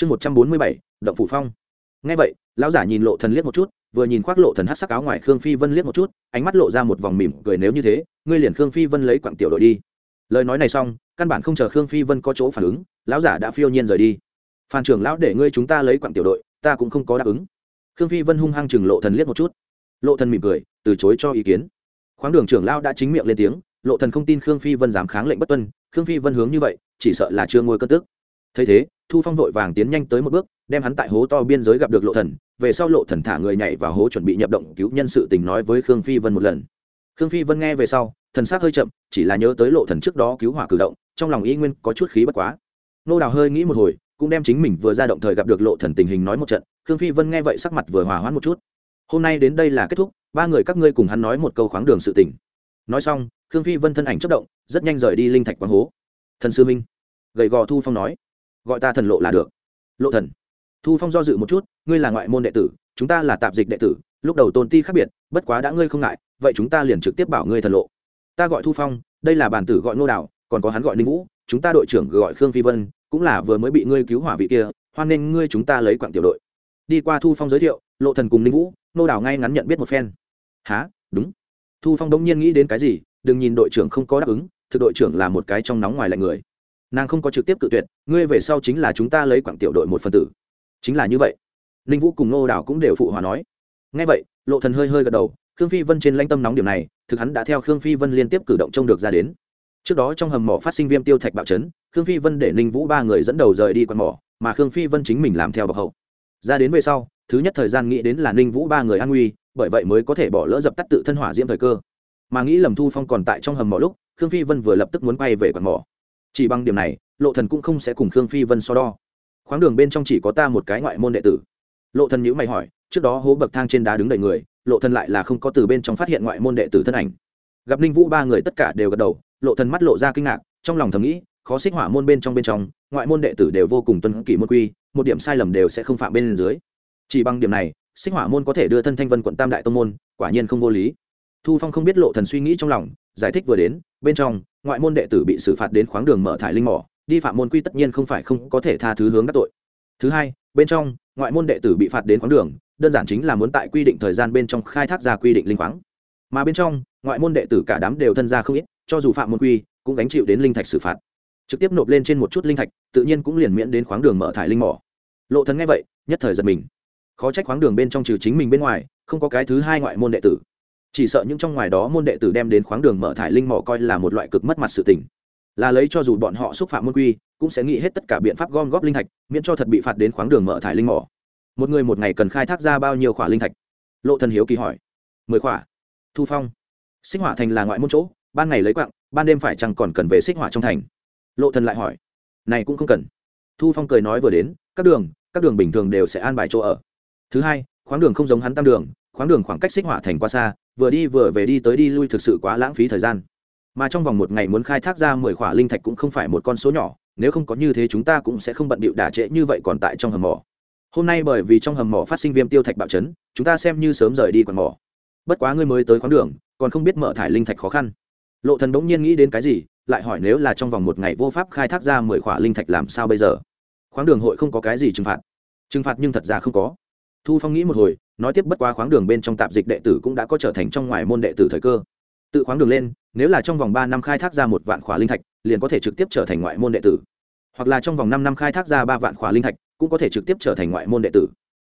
chương một trăm bốn mươi bảy, động phủ phong. Ngay vậy, lão giả nhìn lộ thần liếc một chút, vừa nhìn khoác lộ thần hát sắc áo ngoài khương phi vân liếc một chút, ánh mắt lộ ra một vòng mỉm cười nếu như thế, ngươi liền khương phi vân lấy quặng tiểu đội đi. Lời nói này xong, căn bản không chờ khương phi vân có chỗ phản ứng, lão giả đã phiêu nhiên rời đi. Phan trưởng lão để ngươi chúng ta lấy quặng tiểu đội, ta cũng không có đáp ứng. Khương phi vân hung hăng chừng lộ thần liếc một chút. Lộ thần mỉm cười, từ chối cho ý kiến. Khoáng đường trưởng lão đã chính miệng lên tiếng, lộ thần không tin khương phi vân dám kháng lệnh bất tuân, khương phi vân hướng như vậy, chỉ sợ là chưa ngôi cơn tức. Thấy thế thu phong vội vàng tiến nhanh tới một bước, đem hắn tại hố to biên giới gặp được lộ thần. Về sau lộ thần thả người nhảy vào hố chuẩn bị nhập động cứu nhân sự tình nói với khương phi vân một lần. Khương phi vân nghe về sau, thần sắc hơi chậm, chỉ là nhớ tới lộ thần trước đó cứu hỏa cử động, trong lòng y nguyên có chút khí bất quá. Nô đào hơi nghĩ một hồi, cũng đem chính mình vừa ra động thời gặp được lộ thần tình hình nói một trận. Khương phi vân nghe vậy sắc mặt vừa hòa hoãn một chút. Hôm nay đến đây là kết thúc, ba người các ngươi cùng hắn nói một câu khoáng đường sự tình. Nói xong, khương phi vân thân ảnh chất động, rất nhanh rời đi linh thạch quang hố. Thần sư minh, gầy gò thu phong nói gọi ta thần lộ là được. Lộ thần. Thu phong do dự một chút, ngươi là ngoại môn đệ tử, chúng ta là tạp dịch đệ tử, lúc đầu tôn ti khác biệt, bất quá đã ngươi không ngại, vậy chúng ta liền trực tiếp bảo ngươi thần lộ. Ta gọi thu phong, đây là bản tử gọi ngô đào, còn có hắn gọi ninh vũ, chúng ta đội trưởng gọi khương phi vân, cũng là vừa mới bị ngươi cứu hỏa vị kia, hoan nên ngươi chúng ta lấy quặng tiểu đội. Đi qua thu phong giới thiệu, lộ thần cùng ninh vũ, ngô đào ngay ngắn nhận biết một phen. Há đúng. Thu phong đông nhiên nghĩ đến cái gì, đừng nhìn đội trưởng không có đáp ứng, thực đội trưởng là một cái trong nóng ngoài lạnh người nàng không có trực tiếp cự tuyệt, ngươi về sau chính là chúng ta lấy quảng tiểu đội một phần tử. Chính là như vậy. Ninh vũ cùng ngô đào cũng đều phụ hòa nói. Ngay vậy, lộ thần hơi hơi gật đầu, khương phi vân trên lãnh tâm nóng điểm này, thực hắn đã theo khương phi vân liên tiếp cử động trông được ra đến. Trước đó trong hầm mỏ phát sinh viêm tiêu thạch bạo chấn, khương phi vân để ninh vũ ba người dẫn đầu rời đi quạt mỏ, mà khương phi vân chính mình làm theo bậc hậu. Ra đến về sau, thứ nhất thời gian nghĩ đến là ninh vũ ba người an nguy, bởi vậy mới có thể bỏ lỡ dập tắt tự thân hỏa diễm thời cơ. Mà nghĩ lầm thu phong còn tại trong hầm mỏ lúc, khương phi vân vừa lập tức muốn quay về quạt mỏ chỉ bằng điểm này, lộ thần cũng không sẽ cùng khương phi vân so đo. Khoáng đường bên trong chỉ có ta một cái ngoại môn đệ tử. Lộ thần nhữ mày hỏi, trước đó hố bậc thang trên đá đứng đầy người, lộ thần lại là không có từ bên trong phát hiện ngoại môn đệ tử thân ảnh. Gặp ninh vũ ba người tất cả đều gật đầu, lộ thần mắt lộ ra kinh ngạc, trong lòng thầm nghĩ, khó xích hỏa môn bên trong bên trong, ngoại môn đệ tử đều vô cùng tuân kỷ môn quy, một điểm sai lầm đều sẽ không phạm bên dưới. Chỉ bằng điểm này, xích hỏa môn có thể đưa thân thanh vân quận tam đại tông môn, quả nhiên không vô lý. Thu phong không biết lộ thần suy nghĩ trong lòng, giải thích vừa đến, bên trong ngoại môn đệ tử bị xử phạt đến khoáng đường mở thải linh mỏ, đi phạm môn quy tất nhiên không phải không có thể tha thứ hướng các tội. Thứ hai, bên trong, ngoại môn đệ tử bị phạt đến khoáng đường, đơn giản chính là muốn tại quy định thời gian bên trong khai thác ra quy định linh khoáng. Mà bên trong, ngoại môn đệ tử cả đám đều thân ra không ít, cho dù phạm môn quy, cũng gánh chịu đến linh thạch xử phạt. Trực tiếp nộp lên trên một chút linh thạch, tự nhiên cũng liền miễn đến khoáng đường mở thải linh mỏ. Lộ thần nghe vậy, nhất thời giật mình. Khó trách khoáng đường bên trong trừ chính mình bên ngoài, không có cái thứ hai ngoại môn đệ tử chỉ sợ những trong ngoài đó môn đệ tử đem đến khoáng đường mở thải linh mỏ coi là một loại cực mất mặt sự tình. Là lấy cho dù bọn họ xúc phạm môn quy, cũng sẽ nghĩ hết tất cả biện pháp gom góp linh thạch, miễn cho thật bị phạt đến khoáng đường mở thải linh mỏ. Một người một ngày cần khai thác ra bao nhiêu khỏa linh thạch? Lộ thần hiếu kỳ hỏi. Mười khỏa. Thu phong. Xích hỏa thành là ngoại môn chỗ, ban ngày lấy quạng, ban đêm phải chăng còn cần về xích hỏa trong thành? Lộ thần lại hỏi. Này cũng không cần. Thu phong cười nói vừa đến, các đường các đường bình thường đều sẽ an bài chỗ ở. Thứ hai, khoáng đường không giống hắn tam đường, khoáng đường khoảng cách xích hỏa thành quá xa vừa đi vừa về đi tới đi lui thực sự quá lãng phí thời gian. Mà trong vòng một ngày muốn khai thác ra mười khỏa linh thạch cũng không phải một con số nhỏ, nếu không có như thế chúng ta cũng sẽ không bận bịu đả trễ như vậy còn tại trong hầm mỏ. Hôm nay bởi vì trong hầm mỏ phát sinh viêm tiêu thạch bạo chấn, chúng ta xem như sớm rời đi quần mỏ. Bất quá ngươi mới tới khoáng đường, còn không biết mở thải linh thạch khó khăn. Lộ thần bỗng nhiên nghĩ đến cái gì, lại hỏi nếu là trong vòng một ngày vô pháp khai thác ra mười khỏa linh thạch làm sao bây giờ? Khoáng đường hội không có cái gì trừng phạt. Trừng phạt nhưng thật ra không có thu phong nghĩ một hồi, nói tiếp bất quá khoáng đường bên trong tạp dịch đệ tử cũng đã có trở thành trong ngoài môn đệ tử thời cơ. Tự khoáng đường lên, nếu là trong vòng ba năm khai thác ra một vạn khỏa linh thạch, liền có thể trực tiếp trở thành ngoại môn đệ tử. Hoặc là trong vòng năm năm khai thác ra ba vạn khỏa linh thạch, cũng có thể trực tiếp trở thành ngoại môn đệ tử.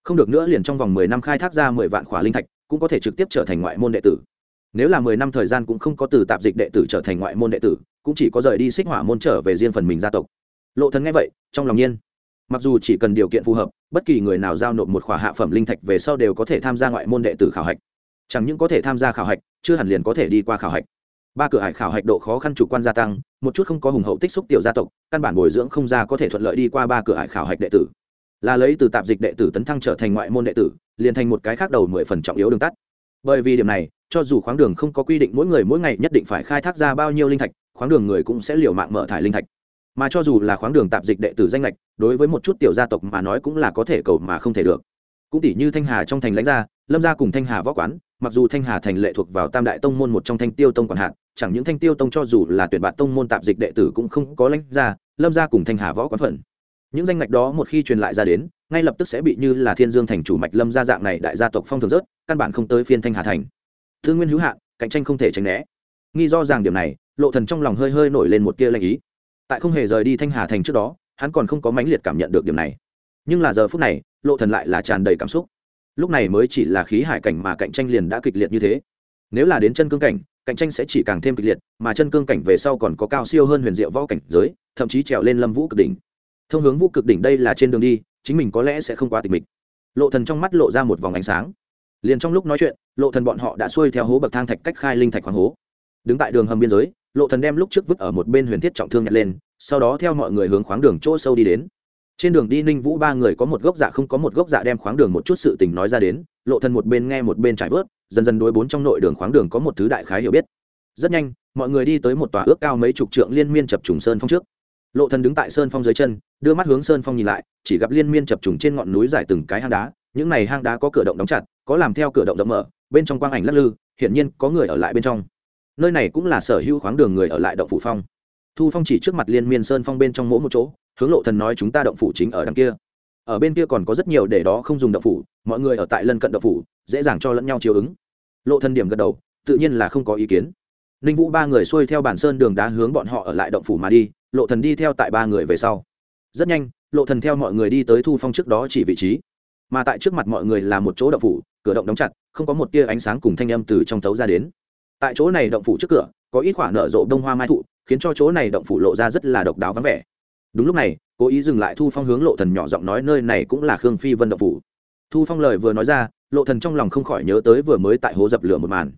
Không được nữa liền trong vòng mười năm khai thác ra mười vạn khỏa linh thạch, cũng có thể trực tiếp trở thành ngoại môn đệ tử. Nếu là mười năm thời gian cũng không có từ tạp dịch đệ tử trở thành ngoại môn đệ tử, cũng chỉ có rời đi xích hỏa môn trở về riêng phần mình gia tộc. Lộ thần nghe vậy, trong lòng nhiên mặc dù chỉ cần điều kiện phù hợp, bất kỳ người nào giao nộp một khỏa hạ phẩm linh thạch về sau đều có thể tham gia ngoại môn đệ tử khảo hạch. Chẳng những có thể tham gia khảo hạch, chưa hẳn liền có thể đi qua khảo hạch. Ba cửa hải khảo hạch độ khó khăn chủ quan gia tăng, một chút không có hùng hậu tích xúc tiểu gia tộc, căn bản bồi dưỡng không ra có thể thuận lợi đi qua ba cửa hải khảo hạch đệ tử. Là lấy từ tạp dịch đệ tử tấn thăng trở thành ngoại môn đệ tử, liền thành một cái khác đầu mười phần trọng yếu đường tắt. Bởi vì điểm này, cho dù khoáng đường không có quy định mỗi người mỗi ngày nhất định phải khai thác ra bao nhiêu linh thạch, khoáng đường người cũng sẽ liều mạng mở thải linh thạch mà cho dù là khoáng đường tạp dịch đệ tử danh lệch, đối với một chút tiểu gia tộc mà nói cũng là có thể cầu mà không thể được. Cũng tỷ như thanh hà trong thành lãnh gia, lâm gia cùng thanh hà võ quán, mặc dù thanh hà thành lệ thuộc vào tam đại tông môn một trong thanh tiêu tông quản hạt, chẳng những thanh tiêu tông cho dù là tuyển bạt tông môn tạp dịch đệ tử cũng không có lãnh gia, lâm gia cùng thanh hà võ quán phận. Những danh ngạch đó một khi truyền lại ra đến, ngay lập tức sẽ bị như là thiên dương thành chủ mạch lâm gia dạng này đại gia tộc phong thường rớt, căn bản không tới phiên thanh hà thành. Thương nguyên hữu hạn cạnh tranh không thể tránh né. Nghi do rằng điểm này, lộ thần trong lòng hơi hơi nổi lên một tia lanh ý tại không hề rời đi thanh hà thành trước đó, hắn còn không có mãnh liệt cảm nhận được điểm này. Nhưng là giờ phút này, lộ thần lại là tràn đầy cảm xúc. Lúc này mới chỉ là khí hải cảnh mà cạnh tranh liền đã kịch liệt như thế. Nếu là đến chân cương cảnh, cạnh tranh sẽ chỉ càng thêm kịch liệt, mà chân cương cảnh về sau còn có cao siêu hơn huyền diệu võ cảnh giới, thậm chí trèo lên lâm vũ cực đỉnh. Thông hướng vũ cực đỉnh đây là trên đường đi, chính mình có lẽ sẽ không quá tịch mịch. Lộ thần trong mắt lộ ra một vòng ánh sáng. Liền trong lúc nói chuyện, lộ thần bọn họ đã xuôi theo hố bậc thang thạch cách khai linh thạch khoáng hố. Đứng tại đường hầm biên giới lộ thần đem lúc trước vứt ở một bên huyền thiết trọng thương nhặt lên, sau đó theo mọi người hướng khoáng đường chỗ sâu đi đến. Trên đường đi ninh vũ ba người có một gốc dạ không có một gốc dạ đem khoáng đường một chút sự tình nói ra đến, lộ thần một bên nghe một bên trải vớt, dần dần đối bốn trong nội đường khoáng đường có một thứ đại khái hiểu biết. Rất nhanh, mọi người đi tới một tòa ước cao mấy chục trượng liên miên chập trùng sơn phong trước. Lộ thần đứng tại sơn phong dưới chân, đưa mắt hướng sơn phong nhìn lại, chỉ gặp liên miên chập trùng trên ngọn núi dài từng cái hang đá, những này hang đá có cửa động đóng chặt, có làm theo cửa động rộng mở, bên trong quang ảnh lắc lư, hiển nhiên có người ở lại bên trong nơi này cũng là sở hữu khoáng đường người ở lại động phủ phong. Thu phong chỉ trước mặt liên miên sơn phong bên trong mỗi một chỗ, hướng lộ thần nói chúng ta động phủ chính ở đằng kia. Ở bên kia còn có rất nhiều để đó không dùng động phủ, mọi người ở tại lân cận động phủ, dễ dàng cho lẫn nhau chiếu ứng. Lộ thần điểm gật đầu, tự nhiên là không có ý kiến. Ninh vũ ba người xuôi theo bản sơn đường đá hướng bọn họ ở lại động phủ mà đi, lộ thần đi theo tại ba người về sau. Rất nhanh, lộ thần theo mọi người đi tới thu phong trước đó chỉ vị trí. Mà tại trước mặt mọi người là một chỗ động phủ, cửa động đóng chặt, không có một tia ánh sáng cùng thanh âm từ trong thấu ra đến tại chỗ này động phủ trước cửa, có ít khoảng nở rộ đông hoa mai thụ, khiến cho chỗ này động phủ lộ ra rất là độc đáo vắng vẻ. Đúng lúc này, cố ý dừng lại thu phong hướng lộ thần nhỏ giọng nói nơi này cũng là khương phi vân động phủ. Thu phong lời vừa nói ra, lộ thần trong lòng không khỏi nhớ tới vừa mới tại hố dập lửa một màn.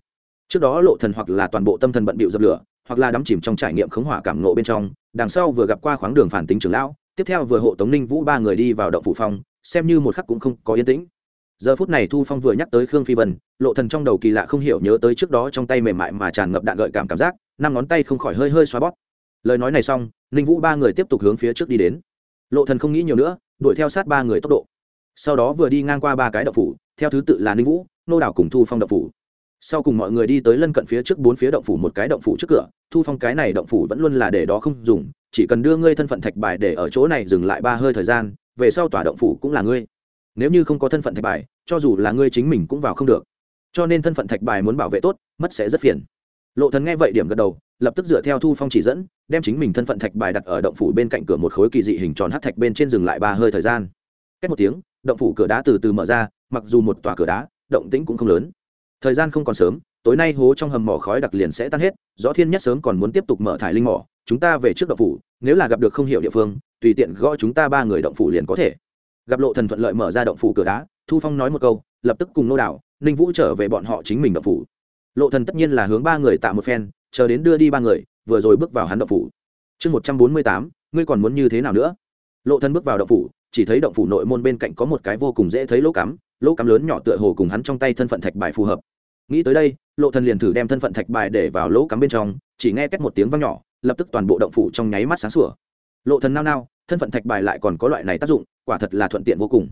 Trước đó lộ thần hoặc là toàn bộ tâm thần bận bịu dập lửa, hoặc là đắm chìm trong trải nghiệm khống hỏa cảm ngộ bên trong, đằng sau vừa gặp qua khoáng đường phản tính trưởng lão, tiếp theo vừa hộ tống ninh vũ ba người đi vào động phủ phong, xem như một khắc cũng không có yên tĩnh giờ phút này thu phong vừa nhắc tới khương phi vân, lộ thần trong đầu kỳ lạ không hiểu nhớ tới trước đó trong tay mềm mại mà tràn ngập đạn gợi cảm cảm giác, năm ngón tay không khỏi hơi hơi xoa bóp. Lời nói này xong, ninh vũ ba người tiếp tục hướng phía trước đi đến. Lộ thần không nghĩ nhiều nữa, đuổi theo sát ba người tốc độ. Sau đó vừa đi ngang qua ba cái động phủ, theo thứ tự là ninh vũ, nô đảo cùng thu phong động phủ. Sau cùng mọi người đi tới lân cận phía trước bốn phía động phủ một cái động phủ trước cửa, thu phong cái này động phủ vẫn luôn là để đó không dùng, chỉ cần đưa ngươi thân phận thạch bài để ở chỗ này dừng lại ba hơi thời gian, về sau tòa động phủ cũng là ngươi nếu như không có thân phận thạch bài, cho dù là ngươi chính mình cũng vào không được. Cho nên thân phận thạch bài muốn bảo vệ tốt, mất sẽ rất phiền. Lộ thần nghe vậy điểm gật đầu, lập tức dựa theo thu phong chỉ dẫn, đem chính mình thân phận thạch bài đặt ở động phủ bên cạnh cửa một khối kỳ dị hình tròn hắc thạch bên trên dừng lại ba hơi thời gian. Cách một tiếng, động phủ cửa đá từ từ mở ra, mặc dù một tòa cửa đá, động tĩnh cũng không lớn. Thời gian không còn sớm, tối nay hố trong hầm mỏ khói đặc liền sẽ tan hết rõ thiên nhất sớm còn muốn tiếp tục mở thải linh mỏ, chúng ta về trước động phủ, nếu là gặp được không hiểu địa phương, tùy tiện gõ chúng ta ba người động phủ liền có thể gặp lộ thần thuận lợi mở ra động phủ cửa đá, thu phong nói một câu, lập tức cùng nô đảo, ninh vũ trở về bọn họ chính mình động phủ. Lộ thần tất nhiên là hướng ba người tạ một phen, chờ đến đưa đi ba người, vừa rồi bước vào hắn động phủ. Chương một trăm bốn mươi tám, ngươi còn muốn như thế nào nữa? Lộ thần bước vào động phủ, chỉ thấy động phủ nội môn bên cạnh có một cái vô cùng dễ thấy lỗ cắm lỗ cắm lớn nhỏ tựa hồ cùng hắn trong tay thân phận thạch bài phù hợp. Nghĩ tới đây, lộ thần liền thử đem thân phận thạch bài để vào lỗ cắm bên trong, chỉ nghe cách một tiếng vang nhỏ, lập tức toàn bộ động phủ trong nháy mắt sáng sủa. Lộ thần nao nao thân phận thạch bài lại còn có loại này tác dụng, quả thật là thuận tiện vô cùng.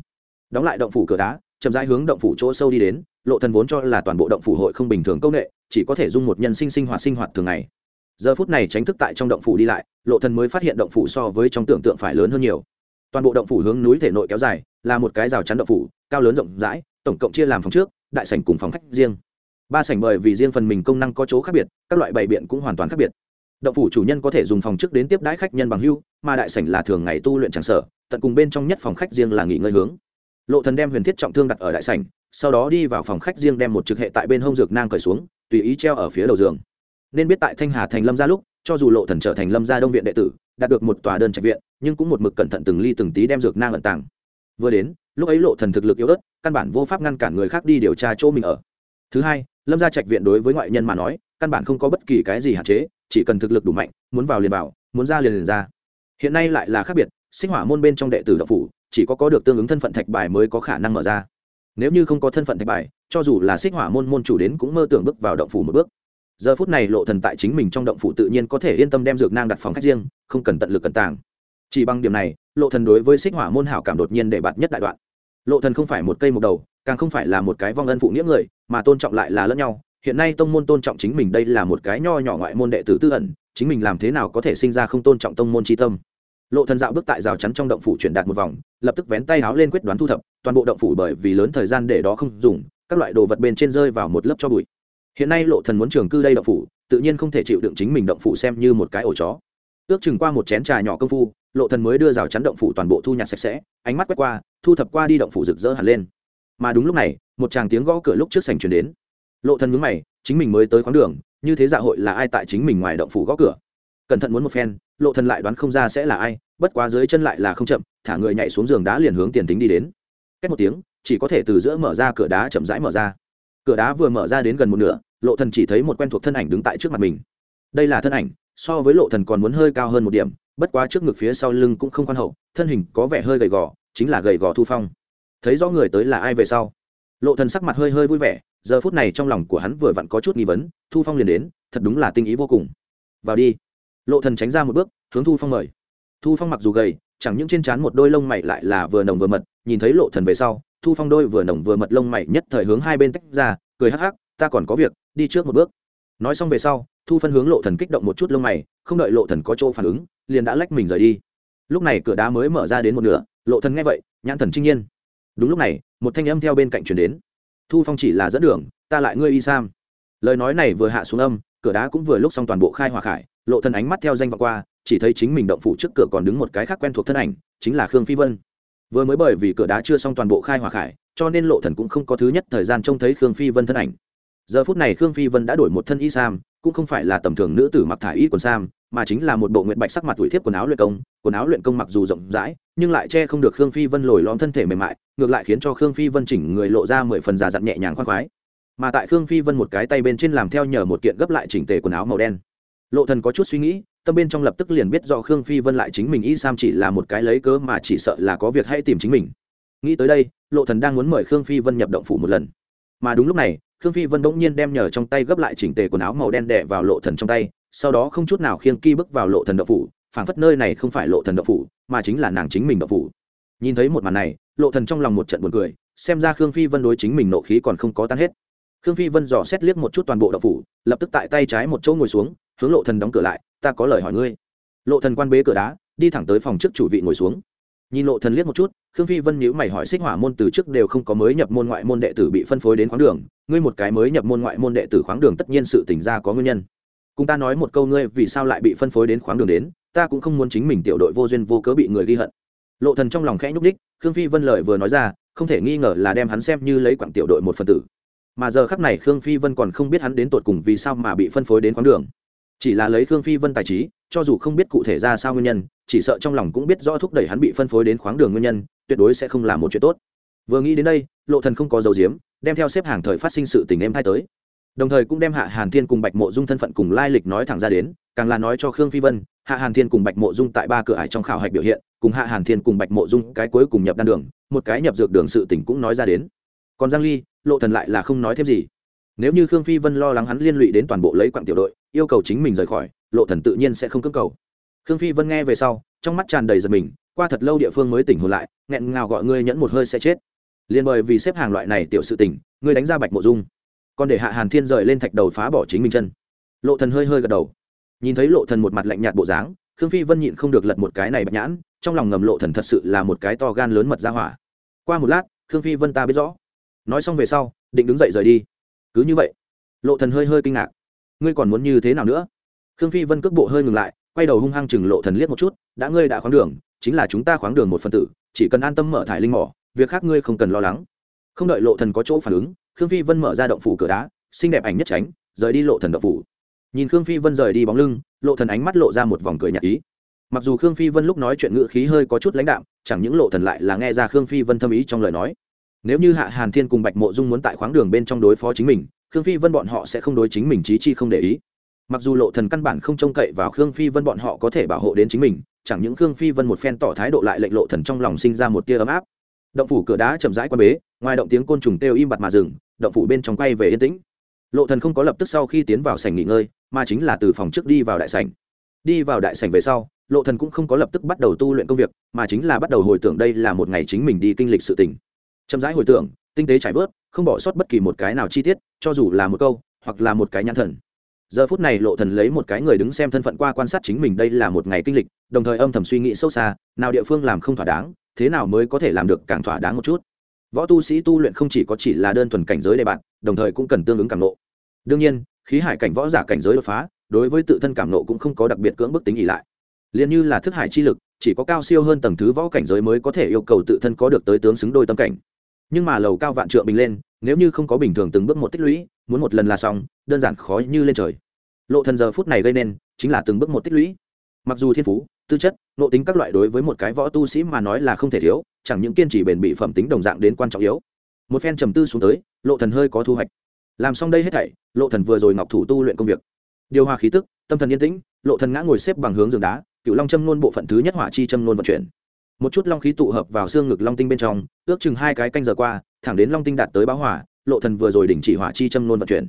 Đóng lại động phủ cửa đá, chậm rãi hướng động phủ chỗ sâu đi đến, lộ thần vốn cho là toàn bộ động phủ hội không bình thường công nghệ chỉ có thể dung một nhân sinh sinh hoạt sinh hoạt thường ngày. Giờ phút này tránh thức tại trong động phủ đi lại, lộ thần mới phát hiện động phủ so với trong tưởng tượng phải lớn hơn nhiều. Toàn bộ động phủ hướng núi thể nội kéo dài, là một cái rào chắn động phủ, cao lớn rộng rãi, tổng cộng chia làm phòng trước, đại sảnh cùng phòng khách riêng. Ba sảnh bởi vì riêng phần mình công năng có chỗ khác biệt, các loại bày biện cũng hoàn toàn khác biệt. Động phủ chủ nhân có thể dùng phòng trước đến tiếp đãi khách nhân bằng hưu mà đại sảnh là thường ngày tu luyện tràng sở, tận cùng bên trong nhất phòng khách riêng là nghỉ ngơi hướng. Lộ thần đem huyền thiết trọng thương đặt ở đại sảnh, sau đó đi vào phòng khách riêng đem một trực hệ tại bên hông dược nang cởi xuống, tùy ý treo ở phía đầu giường. Nên biết tại thanh hà thành lâm gia lúc, cho dù lộ thần trở thành lâm gia đông viện đệ tử, đạt được một tòa đơn trạch viện, nhưng cũng một mực cẩn thận từng ly từng tí đem dược nang ẩn tàng. Vừa đến, lúc ấy lộ thần thực lực yếu ớt, căn bản vô pháp ngăn cản người khác đi điều tra chỗ mình ở. Thứ hai, lâm gia trạch viện đối với ngoại nhân mà nói, căn bản không có bất kỳ cái gì hạn chế, chỉ cần thực lực đủ mạnh, muốn vào liền vào, muốn ra liền liền ra hiện nay lại là khác biệt, sinh hỏa môn bên trong đệ tử đậu phủ, chỉ có có được tương ứng thân phận thạch bài mới có khả năng mở ra. Nếu như không có thân phận thạch bài, cho dù là xích hỏa môn môn chủ đến cũng mơ tưởng bước vào động phủ một bước. Giờ phút này lộ thần tại chính mình trong động phủ tự nhiên có thể yên tâm đem dược nang đặt phòng khách riêng, không cần tận lực cẩn tàng. Chỉ bằng điểm này, lộ thần đối với xích hỏa môn hảo cảm đột nhiên để bạt nhất đại đoạn. Lộ thần không phải một cây một đầu, càng không phải là một cái vong ân phụ nghĩa người, mà tôn trọng lại là lẫn nhau. Hiện nay tông môn tôn trọng chính mình đây là một cái nho nhỏ ngoại môn đệ tử tư ẩn, chính mình làm thế nào có thể sinh ra không tôn trọng tông môn tri tâm? Lộ thần dạo bước tại rào chắn trong động phủ chuyển đạt một vòng, lập tức vén tay áo lên quyết đoán thu thập, toàn bộ động phủ bởi vì lớn thời gian để đó không dùng, các loại đồ vật bên trên rơi vào một lớp cho bụi. Hiện nay lộ thần muốn trường cư đây động phủ, tự nhiên không thể chịu đựng chính mình động phủ xem như một cái ổ chó. Ước chừng qua một chén trà nhỏ công phu, lộ thần mới đưa rào chắn động phủ toàn bộ thu nhặt sạch sẽ, ánh mắt quét qua, thu thập qua đi động phủ rực rỡ hẳn lên. Mà đúng lúc này, một chàng tiếng gõ cửa lúc trước sảnh truyền đến. Lộ thần nhướng mày, chính mình mới tới khoáng đường, như thế dạ hội là ai tại chính mình ngoài động phủ gõ cửa? Cẩn thận muốn một phen lộ thần lại đoán không ra sẽ là ai, bất quá dưới chân lại là không chậm, thả người nhảy xuống giường đá liền hướng tiền tính đi đến. Cách một tiếng, chỉ có thể từ giữa mở ra cửa đá chậm rãi mở ra. Cửa đá vừa mở ra đến gần một nửa, lộ thần chỉ thấy một quen thuộc thân ảnh đứng tại trước mặt mình. Đây là thân ảnh, so với lộ thần còn muốn hơi cao hơn một điểm, bất quá trước ngực phía sau lưng cũng không khoan hậu, thân hình có vẻ hơi gầy gò, chính là gầy gò thu phong. Thấy rõ người tới là ai về sau? Lộ thần sắc mặt hơi hơi vui vẻ, giờ phút này trong lòng của hắn vừa vặn có chút nghi vấn, thu phong liền đến, thật đúng là tinh ý vô cùng. Vào đi lộ thần tránh ra một bước, hướng thu phong mời. Thu phong mặc dù gầy, chẳng những trên trán một đôi lông mày lại là vừa nồng vừa mật, nhìn thấy lộ thần về sau, thu phong đôi vừa nồng vừa mật lông mày nhất thời hướng hai bên tách ra, cười hắc hắc, ta còn có việc, đi trước một bước. Nói xong về sau, thu phân hướng lộ thần kích động một chút lông mày, không đợi lộ thần có chỗ phản ứng, liền đã lách mình rời đi. Lúc này cửa đá mới mở ra đến một nửa, lộ thần nghe vậy, nhãn thần trinh nhiên. Đúng lúc này, một thanh âm theo bên cạnh truyền đến. Thu phong chỉ là dẫn đường, ta lại ngươi y sam. Lời nói này vừa hạ xuống âm, cửa đá cũng vừa lúc xong toàn bộ khai hòa khải lộ thần ánh mắt theo danh vọng qua, chỉ thấy chính mình động phủ trước cửa còn đứng một cái khác quen thuộc thân ảnh, chính là khương phi vân. Vừa mới bởi vì cửa đá chưa xong toàn bộ khai hòa khải, cho nên lộ thần cũng không có thứ nhất thời gian trông thấy khương phi vân thân ảnh. Giờ phút này khương phi vân đã đổi một thân y sam, cũng không phải là tầm thường nữ tử mặc thả y quần sam, mà chính là một bộ nguyện bạch sắc mặt tuổi thiếp quần áo luyện công, quần áo luyện công mặc dù rộng rãi, nhưng lại che không được khương phi vân lồi lõm thân thể mềm mại, ngược lại khiến cho khương phi vân chỉnh người lộ ra mười phần già dặn nhẹ nhàng khoan khoái. Mà tại khương phi vân một cái tay bên trên làm theo nhờ một kiện gấp lại chỉnh tề quần áo màu đen lộ thần có chút suy nghĩ, tâm bên trong lập tức liền biết do khương phi vân lại chính mình y sam chỉ là một cái lấy cớ mà chỉ sợ là có việc hay tìm chính mình. Nghĩ tới đây, lộ thần đang muốn mời khương phi vân nhập động phủ một lần. Mà đúng lúc này, khương phi vân bỗng nhiên đem nhờ trong tay gấp lại chỉnh tề quần áo màu đen đẻ vào lộ thần trong tay, sau đó không chút nào khiêng ki bước vào lộ thần động phủ, phảng phất nơi này không phải lộ thần động phủ, mà chính là nàng chính mình động phủ. Nhìn thấy một màn này, lộ thần trong lòng một trận buồn cười, xem ra khương phi vân đối chính mình nộ khí còn không có tan hết. Khương phi vân dò xét liếc một chút toàn bộ động phủ, lập tức tại tay trái một chỗ ngồi xuống hướng lộ thần đóng cửa lại, ta có lời hỏi ngươi. Lộ thần quan bế cửa đá, đi thẳng tới phòng trước chủ vị ngồi xuống. Nhìn lộ thần liếc một chút, khương phi vân nhíu mày hỏi xích hỏa môn từ trước đều không có mới nhập môn ngoại môn đệ tử bị phân phối đến khoáng đường, ngươi một cái mới nhập môn ngoại môn đệ tử khoáng đường tất nhiên sự tình ra có nguyên nhân. Cùng ta nói một câu ngươi vì sao lại bị phân phối đến khoáng đường đến, ta cũng không muốn chính mình tiểu đội vô duyên vô cớ bị người ghi hận. Lộ thần trong lòng khẽ nhúc đích khương phi vân lời vừa nói ra, không thể nghi ngờ là đem hắn xem như lấy quảng tiểu đội một phần tử. Mà giờ khắc này khương phi vân còn không biết hắn đến tột cùng vì sao mà bị phân phối đến khoáng đường chỉ là lấy khương phi vân tài trí, cho dù không biết cụ thể ra sao nguyên nhân, chỉ sợ trong lòng cũng biết rõ thúc đẩy hắn bị phân phối đến khoáng đường nguyên nhân, tuyệt đối sẽ không là một chuyện tốt. Vừa nghĩ đến đây, lộ thần không có dầu diếm đem theo xếp hàng thời phát sinh sự tình em thay tới. Đồng thời cũng đem hạ hàn thiên cùng bạch mộ dung thân phận cùng lai lịch nói thẳng ra đến, càng là nói cho khương phi vân, hạ hàn thiên cùng bạch mộ dung tại ba cửa ải trong khảo hạch biểu hiện, cùng hạ hàn thiên cùng bạch mộ dung cái cuối cùng nhập đan đường, một cái nhập dược đường sự tỉnh cũng nói ra đến. Còn giang ly, lộ thần lại là không nói thêm gì nếu như khương phi vân lo lắng hắn liên lụy đến toàn bộ lấy quặng tiểu đội, yêu cầu chính mình rời khỏi, lộ thần tự nhiên sẽ không cưỡng cầu. Khương phi vân nghe về sau, trong mắt tràn đầy giật mình, qua thật lâu địa phương mới tỉnh hồn lại, nghẹn ngào gọi ngươi nhẫn một hơi sẽ chết. Liền bởi vì xếp hàng loại này tiểu sự tỉnh ngươi đánh ra bạch mộ dung. Còn để hạ hàn thiên rời lên thạch đầu phá bỏ chính mình chân. Lộ thần hơi hơi gật đầu. Nhìn thấy lộ thần một mặt lạnh nhạt bộ dáng, khương phi vân nhịn không được lật một cái này bạch nhãn, trong lòng ngầm lộ thần thật sự là một cái to gan lớn mật ra hỏa. Qua một lát, khương phi vân ta biết rõ. Nói xong về sau, định đứng dậy rời đi cứ như vậy, lộ thần hơi hơi kinh ngạc. Ngươi còn muốn như thế nào nữa? Khương phi vân cước bộ hơi ngừng lại, quay đầu hung hăng chừng lộ thần liếc một chút, đã ngươi đã khoáng đường, chính là chúng ta khoáng đường một phần tử, chỉ cần an tâm mở thải linh mỏ, việc khác ngươi không cần lo lắng. Không đợi lộ thần có chỗ phản ứng, khương phi vân mở ra động phủ cửa đá, xinh đẹp ảnh nhất tránh, rời đi lộ thần động phủ. Nhìn khương phi vân rời đi bóng lưng, lộ thần ánh mắt lộ ra một vòng cười nhạt ý. Mặc dù khương phi vân lúc nói chuyện ngữ khí hơi có chút lãnh đạm, chẳng những lộ thần lại là nghe ra khương phi vân thâm ý trong lời nói nếu như hạ hàn thiên cùng bạch mộ dung muốn tại khoáng đường bên trong đối phó chính mình, khương phi vân bọn họ sẽ không đối chính mình trí chi không để ý. Mặc dù lộ thần căn bản không trông cậy vào khương phi vân bọn họ có thể bảo hộ đến chính mình, chẳng những khương phi vân một phen tỏ thái độ lại lệnh lộ thần trong lòng sinh ra một tia ấm áp. Động phủ cửa đá chậm rãi qua bế, ngoài động tiếng côn trùng têu im bặt mà dừng, động phủ bên trong quay về yên tĩnh. Lộ thần không có lập tức sau khi tiến vào sảnh nghỉ ngơi, mà chính là từ phòng trước đi vào đại sảnh. Đi vào đại sảnh về sau, lộ thần cũng không có lập tức bắt đầu tu luyện công việc, mà chính là bắt đầu hồi tưởng đây là một ngày chính mình đi kinh lịch sự tình chậm rãi hồi tưởng, tinh tế trải vớt, không bỏ sót bất kỳ một cái nào chi tiết, cho dù là một câu, hoặc là một cái nhãn thần. Giờ phút này lộ thần lấy một cái người đứng xem thân phận qua quan sát chính mình, đây là một ngày kinh lịch, đồng thời âm thầm suy nghĩ sâu xa, nào địa phương làm không thỏa đáng, thế nào mới có thể làm được càng thỏa đáng một chút. Võ tu sĩ tu luyện không chỉ có chỉ là đơn thuần cảnh giới đề bạn, đồng thời cũng cần tương ứng cảm nộ. Đương nhiên, khí hải cảnh võ giả cảnh giới đột phá, đối với tự thân cảm nộ cũng không có đặc biệt cưỡng bức tính ỉ lại. Liền như là thức hải chi lực, chỉ có cao siêu hơn tầng thứ võ cảnh giới mới có thể yêu cầu tự thân có được tới tướng xứng đôi tâm cảnh nhưng mà lầu cao vạn trượng bình lên, nếu như không có bình thường từng bước một tích lũy, muốn một lần là xong, đơn giản khó như lên trời. Lộ thần giờ phút này gây nên, chính là từng bước một tích lũy. Mặc dù thiên phú, tư chất nộ tính các loại đối với một cái võ tu sĩ mà nói là không thể thiếu, chẳng những kiên trì bền bị phẩm tính đồng dạng đến quan trọng yếu. Một phen trầm tư xuống tới, lộ thần hơi có thu hoạch. Làm xong đây hết thảy, lộ thần vừa rồi ngọc thủ tu luyện công việc. Điều hòa khí tức, tâm thần yên tĩnh, lộ thần ngã ngồi xếp bằng hướng giường đá cựu long châm nôn bộ phận thứ nhất hỏa chi châm nôn vận chuyển một chút long khí tụ hợp vào xương ngực long tinh bên trong, ước chừng hai cái canh giờ qua, thẳng đến long tinh đạt tới báo hỏa, lộ thần vừa rồi đỉnh chỉ hỏa chi châm nôn vận chuyển.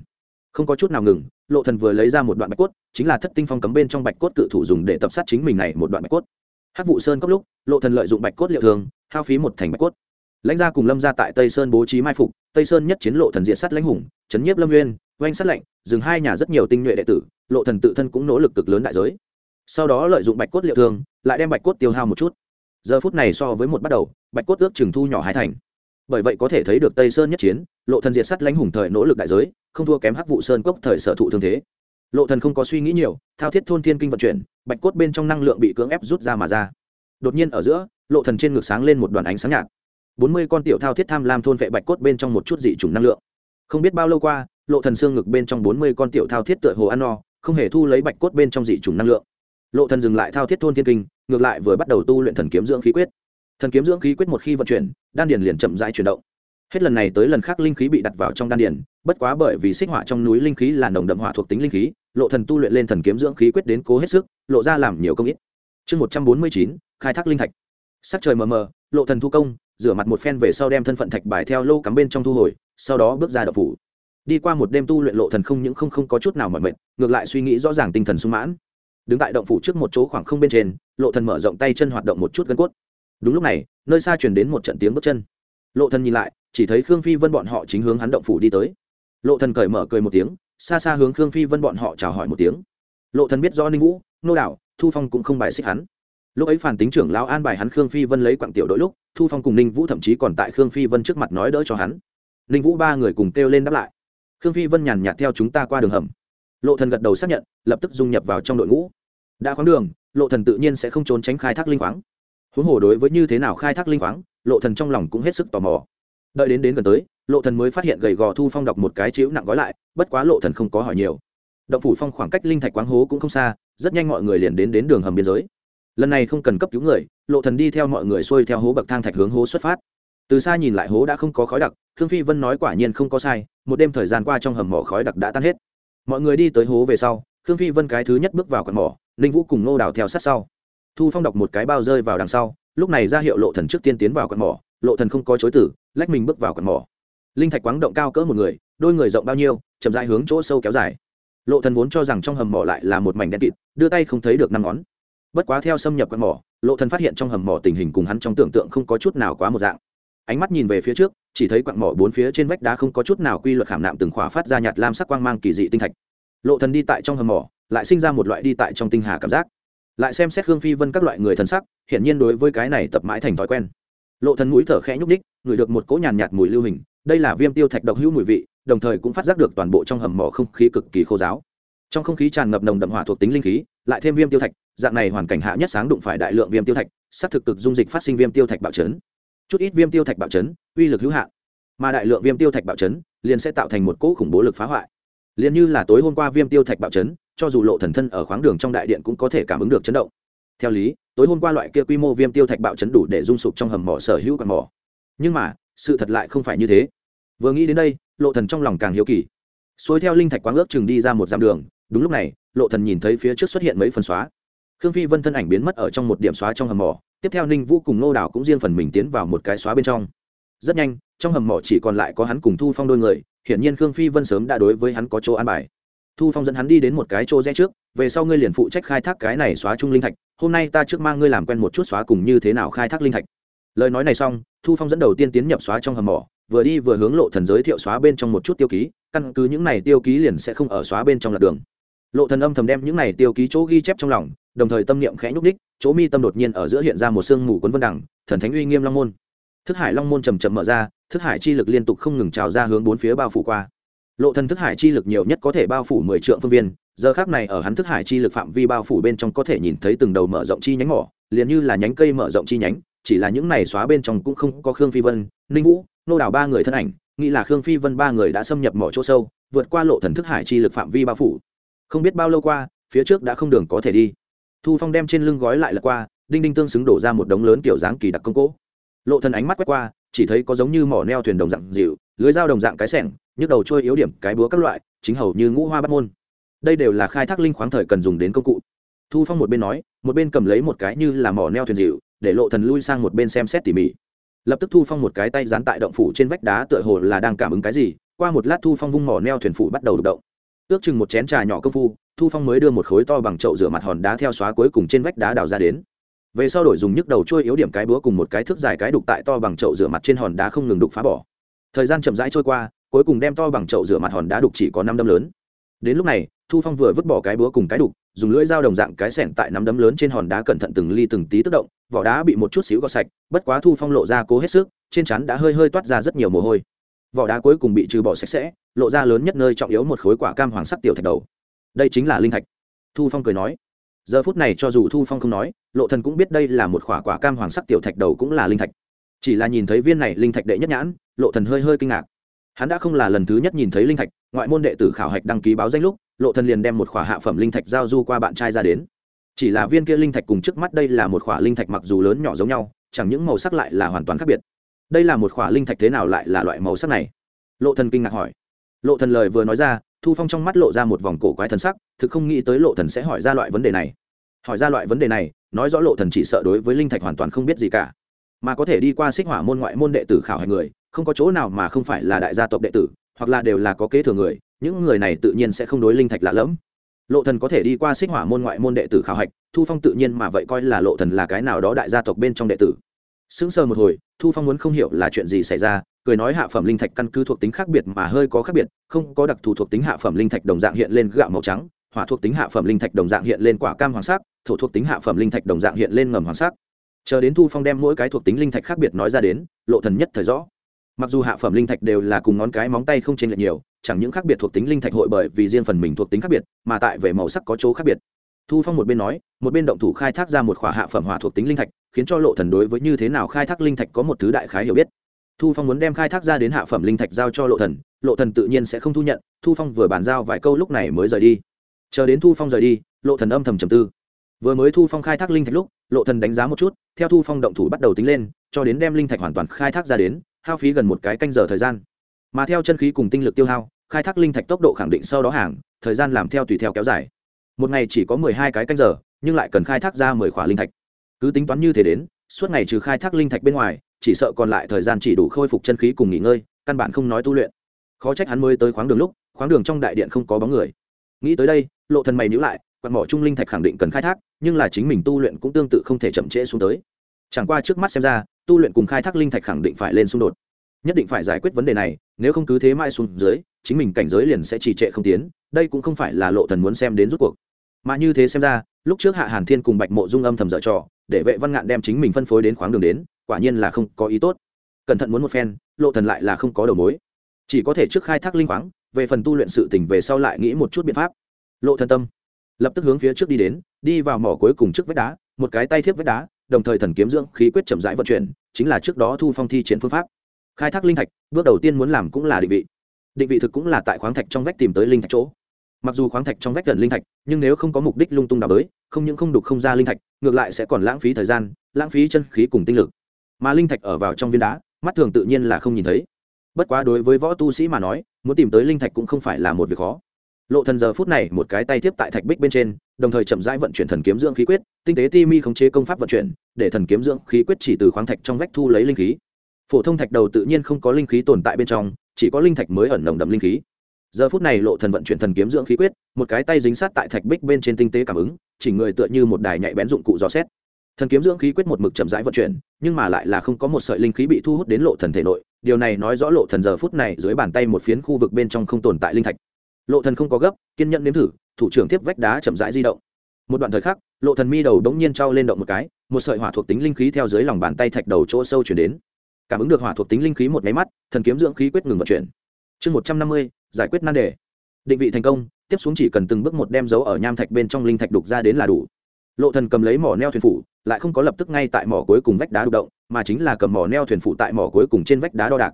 Không có chút nào ngừng, lộ thần vừa lấy ra một đoạn bạch cốt, chính là thất tinh phong cấm bên trong bạch cốt cự thủ dùng để tập sát chính mình này một đoạn bạch cốt. Hắc vụ sơn cấp lúc, lộ thần lợi dụng bạch cốt liệu thường, hao phí một thành bạch cốt. Lãnh gia cùng lâm gia tại tây sơn bố trí mai phục, tây sơn nhất chiến lộ thần diện sát lãnh hùng, chấn nhiếp lâm nguyên, oanh sát lệnh dừng hai nhà rất nhiều tinh nhuệ đệ tử, lộ thần tự thân cũng nỗ lực cực lớn đại giới. Sau đó lợi dụng bạch cốt liệu thường, lại đem bạch cốt tiêu hao một chút giờ phút này so với một bắt đầu, bạch cốt ước chừng thu nhỏ hai thành. Bởi vậy có thể thấy được tây sơn nhất chiến, lộ thần diệt sát lãnh hùng thời nỗ lực đại giới, không thua kém hắc vụ sơn cốc thời sở thụ thương thế. Lộ thần không có suy nghĩ nhiều, thao thiết thôn thiên kinh vận chuyển, bạch cốt bên trong năng lượng bị cưỡng ép rút ra mà ra. Đột nhiên ở giữa, lộ thần trên ngực sáng lên một đoàn ánh sáng nhạt. Bốn mươi con tiểu thao thiết tham lam thôn vệ bạch cốt bên trong một chút dị trùng năng lượng. Không biết bao lâu qua, lộ thần xương ngực bên trong bốn mươi con tiểu thao thiết tựa hồ ăn no, không hề thu lấy bạch cốt bên trong dị trùng năng lượng. Lộ thần dừng lại thao thiết thôn thiên kinh ngược lại vừa bắt đầu tu luyện thần kiếm dưỡng khí quyết. Thần kiếm dưỡng khí quyết một khi vận chuyển, đan điền liền chậm rãi chuyển động. Hết lần này tới lần khác linh khí bị đặt vào trong đan điền, bất quá bởi vì xích hỏa trong núi linh khí là nồng đậm hỏa thuộc tính linh khí, lộ thần tu luyện lên thần kiếm dưỡng khí quyết đến cố hết sức, lộ ra làm nhiều công ít. Chương một trăm bốn mươi chín, khai thác linh thạch. Sắc trời mờ mờ, lộ thần thu công, rửa mặt một phen về sau đem thân phận thạch bài theo lô cắm bên trong thu hồi, sau đó bước ra đập phủ. Đi qua một đêm tu luyện lộ thần không những không không có chút nào mỏi mệt, ngược lại suy nghĩ rõ ràng tinh thần sung mãn. Đứng tại động phủ trước một chỗ khoảng không bên trên lộ thần mở rộng tay chân hoạt động một chút gân cốt. Đúng lúc này nơi xa truyền đến một trận tiếng bước chân. Lộ thần nhìn lại chỉ thấy khương phi vân bọn họ chính hướng hắn động phủ đi tới. Lộ thần cởi mở cười một tiếng xa xa hướng khương phi vân bọn họ chào hỏi một tiếng. Lộ thần biết rõ ninh vũ nô Đảo, thu phong cũng không bài xích hắn. Lúc ấy phản tính trưởng lão an bài hắn khương phi vân lấy quặng tiểu đội lúc thu phong cùng ninh vũ thậm chí còn tại khương phi vân trước mặt nói đỡ cho hắn. Ninh vũ ba người cùng kêu lên đáp lại. Khương phi vân nhàn nhạt theo chúng ta qua đường hầm. Lộ thần gật đầu xác nhận lập tức dung nhập vào trong đội ngũ. Đã khoáng đường lộ thần tự nhiên sẽ không trốn tránh khai thác linh khoáng. Huống hồ đối với như thế nào khai thác linh khoáng, lộ thần trong lòng cũng hết sức tò mò. Đợi đến đến gần tới, lộ thần mới phát hiện gầy gò thu phong đọc một cái chiếu nặng gói lại, bất quá lộ thần không có hỏi nhiều. Động phủ phong khoảng cách linh thạch quáng hố cũng không xa, rất nhanh mọi người liền đến đến đường hầm biên giới. Lần này không cần cấp cứu người, lộ thần đi theo mọi người xuôi theo hố bậc thang thạch hướng hố xuất phát. Từ xa nhìn lại hố đã không có khói đặc, khương phi vân nói quả nhiên không có sai, một đêm thời gian qua trong hầm mỏ khói đặc đã tan hết. Mọi người đi tới hố về sau, khương phi vân cái thứ nhất bước vào quạt mỏ ninh vũ cùng nô đào theo sát sau. Thu phong đọc một cái bao rơi vào đằng sau, lúc này ra hiệu lộ thần trước tiên tiến vào quạt mỏ, lộ thần không có chối tử lách mình bước vào quạt mỏ. Linh thạch quáng động cao cỡ một người, đôi người rộng bao nhiêu, chậm rãi hướng chỗ sâu kéo dài. Lộ thần vốn cho rằng trong hầm mỏ lại là một mảnh đen kịt, đưa tay không thấy được năm ngón. Bất quá theo xâm nhập quạt mỏ, lộ thần phát hiện trong hầm mỏ tình hình cùng hắn trong tưởng tượng không có chút nào quá một dạng. Ánh mắt nhìn về phía trước, chỉ thấy quặng mỏ bốn phía trên vách đá không có chút nào quy luật khảm nạm từng khóa phát ra nhạt lam sắc quang mang kỳ dị tinh thạch. Lộ thần đi tại trong hầm mỏ lại sinh ra một loại đi tại trong tinh hà cảm giác. Lại xem xét hương phi vân các loại người thần sắc, hiển nhiên đối với cái này tập mãi thành thói quen. Lộ thần mũi thở khẽ nhúc đích ngửi được một cỗ nhàn nhạt mùi lưu hình, đây là viêm tiêu thạch độc hữu mùi vị, đồng thời cũng phát giác được toàn bộ trong hầm mỏ không khí cực kỳ khô giáo. Trong không khí tràn ngập nồng đậm hỏa thuộc tính linh khí, lại thêm viêm tiêu thạch, dạng này hoàn cảnh hạ nhất sáng đụng phải đại lượng viêm tiêu thạch sát thực cực dung dịch phát sinh viêm tiêu thạch bạo chấn. Chút ít viêm tiêu thạch bạo chấn, uy lực hữu hạn. Mà đại lượng viêm tiêu thạch bạo chấn, liền sẽ tạo thành một cỗ khủng bố lực phá hoại. Liền như là tối hôm qua viêm tiêu thạch bạo chấn cho dù lộ thần thân ở khoáng đường trong đại điện cũng có thể cảm ứng được chấn động. Theo lý, tối hôm qua loại kia quy mô viêm tiêu thạch bạo chấn đủ để rung sụp trong hầm mỏ sở hữu quạt mỏ. Nhưng mà, sự thật lại không phải như thế. Vừa nghĩ đến đây, lộ thần trong lòng càng hiếu kỳ. Xuôi theo linh thạch quáng ước chừng đi ra một dặm đường, đúng lúc này, lộ thần nhìn thấy phía trước xuất hiện mấy phần xóa. Khương phi vân thân ảnh biến mất ở trong một điểm xóa trong hầm mỏ, tiếp theo ninh vũ cùng nô đảo cũng riêng phần mình tiến vào một cái xóa bên trong. Rất nhanh, trong hầm mỏ chỉ còn lại có hắn cùng thu phong đôi người, hiển nhiên khương phi vân sớm đã đối với hắn có chỗ an bài thu phong dẫn hắn đi đến một cái chỗ rẽ trước, về sau ngươi liền phụ trách khai thác cái này xóa chung linh thạch, hôm nay ta trước mang ngươi làm quen một chút xóa cùng như thế nào khai thác linh thạch. Lời nói này xong, thu phong dẫn đầu tiên tiến nhập xóa trong hầm mỏ, vừa đi vừa hướng lộ thần giới thiệu xóa bên trong một chút tiêu ký, căn cứ những này tiêu ký liền sẽ không ở xóa bên trong lạc đường. Lộ thần âm thầm đem những này tiêu ký chỗ ghi chép trong lòng, đồng thời tâm niệm khẽ nhúc đích chỗ mi tâm đột nhiên ở giữa hiện ra một sương mù cuốn vân đẳng thần thánh uy nghiêm long môn. Thức hải long môn chầm chậm mở ra, thức hải chi lực liên tục không ngừng trào ra hướng bốn phía bao phủ qua lộ thần thức hải chi lực nhiều nhất có thể bao phủ mười trượng phương viên, giờ khác này ở hắn thức hải chi lực phạm vi bao phủ bên trong có thể nhìn thấy từng đầu mở rộng chi nhánh mỏ, liền như là nhánh cây mở rộng chi nhánh, chỉ là những này xóa bên trong cũng không có khương phi vân, ninh vũ, nô đào ba người thân ảnh, nghĩ là khương phi vân ba người đã xâm nhập mỏ chỗ sâu, vượt qua lộ thần thức hải chi lực phạm vi bao phủ. Không biết bao lâu qua, phía trước đã không đường có thể đi. Thu phong đem trên lưng gói lại lật qua, đinh đinh tương xứng đổ ra một đống lớn kiểu dáng kỳ đặc công cố. Lộ thần ánh mắt quét qua chỉ thấy có giống như mỏ neo thuyền đồng dạng dịu, lưới dao đồng dạng cái sẻng, nhức đầu trôi yếu điểm cái búa các loại, chính hầu như ngũ hoa bắt môn. Đây đều là khai thác linh khoáng thời cần dùng đến công cụ. Thu phong một bên nói, một bên cầm lấy một cái như là mỏ neo thuyền dịu, để lộ thần lui sang một bên xem xét tỉ mỉ. Lập tức thu phong một cái tay dán tại động phủ trên vách đá tựa hồ là đang cảm ứng cái gì, qua một lát thu phong vung mỏ neo thuyền phủ bắt đầu đục động. Ước chừng một chén trà nhỏ công phu, thu phong mới đưa một khối to bằng chậu rửa mặt hòn đá theo xóa cuối cùng trên vách đá đào ra đến về sau đổi dùng nhức đầu trôi yếu điểm cái búa cùng một cái thước dài cái đục tại to bằng chậu rửa mặt trên hòn đá không ngừng đục phá bỏ. Thời gian chậm rãi trôi qua, cuối cùng đem to bằng chậu rửa mặt hòn đá đục chỉ có năm đâm lớn. Đến lúc này, thu phong vừa vứt bỏ cái búa cùng cái đục, dùng lưỡi dao đồng dạng cái sẻng tại nắm đấm lớn trên hòn đá cẩn thận từng ly từng tí tức động, vỏ đá bị một chút xíu gọt sạch, bất quá thu phong lộ ra cố hết sức, trên chắn đã hơi hơi toát ra rất nhiều mồ hôi. Vỏ đá cuối cùng bị trừ bỏ sạch sẽ, lộ ra lớn nhất nơi trọng yếu một khối quả cam hoàng sắc tiểu thạch đầu. Đây chính là linh thạch. Thu phong cười nói. Giờ phút này cho dù thu phong không nói lộ thần cũng biết đây là một quả quả cam hoàng sắc tiểu thạch đầu cũng là linh thạch. Chỉ là nhìn thấy viên này linh thạch đệ nhất nhãn, lộ thần hơi hơi kinh ngạc. Hắn đã không là lần thứ nhất nhìn thấy linh thạch, ngoại môn đệ tử khảo hạch đăng ký báo danh lúc, lộ thần liền đem một khỏa hạ phẩm linh thạch giao du qua bạn trai ra đến. Chỉ là viên kia linh thạch cùng trước mắt đây là một khỏa linh thạch mặc dù lớn nhỏ giống nhau, chẳng những màu sắc lại là hoàn toàn khác biệt. Đây là một khỏa linh thạch thế nào lại là loại màu sắc này? Lộ thần kinh ngạc hỏi. Lộ thần lời vừa nói ra, thu phong trong mắt lộ ra một vòng cổ quái thần sắc, thực không nghĩ tới lộ thần sẽ hỏi ra loại vấn đề này. Hỏi ra loại vấn đề này nói rõ lộ thần chỉ sợ đối với linh thạch hoàn toàn không biết gì cả. Mà có thể đi qua xích hỏa môn ngoại môn đệ tử khảo hạch người, không có chỗ nào mà không phải là đại gia tộc đệ tử, hoặc là đều là có kế thừa người, những người này tự nhiên sẽ không đối linh thạch lạ lẫm. Lộ thần có thể đi qua xích hỏa môn ngoại môn đệ tử khảo hạch, thu phong tự nhiên mà vậy coi là lộ thần là cái nào đó đại gia tộc bên trong đệ tử. Sững sờ một hồi, thu phong muốn không hiểu là chuyện gì xảy ra, cười nói hạ phẩm linh thạch căn cứ thuộc tính khác biệt mà hơi có khác biệt, không có đặc thù thuộc tính hạ phẩm linh thạch đồng dạng hiện lên gạo màu trắng hỏa thuộc tính hạ phẩm linh thạch đồng dạng hiện lên quả cam hoàng sắc, thổ thuộc tính hạ phẩm linh thạch đồng dạng hiện lên ngầm hoàng sắc. Chờ đến thu phong đem mỗi cái thuộc tính linh thạch khác biệt nói ra đến, lộ thần nhất thời rõ. Mặc dù hạ phẩm linh thạch đều là cùng ngón cái móng tay không chênh lệch nhiều, chẳng những khác biệt thuộc tính linh thạch hội bởi vì riêng phần mình thuộc tính khác biệt, mà tại về màu sắc có chỗ khác biệt. Thu phong một bên nói, một bên động thủ khai thác ra một khỏa hạ phẩm hỏa thuộc tính linh thạch, khiến cho lộ thần đối với như thế nào khai thác linh thạch có một thứ đại khái hiểu biết. Thu phong muốn đem khai thác ra đến hạ phẩm linh thạch giao cho lộ thần lộ thần tự nhiên sẽ không thu nhận, thu phong vừa bàn giao vài câu lúc này mới rời đi chờ đến thu phong rời đi, lộ thần âm thầm trầm tư. Vừa mới thu phong khai thác linh thạch lúc, lộ thần đánh giá một chút, theo thu phong động thủ bắt đầu tính lên, cho đến đem linh thạch hoàn toàn khai thác ra đến, hao phí gần một cái canh giờ thời gian. Mà theo chân khí cùng tinh lực tiêu hao, khai thác linh thạch tốc độ khẳng định sau đó hàng, thời gian làm theo tùy theo kéo dài. Một ngày chỉ có mười hai cái canh giờ, nhưng lại cần khai thác ra mười khỏa linh thạch. Cứ tính toán như thế đến, suốt ngày trừ khai thác linh thạch bên ngoài, chỉ sợ còn lại thời gian chỉ đủ khôi phục chân khí cùng nghỉ ngơi, căn bản không nói tu luyện. Khó trách hắn mới tới khoáng đường lúc, khoáng đường trong đại điện không có bóng người nghĩ tới đây, lộ thần mày nhữ lại, quạt mỏ trung linh thạch khẳng định cần khai thác, nhưng là chính mình tu luyện cũng tương tự không thể chậm trễ xuống tới. Chẳng qua trước mắt xem ra, tu luyện cùng khai thác linh thạch khẳng định phải lên xung đột. Nhất định phải giải quyết vấn đề này, nếu không cứ thế mãi xuống dưới, chính mình cảnh giới liền sẽ trì trệ không tiến, đây cũng không phải là lộ thần muốn xem đến rút cuộc. Mà như thế xem ra, lúc trước hạ hàn thiên cùng bạch mộ dung âm thầm dở trò, để vệ văn ngạn đem chính mình phân phối đến khoáng đường đến, quả nhiên là không có ý tốt. Cẩn thận muốn một phen, lộ thần lại là không có đầu mối. Chỉ có thể trước khai thác linh khoáng về phần tu luyện sự tình về sau lại nghĩ một chút biện pháp. Lộ thần tâm lập tức hướng phía trước đi đến, đi vào mỏ cuối cùng trước vách đá, một cái tay thiếp vách đá, đồng thời thần kiếm dưỡng khí quyết chậm rãi vận chuyển, chính là trước đó thu phong thi triển phương pháp. Khai thác linh thạch, bước đầu tiên muốn làm cũng là định vị. Định vị thực cũng là tại khoáng thạch trong vách tìm tới linh thạch chỗ. Mặc dù khoáng thạch trong vách gần linh thạch, nhưng nếu không có mục đích lung tung đào bới, không những không đục không ra linh thạch, ngược lại sẽ còn lãng phí thời gian, lãng phí chân khí cùng tinh lực. Mà linh thạch ở vào trong viên đá, mắt thường tự nhiên là không nhìn thấy. Bất quá đối với võ tu sĩ mà nói muốn tìm tới linh thạch cũng không phải là một việc khó. Lộ thần giờ phút này một cái tay tiếp tại thạch bích bên trên, đồng thời chậm rãi vận chuyển thần kiếm dưỡng khí quyết, tinh tế ti mi khống chế công pháp vận chuyển, để thần kiếm dưỡng khí quyết chỉ từ khoáng thạch trong vách thu lấy linh khí. Phổ thông thạch đầu tự nhiên không có linh khí tồn tại bên trong, chỉ có linh thạch mới ẩn nồng đậm linh khí. Giờ phút này lộ thần vận chuyển thần kiếm dưỡng khí quyết, một cái tay dính sát tại thạch bích bên trên tinh tế cảm ứng, chỉ người tựa như một đài nhạy bén dụng cụ dò xét thần kiếm dưỡng khí quyết một mực chậm rãi vận chuyển, nhưng mà lại là không có một sợi linh khí bị thu hút đến lộ thần thể nội. Điều này nói rõ lộ thần giờ phút này dưới bàn tay một phiến khu vực bên trong không tồn tại linh thạch. Lộ thần không có gấp, kiên nhẫn nếm thử, thủ trưởng tiếp vách đá chậm rãi di động. Một đoạn thời khắc, lộ thần mi đầu đống nhiên trao lên động một cái, một sợi hỏa thuộc tính linh khí theo dưới lòng bàn tay thạch đầu chỗ sâu chuyển đến. Cảm ứng được hỏa thuộc tính linh khí một máy mắt, thần kiếm dưỡng khí quyết ngừng vận chuyển. Chương một trăm năm mươi, giải quyết nan đề. Định vị thành công, tiếp xuống chỉ cần từng bước một đem dấu ở nham thạch bên trong linh thạch đục ra đến là đủ. Lộ thần cầm lấy mỏ neo thuyền phủ lại không có lập tức ngay tại mỏ cuối cùng vách đá đục động, mà chính là cầm mỏ neo thuyền phụ tại mỏ cuối cùng trên vách đá đo đạc.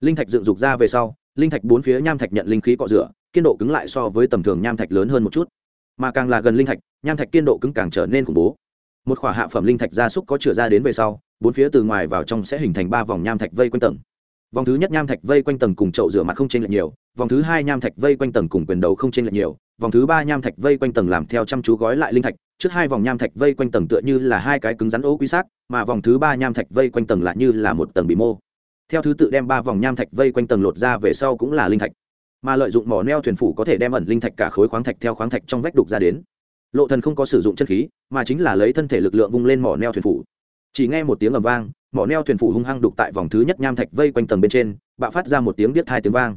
Linh thạch dựng dục ra về sau, linh thạch bốn phía nham thạch nhận linh khí cọ rửa, kiên độ cứng lại so với tầm thường nham thạch lớn hơn một chút. Mà càng là gần linh thạch, nham thạch kiên độ cứng càng trở nên khủng bố. Một khỏa hạ phẩm linh thạch gia súc có chửa ra đến về sau, bốn phía từ ngoài vào trong sẽ hình thành ba vòng nham thạch vây quanh tầng. Vòng thứ nhất nham thạch vây quanh tầng cùng chậu rửa mặt không chênh lệch nhiều, vòng thứ hai nham thạch vây quanh tầng cùng quyền đầu không chênh lệch nhiều, vòng thứ ba nham thạch vây quanh tầng làm theo chăm chú gói lại linh thạch trước hai vòng nham thạch vây quanh tầng tựa như là hai cái cứng rắn ô quy xác, mà vòng thứ ba nham thạch vây quanh tầng lại như là một tầng bị mô. Theo thứ tự đem ba vòng nham thạch vây quanh tầng lột ra về sau cũng là linh thạch. Mà lợi dụng mỏ neo thuyền phủ có thể đem ẩn linh thạch cả khối khoáng thạch theo khoáng thạch trong vách đục ra đến. Lộ thần không có sử dụng chân khí, mà chính là lấy thân thể lực lượng vung lên mỏ neo thuyền phủ. Chỉ nghe một tiếng ầm vang, mỏ neo thuyền phủ hung hăng đục tại vòng thứ nhất nham thạch vây quanh tầng bên trên, bạo phát ra một tiếng biết hai tiếng vang.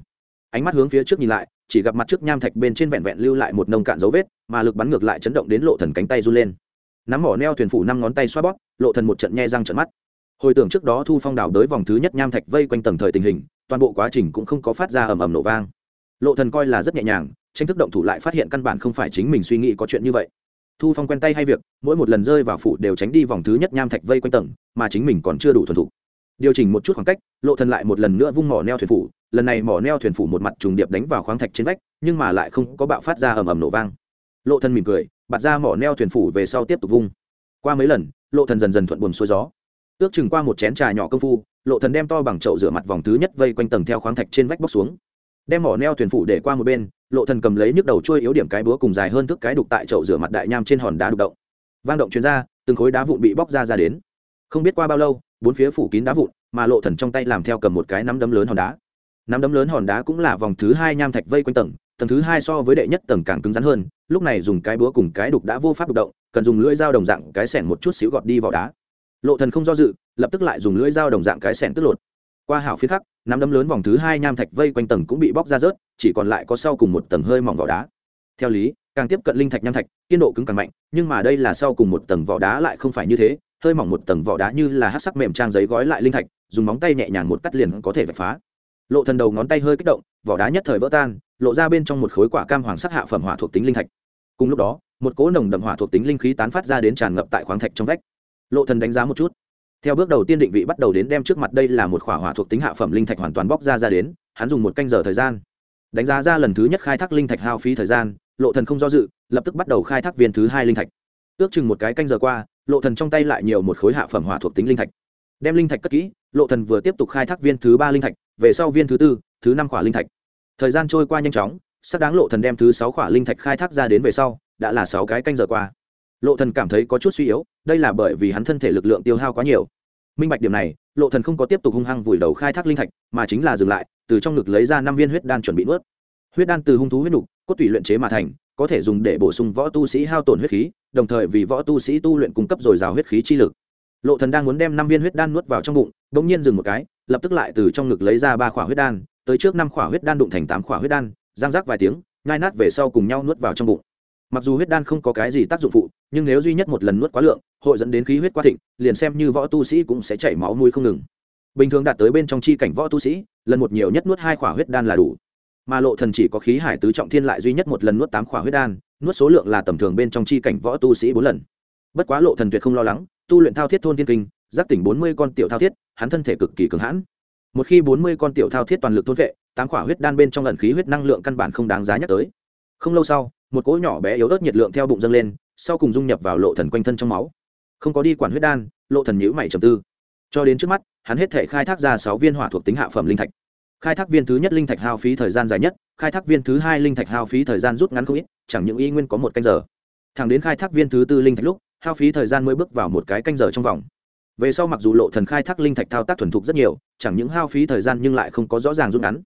Ánh mắt hướng phía trước nhìn lại chỉ gặp mặt trước nham thạch bên trên vẹn vẹn lưu lại một nông cạn dấu vết, mà lực bắn ngược lại chấn động đến lộ thần cánh tay run lên. Nắm mỏ neo thuyền phủ năm ngón tay xoa bóp, lộ thần một trận nhe răng trận mắt. Hồi tưởng trước đó thu phong đảo đới vòng thứ nhất nham thạch vây quanh tầng thời tình hình, toàn bộ quá trình cũng không có phát ra ầm ầm nổ vang. Lộ thần coi là rất nhẹ nhàng, tranh thức động thủ lại phát hiện căn bản không phải chính mình suy nghĩ có chuyện như vậy. Thu phong quen tay hay việc, mỗi một lần rơi vào phủ đều tránh đi vòng thứ nhất nham thạch vây quanh tầng, mà chính mình còn chưa đủ thuần thục. Điều chỉnh một chút khoảng cách, lộ thần lại một lần nữa vung mỏ neo thuyền phủ lần này mỏ neo thuyền phủ một mặt trùng điệp đánh vào khoáng thạch trên vách, nhưng mà lại không có bạo phát ra ầm ầm nổ vang. Lộ thần mỉm cười bật ra mỏ neo thuyền phủ về sau tiếp tục vung. Qua mấy lần, lộ thần dần dần thuận buồm xuôi gió. Ước chừng qua một chén trà nhỏ công phu, lộ thần đem to bằng chậu rửa mặt vòng thứ nhất vây quanh tầng theo khoáng thạch trên vách bóc xuống. Đem mỏ neo thuyền phủ để qua một bên, lộ thần cầm lấy nhức đầu chui yếu điểm cái búa cùng dài hơn thước cái đục tại chậu rửa mặt đại nham trên hòn đá đục động. Vang động chuyên ra, từng khối đá vụn bị bóc ra ra đến. Không biết qua bao lâu, bốn phía phủ kín đá vụn, mà lộ thần trong tay làm theo cầm một cái nắm đấm lớn hòn đá nắm đấm lớn hòn đá cũng là vòng thứ hai nham thạch vây quanh tầng tầng thứ hai so với đệ nhất tầng càng cứng rắn hơn, lúc này dùng cái búa cùng cái đục đã vô pháp đục động, cần dùng lưỡi dao đồng dạng cái sẻn một chút xíu gọt đi vào đá. Lộ thần không do dự, lập tức lại dùng lưỡi dao đồng dạng cái sẻn tức lột. Qua hảo phiến khắc, nắm đấm lớn vòng thứ hai nham thạch vây quanh tầng cũng bị bóc ra rớt, chỉ còn lại có sau cùng một tầng hơi mỏng vỏ đá. Theo lý, càng tiếp cận linh thạch nham thạch, kiên độ cứng càng mạnh, nhưng mà đây là sau cùng một tầng vỏ đá lại không phải như thế, hơi mỏng một tầng vỏ đá như là hát sắc mềm trang giấy gói lại linh thạch, dùng móng tay nhẹ nhàng một cắt liền có thể vạch phá lộ thần đầu ngón tay hơi kích động, vỏ đá nhất thời vỡ tan, lộ ra bên trong một khối quả cam hoàng sắc hạ phẩm hỏa thuộc tính linh thạch. Cùng lúc đó, một cỗ nồng đậm hỏa thuộc tính linh khí tán phát ra đến tràn ngập tại khoáng thạch trong vách. Lộ thần đánh giá một chút. Theo bước đầu tiên định vị bắt đầu đến đem trước mặt đây là một khỏa hỏa thuộc tính hạ phẩm linh thạch hoàn toàn bóc ra ra đến, hắn dùng một canh giờ thời gian. Đánh giá ra lần thứ nhất khai thác linh thạch hao phí thời gian, lộ thần không do dự, lập tức bắt đầu khai thác viên thứ hai linh thạch. Ước chừng một cái canh giờ qua, lộ thần trong tay lại nhiều một khối hạ phẩm hỏa thuộc tính linh thạch. Đem linh thạch cất kỹ, lộ thần vừa tiếp tục khai thác viên thứ ba linh thạch về sau viên thứ tư, thứ năm khỏa linh thạch. Thời gian trôi qua nhanh chóng sắp đáng lộ thần đem thứ sáu khỏa linh thạch khai thác ra đến về sau, đã là sáu cái canh giờ qua. Lộ thần cảm thấy có chút suy yếu, đây là bởi vì hắn thân thể lực lượng tiêu hao quá nhiều. Minh bạch điểm này, lộ thần không có tiếp tục hung hăng vùi đầu khai thác linh thạch, mà chính là dừng lại, từ trong ngực lấy ra năm viên huyết đan chuẩn bị nuốt. Huyết đan từ hung thú huyết nục, cốt tủy luyện chế mà thành, có thể dùng để bổ sung võ tu sĩ hao tổn huyết khí, đồng thời vì võ tu sĩ tu luyện cung cấp dồi dào huyết khí chi lực. Lộ thần đang muốn đem năm viên huyết đan nuốt vào trong bụng đột nhiên dừng một cái lập tức lại từ trong ngực lấy ra ba khỏa huyết đan, tới trước năm khỏa huyết đan đụng thành tám khỏa huyết đan, giang rác vài tiếng, nhai nát về sau cùng nhau nuốt vào trong bụng. Mặc dù huyết đan không có cái gì tác dụng phụ, nhưng nếu duy nhất một lần nuốt quá lượng, hội dẫn đến khí huyết quá thịnh, liền xem như võ tu sĩ cũng sẽ chảy máu mũi không ngừng. Bình thường đạt tới bên trong chi cảnh võ tu sĩ, lần một nhiều nhất nuốt hai khỏa huyết đan là đủ. Mà lộ thần chỉ có khí hải tứ trọng thiên lại duy nhất một lần nuốt tám khỏa huyết đan, nuốt số lượng là tầm thường bên trong chi cảnh võ tu sĩ bốn lần. Bất quá lộ thần tuyệt không lo lắng, tu luyện thao thiết thôn thiên kinh giác tỉnh bốn mươi con tiểu thao thiết, hắn thân thể cực kỳ cường hãn. Một khi bốn mươi con tiểu thao thiết toàn lực thôn vệ, tám khỏa huyết đan bên trong ẩn khí huyết năng lượng căn bản không đáng giá nhắc tới. Không lâu sau, một cỗ nhỏ bé yếu ớt nhiệt lượng theo bụng dâng lên, sau cùng dung nhập vào lộ thần quanh thân trong máu. Không có đi quản huyết đan, lộ thần nhíu mày trầm tư. Cho đến trước mắt, hắn hết thể khai thác ra sáu viên hỏa thuộc tính hạ phẩm linh thạch. Khai thác viên thứ nhất linh thạch hao phí thời gian dài nhất, khai thác viên thứ hai linh thạch hao phí thời gian rút ngắn không ít, chẳng những y nguyên có một canh giờ. Thẳng đến khai thác viên thứ tư linh thạch lúc, hao phí thời gian mới bước vào một cái canh giờ trong vòng về sau mặc dù lộ thần khai thác linh thạch thao tác thuần thục rất nhiều, chẳng những hao phí thời gian nhưng lại không có rõ ràng rút ngắn.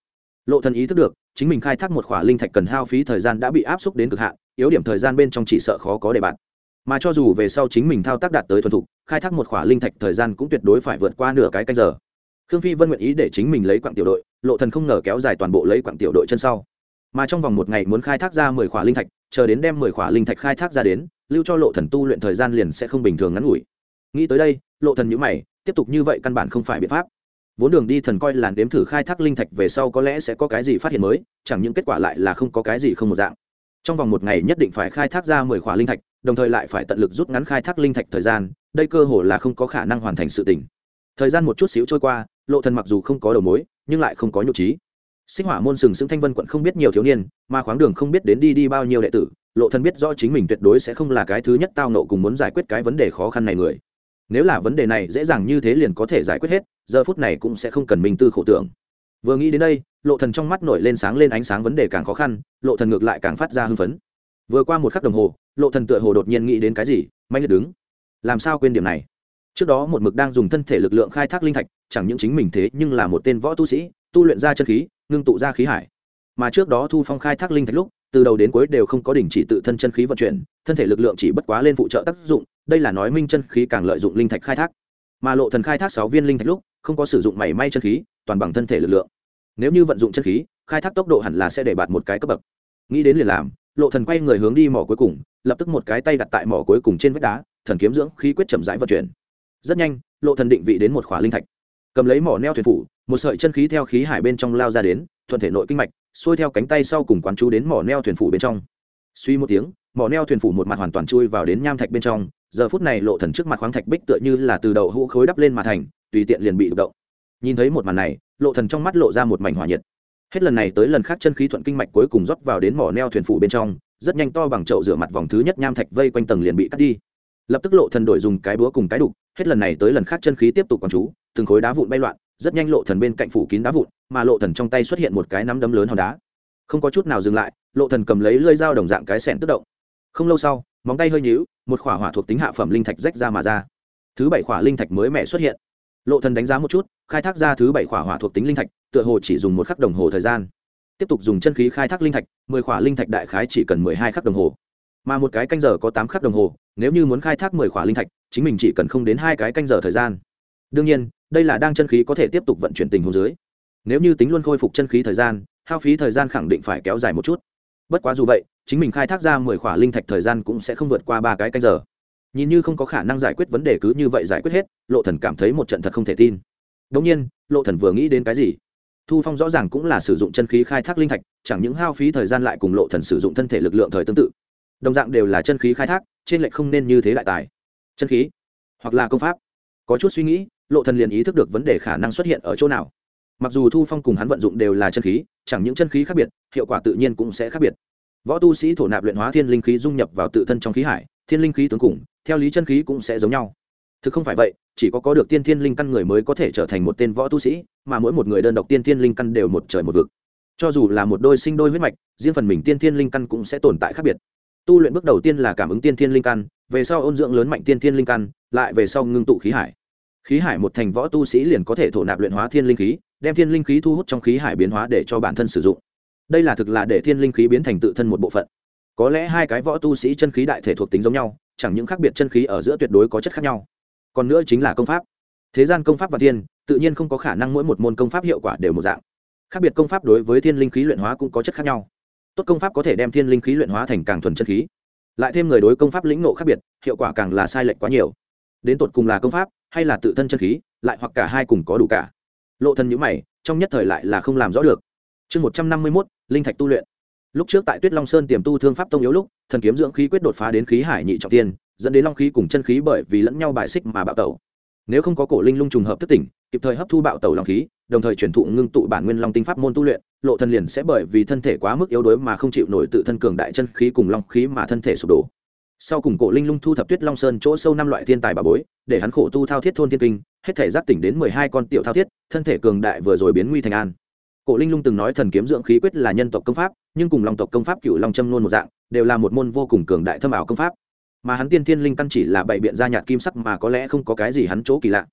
Lộ thần ý thức được, chính mình khai thác một khỏa linh thạch cần hao phí thời gian đã bị áp suất đến cực hạn, yếu điểm thời gian bên trong chỉ sợ khó có để bạn. Mà cho dù về sau chính mình thao tác đạt tới thuần thục, khai thác một khỏa linh thạch thời gian cũng tuyệt đối phải vượt qua nửa cái canh giờ. Khương phi vân nguyện ý để chính mình lấy quặng tiểu đội, lộ thần không ngờ kéo dài toàn bộ lấy quặng tiểu đội chân sau. Mà trong vòng một ngày muốn khai thác ra mười khỏa linh thạch, chờ đến đem mười khỏa linh thạch khai thác ra đến, lưu cho lộ thần tu luyện thời gian liền sẽ không bình thường ngắn ngủi nghĩ tới đây, lộ thần nhíu mày, tiếp tục như vậy căn bản không phải biện pháp. Vốn đường đi thần coi làn đếm thử khai thác linh thạch về sau có lẽ sẽ có cái gì phát hiện mới, chẳng những kết quả lại là không có cái gì không một dạng. Trong vòng một ngày nhất định phải khai thác ra mười khỏa linh thạch, đồng thời lại phải tận lực rút ngắn khai thác linh thạch thời gian, đây cơ hồ là không có khả năng hoàn thành sự tình. Thời gian một chút xíu trôi qua, lộ thần mặc dù không có đầu mối, nhưng lại không có nhục trí. Sinh hỏa môn sừng sững thanh vân quận không biết nhiều thiếu niên, mà khoáng đường không biết đến đi đi bao nhiêu đệ tử, lộ thần biết rõ chính mình tuyệt đối sẽ không là cái thứ nhất tao nộ cùng muốn giải quyết cái vấn đề khó khăn này người nếu là vấn đề này dễ dàng như thế liền có thể giải quyết hết, giờ phút này cũng sẽ không cần mình tư khổ tưởng. Vừa nghĩ đến đây, lộ thần trong mắt nổi lên sáng lên ánh sáng vấn đề càng khó khăn, lộ thần ngược lại càng phát ra hưng phấn. Vừa qua một khắc đồng hồ, lộ thần tựa hồ đột nhiên nghĩ đến cái gì, mạnh liệt đứng. Làm sao quên điểm này? Trước đó một mực đang dùng thân thể lực lượng khai thác linh thạch, chẳng những chính mình thế nhưng là một tên võ tu sĩ, tu luyện ra chân khí, ngưng tụ ra khí hải. Mà trước đó thu phong khai thác linh thạch lúc, từ đầu đến cuối đều không có đình chỉ tự thân chân khí vận chuyển, thân thể lực lượng chỉ bất quá lên phụ trợ tác dụng đây là nói minh chân khí càng lợi dụng linh thạch khai thác. Mà lộ thần khai thác sáu viên linh thạch lúc, không có sử dụng mảy may chân khí, toàn bằng thân thể lực lượng. Nếu như vận dụng chân khí, khai thác tốc độ hẳn là sẽ để bạt một cái cấp bậc. Nghĩ đến liền làm, lộ thần quay người hướng đi mỏ cuối cùng, lập tức một cái tay đặt tại mỏ cuối cùng trên vách đá, thần kiếm dưỡng khí quyết chậm rãi vận chuyển. Rất nhanh, lộ thần định vị đến một khỏa linh thạch. Cầm lấy mỏ neo thuyền phủ, một sợi chân khí theo khí hải bên trong lao ra đến, thuận thể nội kinh mạch, xuôi theo cánh tay sau cùng quán chú đến mỏ neo thuyền phủ bên trong. Suy một tiếng, mỏ neo thuyền phủ một mặt hoàn toàn chui vào đến nham thạch bên trong giờ phút này lộ thần trước mặt khoáng thạch bích tựa như là từ đầu hũ khối đắp lên mà thành, tùy tiện liền bị động. Nhìn thấy một màn này, lộ thần trong mắt lộ ra một mảnh hỏa nhiệt. Hết lần này tới lần khác chân khí thuận kinh mạch cuối cùng rót vào đến mỏ neo thuyền phủ bên trong, rất nhanh to bằng chậu rửa mặt vòng thứ nhất nham thạch vây quanh tầng liền bị cắt đi. Lập tức lộ thần đổi dùng cái búa cùng cái đục, hết lần này tới lần khác chân khí tiếp tục quán chú, từng khối đá vụn bay loạn, rất nhanh lộ thần bên cạnh phủ kín đá vụn, mà lộ thần trong tay xuất hiện một cái nắm đấm lớn hòn đá. Không có chút nào dừng lại, lộ thần cầm lấy lưỡi dao đồng dạng cái sẹn tức động. Không lâu sau móng tay hơi nhíu, một khỏa hỏa thuộc tính hạ phẩm linh thạch rách ra mà ra. Thứ bảy khỏa linh thạch mới mẻ xuất hiện. Lộ thần đánh giá một chút, khai thác ra thứ bảy khỏa hỏa thuộc tính linh thạch, tựa hồ chỉ dùng một khắc đồng hồ thời gian. Tiếp tục dùng chân khí khai thác linh thạch, mười khỏa linh thạch đại khái chỉ cần mười hai khắc đồng hồ. Mà một cái canh giờ có tám khắc đồng hồ, nếu như muốn khai thác mười khỏa linh thạch, chính mình chỉ cần không đến hai cái canh giờ thời gian. Đương nhiên, đây là đang chân khí có thể tiếp tục vận chuyển tình hồ dưới. Nếu như tính luôn khôi phục chân khí thời gian, hao phí thời gian khẳng định phải kéo dài một chút. Bất quá dù vậy chính mình khai thác ra mười khỏa linh thạch thời gian cũng sẽ không vượt qua ba cái canh giờ. Nhìn như không có khả năng giải quyết vấn đề cứ như vậy giải quyết hết, lộ thần cảm thấy một trận thật không thể tin. Đống nhiên, lộ thần vừa nghĩ đến cái gì? Thu phong rõ ràng cũng là sử dụng chân khí khai thác linh thạch, chẳng những hao phí thời gian lại cùng lộ thần sử dụng thân thể lực lượng thời tương tự. Đồng dạng đều là chân khí khai thác, trên lệch không nên như thế đại tài. Chân khí? Hoặc là công pháp? Có chút suy nghĩ, lộ thần liền ý thức được vấn đề khả năng xuất hiện ở chỗ nào. Mặc dù thu phong cùng hắn vận dụng đều là chân khí, chẳng những chân khí khác biệt, hiệu quả tự nhiên cũng sẽ khác biệt võ tu sĩ thổ nạp luyện hóa thiên linh khí dung nhập vào tự thân trong khí hải, thiên linh khí tướng cùng, theo lý chân khí cũng sẽ giống nhau. Thực không phải vậy, chỉ có có được tiên thiên linh căn người mới có thể trở thành một tên võ tu sĩ, mà mỗi một người đơn độc tiên thiên linh căn đều một trời một vực. Cho dù là một đôi sinh đôi huyết mạch, riêng phần mình tiên thiên linh căn cũng sẽ tồn tại khác biệt. Tu luyện bước đầu tiên là cảm ứng tiên thiên linh căn, về sau ôn dưỡng lớn mạnh tiên thiên linh căn, lại về sau ngưng tụ khí hải. Khí hải một thành võ tu sĩ liền có thể thổ nạp luyện hóa thiên linh khí, đem thiên linh khí thu hút trong khí hải biến hóa để cho bản thân sử dụng đây là thực là để thiên linh khí biến thành tự thân một bộ phận. Có lẽ hai cái võ tu sĩ chân khí đại thể thuộc tính giống nhau, chẳng những khác biệt chân khí ở giữa tuyệt đối có chất khác nhau. Còn nữa chính là công pháp. Thế gian công pháp và thiên, tự nhiên không có khả năng mỗi một môn công pháp hiệu quả đều một dạng. Khác biệt công pháp đối với thiên linh khí luyện hóa cũng có chất khác nhau. Tốt công pháp có thể đem thiên linh khí luyện hóa thành càng thuần chân khí. Lại thêm người đối công pháp lĩnh nộ khác biệt, hiệu quả càng là sai lệch quá nhiều. Đến tột cùng là công pháp, hay là tự thân chân khí, lại hoặc cả hai cùng có đủ cả. Lộ thân nhữ mày, trong nhất thời lại là không làm rõ được chương một trăm năm mươi mốt, linh thạch tu luyện. Lúc trước tại tuyết long sơn tiềm tu thương pháp tông yếu lúc, thần kiếm dưỡng khí quyết đột phá đến khí hải nhị trọng tiên, dẫn đến long khí cùng chân khí bởi vì lẫn nhau bài xích mà bạo tẩu. Nếu không có cổ linh lung trùng hợp thức tỉnh, kịp thời hấp thu bạo tẩu long khí, đồng thời truyền thụ ngưng tụ bản nguyên long tinh pháp môn tu luyện, lộ thần liền sẽ bởi vì thân thể quá mức yếu đuối mà không chịu nổi tự thân cường đại chân khí cùng long khí mà thân thể sụp đổ. Sau cùng cổ linh lung thu thập tuyết long sơn chỗ sâu năm loại thiên tài bà bối, để hắn khổ tu thao thiết thôn thiên kinh, hết thể giác tỉnh đến mười hai con tiểu thao thiết, thân thể cường đại vừa rồi biến nguy thành an cổ linh lung từng nói thần kiếm dưỡng khí quyết là nhân tộc công pháp, nhưng cùng long tộc công pháp cựu long châm nôn một dạng, đều là một môn vô cùng cường đại thâm ảo công pháp. Mà hắn tiên thiên linh căn chỉ là bày biện ra nhạt kim sắc mà có lẽ không có cái gì hắn chỗ kỳ lạ.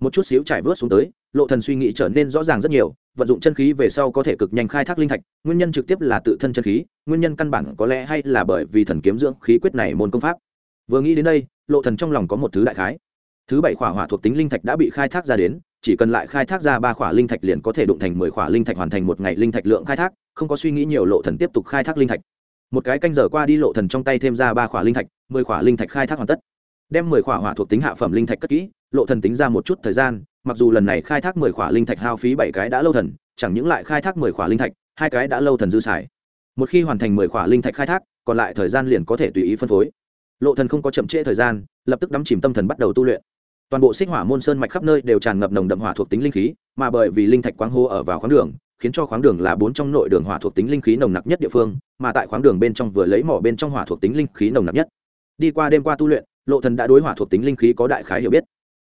Một chút xíu trải vớt xuống tới, lộ thần suy nghĩ trở nên rõ ràng rất nhiều, vận dụng chân khí về sau có thể cực nhanh khai thác linh thạch, nguyên nhân trực tiếp là tự thân chân khí, nguyên nhân căn bản có lẽ hay là bởi vì thần kiếm dưỡng khí quyết này môn công pháp. Vừa nghĩ đến đây, lộ thần trong lòng có một thứ đại khái. Thứ bảy khỏa hỏa thuộc tính linh thạch đã bị khai thác ra đến chỉ cần lại khai thác ra ba khỏa linh thạch liền có thể đụng thành mười khỏa linh thạch hoàn thành một ngày linh thạch lượng khai thác, không có suy nghĩ nhiều lộ thần tiếp tục khai thác linh thạch. Một cái canh giờ qua đi lộ thần trong tay thêm ra ba khỏa linh thạch, mười khỏa linh thạch khai thác hoàn tất. Đem mười khỏa hỏa thuộc tính hạ phẩm linh thạch cất kỹ, lộ thần tính ra một chút thời gian, mặc dù lần này khai thác mười khỏa linh thạch hao phí bảy cái đã lâu thần, chẳng những lại khai thác mười khỏa linh thạch, hai cái đã lâu thần dư xài. Một khi hoàn thành mười khỏa linh thạch khai thác, còn lại thời gian liền có thể tùy ý phân phối. Lộ thần không có chậm trễ thời gian, lập tức đắm chìm tâm thần bắt đầu tu luyện toàn bộ xích hỏa môn sơn mạch khắp nơi đều tràn ngập nồng đậm hỏa thuộc tính linh khí, mà bởi vì linh thạch quang hô ở vào khoáng đường, khiến cho khoáng đường là bốn trong nội đường hỏa thuộc tính linh khí nồng nặc nhất địa phương, mà tại khoáng đường bên trong vừa lấy mỏ bên trong hỏa thuộc tính linh khí nồng nặc nhất. Đi qua đêm qua tu luyện, lộ thần đã đối hỏa thuộc tính linh khí có đại khái hiểu biết.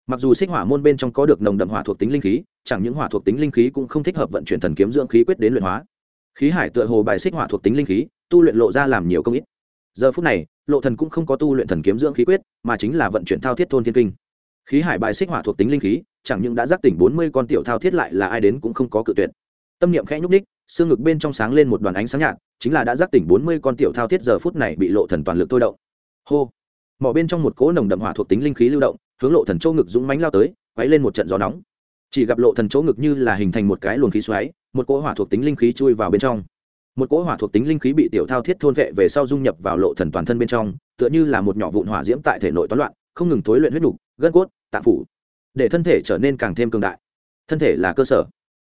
Mặc dù xích hỏa môn bên trong có được nồng đậm hỏa thuộc tính linh khí, chẳng những hỏa thuộc tính linh khí cũng không thích hợp vận chuyển thần kiếm dưỡng khí quyết đến luyện hóa. Khí hải tựa hồ bài xích hỏa thuộc tính linh khí, tu luyện lộ ra làm nhiều công ít. Giờ phút này, lộ thần cũng không có tu luyện thần kiếm dưỡng khí quyết, mà chính là vận chuyển thao thiết thôn thiên kinh khí hải bài xích hỏa thuộc tính linh khí, chẳng những đã giác tỉnh bốn mươi con tiểu thao thiết lại là ai đến cũng không có cự tuyệt. Tâm niệm khẽ nhúc ních xương ngực bên trong sáng lên một đoàn ánh sáng nhạt, chính là đã giác tỉnh bốn mươi con tiểu thao thiết giờ phút này bị lộ thần toàn lực thôi động. Hô! Mỏ bên trong một cỗ nồng đậm hỏa thuộc tính linh khí lưu động, hướng lộ thần chỗ ngực dũng mãnh lao tới, quấy lên một trận gió nóng. Chỉ gặp lộ thần chỗ ngực như là hình thành một cái luồng khí xoáy, một cỗ hỏa thuộc tính linh khí chui vào bên trong. Một cỗ hỏa thuộc tính linh khí bị tiểu thao thiết thôn vệ về sau dung nhập vào lộ thần toàn thân bên trong, tựa như là một nhỏ vụn hỏa diễm tại thể nội toán loạn, không ngừng thối luyện huyết nục gân cốt tạng phủ, để thân thể trở nên càng thêm cường đại. Thân thể là cơ sở.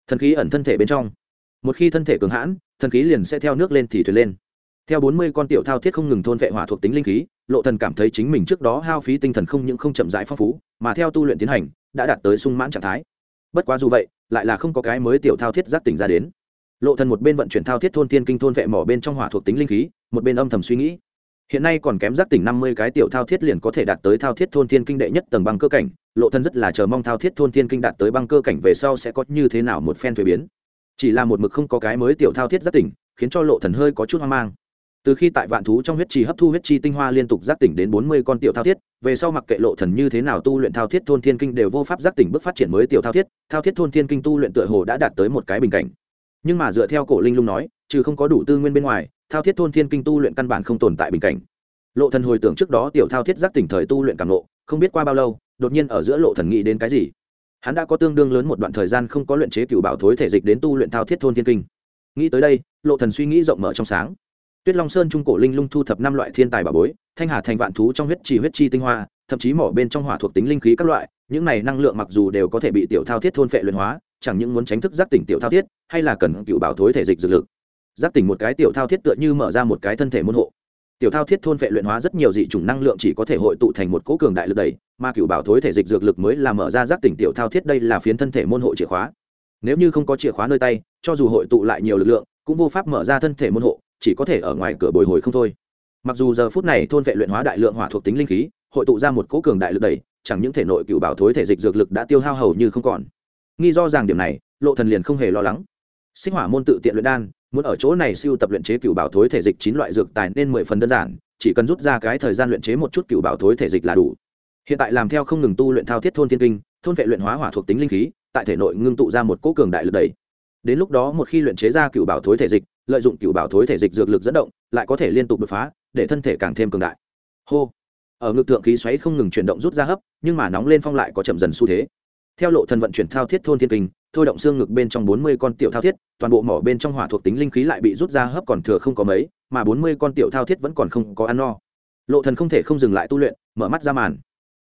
Thần khí ẩn thân thể bên trong. Một khi thân thể cường hãn, thần khí liền sẽ theo nước lên thì thuyền lên. Theo bốn mươi con tiểu thao thiết không ngừng thôn vệ hỏa thuộc tính linh khí, lộ thần cảm thấy chính mình trước đó hao phí tinh thần không những không chậm rãi phong phú, mà theo tu luyện tiến hành, đã đạt tới sung mãn trạng thái. Bất quá dù vậy, lại là không có cái mới tiểu thao thiết giác tỉnh ra đến. Lộ thần một bên vận chuyển thao thiết thôn tiên kinh thôn vệ mỏ bên trong hỏa thuộc tính linh khí, một bên âm thầm suy nghĩ hiện nay còn kém giác tỉnh năm mươi cái tiểu thao thiết liền có thể đạt tới thao thiết thôn thiên kinh đệ nhất tầng băng cơ cảnh, lộ thân rất là chờ mong thao thiết thôn thiên kinh đạt tới băng cơ cảnh về sau sẽ có như thế nào một phen thuế biến. Chỉ là một mực không có cái mới tiểu thao thiết giác tỉnh, khiến cho lộ thần hơi có chút hoang mang. Từ khi tại vạn thú trong huyết trì hấp thu huyết chi tinh hoa liên tục giác tỉnh đến bốn mươi con tiểu thao thiết, về sau mặc kệ lộ thần như thế nào tu luyện thao thiết thôn thiên kinh đều vô pháp giác tỉnh bước phát triển mới tiểu thao thiết thao thiết thôn thiên kinh tu luyện tựa hồ đã đạt tới một cái bình cảnh. Nhưng mà dựa theo cổ linh lung nói trừ không có đủ tư nguyên bên ngoài, thao thiết thôn thiên kinh tu luyện căn bản không tồn tại bình cảnh. Lộ thần hồi tưởng trước đó tiểu thao thiết giác tỉnh thời tu luyện càng lộ không biết qua bao lâu, đột nhiên ở giữa lộ thần nghĩ đến cái gì. Hắn đã có tương đương lớn một đoạn thời gian không có luyện chế cựu bảo thối thể dịch đến tu luyện thao thiết thôn thiên kinh. Nghĩ tới đây, lộ thần suy nghĩ rộng mở trong sáng. Tuyết long sơn trung cổ linh lung thu thập năm loại thiên tài bảo bối, thanh hà thành vạn thú trong huyết trì huyết chi tinh hoa, thậm chí mỏ bên trong hỏa thuộc tính linh khí các loại, những này năng lượng mặc dù đều có thể bị tiểu thao thiết thôn phệ luyện hóa, chẳng những muốn tránh thức giác tỉnh tiểu thao thiết, hay là cần cựu bảo thối thể dịch dược lực giác tỉnh một cái tiểu thao thiết tựa như mở ra một cái thân thể môn hộ. Tiểu thao thiết thôn vệ luyện hóa rất nhiều dị chủng năng lượng chỉ có thể hội tụ thành một cố cường đại lực đẩy, mà cựu bảo thối thể dịch dược lực mới là mở ra giác tỉnh tiểu thao thiết đây là phiến thân thể môn hộ chìa khóa. Nếu như không có chìa khóa nơi tay, cho dù hội tụ lại nhiều lực lượng, cũng vô pháp mở ra thân thể môn hộ, chỉ có thể ở ngoài cửa bồi hồi không thôi. Mặc dù giờ phút này thôn vệ luyện hóa đại lượng hỏa thuộc tính linh khí, hội tụ ra một cố cường đại lực đẩy, chẳng những thể nội cựu bảo thối thể dịch dược lực đã tiêu hao hầu như không còn. Nghi do rằng điểm này, lộ thần liền không hề lo lắng. Sinh hỏa môn tự tiện luyện đan muốn ở chỗ này siêu tập luyện chế cựu bảo thối thể dịch chín loại dược tài nên mười phần đơn giản, chỉ cần rút ra cái thời gian luyện chế một chút cựu bảo thối thể dịch là đủ. Hiện tại làm theo không ngừng tu luyện thao thiết thôn thiên kinh, thôn vệ luyện hóa hỏa thuộc tính linh khí, tại thể nội ngưng tụ ra một cỗ cường đại lực đẩy. Đến lúc đó một khi luyện chế ra cựu bảo thối thể dịch, lợi dụng cựu bảo thối thể dịch dược lực dẫn động, lại có thể liên tục đột phá, để thân thể càng thêm cường đại. Hô. Ở ngực tượng khí xoáy không ngừng chuyển động rút ra hấp, nhưng mà nóng lên phong lại có chậm dần xu thế theo lộ thần vận chuyển thao thiết thôn thiên kinh, thôi động xương ngực bên trong bốn mươi con tiểu thao thiết, toàn bộ mỏ bên trong hỏa thuộc tính linh khí lại bị rút ra hấp còn thừa không có mấy, mà bốn mươi con tiểu thao thiết vẫn còn không có ăn no. Lộ thần không thể không dừng lại tu luyện, mở mắt ra màn.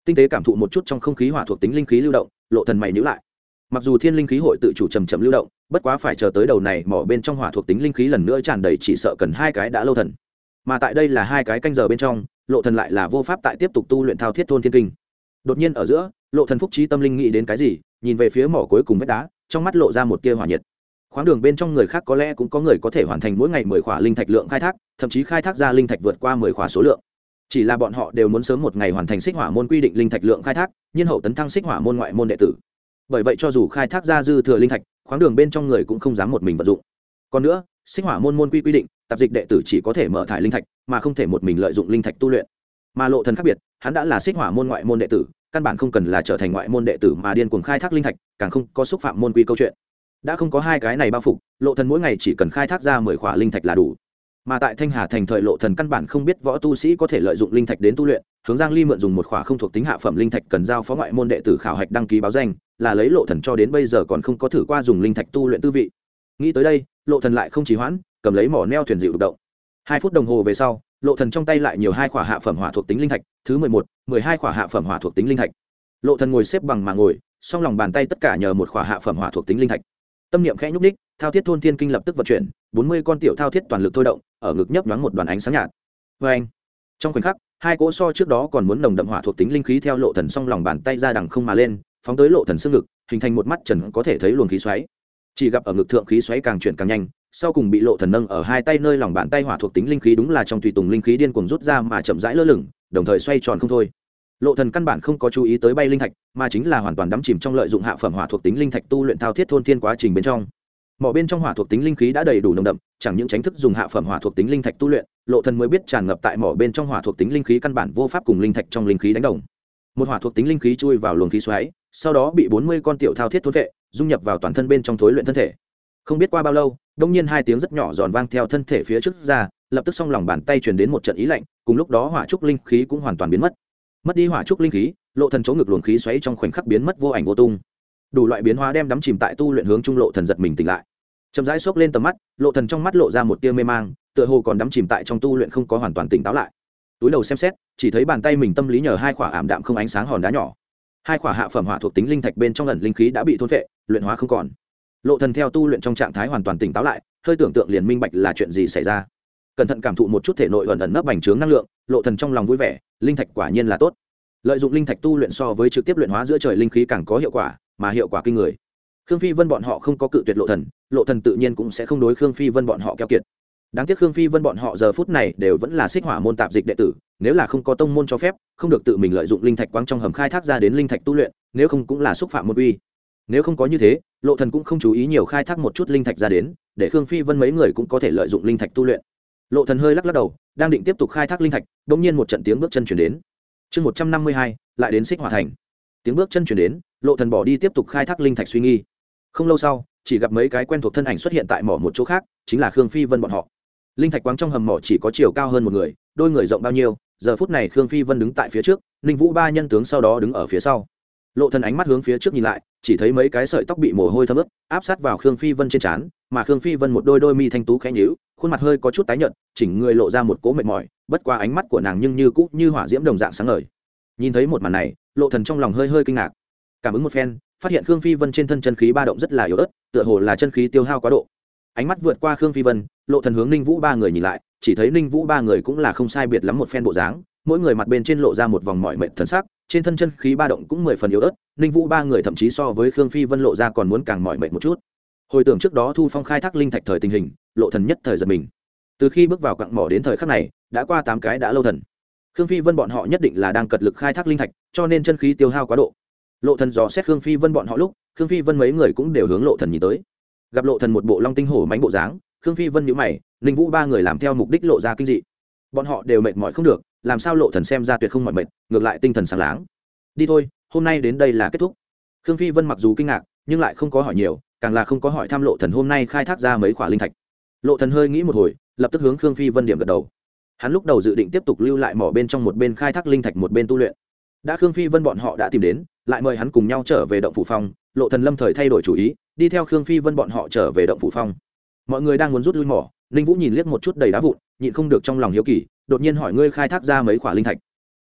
Tinh tế cảm thụ một chút trong không khí hỏa thuộc tính linh khí lưu động, lộ thần mày nhíu lại. Mặc dù thiên linh khí hội tự chủ chầm chậm lưu động, bất quá phải chờ tới đầu này mỏ bên trong hỏa thuộc tính linh khí lần nữa tràn đầy chỉ sợ cần hai cái đã lâu thần. Mà tại đây là hai cái canh giờ bên trong, lộ thần lại là vô pháp tại tiếp tục tu luyện thao thiết thôn thiên kinh. Đột nhiên ở giữa lộ thần phúc trí tâm linh nghĩ đến cái gì, nhìn về phía mỏ cuối cùng vách đá, trong mắt lộ ra một tia hỏa nhiệt. Khoáng đường bên trong người khác có lẽ cũng có người có thể hoàn thành mỗi ngày mười khỏa linh thạch lượng khai thác, thậm chí khai thác ra linh thạch vượt qua mười khỏa số lượng. Chỉ là bọn họ đều muốn sớm một ngày hoàn thành xích hỏa môn quy định linh thạch lượng khai thác, nhiên hậu tấn thăng xích hỏa môn ngoại môn đệ tử. Bởi vậy cho dù khai thác ra dư thừa linh thạch, khoáng đường bên trong người cũng không dám một mình vận dụng. Còn nữa, xích hỏa môn môn quy quy định, tạp dịch đệ tử chỉ có thể mở thải linh thạch, mà không thể một mình lợi dụng linh thạch tu luyện. Mà lộ thần khác biệt, hắn đã là xích hỏa môn ngoại môn đệ tử căn bản không cần là trở thành ngoại môn đệ tử mà điên cuồng khai thác linh thạch, càng không có xúc phạm môn quy câu chuyện. Đã không có hai cái này bao phục, lộ thần mỗi ngày chỉ cần khai thác ra mười khỏa linh thạch là đủ. Mà tại thanh hà thành thời lộ thần căn bản không biết võ tu sĩ có thể lợi dụng linh thạch đến tu luyện, hướng giang ly mượn dùng một khỏa không thuộc tính hạ phẩm linh thạch cần giao phó ngoại môn đệ tử khảo hạch đăng ký báo danh, là lấy lộ thần cho đến bây giờ còn không có thử qua dùng linh thạch tu luyện tư vị. Nghĩ tới đây, lộ thần lại không trì hoãn, cầm lấy mỏ neo thuyền dịu động. Hai phút đồng hồ về sau lộ thần trong tay lại nhiều hai khỏa hạ phẩm hỏa thuộc tính linh thạch, thứ mười một, mười hai khỏa hạ phẩm hỏa thuộc tính linh thạch. Lộ thần ngồi xếp bằng mà ngồi, song lòng bàn tay tất cả nhờ một khỏa hạ phẩm hỏa thuộc tính linh thạch. Tâm niệm khẽ nhúc ních thao thiết thôn thiên kinh lập tức vận chuyển, bốn mươi con tiểu thao thiết toàn lực thôi động, ở ngực nhấp nhoáng một đoàn ánh sáng nhạt. Vê anh, trong khoảnh khắc, hai cỗ so trước đó còn muốn nồng đậm hỏa thuộc tính linh khí theo lộ thần song lòng bàn tay ra đằng không mà lên, phóng tới lộ thần xương ngực, hình thành một mắt trần có thể thấy luồng khí xoáy. Chỉ gặp ở ngực thượng khí xoáy càng chuyển càng nhanh sau cùng bị lộ thần nâng ở hai tay nơi lòng bàn tay hỏa thuộc tính linh khí đúng là trong tùy tùng linh khí điên cuồng rút ra mà chậm rãi lơ lửng, đồng thời xoay tròn không thôi. Lộ thần căn bản không có chú ý tới bay linh thạch, mà chính là hoàn toàn đắm chìm trong lợi dụng hạ phẩm hỏa thuộc tính linh thạch tu luyện thao thiết thôn thiên quá trình bên trong. Mỏ bên trong hỏa thuộc tính linh khí đã đầy đủ nồng đậm, chẳng những tránh thức dùng hạ phẩm hỏa thuộc tính linh thạch tu luyện, lộ thần mới biết tràn ngập tại mỏ bên trong hỏa thuộc tính linh khí căn bản vô pháp cùng linh thạch trong linh khí đánh đồng. Một hỏa thuộc tính linh khí chui vào luồng khí xoáy, sau đó bị bốn mươi con tiểu thao thiết thôn vệ, dung nhập vào toàn thân bên trong thối luyện thân thể không biết qua bao lâu, đông nhiên hai tiếng rất nhỏ giòn vang theo thân thể phía trước ra, lập tức xong lòng bàn tay truyền đến một trận ý lạnh, cùng lúc đó hỏa trúc linh khí cũng hoàn toàn biến mất. Mất đi hỏa trúc linh khí, lộ thần chỗ ngực luồng khí xoáy trong khoảnh khắc biến mất vô ảnh vô tung. Đủ loại biến hóa đem đắm chìm tại tu luyện hướng trung lộ thần giật mình tỉnh lại. Chậm rãi xốc lên tầm mắt, lộ thần trong mắt lộ ra một tia mê mang, tựa hồ còn đắm chìm tại trong tu luyện không có hoàn toàn tỉnh táo lại. Túi đầu xem xét, chỉ thấy bàn tay mình tâm lý nhờ hai khỏa ảm đạm không ánh sáng hòn đá nhỏ. Hai khỏa hạ phẩm hỏa thuộc tính linh thạch bên trong ẩn linh khí đã bị thôn vệ luyện hóa không còn lộ thần theo tu luyện trong trạng thái hoàn toàn tỉnh táo lại, hơi tưởng tượng liền minh bạch là chuyện gì xảy ra. Cẩn thận cảm thụ một chút thể nội ẩn ẩn nấp bành trướng năng lượng, lộ thần trong lòng vui vẻ, linh thạch quả nhiên là tốt. Lợi dụng linh thạch tu luyện so với trực tiếp luyện hóa giữa trời linh khí càng có hiệu quả, mà hiệu quả kinh người. Khương phi vân bọn họ không có cự tuyệt lộ thần lộ thần tự nhiên cũng sẽ không đối khương phi vân bọn họ keo kiệt. Đáng tiếc khương phi vân bọn họ giờ phút này đều vẫn là xích hỏa môn tạp dịch đệ tử, nếu là không có tông môn cho phép, không được tự mình lợi dụng linh thạch quang trong hầm khai thác ra đến linh thạch tu luyện, nếu không cũng là xúc phạm môn uy nếu không có như thế, lộ thần cũng không chú ý nhiều khai thác một chút linh thạch ra đến, để khương phi vân mấy người cũng có thể lợi dụng linh thạch tu luyện. Lộ thần hơi lắc lắc đầu, đang định tiếp tục khai thác linh thạch, đột nhiên một trận tiếng bước chân chuyển đến. Chương một trăm năm mươi hai, lại đến xích hỏa thành. Tiếng bước chân chuyển đến, lộ thần bỏ đi tiếp tục khai thác linh thạch suy nghi không lâu sau, chỉ gặp mấy cái quen thuộc thân ảnh xuất hiện tại mỏ một chỗ khác, chính là khương phi vân bọn họ. Linh thạch quáng trong hầm mỏ chỉ có chiều cao hơn một người, đôi người rộng bao nhiêu, giờ phút này khương phi vân đứng tại phía trước, ninh vũ ba nhân tướng sau đó đứng ở phía sau lộ thần ánh mắt hướng phía trước nhìn lại, chỉ thấy mấy cái sợi tóc bị mồ hôi thấm ướt, áp sát vào khương phi vân trên trán, mà khương phi vân một đôi đôi mi thanh tú khẽ nhíu, khuôn mặt hơi có chút tái nhợt, chỉnh người lộ ra một cố mệt mỏi, bất qua ánh mắt của nàng nhưng như cũ như hỏa diễm đồng dạng sáng ngời. Nhìn thấy một màn này, lộ thần trong lòng hơi hơi kinh ngạc. Cảm ứng một phen, phát hiện khương phi vân trên thân chân khí ba động rất là yếu ớt, tựa hồ là chân khí tiêu hao quá độ. Ánh mắt vượt qua khương phi vân, lộ thần hướng ninh vũ ba người nhìn lại, chỉ thấy ninh vũ ba người cũng là không sai biệt lắm một phen bộ dáng, mỗi người mặt bên trên lộ ra một vòng mỏi mệt thần sắc trên thân chân khí ba động cũng mười phần yếu ớt, ninh vũ ba người thậm chí so với khương phi vân lộ ra còn muốn càng mỏi mệt một chút. Hồi tưởng trước đó thu phong khai thác linh thạch thời tình hình, lộ thần nhất thời giật mình. Từ khi bước vào quặng mỏ đến thời khắc này, đã qua tám cái đã lâu thần. Khương phi vân bọn họ nhất định là đang cật lực khai thác linh thạch, cho nên chân khí tiêu hao quá độ. Lộ thần dò xét khương phi vân bọn họ lúc, khương phi vân mấy người cũng đều hướng lộ thần nhìn tới. Gặp lộ thần một bộ long tinh hổ mánh bộ dáng, khương phi vân nhíu mày, ninh vũ ba người làm theo mục đích lộ ra kinh dị. Bọn họ đều mệt mỏi không được làm sao lộ thần xem ra tuyệt không mỏi mệt, ngược lại tinh thần sáng láng. Đi thôi, hôm nay đến đây là kết thúc. Khương phi vân mặc dù kinh ngạc, nhưng lại không có hỏi nhiều, càng là không có hỏi tham lộ thần hôm nay khai thác ra mấy khỏa linh thạch. Lộ thần hơi nghĩ một hồi, lập tức hướng khương phi vân điểm gật đầu. Hắn lúc đầu dự định tiếp tục lưu lại mỏ bên trong một bên khai thác linh thạch một bên tu luyện. Đã khương phi vân bọn họ đã tìm đến, lại mời hắn cùng nhau trở về động phủ phong, lộ thần lâm thời thay đổi chủ ý, đi theo khương phi vân bọn họ trở về động phủ phong. Mọi người đang muốn rút lui mỏ ninh vũ nhìn liếc một chút đầy đá vụn, nhịn không được trong lòng hiếu kỳ, đột nhiên hỏi ngươi khai thác ra mấy khoả linh thạch.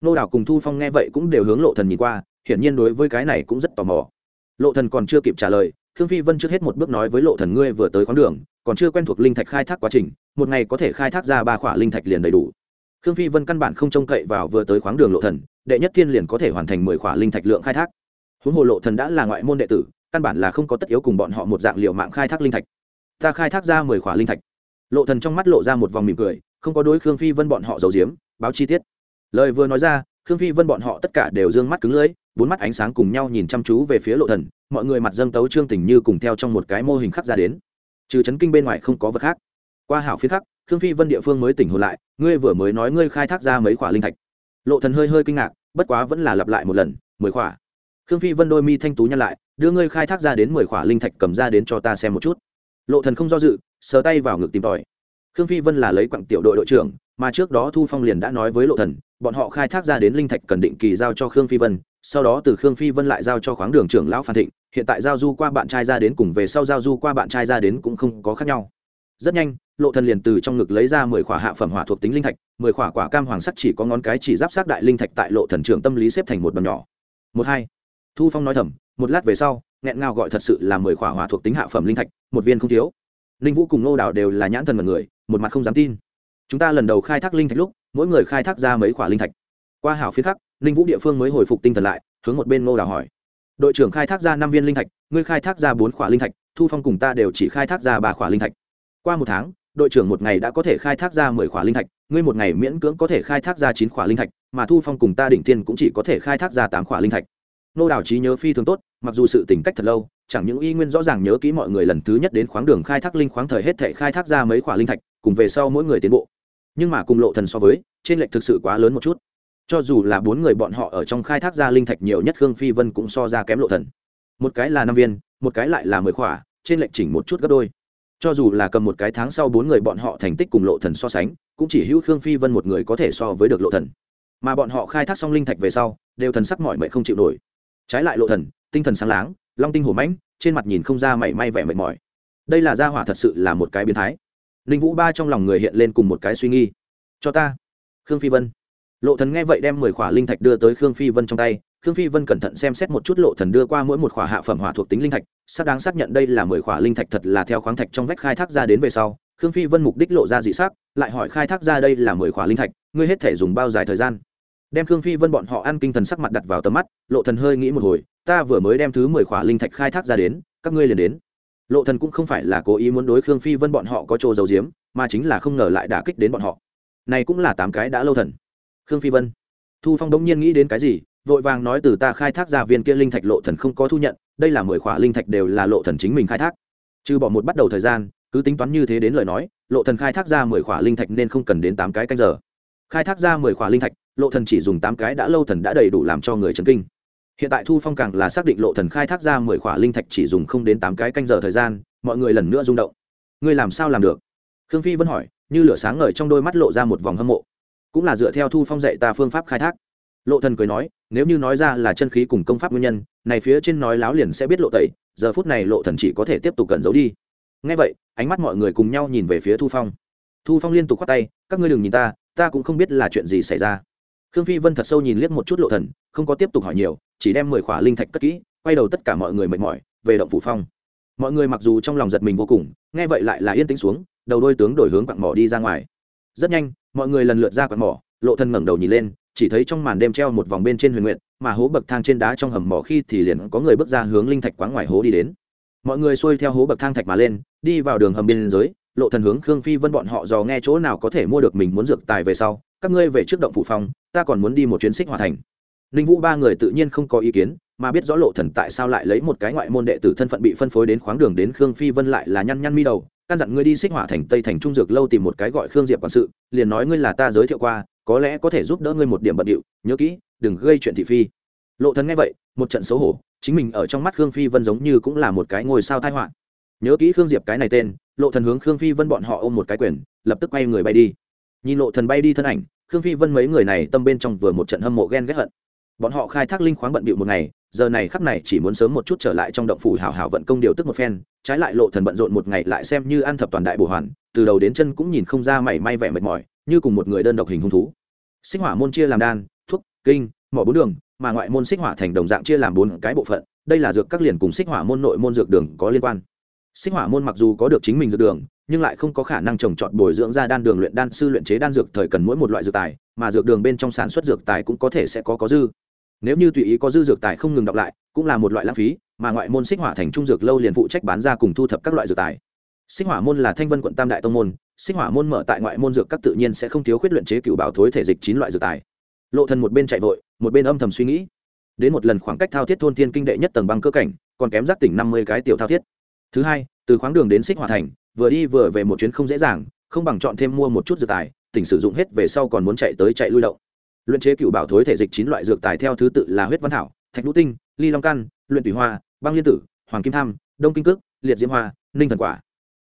Nô đảo cùng thu phong nghe vậy cũng đều hướng lộ thần nhìn qua, hiển nhiên đối với cái này cũng rất tò mò. Lộ thần còn chưa kịp trả lời, khương phi vân trước hết một bước nói với lộ thần ngươi vừa tới khoáng đường, còn chưa quen thuộc linh thạch khai thác quá trình, một ngày có thể khai thác ra ba khoả linh thạch liền đầy đủ. Khương phi vân căn bản không trông cậy vào vừa tới khoáng đường lộ thần, đệ nhất thiên liền có thể hoàn thành mười khoả linh thạch lượng khai thác. Huống hồ lộ thần đã là ngoại môn đệ tử, căn bản là không có tất yếu cùng bọn họ một dạng liệu mạng khai thác linh thạch. Ta khai thác ra mười khoả linh thạch lộ thần trong mắt lộ ra một vòng mỉm cười, không có đối khương phi vân bọn họ giấu giếm, báo chi tiết. Lời vừa nói ra, khương phi vân bọn họ tất cả đều dương mắt cứng lưỡi, bốn mắt ánh sáng cùng nhau nhìn chăm chú về phía lộ thần, mọi người mặt dâng tấu trương tình như cùng theo trong một cái mô hình khắc ra đến. Trừ chấn kinh bên ngoài không có vật khác. Qua hảo phiến khắc, khương phi vân địa phương mới tỉnh hồn lại, ngươi vừa mới nói ngươi khai thác ra mấy khỏa linh thạch. Lộ thần hơi hơi kinh ngạc, bất quá vẫn là lặp lại một lần, mười khỏa khương phi vân đôi mi thanh tú nhăn lại, đưa ngươi khai thác ra đến mười khỏa linh thạch cầm ra đến cho ta xem một chút. Lộ thần không do dự sờ tay vào ngực tìm tòi. Khương phi vân là lấy quặng tiểu đội đội trưởng, mà trước đó thu phong liền đã nói với lộ thần, bọn họ khai thác ra đến linh thạch cần định kỳ giao cho khương phi vân, sau đó từ khương phi vân lại giao cho khoáng đường trưởng lão phan thịnh, hiện tại giao du qua bạn trai ra đến cùng về sau giao du qua bạn trai ra đến cũng không có khác nhau. Rất nhanh, lộ thần liền từ trong ngực lấy ra mười khỏa hạ phẩm hỏa thuộc tính linh thạch, mười khỏa quả cam hoàng sắc chỉ có ngón cái chỉ giáp sát đại linh thạch tại lộ thần trưởng tâm lý xếp thành một đoàn nhỏ. Một hai. Thu phong nói thầm, một lát về sau, nghẹn ngào gọi thật sự là mười khỏa hỏa thuộc tính hạ phẩm linh thạch, một viên không thiếu ninh vũ cùng nô đảo đều là nhãn thần mật người, một mặt không dám tin. Chúng ta lần đầu khai thác linh thạch lúc, mỗi người khai thác ra mấy khỏa linh thạch. Qua hảo phiến khắc, ninh vũ địa phương mới hồi phục tinh thần lại, hướng một bên nô đảo hỏi. Đội trưởng khai thác ra năm viên linh thạch, ngươi khai thác ra bốn khỏa linh thạch, thu phong cùng ta đều chỉ khai thác ra ba khỏa linh thạch. Qua một tháng, đội trưởng một ngày đã có thể khai thác ra mười khỏa linh thạch, ngươi một ngày miễn cưỡng có thể khai thác ra chín khỏa linh thạch, mà thu phong cùng ta đỉnh tiên cũng chỉ có thể khai thác ra tám khỏa linh thạch. Nô đảo trí nhớ phi thường tốt, mặc dù sự tỉnh cách thật lâu chẳng những y nguyên rõ ràng nhớ kỹ mọi người lần thứ nhất đến khoáng đường khai thác linh khoáng thời hết thể khai thác ra mấy khoả linh thạch, cùng về sau mỗi người tiến bộ. Nhưng mà cùng lộ thần so với, trên lệch thực sự quá lớn một chút. Cho dù là bốn người bọn họ ở trong khai thác ra linh thạch nhiều nhất khương phi vân cũng so ra kém lộ thần. Một cái là năm viên, một cái lại là mười khoả trên lệch chỉnh một chút gấp đôi. Cho dù là cầm một cái tháng sau bốn người bọn họ thành tích cùng lộ thần so sánh, cũng chỉ hữu khương phi vân một người có thể so với được lộ thần. Mà bọn họ khai thác xong linh thạch về sau, đều thần sắc mỏi mệt không chịu nổi. Trái lại lộ thần, tinh thần sáng láng long tinh hổ mãnh, trên mặt nhìn không ra mảy may vẻ mệt mỏi. Đây là gia hỏa thật sự là một cái biến thái. Ninh vũ ba trong lòng người hiện lên cùng một cái suy nghi. Cho ta. Khương phi vân. Lộ thần nghe vậy đem mười khỏa linh thạch đưa tới khương phi vân trong tay. Khương phi vân cẩn thận xem xét một chút lộ thần đưa qua mỗi một khỏa hạ phẩm hỏa thuộc tính linh thạch, xác đáng xác nhận đây là mười khỏa linh thạch thật là theo khoáng thạch trong vách khai thác ra đến về sau. Khương phi vân mục đích lộ ra dị sắc, lại hỏi khai thác ra đây là mười khỏa linh thạch, ngươi hết thể dùng bao dài thời gian? Đem khương phi vân bọn họ ăn kinh thần sắc mặt đặt vào tầm mắt, lộ thần hơi nghĩ một hồi ta vừa mới đem thứ mười khỏa linh thạch khai thác ra đến, các ngươi liền đến. Lộ thần cũng không phải là cố ý muốn đối khương phi vân bọn họ có chỗ giấu giếm, mà chính là không ngờ lại đả kích đến bọn họ. Này cũng là tám cái đã lâu thần. Khương phi vân. Thu phong đống nhiên nghĩ đến cái gì, vội vàng nói từ ta khai thác ra viên kia linh thạch lộ thần không có thu nhận, đây là mười khỏa linh thạch đều là lộ thần chính mình khai thác. Trừ bỏ một bắt đầu thời gian, cứ tính toán như thế đến lời nói, lộ thần khai thác ra mười khỏa linh thạch nên không cần đến tám cái canh giờ. Khai thác ra mười khỏa linh thạch, lộ thần chỉ dùng tám cái đã lâu thần đã đầy đủ làm cho người chấn kinh hiện tại thu phong càng là xác định lộ thần khai thác ra mười khỏa linh thạch chỉ dùng không đến tám cái canh giờ thời gian, mọi người lần nữa rung động. Ngươi làm sao làm được? Khương phi vẫn hỏi, như lửa sáng ngời trong đôi mắt lộ ra một vòng hâm mộ. Cũng là dựa theo thu phong dạy ta phương pháp khai thác. Lộ thần cười nói, nếu như nói ra là chân khí cùng công pháp nguyên nhân, này phía trên nói láo liền sẽ biết lộ tẩy, giờ phút này lộ thần chỉ có thể tiếp tục cẩn giấu đi. Ngay vậy, ánh mắt mọi người cùng nhau nhìn về phía thu phong. Thu phong liên tục khoát tay, các ngươi đừng nhìn ta ta cũng không biết là chuyện gì xảy ra khương phi vân thật sâu nhìn liếc một chút lộ thần, không có tiếp tục hỏi nhiều, chỉ đem mười khỏa linh thạch cất kỹ, quay đầu tất cả mọi người mệt mỏi, về động phủ phong. Mọi người mặc dù trong lòng giật mình vô cùng, nghe vậy lại là yên tĩnh xuống, đầu đôi tướng đổi hướng quặng mỏ đi ra ngoài. Rất nhanh, mọi người lần lượt ra quặng mỏ, lộ thần ngẩng đầu nhìn lên, chỉ thấy trong màn đêm treo một vòng bên trên huyền nguyện mà hố bậc thang trên đá trong hầm mỏ khi thì liền có người bước ra hướng linh thạch quáng ngoài hố đi đến. Mọi người xuôi theo hố bậc thang thạch mà lên, đi vào đường hầm biên giới lộ thần hướng khương phi vân bọn họ dò nghe chỗ nào có thể mua được mình muốn dược tài về sau, các ngươi về trước động phủ phong ta còn muốn đi một chuyến xích hòa thành. Ninh vũ ba người tự nhiên không có ý kiến, mà biết rõ lộ thần tại sao lại lấy một cái ngoại môn đệ tử thân phận bị phân phối đến khoáng đường đến khương phi vân lại là nhăn nhăn mi đầu, căn dặn ngươi đi xích hỏa thành tây thành trung dược lâu tìm một cái gọi khương diệp quản sự, liền nói ngươi là ta giới thiệu qua, có lẽ có thể giúp đỡ ngươi một điểm bận điệu, nhớ kỹ, đừng gây chuyện thị phi. Lộ thần nghe vậy, một trận xấu hổ, chính mình ở trong mắt khương phi vân giống như cũng là một cái ngôi sao tai họa. Nhớ kỹ khương diệp cái này tên lộ thần hướng khương phi vân bọn họ ôm một cái quyền, lập tức quay người bay đi. Nhìn lộ thần bay đi thân ảnh, khương phi vân mấy người này tâm bên trong vừa một trận hâm mộ ghen ghét hận. Bọn họ khai thác linh khoáng bận bịu một ngày, giờ này khắc này chỉ muốn sớm một chút trở lại trong động phủ hảo hảo vận công điều tức một phen, trái lại lộ thần bận rộn một ngày lại xem như ăn thập toàn đại bổ hoàn, từ đầu đến chân cũng nhìn không ra mảy may vẻ mệt mỏi, như cùng một người đơn độc hình hung thú. Sinh hỏa môn chia làm đan, thuốc, kinh, mỏ bốn đường, mà ngoại môn xích hỏa thành đồng dạng chia làm bốn cái bộ phận, đây là dược các liền cùng xích hỏa môn nội môn dược đường có liên quan. Sinh hỏa môn mặc dù có được chính mình dược đường, nhưng lại không có khả năng trồng trọt bồi dưỡng ra đan đường luyện đan sư luyện chế đan dược thời cần mỗi một loại dược tài, mà dược đường bên trong sản xuất dược tài cũng có thể sẽ có có dư. Nếu như tùy ý có dư dược tài không ngừng đọc lại, cũng là một loại lãng phí, mà ngoại môn xích hỏa thành trung dược lâu liền phụ trách bán ra cùng thu thập các loại dược tài. Xích hỏa môn là thanh vân quận tam đại tông môn xích hỏa môn mở tại ngoại môn dược các tự nhiên sẽ không thiếu khuyết luyện chế cựu bảo thối thể dịch chín loại dược tài. Lộ thần một bên chạy vội, một bên âm thầm suy nghĩ. Đến một lần khoảng cách thao thiết thôn thiên kinh đệ nhất tầng băng cơ cảnh, còn kém giác tỉnh năm mươi cái tiểu thao thiết thứ hai, từ khoáng đường đến xích hỏa thành, vừa đi vừa về một chuyến không dễ dàng, không bằng chọn thêm mua một chút dược tài, tỉnh sử dụng hết về sau còn muốn chạy tới chạy lui động. Luyện chế cựu bảo thối thể dịch chín loại dược tài theo thứ tự là huyết văn thảo, thạch lũ tinh, ly long căn, luyện tùy hoa, băng liên tử, hoàng kim tham, đông kinh cước, liệt diễm hoa, ninh thần quả.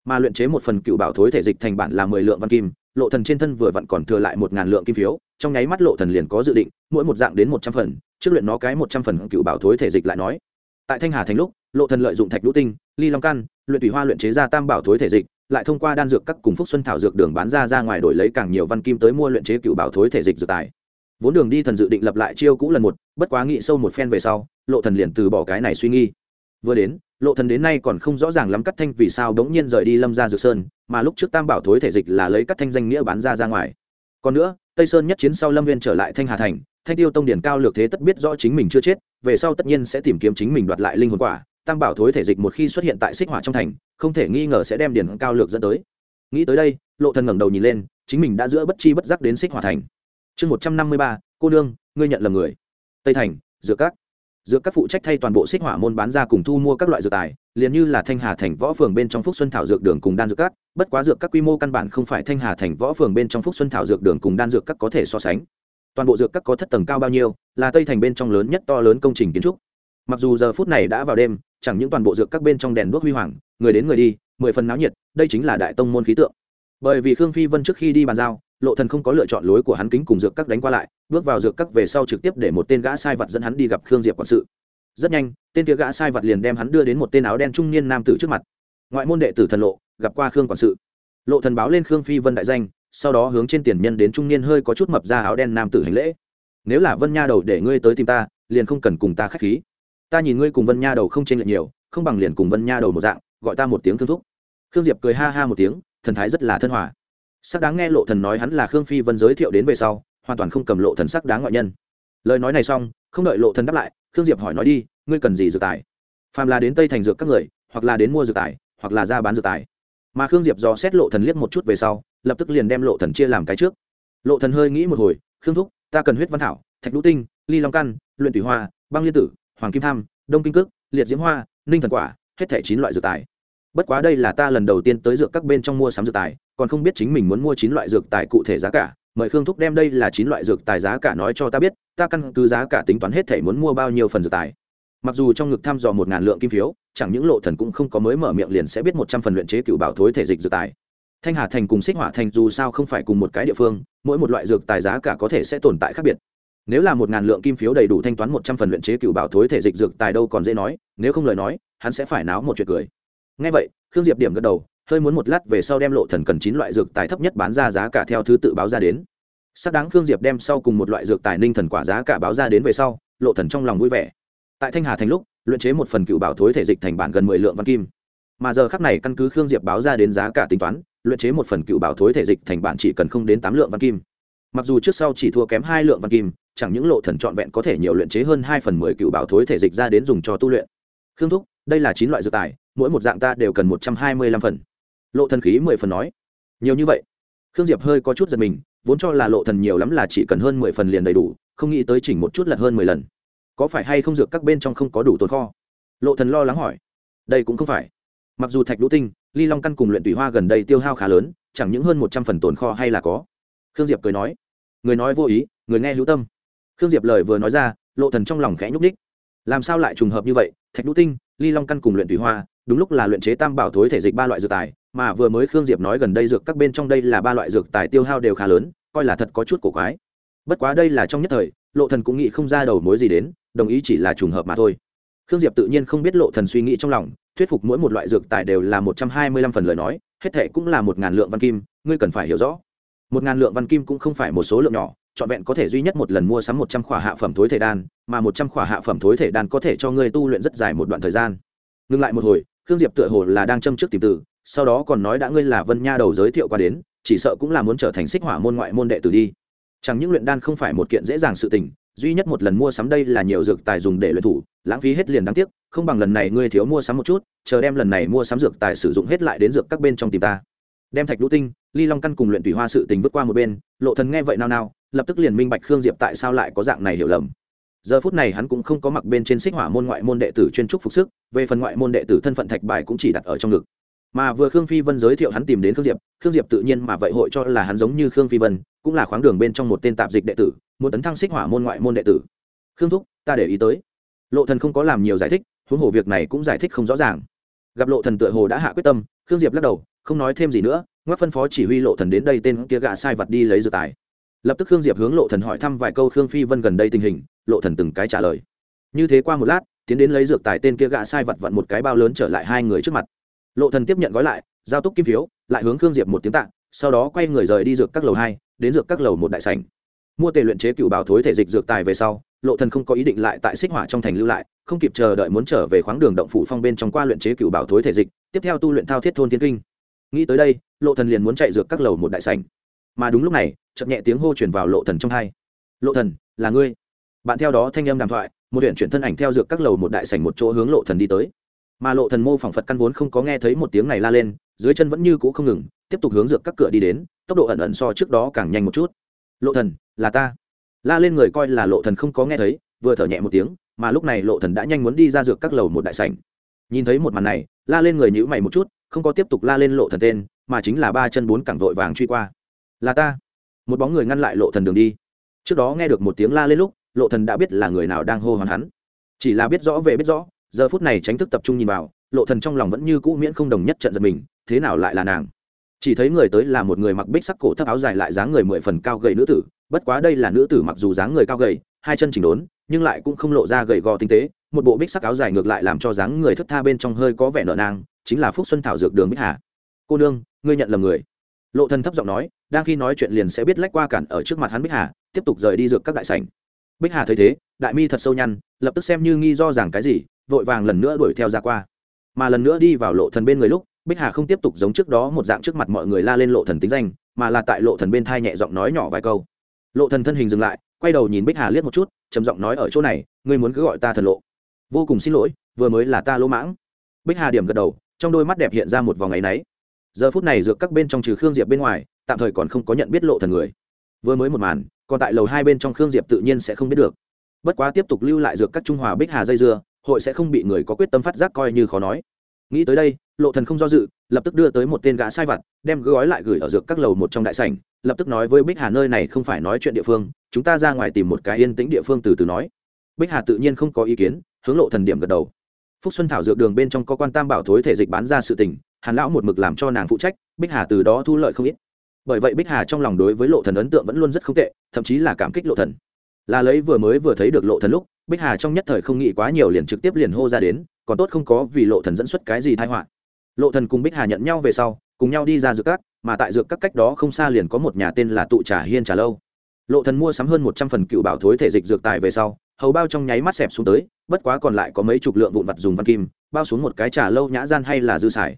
Mà luyện chế một phần cựu bảo thối thể dịch thành bản là mười lượng văn kim, lộ thần trên thân vừa vặn còn thừa lại một ngàn lượng kim phiếu, trong nháy mắt lộ thần liền có dự định, mỗi một dạng đến một trăm phần, trước luyện nó cái một trăm phần cựu bảo thối thể dịch lại nói. Tại thanh hà thành lúc, lộ thần lợi dụng thạch lũ tinh ly long căn luyện tùy hoa luyện chế ra tam bảo thối thể dịch, lại thông qua đan dược các cùng phúc xuân thảo dược đường bán ra ra ngoài đổi lấy càng nhiều văn kim tới mua luyện chế cựu bảo thối thể dịch dược tài. Vốn đường đi thần dự định lập lại chiêu cũ lần một, bất quá nghĩ sâu một phen về sau, lộ thần liền từ bỏ cái này suy nghi vừa đến, lộ thần đến nay còn không rõ ràng lắm cắt thanh vì sao đống nhiên rời đi lâm gia dược sơn, mà lúc trước tam bảo thối thể dịch là lấy cắt thanh danh nghĩa bán ra ra ngoài. Còn nữa, tây sơn nhất chiến sau lâm viên trở lại thanh hà thành, thanh tiêu tông điển cao lược thế tất biết rõ chính mình chưa chết, về sau tất nhiên sẽ tìm kiếm chính mình đoạt lại linh hồn quả tam bảo thối thể dịch một khi xuất hiện tại xích hỏa trong thành, không thể nghi ngờ sẽ đem điển cao lược dẫn tới. Nghĩ tới đây, lộ thần ngẩng đầu nhìn lên, chính mình đã giữa bất chi bất giác đến xích hỏa thành. Chương một trăm năm mươi ba, cô nương, ngươi nhận lầm người. Tây thành, dược các. Dược các phụ trách thay toàn bộ xích hỏa môn bán ra cùng thu mua các loại dược tài, liền như là thanh hà thành võ phường bên trong phúc xuân thảo dược đường cùng đan dược các, bất quá dược các quy mô căn bản không phải thanh hà thành võ phường bên trong phúc xuân thảo dược đường cùng đan dược các có thể so sánh. Toàn bộ dược các có thất tầng cao bao nhiêu, là tây thành bên trong lớn nhất to lớn công trình kiến trúc. Mặc dù giờ phút này đã vào đêm chẳng những toàn bộ dược các bên trong đèn đuốc huy hoàng, người đến người đi, mười phần náo nhiệt, đây chính là đại tông môn khí tượng. Bởi vì khương phi vân trước khi đi bàn giao, lộ thần không có lựa chọn lối của hắn kính cùng dược các đánh qua lại, bước vào dược các về sau trực tiếp để một tên gã sai vật dẫn hắn đi gặp khương diệp quản sự. Rất nhanh, tên kia gã sai vật liền đem hắn đưa đến một tên áo đen trung niên nam tử trước mặt. Ngoại môn đệ tử thần lộ, gặp qua khương quản sự. Lộ thần báo lên khương phi vân đại danh, sau đó hướng trên tiền nhân đến trung niên hơi có chút mập ra áo đen nam tử hành lễ. Nếu là vân nha đầu để ngươi tới tìm ta, liền không cần cùng ta khách khí ta nhìn ngươi cùng vân nha đầu không chênh lệch nhiều, không bằng liền cùng vân nha đầu một dạng, gọi ta một tiếng thương thúc. Khương diệp cười ha ha một tiếng, thần thái rất là thân hòa. Sắc đáng nghe lộ thần nói hắn là khương phi vân giới thiệu đến về sau, hoàn toàn không cầm lộ thần sắc đáng ngoại nhân. Lời nói này xong, không đợi lộ thần đáp lại, khương diệp hỏi nói đi, ngươi cần gì dược tài? Phàm là đến tây thành dược các người, hoặc là đến mua dược tài, hoặc là ra bán dược tài. Mà khương diệp do xét lộ thần liếc một chút về sau, lập tức liền đem lộ thần chia làm cái trước. Lộ thần hơi nghĩ một hồi, khương thúc, ta cần huyết văn thảo, thạch đũ tinh, ly long căn, luyện thủy hoa, băng liên tử hoàng kim tham, đông kinh cước, liệt diễm hoa, ninh thần quả, hết thảy chín loại dược tài. Bất quá đây là ta lần đầu tiên tới dược các bên trong mua sắm dược tài, còn không biết chính mình muốn mua chín loại dược tài cụ thể giá cả. Mời khương thúc đem đây là chín loại dược tài giá cả nói cho ta biết, ta căn cứ giá cả tính toán hết thể muốn mua bao nhiêu phần dược tài. Mặc dù trong ngực thăm dò một ngàn lượng kim phiếu, chẳng những lộ thần cũng không có mới mở miệng liền sẽ biết một trăm phần luyện chế cựu bảo thối thể dịch dược tài. Thanh hà thành cùng xích hỏa thành dù sao không phải cùng một cái địa phương, mỗi một loại dược tài giá cả có thể sẽ tồn tại khác biệt nếu là một ngàn lượng kim phiếu đầy đủ thanh toán một trăm phần luyện chế cựu bảo thối thể dịch dược tài đâu còn dễ nói, nếu không lời nói, hắn sẽ phải náo một chuyện cười. Ngay vậy, khương diệp điểm gật đầu, hơi muốn một lát về sau đem lộ thần cần chín loại dược tài thấp nhất bán ra giá cả theo thứ tự báo ra đến. Sắc đáng khương diệp đem sau cùng một loại dược tài ninh thần quả giá cả báo ra đến về sau, lộ thần trong lòng vui vẻ. Tại thanh hà thành lúc, luyện chế một phần cựu bảo thối thể dịch thành bản gần mười lượng văn kim. Mà giờ khắc này căn cứ khương diệp báo ra đến giá cả tính toán, luyện chế một phần cựu bảo thối thể dịch thành bản chỉ cần không đến tám lượng văn kim. Mặc dù trước sau chỉ thua kém hai lượng văn kim chẳng những lộ thần trọn vẹn có thể nhiều luyện chế hơn hai phần mười cựu bảo thối thể dịch ra đến dùng cho tu luyện. Khương thúc, đây là chín loại dược tài, mỗi một dạng ta đều cần một trăm hai mươi lăm phần. Lộ thần khí mười phần nói. Nhiều như vậy. Khương diệp hơi có chút giật mình, vốn cho là lộ thần nhiều lắm là chỉ cần hơn mười phần liền đầy đủ, không nghĩ tới chỉnh một chút lật hơn mười lần. Có phải hay không dược các bên trong không có đủ tồn kho? Lộ thần lo lắng hỏi. Đây cũng không phải. Mặc dù thạch đũ tinh, ly long căn cùng luyện tùy hoa gần đây tiêu hao khá lớn, chẳng những hơn một trăm phần tồn kho hay là có. Khương diệp cười nói. Người nói vô ý, người nghe hữu tâm khương diệp lời vừa nói ra, lộ thần trong lòng khẽ nhúc đích làm sao lại trùng hợp như vậy? Thạch đũ tinh, ly long căn cùng luyện thủy hoa, đúng lúc là luyện chế tam bảo thối thể dịch ba loại dược tài, mà vừa mới khương diệp nói gần đây dược các bên trong đây là ba loại dược tài tiêu hao đều khá lớn, coi là thật có chút cổ quái. Bất quá đây là trong nhất thời, lộ thần cũng nghĩ không ra đầu mối gì đến, đồng ý chỉ là trùng hợp mà thôi. Khương diệp tự nhiên không biết lộ thần suy nghĩ trong lòng, thuyết phục mỗi một loại dược tài đều là một trăm hai mươi lăm phần lời nói, hết thệ cũng là một ngàn lượng văn kim, ngươi cần phải hiểu rõ. Một ngàn lượng văn kim cũng không phải một số lượng nhỏ trọn vẹn có thể duy nhất một lần mua sắm một trăm khỏa hạ phẩm thối thể đan, mà một trăm khỏa hạ phẩm thối thể đan có thể cho ngươi tu luyện rất dài một đoạn thời gian. Ngưng lại một hồi, khương diệp tựa hồ là đang châm trước tìm tử sau đó còn nói đã ngươi là vân nha đầu giới thiệu qua đến, chỉ sợ cũng là muốn trở thành xích hỏa môn ngoại môn đệ tử đi. Chẳng những luyện đan không phải một kiện dễ dàng sự tình, duy nhất một lần mua sắm đây là nhiều dược tài dùng để luyện thủ, lãng phí hết liền đáng tiếc, không bằng lần này ngươi thiếu mua sắm một chút, chờ đem lần này mua sắm dược tài sử dụng hết lại đến dược các bên trong tìm ta. Đem thạch lũ tinh, ly long căn cùng luyện tùy hoa sự tình vứt qua một bên, lộ thần nghe vậy nao nao lập tức liền minh bạch khương diệp tại sao lại có dạng này hiểu lầm. Giờ phút này hắn cũng không có mặc bên trên xích hỏa môn ngoại môn đệ tử chuyên trúc phục sức, về phần ngoại môn đệ tử thân phận thạch bài cũng chỉ đặt ở trong ngực. Mà vừa khương phi vân giới thiệu hắn tìm đến khương diệp khương diệp tự nhiên mà vậy hội cho là hắn giống như khương phi vân, cũng là khoáng đường bên trong một tên tạp dịch đệ tử, muốn tấn thăng xích hỏa môn ngoại môn đệ tử. Khương thúc, ta để ý tới. Lộ thần không có làm nhiều giải thích, huống hồ việc này cũng giải thích không rõ ràng. Gặp lộ thần tựa hồ đã hạ quyết tâm, khương diệp lắc đầu, không nói thêm gì nữa, ngoắc phân phó chỉ huy lộ thần đến đây tên kia gạ sai vật đi lấy dược tài lập tức khương diệp hướng lộ thần hỏi thăm vài câu khương phi vân gần đây tình hình, lộ thần từng cái trả lời. Như thế qua một lát, tiến đến lấy dược tài tên kia gạ sai vặt vặn một cái bao lớn trở lại hai người trước mặt. Lộ thần tiếp nhận gói lại, giao túc kim phiếu, lại hướng khương diệp một tiếng tạ, sau đó quay người rời đi dược các lầu hai, đến dược các lầu một đại sảnh. Mua tề luyện chế cựu bảo thối thể dịch dược tài về sau, lộ thần không có ý định lại tại xích hỏa trong thành lưu lại, không kịp chờ đợi muốn trở về khoáng đường động phủ phong bên trong qua luyện chế cựu bảo thối thể dịch, tiếp theo tu luyện thao thiết thôn thiên kinh. Nghĩ tới đây, lộ thần liền muốn chạy dược các lầu một đại sảnh mà đúng lúc này chậm nhẹ tiếng hô truyền vào lộ thần trong hai. Lộ thần, là ngươi? Bạn theo đó thanh âm đàm thoại, một huyện chuyển thân ảnh theo dược các lầu một đại sảnh một chỗ hướng lộ thần đi tới. Mà lộ thần mô phỏng phật căn vốn không có nghe thấy một tiếng này la lên, dưới chân vẫn như cũ không ngừng, tiếp tục hướng dược các cửa đi đến, tốc độ ẩn ẩn so trước đó càng nhanh một chút. Lộ thần, là ta. La lên người coi là lộ thần không có nghe thấy, vừa thở nhẹ một tiếng, mà lúc này lộ thần đã nhanh muốn đi ra dược các lầu một đại sảnh. Nhìn thấy một màn này, la lên người nhíu mày một chút, không có tiếp tục la lên lộ thần tên, mà chính là ba chân bốn cẳng vội vàng truy qua là ta. Một bóng người ngăn lại lộ thần đường đi. Trước đó nghe được một tiếng la lên lúc, lộ thần đã biết là người nào đang hô hoán hắn. Chỉ là biết rõ về biết rõ, giờ phút này tránh thức tập trung nhìn vào, lộ thần trong lòng vẫn như cũ miễn không đồng nhất trận giật mình, thế nào lại là nàng? Chỉ thấy người tới là một người mặc bích sắc cổ thấp áo dài lại dáng người mười phần cao gầy nữ tử, bất quá đây là nữ tử mặc dù dáng người cao gầy, hai chân chỉnh đốn, nhưng lại cũng không lộ ra gầy gò tinh tế, một bộ bích sắc áo dài ngược lại làm cho dáng người thất tha bên trong hơi có vẻ nợ nang, chính là phúc xuân thảo dược đường bích hà. Cô nương, ngươi nhận lầm người lộ thần thấp giọng nói, đang khi nói chuyện liền sẽ biết lách qua cản ở trước mặt hắn bích hà, tiếp tục rời đi dược các đại sảnh. Bích hà thấy thế, đại mi thật sâu nhăn, lập tức xem như nghi do rằng cái gì, vội vàng lần nữa đuổi theo ra qua. Mà lần nữa đi vào lộ thần bên người lúc, bích hà không tiếp tục giống trước đó một dạng trước mặt mọi người la lên lộ thần tính danh, mà là tại lộ thần bên thai nhẹ giọng nói nhỏ vài câu. Lộ thần thân hình dừng lại, quay đầu nhìn bích hà liếc một chút, trầm giọng nói ở chỗ này, ngươi muốn cứ gọi ta thần lộ. Vô cùng xin lỗi, vừa mới là ta lỗ mãng. Bích hà điểm gật đầu, trong đôi mắt đẹp hiện ra một vòng ngày náy giờ phút này dược các bên trong trừ khương diệp bên ngoài, tạm thời còn không có nhận biết lộ thần người. Vừa mới một màn, còn tại lầu hai bên trong khương diệp tự nhiên sẽ không biết được. Bất quá tiếp tục lưu lại dược các trung hòa bích hà dây dưa, hội sẽ không bị người có quyết tâm phát giác coi như khó nói. Nghĩ tới đây, lộ thần không do dự, lập tức đưa tới một tên gã sai vặt, đem gói lại gửi ở dược các lầu một trong đại sảnh, lập tức nói với bích hà nơi này không phải nói chuyện địa phương, chúng ta ra ngoài tìm một cái yên tĩnh địa phương từ từ nói. Bích hà tự nhiên không có ý kiến, hướng lộ thần điểm gật đầu. Phúc xuân thảo dược đường bên trong có quan tam bảo thối thể dịch bán ra sự tình hàn lão một mực làm cho nàng phụ trách, bích hà từ đó thu lợi không ít. Bởi vậy bích hà trong lòng đối với lộ thần ấn tượng vẫn luôn rất không tệ, thậm chí là cảm kích lộ thần. Là lấy vừa mới vừa thấy được lộ thần lúc, bích hà trong nhất thời không nghĩ quá nhiều liền trực tiếp liền hô ra đến, còn tốt không có vì lộ thần dẫn xuất cái gì tai họa. Lộ thần cùng bích hà nhận nhau về sau, cùng nhau đi ra dược các, mà tại dược các cách đó không xa liền có một nhà tên là tụ trà hiên trà lâu. Lộ thần mua sắm hơn một trăm phần cựu bảo thối thể dịch dược tài về sau, hầu bao trong nháy mắt xẹp xuống tới, bất quá còn lại có mấy chục lượng vụn vặt dùng văn kim, bao xuống một cái trà lâu nhã gian hay là dư xài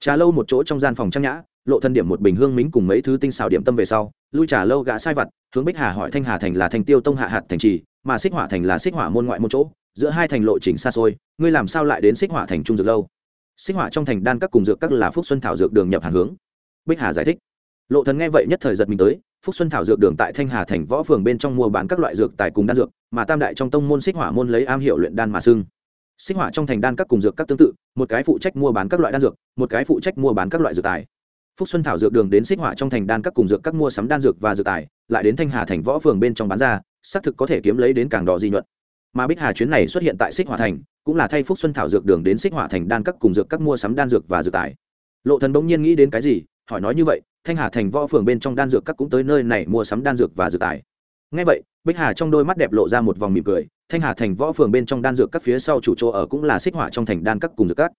trà lâu một chỗ trong gian phòng trang nhã, lộ thân điểm một bình hương mính cùng mấy thứ tinh xào điểm tâm về sau, lui trà lâu gã sai vặt, hướng bích hà hỏi thanh hà thành là thành tiêu tông hạ hạt thành trì, mà xích hỏa thành là xích hỏa môn ngoại một chỗ, giữa hai thành lộ trình xa xôi, ngươi làm sao lại đến xích hỏa thành trung dược lâu? Xích hỏa trong thành đan các cùng dược các là phúc xuân thảo dược đường nhập hàng hướng. Bích hà giải thích. Lộ thần nghe vậy nhất thời giật mình tới, phúc xuân thảo dược đường tại thanh hà thành võ phường bên trong mua bán các loại dược tài cùng đan dược, mà tam đại trong tông môn xích hỏa môn lấy am hiệu luyện đan mà xưng xích hỏa trong thành đan các cùng dược các tương tự, một cái phụ trách mua bán các loại đan dược, một cái phụ trách mua bán các loại dược tài. Phúc xuân thảo dược đường đến xích hỏa trong thành đan các cùng dược các mua sắm đan dược và dược tài, lại đến thanh hà thành võ phường bên trong bán ra, xác thực có thể kiếm lấy đến càng đỏ di nhuận. Mà bích hà chuyến này xuất hiện tại xích hỏa thành, cũng là thay phúc xuân thảo dược đường đến xích hỏa thành đan các cùng dược các mua sắm đan dược và dược tài. Lộ thần bỗng nhiên nghĩ đến cái gì, hỏi nói như vậy, thanh hà thành võ phường bên trong đan dược các cũng tới nơi này mua sắm đan dược và dược tài. Ngay vậy, bích hà trong đôi mắt đẹp lộ ra một vòng mỉm cười thanh hà thành võ phường bên trong đan dược các phía sau chủ chỗ ở cũng là xích hỏa trong thành đan các cùng dược các.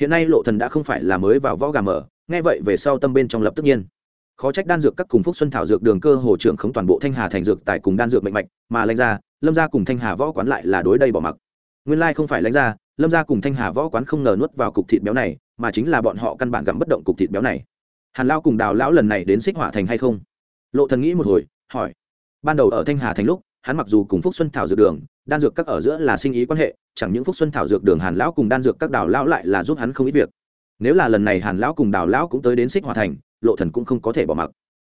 Hiện nay lộ thần đã không phải là mới vào võ gà mở nghe vậy về sau tâm bên trong lập tức nhiên. Khó trách đan dược các cùng phúc xuân thảo dược đường cơ hồ trưởng khống toàn bộ thanh hà thành dược tại cùng đan dược mạnh mạnh mà lãnh gia, lâm gia cùng thanh hà võ quán lại là đối đây bỏ mặc. Nguyên lai không phải lãnh gia, lâm gia cùng thanh hà võ quán không ngờ nuốt vào cục thịt béo này mà chính là bọn họ căn bản gặm bất động cục thịt béo này. Hàn lao cùng đào lão lần này đến xích hỏa thành hay không? Lộ thần nghĩ một hồi hỏi. Ban đầu ở thanh hà thành lúc hắn mặc dù cùng phúc xuân thảo dược đường, đan dược các ở giữa là sinh ý quan hệ, chẳng những phúc xuân thảo dược đường hàn lão cùng đan dược các đào lão lại là giúp hắn không ít việc. Nếu là lần này hàn lão cùng đào lão cũng tới đến xích hỏa thành, lộ thần cũng không có thể bỏ mặc.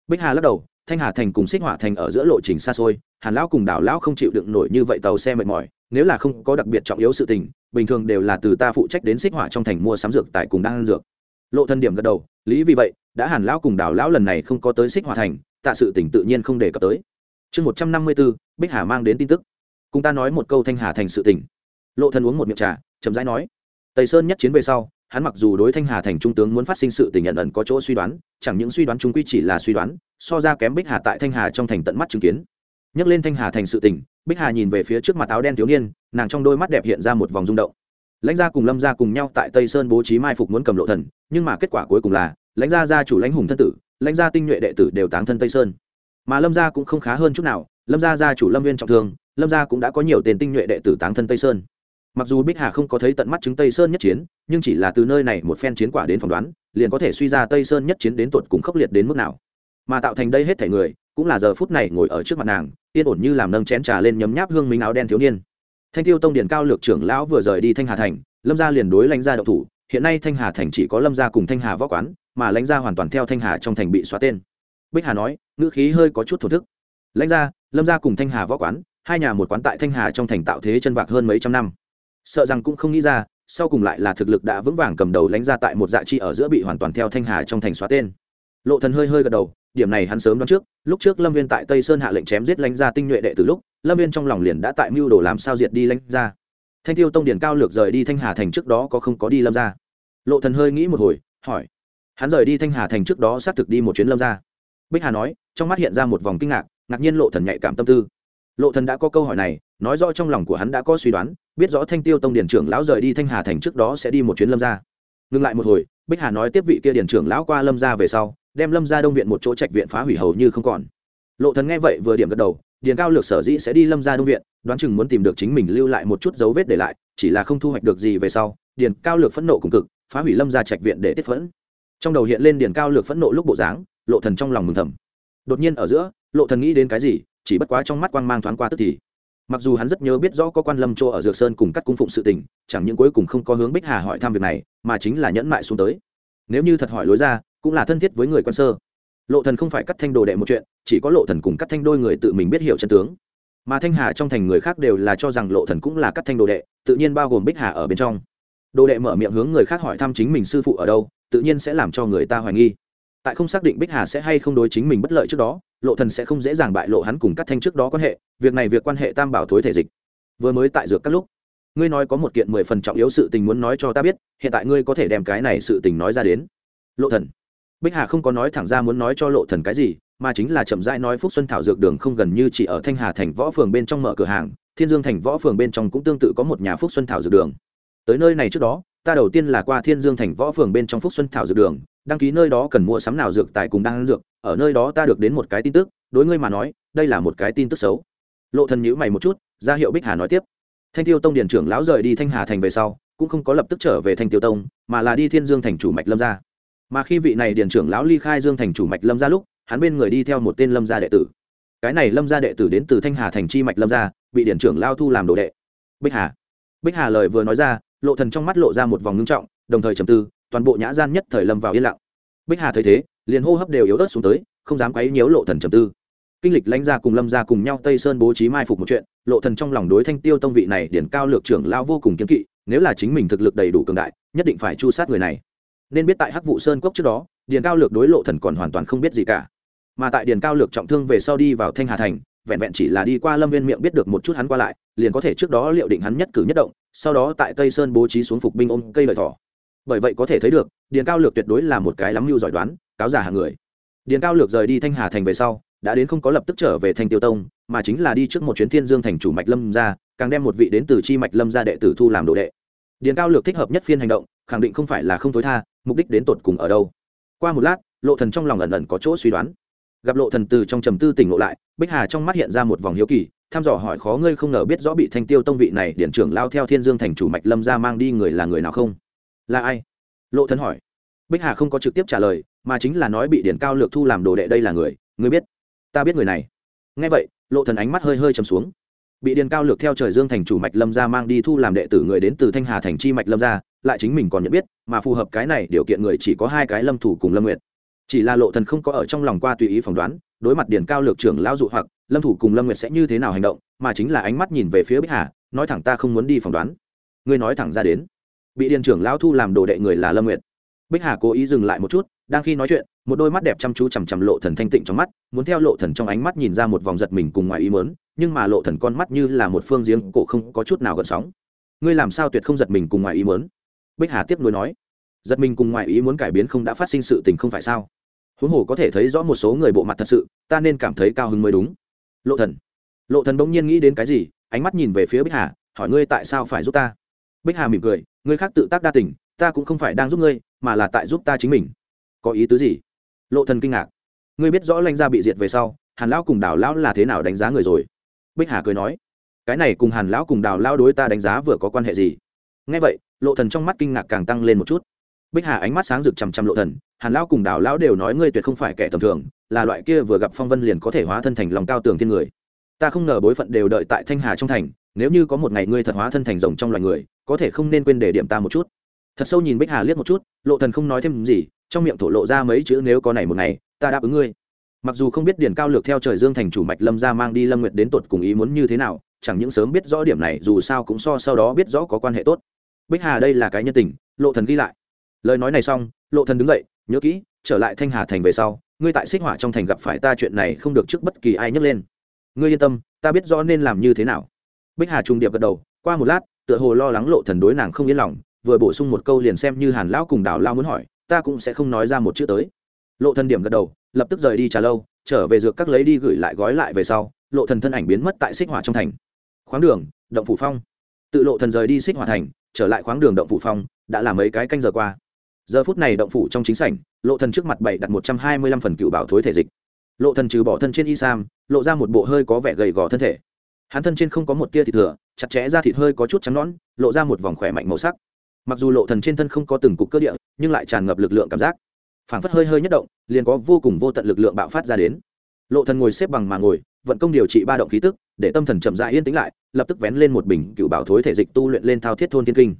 Bích hà lắc đầu, thanh hà thành cùng xích hỏa thành ở giữa lộ trình xa xôi, hàn lão cùng đào lão không chịu đựng nổi như vậy tàu xe mệt mỏi, nếu là không có đặc biệt trọng yếu sự tình, bình thường đều là từ ta phụ trách đến xích hỏa trong thành mua sắm dược tại cùng đan dược. Lộ thân điểm gật đầu, lý vì vậy, đã hàn lão cùng đào lão lần này không có tới xích hỏa thành, tạ sự tỉnh tự nhiên không đề cập tới chương một trăm năm mươi b ố bích hà mang đến tin tức. Cùng ta nói một câu thanh hà thành sự tỉnh lộ thần uống một miệng trà, chậm rãi nói. Tây sơn nhất chiến về sau, hắn mặc dù đối thanh hà thành trung tướng muốn phát sinh sự tình nhận ẩn có chỗ suy đoán, chẳng những suy đoán chúng quy chỉ là suy đoán, so ra kém bích hà tại thanh hà trong thành tận mắt chứng kiến. Nhắc lên thanh hà thành sự tình, bích hà nhìn về phía trước mặt áo đen thiếu niên, nàng trong đôi mắt đẹp hiện ra một vòng rung động. Lãnh gia cùng lâm gia cùng nhau tại tây sơn bố trí mai phục muốn cầm lộ thần, nhưng mà kết quả cuối cùng là, lãnh gia gia chủ lãnh hùng thân tử, lãnh gia tinh nhuệ đệ tử đều táng thân tây sơn mà lâm gia cũng không khá hơn chút nào, lâm gia gia chủ lâm viên trọng thương, lâm gia cũng đã có nhiều tiền tinh nhuệ đệ tử táng thân tây sơn. Mặc dù bích hà không có thấy tận mắt chứng tây sơn nhất chiến, nhưng chỉ là từ nơi này một phen chiến quả đến phỏng đoán, liền có thể suy ra tây sơn nhất chiến đến tột cùng khốc liệt đến mức nào. Mà tạo thành đây hết thể người, cũng là giờ phút này ngồi ở trước mặt nàng, yên ổn như làm nâng chén trà lên nhấm nháp hương minh áo đen thiếu niên. Thanh tiêu tông điển cao lược trưởng lão vừa rời đi thanh hà thành, lâm gia liền đối lãnh gia đậu thủ, hiện nay thanh hà thành chỉ có lâm gia cùng thanh hà võ quán, mà lãnh gia hoàn toàn theo thanh hà trong thành bị xóa tên bích hà nói, ngữ khí hơi có chút thổ thức. Lãnh gia, lâm gia cùng thanh hà võ quán, hai nhà một quán tại thanh hà trong thành tạo thế chân vạc hơn mấy trăm năm. Sợ rằng cũng không nghĩ ra, sau cùng lại là thực lực đã vững vàng cầm đầu lãnh Gia tại một dạ chi ở giữa bị hoàn toàn theo thanh hà trong thành xóa tên. Lộ thần hơi hơi gật đầu, điểm này hắn sớm đoán trước, lúc trước lâm viên tại tây sơn hạ lệnh chém giết lãnh gia tinh nhuệ đệ từ lúc, lâm viên trong lòng liền đã tại mưu đồ làm sao diệt đi lãnh gia. Thanh tiêu tông điển cao lược rời đi thanh hà thành trước đó có không có đi lâm gia? Lộ thần hơi nghĩ một hồi, hỏi. Hắn rời đi thanh hà thành trước đó xác thực đi một chuyến lâm gia bích hà nói, trong mắt hiện ra một vòng kinh ngạc ngạc nhiên lộ thần nhạy cảm tâm tư. Lộ thần đã có câu hỏi này, nói rõ trong lòng của hắn đã có suy đoán, biết rõ thanh tiêu tông điển trưởng lão rời đi thanh hà thành trước đó sẽ đi một chuyến lâm gia. Ngừng lại một hồi, bích hà nói tiếp vị kia điển trưởng lão qua lâm gia về sau, đem lâm gia đông viện một chỗ trạch viện phá hủy hầu như không còn. Lộ thần nghe vậy vừa điểm gật đầu, điền cao lược sở dĩ sẽ đi lâm gia đông viện, đoán chừng muốn tìm được chính mình lưu lại một chút dấu vết để lại, chỉ là không thu hoạch được gì về sau, điền cao lược phẫn nộ cùng cực, phá hủy lâm gia trạch viện để tiết phẫn. Trong đầu hiện lên điền cao lược phẫn nộ lúc bộ dáng lộ thần trong lòng mừng thầm. Đột nhiên ở giữa, lộ thần nghĩ đến cái gì, chỉ bất quá trong mắt quang mang thoáng qua tức thì. Mặc dù hắn rất nhớ biết rõ có quan lâm chỗ ở dược sơn cùng cắt cung phụng sự tình, chẳng những cuối cùng không có hướng bích hà hỏi thăm việc này, mà chính là nhẫn mại xuống tới. Nếu như thật hỏi lối ra, cũng là thân thiết với người quan sơ. Lộ thần không phải cắt thanh đồ đệ một chuyện, chỉ có lộ thần cùng cắt thanh đôi người tự mình biết hiểu chân tướng. Mà thanh hà trong thành người khác đều là cho rằng lộ thần cũng là cắt thanh đồ đệ, tự nhiên bao gồm bích hà ở bên trong. Đồ đệ mở miệng hướng người khác hỏi thăm chính mình sư phụ ở đâu, tự nhiên sẽ làm cho người ta hoài nghi tại không xác định bích hà sẽ hay không đối chính mình bất lợi trước đó, lộ thần sẽ không dễ dàng bại lộ hắn cùng cắt thanh trước đó quan hệ, việc này việc quan hệ tam bảo thối thể dịch. Vừa mới tại dược các lúc, ngươi nói có một kiện mười phần trọng yếu sự tình muốn nói cho ta biết, hiện tại ngươi có thể đem cái này sự tình nói ra đến. Lộ thần. Bích hà không có nói thẳng ra muốn nói cho lộ thần cái gì, mà chính là chậm rãi nói phúc xuân thảo dược đường không gần như chỉ ở thanh hà thành võ phường bên trong mở cửa hàng, thiên dương thành võ phường bên trong cũng tương tự có một nhà phúc xuân thảo dược đường. Tới nơi này trước đó, ta đầu tiên là qua thiên dương thành võ phường bên trong phúc xuân thảo dược đường đăng ký nơi đó cần mua sắm nào dược tài cùng đan dược, ở nơi đó ta được đến một cái tin tức, đối ngươi mà nói, đây là một cái tin tức xấu. Lộ thần nhíu mày một chút, ra hiệu bích hà nói tiếp. Thanh tiêu tông điển trưởng lão rời đi thanh hà thành về sau, cũng không có lập tức trở về thanh tiêu tông, mà là đi thiên dương thành chủ mạch lâm gia. Mà khi vị này điển trưởng lão ly khai dương thành chủ mạch lâm gia lúc, hắn bên người đi theo một tên lâm gia đệ tử. Cái này lâm gia đệ tử đến từ thanh hà thành chi mạch lâm gia, bị điển trưởng lao thu làm đồ đệ. Bích hà. Bích hà lời vừa nói ra, lộ thần trong mắt lộ ra một vòng ngưng trọng, đồng thời trầm tư toàn bộ nhã gian nhất thời lâm vào yên lặng. Bích hà thấy thế, liền hô hấp đều yếu ớt xuống tới, không dám quấy nhiễu lộ thần trầm tư. Kinh lịch lãnh gia cùng lâm gia cùng nhau tây sơn bố trí mai phục một chuyện, lộ thần trong lòng đối thanh tiêu tông vị này điển cao lược trưởng lao vô cùng kiên kỵ, nếu là chính mình thực lực đầy đủ cường đại, nhất định phải chu sát người này. Nên biết tại hắc vụ sơn cốc trước đó điền cao lược đối lộ thần còn hoàn toàn không biết gì cả. Mà tại điền cao lược trọng thương về sau đi vào thanh hà thành, vẹn vẹn chỉ là đi qua lâm viên miệng biết được một chút hắn qua lại, liền có thể trước đó liệu định hắn nhất cử nhất động, sau đó tại tây sơn bố trí xuống phục binh ôm cây lợi thỏ bởi vậy có thể thấy được, điền cao lược tuyệt đối là một cái lắm mưu giỏi đoán, cáo giả hàng người. Điền cao lược rời đi thanh hà thành về sau, đã đến không có lập tức trở về thanh tiêu tông, mà chính là đi trước một chuyến thiên dương thành chủ mạch lâm ra, càng đem một vị đến từ chi mạch lâm ra đệ tử thu làm đồ đệ. Điền cao lược thích hợp nhất phiên hành động, khẳng định không phải là không tối tha, mục đích đến tột cùng ở đâu. Qua một lát, lộ thần trong lòng ẩn ẩn có chỗ suy đoán. Gặp lộ thần từ trong trầm tư tỉnh ngộ lại, bích hà trong mắt hiện ra một vòng hiếu kỳ, thăm dò hỏi khó ngươi không ngờ biết rõ bị thanh tiêu tông vị này điện trưởng lao theo thiên dương thành chủ mạch lâm ra mang đi người là người nào không? Là ai? Lộ thần hỏi. Bích hà không có trực tiếp trả lời, mà chính là nói bị điển cao lược thu làm đồ đệ đây là người. Ngươi biết. Ta biết người này. Nghe vậy, lộ thần ánh mắt hơi hơi trầm xuống. Bị điền cao lược theo trời dương thành chủ mạch lâm gia mang đi thu làm đệ tử người đến từ thanh hà thành chi mạch lâm gia, lại chính mình còn nhận biết, mà phù hợp cái này, điều kiện người chỉ có hai cái lâm thủ cùng lâm nguyệt. Chỉ là lộ thần không có ở trong lòng qua tùy ý phỏng đoán, đối mặt điền cao lược trưởng lão dụ hoặc, lâm thủ cùng lâm nguyệt sẽ như thế nào hành động, mà chính là ánh mắt nhìn về phía bích hà, nói thẳng ta không muốn đi phỏng đoán. Ngươi nói thẳng ra đến bị điền trưởng lão thu làm đồ đệ người là lâm nguyệt. Bích hà cố ý dừng lại một chút, đang khi nói chuyện, một đôi mắt đẹp chăm chú chằm chằm lộ thần thanh tịnh trong mắt, muốn theo lộ thần trong ánh mắt nhìn ra một vòng giật mình cùng ngoài ý mớn nhưng mà lộ thần con mắt như là một phương giếng cổ không có chút nào gợn sóng. Ngươi làm sao tuyệt không giật mình cùng ngoài ý mớn bích hà tiếp nối nói. Giật mình cùng ngoài ý muốn cải biến không đã phát sinh sự tình không phải sao? Huống hồ có thể thấy rõ một số người bộ mặt thật sự, ta nên cảm thấy cao hứng mới đúng. Lộ thần. Lộ thần bỗng nhiên nghĩ đến cái gì, ánh mắt nhìn về phía bích hà, hỏi ngươi tại sao phải giúp ta? Bích hà mỉm cười Người khác tự tác đa tình, ta cũng không phải đang giúp ngươi, mà là tại giúp ta chính mình. Có ý tứ gì? Lộ thần kinh ngạc. Ngươi biết rõ lãnh gia bị diệt về sau, hàn lão cùng đào lão là thế nào đánh giá người rồi? Bích hà cười nói. Cái này cùng hàn lão cùng đào lão đối ta đánh giá vừa có quan hệ gì? Nghe vậy, lộ thần trong mắt kinh ngạc càng tăng lên một chút. Bích hà ánh mắt sáng rực chằm chằm lộ thần, hàn lão cùng đào lão đều nói ngươi tuyệt không phải kẻ tầm thường, là loại kia vừa gặp phong vân liền có thể hóa thân thành lòng cao tường thiên người. Ta không ngờ bối phận đều đợi tại thanh hà trong thành, nếu như có một ngày ngươi thật hóa thân thành rồng trong loài người có thể không nên quên để điểm ta một chút. Thật sâu nhìn bích hà liếc một chút, lộ thần không nói thêm gì, trong miệng thổ lộ ra mấy chữ nếu có này một ngày, ta đáp ứng ngươi. Mặc dù không biết điển cao lược theo trời dương thành chủ mạch lâm ra mang đi lâm nguyệt đến tột cùng ý muốn như thế nào, chẳng những sớm biết rõ điểm này, dù sao cũng so sau đó biết rõ có quan hệ tốt. Bích hà đây là cái nhân tình, lộ thần ghi lại. Lời nói này xong, lộ thần đứng dậy, nhớ kỹ, trở lại thanh hà thành về sau, ngươi tại xích hỏa trong thành gặp phải ta chuyện này không được trước bất kỳ ai nhấc lên. Ngươi yên tâm, ta biết rõ nên làm như thế nào. Bích hà trùng điệp gật đầu, qua một lát tựa hồ lo lắng lộ thần đối nàng không yên lòng, vừa bổ sung một câu liền xem như hàn lão cùng đào lao muốn hỏi, ta cũng sẽ không nói ra một chữ tới. Lộ thần điểm gật đầu, lập tức rời đi trà lâu, trở về dược các lấy đi gửi lại gói lại về sau, lộ thần thân ảnh biến mất tại xích hỏa trong thành. Khoáng đường, động phủ phong. Tự lộ thần rời đi xích hỏa thành, trở lại khoáng đường động phủ phong, đã là mấy cái canh giờ qua. Giờ phút này động phủ trong chính sảnh, lộ thần trước mặt bảy đặt một trăm hai mươi lăm phần cựu bảo thối thể dịch. Lộ thần trừ bỏ thân trên y sam, lộ ra một bộ hơi có vẻ gầy gò thân thể. Hắn thân trên không có một tia thịt thừa chặt chẽ ra thịt hơi có chút trắng nõn, lộ ra một vòng khỏe mạnh màu sắc. Mặc dù lộ thần trên thân không có từng cục cơ địa, nhưng lại tràn ngập lực lượng cảm giác. Phảng phất hơi hơi nhất động, liền có vô cùng vô tận lực lượng bạo phát ra đến. Lộ thần ngồi xếp bằng mà ngồi, vận công điều trị ba động khí tức, để tâm thần chậm rãi yên tĩnh lại, lập tức vén lên một bình cựu bảo thối thể dịch tu luyện lên thao thiết thôn thiên kinh.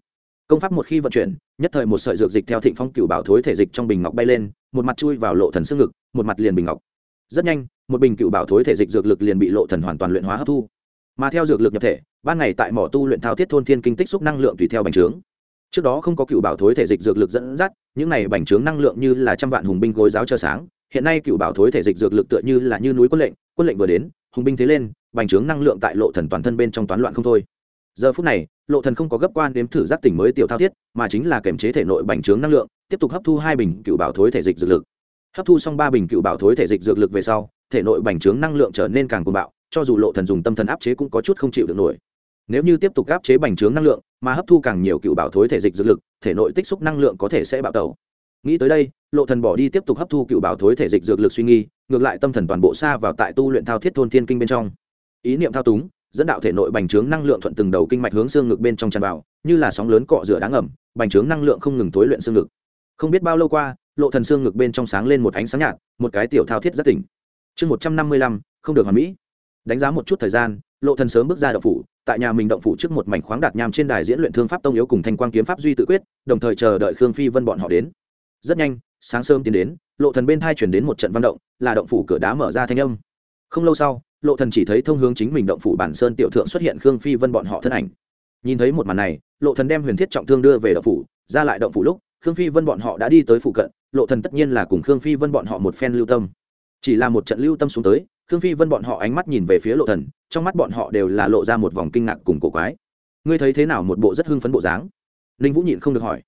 Công pháp một khi vận chuyển, nhất thời một sợi dược dịch theo thịnh phong cựu bảo thối thể dịch trong bình ngọc bay lên, một mặt chui vào lộ thần xương ngực, một mặt liền bình ngọc. Rất nhanh, một bình cựu bảo thối thể dịch dược lực liền bị lộ thần hoàn toàn luyện hóa hấp thu mà theo dược lực nhập thể, ban ngày tại mỏ tu luyện thao thiết thôn thiên kinh tích xúc năng lượng tùy theo bành trướng. Trước đó không có cựu bảo thối thể dịch dược lực dẫn dắt, những này bành trướng năng lượng như là trăm vạn hùng binh gối giáo chờ sáng, hiện nay cựu bảo thối thể dịch dược lực tựa như là như núi quân lệnh quân lệnh vừa đến, hùng binh thế lên, bành trướng năng lượng tại lộ thần toàn thân bên trong toán loạn không thôi. Giờ phút này, lộ thần không có gấp quan đếm thử giác tỉnh mới tiểu thao thiết, mà chính là kiểm chế thể nội bành trướng năng lượng, tiếp tục hấp thu hai bình cựu bảo thối thể dịch dược lực. Hấp thu xong ba bình cựu bảo thối thể dịch dược lực về sau, thể nội bành trướng năng lượng trở nên càng cuồng bạo cho dù lộ thần dùng tâm thần áp chế cũng có chút không chịu được nổi. Nếu như tiếp tục áp chế bành trướng năng lượng, mà hấp thu càng nhiều cựu bảo thối thể dịch dược lực, thể nội tích xúc năng lượng có thể sẽ bạo tẩu. Nghĩ tới đây, lộ thần bỏ đi tiếp tục hấp thu cựu bảo thối thể dịch dược lực suy nghi ngược lại tâm thần toàn bộ xa vào tại tu luyện thao thiết thôn thiên kinh bên trong. Ý niệm thao túng, dẫn đạo thể nội bành trướng năng lượng thuận từng đầu kinh mạch hướng xương ngực bên trong tràn vào, như là sóng lớn cọ rửa đáng ẩm bành trướng năng lượng không ngừng tối luyện xương ngực. Không biết bao lâu qua, lộ thần xương ngực bên trong sáng lên một ánh sáng nhạt, một cái tiểu thao thiết rất tỉnh. Chương một trăm năm mươi lăm, không được hoàn mỹ đánh giá một chút thời gian, lộ thần sớm bước ra động phủ, tại nhà mình động phủ trước một mảnh khoáng đạt nham trên đài diễn luyện thương pháp tông yếu cùng thanh quang kiếm pháp duy tự quyết, đồng thời chờ đợi khương phi vân bọn họ đến. Rất nhanh, sáng sớm tiến đến, lộ thần bên thai chuyển đến một trận văn động, là động phủ cửa đá mở ra thanh âm. Không lâu sau, lộ thần chỉ thấy thông hướng chính mình động phủ bản sơn tiểu thượng xuất hiện khương phi vân bọn họ thân ảnh. Nhìn thấy một màn này, lộ thần đem huyền thiết trọng thương đưa về động phủ, ra lại động phủ lúc, khương phi vân bọn họ đã đi tới phụ cận, lộ thần tất nhiên là cùng khương phi vân bọn họ một phen lưu tâm. Chỉ là một trận lưu tâm xuống tới khương phi vân bọn họ ánh mắt nhìn về phía lộ thần, trong mắt bọn họ đều là lộ ra một vòng kinh ngạc cùng cổ quái. Ngươi thấy thế nào một bộ rất hưng phấn bộ dáng? Ninh vũ nhịn không được hỏi.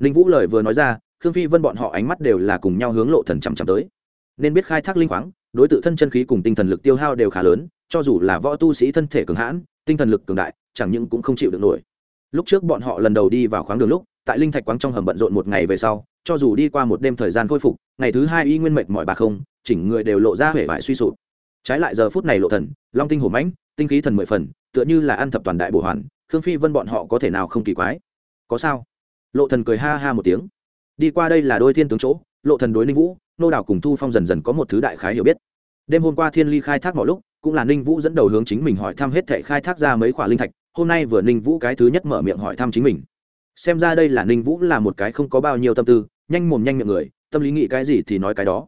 Ninh vũ lời vừa nói ra, khương phi vân bọn họ ánh mắt đều là cùng nhau hướng lộ thần chằm chằm tới. Nên biết khai thác linh khoáng, đối tượng thân chân khí cùng tinh thần lực tiêu hao đều khá lớn, cho dù là võ tu sĩ thân thể cường hãn, tinh thần lực cường đại, chẳng những cũng không chịu được nổi. Lúc trước bọn họ lần đầu đi vào khoáng đường lúc, tại linh thạch quáng trong hầm bận rộn một ngày về sau, cho dù đi qua một đêm thời gian khôi phục, ngày thứ hai y nguyên mệt mỏi bà không, chỉnh người đều lộ ra vẻ vải suy sụp trái lại giờ phút này lộ thần, long tinh hổ mãnh, tinh khí thần mười phần, tựa như là ăn thập toàn đại bổ hoàn, khương phi vân bọn họ có thể nào không kỳ quái? Có sao? Lộ thần cười ha ha một tiếng. Đi qua đây là đôi thiên tướng chỗ, lộ thần đối ninh vũ, nô đảo cùng thu phong dần dần có một thứ đại khái hiểu biết. Đêm hôm qua thiên ly khai thác mọi lúc, cũng là ninh vũ dẫn đầu hướng chính mình hỏi thăm hết thệ khai thác ra mấy khoả linh thạch, hôm nay vừa ninh vũ cái thứ nhất mở miệng hỏi thăm chính mình. Xem ra đây là ninh vũ là một cái không có bao nhiêu tâm tư, nhanh mồm nhanh miệng người, tâm lý nghĩ cái gì thì nói cái đó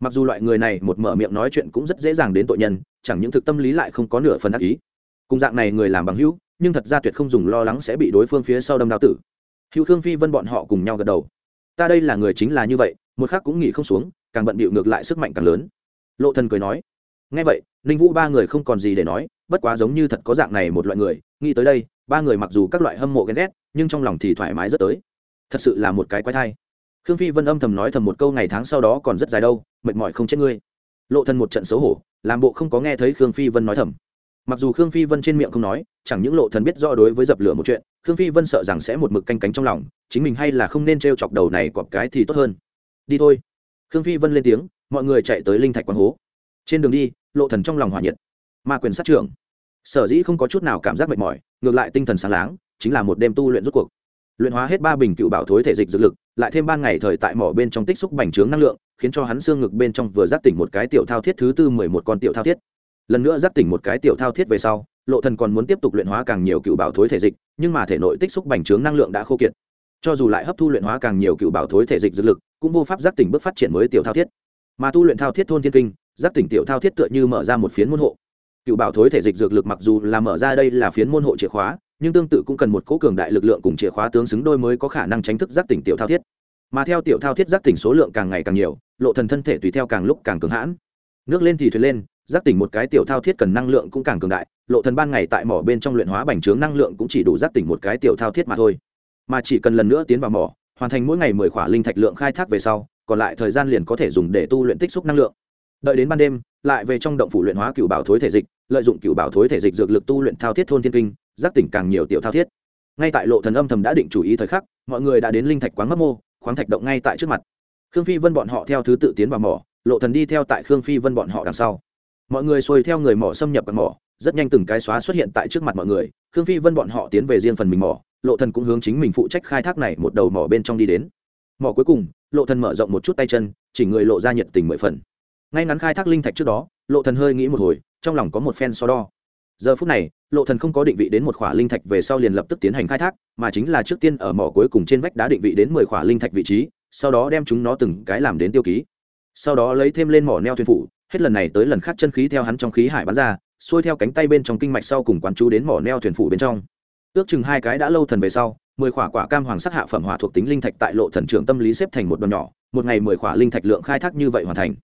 mặc dù loại người này một mở miệng nói chuyện cũng rất dễ dàng đến tội nhân, chẳng những thực tâm lý lại không có nửa phần ác ý. Cùng dạng này người làm bằng hữu, nhưng thật ra tuyệt không dùng lo lắng sẽ bị đối phương phía sau đâm đao tử. Hữu khương phi vân bọn họ cùng nhau gật đầu. Ta đây là người chính là như vậy, một khác cũng nghĩ không xuống, càng bận bịu ngược lại sức mạnh càng lớn. Lộ thần cười nói. Nghe vậy, ninh vũ ba người không còn gì để nói, bất quá giống như thật có dạng này một loại người, nghĩ tới đây, ba người mặc dù các loại hâm mộ ghen ghét, nhưng trong lòng thì thoải mái rất tới. Thật sự là một cái quái thai khương phi vân âm thầm nói thầm một câu ngày tháng sau đó còn rất dài đâu, mệt mỏi không chết ngươi. Lộ thần một trận xấu hổ, làm bộ không có nghe thấy khương phi vân nói thầm. Mặc dù khương phi vân trên miệng không nói, chẳng những lộ thần biết rõ đối với dập lửa một chuyện, khương phi vân sợ rằng sẽ một mực canh cánh trong lòng, chính mình hay là không nên trêu chọc đầu này cọp cái thì tốt hơn. Đi thôi. Khương phi vân lên tiếng, mọi người chạy tới linh thạch quán hố. Trên đường đi, lộ thần trong lòng hỏa nhiệt. Ma quyền sát trưởng. Sở dĩ không có chút nào cảm giác mệt mỏi, ngược lại tinh thần sáng láng, chính là một đêm tu luyện rút cuộc luyện hóa hết ba bình cựu bảo thối thể dịch dược lực, lại thêm ba ngày thời tại mỏ bên trong tích xúc bành trướng năng lượng, khiến cho hắn xương ngực bên trong vừa giáp tỉnh một cái tiểu thao thiết thứ tư mười một con tiểu thao thiết. Lần nữa giáp tỉnh một cái tiểu thao thiết về sau, lộ thần còn muốn tiếp tục luyện hóa càng nhiều cựu bảo thối thể dịch, nhưng mà thể nội tích xúc bành trướng năng lượng đã khô kiệt. Cho dù lại hấp thu luyện hóa càng nhiều cựu bảo thối thể dịch dược lực, cũng vô pháp giáp tỉnh bước phát triển mới tiểu thao thiết. Mà tu luyện thao thiết thôn thiên kinh, giáp tỉnh tiểu thao thiết tựa như mở ra một phiến môn hộ. Cựu bảo thối thể dịch dược lực mặc dù là mở ra đây là phiến môn hộ chìa khóa nhưng tương tự cũng cần một cố cường đại lực lượng cùng chìa khóa tướng xứng đôi mới có khả năng tránh thức giác tỉnh tiểu thao thiết. Mà theo tiểu thao thiết giác tỉnh số lượng càng ngày càng nhiều, lộ thần thân thể tùy theo càng lúc càng cường hãn. Nước lên thì thuyền lên, giác tỉnh một cái tiểu thao thiết cần năng lượng cũng càng cường đại, lộ thần ban ngày tại mỏ bên trong luyện hóa bành trướng năng lượng cũng chỉ đủ giác tỉnh một cái tiểu thao thiết mà thôi. Mà chỉ cần lần nữa tiến vào mỏ, hoàn thành mỗi ngày mười khỏa linh thạch lượng khai thác về sau, còn lại thời gian liền có thể dùng để tu luyện tích xúc năng lượng. Đợi đến ban đêm, lại về trong động phủ luyện hóa cựu bảo thối thể dịch lợi dụng cựu bảo thối thể dịch dược lực tu luyện thao thiết thôn thiên kinh, giác tỉnh càng nhiều tiểu thao thiết. Ngay tại lộ thần âm thầm đã định chủ ý thời khắc, mọi người đã đến linh thạch quán mấp mô, khoáng thạch động ngay tại trước mặt. Khương phi vân bọn họ theo thứ tự tiến vào mỏ, lộ thần đi theo tại khương phi vân bọn họ đằng sau. Mọi người xuôi theo người mỏ xâm nhập vào mỏ, rất nhanh từng cái xóa xuất hiện tại trước mặt mọi người, khương phi vân bọn họ tiến về riêng phần mình mỏ, lộ thần cũng hướng chính mình phụ trách khai thác này một đầu mỏ bên trong đi đến. Mỏ cuối cùng, lộ thần mở rộng một chút tay chân chỉ người lộ ra nhiệt tình mười phần. Ngay ngắn khai thác linh thạch trước đó lộ thần hơi nghĩ một hồi, trong lòng có một phen so đo. Giờ phút này, lộ thần không có định vị đến một khỏa linh thạch về sau liền lập tức tiến hành khai thác, mà chính là trước tiên ở mỏ cuối cùng trên vách đá định vị đến mười khỏa linh thạch vị trí, sau đó đem chúng nó từng cái làm đến tiêu ký. Sau đó lấy thêm lên mỏ neo thuyền phủ, hết lần này tới lần khác chân khí theo hắn trong khí hải bắn ra, xuôi theo cánh tay bên trong kinh mạch sau cùng quán chú đến mỏ neo thuyền phủ bên trong. Ước chừng hai cái đã lâu thần về sau, mười khỏa quả cam hoàng sắc hạ phẩm hỏa thuộc tính linh thạch tại lộ thần trưởng tâm lý xếp thành một đoàn nhỏ, một ngày mười khỏa linh thạch lượng khai thác như vậy hoàn thành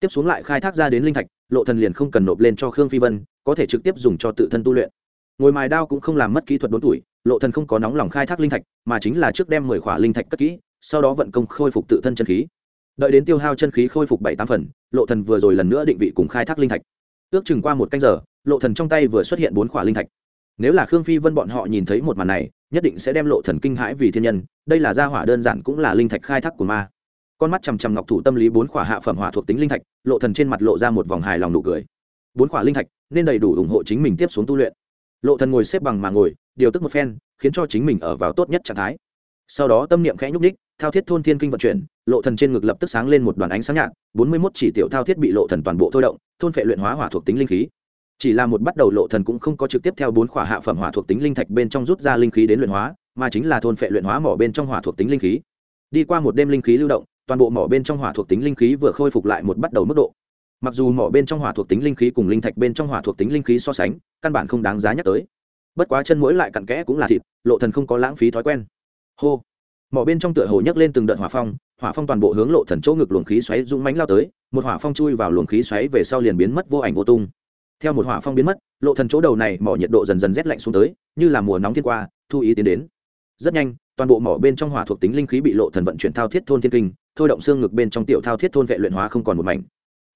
tiếp xuống lại khai thác ra đến linh thạch, lộ thần liền không cần nộp lên cho khương phi vân, có thể trực tiếp dùng cho tự thân tu luyện. Ngồi mài đao cũng không làm mất kỹ thuật đốn tuổi, lộ thần không có nóng lòng khai thác linh thạch, mà chính là trước đem mười khỏa linh thạch cất kỹ, sau đó vận công khôi phục tự thân chân khí. Đợi đến tiêu hao chân khí khôi phục bảy tám phần, lộ thần vừa rồi lần nữa định vị cùng khai thác linh thạch. Ước chừng qua một canh giờ, lộ thần trong tay vừa xuất hiện bốn khỏa linh thạch. Nếu là khương phi vân bọn họ nhìn thấy một màn này, nhất định sẽ đem lộ thần kinh hãi vì thiên nhân, đây là gia hỏa đơn giản cũng là linh thạch khai thác của ma con mắt chằm chằm ngọc thủ tâm lý bốn khỏa hạ phẩm hỏa thuộc tính linh thạch, lộ thần trên mặt lộ ra một vòng hài lòng nụ cười. Bốn khỏa linh thạch, nên đầy đủ ủng hộ chính mình tiếp xuống tu luyện. Lộ thần ngồi xếp bằng mà ngồi, điều tức một phen, khiến cho chính mình ở vào tốt nhất trạng thái. Sau đó tâm niệm khẽ nhúc nhích, thao thiết thôn thiên kinh vận chuyển, lộ thần trên ngực lập tức sáng lên một đoàn ánh sáng nhạt, bốn mươi 41 chỉ tiểu thao thiết bị lộ thần toàn bộ thôi động, thôn phệ luyện hóa hỏa thuộc tính linh khí. Chỉ là một bắt đầu lộ thần cũng không có trực tiếp theo bốn khỏa hạ phẩm hỏa thuộc tính linh thạch bên trong rút ra linh khí đến luyện hóa, mà chính là thôn phệ luyện hóa mỏ bên trong hỏa thuộc tính linh khí. Đi qua một đêm linh khí lưu động toàn bộ mỏ bên trong hỏa thuộc tính linh khí vừa khôi phục lại một bắt đầu mức độ. Mặc dù mỏ bên trong hỏa thuộc tính linh khí cùng linh thạch bên trong hỏa thuộc tính linh khí so sánh, căn bản không đáng giá nhắc tới. Bất quá chân mũi lại cặn kẽ cũng là thịt, lộ thần không có lãng phí thói quen. Hô. Mỏ bên trong tựa hồ nhấc lên từng đợt hỏa phong hỏa phong toàn bộ hướng lộ thần chỗ ngực luồng khí xoáy dũng mãnh lao tới, một hỏa phong chui vào luồng khí xoáy về sau liền biến mất vô ảnh vô tung. Theo một hỏa phong biến mất, lộ thần chỗ đầu này mỏ nhiệt độ dần dần rét lạnh xuống tới, như là mùa nóng thiên qua, thu ý tiến đến. Rất nhanh, toàn bộ mỏ bên trong hỏa thuộc tính linh khí bị lộ thần vận chuyển thao thiết thôn thiên kinh thôi động xương ngực bên trong tiểu thao thiết thôn vệ luyện hóa không còn một mảnh.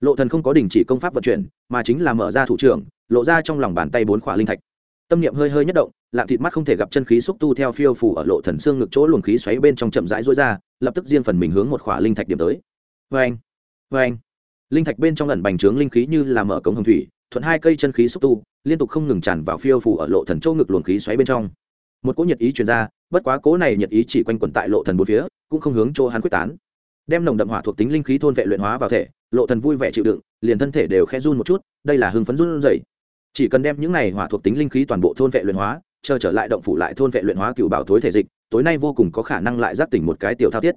Lộ thần không có đình chỉ công pháp vận chuyển, mà chính là mở ra thủ trưởng, lộ ra trong lòng bàn tay bốn khỏa linh thạch. Tâm niệm hơi hơi nhất động, lạng thịt mắt không thể gặp chân khí xúc tu theo phiêu phủ ở lộ thần xương ngực chỗ luồng khí xoáy bên trong chậm rãi rối ra, lập tức riêng phần mình hướng một khỏa linh thạch điểm tới. Vê anh vê anh linh thạch bên trong ẩn bành trướng linh khí như là mở cống hồng thủy, thuận hai cây chân khí xúc tu, liên tục không ngừng tràn vào phiêu phủ ở lộ thần chỗ ngực luồng khí xoáy bên trong. Một cỗ nhiệt ý truyền ra, bất quá cỗ này nhiệt ý chỉ quanh quẩn tại lộ thần bốn phía, cũng không hướng chỗ hắn quyết tán đem nồng đậm hỏa thuộc tính linh khí thôn vệ luyện hóa vào thể, lộ thần vui vẻ chịu đựng, liền thân thể đều khẽ run một chút, đây là hưng phấn run rẩy. Chỉ cần đem những này hỏa thuộc tính linh khí toàn bộ thôn vệ luyện hóa, chờ trở lại động phủ lại thôn vệ luyện hóa cựu bảo thối thể dịch, tối nay vô cùng có khả năng lại giác tỉnh một cái tiểu thao thiết.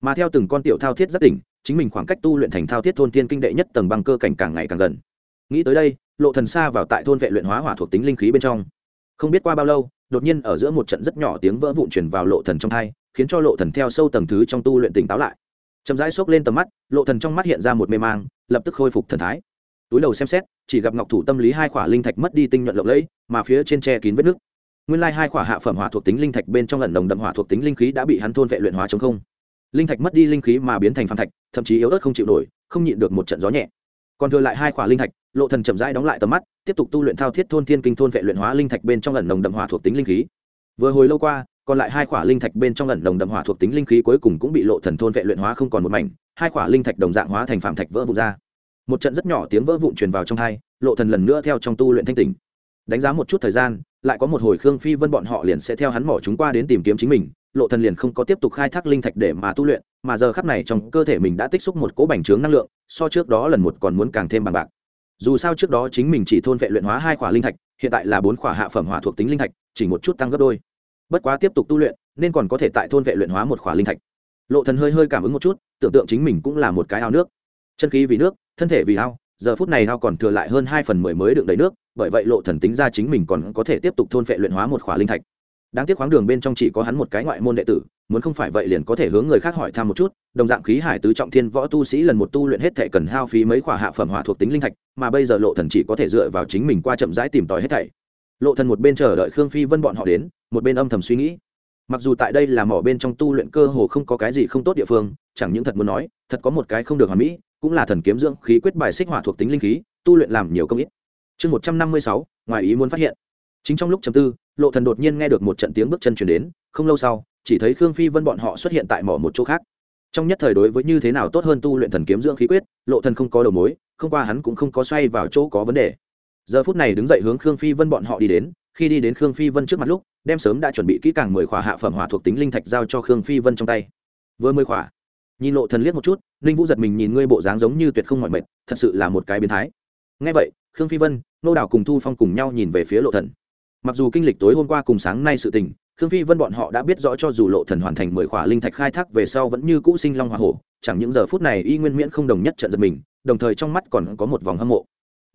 Mà theo từng con tiểu thao thiết giác tỉnh, chính mình khoảng cách tu luyện thành thao thiết thôn tiên kinh đệ nhất tầng băng cơ cảnh càng ngày càng gần. Nghĩ tới đây, lộ thần xa vào tại thôn vệ luyện hóa hỏa thuộc tính linh khí bên trong. Không biết qua bao lâu, đột nhiên ở giữa một trận rất nhỏ tiếng vỡ vụn truyền vào lộ thần trong thai khiến cho lộ thần theo sâu tầng thứ trong tu luyện tỉnh táo lại chậm rãi xốc lên tầm mắt, lộ thần trong mắt hiện ra một mê mang, lập tức khôi phục thần thái. Túi đầu xem xét, chỉ gặp ngọc thủ tâm lý hai khỏa linh thạch mất đi tinh nhuận lộng lẫy, mà phía trên che kín vết nước. Nguyên lai hai khỏa hạ phẩm hỏa thuộc tính linh thạch bên trong ẩn đồng đậm hỏa thuộc tính linh khí đã bị hắn thôn vệ luyện hóa chống không. Linh thạch mất đi linh khí mà biến thành phàm thạch, thậm chí yếu ớt không chịu nổi, không nhịn được một trận gió nhẹ. Còn thừa lại hai khỏa linh thạch, lộ thần chậm rãi đóng lại tầm mắt, tiếp tục tu luyện thao thiết thôn thiên kinh thôn vệ luyện hóa linh thạch bên trong ẩn nồng đậm hỏa thuộc tính linh khí. Vừa hồi lâu qua còn lại hai khỏa linh thạch bên trong ẩn đồng đậm hỏa thuộc tính linh khí cuối cùng cũng bị lộ thần thôn vệ luyện hóa không còn một mảnh, hai khỏa linh thạch đồng dạng hóa thành phạm thạch vỡ vụn ra. Một trận rất nhỏ tiếng vỡ vụn truyền vào trong hai, lộ thần lần nữa theo trong tu luyện thanh tỉnh. Đánh giá một chút thời gian, lại có một hồi khương phi vân bọn họ liền sẽ theo hắn mỏ chúng qua đến tìm kiếm chính mình, lộ thần liền không có tiếp tục khai thác linh thạch để mà tu luyện, mà giờ khắc này trong cơ thể mình đã tích xúc một cỗ bành trướng năng lượng, so trước đó lần một còn muốn càng thêm bằng bạc. Dù sao trước đó chính mình chỉ thôn vệ luyện hóa hai khỏa linh thạch, hiện tại là bốn khỏa hạ phẩm hỏa thuộc tính linh thạch, chỉ một chút tăng gấp đôi bất quá tiếp tục tu luyện, nên còn có thể tại thôn vệ luyện hóa một khỏa linh thạch. Lộ thần hơi hơi cảm ứng một chút, tưởng tượng chính mình cũng là một cái ao nước. Chân khí vì nước, thân thể vì ao, giờ phút này ao còn thừa lại hơn hai phần mười mới đựng đầy nước, bởi vậy lộ thần tính ra chính mình còn có thể tiếp tục thôn vệ luyện hóa một khỏa linh thạch. Đáng tiếc khoáng đường bên trong chỉ có hắn một cái ngoại môn đệ tử, muốn không phải vậy liền có thể hướng người khác hỏi thăm một chút, đồng dạng khí hải tứ trọng thiên võ tu sĩ lần một tu luyện hết thể cần hao phí mấy khỏa hạ phẩm hỏa thuộc tính linh thạch, mà bây giờ lộ thần chỉ có thể dựa vào chính mình qua chậm rãi tìm tòi hết thảy lộ thần một bên chờ đợi khương phi vân bọn họ đến, một bên âm thầm suy nghĩ. Mặc dù tại đây là mỏ bên trong tu luyện cơ hồ không có cái gì không tốt địa phương, chẳng những thật muốn nói, thật có một cái không được hoàn mỹ, cũng là thần kiếm dưỡng khí quyết bài xích hỏa thuộc tính linh khí, tu luyện làm nhiều công ít. Chương một trăm năm mươi sáu, ngoài ý muốn phát hiện. Chính trong lúc chầm tư, lộ thần đột nhiên nghe được một trận tiếng bước chân chuyển đến, không lâu sau, chỉ thấy khương phi vân bọn họ xuất hiện tại mỏ một chỗ khác. Trong nhất thời đối với như thế nào tốt hơn tu luyện thần kiếm dưỡng khí quyết, lộ thần không có đầu mối, không qua hắn cũng không có xoay vào chỗ có vấn đề giờ phút này đứng dậy hướng khương phi vân bọn họ đi đến, khi đi đến khương phi vân trước mặt lúc, đem sớm đã chuẩn bị kỹ càng mười khỏa hạ phẩm hỏa thuộc tính linh thạch giao cho khương phi vân trong tay. Vừa mười khỏa, nhìn lộ thần liếc một chút, ninh vũ giật mình nhìn ngươi bộ dáng giống như tuyệt không mọi mệt, thật sự là một cái biến thái. Ngay vậy, khương phi vân, nô đào cùng thu phong cùng nhau nhìn về phía lộ thần. Mặc dù kinh lịch tối hôm qua cùng sáng nay sự tình, khương phi vân bọn họ đã biết rõ cho dù lộ thần hoàn thành mười khỏa linh thạch khai thác về sau vẫn như cũ sinh long hoa hổ, chẳng những giờ phút này y nguyên miễn không đồng nhất trận giật mình, đồng thời trong mắt còn có một vòng hâm mộ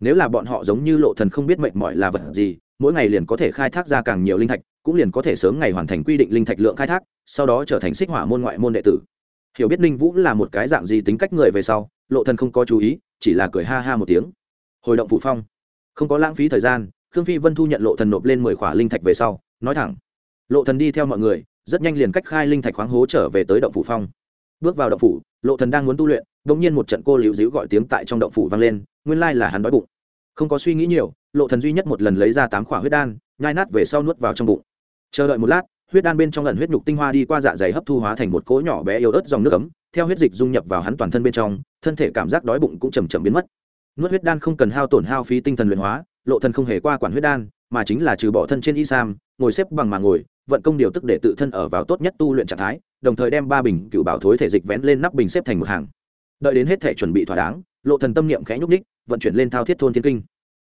nếu là bọn họ giống như lộ thần không biết mệnh mỏi là vật gì, mỗi ngày liền có thể khai thác ra càng nhiều linh thạch, cũng liền có thể sớm ngày hoàn thành quy định linh thạch lượng khai thác, sau đó trở thành xích hỏa môn ngoại môn đệ tử. Hiểu biết ninh vũ là một cái dạng gì tính cách người về sau, lộ thần không có chú ý, chỉ là cười ha ha một tiếng. Hồi động phủ phong. Không có lãng phí thời gian, khương phi vân thu nhận lộ thần nộp lên mười khỏa linh thạch về sau, nói thẳng. Lộ thần đi theo mọi người, rất nhanh liền cách khai linh thạch khoáng hố trở về tới động phủ phong. Bước vào động phủ, lộ thần đang muốn tu luyện, đột nhiên một trận cô liễu díu gọi tiếng tại trong động phủ vang lên nguyên lai là hắn đói bụng. Không có suy nghĩ nhiều, lộ thần duy nhất một lần lấy ra tám khỏa huyết đan, nhai nát về sau nuốt vào trong bụng. Chờ đợi một lát, huyết đan bên trong lần huyết nhục tinh hoa đi qua dạ dày hấp thu hóa thành một cỗ nhỏ bé yếu ớt dòng nước ấm, theo huyết dịch dung nhập vào hắn toàn thân bên trong, thân thể cảm giác đói bụng cũng chầm chậm biến mất. Nuốt huyết đan không cần hao tổn hao phí tinh thần luyện hóa, lộ thần không hề qua quản huyết đan, mà chính là trừ bỏ thân trên y sam, ngồi xếp bằng mà ngồi, vận công điều tức để tự thân ở vào tốt nhất tu luyện trạng thái, đồng thời đem ba bình cựu bảo thối thể dịch vén lên nắp bình xếp thành một hàng. Đợi đến hết thể chuẩn bị thỏa đáng, lộ thần tâm niệm khẽ nhúc ních vận chuyển lên thao thiết thôn thiên kinh.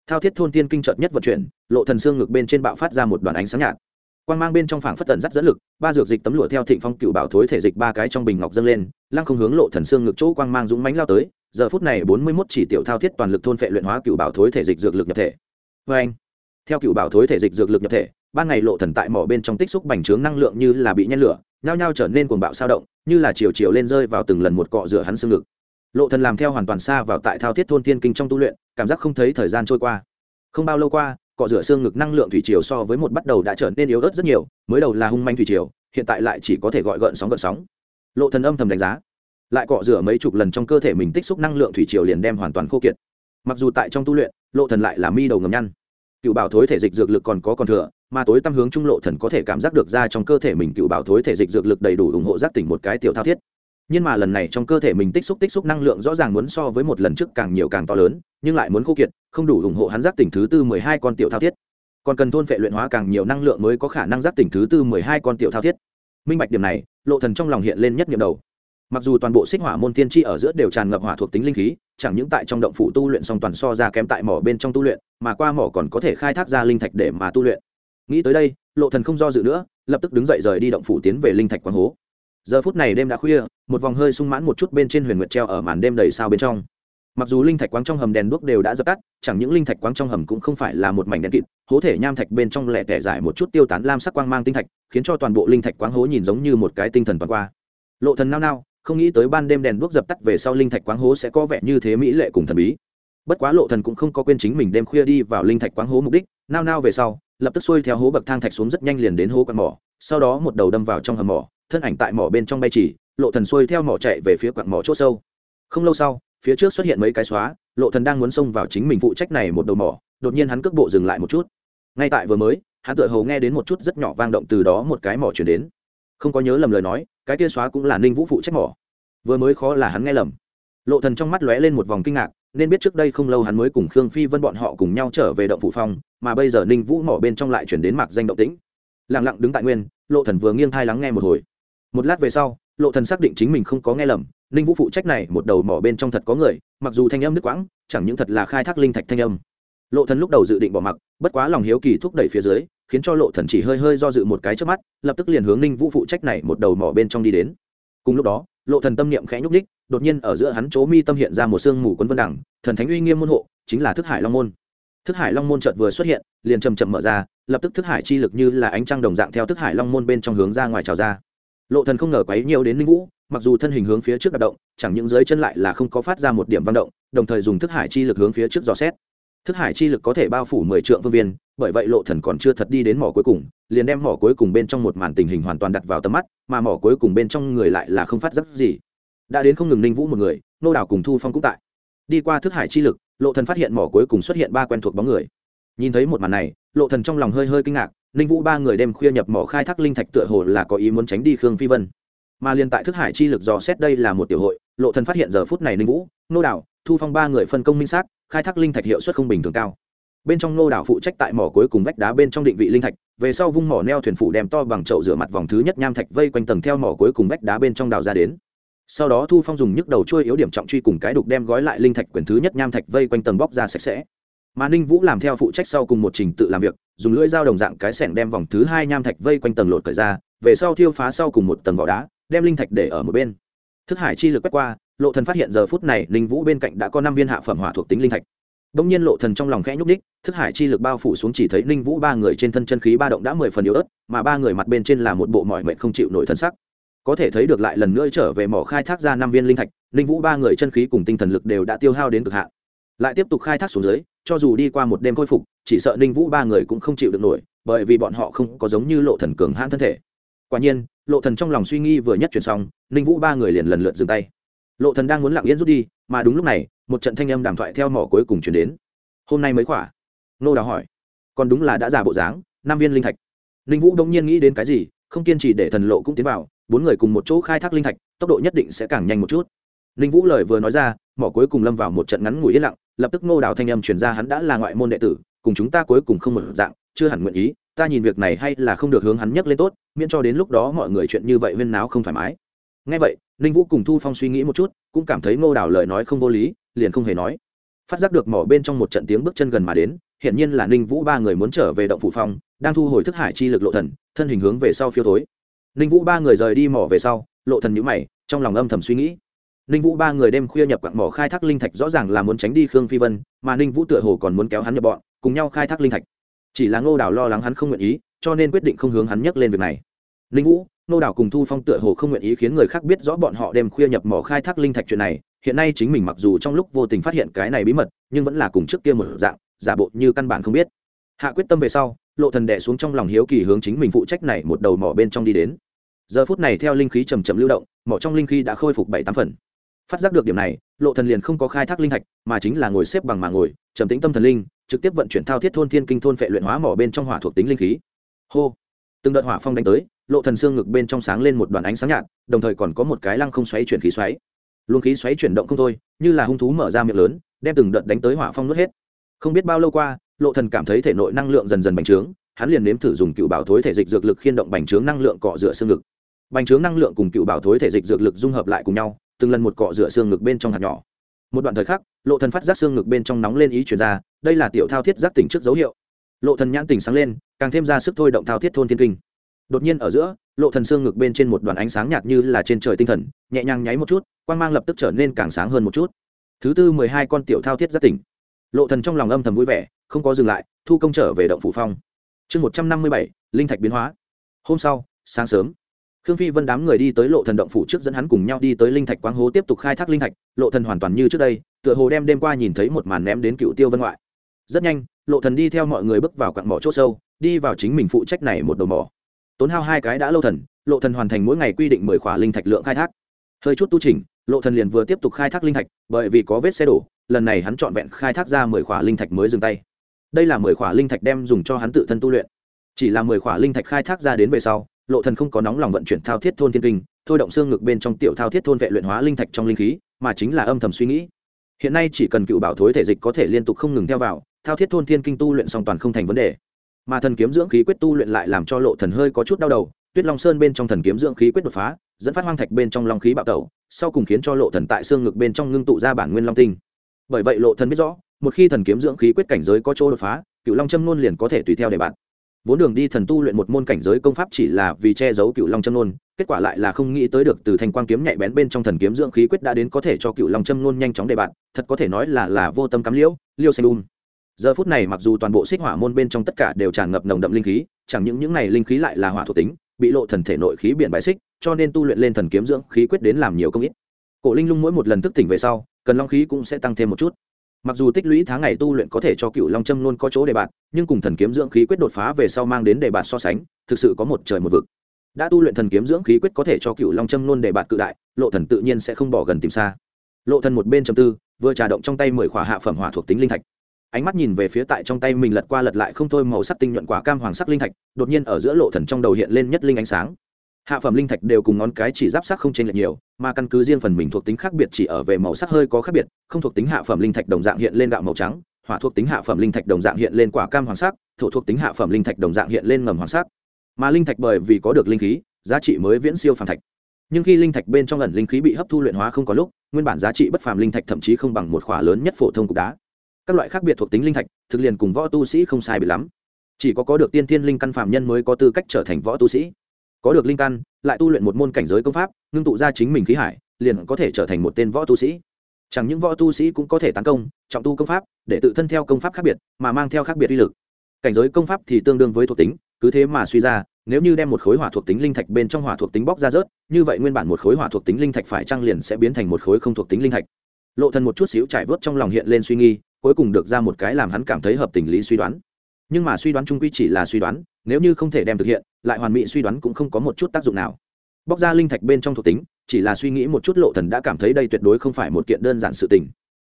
Thao thiết thôn thiên kinh chợt nhất vận chuyển, lộ thần xương ngực bên trên bạo phát ra một đoàn ánh sáng nhạt. Quang mang bên trong phảng phất tần dắt dẫn lực, ba dược dịch tấm lụa theo thịnh phong cựu bảo thối thể dịch ba cái trong bình ngọc dâng lên, lăng không hướng lộ thần xương ngực chỗ quang mang dũng mãnh lao tới, giờ phút này bốn mươi 41 chỉ tiểu thao thiết toàn lực thôn phệ luyện hóa cựu bảo thối thể dịch dược lực nhập thể. Vê anh, theo cựu bảo thối thể dịch dược lực nhập thể, ban ngày lộ thần tại mỏ bên trong tích xúc bành trướng năng lượng như là bị nhen lửa, nhao nhao trở nên cuồng bạo sao động, như là chiều chiều lên rơi vào từng lần một cọ rửa hắn xương ngực lộ thần làm theo hoàn toàn xa vào tại thao thiết thôn thiên kinh trong tu luyện, cảm giác không thấy thời gian trôi qua. Không bao lâu qua, cọ rửa xương ngực năng lượng thủy triều so với một bắt đầu đã trở nên yếu ớt rất nhiều, mới đầu là hung manh thủy triều, hiện tại lại chỉ có thể gọi gợn sóng gợn sóng. Lộ thần âm thầm đánh giá, lại cọ rửa mấy chục lần trong cơ thể mình tích xúc năng lượng thủy triều liền đem hoàn toàn khô kiệt. Mặc dù tại trong tu luyện, lộ thần lại là mi đầu ngầm nhăn. Cựu bảo thối thể dịch dược lực còn có còn thừa, mà tối tâm hướng trung lộ thần có thể cảm giác được ra trong cơ thể mình cựu bảo thối thể dịch dược lực đầy đủ ủng hộ giác tỉnh một cái tiểu thao thiết nhưng mà lần này trong cơ thể mình tích xúc tích xúc năng lượng rõ ràng muốn so với một lần trước càng nhiều càng to lớn, nhưng lại muốn khô kiệt, không đủ ủng hộ hắn giác tỉnh thứ tư mười hai con tiểu thao thiết. Còn cần thôn vệ luyện hóa càng nhiều năng lượng mới có khả năng giác tỉnh thứ tư mười hai con tiểu thao thiết. Minh bạch điểm này, lộ thần trong lòng hiện lên nhất nhiệm đầu. Mặc dù toàn bộ xích hỏa môn tiên tri ở giữa đều tràn ngập hỏa thuộc tính linh khí, chẳng những tại trong động phủ tu luyện song toàn so ra kém tại mỏ bên trong tu luyện, mà qua mỏ còn có thể khai thác ra linh thạch để mà tu luyện. Nghĩ tới đây, lộ thần không do dự nữa, lập tức đứng dậy rời đi động phủ tiến về linh thạch quán hố giờ phút này đêm đã khuya, một vòng hơi sung mãn một chút bên trên huyền nguyệt treo ở màn đêm đầy sao bên trong. Mặc dù linh thạch quáng trong hầm đèn đuốc đều đã dập tắt, chẳng những linh thạch quáng trong hầm cũng không phải là một mảnh đèn kịt, hố thể nham thạch bên trong lẻ tẻ giải một chút tiêu tán lam sắc quang mang tinh thạch, khiến cho toàn bộ linh thạch quáng hố nhìn giống như một cái tinh thần toàn qua. Lộ thần nao nao, không nghĩ tới ban đêm đèn đuốc dập tắt về sau linh thạch quáng hố sẽ có vẻ như thế mỹ lệ cùng thần bí. Bất quá lộ thần cũng không có quên chính mình đêm khuya đi vào linh thạch quáng hố mục đích, nao nao về sau, lập tức xuôi theo hố bậc thang thạch xuống rất nhanh liền đến hố quặng mỏ, sau đó một đầu đâm vào trong hầm mỏ thân ảnh tại mỏ bên trong bay chỉ, lộ thần xuôi theo mỏ chạy về phía quặng mỏ chỗ sâu. Không lâu sau, phía trước xuất hiện mấy cái xóa, lộ thần đang muốn xông vào chính mình phụ trách này một đầu mỏ, đột nhiên hắn cước bộ dừng lại một chút. Ngay tại vừa mới, hắn tựa hồ nghe đến một chút rất nhỏ vang động từ đó một cái mỏ chuyển đến. Không có nhớ lầm lời nói, cái kia xóa cũng là ninh vũ phụ trách mỏ. Vừa mới khó là hắn nghe lầm. Lộ thần trong mắt lóe lên một vòng kinh ngạc, nên biết trước đây không lâu hắn mới cùng khương phi vân bọn họ cùng nhau trở về động phủ phong mà bây giờ ninh vũ mỏ bên trong lại chuyển đến mạc danh động tĩnh. Lặng lặng đứng tại nguyên, lộ thần vừa nghiêng thai lắng nghe một hồi một lát về sau, lộ thần xác định chính mình không có nghe lầm, ninh vũ phụ trách này một đầu mỏ bên trong thật có người, mặc dù thanh âm nước quãng, chẳng những thật là khai thác linh thạch thanh âm. Lộ thần lúc đầu dự định bỏ mặc, bất quá lòng hiếu kỳ thúc đẩy phía dưới, khiến cho lộ thần chỉ hơi hơi do dự một cái trước mắt, lập tức liền hướng ninh vũ phụ trách này một đầu mỏ bên trong đi đến. Cùng lúc đó, lộ thần tâm niệm khẽ nhúc đích đột nhiên ở giữa hắn chỗ mi tâm hiện ra một sương mù quấn vân đẳng thần thánh uy nghiêm môn hộ, chính là thức hải long môn. Thức hải long môn chợt vừa xuất hiện, liền chầm chậm mở ra, lập tức thức hải chi lực như là ánh trăng đồng dạng theo thức hải long môn bên trong hướng ra ngoài trào ra lộ thần không ngờ quấy nhiều đến ninh vũ, mặc dù thân hình hướng phía trước đạp động, chẳng những dưới chân lại là không có phát ra một điểm vang động, đồng thời dùng thức hải chi lực hướng phía trước dò xét. Thức hải chi lực có thể bao phủ mười trượng phương viên, bởi vậy lộ thần còn chưa thật đi đến mỏ cuối cùng, liền đem mỏ cuối cùng bên trong một màn tình hình hoàn toàn đặt vào tầm mắt, mà mỏ cuối cùng bên trong người lại là không phát giác gì. Đã đến không ngừng ninh vũ một người, nô đảo cùng thu phong cũng tại. Đi qua thức hải chi lực, lộ thần phát hiện mỏ cuối cùng xuất hiện ba quen thuộc bóng người. Nhìn thấy một màn này, lộ thần trong lòng hơi hơi kinh ngạc ninh vũ ba người đêm khuya nhập mỏ khai thác linh thạch tựa hồ là có ý muốn tránh đi khương phi vân. Mà liền tại thức hải chi lực dò xét đây là một tiểu hội, lộ thần phát hiện giờ phút này ninh vũ, nô đảo, thu phong ba người phân công minh xác, khai thác linh thạch hiệu suất không bình thường cao. Bên trong nô đảo phụ trách tại mỏ cuối cùng vách đá bên trong định vị linh thạch, về sau vung mỏ neo thuyền phủ đem to bằng chậu rửa mặt vòng thứ nhất nham thạch vây quanh tầng theo mỏ cuối cùng vách đá bên trong đào ra đến. Sau đó thu phong dùng nhức đầu trôi yếu điểm trọng truy cùng cái đục đem gói lại linh thạch quyển thứ nhất nham thạch vây quanh tầng bóc ra sạch sẽ mà ninh vũ làm theo phụ trách sau cùng một trình tự làm việc dùng lưỡi dao đồng dạng cái sẻng đem vòng thứ hai nham thạch vây quanh tầng lột cởi ra về sau thiêu phá sau cùng một tầng vỏ đá đem linh thạch để ở một bên thức hải chi lực quét qua lộ thần phát hiện giờ phút này ninh vũ bên cạnh đã có năm viên hạ phẩm hỏa thuộc tính linh thạch Đông nhiên lộ thần trong lòng khẽ nhúc đích, thức hải chi lực bao phủ xuống chỉ thấy Ninh Vũ ba người trên thân chân khí ba động đã mười phần yếu ớt, mà ba người mặt bên trên là một bộ mỏi mệt không chịu nổi thân sắc. Có thể thấy được lại lần nữa trở về mỏ khai thác ra năm viên linh thạch, Ninh Vũ ba người chân khí cùng tinh thần lực đều đã tiêu hao đến cực hạn. Lại tiếp tục khai thác xuống dưới, cho dù đi qua một đêm khôi phục, chỉ sợ Ninh Vũ ba người cũng không chịu được nổi, bởi vì bọn họ không có giống như lộ thần cường hãn thân thể. Quả nhiên, lộ thần trong lòng suy nghi vừa nhất chuyển xong, Ninh Vũ ba người liền lần lượt dừng tay. Lộ thần đang muốn lặng yên rút đi, mà đúng lúc này, một trận thanh âm đàm thoại theo mỏ cuối cùng truyền đến. Hôm nay mới khỏa? Nô đào hỏi. Còn đúng là đã giả bộ dáng năm viên linh thạch. Ninh vũ đông nhiên nghĩ đến cái gì không kiên trì để thần lộ cũng tiến vào bốn người cùng một chỗ khai thác linh thạch tốc độ nhất định sẽ càng nhanh một chút. Ninh vũ lời vừa nói ra mỏ cuối cùng lâm vào một trận ngắn ngủi yên lặng lập tức ngô đào thanh âm chuyển ra hắn đã là ngoại môn đệ tử, cùng chúng ta cuối cùng không một dạng, chưa hẳn nguyện ý, ta nhìn việc này hay là không được hướng hắn nhắc lên tốt, miễn cho đến lúc đó mọi người chuyện như vậy huyên náo không thoải mái. Ngay vậy, ninh vũ cùng thu phong suy nghĩ một chút, cũng cảm thấy ngô đào lời nói không vô lý, liền không hề nói. Phát giác được mỏ bên trong một trận tiếng bước chân gần mà đến hiện nhiên là ninh vũ ba người muốn trở về động phủ phong đang thu hồi thức hải chi lực lộ thần, thân hình hướng về sau phiêu thối. Ninh vũ ba người rời đi mỏ về sau, lộ thần nhíu mày, trong lòng âm thầm suy nghĩ ninh vũ ba người đêm khuya nhập quặng mỏ khai thác linh thạch rõ ràng là muốn tránh đi khương phi vân, mà ninh vũ tựa hồ còn muốn kéo hắn nhập bọn, cùng nhau khai thác linh thạch. Chỉ là ngô đảo lo lắng hắn không nguyện ý, cho nên quyết định không hướng hắn nhắc lên việc này. Ninh vũ, ngô đảo cùng thu phong tựa hồ không nguyện ý khiến người khác biết rõ bọn họ đêm khuya nhập mỏ khai thác linh thạch chuyện này. Hiện nay chính mình mặc dù trong lúc vô tình phát hiện cái này bí mật, nhưng vẫn là cùng trước kia một dạng, giả bộ như căn bản không biết. Hạ quyết tâm về sau, lộ thần đẻ xuống trong lòng hiếu kỳ hướng chính mình phụ trách này một đầu mỏ bên trong đi đến. Giờ phút này theo linh khí chầm chậm lưu động, mỏ trong linh khí đã khôi phục bảy tám phần phát giác được điểm này, lộ thần liền không có khai thác linh thạch mà chính là ngồi xếp bằng mà ngồi, trầm tĩnh tâm thần linh, trực tiếp vận chuyển thao thiết thôn thiên kinh thôn phệ luyện hóa mỏ bên trong hỏa thuộc tính linh khí. Hô! Từng đợt hỏa phong đánh tới, lộ thần xương ngực bên trong sáng lên một đoàn ánh sáng nhạt, đồng thời còn có một cái lăng không xoáy chuyển khí xoáy. Luồng khí xoáy chuyển động không thôi, như là hung thú mở ra miệng lớn, đem từng đợt đánh tới hỏa phong nuốt hết. Không biết bao lâu qua, lộ thần cảm thấy thể nội năng lượng dần dần bành trướng, hắn liền nếm thử dùng cựu bảo thối thể dịch dược lực khiên động bành trướng năng lượng cọ rửa xương ngực. Bành trướng năng lượng cùng cựu bảo thối thể dịch dược lực dung hợp lại cùng nhau từng lần một cọ rửa xương ngực bên trong hạt nhỏ. Một đoạn thời khắc, lộ thần phát giác xương ngực bên trong nóng lên ý chuyển ra, đây là tiểu thao thiết giác tỉnh trước dấu hiệu. Lộ thần nhãn tỉnh sáng lên, càng thêm ra sức thôi động thao thiết thôn thiên kinh. Đột nhiên ở giữa, lộ thần xương ngực bên trên một đoàn ánh sáng nhạt như là trên trời tinh thần, nhẹ nhàng nháy một chút, quang mang lập tức trở nên càng sáng hơn một chút. Thứ tư mười hai con tiểu thao thiết giác tỉnh. Lộ thần trong lòng âm thầm vui vẻ, không có dừng lại, thu công trở về động phủ phong. Chương một trăm năm mươi bảy, linh thạch biến hóa. Hôm sau, sáng sớm khương phi vân đám người đi tới lộ thần động phủ trước dẫn hắn cùng nhau đi tới linh thạch quang hố tiếp tục khai thác linh thạch. Lộ thần hoàn toàn như trước đây, tựa hồ đem đêm qua nhìn thấy một màn ném đến cựu tiêu vân ngoại. Rất nhanh, lộ thần đi theo mọi người bước vào quặng mỏ chỗ sâu, đi vào chính mình phụ trách này một đầu mỏ. Tốn hao hai cái đã lâu thần, lộ thần hoàn thành mỗi ngày quy định mười khỏa linh thạch lượng khai thác. Hơi chút tu trình lộ thần liền vừa tiếp tục khai thác linh thạch, bởi vì có vết xe đổ, lần này hắn chọn vẹn khai thác ra mười khỏa linh thạch mới dừng tay. Đây là mười khỏa linh thạch đem dùng cho hắn tự thân tu luyện. Chỉ là mười khỏa linh thạch khai thác ra đến về sau lộ thần không có nóng lòng vận chuyển thao thiết thôn thiên kinh, thôi động xương ngực bên trong tiểu thao thiết thôn vệ luyện hóa linh thạch trong linh khí, mà chính là âm thầm suy nghĩ. Hiện nay chỉ cần cựu bảo thối thể dịch có thể liên tục không ngừng theo vào, thao thiết thôn thiên kinh tu luyện song toàn không thành vấn đề. Mà thần kiếm dưỡng khí quyết tu luyện lại làm cho lộ thần hơi có chút đau đầu, tuyết long sơn bên trong thần kiếm dưỡng khí quyết đột phá, dẫn phát hoang thạch bên trong long khí bạo tẩu, sau cùng khiến cho lộ thần tại xương ngực bên trong ngưng tụ ra bản nguyên long tinh. Bởi vậy lộ thần biết rõ, một khi thần kiếm dưỡng khí quyết cảnh giới có chỗ đột phá, cựu long châm luôn liền có thể tùy theo để bạn vốn đường đi thần tu luyện một môn cảnh giới công pháp chỉ là vì che giấu cựu long châm nôn, kết quả lại là không nghĩ tới được từ thành quang kiếm nhạy bén bên trong thần kiếm dưỡng khí quyết đã đến có thể cho cựu long châm nôn nhanh chóng đề bạn thật có thể nói là là vô tâm cắm liễu, liêu xanh um. Giờ phút này mặc dù toàn bộ xích hỏa môn bên trong tất cả đều tràn ngập nồng đậm linh khí, chẳng những những này linh khí lại là hỏa thuộc tính, bị lộ thần thể nội khí biển bài xích, cho nên tu luyện lên thần kiếm dưỡng khí quyết đến làm nhiều công ít. Cổ linh lung mỗi một lần thức tỉnh về sau, cần long khí cũng sẽ tăng thêm một chút mặc dù tích lũy tháng ngày tu luyện có thể cho cựu long châm luôn có chỗ đề bạt nhưng cùng thần kiếm dưỡng khí quyết đột phá về sau mang đến đề bạt so sánh, thực sự có một trời một vực. Đã tu luyện thần kiếm dưỡng khí quyết có thể cho cựu long châm luôn đề bạt cự đại, lộ thần tự nhiên sẽ không bỏ gần tìm xa. Lộ thần một bên trầm tư, vừa trà động trong tay mười khỏa hạ phẩm hỏa thuộc tính linh thạch. Ánh mắt nhìn về phía tại trong tay mình lật qua lật lại không thôi màu sắc tinh nhuận quả cam hoàng sắc linh thạch, đột nhiên ở giữa lộ thần trong đầu hiện lên nhất linh ánh sáng hạ phẩm linh thạch đều cùng ngón cái chỉ giáp sắc không chênh lệch nhiều, mà căn cứ riêng phần mình thuộc tính khác biệt chỉ ở về màu sắc hơi có khác biệt, không thuộc tính hạ phẩm linh thạch đồng dạng hiện lên gạo màu trắng, hỏa thuộc tính hạ phẩm linh thạch đồng dạng hiện lên quả cam hoàng sắc, thổ thuộc tính hạ phẩm linh thạch đồng dạng hiện lên ngầm hoàng sắc. Mà linh thạch bởi vì có được linh khí, giá trị mới viễn siêu phàm thạch. Nhưng khi linh thạch bên trong lần linh khí bị hấp thu luyện hóa không có lúc, nguyên bản giá trị bất phàm linh thạch thậm chí không bằng một khỏa lớn nhất phổ thông cục đá. Các loại khác biệt thuộc tính linh thạch, thực liền cùng võ tu sĩ không sai bị lắm. Chỉ có có được tiên thiên linh căn phàm nhân mới có tư cách trở thành võ tu sĩ có được linh căn, lại tu luyện một môn cảnh giới công pháp, ngưng tụ ra chính mình khí hải, liền có thể trở thành một tên võ tu sĩ. Chẳng những võ tu sĩ cũng có thể tấn công, trọng tu công pháp, để tự thân theo công pháp khác biệt, mà mang theo khác biệt uy lực. Cảnh giới công pháp thì tương đương với thuộc tính, cứ thế mà suy ra, nếu như đem một khối hỏa thuộc tính linh thạch bên trong hỏa thuộc tính bóc ra rớt, như vậy nguyên bản một khối hỏa thuộc tính linh thạch phải trăng liền sẽ biến thành một khối không thuộc tính linh thạch. Lộ thần một chút xíu trải vớt trong lòng hiện lên suy nghi, cuối cùng được ra một cái làm hắn cảm thấy hợp tình lý suy đoán. Nhưng mà suy đoán trung quy chỉ là suy đoán, nếu như không thể đem thực hiện lại hoàn mỹ suy đoán cũng không có một chút tác dụng nào. Bóc ra linh thạch bên trong thuộc tính, chỉ là suy nghĩ một chút lộ thần đã cảm thấy đây tuyệt đối không phải một kiện đơn giản sự tình.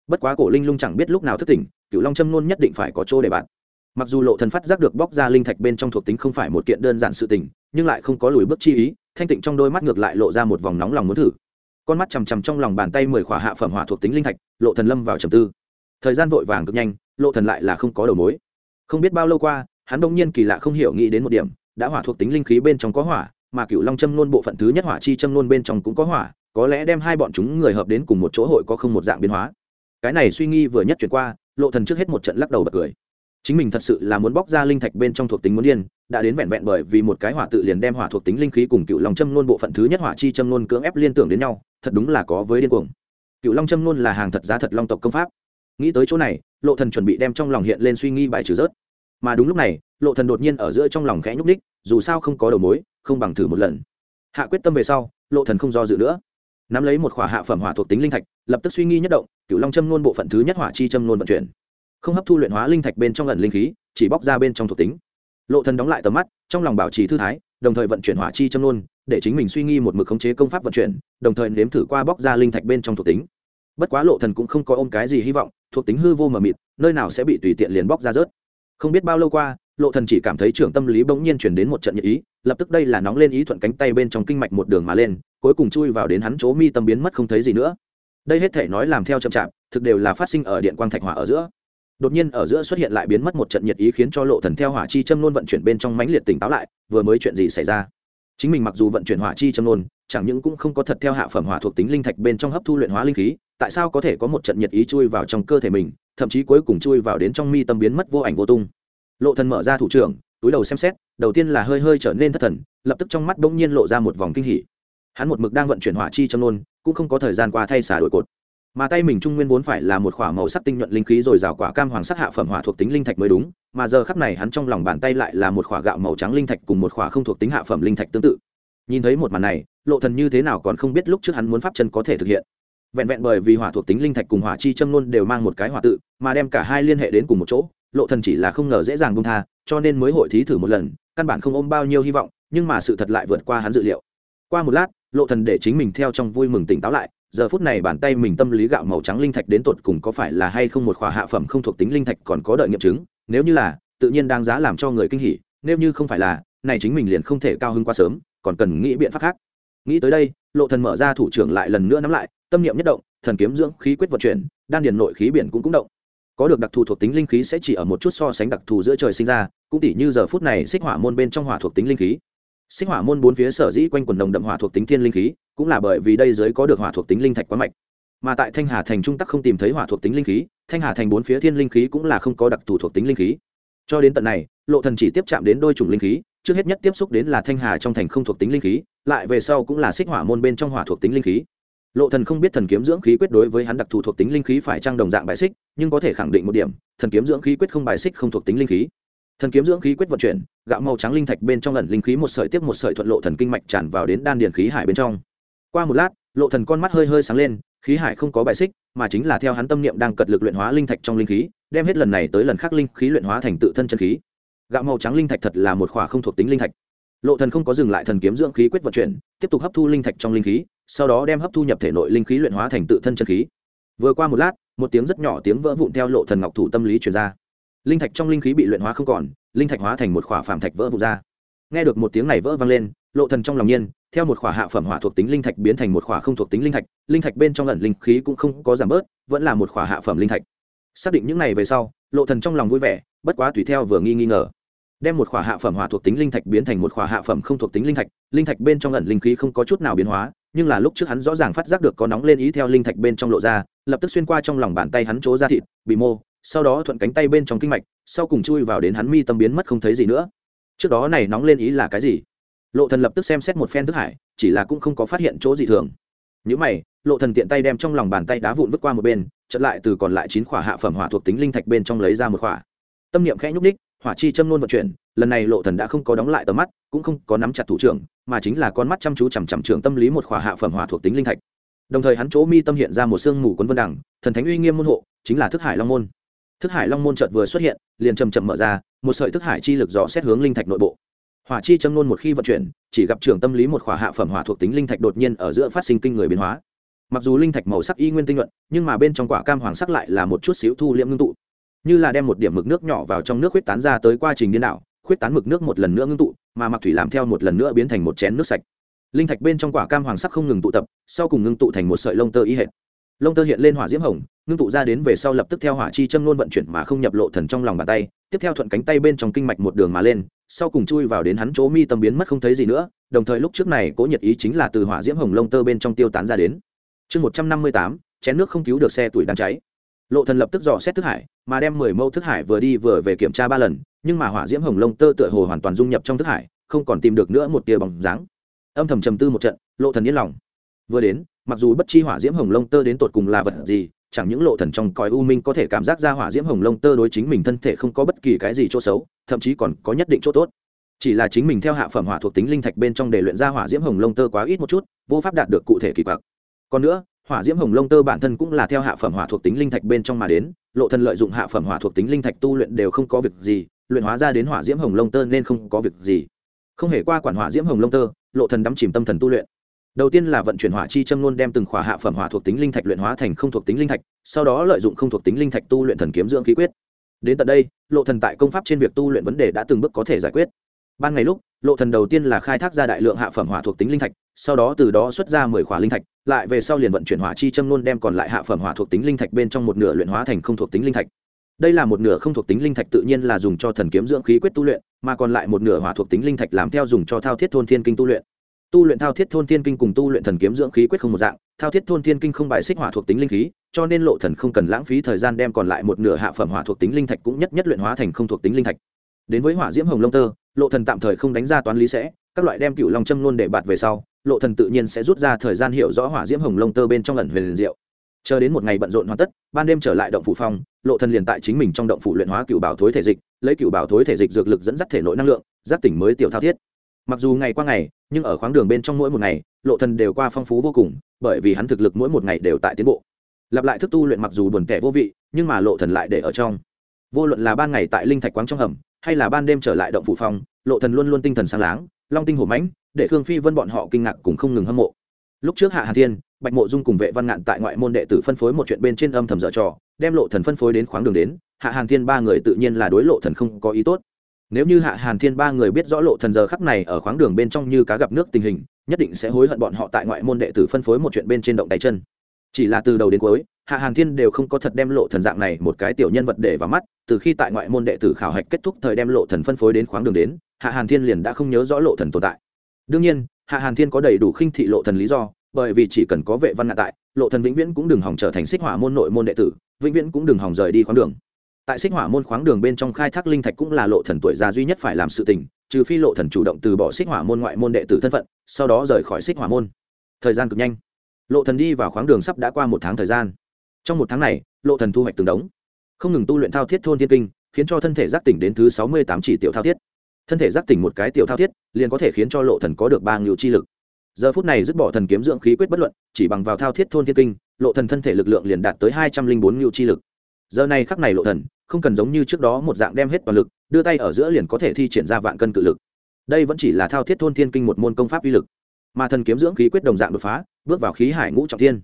Bất quá cổ linh lung chẳng biết lúc nào thức tỉnh cựu long châm nôn nhất định phải có chỗ để bạn. Mặc dù lộ thần phát giác được bóc ra linh thạch bên trong thuộc tính không phải một kiện đơn giản sự tình, nhưng lại không có lùi bước chi ý, thanh tịnh trong đôi mắt ngược lại lộ ra một vòng nóng lòng muốn thử. Con mắt chằm chằm trong lòng bàn tay mười khỏa hạ phẩm hỏa thuộc tính linh thạch, lộ thần lâm vào trầm tư. Thời gian vội vàng cực nhanh, lộ thần lại là không có đầu mối. Không biết bao lâu qua, hắn đông nhiên kỳ lạ không hiểu nghĩ đến một điểm đã hỏa thuộc tính linh khí bên trong có hỏa, mà cựu long châm nôn bộ phận thứ nhất hỏa chi châm nôn bên trong cũng có hỏa, có lẽ đem hai bọn chúng người hợp đến cùng một chỗ hội có không một dạng biến hóa. Cái này suy nghi vừa nhất chuyển qua, lộ thần trước hết một trận lắc đầu bật cười. Chính mình thật sự là muốn bóc ra linh thạch bên trong thuộc tính muốn điên, đã đến vẹn vẹn bởi vì một cái hỏa tự liền đem hỏa thuộc tính linh khí cùng cựu long châm nôn bộ phận thứ nhất hỏa chi châm nôn cưỡng ép liên tưởng đến nhau, thật đúng là có với điên cuồng. Cựu long châm nôn là hàng thật giá thật long tộc công pháp. Nghĩ tới chỗ này, lộ thần chuẩn bị đem trong lòng hiện lên suy nghi bài trừ rớt mà đúng lúc này, lộ thần đột nhiên ở giữa trong lòng khẽ nhúc ních dù sao không có đầu mối, không bằng thử một lần. Hạ quyết tâm về sau, lộ thần không do dự nữa. Nắm lấy một khỏa hạ phẩm hỏa thuộc tính linh thạch, lập tức suy nghi nhất động cựu long châm nôn bộ phận thứ nhất hỏa chi châm nôn vận chuyển. Không hấp thu luyện hóa linh thạch bên trong ẩn linh khí, chỉ bóc ra bên trong thuộc tính. Lộ thần đóng lại tầm mắt, trong lòng bảo trì thư thái, đồng thời vận chuyển hỏa chi châm nôn để chính mình suy nghi một mực khống chế công pháp vận chuyển, đồng thời nếm thử qua bóc ra linh thạch bên trong thuộc tính. Bất quá lộ thần cũng không có ôm cái gì hy vọng, thuộc tính hư vô mờ mịt, nơi nào sẽ bị tùy tiện liền bóc ra rớt không biết bao lâu qua, lộ thần chỉ cảm thấy trưởng tâm lý bỗng nhiên chuyển đến một trận nhiệt ý, lập tức đây là nóng lên ý thuận cánh tay bên trong kinh mạch một đường mà lên, cuối cùng chui vào đến hắn chỗ mi tâm biến mất không thấy gì nữa. Đây hết thể nói làm theo chậm chạp, thực đều là phát sinh ở điện quang thạch hỏa ở giữa. Đột nhiên ở giữa xuất hiện lại biến mất một trận nhiệt ý khiến cho lộ thần theo hỏa chi châm nôn vận chuyển bên trong mãnh liệt tỉnh táo lại, vừa mới chuyện gì xảy ra? Chính mình mặc dù vận chuyển hỏa chi châm nôn, chẳng những cũng không có thật theo hạ phẩm hỏa thuộc tính linh thạch bên trong hấp thu luyện hóa linh khí, tại sao có thể có một trận nhiệt ý chui vào trong cơ thể mình? Thậm chí cuối cùng chui vào đến trong mi tâm biến mất vô ảnh vô tung. Lộ thần mở ra thủ trưởng, túi đầu xem xét, đầu tiên là hơi hơi trở nên thất thần, lập tức trong mắt bỗng nhiên lộ ra một vòng kinh hỉ. Hắn một mực đang vận chuyển hỏa chi châm nôn, cũng không có thời gian qua thay xả đổi cột. Mà tay mình trung nguyên vốn phải là một khỏa màu sắc tinh nhuận linh khí rồi rào quả cam hoàng sắc hạ phẩm hỏa thuộc tính linh thạch mới đúng, mà giờ khắp này hắn trong lòng bàn tay lại là một khỏa gạo màu trắng linh thạch cùng một khỏa không thuộc tính hạ phẩm linh thạch tương tự. Nhìn thấy một màn này, lộ thần như thế nào còn không biết lúc trước hắn muốn pháp chân có thể thực hiện vẹn vẹn bởi vì hỏa thuộc tính linh thạch cùng hỏa chi châm luôn đều mang một cái hỏa tự, mà đem cả hai liên hệ đến cùng một chỗ, lộ thần chỉ là không ngờ dễ dàng buông tha, cho nên mới hội thí thử một lần, căn bản không ôm bao nhiêu hy vọng, nhưng mà sự thật lại vượt qua hắn dự liệu. Qua một lát, lộ thần để chính mình theo trong vui mừng tỉnh táo lại, giờ phút này bàn tay mình tâm lý gạo màu trắng linh thạch đến tột cùng có phải là hay không một khỏa hạ phẩm không thuộc tính linh thạch còn có đợi nghiệm chứng, nếu như là, tự nhiên đáng giá làm cho người kinh hỉ, nếu như không phải là, này chính mình liền không thể cao hơn quá sớm, còn cần nghĩ biện pháp khác. Nghĩ tới đây, lộ thần mở ra thủ trưởng lại lần nữa nắm lại tâm niệm nhất động, thần kiếm dưỡng khí quyết vận chuyển, đan điền nội khí biển cũng cũng động. Có được đặc thù thuộc tính linh khí sẽ chỉ ở một chút so sánh đặc thù giữa trời sinh ra, cũng tỉ như giờ phút này xích hỏa môn bên trong hỏa thuộc tính linh khí. Xích hỏa môn bốn phía sở dĩ quanh quần đồng đậm hỏa thuộc tính thiên linh khí, cũng là bởi vì đây dưới có được hỏa thuộc tính linh thạch quá mạnh. Mà tại thanh hà thành trung tắc không tìm thấy hỏa thuộc tính linh khí, thanh hà thành bốn phía thiên linh khí cũng là không có đặc thù thuộc tính linh khí. Cho đến tận này, lộ thần chỉ tiếp chạm đến đôi chủng linh khí, trước hết nhất tiếp xúc đến là thanh hà trong thành không thuộc tính linh khí, lại về sau cũng là xích hỏa môn bên trong hỏa thuộc tính linh khí lộ thần không biết thần kiếm dưỡng khí quyết đối với hắn đặc thù thuộc tính linh khí phải trang đồng dạng bài xích, nhưng có thể khẳng định một điểm, thần kiếm dưỡng khí quyết không bài xích không thuộc tính linh khí. Thần kiếm dưỡng khí quyết vận chuyển, gạo màu trắng linh thạch bên trong lần linh khí một sợi tiếp một sợi thuận lộ thần kinh mạch tràn vào đến đan điền khí hải bên trong. Qua một lát, lộ thần con mắt hơi hơi sáng lên, khí hải không có bài xích, mà chính là theo hắn tâm niệm đang cật lực luyện hóa linh thạch trong linh khí, đem hết lần này tới lần khác linh khí luyện hóa thành tự thân chân khí. Gạo màu trắng linh thạch thật là một khỏa không thuộc tính linh thạch. Lộ thần không có dừng lại thần kiếm dưỡng khí quyết vận chuyển, tiếp tục hấp thu linh thạch trong linh khí sau đó đem hấp thu nhập thể nội linh khí luyện hóa thành tự thân chân khí. Vừa qua một lát, một tiếng rất nhỏ tiếng vỡ vụn theo lộ thần ngọc thủ tâm lý truyền ra. Linh thạch trong linh khí bị luyện hóa không còn, linh thạch hóa thành một khỏa phàm thạch vỡ vụn ra. Nghe được một tiếng này vỡ vang lên, lộ thần trong lòng nhiên, theo một khỏa hạ phẩm hỏa thuộc tính linh thạch biến thành một khỏa không thuộc tính linh thạch linh thạch bên trong ẩn linh khí cũng không có giảm bớt, vẫn là một khỏa hạ phẩm linh thạch. Xác định những này về sau, lộ thần trong lòng vui vẻ, bất quá tùy theo vừa nghi nghi ngờ. Đem một khỏa hạ phẩm hỏa thuộc tính linh thạch biến thành một khỏa hạ phẩm không thuộc tính linh thạch linh thạch bên trong ẩn linh khí không có chút nào biến hóa nhưng là lúc trước hắn rõ ràng phát giác được có nóng lên ý theo linh thạch bên trong lộ ra, lập tức xuyên qua trong lòng bàn tay hắn chỗ ra thịt, bị mô, sau đó thuận cánh tay bên trong kinh mạch, sau cùng chui vào đến hắn mi tâm biến mất không thấy gì nữa. Trước đó này nóng lên ý là cái gì? Lộ thần lập tức xem xét một phen thức hải, chỉ là cũng không có phát hiện chỗ gì thường. Những mày, lộ thần tiện tay đem trong lòng bàn tay đá vụn vứt qua một bên, chợt lại từ còn lại chín khỏa hạ phẩm hỏa thuộc tính linh thạch bên trong lấy ra một khỏa. Tâm niệm khẽ nhúc ních hỏa chi châm nôn vận chuyển lần này lộ thần đã không có đóng lại tầm mắt, cũng không có nắm chặt thủ trưởng, mà chính là con mắt chăm chú chằm chằm trưởng tâm lý một khỏa hạ phẩm hỏa thuộc tính linh thạch. Đồng thời hắn chỗ mi tâm hiện ra một xương mù quân vân đẳng thần thánh uy nghiêm môn hộ, chính là thức hải long môn. Thức hải long môn chợt vừa xuất hiện, liền chầm chậm mở ra, một sợi thức hải chi lực dò xét hướng linh thạch nội bộ. Hỏa chi châm nôn một khi vận chuyển, chỉ gặp trưởng tâm lý một khỏa hạ phẩm hỏa thuộc tính linh thạch đột nhiên ở giữa phát sinh kinh người biến hóa. Mặc dù linh thạch màu sắc y nguyên tinh luận nhưng mà bên trong quả cam hoàng sắc lại là một chút xíu thu liễm ngưng tụ. Như là đem một điểm mực nước nhỏ vào trong nước huyết tán ra tới quá trình điên đảo khuyết tán mực nước một lần nữa ngưng tụ, mà mặc thủy làm theo một lần nữa biến thành một chén nước sạch. Linh thạch bên trong quả cam hoàng sắc không ngừng tụ tập, sau cùng ngưng tụ thành một sợi lông tơ y hệt. Lông tơ hiện lên hỏa diễm hồng, ngưng tụ ra đến về sau lập tức theo hỏa chi châm nôn vận chuyển mà không nhập lộ thần trong lòng bàn tay, tiếp theo thuận cánh tay bên trong kinh mạch một đường mà lên, sau cùng chui vào đến hắn chỗ mi tâm biến mất không thấy gì nữa, đồng thời lúc trước này cố nhiệt ý chính là từ hỏa diễm hồng lông tơ bên trong tiêu tán ra đến. Chương một trăm năm mươi tám, chén nước không cứu được xe tuổi đang cháy. Lộ thần lập tức dò xét thức hải, mà đem mười mâu thức hải vừa đi vừa về kiểm tra ba lần nhưng mà hỏa diễm hồng lông tơ tựa hồ hoàn toàn dung nhập trong thức hải, không còn tìm được nữa một tia bóng dáng. Âm thầm trầm tư một trận, lộ thần yên lòng. Vừa đến, mặc dù bất chi hỏa diễm hồng lông tơ đến tột cùng là vật gì, chẳng những lộ thần trong cõi u minh có thể cảm giác ra hỏa diễm hồng lông tơ đối chính mình thân thể không có bất kỳ cái gì chỗ xấu, thậm chí còn có nhất định chỗ tốt. Chỉ là chính mình theo hạ phẩm hỏa thuộc tính linh thạch bên trong để luyện ra hỏa diễm hồng lông tơ quá ít một chút, vô pháp đạt được cụ thể kỳ bạc còn nữa, hỏa diễm hồng lông tơ bản thân cũng là theo hạ phẩm hỏa thuộc tính linh thạch bên trong mà đến, lộ thần lợi dụng hạ phẩm hỏa thuộc tính linh thạch tu luyện đều không có việc gì luyện hóa ra đến hỏa diễm hồng lông tơ nên không có việc gì. Không hề qua quản hỏa diễm hồng lông tơ, lộ thần đắm chìm tâm thần tu luyện. Đầu tiên là vận chuyển hỏa chi châm luôn đem từng khỏa hạ phẩm hỏa thuộc tính linh thạch luyện hóa thành không thuộc tính linh thạch, sau đó lợi dụng không thuộc tính linh thạch tu luyện thần kiếm dưỡng khí quyết. Đến tận đây, lộ thần tại công pháp trên việc tu luyện vấn đề đã từng bước có thể giải quyết. Ban ngày lúc, lộ thần đầu tiên là khai thác ra đại lượng hạ phẩm hỏa thuộc tính linh thạch, sau đó từ đó xuất ra mười khỏa linh thạch, lại về sau liền vận chuyển hỏa chi châm luôn đem còn lại hạ phẩm hỏa thuộc tính linh thạch bên trong một nửa luyện hóa thành không thuộc tính linh thạch đây là một nửa không thuộc tính linh thạch tự nhiên là dùng cho thần kiếm dưỡng khí quyết tu luyện, mà còn lại một nửa hỏa thuộc tính linh thạch làm theo dùng cho thao thiết thôn thiên kinh tu luyện. Tu luyện thao thiết thôn thiên kinh cùng tu luyện thần kiếm dưỡng khí quyết không một dạng, thao thiết thôn thiên kinh không bài xích hỏa thuộc tính linh khí, cho nên lộ thần không cần lãng phí thời gian đem còn lại một nửa hạ phẩm hỏa thuộc tính linh thạch cũng nhất nhất luyện hóa thành không thuộc tính linh thạch. Đến với hỏa diễm hồng lông tơ, lộ thần tạm thời không đánh ra toán lý sẽ, các loại đem cựu long châm luôn để bạt về sau, lộ thần tự nhiên sẽ rút ra thời gian hiểu rõ hỏa diễm hồng lông tơ bên trong ẩn huyền diệu chờ đến một ngày bận rộn hoàn tất, ban đêm trở lại động phủ phong lộ thần liền tại chính mình trong động phủ luyện hóa cựu bảo thối thể dịch, lấy cựu bảo thối thể dịch dược lực dẫn dắt thể nội năng lượng, giác tỉnh mới tiểu thao thiết. Mặc dù ngày qua ngày, nhưng ở khoáng đường bên trong mỗi một ngày, lộ thần đều qua phong phú vô cùng, bởi vì hắn thực lực mỗi một ngày đều tại tiến bộ. Lặp lại thức tu luyện mặc dù buồn tẻ vô vị, nhưng mà lộ thần lại để ở trong. Vô luận là ban ngày tại linh thạch quáng trong hầm, hay là ban đêm trở lại động phủ phong lộ thần luôn luôn tinh thần sáng láng, long tinh hổ mãnh, để khương phi vân bọn họ kinh ngạc cũng không ngừng hâm mộ. Lúc trước hạ hàn thiên bạch mộ dung cùng vệ văn ngạn tại ngoại môn đệ tử phân phối một chuyện bên trên âm thầm dở trò, đem lộ thần phân phối đến khoáng đường đến, hạ hàn thiên ba người tự nhiên là đối lộ thần không có ý tốt. Nếu như hạ hàn thiên ba người biết rõ lộ thần giờ khắc này ở khoáng đường bên trong như cá gặp nước tình hình, nhất định sẽ hối hận bọn họ tại ngoại môn đệ tử phân phối một chuyện bên trên động tay chân. Chỉ là từ đầu đến cuối, hạ hàn thiên đều không có thật đem lộ thần dạng này một cái tiểu nhân vật để vào mắt, từ khi tại ngoại môn đệ tử khảo hạch kết thúc thời đem lộ thần phân phối đến khoáng đường đến, hạ hàn thiên liền đã không nhớ rõ lộ thần tồn tại. Đương nhiên, hạ hàn thiên có đầy đủ khinh thị lộ thần lý do bởi vì chỉ cần có vệ văn ngạn tại, lộ thần vĩnh viễn cũng đừng hỏng trở thành xích hỏa môn nội môn đệ tử, vĩnh viễn cũng đừng hỏng rời đi khoáng đường. Tại xích hỏa môn khoáng đường bên trong khai thác linh thạch cũng là lộ thần tuổi già duy nhất phải làm sự tình, trừ phi lộ thần chủ động từ bỏ xích hỏa môn ngoại môn đệ tử thân phận, sau đó rời khỏi xích hỏa môn. Thời gian cực nhanh. Lộ thần đi vào khoáng đường sắp đã qua một tháng thời gian. Trong một tháng này, lộ thần thu hoạch từng đống. Không ngừng tu luyện thao thiết thôn thiên kinh, khiến cho thân thể giác tỉnh đến thứ sáu mươi tám chỉ tiểu thao thiết. Thân thể giác tỉnh một cái tiểu thao thiết, liền có thể khiến cho lộ thần có được ba ngự chi lực giờ phút này dứt bỏ thần kiếm dưỡng khí quyết bất luận, chỉ bằng vào thao thiết thôn thiên kinh, lộ thần thân thể lực lượng liền đạt tới hai trăm linh bốn ngưu chi lực. Giờ này khắc này lộ thần, không cần giống như trước đó một dạng đem hết toàn lực, đưa tay ở giữa liền có thể thi triển ra vạn cân cự lực. Đây vẫn chỉ là thao thiết thôn thiên kinh một môn công pháp uy lực, mà thần kiếm dưỡng khí quyết đồng dạng đột phá, bước vào khí hải ngũ trọng thiên.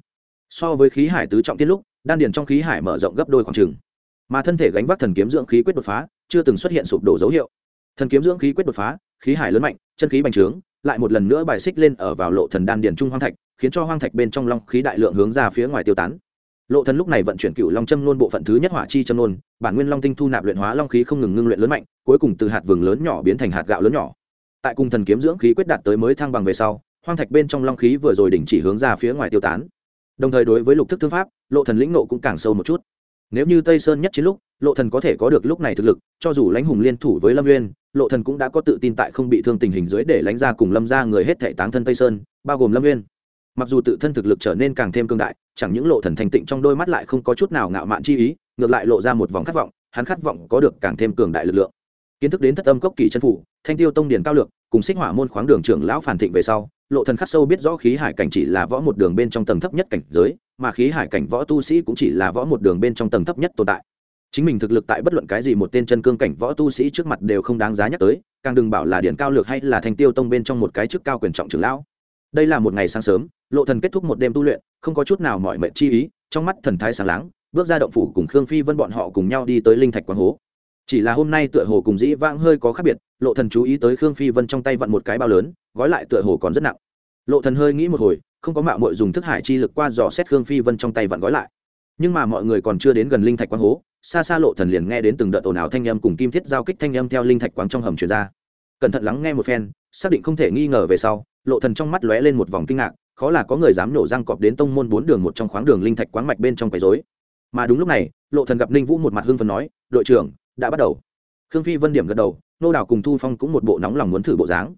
So với khí hải tứ trọng thiên lúc, đan điền trong khí hải mở rộng gấp đôi khoảng trừng mà thân thể gánh vác thần kiếm dưỡng khí quyết đột phá, chưa từng xuất hiện sụp đổ dấu hiệu. Thần kiếm dưỡng khí quyết đột phá, khí hải lớn mạnh, chân khí bành trướng lại một lần nữa bài xích lên ở vào lộ thần đan điền trung hoang thạch, khiến cho hoang thạch bên trong long khí đại lượng hướng ra phía ngoài tiêu tán. Lộ thần lúc này vận chuyển cựu long châm nôn bộ phận thứ nhất hỏa chi châm nôn, bản nguyên long tinh thu nạp luyện hóa long khí không ngừng ngưng luyện lớn mạnh, cuối cùng từ hạt vừng lớn nhỏ biến thành hạt gạo lớn nhỏ. Tại cùng thần kiếm dưỡng khí quyết đạt tới mới thăng bằng về sau, hoang thạch bên trong long khí vừa rồi đỉnh chỉ hướng ra phía ngoài tiêu tán. Đồng thời đối với lục thức thương pháp, lộ thần lĩnh nộ cũng càng sâu một chút. Nếu như tây sơn nhất chiến lúc lộ thần có thể có được lúc này thực lực, cho dù lãnh hùng liên thủ với lâm nguyên lộ thần cũng đã có tự tin tại không bị thương tình hình dưới để lãnh ra cùng lâm ra người hết thể táng thân tây sơn, bao gồm lâm nguyên mặc dù tự thân thực lực trở nên càng thêm cương đại, chẳng những lộ thần thành tịnh trong đôi mắt lại không có chút nào ngạo mạn chi ý, ngược lại lộ ra một vòng khát vọng, hắn khát vọng có được càng thêm cường đại lực lượng. Kiến thức đến thất âm cốc kỳ chân phủ, thanh tiêu tông điển cao lược, cùng xích hỏa môn khoáng đường trưởng lão phản thịnh về sau, lộ thần khắc sâu biết rõ khí hải cảnh chỉ là võ một đường bên trong tầng thấp nhất cảnh giới, mà khí hải cảnh võ tu sĩ cũng chỉ là võ một đường bên trong tầng thấp nhất tồn tại chính mình thực lực tại bất luận cái gì một tên chân cương cảnh võ tu sĩ trước mặt đều không đáng giá nhắc tới, càng đừng bảo là điển cao lược hay là thanh tiêu tông bên trong một cái chức cao quyền trọng trưởng lão. Đây là một ngày sáng sớm, lộ thần kết thúc một đêm tu luyện, không có chút nào mỏi mệt chi ý, trong mắt thần thái sáng láng, bước ra động phủ cùng khương phi vân bọn họ cùng nhau đi tới linh thạch quán hố. Chỉ là hôm nay tựa hồ cùng dĩ vãng hơi có khác biệt, lộ thần chú ý tới khương phi vân trong tay vặn một cái bao lớn, gói lại tựa hồ còn rất nặng. Lộ thần hơi nghĩ một hồi, không có mạo muội dùng thức hải chi lực qua dò xét khương phi vân trong tay vặn gói lại nhưng mà mọi người còn chưa đến gần linh thạch quang hố, xa xa lộ thần liền nghe đến từng đợt ồn ào thanh âm cùng kim thiết giao kích thanh âm theo linh thạch quang trong hầm truyền ra. Cẩn thận lắng nghe một phen, xác định không thể nghi ngờ về sau, lộ thần trong mắt lóe lên một vòng kinh ngạc, khó là có người dám nổ răng cọp đến tông môn bốn đường một trong khoáng đường linh thạch quáng mạch bên trong quấy rối. Mà đúng lúc này, lộ thần gặp ninh vũ một mặt hưng phấn nói, đội trưởng, đã bắt đầu. Khương phi vân điểm gật đầu, nô đào cùng thu phong cũng một bộ nóng lòng muốn thử bộ dáng.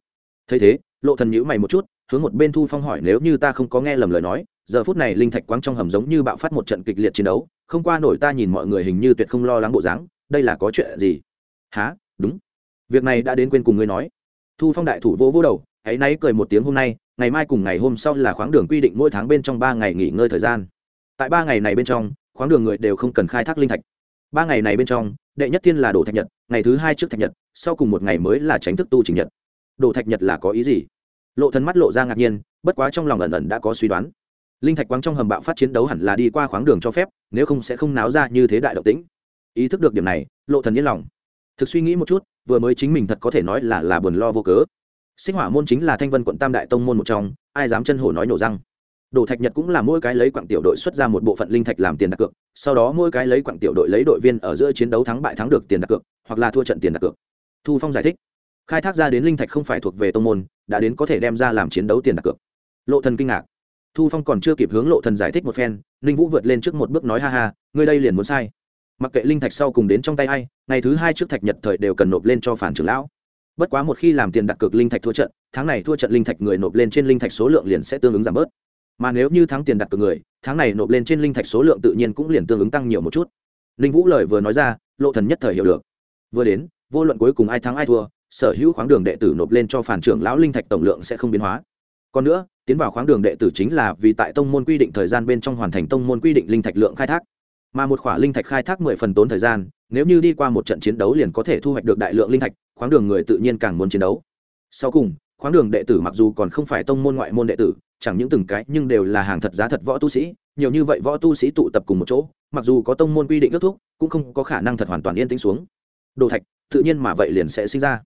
Thấy thế, lộ thần nhíu mày một chút, hướng một bên thu phong hỏi, nếu như ta không có nghe lầm lời nói giờ phút này linh thạch quáng trong hầm giống như bạo phát một trận kịch liệt chiến đấu, không qua nổi ta nhìn mọi người hình như tuyệt không lo lắng bộ dáng, đây là có chuyện gì? Há đúng. Việc này đã đến quên cùng ngươi nói. Thu phong đại thủ vỗ vỗ đầu, hãy nay cười một tiếng hôm nay, ngày mai cùng ngày hôm sau là khoáng đường quy định mỗi tháng bên trong ba ngày nghỉ ngơi thời gian. Tại ba ngày này bên trong, khoáng đường người đều không cần khai thác linh thạch. Ba ngày này bên trong, đệ nhất thiên là đổ thạch nhật, ngày thứ hai trước thạch nhật, sau cùng một ngày mới là tránh thức tu trình nhật. Đổ thạch nhật là có ý gì? Lộ thần mắt lộ ra ngạc nhiên, bất quá trong lòng ẩn ẩn đã có suy đoán linh thạch quáng trong hầm bạo phát chiến đấu hẳn là đi qua khoáng đường cho phép nếu không sẽ không náo ra như thế đại động tĩnh ý thức được điểm này lộ thần yên lòng thực suy nghĩ một chút vừa mới chính mình thật có thể nói là là buồn lo vô cớ sinh hỏa môn chính là thanh vân quận tam đại tông môn một trong ai dám chân hổ nói nổ răng Đồ Thạch Nhật cũng là mỗi cái lấy quặng tiểu đội xuất ra một bộ phận linh thạch làm tiền đặt cược, sau đó mỗi cái lấy quặng tiểu đội lấy đội viên ở giữa chiến đấu thắng bại thắng được tiền đặt cược, hoặc là thua trận tiền đặt cược. Thu Phong giải thích, khai thác ra đến linh thạch không phải thuộc về tông môn, đã đến có thể đem ra làm chiến đấu tiền đặt cược. Lộ Thần kinh ngạc. Thu Phong còn chưa kịp hướng Lộ Thần giải thích một phen, Linh Vũ vượt lên trước một bước nói ha ha, ngươi đây liền muốn sai. Mặc kệ linh thạch sau cùng đến trong tay ai, ngày thứ hai trước thạch nhật thời đều cần nộp lên cho phản trưởng lão. Bất quá một khi làm tiền đặt cược linh thạch thua trận, tháng này thua trận linh thạch người nộp lên trên linh thạch số lượng liền sẽ tương ứng giảm bớt mà nếu như thắng tiền đặt cược người tháng này nộp lên trên linh thạch số lượng tự nhiên cũng liền tương ứng tăng nhiều một chút linh vũ lời vừa nói ra lộ thần nhất thời hiểu được vừa đến vô luận cuối cùng ai thắng ai thua sở hữu khoáng đường đệ tử nộp lên cho phản trưởng lão linh thạch tổng lượng sẽ không biến hóa còn nữa tiến vào khoáng đường đệ tử chính là vì tại tông môn quy định thời gian bên trong hoàn thành tông môn quy định linh thạch lượng khai thác. Mà một khỏa linh thạch khai thác mười phần tốn thời gian, nếu như đi qua một trận chiến đấu liền có thể thu hoạch được đại lượng linh thạch, khoáng đường người tự nhiên càng muốn chiến đấu. Sau cùng, khoáng đường đệ tử mặc dù còn không phải tông môn ngoại môn đệ tử, chẳng những từng cái, nhưng đều là hàng thật giá thật võ tu sĩ, nhiều như vậy võ tu sĩ tụ tập cùng một chỗ, mặc dù có tông môn quy định ước thúc, cũng không có khả năng thật hoàn toàn yên tĩnh xuống. Đồ thạch, tự nhiên mà vậy liền sẽ sinh ra.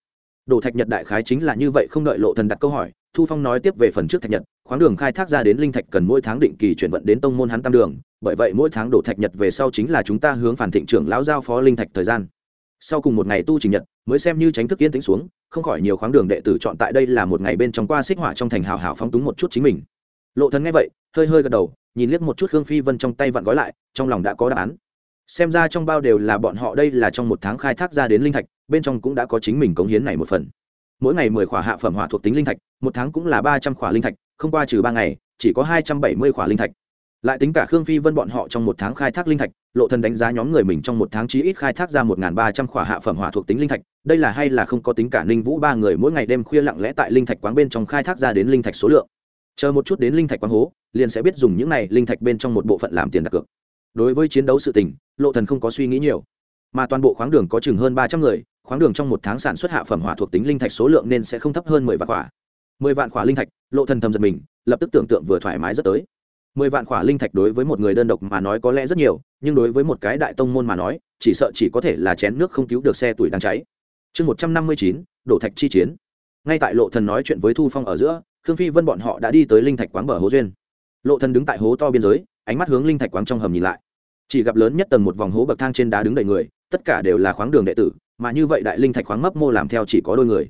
Đồ thạch nhật đại khái chính là như vậy không đợi lộ thần đặt câu hỏi thu phong nói tiếp về phần trước thạch nhật, khoáng đường khai thác ra đến linh thạch cần mỗi tháng định kỳ chuyển vận đến tông môn hắn tam đường, bởi vậy mỗi tháng đổ thạch nhật về sau chính là chúng ta hướng phản thịnh trưởng lão giao phó linh thạch thời gian. Sau cùng một ngày tu trình nhật, mới xem như tránh thức yên tĩnh xuống, không khỏi nhiều khoáng đường đệ tử chọn tại đây là một ngày bên trong qua xích hỏa trong thành hào hào phóng túng một chút chính mình. Lộ thần nghe vậy, hơi hơi gật đầu, nhìn liếc một chút hương phi vân trong tay vặn gói lại, trong lòng đã có đáp án. Xem ra trong bao đều là bọn họ đây là trong một tháng khai thác ra đến linh thạch, bên trong cũng đã có chính mình cống hiến này một phần mỗi ngày mười khỏa hạ phẩm hỏa thuộc tính linh thạch, một tháng cũng là ba trăm khỏa linh thạch, không qua trừ ba ngày, chỉ có hai trăm bảy mươi khỏa linh thạch. Lại tính cả khương phi vân bọn họ trong một tháng khai thác linh thạch, lộ thần đánh giá nhóm người mình trong một tháng chí ít khai thác ra một ba trăm khỏa hạ phẩm hỏa thuộc tính linh thạch, đây là hay là không có tính cả ninh vũ ba người mỗi ngày đêm khuya lặng lẽ tại linh thạch quán bên trong khai thác ra đến linh thạch số lượng. Chờ một chút đến linh thạch quán hố, liền sẽ biết dùng những này linh thạch bên trong một bộ phận làm tiền đặt cược. Đối với chiến đấu sự tình, lộ thần không có suy nghĩ nhiều. Mà toàn bộ khoáng đường có chừng hơn ba trăm người khoáng đường trong một tháng sản xuất hạ phẩm hỏa thuộc tính linh thạch số lượng nên sẽ không thấp hơn mười vạn khỏa. Mười vạn khỏa linh thạch, lộ thần thầm giật mình, lập tức tưởng tượng vừa thoải mái rất tới. Mười vạn khỏa linh thạch đối với một người đơn độc mà nói có lẽ rất nhiều, nhưng đối với một cái đại tông môn mà nói, chỉ sợ chỉ có thể là chén nước không cứu được xe tuổi đang cháy. Chương một trăm năm mươi chín, đổ thạch chi chiến. Ngay tại lộ thần nói chuyện với thu phong ở giữa, khương phi vân bọn họ đã đi tới linh thạch quán bờ hố duyên. Lộ thần đứng tại hố to biên giới, ánh mắt hướng linh thạch quán trong hầm nhìn lại. Chỉ gặp lớn nhất tầng một vòng hố bậc thang trên đá đứng đầy người, tất cả đều là khoáng đường đệ tử mà như vậy đại linh thạch khoáng mấp mô làm theo chỉ có đôi người.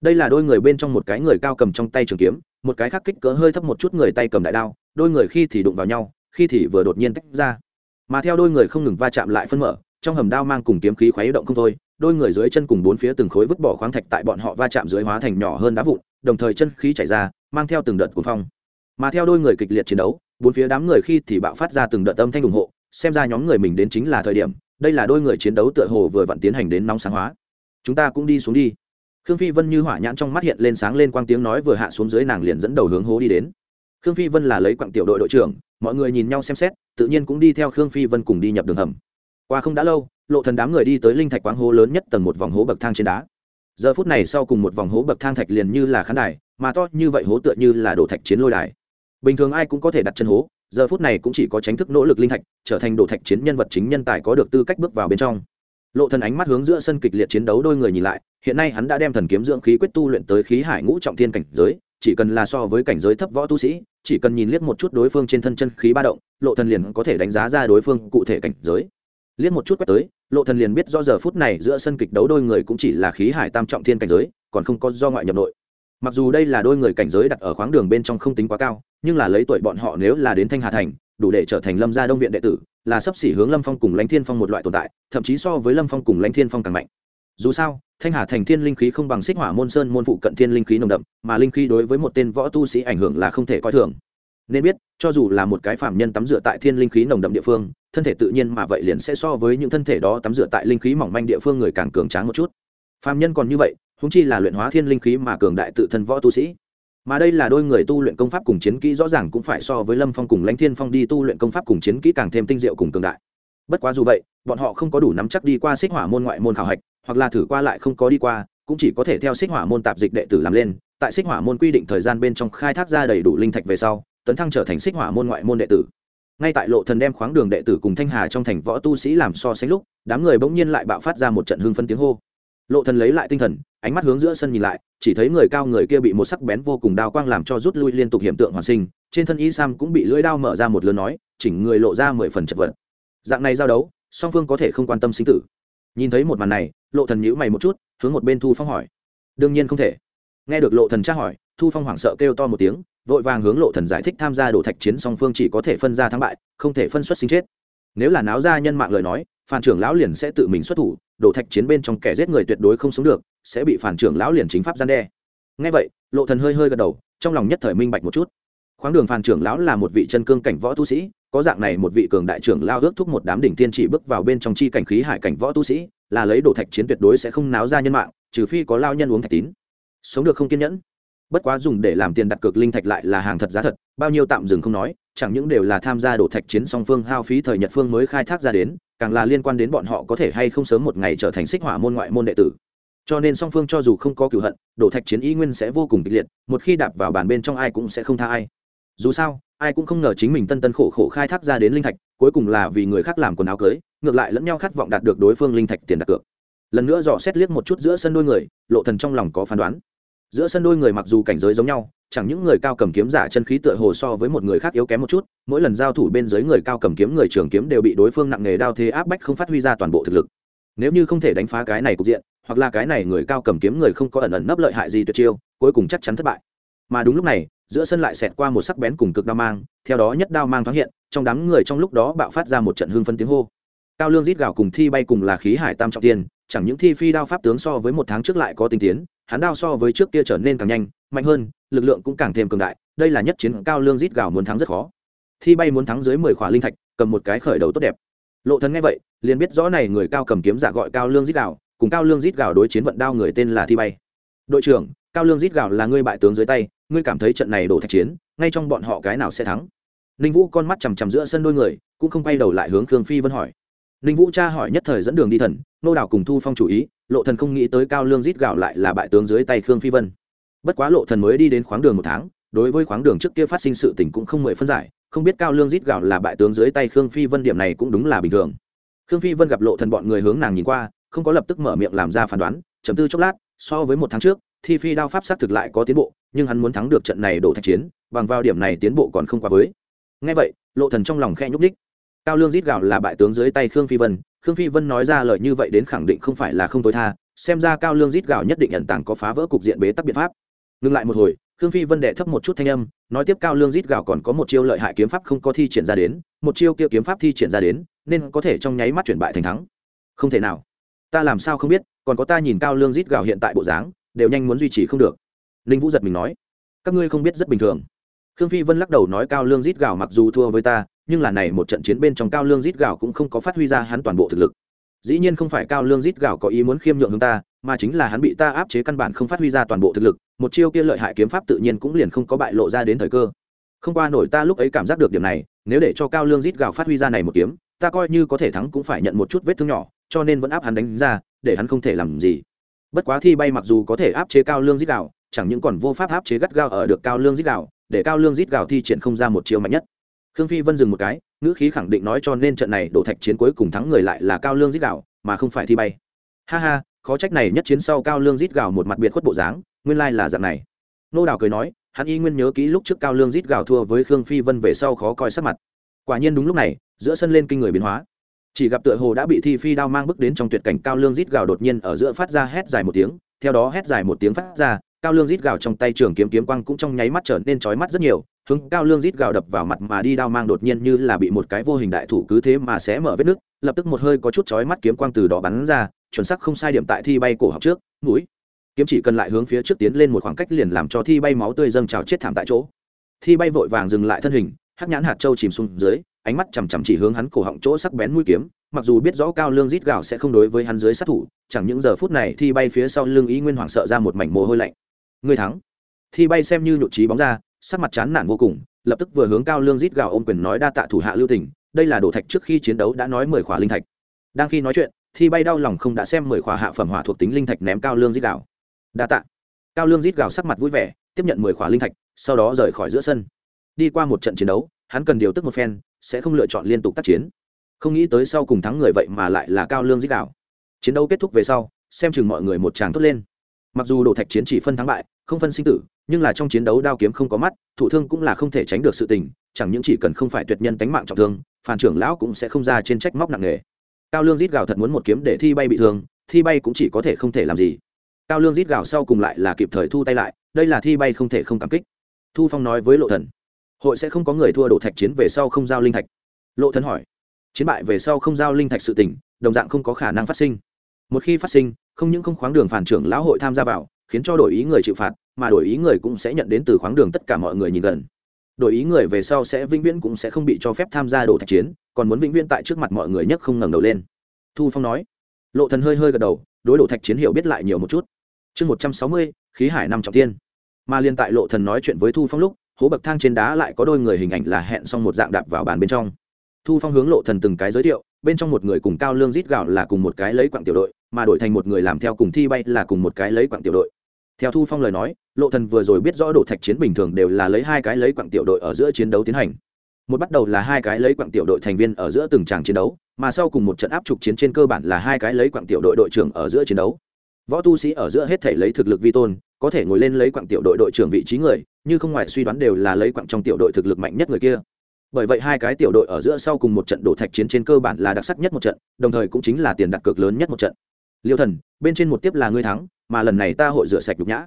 Đây là đôi người bên trong một cái người cao cầm trong tay trường kiếm, một cái khác kích cỡ hơi thấp một chút người tay cầm đại đao, đôi người khi thì đụng vào nhau, khi thì vừa đột nhiên tách ra. Mà theo đôi người không ngừng va chạm lại phân mở, trong hầm đao mang cùng kiếm khí khuấy động không thôi, đôi người dưới chân cùng bốn phía từng khối vứt bỏ khoáng thạch tại bọn họ va chạm dưới hóa thành nhỏ hơn đá vụn, đồng thời chân khí chảy ra, mang theo từng đợt cuồng phong. Mà theo đôi người kịch liệt chiến đấu, bốn phía đám người khi thì bạo phát ra từng đợt âm thanh ủng hộ, xem ra nhóm người mình đến chính là thời điểm đây là đôi người chiến đấu tựa hồ vừa vặn tiến hành đến nóng sáng hóa. Chúng ta cũng đi xuống đi. Khương phi vân như hỏa nhãn trong mắt hiện lên sáng lên quang tiếng nói vừa hạ xuống dưới nàng liền dẫn đầu hướng hố đi đến. Khương phi vân là lấy quặng tiểu đội đội trưởng, mọi người nhìn nhau xem xét, tự nhiên cũng đi theo khương phi vân cùng đi nhập đường hầm. Qua không đã lâu, lộ thần đám người đi tới linh thạch quáng hố lớn nhất tầng một vòng hố bậc thang trên đá. Giờ phút này sau cùng một vòng hố bậc thang thạch liền như là khán đài, mà to như vậy hố tựa như là đổ thạch chiến lôi đài. Bình thường ai cũng có thể đặt chân hố giờ phút này cũng chỉ có tránh thức nỗ lực linh thạch, trở thành đồ thạch chiến nhân vật chính nhân tài có được tư cách bước vào bên trong. Lộ thần ánh mắt hướng giữa sân kịch liệt chiến đấu đôi người nhìn lại, hiện nay hắn đã đem thần kiếm dưỡng khí quyết tu luyện tới khí hải ngũ trọng thiên cảnh giới, chỉ cần là so với cảnh giới thấp võ tu sĩ, chỉ cần nhìn liếc một chút đối phương trên thân chân khí ba động, lộ thần liền có thể đánh giá ra đối phương cụ thể cảnh giới. Liếc một chút quét tới, lộ thần liền biết do giờ phút này giữa sân kịch đấu đôi người cũng chỉ là khí hải tam trọng thiên cảnh giới, còn không có do ngoại nhập nội. Mặc dù đây là đôi người cảnh giới đặt ở khoáng đường bên trong không tính quá cao nhưng là lấy tuổi bọn họ nếu là đến thanh hà thành, đủ để trở thành lâm gia đông viện đệ tử, là sắp xỉ hướng lâm phong cùng lãnh thiên phong một loại tồn tại, thậm chí so với lâm phong cùng lãnh thiên phong càng mạnh. Dù sao, thanh hà thành thiên linh khí không bằng xích hỏa môn sơn môn phụ cận thiên linh khí nồng đậm, mà linh khí đối với một tên võ tu sĩ ảnh hưởng là không thể coi thường. Nên biết, cho dù là một cái phạm nhân tắm rửa tại thiên linh khí nồng đậm địa phương, thân thể tự nhiên mà vậy liền sẽ so với những thân thể đó tắm rửa tại linh khí mỏng manh địa phương người càng cường tráng một chút. Phạm nhân còn như vậy húng chi là luyện hóa thiên linh khí mà cường đại tự thân võ tu sĩ mà đây là đôi người tu luyện công pháp cùng chiến kỹ rõ ràng cũng phải so với lâm phong cùng lãnh thiên phong đi tu luyện công pháp cùng chiến kỹ càng thêm tinh diệu cùng cường đại. Bất quá dù vậy, bọn họ không có đủ nắm chắc đi qua xích hỏa môn ngoại môn khảo hạch, hoặc là thử qua lại không có đi qua, cũng chỉ có thể theo xích hỏa môn tạp dịch đệ tử làm lên. Tại xích hỏa môn quy định thời gian bên trong khai thác ra đầy đủ linh thạch về sau, tấn thăng trở thành xích hỏa môn ngoại môn đệ tử. Ngay tại lộ thần đem khoáng đường đệ tử cùng thanh hà trong thành võ tu sĩ làm so sánh lúc, đám người bỗng nhiên lại bạo phát ra một trận hưng phân tiếng hô lộ thần lấy lại tinh thần, ánh mắt hướng giữa sân nhìn lại, chỉ thấy người cao người kia bị một sắc bén vô cùng đao quang làm cho rút lui liên tục hiện tượng hoàn sinh, trên thân y sam cũng bị lưỡi đao mở ra một lớn nói, chỉnh người lộ ra mười phần chật vật. Dạng này giao đấu, song phương có thể không quan tâm sinh tử. Nhìn thấy một màn này, lộ thần nhíu mày một chút, hướng một bên thu phong hỏi. Đương nhiên không thể. Nghe được lộ thần tra hỏi, thu phong hoảng sợ kêu to một tiếng, vội vàng hướng lộ thần giải thích tham gia đổ thạch chiến song phương chỉ có thể phân ra thắng bại, không thể phân xuất sinh chết. Nếu là náo ra nhân mạng lời nói phản trưởng lão liền sẽ tự mình xuất thủ, đổ thạch chiến bên trong kẻ giết người tuyệt đối không sống được, sẽ bị phản trưởng lão liền chính pháp gian đe. Ngay vậy, lộ thần hơi hơi gật đầu, trong lòng nhất thời minh bạch một chút. Khoáng đường phản trưởng lão là một vị chân cương cảnh võ tu sĩ, có dạng này một vị cường đại trưởng lao ước thúc một đám đỉnh tiên chỉ bước vào bên trong chi cảnh khí hải cảnh võ tu sĩ, là lấy đổ thạch chiến tuyệt đối sẽ không náo ra nhân mạng, trừ phi có lao nhân uống thạch tín. Sống được không kiên nhẫn bất quá dùng để làm tiền đặt cược linh thạch lại là hàng thật giá thật, bao nhiêu tạm dừng không nói, chẳng những đều là tham gia đổ thạch chiến song phương hao phí thời nhật phương mới khai thác ra đến, càng là liên quan đến bọn họ có thể hay không sớm một ngày trở thành xích hỏa môn ngoại môn đệ tử. Cho nên song phương cho dù không có cửu hận, đổ thạch chiến y nguyên sẽ vô cùng kịch liệt, một khi đạp vào bàn bên trong ai cũng sẽ không tha ai. Dù sao, ai cũng không ngờ chính mình tân tân khổ khổ khai thác ra đến linh thạch, cuối cùng là vì người khác làm quần áo cưới, ngược lại lẫn nhau khát vọng đạt được đối phương linh thạch tiền đặt cược. Lần nữa dò xét liếc một chút giữa sân đôi người, lộ thần trong lòng có phán đoán giữa sân đôi người mặc dù cảnh giới giống nhau, chẳng những người cao cầm kiếm giả chân khí tựa hồ so với một người khác yếu kém một chút, mỗi lần giao thủ bên dưới người cao cầm kiếm, người trường kiếm đều bị đối phương nặng nghề đao thế áp bách không phát huy ra toàn bộ thực lực. Nếu như không thể đánh phá cái này cục diện, hoặc là cái này người cao cầm kiếm người không có ẩn ẩn nấp lợi hại gì tuyệt chiêu, cuối cùng chắc chắn thất bại. Mà đúng lúc này, giữa sân lại xẹt qua một sắc bén cùng cực đao mang, theo đó nhất đao mang thoáng hiện, trong đám người trong lúc đó bạo phát ra một trận hương phân tiếng hô. Cao lương rít gạo cùng thi bay cùng là khí hải tam trọng tiên, chẳng những thi phi đao pháp tướng so với một tháng trước lại có tinh tiến hắn đao so với trước kia trở nên càng nhanh mạnh hơn lực lượng cũng càng thêm cường đại đây là nhất chiến cao lương rít gào muốn thắng rất khó. Thi bay muốn thắng dưới mười khỏa linh thạch cầm một cái khởi đầu tốt đẹp. Lộ thần nghe vậy liền biết rõ này người cao cầm kiếm giả gọi cao lương rít gào, cùng cao lương rít gào đối chiến vận đao người tên là thi bay. Đội trưởng cao lương rít gào là ngươi bại tướng dưới tay ngươi cảm thấy trận này đổ thạch chiến ngay trong bọn họ cái nào sẽ thắng? Ninh vũ con mắt chằm chằm giữa sân đôi người cũng không quay đầu lại hướng khương phi vân hỏi. Ninh vũ cha hỏi nhất thời dẫn đường đi thần nô đảo cùng thu phong chủ ý lộ thần không nghĩ tới cao lương rít gạo lại là bại tướng dưới tay khương phi vân bất quá lộ thần mới đi đến khoáng đường một tháng đối với khoáng đường trước kia phát sinh sự tình cũng không mười phân giải không biết cao lương rít gạo là bại tướng dưới tay khương phi vân điểm này cũng đúng là bình thường khương phi vân gặp lộ thần bọn người hướng nàng nhìn qua không có lập tức mở miệng làm ra phán đoán chấm tư chốc lát so với một tháng trước thi phi đao pháp xác thực lại có tiến bộ nhưng hắn muốn thắng được trận này đổ thạch chiến bằng vào điểm này tiến bộ còn không quá với ngay vậy lộ thần trong lòng khe nhúc ních cao lương rít gạo là bại tướng dưới tay khương phi vân khương phi vân nói ra lời như vậy đến khẳng định không phải là không tối tha, xem ra cao lương rít gạo nhất định nhận tảng có phá vỡ cục diện bế tắc biện pháp. Ngừng lại một hồi, khương phi vân đệ thấp một chút thanh âm, nói tiếp cao lương rít gạo còn có một chiêu lợi hại kiếm pháp không có thi triển ra đến, một chiêu kia kiếm pháp thi triển ra đến, nên có thể trong nháy mắt chuyển bại thành thắng. Không thể nào. Ta làm sao không biết, còn có ta nhìn cao lương rít gạo hiện tại bộ dáng, đều nhanh muốn duy trì không được. Ninh vũ giật mình nói, các ngươi không biết rất bình thường. Khương phi vân lắc đầu nói cao lương rít gạo mặc dù thua với ta nhưng là này một trận chiến bên trong cao lương rít gạo cũng không có phát huy ra hắn toàn bộ thực lực. Dĩ nhiên không phải cao lương rít gạo có ý muốn khiêm nhượng hướng ta, mà chính là hắn bị ta áp chế căn bản không phát huy ra toàn bộ thực lực, một chiêu kia lợi hại kiếm pháp tự nhiên cũng liền không có bại lộ ra đến thời cơ. Không qua nổi ta lúc ấy cảm giác được điểm này, nếu để cho cao lương rít gạo phát huy ra này một kiếm, ta coi như có thể thắng cũng phải nhận một chút vết thương nhỏ, cho nên vẫn áp hắn đánh ra, để hắn không thể làm gì. Bất quá thi bay mặc dù có thể áp chế cao lương rít gạo chẳng những còn vô pháp áp chế gắt gao ở được cao lương rít gạo để cao lương rít gạo thi triển không ra một chiêu mạnh nhất khương phi vân dừng một cái, ngữ khí khẳng định nói cho nên trận này đổ thạch chiến cuối cùng thắng người lại là cao lương rít gạo, mà không phải thi bay. Ha ha, khó trách này nhất chiến sau cao lương rít gạo một mặt biệt khuất bộ dáng, nguyên lai là dạng này. Nô đào cười nói, hắn y nguyên nhớ kỹ lúc trước cao lương rít gạo thua với khương phi vân về sau khó coi sắc mặt. Quả nhiên đúng lúc này, giữa sân lên kinh người biến hóa. Chỉ gặp tựa hồ đã bị thi phi đao mang bước đến trong tuyệt cảnh cao lương rít gạo đột nhiên ở giữa phát ra hét dài một tiếng, theo đó hét dài một tiếng phát ra, cao lương rít gạo trong tay trường kiếm kiếm quang cũng trong nháy mắt trở nên chói mắt rất nhiều hướng cao lương rít gào đập vào mặt mà đi đao mang đột nhiên như là bị một cái vô hình đại thủ cứ thế mà sẽ mở vết nứt, lập tức một hơi có chút chói mắt kiếm quang từ đó bắn ra, chuẩn xác không sai điểm tại thi bay cổ học trước, mũi. Kiếm chỉ cần lại hướng phía trước tiến lên một khoảng cách liền làm cho thi bay máu tươi dâng trào chết thảm tại chỗ. Thi bay vội vàng dừng lại thân hình, hắc nhãn hạt châu chìm xuống dưới, ánh mắt chằm chằm chỉ hướng hắn cổ họng chỗ sắc bén mũi kiếm, mặc dù biết rõ cao lương rít gạo sẽ không đối với hắn dưới sát thủ, chẳng những giờ phút này thi bay phía sau lưng ý nguyên hoảng sợ ra một mảnh mồ hôi lạnh. Người thắng. Thi bay xem như nhụt trí bóng ra sắc mặt chán nản vô cùng, lập tức vừa hướng cao lương rít gào ôm quyền nói đa tạ thủ hạ lưu tình, đây là đồ thạch trước khi chiến đấu đã nói mười khỏa linh thạch. Đang khi nói chuyện, thì bay đau lòng không đã xem mười khỏa hạ phẩm hỏa thuộc tính linh thạch ném cao lương rít gào. đa tạ. Cao lương rít gào sắc mặt vui vẻ, tiếp nhận mười khỏa linh thạch, sau đó rời khỏi giữa sân. Đi qua một trận chiến đấu, hắn cần điều tức một phen, sẽ không lựa chọn liên tục tác chiến. Không nghĩ tới sau cùng thắng người vậy mà lại là cao lương dích đạo chiến đấu kết thúc về sau, xem chừng mọi người một tràng thốt lên. Mặc dù đồ thạch chiến chỉ phân thắng bại, không phân sinh tử nhưng là trong chiến đấu đao kiếm không có mắt thủ thương cũng là không thể tránh được sự tình, chẳng những chỉ cần không phải tuyệt nhân tánh mạng trọng thương, phản trưởng lão cũng sẽ không ra trên trách móc nặng nề. Cao lương rít gào thật muốn một kiếm để thi bay bị thương, thi bay cũng chỉ có thể không thể làm gì. Cao lương rít gào sau cùng lại là kịp thời thu tay lại, đây là thi bay không thể không cảm kích. Thu phong nói với lộ thần, hội sẽ không có người thua đổ thạch chiến về sau không giao linh thạch. Lộ thần hỏi, chiến bại về sau không giao linh thạch sự tình, đồng dạng không có khả năng phát sinh. Một khi phát sinh, không những không khoáng đường phản trưởng lão hội tham gia vào, khiến cho đổi ý người chịu phạt mà đổi ý người cũng sẽ nhận đến từ khoáng đường tất cả mọi người nhìn gần. Đổi ý người về sau sẽ vĩnh viễn cũng sẽ không bị cho phép tham gia đổ thạch chiến, còn muốn vĩnh viễn tại trước mặt mọi người nhất không ngẩng đầu lên. Thu phong nói. Lộ thần hơi hơi gật đầu, đối đổ thạch chiến hiểu biết lại nhiều một chút. Chương một trăm sáu mươi, khí hải năm trọng tiên mà liên tại lộ thần nói chuyện với thu phong lúc, hố bậc thang trên đá lại có đôi người hình ảnh là hẹn xong một dạng đạp vào bàn bên trong. Thu phong hướng lộ thần từng cái giới thiệu, bên trong một người cùng cao lương rít gạo là cùng một cái lấy quặng tiểu đội, mà đổi thành một người làm theo cùng thi bay là cùng một cái lấy quặng tiểu đội theo thu phong lời nói, lộ thần vừa rồi biết rõ đổ thạch chiến bình thường đều là lấy hai cái lấy quặng tiểu đội ở giữa chiến đấu tiến hành. Một bắt đầu là hai cái lấy quặng tiểu đội thành viên ở giữa từng tràng chiến đấu, mà sau cùng một trận áp trục chiến trên cơ bản là hai cái lấy quặng tiểu đội đội trưởng ở giữa chiến đấu. Võ tu sĩ ở giữa hết thể lấy thực lực vi tôn, có thể ngồi lên lấy quặng tiểu đội đội trưởng vị trí người, như không ngoại suy đoán đều là lấy quặng trong tiểu đội thực lực mạnh nhất người kia. Bởi vậy hai cái tiểu đội ở giữa sau cùng một trận đổ thạch chiến trên cơ bản là đặc sắc nhất một trận, đồng thời cũng chính là tiền đặt cược lớn nhất một trận. Liêu thần, bên trên một tiếp là ngươi thắng mà lần này ta hội rửa sạch nhục nhã.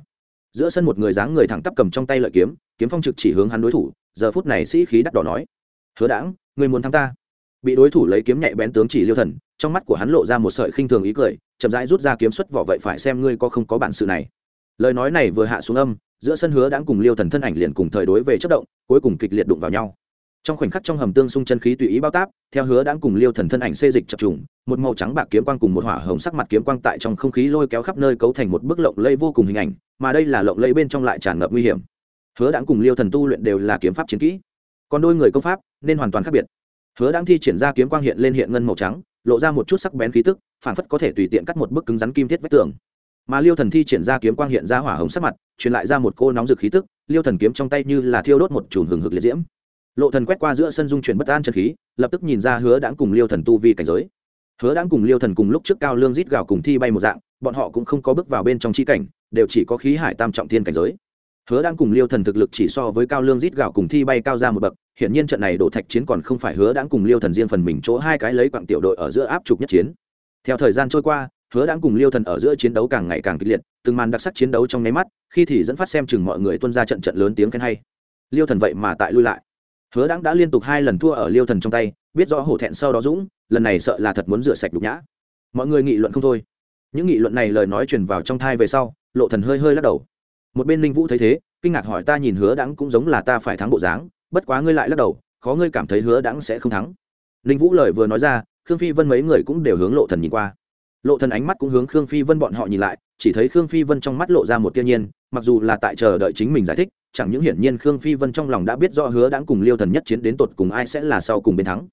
Giữa sân một người dáng người thẳng tắp cầm trong tay lợi kiếm kiếm phong trực chỉ hướng hắn đối thủ, giờ phút này sĩ khí đắt đỏ nói, hứa đãng, người muốn thắng ta? Bị đối thủ lấy kiếm nhạy bén tướng chỉ liêu thần, trong mắt của hắn lộ ra một sợi khinh thường ý cười, chậm rãi rút ra kiếm xuất vỏ, vậy phải xem ngươi có không có bản sự này. Lời nói này vừa hạ xuống âm, giữa sân hứa đãng cùng liêu thần thân ảnh liền cùng thời đối về chất động, cuối cùng kịch liệt đụng vào nhau trong khoảnh khắc trong hầm tương xung chân khí tùy ý bao táp, theo hứa đãng cùng liêu thần thân ảnh xê dịch chập trùng, một màu trắng bạc kiếm quang cùng một hỏa hồng sắc mặt kiếm quang tại trong không khí lôi kéo khắp nơi cấu thành một bức lộng lây vô cùng hình ảnh, mà đây là lộng lây bên trong lại tràn ngập nguy hiểm. Hứa đãng cùng liêu thần tu luyện đều là kiếm pháp chiến kỹ, còn đôi người công pháp nên hoàn toàn khác biệt. Hứa đãng thi triển ra kiếm quang hiện lên hiện ngân màu trắng, lộ ra một chút sắc bén khí tức phản phất có thể tùy tiện cắt một bức cứng rắn kim thiết vách tường. Mà liêu thần thi triển ra kiếm quang hiện ra hỏa hồng sắc mặt, truyền lại ra một cô nóng rực khí tức, liêu thần kiếm trong tay như là thiêu đốt một chùm hừng hực liệt diễm lộ thần quét qua giữa sân dung chuyển bất an chân khí, lập tức nhìn ra hứa đãng cùng liêu thần tu vi cảnh giới. Hứa đãng cùng liêu thần cùng lúc trước cao lương rít gào cùng thi bay một dạng, bọn họ cũng không có bước vào bên trong chi cảnh, đều chỉ có khí hải tam trọng thiên cảnh giới. Hứa đãng cùng liêu thần thực lực chỉ so với cao lương rít gào cùng thi bay cao ra một bậc hiện nhiên trận này đổ thạch chiến còn không phải hứa đãng cùng liêu thần riêng phần mình chỗ hai cái lấy quặng tiểu đội ở giữa áp trục nhất chiến. Theo thời gian trôi qua, hứa đãng cùng liêu thần ở giữa chiến đấu càng ngày càng kịch liệt, từng màn đặc sắc chiến đấu trong nháy mắt, khi thì dẫn phát xem chừng mọi người tuân ra trận trận lớn tiếng khen hay. Liêu thần vậy mà tại lui lại hứa đãng đã liên tục hai lần thua ở liêu thần trong tay, biết rõ hổ thẹn sau đó dũng, lần này sợ là thật muốn rửa sạch đục nhã. Mọi người nghị luận không thôi. Những nghị luận này lời nói truyền vào trong thai về sau, lộ thần hơi hơi lắc đầu. Một bên linh vũ thấy thế, kinh ngạc hỏi ta nhìn hứa đãng cũng giống là ta phải thắng bộ dáng, bất quá ngươi lại lắc đầu, khó ngươi cảm thấy hứa đãng sẽ không thắng. Linh vũ lời vừa nói ra, khương phi vân mấy người cũng đều hướng lộ thần nhìn qua. Lộ thần ánh mắt cũng hướng khương phi vân bọn họ nhìn lại, chỉ thấy khương phi vân trong mắt lộ ra một tia nhiên, mặc dù là tại chờ đợi chính mình giải thích chẳng những hiển nhiên khương phi vân trong lòng đã biết rõ hứa đãng cùng liêu thần nhất chiến đến tột cùng ai sẽ là sau cùng bên thắng.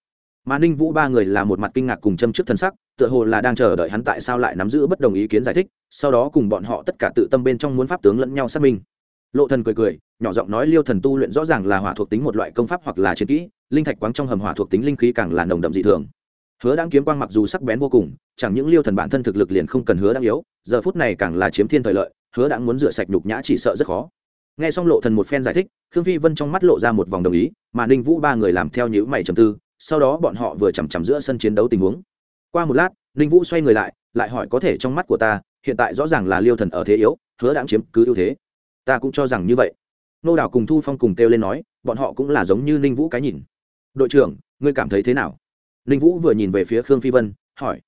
Mà ninh vũ ba người là một mặt kinh ngạc cùng châm trước thân sắc, tựa hồ là đang chờ đợi hắn tại sao lại nắm giữ bất đồng ý kiến giải thích, sau đó cùng bọn họ tất cả tự tâm bên trong muốn pháp tướng lẫn nhau xác minh. Lộ thần cười cười, nhỏ giọng nói liêu thần tu luyện rõ ràng là hỏa thuộc tính một loại công pháp hoặc là chiến kỹ, linh thạch quáng trong hầm hỏa thuộc tính linh khí càng là nồng đậm dị thường. Hứa đáng kiếm quang mặc dù sắc bén vô cùng, chẳng những liêu thần bản thân thực lực liền không cần hứa đáng yếu, giờ phút này càng là chiếm thiên thời lợi, hứa đáng muốn rửa sạch nhục nhã chỉ sợ rất khó nghe xong lộ thần một phen giải thích, khương phi vân trong mắt lộ ra một vòng đồng ý, mà ninh vũ ba người làm theo nhữ mày trầm tư, sau đó bọn họ vừa chằm chằm giữa sân chiến đấu tình huống. Qua một lát, ninh vũ xoay người lại lại hỏi có thể trong mắt của ta, hiện tại rõ ràng là liêu thần ở thế yếu, hứa đang chiếm cứ ưu thế. Ta cũng cho rằng như vậy. Nô đảo cùng thu phong cùng kêu lên nói, bọn họ cũng là giống như ninh vũ cái nhìn. Đội trưởng, ngươi cảm thấy thế nào? Ninh vũ vừa nhìn về phía khương phi vân, hỏi.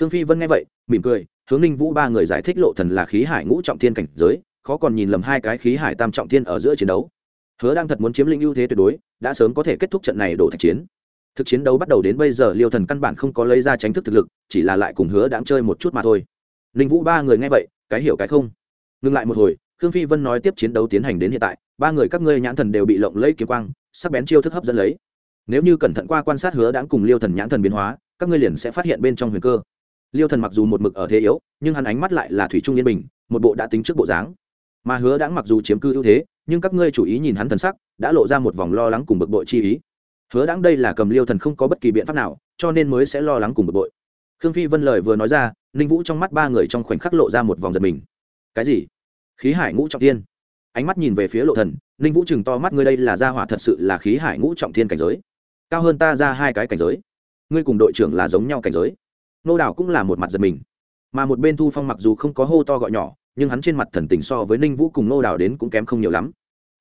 Khương phi vân nghe vậy, mỉm cười, hướng ninh vũ ba người giải thích lộ thần là khí hải ngũ trọng thiên cảnh giới khó còn nhìn lầm hai cái khí hải tam trọng thiên ở giữa chiến đấu. Hứa đang thật muốn chiếm lĩnh ưu thế tuyệt đối, đã sớm có thể kết thúc trận này đổ thạch chiến. Thực chiến đấu bắt đầu đến bây giờ, liêu thần căn bản không có lấy ra tránh thức thực lực, chỉ là lại cùng hứa đáng chơi một chút mà thôi. Ninh vũ ba người nghe vậy, cái hiểu cái không. Ngừng lại một hồi, khương phi vân nói tiếp chiến đấu tiến hành đến hiện tại, ba người các ngươi nhãn thần đều bị lộng lấy kiếm quang, sắc bén chiêu thức hấp dẫn lấy. Nếu như cẩn thận qua quan sát hứa đáng cùng liêu thần nhãn thần biến hóa, các ngươi liền sẽ phát hiện bên trong huyền cơ. Liêu thần mặc dù một mực ở thế yếu, nhưng hắn ánh mắt lại là thủy trung yên bình, một bộ đã tính trước bộ dáng mà hứa Đãng mặc dù chiếm cư ưu thế, nhưng các ngươi chủ ý nhìn hắn thần sắc, đã lộ ra một vòng lo lắng cùng bực bội chi ý. Hứa Đãng đây là cầm liêu thần không có bất kỳ biện pháp nào, cho nên mới sẽ lo lắng cùng bực bội. Khương phi vân lời vừa nói ra, ninh vũ trong mắt ba người trong khoảnh khắc lộ ra một vòng giật mình. Cái gì? Khí hải ngũ trọng thiên. Ánh mắt nhìn về phía lộ thần, ninh vũ chừng to mắt, ngươi đây là gia hỏa thật sự là khí hải ngũ trọng thiên cảnh giới. Cao hơn ta ra hai cái cảnh giới. Ngươi cùng đội trưởng là giống nhau cảnh giới. Nô đảo cũng là một mặt giật mình. Mà một bên thu phong mặc dù không có hô to gọi nhỏ nhưng hắn trên mặt thần tình so với ninh vũ cùng nô đảo đến cũng kém không nhiều lắm.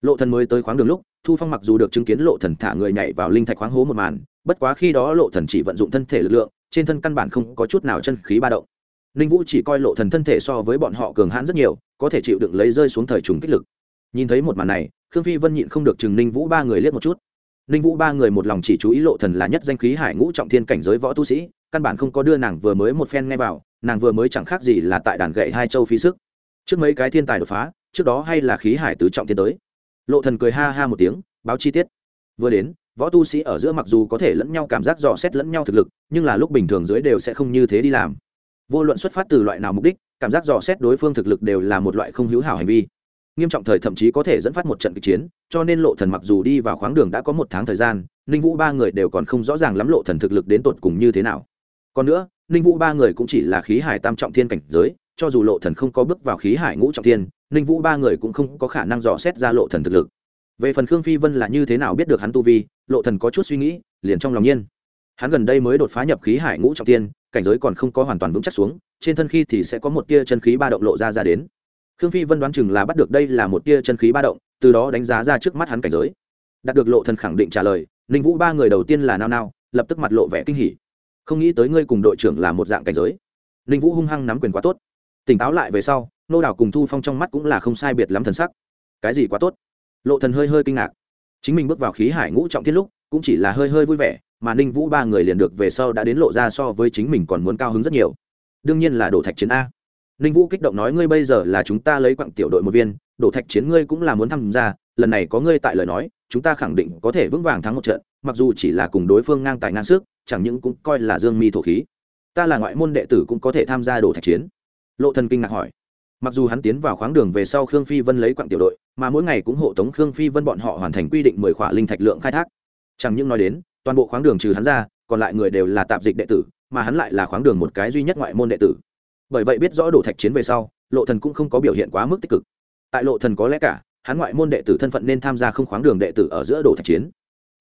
Lộ thần mới tới khoáng đường lúc, thu phong mặc dù được chứng kiến lộ thần thả người nhảy vào linh thạch khoáng hố một màn, bất quá khi đó lộ thần chỉ vận dụng thân thể lực lượng, trên thân căn bản không có chút nào chân khí ba động. Ninh vũ chỉ coi lộ thần thân thể so với bọn họ cường hãn rất nhiều, có thể chịu đựng lấy rơi xuống thời trùng kích lực. Nhìn thấy một màn này, khương phi vân nhịn không được chừng ninh vũ ba người liếc một chút. Ninh vũ ba người một lòng chỉ chú ý lộ thần là nhất danh khí hải ngũ trọng thiên cảnh giới võ tu sĩ, căn bản không có đưa nàng vừa mới một phen nghe vào, nàng vừa mới chẳng khác gì là tại đàn gậy hai châu phí sức trước mấy cái thiên tài đột phá, trước đó hay là khí hải tứ trọng thiên tới. Lộ thần cười ha ha một tiếng, báo chi tiết. Vừa đến, võ tu sĩ ở giữa mặc dù có thể lẫn nhau cảm giác dò xét lẫn nhau thực lực, nhưng là lúc bình thường dưới đều sẽ không như thế đi làm. Vô luận xuất phát từ loại nào mục đích, cảm giác dò xét đối phương thực lực đều là một loại không hữu hảo hành vi. Nghiêm trọng thời thậm chí có thể dẫn phát một trận kịch chiến, cho nên lộ thần mặc dù đi vào khoáng đường đã có một tháng thời gian, ninh vũ ba người đều còn không rõ ràng lắm lộ thần thực lực đến tột cùng như thế nào. Còn nữa, ninh vũ ba người cũng chỉ là khí hải tam trọng thiên cảnh giới cho dù lộ thần không có bước vào khí hải ngũ trọng thiên, ninh vũ ba người cũng không có khả năng dò xét ra lộ thần thực lực. Về phần khương phi vân là như thế nào biết được hắn tu vi, lộ thần có chút suy nghĩ, liền trong lòng nhiên. Hắn gần đây mới đột phá nhập khí hải ngũ trọng thiên, cảnh giới còn không có hoàn toàn vững chắc xuống, trên thân khi thì sẽ có một tia chân khí ba động lộ ra ra đến. Khương phi vân đoán chừng là bắt được đây là một tia chân khí ba động, từ đó đánh giá ra trước mắt hắn cảnh giới. Đạt được lộ thần khẳng định trả lời, ninh vũ ba người đầu tiên là nao nao, lập tức mặt lộ vẻ kinh hỉ. Không nghĩ tới ngươi cùng đội trưởng là một dạng cảnh giới. Ninh vũ hung hăng nắm quyền quá tốt tỉnh táo lại về sau, nô đảo cùng thu phong trong mắt cũng là không sai biệt lắm thần sắc. Cái gì quá tốt? Lộ thần hơi hơi kinh ngạc. Chính mình bước vào khí hải ngũ trọng thiên lúc, cũng chỉ là hơi hơi vui vẻ, mà ninh vũ ba người liền được về sau đã đến lộ ra so với chính mình còn muốn cao hứng rất nhiều. Đương nhiên là đổ thạch chiến a. Ninh vũ kích động nói, ngươi bây giờ là chúng ta lấy quặng tiểu đội một viên, đổ thạch chiến ngươi cũng là muốn tham gia, lần này có ngươi tại lời nói, chúng ta khẳng định có thể vững vàng thắng một trận, mặc dù chỉ là cùng đối phương ngang tài ngang sức, chẳng những cũng coi là dương mi thổ khí. Ta là ngoại môn đệ tử cũng có thể tham gia đổ thạch chiến lộ thần kinh ngạc hỏi. Mặc dù hắn tiến vào khoáng đường về sau khương phi vân lấy quặng tiểu đội, mà mỗi ngày cũng hộ tống khương phi vân bọn họ hoàn thành quy định mười khỏa linh thạch lượng khai thác. Chẳng những nói đến, toàn bộ khoáng đường trừ hắn ra, còn lại người đều là tạp dịch đệ tử, mà hắn lại là khoáng đường một cái duy nhất ngoại môn đệ tử. Bởi vậy biết rõ đổ thạch chiến về sau, lộ thần cũng không có biểu hiện quá mức tích cực. Tại lộ thần có lẽ cả, hắn ngoại môn đệ tử thân phận nên tham gia không khoáng đường đệ tử ở giữa đổ thạch chiến.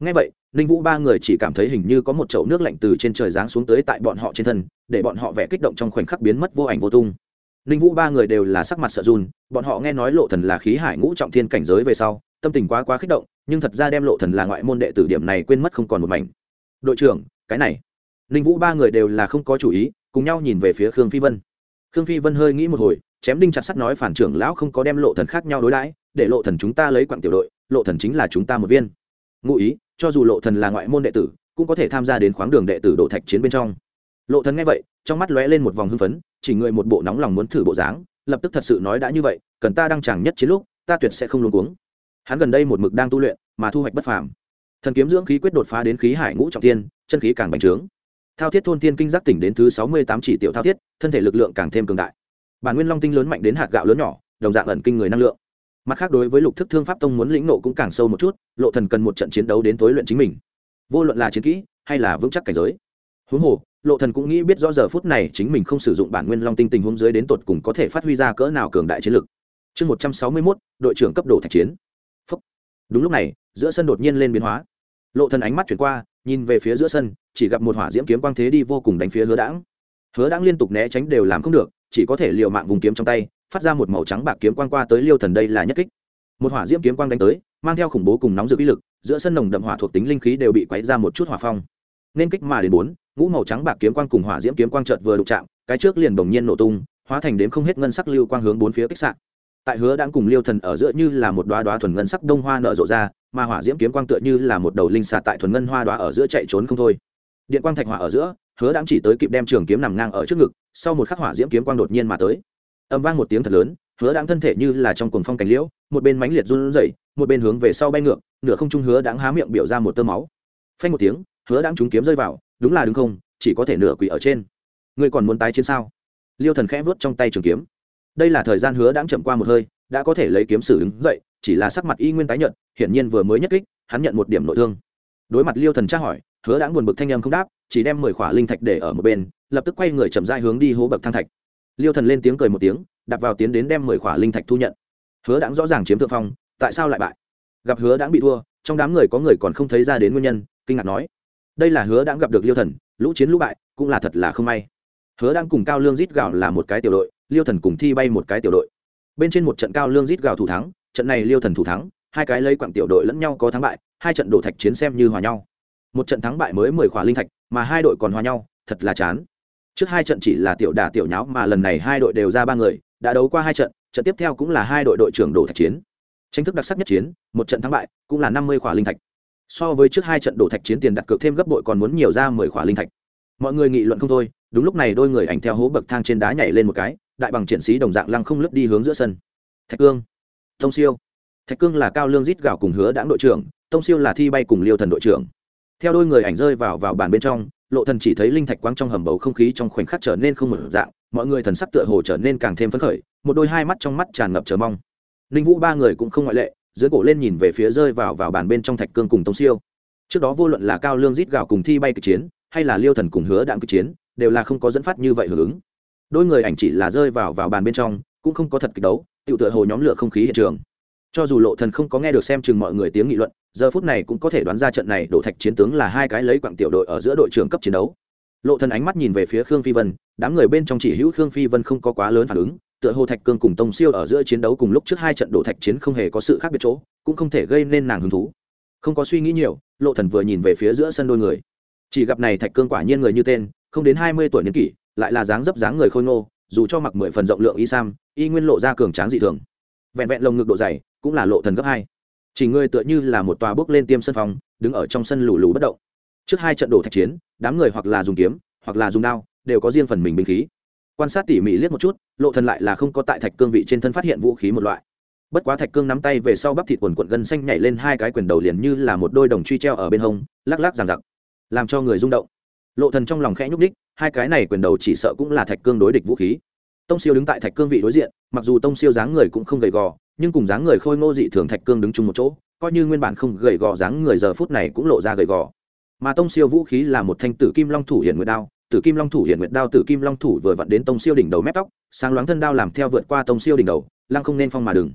Ngay vậy, ninh vũ ba người chỉ cảm thấy hình như có một chậu nước lạnh từ trên trời giáng xuống tới tại bọn họ trên thân, để bọn họ vẻ kích động trong khoảnh khắc biến mất vô ảnh vô tung ninh vũ ba người đều là sắc mặt sợ run, bọn họ nghe nói lộ thần là khí hải ngũ trọng thiên cảnh giới về sau, tâm tình quá quá kích động, nhưng thật ra đem lộ thần là ngoại môn đệ tử điểm này quên mất không còn một mảnh. Đội trưởng, cái này. Ninh vũ ba người đều là không có chủ ý, cùng nhau nhìn về phía khương phi vân. Khương phi vân hơi nghĩ một hồi, chém đinh chặt sắt nói phản trưởng lão không có đem lộ thần khác nhau đối đãi, để lộ thần chúng ta lấy quặng tiểu đội, lộ thần chính là chúng ta một viên. Ngụ ý, cho dù lộ thần là ngoại môn đệ tử, cũng có thể tham gia đến khoáng đường đệ tử độ thạch chiến bên trong. Lộ thần nghe vậy trong mắt lóe lên một vòng hưng phấn, chỉ người một bộ nóng lòng muốn thử bộ dáng, lập tức thật sự nói đã như vậy, cần ta đang chẳng nhất chiến lúc, ta tuyệt sẽ không luống cuống. Hắn gần đây một mực đang tu luyện, mà thu hoạch bất phàm. Thần kiếm dưỡng khí quyết đột phá đến khí hải ngũ trọng tiên chân khí càng bành trướng. Thao thiết thôn tiên kinh giác tỉnh đến thứ sáu mươi tám chỉ tiểu thao thiết, thân thể lực lượng càng thêm cường đại. Bản nguyên long tinh lớn mạnh đến hạt gạo lớn nhỏ, đồng dạng ẩn kinh người năng lượng. Mặt khác đối với lục thức thương pháp tông muốn lĩnh nộ cũng càng sâu một chút, lộ thần cần một trận chiến đấu đến tối luyện chính mình. Vô luận là chiến kỹ hay là vững chắc cảnh giới huống hồ lộ thần cũng nghĩ biết rõ giờ phút này chính mình không sử dụng bản nguyên long tinh tình huống dưới đến tột cùng có thể phát huy ra cỡ nào cường đại chiến lực. Chương một trăm sáu mươi 161, đội trưởng cấp độ thạch chiến. Phúc. đúng lúc này giữa sân đột nhiên lên biến hóa. Lộ thần ánh mắt chuyển qua nhìn về phía giữa sân chỉ gặp một hỏa diễm kiếm quang thế đi vô cùng đánh phía hứa đãng. Hứa đãng liên tục né tránh đều làm không được chỉ có thể liều mạng vùng kiếm trong tay phát ra một màu trắng bạc kiếm quang qua tới liêu thần đây là nhất kích. Một hỏa diễm kiếm quang đánh tới mang theo khủng bố cùng nóng dữ ý lực giữa sân nồng đậm hỏa thuộc tính linh khí đều bị quấy ra một chút hỏa phong. Nên kích mà đến bốn ngũ màu trắng bạc kiếm quang cùng hỏa diễm kiếm quang chợt vừa đụng chạm, cái trước liền bỗng nhiên nổ tung, hóa thành đến không hết ngân sắc lưu quang hướng bốn phía kích sạn tại hứa đang cùng liêu thần ở giữa như là một đoá đoá thuần ngân sắc đông hoa nở rộ ra, mà hỏa diễm kiếm quang tựa như là một đầu linh xà tại thuần ngân hoa đoá ở giữa chạy trốn không thôi. Điện quang thạch hỏa ở giữa, hứa đang chỉ tới kịp đem trường kiếm nằm ngang ở trước ngực, sau một khắc hỏa diễm kiếm quang đột nhiên mà tới. Âm vang một tiếng thật lớn, hứa đang thân thể như là trong cuồng phong cảnh liễu, một bên mánh liệt run rẩy, một bên hướng về sau bay ngược, nửa không trung hứa đang há miệng biểu ra một tơ máu. Phanh một tiếng, hứa đang trúng kiếm rơi vào đúng là đứng không, chỉ có thể nửa quỷ ở trên. Ngươi còn muốn tái chiến sao? Liêu thần khẽ vớt trong tay trường kiếm. Đây là thời gian hứa Đãng chậm qua một hơi, đã có thể lấy kiếm sử đứng dậy, chỉ là sắc mặt y nguyên tái nhợt, hiển nhiên vừa mới nhất kích, hắn nhận một điểm nội thương. Đối mặt liêu thần tra hỏi, hứa Đãng buồn bực thanh âm không đáp, chỉ đem mười khỏa linh thạch để ở một bên, lập tức quay người chậm rãi hướng đi hố bậc thang thạch. Liêu thần lên tiếng cười một tiếng đặt vào tiến đến đem mười khỏa linh thạch thu nhận. Hứa Đãng rõ ràng chiếm thượng phong, tại sao lại bại? Gặp hứa Đãng bị thua, trong đám người có người còn không thấy ra đến nguyên nhân, kinh ngạc nói đây là hứa đáng gặp được liêu thần, lũ chiến lũ bại, cũng là thật là không may. Hứa đang cùng cao lương rít gạo là một cái tiểu đội, liêu thần cùng thi bay một cái tiểu đội. Bên trên một trận cao lương rít gạo thủ thắng, trận này liêu thần thủ thắng, hai cái lấy quặng tiểu đội lẫn nhau có thắng bại, hai trận đổ thạch chiến xem như hòa nhau. Một trận thắng bại mới mười khỏa linh thạch, mà hai đội còn hòa nhau, thật là chán. Trước hai trận chỉ là tiểu đả tiểu nháo mà lần này hai đội đều ra ba người, đã đấu qua hai trận trận tiếp theo cũng là hai đội đội trưởng đổ thạch chiến. Tranh thức đặc sắc nhất chiến, một trận thắng bại, cũng là năm mươi khỏa linh thạch so với trước hai trận đổ thạch chiến tiền đặt cược thêm gấp bội còn muốn nhiều ra mười khỏa linh thạch. Mọi người nghị luận không thôi, đúng lúc này đôi người ảnh theo hố bậc thang trên đá nhảy lên một cái, đại bằng triển sĩ đồng dạng lăng không lướt đi hướng giữa sân. Thạch cương, tông siêu. Thạch cương là cao lương rít gạo cùng hứa đảng đội trưởng, tông siêu là thi bay cùng liêu thần đội trưởng. Theo đôi người ảnh rơi vào vào bàn bên trong, lộ thần chỉ thấy linh thạch quang trong hầm bầu không khí trong khoảnh khắc trở nên không một dạng, mọi người thần sắc tựa hồ trở nên càng thêm phấn khởi, một đôi hai mắt trong mắt tràn ngập chờ mong. Ninh vũ ba người cũng không ngoại lệ dưới cổ lên nhìn về phía rơi vào vào bàn bên trong thạch cương cùng tông siêu. Trước đó vô luận là cao lương rít gạo cùng thi bay kịch chiến, hay là liêu thần cùng hứa đạn kịch chiến, đều là không có dẫn phát như vậy hưởng ứng. Đôi người ảnh chỉ là rơi vào vào bàn bên trong, cũng không có thật kịch đấu tự tựa hồ nhóm lửa không khí hiện trường. Cho dù lộ thần không có nghe được xem chừng mọi người tiếng nghị luận, giờ phút này cũng có thể đoán ra trận này đổ thạch chiến tướng là hai cái lấy quặng tiểu đội ở giữa đội trưởng cấp chiến đấu. Lộ thần ánh mắt nhìn về phía khương phi vân, đám người bên trong chỉ hữu khương phi vân không có quá lớn phản ứng tựa hồ thạch cương cùng tông siêu ở giữa chiến đấu cùng lúc trước hai trận đổ thạch chiến không hề có sự khác biệt chỗ, cũng không thể gây nên nàng hứng thú. Không có suy nghĩ nhiều, lộ thần vừa nhìn về phía giữa sân đôi người. Chỉ gặp này thạch cương quả nhiên người như tên, không đến hai mươi tuổi niên kỷ, lại là dáng dấp dáng người khôi ngô, dù cho mặc mười phần rộng lượng y sam, y nguyên lộ ra cường tráng dị thường. Vẹn vẹn lồng ngực độ dày, cũng là lộ thần gấp hai. Chỉ người tựa như là một tòa bước lên tiêm sân phòng, đứng ở trong sân lù lù bất động. Trước hai trận đổ thạch chiến, đám người hoặc là dùng kiếm, hoặc là dùng đao, đều có riêng phần mình binh khí. Quan sát tỉ mỉ liếc một chút lộ thần lại là không có tại thạch cương vị trên thân phát hiện vũ khí một loại. Bất quá thạch cương nắm tay về sau bắp thịt quần quận gân xanh nhảy lên hai cái quyền đầu liền như là một đôi đồng truy treo ở bên hông, lắc lắc giằng giặc, làm cho người rung động. Lộ thần trong lòng khẽ nhúc đích hai cái này quyền đầu chỉ sợ cũng là thạch cương đối địch vũ khí. Tông siêu đứng tại thạch cương vị đối diện, mặc dù tông siêu dáng người cũng không gầy gò, nhưng cùng dáng người khôi ngô dị thường thạch cương đứng chung một chỗ, coi như nguyên bản không gầy gò dáng người giờ phút này cũng lộ ra gầy gò. Mà tông siêu vũ khí là một thanh tử kim long thủ hiển nguyệt đao tử kim long thủ hiển nguyệt đao, tử kim long thủ vừa vặn đến tông siêu đỉnh đầu mép tóc, sáng loáng thân đao làm theo vượt qua tông siêu đỉnh đầu, lăng không nên phong mà đừng.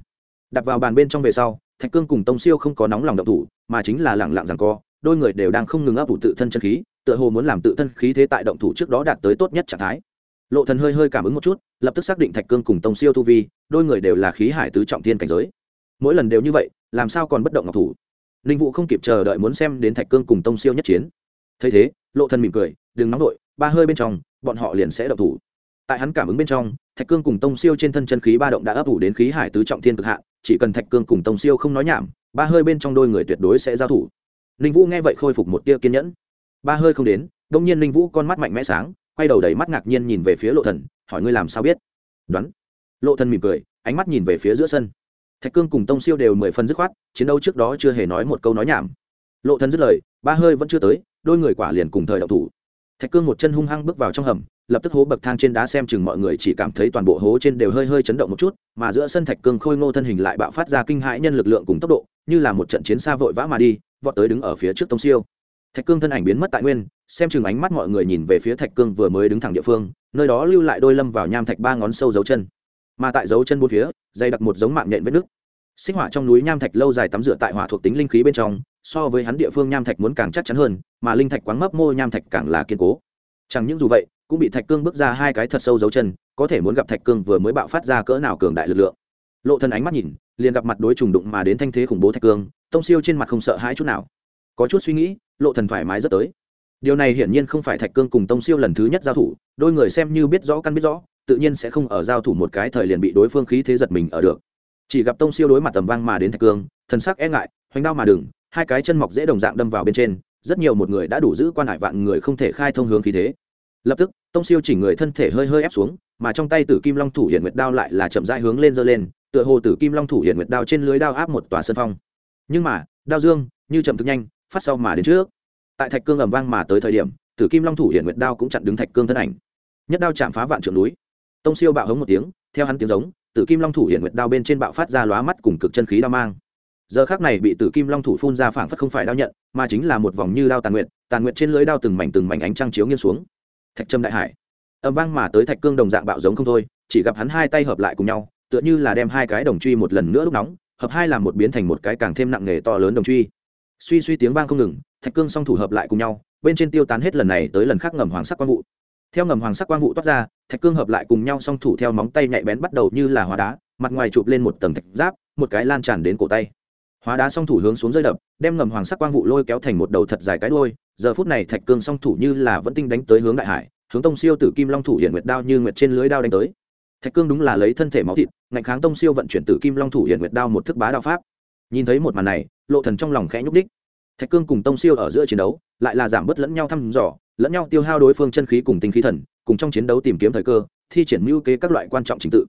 Đặt vào bàn bên trong về sau, thạch cương cùng tông siêu không có nóng lòng động thủ, mà chính là lẳng lặng rằng co, đôi người đều đang không ngừng ấp ủ tự thân chân khí, tựa hồ muốn làm tự thân khí thế tại động thủ trước đó đạt tới tốt nhất trạng thái. Lộ thần hơi hơi cảm ứng một chút, lập tức xác định thạch cương cùng tông siêu tu vi, đôi người đều là khí hải tứ trọng thiên cảnh giới. Mỗi lần đều như vậy, làm sao còn bất động ngọc thủ? Ninh vũ không kịp chờ đợi muốn xem đến thạch cương cùng tông siêu nhất chiến. Thấy thế, lộ thần mỉm cười đừng nóng đội ba hơi bên trong bọn họ liền sẽ động thủ. Tại hắn cảm ứng bên trong thạch cương cùng tông siêu trên thân chân khí ba động đã ấp ủ đến khí hải tứ trọng thiên cực hạ, chỉ cần thạch cương cùng tông siêu không nói nhảm ba hơi bên trong đôi người tuyệt đối sẽ giao thủ. Ninh vũ nghe vậy khôi phục một tia kiên nhẫn. Ba hơi không đến đông nhiên ninh vũ con mắt mạnh mẽ sáng quay đầu đầy mắt ngạc nhiên nhìn về phía lộ thần hỏi ngươi làm sao biết? Đoán. Lộ thần mỉm cười ánh mắt nhìn về phía giữa sân. Thạch cương cùng tông siêu đều mười phần dứt khoát chiến đấu trước đó chưa hề nói một câu nói nhảm. Lộ thần dứt lời ba hơi vẫn chưa tới đôi người quả liền cùng thời động thủ thạch cương một chân hung hăng bước vào trong hầm, lập tức hố bậc thang trên đá xem chừng mọi người chỉ cảm thấy toàn bộ hố trên đều hơi hơi chấn động một chút, mà giữa sân thạch cương khôi ngô thân hình lại bạo phát ra kinh hãi nhân lực lượng cùng tốc độ, như là một trận chiến xa vội vã mà đi, vọt tới đứng ở phía trước tông siêu. Thạch cương thân ảnh biến mất tại nguyên, xem chừng ánh mắt mọi người nhìn về phía thạch cương vừa mới đứng thẳng địa phương, nơi đó lưu lại đôi lâm vào nham thạch ba ngón sâu dấu chân. Mà tại dấu chân bốn phía, dày đặc một giống mạng nhện vết nước sinh hỏa trong núi nham thạch lâu dài tắm rửa tại hỏa thuộc tính linh khí bên trong so với hắn địa phương nham thạch muốn càng chắc chắn hơn, mà linh thạch quáng mấp mô nham thạch càng là kiên cố. Chẳng những dù vậy, cũng bị thạch cương bước ra hai cái thật sâu dấu chân, có thể muốn gặp thạch cương vừa mới bạo phát ra cỡ nào cường đại lực lượng. Lộ thân ánh mắt nhìn, liền gặp mặt đối trùng đụng mà đến thanh thế khủng bố thạch cương, tông siêu trên mặt không sợ hãi chút nào. Có chút suy nghĩ, lộ thần thoải mái rất tới. Điều này hiển nhiên không phải thạch cương cùng tông siêu lần thứ nhất giao thủ, đôi người xem như biết rõ căn biết rõ, tự nhiên sẽ không ở giao thủ một cái thời liền bị đối phương khí thế giật mình ở được. Chỉ gặp tông siêu đối mặt tầm vang mà đến thạch cương, thần sắc e ngại, hoành đao mà đừng hai cái chân mọc dễ đồng dạng đâm vào bên trên, rất nhiều một người đã đủ giữ quan hải vạn người không thể khai thông hướng khí thế. Lập tức, tông siêu chỉnh người thân thể hơi hơi ép xuống, mà trong tay tử kim long thủ hiện nguyệt đao lại là chậm rãi hướng lên giơ lên, tựa hồ tử kim long thủ hiện nguyệt đao trên lưới đao áp một tòa sân phong. Nhưng mà, đao dương, như chậm thực nhanh, phát sau mà đến trước. Tại thạch cương ầm vang mà tới thời điểm, tử kim long thủ hiện nguyệt đao cũng chặn đứng thạch cương thân ảnh. Nhất đao chạm phá vạn trượng núi. Tông siêu bạo hống một tiếng, theo hắn tiếng giống, tử kim long thủ hiện nguyệt đao bên trên bạo phát ra lóa mắt cùng cực chân khí đao mang giờ khác này bị tử kim long thủ phun ra phảng phất không phải đao nhận, mà chính là một vòng như đao tàn nguyện tàn nguyện trên lưới đao từng mảnh từng mảnh ánh trăng chiếu nghiêng xuống. Thạch trâm đại hải, âm vang mà tới thạch cương đồng dạng bạo giống không thôi, chỉ gặp hắn hai tay hợp lại cùng nhau, tựa như là đem hai cái đồng truy một lần nữa lúc nóng, hợp hai làm một biến thành một cái càng thêm nặng nghề to lớn đồng truy. Suy suy tiếng vang không ngừng, thạch cương song thủ hợp lại cùng nhau, bên trên tiêu tán hết lần này tới lần khác ngầm hoàng sắc quang vụ. Theo ngầm hoàng sắc quang vụ toát ra, thạch cương hợp lại cùng nhau song thủ theo móng tay nhạy bén bắt đầu như là hóa đá, mặt ngoài chụp lên một tầng thạch giáp, một cái lan tràn đến cổ tay hóa đá song thủ hướng xuống rơi đập, đem ngầm hoàng sắc quang vụ lôi kéo thành một đầu thật dài cái đôi giờ phút này thạch cương song thủ như là vẫn tinh đánh tới hướng đại hải, hướng tông siêu tử kim long thủ hiện nguyệt đao như nguyệt trên lưới đao đánh tới. Thạch cương đúng là lấy thân thể máu thịt, ngạnh kháng tông siêu vận chuyển tử kim long thủ hiện nguyệt đao một thức bá đao pháp. Nhìn thấy một màn này, lộ thần trong lòng khẽ nhúc đích thạch cương cùng tông siêu ở giữa chiến đấu, lại là giảm bớt lẫn nhau thăm dò, lẫn nhau tiêu hao đối phương chân khí cùng tinh khí thần, cùng trong chiến đấu tìm kiếm thời cơ, thi triển mưu kế các loại quan trọng trình tự.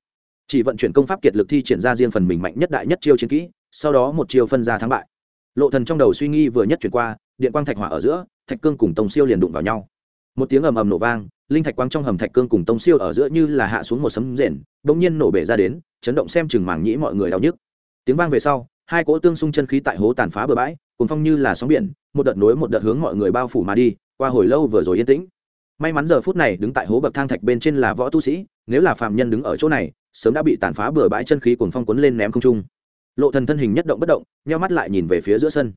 Chỉ vận chuyển công pháp kiệt lực thi triển ra riêng phần mình mạnh nhất đại nhất chiêu chiến kỹ sau đó một chiều phân ra thắng bại. Lộ thần trong đầu suy nghi vừa nhất chuyển qua, điện quang thạch hỏa ở giữa, thạch cương cùng tông siêu liền đụng vào nhau. Một tiếng ầm ầm nổ vang, linh thạch quang trong hầm thạch cương cùng tông siêu ở giữa như là hạ xuống một sấm rền, bỗng nhiên nổ bể ra đến, chấn động xem chừng màng nhĩ mọi người đau nhức. Tiếng vang về sau, hai cỗ tương xung chân khí tại hố tàn phá bừa bãi cùng phong như là sóng biển, một đợt nối một đợt hướng mọi người bao phủ mà đi, qua hồi lâu vừa rồi yên tĩnh. May mắn giờ phút này đứng tại hố bậc thang thạch bên trên là võ tu sĩ, nếu là phạm nhân đứng ở chỗ này, sớm đã bị tàn phá bừa bãi chân khí cùng phong cuốn lên ném không trung lộ thần thân hình nhất động bất động, nheo mắt lại nhìn về phía giữa sân.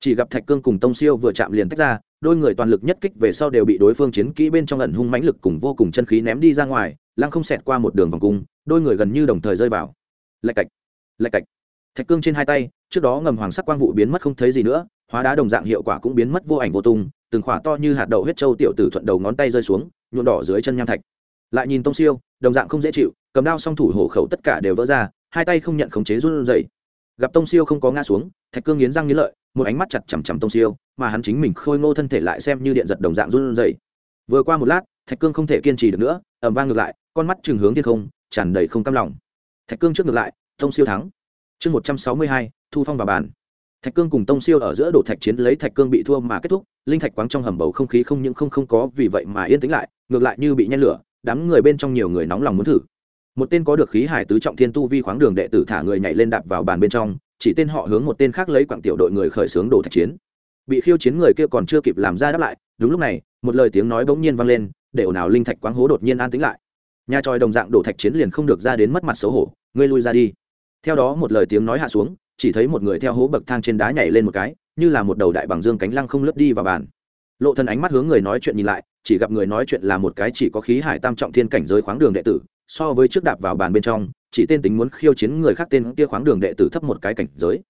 Chỉ gặp thạch cương cùng tông siêu vừa chạm liền tách ra, đôi người toàn lực nhất kích về sau đều bị đối phương chiến kỹ bên trong ẩn hung mãnh lực cùng vô cùng chân khí ném đi ra ngoài, lăng không xẹt qua một đường vòng cung, đôi người gần như đồng thời rơi vào. Lạch cạch lạch cạch. Thạch cương trên hai tay, trước đó ngầm hoàng sắc quang vụ biến mất không thấy gì nữa, hóa đá đồng dạng hiệu quả cũng biến mất vô ảnh vô tung, từng khỏa to như hạt đậu huyết châu tiểu tử thuận đầu ngón tay rơi xuống, nhuộm đỏ dưới chân nham thạch. Lại nhìn tông siêu, đồng dạng không dễ chịu, cầm đao song thủ hổ khẩu tất cả đều vỡ ra, hai tay không nhận khống chế run rẩy gặp tông siêu không có ngã xuống, thạch cương nghiến răng nghiến lợi, một ánh mắt chặt chằm chằm tông siêu, mà hắn chính mình khôi ngô thân thể lại xem như điện giật đồng dạng run rẩy. Vừa qua một lát, thạch cương không thể kiên trì được nữa ẩm vang ngược lại, con mắt chừng hướng thiên không, tràn đầy không cam lòng. Thạch cương trước ngược lại, tông siêu thắng. Chương một trăm sáu mươi hai, thu phong vào bàn. Thạch cương cùng tông siêu ở giữa đổ thạch chiến lấy thạch cương bị thua mà kết thúc, linh thạch quáng trong hầm bầu không khí không những không không có vì vậy mà yên tĩnh lại, ngược lại như bị nhen lửa, đám người bên trong nhiều người nóng lòng muốn thử một tên có được khí hải tứ trọng thiên tu vi khoáng đường đệ tử thả người nhảy lên đạp vào bàn bên trong, chỉ tên họ hướng một tên khác lấy quặng tiểu đội người khởi xướng đổ thạch chiến. Bị khiêu chiến người kia còn chưa kịp làm ra đáp lại, đúng lúc này, một lời tiếng nói bỗng nhiên vang lên, để ồn ào linh thạch quáng hố đột nhiên an tĩnh lại. Nhà tròi đồng dạng đổ thạch chiến liền không được ra đến mất mặt xấu hổ, ngươi lui ra đi. Theo đó một lời tiếng nói hạ xuống, chỉ thấy một người theo hố bậc thang trên đá nhảy lên một cái, như là một đầu đại bằng dương cánh lăng không lướt đi vào bàn. Lộ thân ánh mắt hướng người nói chuyện nhìn lại, chỉ gặp người nói chuyện là một cái chỉ có khí hải tam trọng thiên cảnh giới khoáng đường đệ tử so với trước đạp vào bàn bên trong, chỉ tên tính muốn khiêu chiến người khác tên kia khoáng đường đệ tử thấp một cái cảnh giới.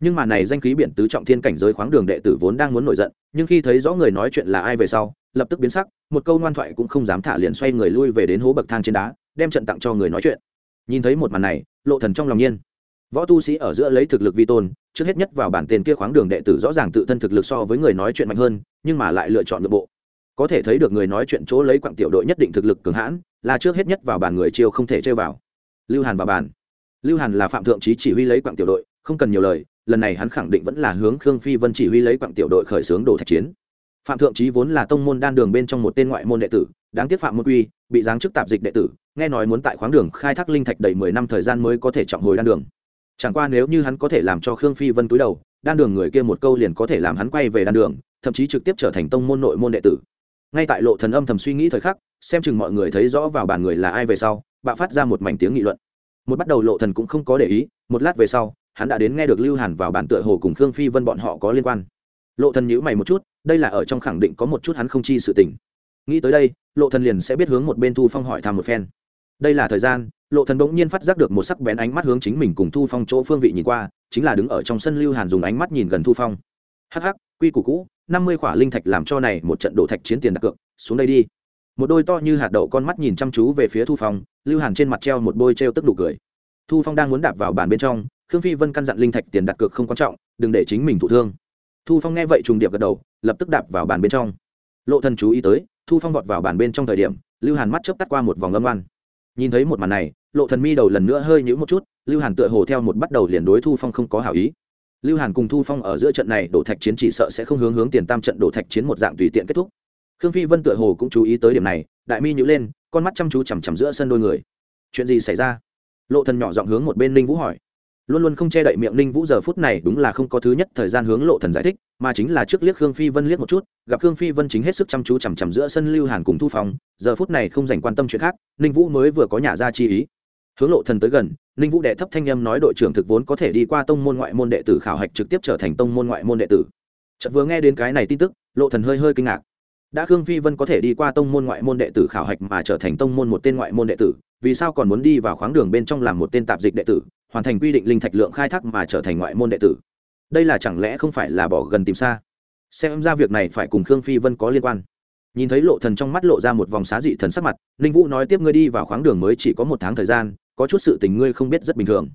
Nhưng mà này danh khí biển tứ trọng thiên cảnh giới khoáng đường đệ tử vốn đang muốn nổi giận, nhưng khi thấy rõ người nói chuyện là ai về sau, lập tức biến sắc, một câu ngoan thoại cũng không dám thả liền xoay người lui về đến hố bậc thang trên đá, đem trận tặng cho người nói chuyện. Nhìn thấy một màn này, lộ thần trong lòng nhiên. Võ tu sĩ ở giữa lấy thực lực vi tôn, trước hết nhất vào bản tên kia khoáng đường đệ tử rõ ràng tự thân thực lực so với người nói chuyện mạnh hơn, nhưng mà lại lựa chọn nội bộ có thể thấy được người nói chuyện chỗ lấy quặng tiểu đội nhất định thực lực cường hãn, là trước hết nhất vào bàn người chiêu không thể chơi vào. Lưu hàn vào bàn. Lưu hàn là phạm thượng trí chỉ huy lấy quặng tiểu đội, không cần nhiều lời, lần này hắn khẳng định vẫn là hướng khương phi vân chỉ huy lấy quặng tiểu đội khởi xướng đổ thạch chiến. Phạm thượng trí vốn là tông môn đan đường bên trong một tên ngoại môn đệ tử, đáng tiếc phạm môn quy bị giáng chức tạp dịch đệ tử, nghe nói muốn tại khoáng đường khai thác linh thạch đầy mười năm thời gian mới có thể trọng hồi đan đường. Chẳng qua nếu như hắn có thể làm cho khương phi vân túi đầu, đan đường người kia một câu liền có thể làm hắn quay về đan đường, thậm chí trực tiếp trở thành tông môn nội môn đệ tử ngay tại lộ thần âm thầm suy nghĩ thời khắc, xem chừng mọi người thấy rõ vào bàn người là ai về sau, bạo phát ra một mảnh tiếng nghị luận. Một bắt đầu lộ thần cũng không có để ý, một lát về sau, hắn đã đến nghe được lưu hàn vào bàn tựa hồ cùng khương phi vân bọn họ có liên quan. Lộ thần nhíu mày một chút, đây là ở trong khẳng định có một chút hắn không chi sự tình. Nghĩ tới đây, lộ thần liền sẽ biết hướng một bên thu phong hỏi thăm một phen. Đây là thời gian, lộ thần bỗng nhiên phát giác được một sắc bén ánh mắt hướng chính mình cùng thu phong chỗ phương vị nhìn qua, chính là đứng ở trong sân lưu hàn dùng ánh mắt nhìn gần thu phong. Hắc hắc quy củ cũ, năm mươi khỏa linh thạch làm cho này một trận đổ thạch chiến tiền đặt cược, xuống đây đi. Một đôi to như hạt đậu con mắt nhìn chăm chú về phía thu phong, lưu hàn trên mặt treo một bôi treo tức đủ cười. Thu phong đang muốn đạp vào bàn bên trong, khương phi vân căn dặn linh thạch tiền đặt cược không quan trọng, đừng để chính mình thụ thương. Thu phong nghe vậy trùng điệp gật đầu, lập tức đạp vào bàn bên trong. Lộ thần chú ý tới, thu phong vọt vào bàn bên trong thời điểm, lưu hàn mắt chớp tắt qua một vòng âm oan nhìn thấy một màn này, lộ thần mi đầu lần nữa hơi nhíu một chút, lưu hàn tựa hồ theo một bắt đầu liền đối thu phong không có hảo ý lưu hàn cùng thu phong ở giữa trận này đổ thạch chiến chỉ sợ sẽ không hướng hướng tiền tam trận đổ thạch chiến một dạng tùy tiện kết thúc. Khương phi vân tựa hồ cũng chú ý tới điểm này, đại mi nhíu lên, con mắt chăm chú chằm chằm giữa sân đôi người. Chuyện gì xảy ra? Lộ thần nhỏ giọng hướng một bên linh vũ hỏi. Luôn luôn không che đậy miệng ninh vũ giờ phút này đúng là không có thứ nhất thời gian hướng lộ thần giải thích, mà chính là trước liếc khương phi vân liếc một chút, gặp khương phi vân chính hết sức chăm chú chằm chằm giữa sân lưu hàn cùng thu phong, giờ phút này không dành quan tâm chuyện khác, ninh vũ mới vừa có nhà ra chi ý. Hướng lộ thần tới gần ninh vũ đệ thấp thanh âm nói đội trưởng thực vốn có thể đi qua tông môn ngoại môn đệ tử khảo hạch trực tiếp trở thành tông môn ngoại môn đệ tử. Chợt vừa nghe đến cái này tin tức, lộ thần hơi hơi kinh ngạc. Đã khương phi vân có thể đi qua tông môn ngoại môn đệ tử khảo hạch mà trở thành tông môn một tên ngoại môn đệ tử, vì sao còn muốn đi vào khoáng đường bên trong làm một tên tạp dịch đệ tử, hoàn thành quy định linh thạch lượng khai thác mà trở thành ngoại môn đệ tử? Đây là chẳng lẽ không phải là bỏ gần tìm xa? Xem ra việc này phải cùng khương phi vân có liên quan. Nhìn thấy lộ thần trong mắt lộ ra một vòng xá dị thần sắc mặt ninh vũ nói tiếp ngươi đi vào khoáng đường mới chỉ có một tháng thời gian có chút sự tình ngươi không biết rất bình thường.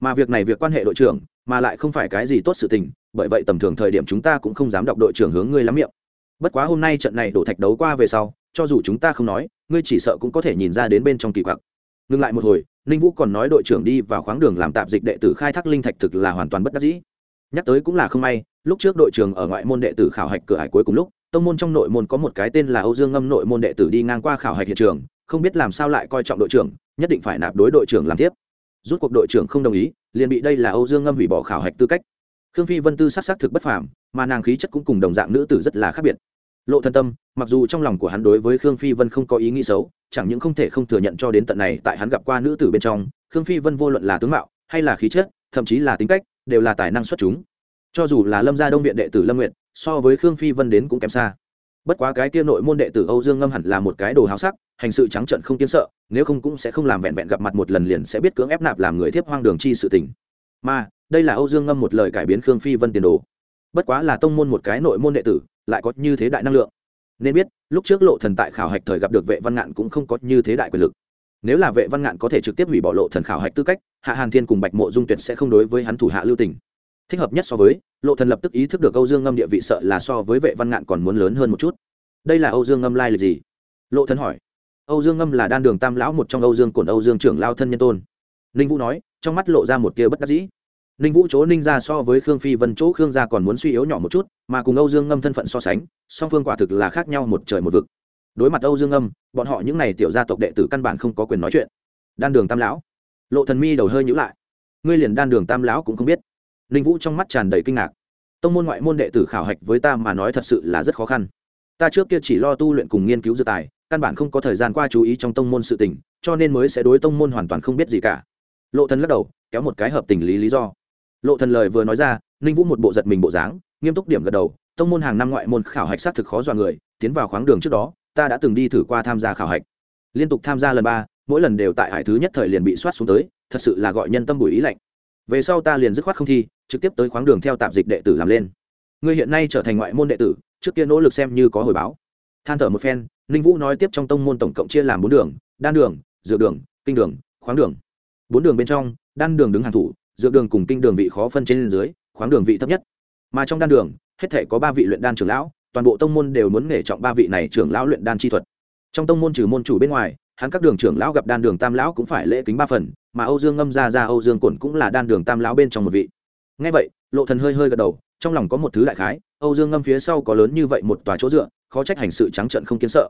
Mà việc này việc quan hệ đội trưởng, mà lại không phải cái gì tốt sự tình, bởi vậy tầm thường thời điểm chúng ta cũng không dám đọc đội trưởng hướng ngươi lắm miệng. Bất quá hôm nay trận này đổ thạch đấu qua về sau, cho dù chúng ta không nói, ngươi chỉ sợ cũng có thể nhìn ra đến bên trong kỳ quặc. Ngừng lại một hồi, ninh vũ còn nói đội trưởng đi vào khoáng đường làm tạp dịch đệ tử khai thác linh thạch thực là hoàn toàn bất đắc dĩ. Nhắc tới cũng là không may, lúc trước đội trưởng ở ngoại môn đệ tử khảo hạch cửa hải cuối cùng lúc, tông môn trong nội môn có một cái tên là âu dương ngâm nội môn đệ tử đi ngang qua khảo hạch hiện trường, không biết làm sao lại coi trọng đội trưởng nhất định phải nạp đối đội trưởng làm tiếp. Rút cuộc đội trưởng không đồng ý, liền bị đây là âu dương ngâm hủy bỏ khảo hạch tư cách. Khương phi vân tư sắc c thực bất phàm, mà nàng khí chất cũng cùng đồng dạng nữ tử rất là khác biệt. Lộ thân tâm, mặc dù trong lòng của hắn đối với khương phi vân không có ý nghĩ xấu, chẳng những không thể không thừa nhận cho đến tận này tại hắn gặp qua nữ tử bên trong, khương phi vân vô luận là tướng mạo, hay là khí chất, thậm chí là tính cách, đều là tài năng xuất chúng. Cho dù là lâm gia đông viện đệ tử lâm nguyện so với khương phi vân đến cũng kém xa. Bất quá cái kia nội môn đệ tử âu dương ngâm hẳn là một cái đồ háo sắc hành sự trắng trợn không kiến sợ, nếu không cũng sẽ không làm vẹn vẹn gặp mặt một lần liền sẽ biết cưỡng ép nạp làm người thiếp hoang đường chi sự tình. Mà, đây là âu dương ngâm một lời cải biến khương phi vân tiền đồ. Bất quá là tông môn một cái nội môn đệ tử, lại có như thế đại năng lượng. Nên biết, lúc trước lộ thần tại khảo hạch thời gặp được vệ văn ngạn cũng không có như thế đại quyền lực. Nếu là vệ văn ngạn có thể trực tiếp hủy bỏ lộ thần khảo hạch tư cách, hạ hàn thiên cùng bạch mộ dung tuyệt sẽ không đối với hắn thủ hạ lưu tình. Thích hợp nhất so với, lộ thần lập tức ý thức được âu dương ngâm địa vị sợ là so với vệ văn ngạn còn muốn lớn hơn một chút. Đây là âu dương ngâm lai lịch gì? Lộ thần hỏi âu dương ngâm là đan đường tam lão một trong âu dương cổn âu dương trưởng lao thân nhân tôn. Ninh vũ nói, trong mắt lộ ra một tia bất đắc dĩ. Ninh vũ chỗ ninh ra so với khương phi vân chỗ khương gia còn muốn suy yếu nhỏ một chút, mà cùng âu dương ngâm thân phận so sánh, song phương quả thực là khác nhau một trời một vực. Đối mặt âu dương ngâm, bọn họ những n à y tiểu gia tộc đệ tử căn bản không có quyền nói chuyện. Đan đường tam lão. Lộ thần mi đầu hơi nhữ lại. Ngươi liền đan đường tam lão cũng không biết. Ninh vũ trong mắt tràn đầy kinh ngạc. Tông môn ngoại môn đệ tử khảo hạch với ta mà nói thật sự là rất khó khăn. Ta trước kia chỉ lo tu luyện cùng nghiên cứu dự tài căn bản không có thời gian qua chú ý trong tông môn sự tình, cho nên mới sẽ đối tông môn hoàn toàn không biết gì cả. Lộ thần lắc đầu, kéo một cái hợp tình lý lý do. Lộ thần lời vừa nói ra, ninh vũ một bộ giật mình bộ dáng, nghiêm túc điểm gật đầu, tông môn hàng năm ngoại môn khảo hạch xác thực khó dọa người, tiến vào khoáng đường trước đó, ta đã từng đi thử qua tham gia khảo hạch. Liên tục tham gia lần ba, mỗi lần đều tại hải thứ nhất thời liền bị soát xuống tới, thật sự là gọi nhân tâm bùi ý lạnh. Về sau ta liền dứt khoát không thi, trực tiếp tới khoáng đường theo tạp dịch đệ tử làm lên. Ngươi hiện nay trở thành ngoại môn đệ tử, trước kia nỗ lực xem như có hồi báo. Than thở một phen ninh vũ nói tiếp trong tông môn tổng cộng chia làm bốn đường, đan đường, dược đường, kinh đường, khoáng đường. Bốn đường bên trong, đan đường đứng hàng thủ, dược đường cùng kinh đường vị khó phân trên dưới, khoáng đường vị thấp nhất. Mà trong đan đường, hết thể có ba vị luyện đan trưởng lão, toàn bộ tông môn đều muốn nể trọng ba vị này trưởng lão luyện đan chi thuật. Trong tông môn trừ môn chủ bên ngoài, hắn các đường trưởng lão gặp đan đường tam lão cũng phải lễ kính ba phần, mà âu dương ngâm ra ra âu dương cổn cũng là đan đường tam lão bên trong một vị. Ngay vậy, lộ thần hơi hơi gật đầu, trong lòng có một thứ đại khái, âu dương ngâm phía sau có lớn như vậy một tòa chỗ dựa khó trách hành sự trắng trợn không kiến sợ.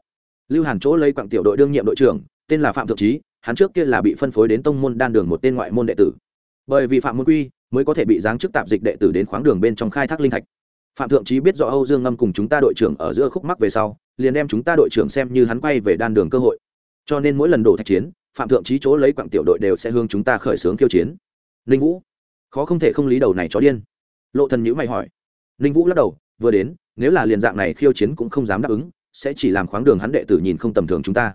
Lưu hàn chỗ lấy quặng tiểu đội đương nhiệm đội trưởng, tên là phạm thượng trí, hắn trước kia là bị phân phối đến tông môn đan đường một tên ngoại môn đệ tử. Bởi vì phạm môn quy mới có thể bị giáng chức tạp dịch đệ tử đến khoáng đường bên trong khai thác linh thạch. Phạm thượng trí biết rõ âu dương ngâm cùng chúng ta đội trưởng ở giữa khúc mắc về sau, liền đem chúng ta đội trưởng xem như hắn quay về đan đường cơ hội. Cho nên mỗi lần đổ thạch chiến, phạm thượng trí chỗ lấy quặng tiểu đội đều sẽ hướng chúng ta khởi xướng khiêu chiến. Ninh vũ, khó không thể không lý đầu này chó điên. Lộ thần nhữ mày hỏi. Ninh vũ lắc đầu, vừa đến nếu là liền dạng này khiêu chiến cũng không dám đáp ứng, sẽ chỉ làm khoáng đường hắn đệ tử nhìn không tầm thường chúng ta.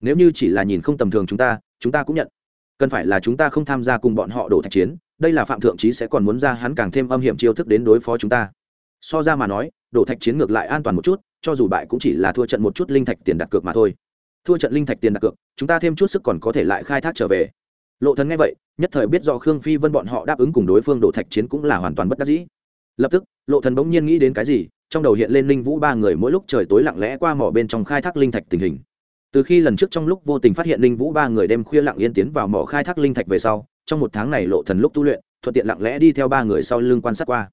Nếu như chỉ là nhìn không tầm thường chúng ta chúng ta cũng nhận. Cần phải là chúng ta không tham gia cùng bọn họ đổ thạch chiến, đây là phạm thượng trí sẽ còn muốn ra hắn càng thêm âm hiểm chiêu thức đến đối phó chúng ta. So ra mà nói, đổ thạch chiến ngược lại an toàn một chút, cho dù bại cũng chỉ là thua trận một chút linh thạch tiền đặt cược mà thôi. Thua trận linh thạch tiền đặt cược, chúng ta thêm chút sức còn có thể lại khai thác trở về. Lộ thần nghe vậy, nhất thời biết do khương phi vân bọn họ đáp ứng cùng đối phương đổ thạch chiến cũng là hoàn toàn bất đắc dĩ. Lập tức, lộ thần bỗng nhiên nghĩ đến cái gì? Trong đầu hiện lên linh vũ ba người mỗi lúc trời tối lặng lẽ qua mỏ bên trong khai thác linh thạch tình hình. Từ khi lần trước trong lúc vô tình phát hiện linh vũ ba người đêm khuya lặng yên tiến vào mỏ khai thác linh thạch về sau, trong một tháng này lộ thần lúc tu luyện, thuận tiện lặng lẽ đi theo ba người sau lưng quan sát qua.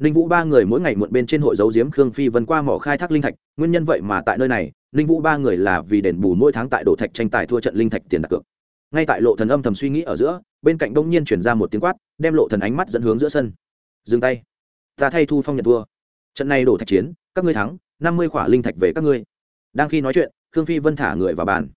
Ninh vũ ba người mỗi ngày muộn bên trên hội dấu diếm khương phi vân qua mỏ khai thác linh thạch, nguyên nhân vậy mà tại nơi này, ninh vũ ba người là vì đền bù mỗi tháng tại đổ thạch tranh tài thua trận linh thạch tiền đặt cược. Ngay tại lộ thần âm thầm suy nghĩ ở giữa, bên cạnh đông nhiên chuyển ra một tiếng quát, đem lộ thần ánh mắt dẫn hướng giữa sân. Dừng tay. Ta thay thu phong nhận thua trận này đổ thạch chiến, các ngươi thắng, năm mươi khỏa linh thạch về các ngươi. Đang khi nói chuyện, khương phi vân thả người vào bàn.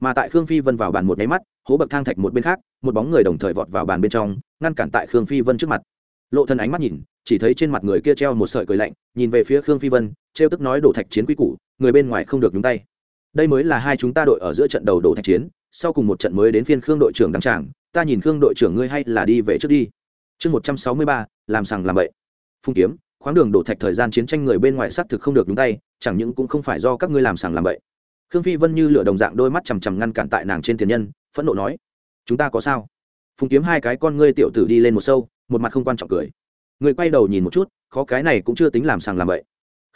Mà tại khương phi vân vào bàn một nháy mắt, hố bậc thang thạch một bên khác, một bóng người đồng thời vọt vào bàn bên trong, ngăn cản tại khương phi vân trước mặt. Lộ thần ánh mắt nhìn, chỉ thấy trên mặt người kia treo một sợi cười lạnh, nhìn về phía khương phi vân treo tức nói đổ thạch chiến quy củ, người bên ngoài không được nhúng tay. Đây mới là hai chúng ta đội ở giữa trận đầu đổ thạch chiến, sau cùng một trận mới đến phiên khương đội trưởng đăng tràng, ta nhìn khương đội trưởng ngươi hay là đi về trước đi. Chương một trăm sáu mươi ba, làm sằng làm bậy. Phung kiếm khoáng đường đổ thạch thời gian chiến tranh người bên ngoài xác thực không được đúng tay chẳng những cũng không phải do các ngươi làm sàng làm bậy. Khương phi vân như lửa đồng dạng đôi mắt chằm chằm ngăn cản tại nàng trên tiền nhân phẫn nộ nói chúng ta có sao? Phùng kiếm hai cái con ngươi tiểu tử đi lên một sâu một mặt không quan trọng cười. Người quay đầu nhìn một chút khó cái này cũng chưa tính làm sàng làm bậy.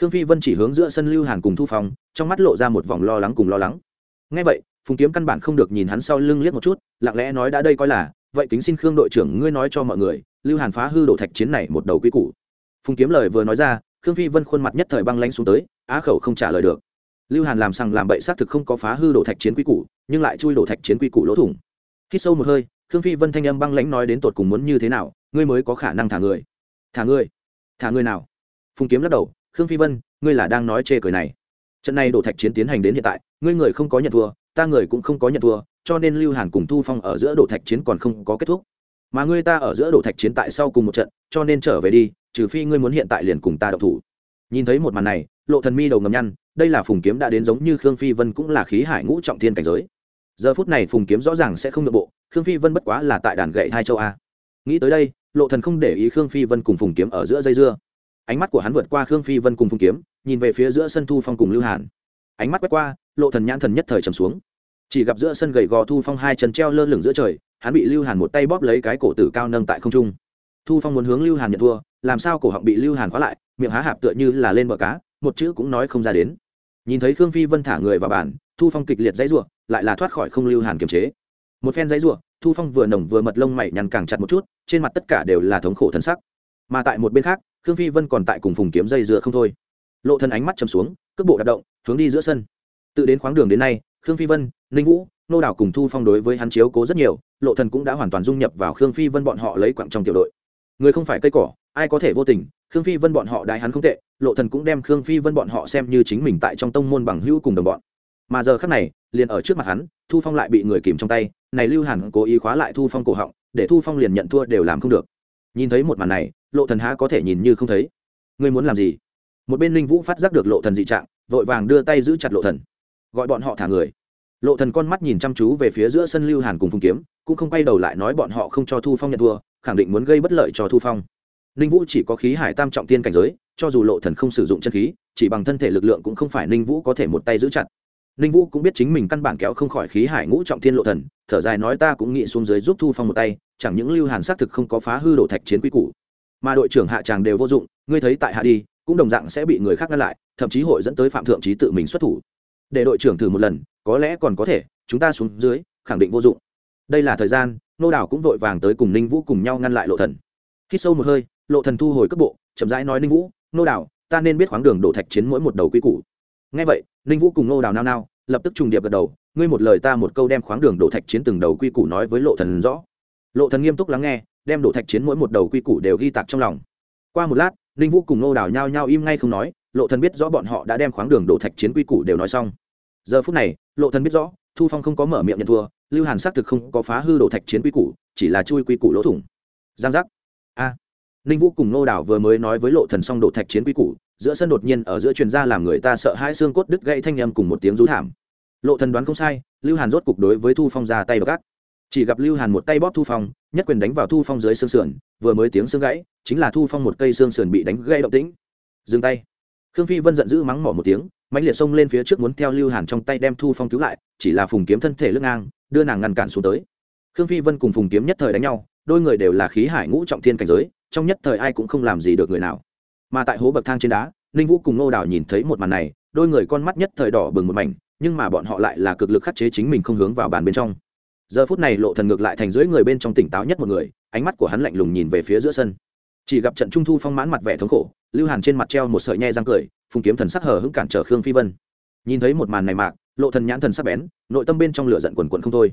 Khương phi vân chỉ hướng giữa sân lưu hàn cùng thu phòng, trong mắt lộ ra một vòng lo lắng cùng lo lắng. Ngay vậy phùng kiếm căn bản không được nhìn hắn sau lưng liếc một chút lặng lẽ nói đã đây coi là vậy kính xin khương đội trưởng ngươi nói cho mọi người lưu hàn phá hư đổ thạch chiến này một đầu quy củ phùng kiếm lời vừa nói ra, khương phi vân khuôn mặt nhất thời băng lanh xuống tới, á khẩu không trả lời được. Lưu hàn làm sằng làm bậy xác thực không có phá hư đổ thạch chiến quy củ, nhưng lại chui đổ thạch chiến quy củ lỗ thủng. Khi sâu một hơi, khương phi vân thanh âm băng lãnh nói đến tột cùng muốn như thế nào, ngươi mới có khả năng thả người. Thả người? thả người nào? Phùng kiếm lắc đầu, khương phi vân, ngươi là đang nói chê cười này. Trận này đổ thạch chiến tiến hành đến hiện tại, ngươi người không có nhận thua, ta người cũng không có nhận thua, cho nên lưu hàn cùng thu phong ở giữa đổ thạch chiến còn không có kết thúc. Mà ngươi ta ở giữa đổ thạch chiến tại sau cùng một trận, cho nên trở về đi trừ phi ngươi muốn hiện tại liền cùng ta đậu thủ. Nhìn thấy một màn này, lộ thần mi đầu ngầm nhăn, đây là phùng kiếm đã đến giống như khương phi vân cũng là khí hải ngũ trọng thiên cảnh giới. Giờ phút này phùng kiếm rõ ràng sẽ không nội bộ, khương phi vân bất quá là tại đàn gậy hai châu a. Nghĩ tới đây, lộ thần không để ý khương phi vân cùng phùng kiếm ở giữa dây dưa. Ánh mắt của hắn vượt qua khương phi vân cùng phùng kiếm, nhìn về phía giữa sân thu phong cùng lưu hàn. Ánh mắt quét qua, lộ thần nhãn thần nhất thời trầm xuống. Chỉ gặp giữa sân gầy gò thu phong hai chân treo lơ lửng giữa trời, hắn bị lưu hàn một tay bóp lấy cái cổ tử cao nâng tại không trung. Thu phong muốn hướng lưu hàn nhận thua làm sao cổ họng bị lưu hàn khóa lại, miệng há hạp tựa như là lên bờ cá, một chữ cũng nói không ra đến. Nhìn thấy khương phi vân thả người vào bàn, thu phong kịch liệt dãy ruộng lại là thoát khỏi không lưu hàn kiềm chế. Một phen dãy ruộng thu phong vừa nồng vừa mật lông mày nhằn càng chặt một chút, trên mặt tất cả đều là thống khổ thân sắc. Mà tại một bên khác, khương phi vân còn tại cùng phùng kiếm dây dựa không thôi. Lộ thân ánh mắt chầm xuống, cước bộ đạp động, hướng đi giữa sân. Tự đến khoáng đường đến nay, khương phi vân, ninh vũ, nô đảo cùng thu phong đối với hắn chiếu cố rất nhiều, lộ thần cũng đã hoàn toàn dung nhập vào khương phi vân bọn họ lấy quặng trong tiểu đội. Người không phải cây cỏ ai có thể vô tình, khương phi vân bọn họ đại hắn không tệ, lộ thần cũng đem khương phi vân bọn họ xem như chính mình tại trong tông môn bằng hữu cùng đồng bọn. Mà giờ khắc này, liền ở trước mặt hắn, thu phong lại bị người kìm trong tay, này lưu hàn cố ý khóa lại thu phong cổ họng, để thu phong liền nhận thua đều làm không được. Nhìn thấy một màn này, lộ thần há có thể nhìn như không thấy. Ngươi muốn làm gì? Một bên linh vũ phát giác được lộ thần dị trạng, vội vàng đưa tay giữ chặt lộ thần. Gọi bọn họ thả người. Lộ thần con mắt nhìn chăm chú về phía giữa sân lưu hàn cùng phùng kiếm, cũng không quay đầu lại nói bọn họ không cho thu phong nhận thua, khẳng định muốn gây bất lợi cho thu phong ninh vũ chỉ có khí hải tam trọng tiên cảnh giới, cho dù lộ thần không sử dụng chân khí, chỉ bằng thân thể lực lượng cũng không phải ninh vũ có thể một tay giữ chặt. Ninh vũ cũng biết chính mình căn bản kéo không khỏi khí hải ngũ trọng thiên lộ thần, thở dài nói ta cũng nghĩ xuống dưới giúp thu phong một tay, chẳng những lưu hàn xác thực không có phá hư đổ thạch chiến quy củ, mà đội trưởng hạ tràng đều vô dụng, ngươi thấy tại hạ đi, cũng đồng dạng sẽ bị người khác ngăn lại, thậm chí hội dẫn tới phạm thượng trí tự mình xuất thủ. Để đội trưởng thử một lần, có lẽ còn có thể, chúng ta xuống dưới, khẳng định vô dụng. Đây là thời gian, nô đảo cũng vội vàng tới cùng ninh vũ cùng nhau ngăn lại lộ thần. Khi sâu một hơi lộ thần thu hồi cước bộ, chậm rãi nói ninh vũ, nô đảo ta nên biết khoáng đường đổ thạch chiến mỗi một đầu quy củ. Nghe vậy, ninh vũ cùng nô đảo nao nao, lập tức trùng điệp gật đầu, ngươi một lời ta một câu đem khoáng đường đổ thạch chiến từng đầu quy củ nói với lộ thần rõ. Lộ thần nghiêm túc lắng nghe, đem đổ thạch chiến mỗi một đầu quy củ đều ghi tạc trong lòng. Qua một lát, ninh vũ cùng nô đảo nhao nhao im ngay không nói, lộ thần biết rõ bọn họ đã đem khoáng đường đổ thạch chiến quy củ đều nói xong. Giờ phút này, lộ thần biết rõ, thu phong không có mở miệng nhận thua, lưu hàn xác thực không có phá hư đổ thạch chiến quy củ, chỉ là chui quy củ lỗ thủng. Giang giác. A ninh vũ cùng nô đảo vừa mới nói với lộ thần xong đổ thạch chiến quy củ, giữa sân đột nhiên ở giữa truyền ra làm người ta sợ hai xương cốt đứt gãy thanh âm cùng một tiếng rú thảm. Lộ thần đoán không sai, lưu hàn rốt cục đối với thu phong ra tay gác chỉ gặp lưu hàn một tay bóp thu phong, nhất quyền đánh vào thu phong dưới xương sườn, vừa mới tiếng xương gãy, chính là thu phong một cây xương sườn bị đánh gãy động tĩnh. Dừng tay. Khương phi vân giận dữ mắng mỏ một tiếng, mãnh liệt xông lên phía trước muốn theo lưu hàn trong tay đem thu phong cứu lại, chỉ là phùng kiếm thân thể lưng ngang, đưa nàng ngăn cản xuống tới. Khương phi vân cùng phùng kiếm nhất thời đánh nhau, đôi người đều là khí hải ngũ trọng thiên cảnh giới trong nhất thời ai cũng không làm gì được người nào. Mà tại hố bậc thang trên đá, ninh vũ cùng nô đào nhìn thấy một màn này, đôi người con mắt nhất thời đỏ bừng một mảnh, nhưng mà bọn họ lại là cực lực khắc chế chính mình không hướng vào bàn bên trong. Giờ phút này lộ thần ngược lại thành dưới người bên trong tỉnh táo nhất một người, ánh mắt của hắn lạnh lùng nhìn về phía giữa sân. Chỉ gặp trận trung thu phong mãn mặt vẻ thống khổ, lưu hàn trên mặt treo một sợi nhe răng cười, phùng kiếm thần sắc hờ hững cản trở khương phi vân. Nhìn thấy một màn này mạc lộ thần nhãn thần sắc bén, nội tâm bên trong lửa giận quần quần không thôi.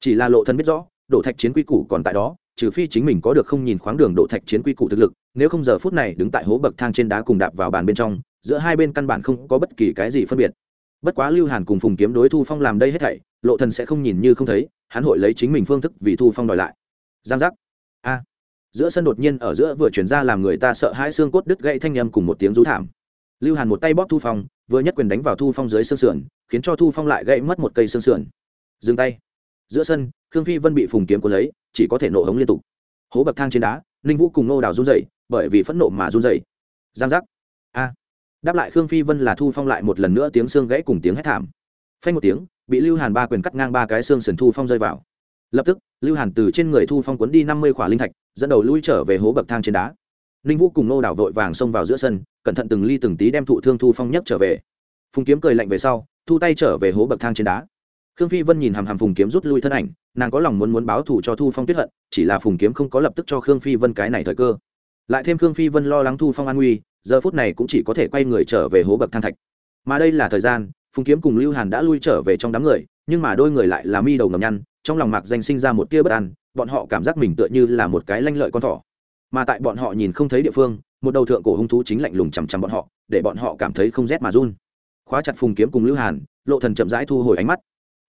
Chỉ là lộ thần biết rõ, đổ thạch chiến quy củ còn tại đó trừ phi chính mình có được không nhìn khoáng đường đổ thạch chiến quy củ thực lực, nếu không giờ phút này đứng tại hố bậc thang trên đá cùng đạp vào bàn bên trong, giữa hai bên căn bản không có bất kỳ cái gì phân biệt. Bất quá lưu hàn cùng phùng kiếm đối thu phong làm đây hết thảy, lộ thần sẽ không nhìn như không thấy, hắn hội lấy chính mình phương thức vì thu phong đòi lại. Giang giác. A. Giữa sân đột nhiên ở giữa vừa chuyển ra làm người ta sợ hãi xương cốt đứt gãy thanh âm cùng một tiếng rú thảm. Lưu hàn một tay bóp thu phong, vừa nhất quyền đánh vào thu phong dưới xương sườn, khiến cho thu phong lại gãy mất một cây xương sườn. Dừng tay. Giữa sân khương phi vân bị phùng kiếm cuốn lấy, chỉ có thể nổ hống liên tục. Hố bậc thang trên đá, ninh vũ cùng nô đào run dậy bởi vì phẫn nộ mà run dậy giang giác. A. Đáp lại khương phi vân là thu phong lại một lần nữa tiếng xương gãy cùng tiếng hét thảm. Phanh một tiếng, bị lưu hàn ba quyền cắt ngang ba cái xương sườn thu phong rơi vào. Lập tức, lưu hàn từ trên người thu phong cuốn đi năm mươi khỏa linh thạch, dẫn đầu lui trở về hố bậc thang trên đá. Ninh vũ cùng nô đảo vội vàng xông vào giữa sân, cẩn thận từng ly từng tí đem thụ thương thu phong nhất trở về. Phùng kiếm cười lạnh về sau, thu tay trở về hố bậc thang trên đá khương phi vân nhìn hàm hàm phùng kiếm rút lui thân ảnh, nàng có lòng muốn muốn báo thù cho thu phong tuyết hận, chỉ là phùng kiếm không có lập tức cho khương phi vân cái này thời cơ. Lại thêm khương phi vân lo lắng thu phong an nguy, giờ phút này cũng chỉ có thể quay người trở về hố bậc thang thạch. Mà đây là thời gian, phùng kiếm cùng lưu hàn đã lui trở về trong đám người, nhưng mà đôi người lại là mi đầu ngầm nhăn, trong lòng mạc danh sinh ra một tia bất an, bọn họ cảm giác mình tựa như là một cái lanh lợi con thỏ. Mà tại bọn họ nhìn không thấy địa phương, một đầu thượng cổ hung thú chính lạnh lùng chằm chằm bọn họ, để bọn họ cảm thấy không rét mà run. Khóa chặt phùng kiếm cùng lưu hàn, lộ thần chậm rãi thu hồi ánh mắt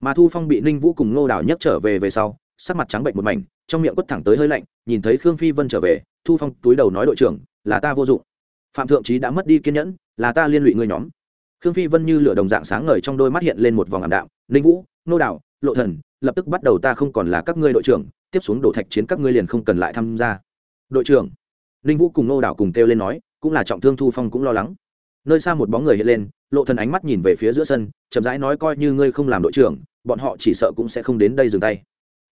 mà thu phong bị ninh vũ cùng ngô đào nhấc trở về về sau, sắc mặt trắng bệnh một mảnh, trong miệng quất thẳng tới hơi lạnh, nhìn thấy khương phi vân trở về, thu phong túi đầu nói đội trưởng, là ta vô dụng. Phạm thượng trí đã mất đi kiên nhẫn, là ta liên lụy người nhóm. Khương phi vân như lửa đồng dạng sáng ngời trong đôi mắt hiện lên một vòng ảm đạm, ninh vũ, ngô đào, lộ thần, lập tức bắt đầu ta không còn là các ngươi đội trưởng, tiếp xuống đổ thạch chiến các ngươi liền không cần lại tham gia. Đội trưởng. Ninh vũ cùng ngô đào cùng kêu lên nói, cũng là trọng thương thu phong cũng lo lắng. Nơi xa một bóng người hiện lên lộ thần ánh mắt nhìn về phía giữa sân, chậm rãi nói coi như ngươi không làm đội trưởng, bọn họ chỉ sợ cũng sẽ không đến đây dừng tay.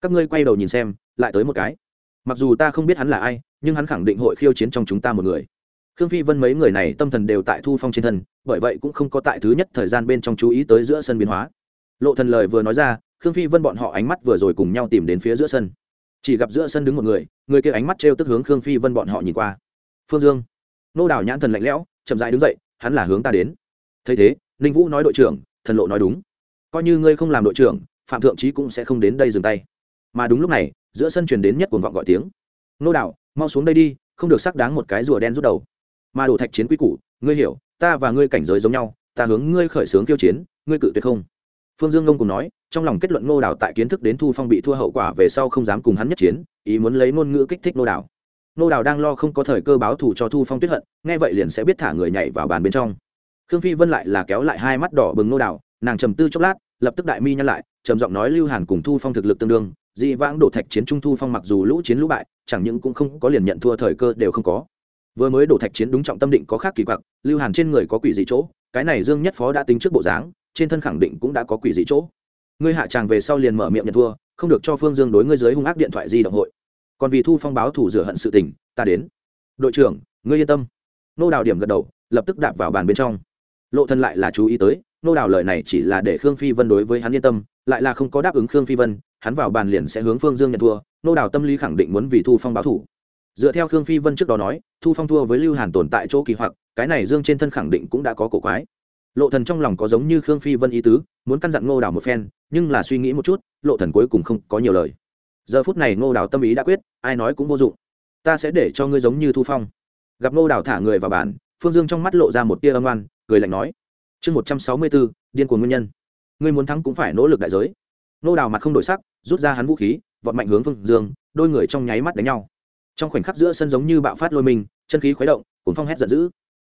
Các ngươi quay đầu nhìn xem, lại tới một cái. Mặc dù ta không biết hắn là ai, nhưng hắn khẳng định hội khiêu chiến trong chúng ta một người. Khương phi vân mấy người này tâm thần đều tại thu phong trên thân, bởi vậy cũng không có tại thứ nhất thời gian bên trong chú ý tới giữa sân biến hóa. Lộ thần lời vừa nói ra, khương phi vân bọn họ ánh mắt vừa rồi cùng nhau tìm đến phía giữa sân. Chỉ gặp giữa sân đứng một người người kia ánh mắt trêu tức hướng khương phi vân bọn họ nhìn qua. Phương dương. Nô đào nhãn thần lạnh lẽo, chậm rãi đứng dậy, hắn là hướng ta đến thấy thế, ninh vũ nói đội trưởng, thần lộ nói đúng. Coi như ngươi không làm đội trưởng, phạm thượng trí cũng sẽ không đến đây dừng tay. Mà đúng lúc này, giữa sân truyền đến nhất cuồng vọng gọi tiếng. Nô đạo, mau xuống đây đi, không được sắc đáng một cái rùa đen rút đầu. Mà đổ thạch chiến quy củ, ngươi hiểu, ta và ngươi cảnh giới giống nhau, ta hướng ngươi khởi xướng kiêu chiến, ngươi cự tuyệt không? Phương dương ngông cùng nói, trong lòng kết luận ngô đảo tại kiến thức đến thu phong bị thua hậu quả về sau không dám cùng hắn nhất chiến, ý muốn lấy ngôn ngữ kích thích ngô đảo. ngô đảo đang lo không có thời cơ báo thù cho thu phong tuyết hận, nghe vậy liền sẽ biết thả người nhảy vào bàn bên trong khương phi vân lại là kéo lại hai mắt đỏ bừng nô đào nàng trầm tư chốc lát, lập tức đại mi nhăn lại, trầm giọng nói lưu hàn cùng thu phong thực lực tương đương, dị vãng đổ thạch chiến trung thu phong mặc dù lũ chiến lũ bại, chẳng những cũng không có liền nhận thua thời cơ đều không có. Vừa mới đổ thạch chiến đúng trọng tâm định có khác kỳ quặc, lưu hàn trên người có quỷ dị chỗ, cái này dương nhất phó đã tính trước bộ dáng, trên thân khẳng định cũng đã có quỷ dị chỗ. Ngươi hạ tràng về sau liền mở miệng nhận thua, không được cho phương dương đối ngươi dưới hung ác điện thoại di động hội. Còn vì thu phong báo thủ rửa hận sự tình, ta đến. Đội trưởng, ngươi yên tâm. Nô đào điểm gật đầu, lập tức đạp vào bàn bên trong lộ thân lại là chú ý tới, nô đào lời này chỉ là để khương phi vân đối với hắn yên tâm, lại là không có đáp ứng khương phi vân, hắn vào bàn liền sẽ hướng phương dương nhận thua, nô đào tâm lý khẳng định muốn vì thu phong báo thủ. Dựa theo khương phi vân trước đó nói, thu phong thua với lưu hàn tồn tại chỗ kỳ hoặc, cái này dương trên thân khẳng định cũng đã có cổ quái. Lộ thần trong lòng có giống như khương phi vân ý tứ, muốn căn dặn ngô đào một phen, nhưng là suy nghĩ một chút, lộ thần cuối cùng không có nhiều lời. Giờ phút này ngô đào tâm ý đã quyết, ai nói cũng vô dụng. Ta sẽ để cho ngươi giống như thu phong. Gặp ngô đào thả người vào bàn, phương dương trong mắt lộ ra một tia âm oan cười lạnh nói, chương một trăm sáu mươi bốn, điên cuồng nguyên nhân. Ngươi muốn thắng cũng phải nỗ lực đại giới. Ngô đào mặt không đổi sắc, rút ra hắn vũ khí, vọt mạnh hướng phương dương, đôi người trong nháy mắt đánh nhau. Trong khoảnh khắc giữa sân giống như bạo phát lôi mình, chân khí khuấy động cuốn phong hét giận dữ.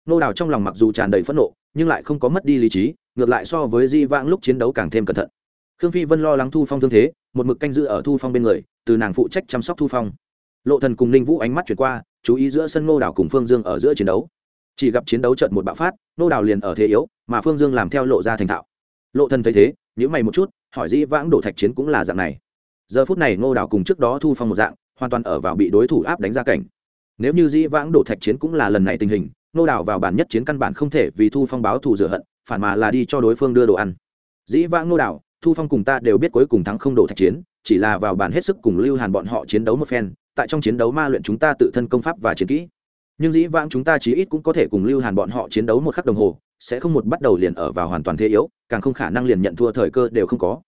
Nô đào trong lòng mặc dù tràn đầy phẫn nộ, nhưng lại không có mất đi lý trí, ngược lại so với di vãng lúc chiến đấu càng thêm cẩn thận. Khương phi vân lo lắng thu phong thương thế, một mực canh giữ ở thu phong bên người, từ nàng phụ trách chăm sóc thu phong. Lộ thần cùng ninh vũ ánh mắt chuyển qua, chú ý giữa sân nô đào cùng phương dương ở giữa chiến đấu chỉ gặp chiến đấu trận một bạo phát, nô đào liền ở thế yếu, mà phương dương làm theo lộ ra thành thạo. Lộ thần thấy thế, nhíu mày một chút, hỏi dĩ vãng đổ thạch chiến cũng là dạng này. Giờ phút này nô đào cùng trước đó thu phong một dạng, hoàn toàn ở vào bị đối thủ áp đánh ra cảnh. Nếu như dĩ vãng đổ thạch chiến cũng là lần này tình hình, nô đào vào bản nhất chiến căn bản không thể vì thu phong báo thù rửa hận, phản mà là đi cho đối phương đưa đồ ăn. Dĩ vãng nô đào, thu phong cùng ta đều biết cuối cùng thắng không đổ thạch chiến, chỉ là vào bản hết sức cùng lưu hàn bọn họ chiến đấu một phen, tại trong chiến đấu ma luyện chúng ta tự thân công pháp và chiến kỹ nhưng dĩ vãng chúng ta chí ít cũng có thể cùng lưu hàn bọn họ chiến đấu một khắc đồng hồ, sẽ không một bắt đầu liền ở vào hoàn toàn thế yếu, càng không khả năng liền nhận thua thời cơ đều không có.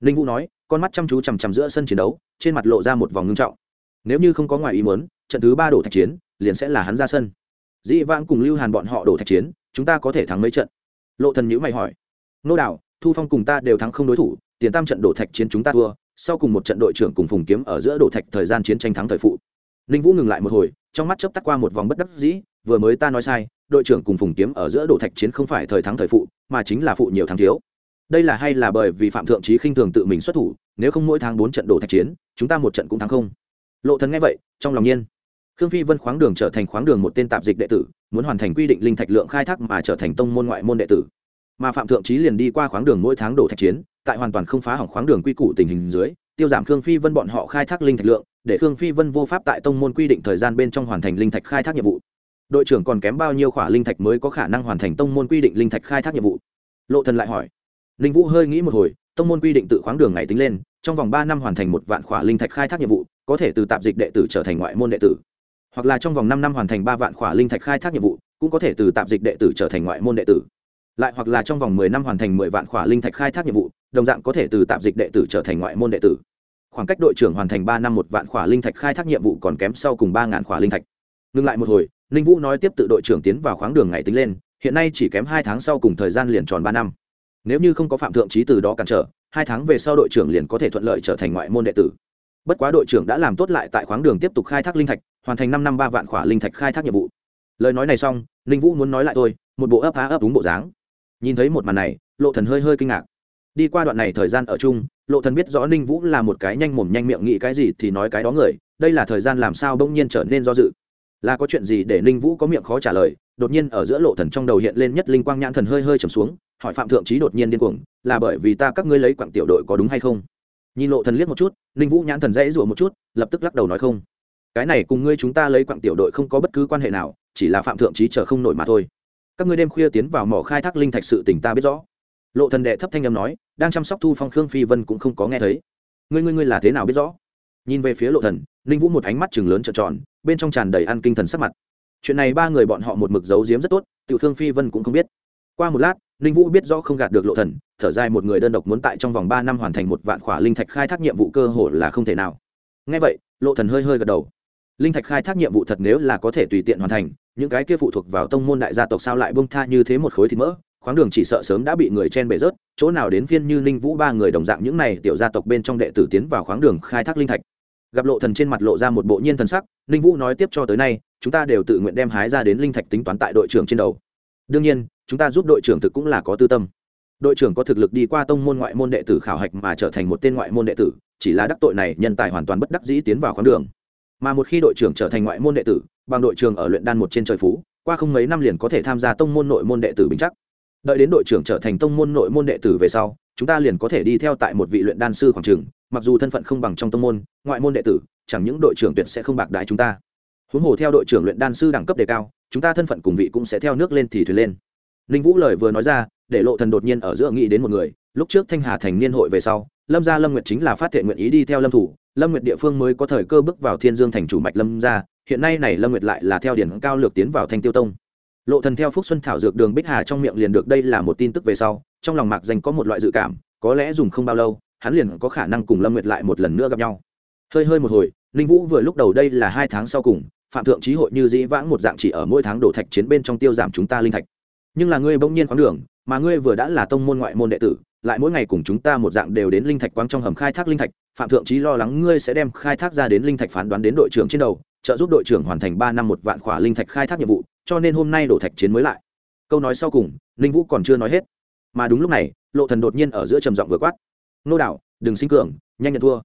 Ninh vũ nói, con mắt chăm chú chằm chằm giữa sân chiến đấu, trên mặt lộ ra một vòng ngưng trọng. Nếu như không có ngoài ý muốn, trận thứ ba đổ thạch chiến, liền sẽ là hắn ra sân. Dĩ vãng cùng lưu hàn bọn họ đổ thạch chiến, chúng ta có thể thắng mấy trận? Lộ thần nhữ mày hỏi. Nô đạo thu phong cùng ta đều thắng không đối thủ, tiền tam trận đổ thạch chiến chúng ta thua, sau cùng một trận đội trưởng cùng phùng kiếm ở giữa đổ thạch thời gian chiến tranh thắng thời phụ. Ninh vũ ngừng lại một hồi trong mắt chớp tắt qua một vòng bất đắc dĩ, vừa mới ta nói sai, đội trưởng cùng phùng kiếm ở giữa đổ thạch chiến không phải thời thắng thời phụ, mà chính là phụ nhiều thắng thiếu. Đây là hay là bởi vì phạm thượng trí khinh thường tự mình xuất thủ, nếu không mỗi tháng bốn trận đổ thạch chiến, chúng ta một trận cũng thắng không? Lộ thần nghe vậy, trong lòng nhiên. Khương phi vân khoáng đường trở thành khoáng đường một tên tạp dịch đệ tử, muốn hoàn thành quy định linh thạch lượng khai thác mà trở thành tông môn ngoại môn đệ tử. Mà phạm thượng trí liền đi qua khoáng đường mỗi tháng đổ thạch chiến, tại hoàn toàn không phá hỏng khoáng đường quy củ tình hình dưới tiêu giảm khương phi vân bọn họ khai thác linh thạch lượng, để khương phi vân vô pháp tại tông môn quy định thời gian bên trong hoàn thành linh thạch khai thác nhiệm vụ. Đội trưởng còn kém bao nhiêu khỏa linh thạch mới có khả năng hoàn thành tông môn quy định linh thạch khai thác nhiệm vụ? Lộ thần lại hỏi. Linh vũ hơi nghĩ một hồi, tông môn quy định tự khoáng đường ngày tính lên, trong vòng ba năm hoàn thành một vạn khỏa linh thạch khai thác nhiệm vụ, có thể từ tạp dịch đệ tử trở thành ngoại môn đệ tử. Hoặc là trong vòng năm năm hoàn thành ba vạn khỏa linh thạch khai thác nhiệm vụ, cũng có thể từ tạp dịch đệ tử trở thành ngoại môn đệ tử. Lại hoặc là trong vòng mười năm hoàn thành mười vạn khỏa linh thạch khai thác nhiệm vụ, đồng dạng có thể từ tạp dịch đệ tử trở thành ngoại môn đệ tử khoảng cách đội trưởng hoàn thành ba năm một vạn khỏa linh thạch khai thác nhiệm vụ còn kém sau cùng ba ngàn khỏa linh thạch. Ngừng lại một hồi, ninh vũ nói tiếp tự đội trưởng tiến vào khoáng đường ngày tính lên, hiện nay chỉ kém hai tháng sau cùng thời gian liền tròn ba năm. Nếu như không có phạm thượng trí từ đó cản trở, hai tháng về sau đội trưởng liền có thể thuận lợi trở thành ngoại môn đệ tử. Bất quá đội trưởng đã làm tốt lại tại khoáng đường tiếp tục khai thác linh thạch, hoàn thành năm năm ba vạn khỏa linh thạch khai thác nhiệm vụ. Lời nói này xong, ninh vũ muốn nói lại tôi một bộ ấp á ấp đúng bộ dáng. Nhìn thấy một màn này, lộ thần hơi hơi kinh ngạc đi qua đoạn này thời gian ở chung, lộ thần biết rõ ninh vũ là một cái nhanh mồm nhanh miệng nghĩ cái gì thì nói cái đó người, đây là thời gian làm sao bỗng nhiên trở nên do dự. Là có chuyện gì để ninh vũ có miệng khó trả lời, đột nhiên ở giữa lộ thần trong đầu hiện lên nhất linh quang nhãn thần hơi hơi trầm xuống, hỏi phạm thượng trí đột nhiên điên cuồng, là bởi vì ta các ngươi lấy quặng tiểu đội có đúng hay không? Nhìn lộ thần liếc một chút, ninh vũ nhãn thần dãy rủa một chút, lập tức lắc đầu nói không. Cái này cùng ngươi chúng ta lấy quặng tiểu đội không có bất cứ quan hệ nào, chỉ là phạm thượng trí chờ không nổi mà thôi. Các ngươi đêm khuya tiến vào mỏ khai thác linh thạch sự tình ta biết rõ. Lộ thần đệ thấp thanh âm nói đang chăm sóc thu phong khương phi vân cũng không có nghe thấy. Ngươi ngươi ngươi là thế nào biết rõ? Nhìn về phía lộ thần, ninh vũ một ánh mắt chừng lớn trợn tròn, bên trong tràn đầy ăn kinh thần sắc mặt. Chuyện này ba người bọn họ một mực giấu giếm rất tốt, tiểu khương phi vân cũng không biết. Qua một lát, ninh vũ biết rõ không gạt được lộ thần, thở dài một người đơn độc muốn tại trong vòng ba năm hoàn thành một vạn khỏa linh thạch khai thác nhiệm vụ cơ hội là không thể nào. Nghe vậy, lộ thần hơi hơi gật đầu. Linh thạch khai thác nhiệm vụ thật nếu là có thể tùy tiện hoàn thành, những cái kia phụ thuộc vào tông môn đại gia tộc sao lại bông tha như thế một khối thịt mỡ? Khoáng đường chỉ sợ sớm đã bị người chen bể rớt, chỗ nào đến phiên như ninh vũ ba người đồng dạng những này tiểu gia tộc bên trong đệ tử tiến vào khoáng đường khai thác linh thạch. Gặp lộ thần trên mặt lộ ra một bộ nhiên thần sắc, ninh vũ nói tiếp cho tới nay, chúng ta đều tự nguyện đem hái ra đến linh thạch tính toán tại đội trưởng trên đầu. Đương nhiên, chúng ta giúp đội trưởng thực cũng là có tư tâm. Đội trưởng có thực lực đi qua tông môn ngoại môn đệ tử khảo hạch mà trở thành một tên ngoại môn đệ tử, chỉ là đắc tội này nhân tài hoàn toàn bất đắc dĩ tiến vào khoáng đường. Mà một khi đội trưởng trở thành ngoại môn đệ tử, bằng đội trưởng ở luyện đan một trên trời phú, qua không mấy năm liền có thể tham gia tông môn nội môn đệ tử bình chắc đợi đến đội trưởng trở thành tông môn nội môn đệ tử về sau, chúng ta liền có thể đi theo tại một vị luyện đan sư khoảng trường, mặc dù thân phận không bằng trong tông môn, ngoại môn đệ tử, chẳng những đội trưởng tuyệt sẽ không bạc đái chúng ta. Huống hồ theo đội trưởng luyện đan sư đẳng cấp đề cao, chúng ta thân phận cùng vị cũng sẽ theo nước lên thì thuyền lên. Ninh vũ lời vừa nói ra, để lộ thần đột nhiên ở giữa nghĩ đến một người, lúc trước thanh hà thành niên hội về sau, lâm gia lâm nguyệt chính là phát thiện nguyện ý đi theo lâm thủ, lâm nguyệt địa phương mới có thời cơ bước vào thiên dương thành chủ mạch lâm gia, hiện nay này lâm nguyệt lại là theo điển cao lược tiến vào thanh tiêu tông lộ thần theo phúc xuân thảo dược đường bích hà trong miệng liền được đây là một tin tức về sau, trong lòng mạc danh có một loại dự cảm, có lẽ dùng không bao lâu, hắn liền có khả năng cùng lâm nguyệt lại một lần nữa gặp nhau. Hơi hơi một hồi, ninh vũ vừa lúc đầu đây là hai tháng sau cùng, phạm thượng trí hội như dĩ vãng một dạng chỉ ở mỗi tháng đổ thạch chiến bên trong tiêu giảm chúng ta linh thạch. Nhưng là ngươi bỗng nhiên khoáng đường, mà ngươi vừa đã là tông môn ngoại môn đệ tử, lại mỗi ngày cùng chúng ta một dạng đều đến linh thạch quang trong hầm khai thác linh thạch, phạm thượng trí lo lắng ngươi sẽ đem khai thác ra đến linh thạch phán đoán đến đội trưởng trên đầu, trợ giúp đội trưởng hoàn thành ba năm một vạn khỏa linh thạch khai thác nhiệm vụ cho nên hôm nay đổ thạch chiến mới lại. Câu nói sau cùng, ninh vũ còn chưa nói hết. Mà đúng lúc này, lộ thần đột nhiên ở giữa trầm giọng vừa quát. Nô đạo, đừng sinh cường, nhanh nhận thua.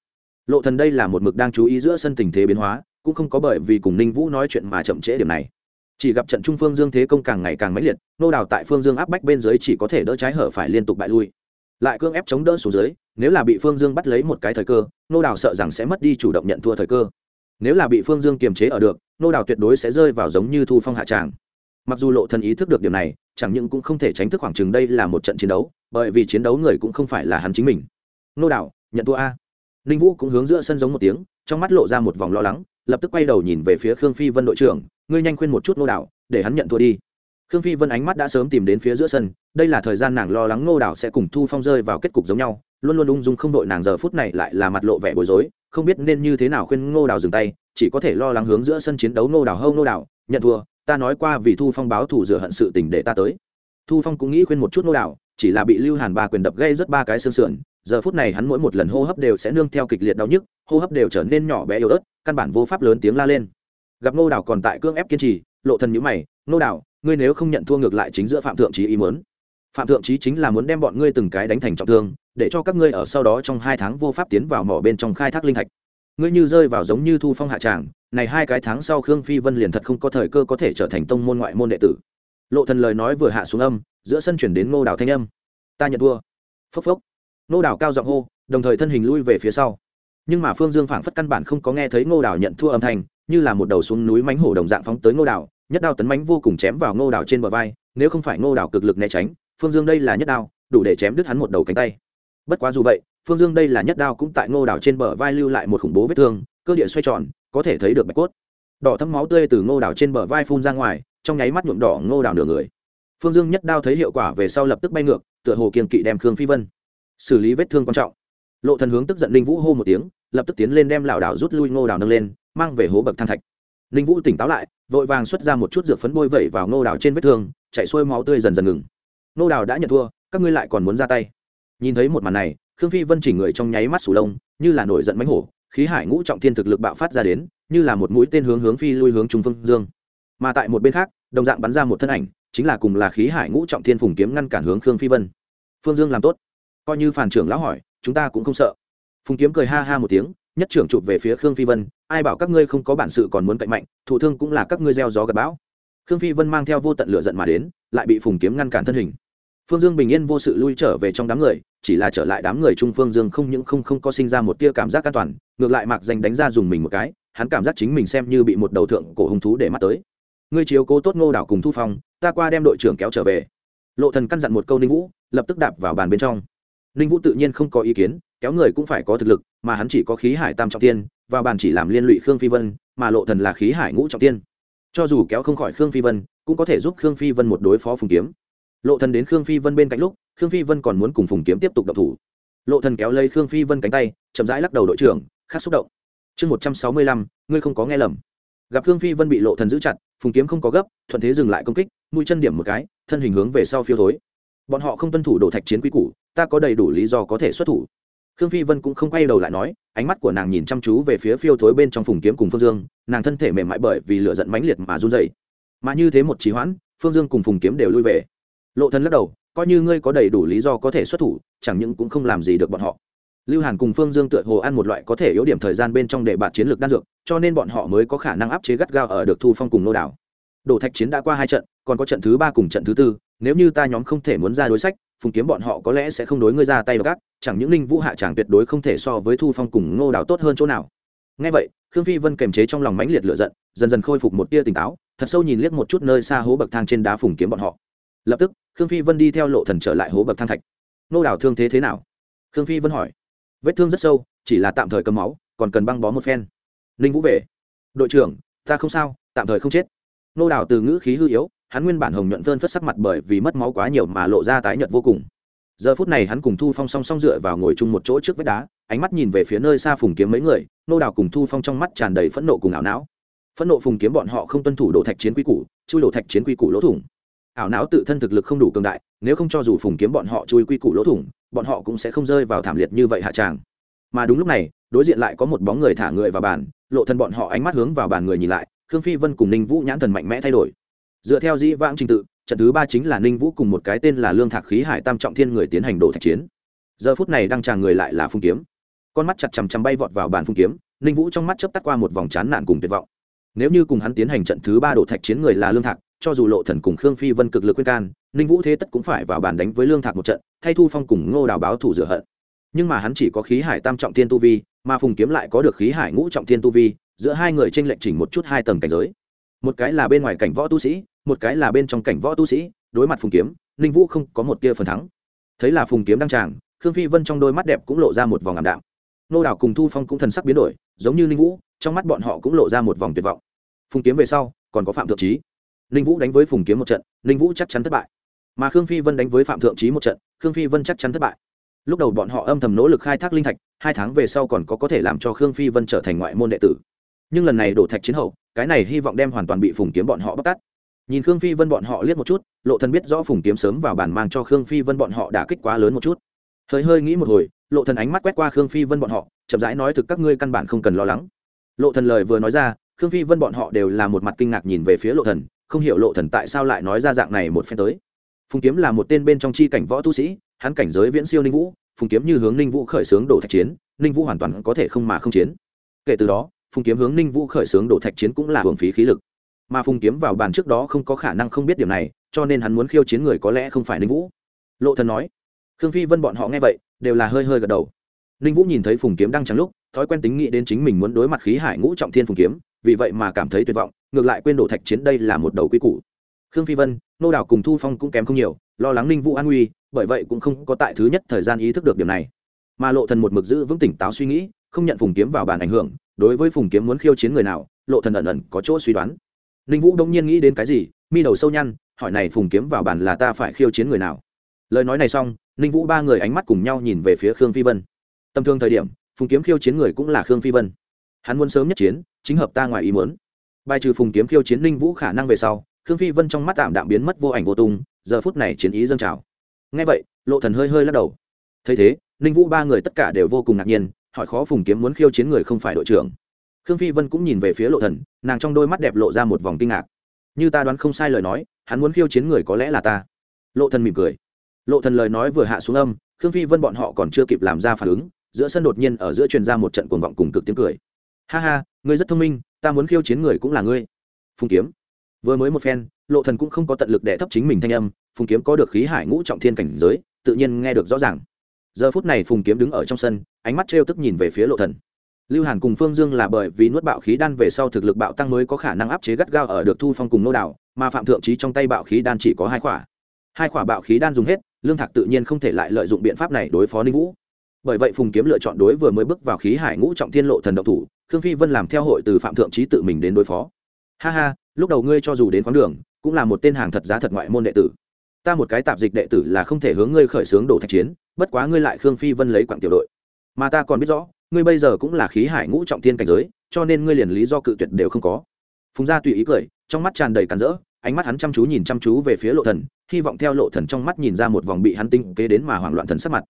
Lộ thần đây là một mực đang chú ý giữa sân tình thế biến hóa, cũng không có bởi vì cùng ninh vũ nói chuyện mà chậm trễ điểm này. Chỉ gặp trận trung phương dương thế công càng ngày càng mãnh liệt, nô đào tại phương dương áp bách bên dưới chỉ có thể đỡ trái hở phải liên tục bại lui. Lại cương ép chống đỡ xuống dưới, nếu là bị phương dương bắt lấy một cái thời cơ, nô đào sợ rằng sẽ mất đi chủ động nhận thua thời cơ. Nếu là bị phương dương kiềm chế ở được nô đào tuyệt đối sẽ rơi vào giống như thu phong hạ tràng. Mặc dù lộ thần ý thức được điều này, chẳng những cũng không thể tránh thức khoảng chừng đây là một trận chiến đấu, bởi vì chiến đấu người cũng không phải là hắn chính mình. Nô đào, nhận thua a. Ninh vũ cũng hướng giữa sân giống một tiếng, trong mắt lộ ra một vòng lo lắng, lập tức quay đầu nhìn về phía khương phi vân đội trưởng, ngươi nhanh khuyên một chút nô đào, để hắn nhận thua đi. Khương phi vân ánh mắt đã sớm tìm đến phía giữa sân, đây là thời gian nàng lo lắng nô đào sẽ cùng thu phong rơi vào kết cục giống nhau, luôn luôn ung dung không đội nàng giờ phút này lại là mặt lộ vẻ bối rối, không biết nên như thế nào khuyên ngô đào dừng tay chỉ có thể lo lắng hướng giữa sân chiến đấu nô đào hâu nô đào, nhận thua, ta nói qua vì thu phong báo thủ rửa hận sự tình để ta tới. Thu phong cũng nghĩ khuyên một chút nô đào, chỉ là bị lưu hàn ba quyền đập gây rất ba cái xương sườn, giờ phút này hắn mỗi một lần hô hấp đều sẽ nương theo kịch liệt đau nhức, hô hấp đều trở nên nhỏ bé yếu ớt, căn bản vô pháp lớn tiếng la lên. Gặp nô đào còn tại cương ép kiên trì, lộ thần nhíu mày nô đào, ngươi nếu không nhận thua ngược lại chính giữa phạm thượng trí ý muốn. Phạm thượng trí chính là muốn đem bọn ngươi từng cái đánh thành trọng thương, để cho các ngươi ở sau đó trong hai tháng vô pháp tiến vào mỏ bên trong khai thác linh thạch ngươi như rơi vào giống như thu phong hạ tràng, này hai cái tháng sau khương phi vân liền thật không có thời cơ có thể trở thành tông môn ngoại môn đệ tử. Lộ thần lời nói vừa hạ xuống âm, giữa sân chuyển đến ngô đào thanh âm. Ta nhận thua. Phốc phốc. Ngô đào cao giọng hô, đồng thời thân hình lui về phía sau. Nhưng mà phương dương phảng phất căn bản không có nghe thấy ngô đào nhận thua âm thanh, như là một đầu xuống núi mánh hổ đồng dạng phóng tới ngô đào, nhất đao tấn mánh vô cùng chém vào ngô đào trên bờ vai, nếu không phải ngô đào cực lực né tránh, phương dương đây là nhất đao, đủ để chém đứt hắn một đầu cánh tay. Bất quá dù vậy phương dương đây là nhất đao cũng tại ngô đào trên bờ vai lưu lại một khủng bố vết thương, cơ địa xoay tròn, có thể thấy được bạch cốt. Đỏ thấm máu tươi từ ngô đào trên bờ vai phun ra ngoài, trong nháy mắt nhuộm đỏ ngô đào nửa người. Phương dương nhất đao thấy hiệu quả về sau lập tức bay ngược, tựa hồ kiên kỵ đem khương phi vân xử lý vết thương quan trọng. Lộ thần hướng tức giận linh vũ hô một tiếng, lập tức tiến lên đem lão đảo rút lui ngô đào nâng lên, mang về hố bậc thang thạch. Linh vũ tỉnh táo lại, vội vàng xuất ra một chút dược phấn bôi vẩy vào ngô đào trên vết thương, chạy xuôi máu tươi dần dần ngừng. Ngô đào đã nhận thua, các ngươi lại còn muốn ra tay. Nhìn thấy một màn này khương phi vân chỉnh người trong nháy mắt sủ lông, như là nổi giận mánh hổ, khí hải ngũ trọng thiên thực lực bạo phát ra đến, như là một mũi tên hướng hướng phi lui hướng trung phương dương. Mà tại một bên khác, đồng dạng bắn ra một thân ảnh, chính là cùng là khí hải ngũ trọng thiên phùng kiếm ngăn cản hướng khương phi vân. Phương dương làm tốt. Coi như phản trưởng lão hỏi, chúng ta cũng không sợ. Phùng kiếm cười ha ha một tiếng, nhất trưởng chụp về phía khương phi vân, ai bảo các ngươi không có bản sự còn muốn cạnh mạnh thủ thương cũng là các ngươi gieo gió gặp bão. Khương phi vân mang theo vô tận lửa giận mà đến, lại bị phùng kiếm ngăn cản thân hình phương dương bình yên vô sự lui trở về trong đám người, chỉ là trở lại đám người trung phương dương không những không không có sinh ra một tia cảm giác an toàn, ngược lại mặc danh đánh ra dùng mình một cái, hắn cảm giác chính mình xem như bị một đầu thượng cổ hung thú để mắt tới. Ngươi chiếu cố tốt ngô đảo cùng thu phong, ta qua đem đội trưởng kéo trở về. Lộ thần căn dặn một câu ninh vũ, lập tức đạp vào bàn bên trong. Ninh vũ tự nhiên không có ý kiến, kéo người cũng phải có thực lực, mà hắn chỉ có khí hải tam trọng tiên, vào bàn chỉ làm liên lụy khương phi vân, mà lộ thần là khí hải ngũ trọng tiên. Cho dù kéo không khỏi khương phi vân, cũng có thể giúp khương phi vân một đối phó phùng kiếm lộ thần đến khương phi vân bên cạnh lúc, khương phi vân còn muốn cùng phùng kiếm tiếp tục đập thủ. Lộ thần kéo lấy khương phi vân cánh tay, chậm rãi lắc đầu đội trưởng khát xúc động. Chương một trăm sáu mươi lăm, ngươi không có nghe lầm. Gặp khương phi vân bị lộ thần giữ chặt, phùng kiếm không có gấp, thuận thế dừng lại công kích, mũi chân điểm một cái, thân hình hướng về sau phiêu thối. Bọn họ không tuân thủ đổ thạch chiến quy củ, ta có đầy đủ lý do có thể xuất thủ. Khương phi vân cũng không quay đầu lại nói, ánh mắt của nàng nhìn chăm chú về phía phiêu thối bên trong phùng kiếm cùng phương dương, nàng thân thể mềm mại bởi vì lửa giận mãnh liệt mà run rẩy. mà như thế một trí hoãn, phương dương cùng phùng kiếm đều lui về lộ thần lắc đầu, coi như ngươi có đầy đủ lý do có thể xuất thủ, chẳng những cũng không làm gì được bọn họ. Lưu hàn cùng phương dương tựa hồ ăn một loại có thể yếu điểm thời gian bên trong để bạt chiến lược đan dược, cho nên bọn họ mới có khả năng áp chế gắt gao ở được thu phong cùng nô đảo. Đổ thạch chiến đã qua hai trận, còn có trận thứ ba cùng trận thứ tư, nếu như ta nhóm không thể muốn ra đối sách, phùng kiếm bọn họ có lẽ sẽ không đối ngươi ra tay gác chẳng những linh vũ hạ chẳng tuyệt đối không thể so với thu phong cùng ngô đảo tốt hơn chỗ nào. Ngay vậy, khương phi vân kềm chế trong lòng mãnh liệt lửa giận, dần dần khôi phục một tia tỉnh táo, thật sâu nhìn liếc một chút nơi xa hố bậc thang trên đá phùng kiếm bọn họ lập tức, khương phi vân đi theo lộ thần trở lại hố bậc thang thạch. Nô đảo thương thế thế nào? Khương phi vân hỏi. Vết thương rất sâu, chỉ là tạm thời cầm máu, còn cần băng bó một phen. Ninh vũ về. Đội trưởng, ta không sao, tạm thời không chết. Nô đào từ ngữ khí hư yếu, hắn nguyên bản hồng nhuận vơn phất sắc mặt bởi vì mất máu quá nhiều mà lộ ra tái nhợt vô cùng. Giờ phút này hắn cùng thu phong song song dựa vào ngồi chung một chỗ trước vách đá, ánh mắt nhìn về phía nơi xa phùng kiếm mấy người, nô đào cùng thu phong trong mắt tràn đầy phẫn nộ cùng ảo não. Phẫn nộ phùng kiếm bọn họ không tuân thủ đổ thạch chiến quy củ, chui đổ thạch chiến quy củ lỗ thủng ảo não tự thân thực lực không đủ cường đại, nếu không cho dù phùng kiếm bọn họ chui quy củ lỗ thủng, bọn họ cũng sẽ không rơi vào thảm liệt như vậy hạ tràng. Mà đúng lúc này, đối diện lại có một bóng người thả người vào bàn, lộ thân bọn họ ánh mắt hướng vào bàn người nhìn lại, khương phi vân cùng ninh vũ nhãn thần mạnh mẽ thay đổi. Dựa theo dĩ vãng trình tự, trận thứ ba chính là ninh vũ cùng một cái tên là lương thạc khí hải tam trọng thiên người tiến hành đổ thạch chiến. Giờ phút này đang tràng người lại là phung kiếm. Con mắt chặt chằm chằm bay vọt vào bàn phung kiếm, ninh vũ trong mắt chớp tắt qua một vòng chán nản cùng tuyệt vọng. Nếu như cùng hắn tiến hành trận thứ ba đổ thạch chiến người là lương thạc cho dù lộ thần cùng khương phi vân cực lực khuyên can, ninh vũ thế tất cũng phải vào bàn đánh với lương thạc một trận, thay thu phong cùng ngô đào báo thủ rửa hận. Nhưng mà hắn chỉ có khí hải tam trọng thiên tu vi, mà phùng kiếm lại có được khí hải ngũ trọng thiên tu vi, giữa hai người tranh lệch chỉnh một chút hai tầng cảnh giới. Một cái là bên ngoài cảnh võ tu sĩ, một cái là bên trong cảnh võ tu sĩ, đối mặt phùng kiếm, ninh vũ không có một tia phần thắng. Thấy là phùng kiếm đăng tràng, khương phi vân trong đôi mắt đẹp cũng lộ ra một vòng ảm đạm. Nô đảo cùng thu phong cũng thần sắc biến đổi, giống như ninh vũ, trong mắt bọn họ cũng lộ ra một vòng tuyệt vọng. Phùng kiếm về sau, còn có phạm thượng trí ninh vũ đánh với phùng kiếm một trận, ninh vũ chắc chắn thất bại. Mà khương phi vân đánh với phạm thượng trí một trận, khương phi vân chắc chắn thất bại. Lúc đầu bọn họ âm thầm nỗ lực khai thác linh thạch, hai tháng về sau còn có có thể làm cho khương phi vân trở thành ngoại môn đệ tử. Nhưng lần này đổ thạch chiến hậu, cái này hy vọng đem hoàn toàn bị phùng kiếm bọn họ bóc tát. Nhìn khương phi vân bọn họ liếc một chút, lộ thần biết rõ phùng kiếm sớm vào bản mang cho khương phi vân bọn họ đã kích quá lớn một chút. Hơi hơi nghĩ một hồi, lộ thần ánh mắt quét qua khương phi vân bọn họ, chậm rãi nói thực các ngươi căn bản không cần lo lắng. Lộ thần lời vừa nói ra, khương phi vân bọn họ đều là một mặt kinh ngạc nhìn về phía lộ thần không hiểu lộ thần tại sao lại nói ra dạng này một phen tới. Phùng kiếm là một tên bên trong chi cảnh võ tu sĩ, hắn cảnh giới viễn siêu ninh vũ, phùng kiếm như hướng ninh vũ khởi xướng đổ thạch chiến, ninh vũ hoàn toàn có thể không mà không chiến. Kể từ đó, phùng kiếm hướng ninh vũ khởi xướng đổ thạch chiến cũng là hưởng phí khí lực. Mà phùng kiếm vào bàn trước đó không có khả năng không biết điểm này, cho nên hắn muốn khiêu chiến người có lẽ không phải ninh vũ. Lộ thần nói, khương phi vân bọn họ nghe vậy, đều là hơi hơi gật đầu. Ninh vũ nhìn thấy phùng kiếm đang trắng lúc, thói quen tính nghĩ đến chính mình muốn đối mặt khí hải ngũ trọng thiên phùng kiếm, vì vậy mà cảm thấy tuyệt vọng ngược lại quên đổ thạch chiến đây là một đầu quy củ. Khương phi vân, nô đảo cùng thu phong cũng kém không nhiều, lo lắng ninh vũ an nguy, bởi vậy cũng không có tại thứ nhất thời gian ý thức được điểm này. Mà lộ thần một mực giữ vững tỉnh táo suy nghĩ, không nhận phùng kiếm vào bàn ảnh hưởng, đối với phùng kiếm muốn khiêu chiến người nào, lộ thần ẩn ẩn có chỗ suy đoán. Ninh vũ đông nhiên nghĩ đến cái gì, mi đầu sâu nhăn, hỏi này phùng kiếm vào bàn là ta phải khiêu chiến người nào? Lời nói này xong, ninh vũ ba người ánh mắt cùng nhau nhìn về phía khương phi vân. Tầm thương thời điểm, phùng kiếm khiêu chiến người cũng là khương phi vân. Hắn muốn sớm nhất chiến, chính hợp ta ngoài ý muốn bài trừ phùng kiếm khiêu chiến ninh vũ khả năng về sau, khương phi vân trong mắt tạm đạm biến mất vô ảnh vô tung, giờ phút này chiến ý dâng trào. Ngay vậy, lộ thần hơi hơi lắc đầu. Thấy thế, ninh vũ ba người tất cả đều vô cùng ngạc nhiên, hỏi khó phùng kiếm muốn khiêu chiến người không phải đội trưởng. Khương phi vân cũng nhìn về phía lộ thần, nàng trong đôi mắt đẹp lộ ra một vòng kinh ngạc. Như ta đoán không sai lời nói, hắn muốn khiêu chiến người có lẽ là ta. Lộ thần mỉm cười. Lộ thần lời nói vừa hạ xuống âm, khương phi vân bọn họ còn chưa kịp làm ra phản ứng, giữa sân đột nhiên ở giữa truyền ra một trận cuồng vọng cùng cực tiếng cười. Ha ha, ngươi rất thông minh ta muốn khiêu chiến người cũng là ngươi. Phùng kiếm. Vừa mới một phen, lộ thần cũng không có tận lực để thấp chính mình thanh âm, phùng kiếm có được khí hải ngũ trọng thiên cảnh giới, tự nhiên nghe được rõ ràng. Giờ phút này phùng kiếm đứng ở trong sân, ánh mắt trêu tức nhìn về phía lộ thần. Lưu hàn cùng phương dương là bởi vì nuốt bạo khí đan về sau thực lực bạo tăng mới có khả năng áp chế gắt gao ở được thu phong cùng nô đảo mà phạm thượng trí trong tay bạo khí đan chỉ có hai khỏa. Hai khỏa bạo khí đan dùng hết, lương thạc tự nhiên không thể lại lợi dụng biện pháp này đối phó ninh vũ bởi vậy phùng kiếm lựa chọn đối vừa mới bước vào khí hải ngũ trọng thiên lộ thần độc thủ, khương phi vân làm theo hội từ phạm thượng trí tự mình đến đối phó. Ha ha, lúc đầu ngươi cho dù đến khoáng đường, cũng là một tên hàng thật giá thật ngoại môn đệ tử. Ta một cái tạp dịch đệ tử là không thể hướng ngươi khởi xướng đổ thạch chiến, bất quá ngươi lại khương phi vân lấy quảng tiểu đội. Mà ta còn biết rõ, ngươi bây giờ cũng là khí hải ngũ trọng thiên cảnh giới, cho nên ngươi liền lý do cự tuyệt đều không có. Phùng gia tùy ý cười, trong mắt tràn đầy càn rỡ, ánh mắt hắn chăm chú nhìn chăm chú về phía lộ thần, hy vọng theo lộ thần trong mắt nhìn ra một vòng bị hắn tinh kế đến mà hoảng loạn thần sắc mặt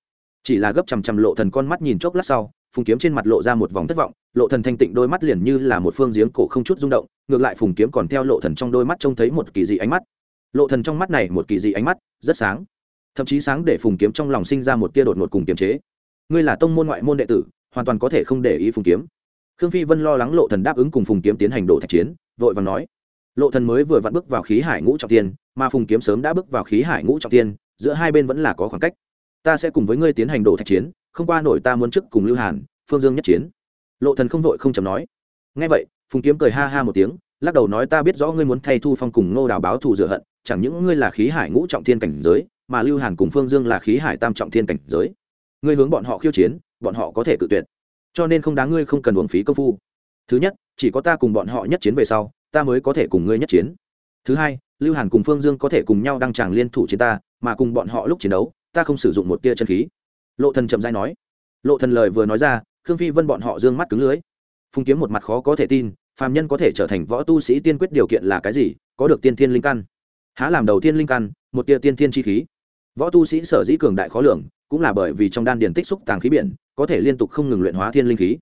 chỉ là gấp chằm chằm lộ thần con mắt nhìn chốc lát sau, phùng kiếm trên mặt lộ ra một vòng thất vọng, lộ thần thanh tịnh đôi mắt liền như là một phương giếng cổ không chút rung động, ngược lại phùng kiếm còn theo lộ thần trong đôi mắt trông thấy một kỳ dị ánh mắt. Lộ thần trong mắt này một kỳ dị ánh mắt, rất sáng. Thậm chí sáng để phùng kiếm trong lòng sinh ra một tia đột ngột cùng kiềm chế. Ngươi là tông môn ngoại môn đệ tử, hoàn toàn có thể không để ý phùng kiếm. Khương phi vân lo lắng lộ thần đáp ứng cùng phùng kiếm tiến hành đổ thạch chiến, vội vàng nói. Lộ thần mới vừa vặn bước vào khí hải ngũ trọng tiên, mà phùng kiếm sớm đã bước vào khí hải ngũ trọng tiên, giữa hai bên vẫn là có khoảng cách ta sẽ cùng với ngươi tiến hành đổ thạch chiến, không qua nổi ta muốn trước cùng lưu hàn, phương dương nhất chiến. Lộ thần không vội không chậm nói. Nghe vậy, phùng kiếm cười ha ha một tiếng, lắc đầu nói ta biết rõ ngươi muốn thay thu phong cùng ngô đào báo thù rửa hận, chẳng những ngươi là khí hải ngũ trọng thiên cảnh giới, mà lưu hàn cùng phương dương là khí hải tam trọng thiên cảnh giới. Ngươi hướng bọn họ khiêu chiến, bọn họ có thể cự tuyệt. Cho nên không đáng ngươi không cần uống phí công phu. Thứ nhất, chỉ có ta cùng bọn họ nhất chiến về sau, ta mới có thể cùng ngươi nhất chiến. Thứ hai, lưu hàn cùng phương dương có thể cùng nhau đăng tràng liên thủ chiến ta, mà cùng bọn họ lúc chiến đấu ta không sử dụng một tia chân khí. Lộ thần chậm rãi nói. Lộ thần lời vừa nói ra, khương phi vân bọn họ dương mắt cứng lưới phùng kiếm một mặt khó có thể tin, phàm nhân có thể trở thành võ tu sĩ tiên quyết điều kiện là cái gì, có được tiên thiên linh căn. Há làm đầu tiên linh căn, một tia tiên thiên chi khí. Võ tu sĩ sở dĩ cường đại khó lường, cũng là bởi vì trong đan điền tích xúc tàng khí biển, có thể liên tục không ngừng luyện hóa thiên linh khí.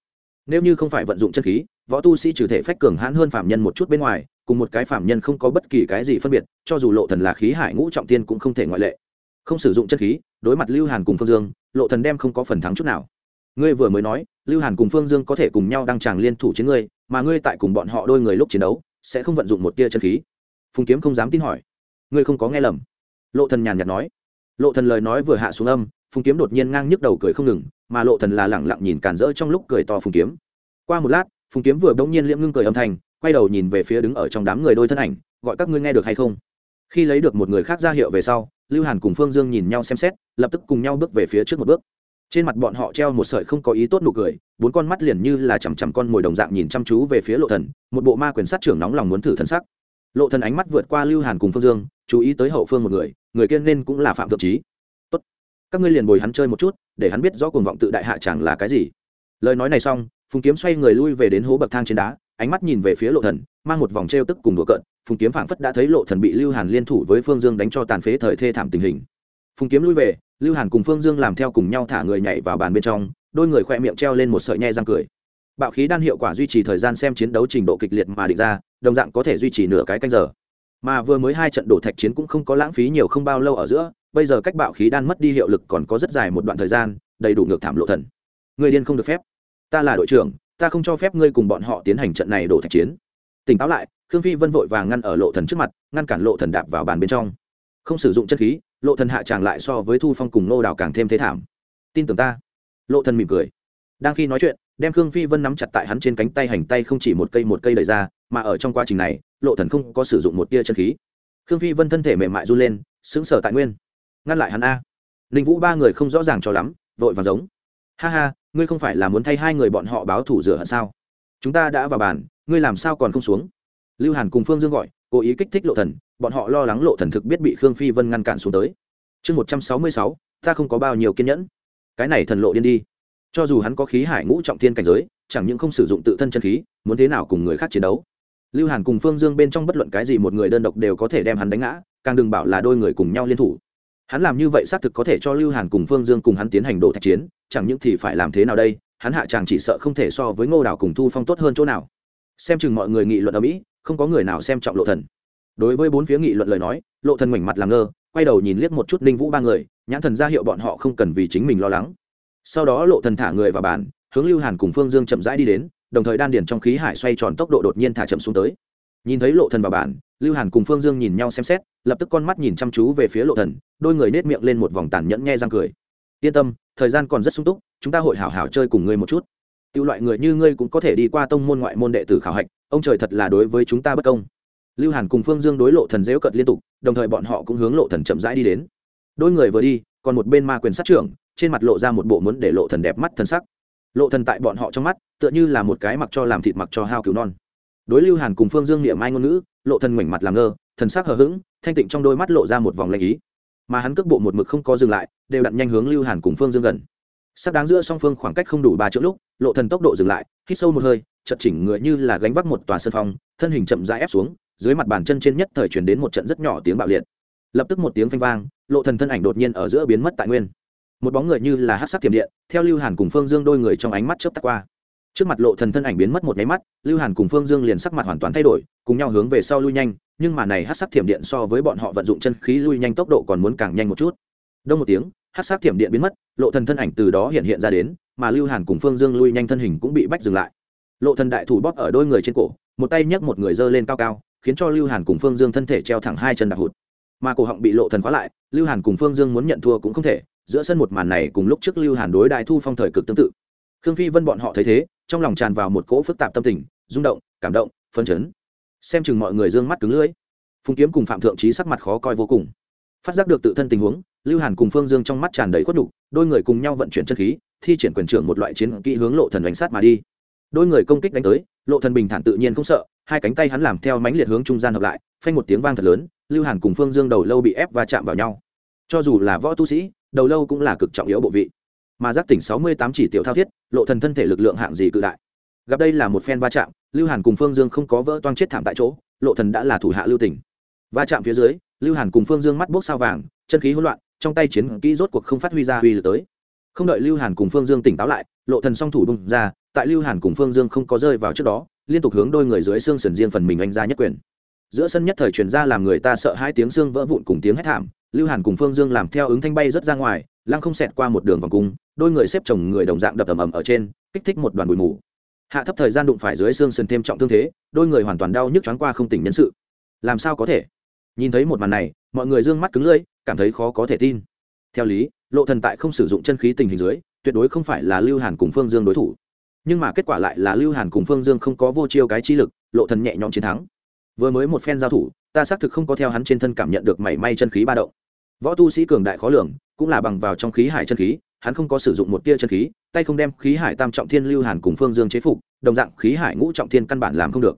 Nếu như không phải vận dụng chân khí, võ tu sĩ trừ thể phách cường hãn hơn phạm nhân một chút bên ngoài, cùng một cái phạm nhân không có bất kỳ cái gì phân biệt, cho dù lộ thần là khí hải ngũ trọng tiên cũng không thể ngoại lệ không sử dụng chân khí, đối mặt lưu hàn cùng phương dương, lộ thần đem không có phần thắng chút nào. Ngươi vừa mới nói, lưu hàn cùng phương dương có thể cùng nhau đăng tràng liên thủ chiến ngươi, mà ngươi tại cùng bọn họ đôi người lúc chiến đấu, sẽ không vận dụng một tia chân khí. Phùng kiếm không dám tin hỏi. Ngươi không có nghe lầm. Lộ thần nhàn nhạt nói. Lộ thần lời nói vừa hạ xuống âm, phùng kiếm đột nhiên ngang nhức đầu cười không ngừng, mà lộ thần là lẳng lặng nhìn cản rỡ trong lúc cười to phùng kiếm. Qua một lát, phùng kiếm vừa bỗng nhiên liễm ngưng cười âm thanh, quay đầu nhìn về phía đứng ở trong đám người đôi thân ảnh, gọi các ngươi nghe được hay không? Khi lấy được một người khác ra hiệu về sau lưu hàn cùng phương dương nhìn nhau xem xét, lập tức cùng nhau bước về phía trước một bước. Trên mặt bọn họ treo một sợi không có ý tốt nụ cười, bốn con mắt liền như là chằm chằm con mồi đồng dạng nhìn chăm chú về phía lộ thần, một bộ ma quyền sát trưởng nóng lòng muốn thử thân sắc. Lộ thần ánh mắt vượt qua lưu hàn cùng phương dương, chú ý tới hậu phương một người người kia nên cũng là phạm thượng trí. Tốt, các ngươi liền bồi hắn chơi một chút, để hắn biết rõ cuồng vọng tự đại hạ chẳng là cái gì. Lời nói này xong, phùng kiếm xoay người lui về đến hố bậc thang trên đá, ánh mắt nhìn về phía lộ thần mang một vòng trêu tức cùng đùa cợt, phùng kiếm phảng phất đã thấy lộ thần bị lưu hàn liên thủ với phương dương đánh cho tàn phế thời thê thảm tình hình. Phùng kiếm lui về, lưu hàn cùng phương dương làm theo cùng nhau thả người nhảy vào bàn bên trong, đôi người khoe miệng treo lên một sợi nhe răng cười. Bạo khí đan hiệu quả duy trì thời gian xem chiến đấu trình độ kịch liệt mà định ra, đồng dạng có thể duy trì nửa cái canh giờ. Mà vừa mới hai trận đổ thạch chiến cũng không có lãng phí nhiều không bao lâu ở giữa, bây giờ cách bạo khí đan mất đi hiệu lực còn có rất dài một đoạn thời gian, đầy đủ ngược thảm lộ thần. Người điên không được phép. Ta là đội trưởng, ta không cho phép ngươi cùng bọn họ tiến hành trận này đổ thạch chiến tỉnh táo lại, khương phi vân vội vàng ngăn ở lộ thần trước mặt, ngăn cản lộ thần đạp vào bàn bên trong. Không sử dụng chất khí, lộ thần hạ tràng lại so với thu phong cùng nô đào càng thêm thế thảm. Tin tưởng ta. Lộ thần mỉm cười. Đang khi nói chuyện, đem khương phi vân nắm chặt tại hắn trên cánh tay hành tay không chỉ một cây một cây đẩy ra, mà ở trong quá trình này, lộ thần không có sử dụng một tia chân khí. Khương phi vân thân thể mềm mại run lên, sững sờ tại nguyên. Ngăn lại hắn a. Ninh vũ ba người không rõ ràng cho lắm, vội vàng giống. Ha ha, ngươi không phải là muốn thay hai người bọn họ báo thủ rửa hận sao? Chúng ta đã vào bàn ngươi làm sao còn không xuống? Lưu hàn cùng phương dương gọi, cố ý kích thích lộ thần, bọn họ lo lắng lộ thần thực biết bị khương phi vân ngăn cản xuống tới. Chương một trăm sáu mươi sáu, ta không có bao nhiêu kiên nhẫn. Cái này thần lộ điên đi. Cho dù hắn có khí hải ngũ trọng thiên cảnh giới, chẳng những không sử dụng tự thân chân khí, muốn thế nào cùng người khác chiến đấu? Lưu hàn cùng phương dương bên trong bất luận cái gì một người đơn độc đều có thể đem hắn đánh ngã, càng đừng bảo là đôi người cùng nhau liên thủ. Hắn làm như vậy xác thực có thể cho lưu hàn cùng phương dương cùng hắn tiến hành đổ thạch chiến, chẳng những thì phải làm thế nào đây, hắn hạ chàng chỉ sợ không thể so với ngô Đảo cùng thu phong tốt hơn chỗ nào xem chừng mọi người nghị luận ở mỹ, không có người nào xem trọng lộ thần. Đối với bốn phía nghị luận lời nói, lộ thần ngoảnh mặt làm ngơ, quay đầu nhìn liếc một chút ninh vũ ba người, nhãn thần ra hiệu bọn họ không cần vì chính mình lo lắng. Sau đó lộ thần thả người vào bàn, hướng lưu hàn cùng phương dương chậm rãi đi đến, đồng thời đan điền trong khí hải xoay tròn tốc độ đột nhiên thả chậm xuống tới. Nhìn thấy lộ thần vào bàn, lưu hàn cùng phương dương nhìn nhau xem xét, lập tức con mắt nhìn chăm chú về phía lộ thần, đôi người nết miệng lên một vòng tàn nhẫn nhe răng cười. Yên tâm, thời gian còn rất sung túc, chúng ta hội hảo hảo chơi cùng ngươi một chút tiêu loại người như ngươi cũng có thể đi qua tông môn ngoại môn đệ tử khảo hạch, ông trời thật là đối với chúng ta bất công. Lưu hàn cùng phương dương đối lộ thần dễu cận liên tục, đồng thời bọn họ cũng hướng lộ thần chậm rãi đi đến. Đôi người vừa đi, còn một bên ma quyền sát trưởng, trên mặt lộ ra một bộ muốn để lộ thần đẹp mắt thần sắc. Lộ thần tại bọn họ trong mắt, tựa như là một cái mặc cho làm thịt mặc cho hao cứu non. Đối lưu hàn cùng phương dương niệm mai ngôn ngữ, lộ thần ngoảnh mặt làm ngơ, thần sắc hờ hững, thanh tịnh trong đôi mắt lộ ra một vòng lanh ý. Mà hắn cước bộ một mực không có dừng lại, đều đặn nhanh hướng lưu hàn cùng phương dương gần sắc đáng giữa song phương khoảng cách không đủ ba triệu lúc, lộ thần tốc độ dừng lại, hít sâu một hơi chật chỉnh người như là gánh vác một tòa sân phong, thân hình chậm rãi ép xuống, dưới mặt bàn chân trên nhất thời truyền đến một trận rất nhỏ tiếng bạo liệt. Lập tức một tiếng phanh vang, lộ thần thân ảnh đột nhiên ở giữa biến mất tại nguyên. Một bóng người như là hắc sắc thiểm điện, theo lưu hàn cùng phương dương đôi người trong ánh mắt chớp tắt qua. Trước mặt lộ thần thân ảnh biến mất một nháy mắt, lưu hàn cùng phương dương liền sắc mặt hoàn toàn thay đổi, cùng nhau hướng về sau lui nhanh, nhưng mà này hắc sắc thiểm điện so với bọn họ vận dụng chân khí lui nhanh tốc độ còn muốn càng nhanh một chút đông một tiếng, hắc sắc thiểm điện biến mất, lộ thần thân ảnh từ đó hiện hiện ra đến, mà lưu hàn cùng phương dương lui nhanh thân hình cũng bị bách dừng lại. Lộ thần đại thủ bóp ở đôi người trên cổ, một tay nhấc một người dơ lên cao cao, khiến cho lưu hàn cùng phương dương thân thể treo thẳng hai chân đạp hụt. Mà cổ họng bị lộ thần khóa lại, lưu hàn cùng phương dương muốn nhận thua cũng không thể, giữa sân một màn này cùng lúc trước lưu hàn đối đại thu phong thời cực tương tự. Khương phi vân bọn họ thấy thế, trong lòng tràn vào một cỗ phức tạp tâm tình, rung động, cảm động, phấn chấn. Xem chừng mọi người d ư ơ n g mắt cứng lưỡi. Phùng kiếm cùng phạm thượng trí sắc mặt khó coi vô cùng phát giác được tự thân tình huống, lưu hàn cùng phương dương trong mắt tràn đầy khuất đục đôi người cùng nhau vận chuyển chân khí, thi triển quyền trưởng một loại chiến kỹ hướng lộ thần đánh sát mà đi. Đôi người công kích đánh tới, lộ thần bình thản tự nhiên không sợ, hai cánh tay hắn làm theo mánh liệt hướng trung gian hợp lại, phanh một tiếng vang thật lớn, lưu hàn cùng phương dương đầu lâu bị ép và chạm vào nhau. Cho dù là võ tu sĩ, đầu lâu cũng là cực trọng yếu bộ vị. Mà giác tỉnh sáu mươi tám chỉ tiểu thao thiết, lộ thần thân thể lực lượng hạng gì cự đại. Gặp đây là một phen va chạm, lưu hàn cùng phương dương không có vỡ toang chết thảm tại chỗ, lộ thần đã là thủ hạ lưu tỉnh. Va chạm phía dưới lưu hàn cùng phương dương mắt bốc sao vàng, chân khí hỗn loạn, trong tay chiến kỹ rốt cuộc không phát huy ra uy lực tới. Không đợi lưu hàn cùng phương dương tỉnh táo lại, lộ thần song thủ bung ra, tại lưu hàn cùng phương dương không có rơi vào trước đó, liên tục hướng đôi người dưới xương sườn riêng phần mình anh ra nhất quyền. Giữa sân nhất thời truyền ra làm người ta sợ hai tiếng xương vỡ vụn cùng tiếng hét thảm, lưu hàn cùng phương dương làm theo ứng thanh bay rất ra ngoài, lăng không xẹt qua một đường vòng cung, đôi người xếp chồng người đồng dạng đập ầm ầm ở trên, kích thích một đoàn bụi mù. Hạ thấp thời gian đụng phải dưới xương sườn thêm trọng thương thế, đôi người hoàn toàn đau nhức choáng qua không tỉnh nhân sự. Làm sao có thể? Nhìn thấy một màn này, mọi người d ư ơ n g mắt cứng lưỡi, cảm thấy khó có thể tin. Theo lý, lộ thần tại không sử dụng chân khí tình hình dưới, tuyệt đối không phải là lưu hàn cùng phương dương đối thủ. Nhưng mà kết quả lại là lưu hàn cùng phương dương không có vô chiêu cái chi lực, lộ thần nhẹ nhõm chiến thắng. Vừa mới một phen giao thủ, ta xác thực không có theo hắn trên thân cảm nhận được mảy may chân khí ba động. Võ tu sĩ cường đại khó lường, cũng là bằng vào trong khí hải chân khí, hắn không có sử dụng một tia chân khí, tay không đem khí hải tam trọng thiên lưu hàn cùng phương dương chế phục, đồng dạng khí hải ngũ trọng thiên căn bản làm không được.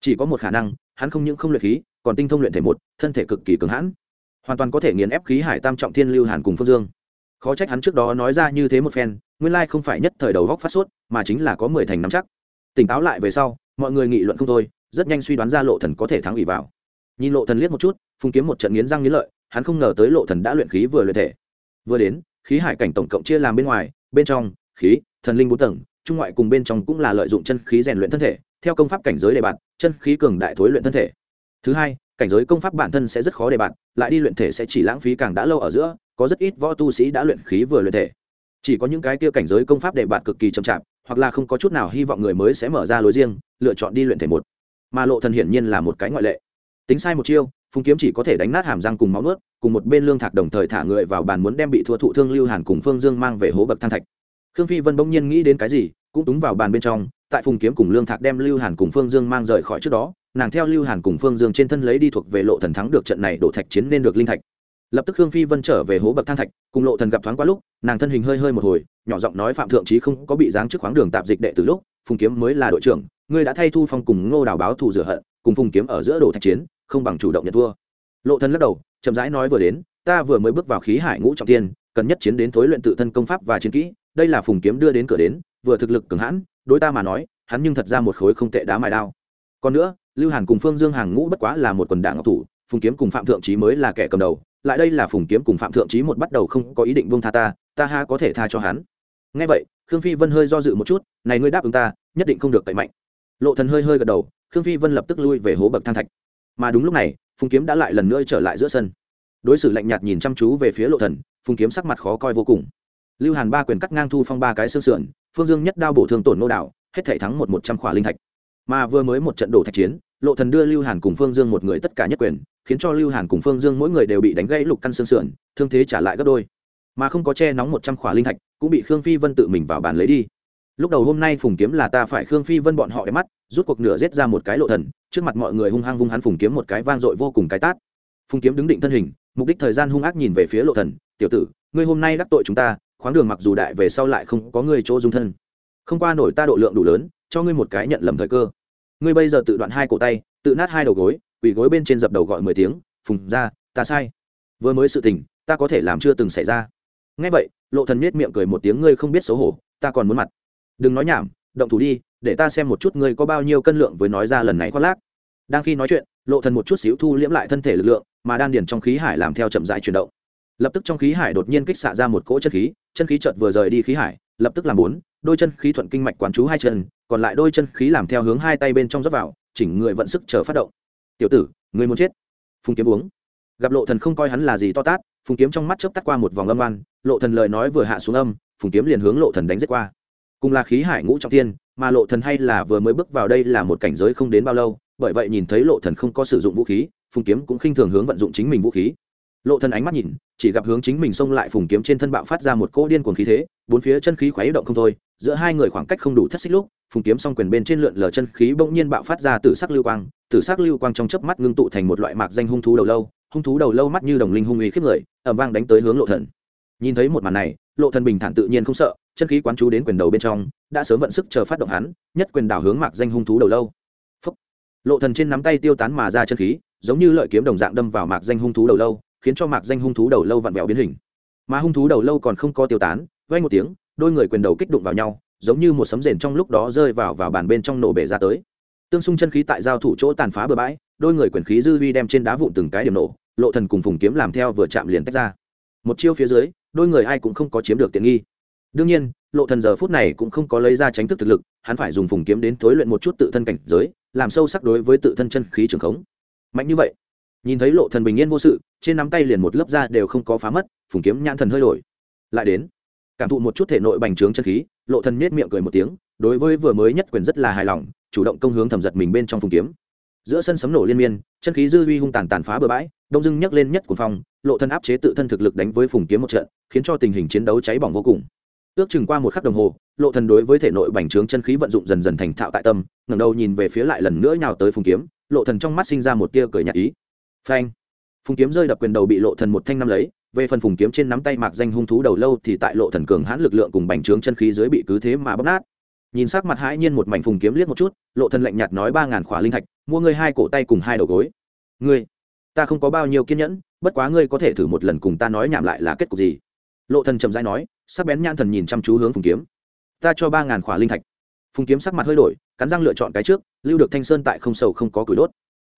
Chỉ có một khả năng, hắn không những không luyện khí còn tinh thông luyện thể một, thân thể cực kỳ cứng hãn. Hoàn toàn có thể nghiền ép khí hải tam trọng thiên lưu hàn cùng phương dương. Khó trách hắn trước đó nói ra như thế một phen, nguyên lai không phải nhất thời đầu góc phát sốt, mà chính là có mười thành nắm chắc. Tỉnh táo lại về sau, mọi người nghị luận không thôi, rất nhanh suy đoán ra lộ thần có thể thắng ủy vào. Nhìn lộ thần liếc một chút phung kiếm một trận nghiến răng nghiến lợi, hắn không ngờ tới lộ thần đã luyện khí vừa luyện thể. Vừa đến, khí hải cảnh tổng cộng chia làm bên ngoài, bên trong, khí, thần linh bốn tầng, trung ngoại cùng bên trong cũng là lợi dụng chân khí rèn luyện thân thể, theo công pháp cảnh giới đề bạt chân khí cường đại thối luyện thân thể thứ hai, cảnh giới công pháp bản thân sẽ rất khó để bạn lại đi luyện thể sẽ chỉ lãng phí càng đã lâu ở giữa, có rất ít võ tu sĩ đã luyện khí vừa luyện thể. Chỉ có những cái kia cảnh giới công pháp để bạn cực kỳ chậm chạp, hoặc là không có chút nào hy vọng người mới sẽ mở ra lối riêng, lựa chọn đi luyện thể một. Mà lộ thần hiển nhiên là một cái ngoại lệ. Tính sai một chiêu, phùng kiếm chỉ có thể đánh nát hàm răng cùng máu nuốt, cùng một bên lương thạc đồng thời thả người vào bàn muốn đem bị thua thụ thương lưu hàn cùng phương dương mang về hố bậc thang thạch. Khương phi vân bỗng nhiên nghĩ đến cái gì, cũng túng vào bàn bên trong, tại phùng kiếm cùng lương thạc đem lưu hàn cùng phương dương mang rời khỏi trước đó nàng theo lưu hàn cùng phương dương trên thân lấy đi thuộc về lộ thần thắng được trận này đổ thạch chiến nên được linh thạch. Lập tức hương phi vân trở về hố bậc thang thạch, cùng lộ thần gặp thoáng qua lúc, nàng thân hình hơi hơi một hồi, nhỏ giọng nói phạm thượng trí không có bị giáng trước khoáng đường tạp dịch đệ từ lúc, phùng kiếm mới là đội trưởng, ngươi đã thay thu phong cùng ngô đào báo thù rửa hận, cùng phùng kiếm ở giữa đổ thạch chiến, không bằng chủ động nhận thua. Lộ thần lắc đầu, chậm rãi nói vừa đến, ta vừa mới bước vào khí hải ngũ trọng tiên, cần nhất chiến đến thối luyện tự thân công pháp và chiến kỹ, đây là phùng kiếm đưa đến cửa đến, vừa thực lực cường hãn, đối ta mà nói, hắn nhưng thật ra một khối không tệ đá mài đao. Còn nữa lưu hàn cùng phương dương hàng ngũ bất quá là một quần đảng ngọc thủ, phùng kiếm cùng phạm thượng trí mới là kẻ cầm đầu, lại đây là phùng kiếm cùng phạm thượng trí một bắt đầu không có ý định buông tha ta ta ha có thể tha cho hắn. Ngay vậy, khương phi vân hơi do dự một chút, này ngươi đáp ứng ta, nhất định không được tẩy mạnh. Lộ thần hơi hơi gật đầu, khương phi vân lập tức lui về hố bậc thang thạch. Mà đúng lúc này, phùng kiếm đã lại lần nữa trở lại giữa sân. Đối xử lạnh nhạt nhìn chăm chú về phía lộ thần, phùng kiếm sắc mặt khó coi vô cùng. Lưu hàn ba quyền cắt ngang thu phong ba cái xương sườn, phương dương nhất đao bổ thương tổn nô đạo, hết thể thắng một một trăm khỏa linh thạch. Mà vừa mới một trận đổ thạch chiến lộ thần đưa lưu hàn cùng phương dương một người tất cả nhất quyền, khiến cho lưu hàn cùng phương dương mỗi người đều bị đánh gãy lục căn xương sườn, thương thế trả lại gấp đôi. Mà không có che nóng một trăm khỏa linh thạch, cũng bị khương phi vân tự mình vào bàn lấy đi. Lúc đầu hôm nay phùng kiếm là ta phải khương phi vân bọn họ đẹp mắt, rút cuộc nửa giết ra một cái lộ thần, trước mặt mọi người hung hăng vung hắn phùng kiếm một cái vang dội vô cùng cái tát. Phùng kiếm đứng định thân hình, mục đích thời gian hung ác nhìn về phía lộ thần, tiểu tử, ngươi hôm nay đắc tội chúng ta, khoáng đường mặc dù đại về sau lại không có ngươi chỗ dung thân. Không qua nổi ta độ lượng đủ lớn, cho ngươi một cái nhận lầm thời cơ ngươi bây giờ tự đoạn hai cổ tay, tự nát hai đầu gối, quỳ gối bên trên dập đầu gọi mười tiếng, phùng ra ta sai. Vừa mới sự tình, ta có thể làm chưa từng xảy ra. Ngay vậy, lộ thần miết miệng cười một tiếng, ngươi không biết xấu hổ, ta còn muốn mặt. Đừng nói nhảm, động thủ đi, để ta xem một chút ngươi có bao nhiêu cân lượng với nói ra lần này khoác lác. Đang khi nói chuyện, lộ thần một chút xíu thu liễm lại thân thể lực lượng, mà đan điền trong khí hải làm theo chậm rãi chuyển động. Lập tức trong khí hải đột nhiên kích xạ ra một cỗ chân khí chân khí chợt vừa rời đi khí hải, lập tức làm bốn đôi chân khí thuận kinh mạch quán chú hai chân, còn lại đôi chân khí làm theo hướng hai tay bên trong dốc vào, chỉnh người vận sức chờ phát động. Tiểu tử người muốn chết? Phùng kiếm uống. Gặp lộ thần không coi hắn là gì to tát, phùng kiếm trong mắt chớp tắt qua một vòng âm oan, lộ thần lời nói vừa hạ xuống âm, phùng kiếm liền hướng lộ thần đánh giết qua. Cùng là khí hải ngũ trọng thiên, mà lộ thần hay là vừa mới bước vào đây là một cảnh giới không đến bao lâu, bởi vậy nhìn thấy lộ thần không có sử dụng vũ khí, phùng kiếm cũng khinh thường hướng vận dụng chính mình vũ khí. Lộ thần ánh mắt nhìn, chỉ gặp hướng chính mình xông lại phùng kiếm trên thân bạo phát ra một cỗ điên cuồng khí thế, bốn phía chân khí khuấy động không thôi giữa hai người khoảng cách không đủ thất xích lúc, phùng kiếm song quyền bên trên lượn lờ chân khí bỗng nhiên bạo phát ra từ sắc lưu quang từ sắc lưu quang trong chớp mắt ngưng tụ thành một loại mạc danh hung thú đầu lâu, hung thú đầu lâu mắt như đồng linh hung uy khiếp người ẩm vang đánh tới hướng lộ thần. Nhìn thấy một màn này, lộ thần bình thản tự nhiên không sợ, chân khí quán chú đến quyền đầu bên trong, đã sớm vận sức chờ phát động hắn, nhất quyền đảo hướng mạc danh hung thú đầu lâu. Phúc. lộ thần trên nắm tay tiêu tán mà ra chân khí, giống như lợi kiếm đồng dạng đâm vào mạc danh hung thú đầu lâu, khiến cho mạc danh hung thú đầu lâu vặn vẹo biến hình. Mà hung thú đầu lâu còn không có tiêu tán vay một tiếng đôi người quyền đầu kích đụng vào nhau, giống như một sấm rền trong lúc đó rơi vào vào bàn bên trong nổ bể ra tới. Tương xung chân khí tại giao thủ chỗ tàn phá bừa bãi, đôi người quyền khí dư vi đem trên đá vụn từng cái điểm nổ, lộ thần cùng phùng kiếm làm theo vừa chạm liền tách ra. Một chiêu phía dưới, đôi người ai cũng không có chiếm được tiện nghi. Đương nhiên, lộ thần giờ phút này cũng không có lấy ra tránh thức thực lực, hắn phải dùng phùng kiếm đến thối luyện một chút tự thân cảnh giới, làm sâu sắc đối với tự thân chân khí trường khống. Mạnh như vậy, nhìn thấy lộ thần bình yên vô sự, trên nắm tay liền một lớp da đều không có phá mất, phùng kiếm nhãn thần hơi đổi. Lại đến cảm thụ một chút thể nội bành trướng chân khí, lộ thần miết miệng cười một tiếng, đối với vừa mới nhất quyền rất là hài lòng, chủ động công hướng thẩm giật mình bên trong phùng kiếm. Giữa sân sấm nổ liên miên, chân khí dư uy hung tàn tàn phá bừa bãi, đông dưng nhấc lên nhất của phong, lộ thân áp chế tự thân thực lực đánh với phùng kiếm một trận, khiến cho tình hình chiến đấu cháy bỏng vô cùng. Ước chừng qua một khắc đồng hồ, lộ thần đối với thể nội bành trướng chân khí vận dụng dần dần thành thạo tại tâm, ngẩng đầu nhìn về phía lại lần nữa nhào tới phùng kiếm, lộ thần trong mắt sinh ra một tia cười nhạt ý. Phanh! Phùng kiếm rơi đập quyền đầu bị lộ thần một thanh năm lấy về phần phùng kiếm trên nắm tay mạc danh hung thú đầu lâu thì tại lộ thần cường hãn lực lượng cùng bành trướng chân khí dưới bị cứ thế mà bóp nát. Nhìn sắc mặt hãi nhiên một mảnh phùng kiếm liếc một chút, lộ thần lạnh nhạt nói ba ngàn khỏa linh thạch, mua ngươi hai cổ tay cùng hai đầu gối. Ngươi, ta không có bao nhiêu kiên nhẫn, bất quá ngươi có thể thử một lần cùng ta nói nhảm lại là kết cục gì? Lộ thần chậm rãi nói, sắc bén nhãn thần nhìn chăm chú hướng phùng kiếm. Ta cho ba ngàn khỏa linh thạch. Phùng kiếm sắc mặt hơi đổi, cắn răng lựa chọn cái trước, lưu được thanh sơn tại không sầu không có củi đốt.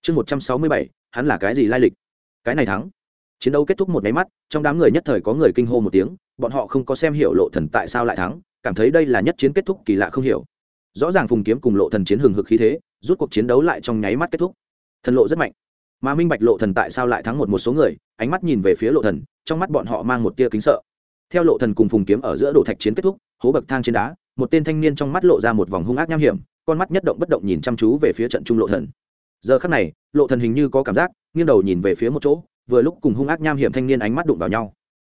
Chương một trăm sáu mươi bảy, hắn là cái gì lai lịch? Cái này thắng chiến đấu kết thúc một máy mắt, trong đám người nhất thời có người kinh hô một tiếng, bọn họ không có xem hiểu lộ thần tại sao lại thắng, cảm thấy đây là nhất chiến kết thúc kỳ lạ không hiểu. Rõ ràng phùng kiếm cùng lộ thần chiến hừng hực khí thế, rút cuộc chiến đấu lại trong nháy mắt kết thúc. Thần lộ rất mạnh. Mà minh bạch lộ thần tại sao lại thắng một một số người, ánh mắt nhìn về phía lộ thần, trong mắt bọn họ mang một tia kính sợ. Theo lộ thần cùng phùng kiếm ở giữa đổ thạch chiến kết thúc, hố bậc thang trên đá, một tên thanh niên trong mắt lộ ra một vòng hung ác nham hiểm, con mắt nhất động bất động nhìn chăm chú về phía trận trung lộ thần. Giờ khắc này, lộ thần hình như có cảm giác, nghiêng đầu nhìn về phía một chỗ vừa lúc cùng hung ác nham hiểm thanh niên ánh mắt đụng vào nhau.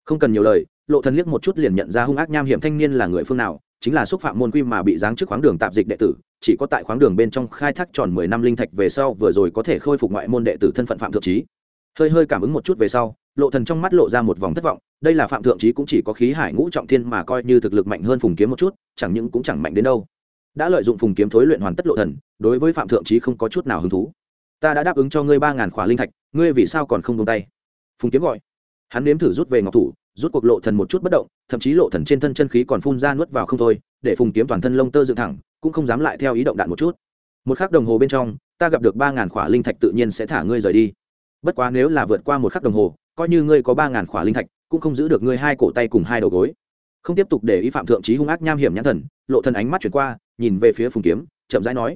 Không cần nhiều lời, lộ thần liếc một chút liền nhận ra hung ác nham hiểm thanh niên là người phương nào, chính là xúc phạm môn quy mà bị giáng chức khoáng đường tạp dịch đệ tử, chỉ có tại khoáng đường bên trong khai thác tròn mười năm linh thạch về sau vừa rồi có thể khôi phục ngoại môn đệ tử thân phận phạm thượng trí hơi hơi cảm ứng một chút về sau, lộ thần trong mắt lộ ra một vòng thất vọng, đây là phạm thượng trí cũng chỉ có khí hải ngũ trọng thiên mà coi như thực lực mạnh hơn phùng kiếm một chút, chẳng những cũng chẳng mạnh đến đâu. Đã lợi dụng phùng kiếm thối luyện hoàn tất lộ thần, đối với phạm thượng trí không có chút nào hứng thú ta đã đáp ứng cho ngươi ba ngàn khỏa linh thạch, ngươi vì sao còn không buông tay? Phùng kiếm gọi. Hắn nếm thử rút về ngọc thủ, rút cuộc lộ thần một chút bất động, thậm chí lộ thần trên thân chân khí còn phun ra nuốt vào không thôi, để phùng kiếm toàn thân lông tơ dựng thẳng, cũng không dám lại theo ý động đạn một chút. Một khắc đồng hồ bên trong, ta gặp được ba ngàn khỏa linh thạch tự nhiên sẽ thả ngươi rời đi. Bất quá nếu là vượt qua một khắc đồng hồ, coi như ngươi có ba ngàn khỏa linh thạch, cũng không giữ được ngươi hai cổ tay cùng hai đầu gối. Không tiếp tục để ý phạm thượng trí hung ác nham hiểm nhãn thần, lộ thần ánh mắt chuyển qua, nhìn về phía phùng kiếm, chậm rãi nói.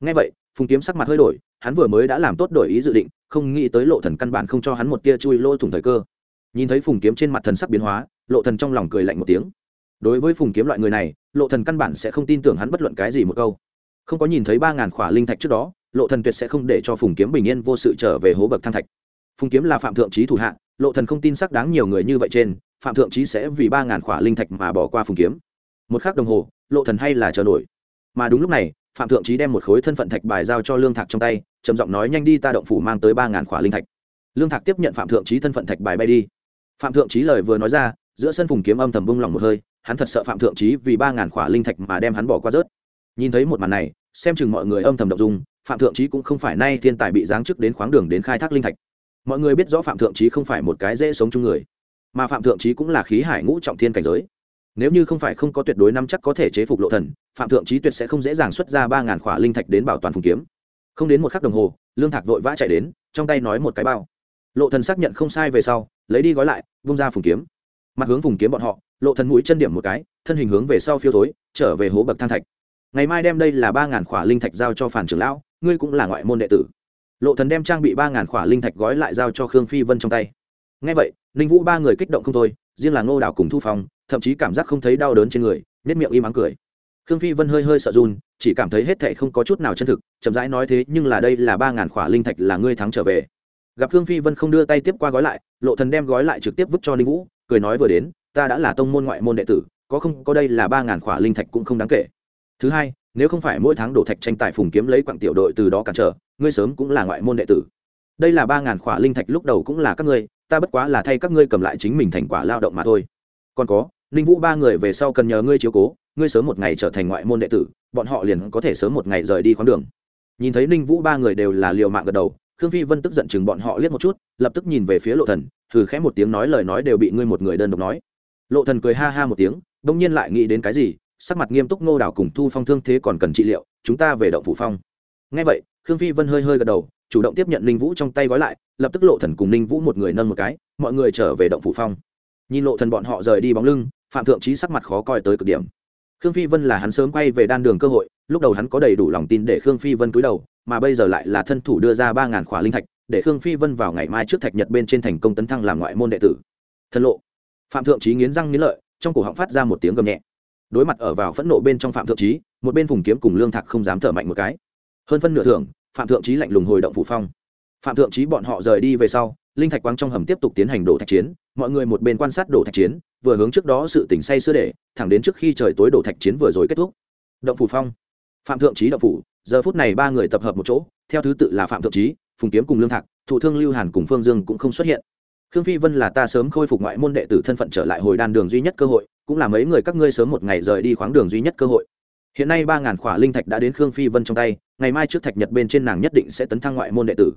Nghe vậy, phùng kiếm sắc mặt hơi đổi hắn vừa mới đã làm tốt đổi ý dự định, không nghĩ tới lộ thần căn bản không cho hắn một tia chui lỗ thủng thời cơ. Nhìn thấy phùng kiếm trên mặt thần sắc biến hóa, lộ thần trong lòng cười lạnh một tiếng. Đối với phùng kiếm loại người này, lộ thần căn bản sẽ không tin tưởng hắn bất luận cái gì một câu. Không có nhìn thấy ba ngàn khỏa linh thạch trước đó, lộ thần tuyệt sẽ không để cho phùng kiếm bình yên vô sự trở về hố bậc thang thạch. Phùng kiếm là phạm thượng trí thủ hạ, lộ thần không tin sắc đáng nhiều người như vậy trên, phạm thượng trí sẽ vì ba ngàn khỏa linh thạch mà bỏ qua phùng kiếm. Một khắc đồng hồ, lộ thần hay là chờ nổi. Mà đúng lúc này phạm thượng trí đem một khối thân phận thạch bài giao cho lương thạc trong tay, trầm giọng nói, nhanh đi, ta động phủ mang tới ba ngàn khỏa linh thạch. Lương thạc tiếp nhận phạm thượng trí thân phận thạch bài bay đi. Phạm thượng trí lời vừa nói ra, giữa sân phùng kiếm âm thầm bung lòng một hơi, hắn thật sợ phạm thượng trí vì ba ngàn khỏa linh thạch mà đem hắn bỏ qua rớt. Nhìn thấy một màn này, xem chừng mọi người âm thầm động dung, phạm thượng trí cũng không phải nay thiên tài bị giáng chức đến khoáng đường đến khai thác linh thạch. Mọi người biết rõ phạm thượng trí không phải một cái dễ sống chung người, mà phạm thượng trí cũng là khí hải ngũ trọng thiên cảnh giới nếu như không phải không có tuyệt đối nắm chắc có thể chế phục lộ thần, phạm thượng trí tuyệt sẽ không dễ dàng xuất ra ba ngàn khỏa linh thạch đến bảo toàn phùng kiếm. Không đến một khắc đồng hồ, lương thạc vội vã chạy đến, trong tay nói một cái bao. Lộ thần xác nhận không sai về sau, lấy đi gói lại, vung ra phùng kiếm. Mặt hướng phùng kiếm bọn họ, lộ thần mũi chân điểm một cái, thân hình hướng về sau phiêu thối, trở về hố bậc thang thạch. Ngày mai đem đây là ba ngàn khỏa linh thạch giao cho phản trưởng lão, ngươi cũng là ngoại môn đệ tử. Lộ thần đem trang bị ba ngàn khỏa linh thạch gói lại giao cho khương phi vân trong tay. Ngay vậy, ninh vũ ba người kích động không thôi riêng là ngô đảo cùng thu phong, thậm chí cảm giác không thấy đau đớn trên người, nét miệng im ắng cười. Khương phi vân hơi hơi sợ run, chỉ cảm thấy hết thệ không có chút nào chân thực, chậm rãi nói thế, nhưng là đây là ba ngàn khỏa linh thạch là ngươi thắng trở về. Gặp khương phi vân không đưa tay tiếp qua gói lại, lộ thần đem gói lại trực tiếp vứt cho ninh vũ, cười nói vừa đến, ta đã là tông môn ngoại môn đệ tử, có không, có đây là ba ngàn khỏa linh thạch cũng không đáng kể. Thứ hai, nếu không phải mỗi tháng đổ thạch tranh tài phùng kiếm lấy quặng tiểu đội từ đó cản trở, ngươi sớm cũng là ngoại môn đệ tử. Đây là ba ngàn khỏa linh thạch lúc đầu cũng là các ngươi ta bất quá là thay các ngươi cầm lại chính mình thành quả lao động mà thôi. Còn có, ninh vũ ba người về sau cần nhờ ngươi chiếu cố, ngươi sớm một ngày trở thành ngoại môn đệ tử, bọn họ liền có thể sớm một ngày rời đi khoáng đường. Nhìn thấy ninh vũ ba người đều là liều mạng gật đầu, khương phi vân tức giận chừng bọn họ liếc một chút, lập tức nhìn về phía lộ thần thử khẽ một tiếng nói lời nói đều bị ngươi một người đơn độc nói. Lộ thần cười ha ha một tiếng bỗng nhiên lại nghĩ đến cái gì, sắc mặt nghiêm túc ngô đảo cùng thu phong thương thế còn cần trị liệu, chúng ta về động phủ phong. Nghe vậy, khương phi vân hơi hơi gật đầu chủ động tiếp nhận ninh vũ trong tay gói lại, lập tức lộ thần cùng ninh vũ một người nâng một cái, mọi người trở về động phủ phong. Nhìn lộ thần bọn họ rời đi bóng lưng, phạm thượng trí sắc mặt khó coi tới cực điểm. Khương phi vân là hắn sớm quay về đan đường cơ hội, lúc đầu hắn có đầy đủ lòng tin để khương phi vân cúi đầu, mà bây giờ lại là thân thủ đưa ra ba ngàn khỏa linh thạch, để khương phi vân vào ngày mai trước thạch nhật bên trên thành công tấn thăng làm ngoại môn đệ tử. Thân lộ. Phạm thượng trí nghiến răng nghiến lợi, trong cổ họng phát ra một tiếng gầm nhẹ. Đối mặt ở vào phẫn nộ bên trong phạm thượng trí một bên vùng kiếm cùng lương thạc không dám thở mạnh một cái. Hơn phân nửa thưởng phạm thượng trí lạnh lùng hồi động phủ phong. Phạm thượng trí bọn họ rời đi về sau, linh thạch quang trong hầm tiếp tục tiến hành đổ thạch chiến, mọi người một bên quan sát đổ thạch chiến, vừa hướng trước đó sự tỉnh say sưa để, thẳng đến trước khi trời tối đổ thạch chiến vừa rồi kết thúc. Động phủ phong. Phạm thượng trí động phủ, giờ phút này ba người tập hợp một chỗ, theo thứ tự là phạm thượng trí phùng kiếm cùng lương thạc Thủ thương lưu hàn cùng phương dương cũng không xuất hiện. Khương phi vân là ta sớm khôi phục ngoại môn đệ tử thân phận trở lại hồi đan đường duy nhất cơ hội, cũng là mấy người các ngươi sớm một ngày rời đi khoáng đường duy nhất cơ hội. Hiện nay ba ngàn khỏa linh thạch đã đến khương phi vân trong tay ngày mai trước thạch nhật bên trên nàng nhất định sẽ tấn thăng ngoại môn đệ tử.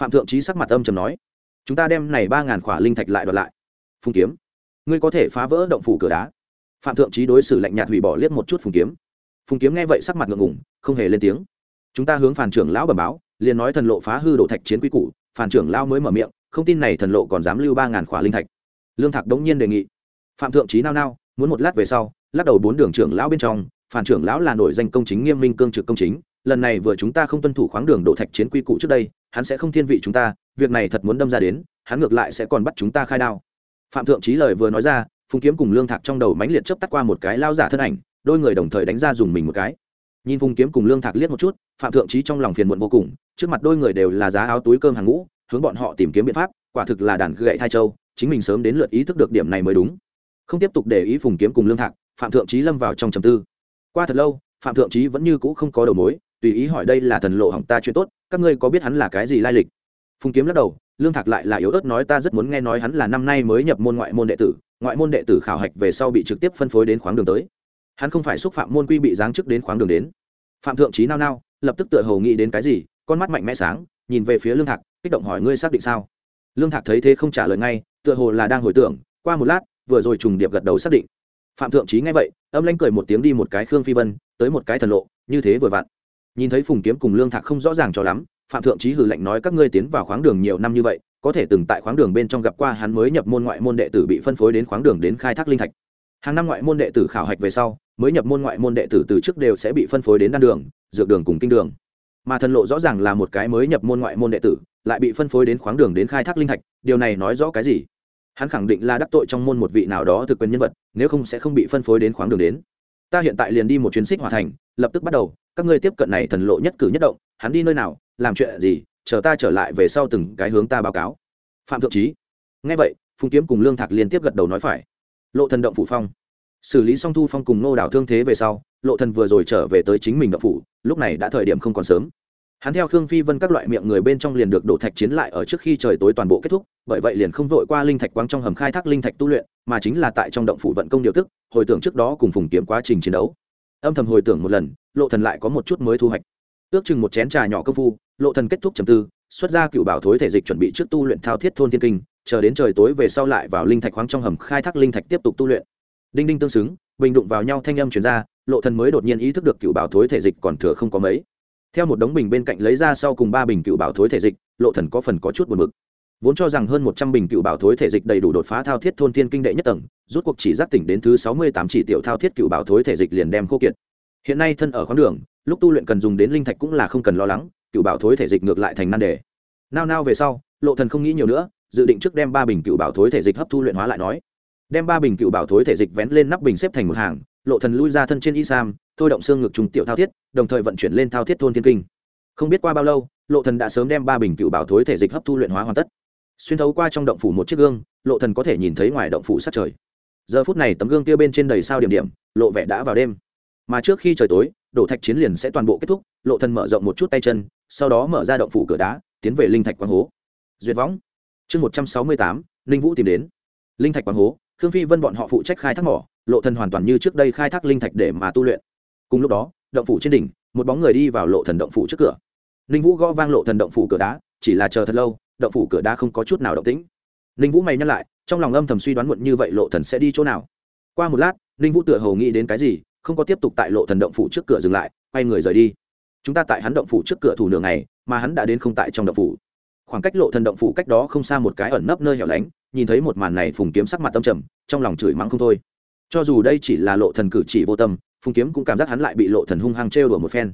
Phạm thượng trí sắc mặt âm trầm nói, chúng ta đem này ba ngàn khỏa linh thạch lại đoạt lại. Phùng kiếm, ngươi có thể phá vỡ động phủ cửa đá. Phạm thượng trí đối xử lạnh nhạt hủy bỏ liếc một chút phùng kiếm. Phùng kiếm nghe vậy sắc mặt ngượng ngủng không hề lên tiếng. Chúng ta hướng phản trưởng lão bẩm báo, liền nói thần lộ phá hư đổ thạch chiến quy củ phản trưởng lão mới mở miệng, không tin này thần lộ còn dám lưu ba ngàn khỏa linh thạch. Lương thạc đống nhiên đề nghị. Phạm thượng trí nao nao, muốn một lát về sau, lắc đầu bốn đường trưởng lão bên trong phản trưởng lão là nổi danh công chính nghiêm minh cương trực công chính lần này vừa chúng ta không tuân thủ khoáng đường đổ thạch chiến quy củ trước đây, hắn sẽ không thiên vị chúng ta, việc này thật muốn đâm ra đến, hắn ngược lại sẽ còn bắt chúng ta khai đao. Phạm thượng trí lời vừa nói ra, phùng kiếm cùng lương thạc trong đầu mãnh liệt chớp tắt qua một cái lao giả thân ảnh, đôi người đồng thời đánh ra dùng mình một cái. Nhìn phùng kiếm cùng lương thạc liếc một chút, phạm thượng trí trong lòng phiền muộn vô cùng, trước mặt đôi người đều là giá áo túi cơm hàng ngũ, hướng bọn họ tìm kiếm biện pháp, quả thực là đàn gậy thai châu, chính mình sớm đến lượt ý thức được điểm này mới đúng. Không tiếp tục để ý phùng kiếm cùng lương thạc, phạm thượng trí lâm vào trong trầm tư. Qua thật lâu, phạm thượng trí vẫn như cũ không có đầu mối tùy ý hỏi đây là thần lộ hỏng ta chuyện tốt, các ngươi có biết hắn là cái gì lai lịch? Phùng kiếm lắc đầu, lương thạc lại là yếu ớt nói ta rất muốn nghe nói hắn là năm nay mới nhập môn ngoại môn đệ tử, ngoại môn đệ tử khảo hạch về sau bị trực tiếp phân phối đến khoáng đường tới. Hắn không phải xúc phạm môn quy bị giáng chức đến khoáng đường đến. Phạm thượng trí nao nao, lập tức tựa hồ nghĩ đến cái gì, con mắt mạnh mẽ sáng, nhìn về phía lương thạc, kích động hỏi ngươi xác định sao? Lương thạc thấy thế không trả lời ngay, tựa hồ là đang hồi tưởng, qua một lát, vừa rồi trùng điệp gật đầu xác định. Phạm thượng trí nghe vậy, âm lanh cười một tiếng đi một cái khương phi vân, tới một cái thần lộ, như thế vừa vặn nhìn thấy phùng kiếm cùng lương thạc không rõ ràng cho lắm, phạm thượng trí hử lệnh nói, các ngươi tiến vào khoáng đường nhiều năm như vậy, có thể từng tại khoáng đường bên trong gặp qua hắn mới nhập môn ngoại môn đệ tử bị phân phối đến khoáng đường đến khai thác linh thạch. Hàng năm ngoại môn đệ tử khảo hạch về sau, mới nhập môn ngoại môn đệ tử từ trước đều sẽ bị phân phối đến đan đường, dược đường cùng kinh đường. Mà thần lộ rõ ràng là một cái mới nhập môn ngoại môn đệ tử, lại bị phân phối đến khoáng đường đến khai thác linh thạch, điều này nói rõ cái gì? Hắn khẳng định là đắc tội trong môn một vị nào đó thực quyền nhân vật, nếu không sẽ không bị phân phối đến khoáng đường đến. Ta hiện tại liền đi một chuyến xích hòa thành, lập tức bắt đầu các ngươi tiếp cận này thần lộ nhất cử nhất động, hắn đi nơi nào, làm chuyện gì, chờ ta trở lại về sau từng cái hướng ta báo cáo. Phạm thượng trí ngay vậy, phùng kiếm cùng lương thạc liên tiếp gật đầu nói phải. Lộ thần động phủ phong. Xử lý xong thu phong cùng nô đảo thương thế về sau, lộ thần vừa rồi trở về tới chính mình động phủ, lúc này đã thời điểm không còn sớm. Hắn theo khương phi vân các loại miệng người bên trong liền được đổ thạch chiến lại ở trước khi trời tối toàn bộ kết thúc, bởi vậy liền không vội qua linh thạch quang trong hầm khai thác linh thạch tu luyện, mà chính là tại trong động phủ vận công điều tức, hồi tưởng trước đó cùng phùng kiếm quá trình chiến đấu âm thầm hồi tưởng một lần, lộ thần lại có một chút mới thu hoạch. Ước chừng một chén trà nhỏ công phu, lộ thần kết thúc trầm tư, xuất ra cựu bảo thối thể dịch chuẩn bị trước tu luyện thao thiết thôn thiên kinh, chờ đến trời tối về sau lại vào linh thạch khoáng trong hầm khai thác linh thạch tiếp tục tu luyện. Đinh đinh tương xứng, bình đụng vào nhau thanh âm truyền ra, lộ thần mới đột nhiên ý thức được cựu bảo thối thể dịch còn thừa không có mấy. Theo một đống bình bên cạnh lấy ra sau cùng ba bình cựu bảo thối thể dịch, lộ thần có phần có chút buồn bực vốn cho rằng hơn một trăm bình cựu bảo thối thể dịch đầy đủ đột phá thao thiết thôn thiên kinh đệ nhất tầng, rút cuộc chỉ giác tỉnh đến thứ sáu mươi tám chỉ tiểu thao thiết cựu bảo thối thể dịch liền đem khô kiệt. Hiện nay thân ở khoáng đường, lúc tu luyện cần dùng đến linh thạch cũng là không cần lo lắng, cựu bảo thối thể dịch ngược lại thành nan đề. Nao nao về sau, lộ thần không nghĩ nhiều nữa, dự định trước đem ba bình cựu bảo thối thể dịch hấp thu luyện hóa lại nói. Đem ba bình cựu bảo thối thể dịch vén lên nắp bình xếp thành một hàng, lộ thần lui ra thân trên y sam, thôi động xương ngực trùng tiểu thao thiết, đồng thời vận chuyển lên thao thiết thôn thiên kinh. Không biết qua bao lâu, lộ thần đã sớm đem ba bình cựu bảo thối thể dịch hấp thu luyện hóa hoàn tất xuyên thấu qua trong động phủ một chiếc gương, lộ thần có thể nhìn thấy ngoài động phủ sát trời. Giờ phút này tấm gương kia bên trên đầy sao điểm điểm, lộ vẻ đã vào đêm. Mà trước khi trời tối, đổ thạch chiến liền sẽ toàn bộ kết thúc, lộ thần mở rộng một chút tay chân, sau đó mở ra động phủ cửa đá, tiến về linh thạch quang hố. Duyệt võng. Chương một trăm sáu mươi tám linh vũ tìm đến. Linh thạch quang hố, khương phi vân bọn họ phụ trách khai thác mỏ, lộ thần hoàn toàn như trước đây khai thác linh thạch để mà tu luyện. Cùng lúc đó, động phủ trên đỉnh, một bóng người đi vào lộ thần động phủ trước cửa. Linh vũ gõ vang lộ thần động phủ cửa đá, chỉ là chờ thật lâu động phủ cửa đá không có chút nào động tĩnh. Linh vũ mày nhắc lại, trong lòng âm thầm suy đoán muộn như vậy lộ thần sẽ đi chỗ nào. Qua một lát linh vũ tựa hồ nghĩ đến cái gì, không có tiếp tục tại lộ thần động phủ trước cửa dừng lại, quay người rời đi. Chúng ta tại hắn động phủ trước cửa thủ nửa ngày, mà hắn đã đến không tại trong động phủ. Khoảng cách lộ thần động phủ cách đó không xa một cái ẩn nấp nơi hẻo lánh, nhìn thấy một màn này phùng kiếm sắc mặt tâm trầm, trong lòng chửi mắng không thôi. Cho dù đây chỉ là lộ thần cử chỉ vô tâm, phùng kiếm cũng cảm giác hắn lại bị lộ thần hung hăng trêu đùa một phen.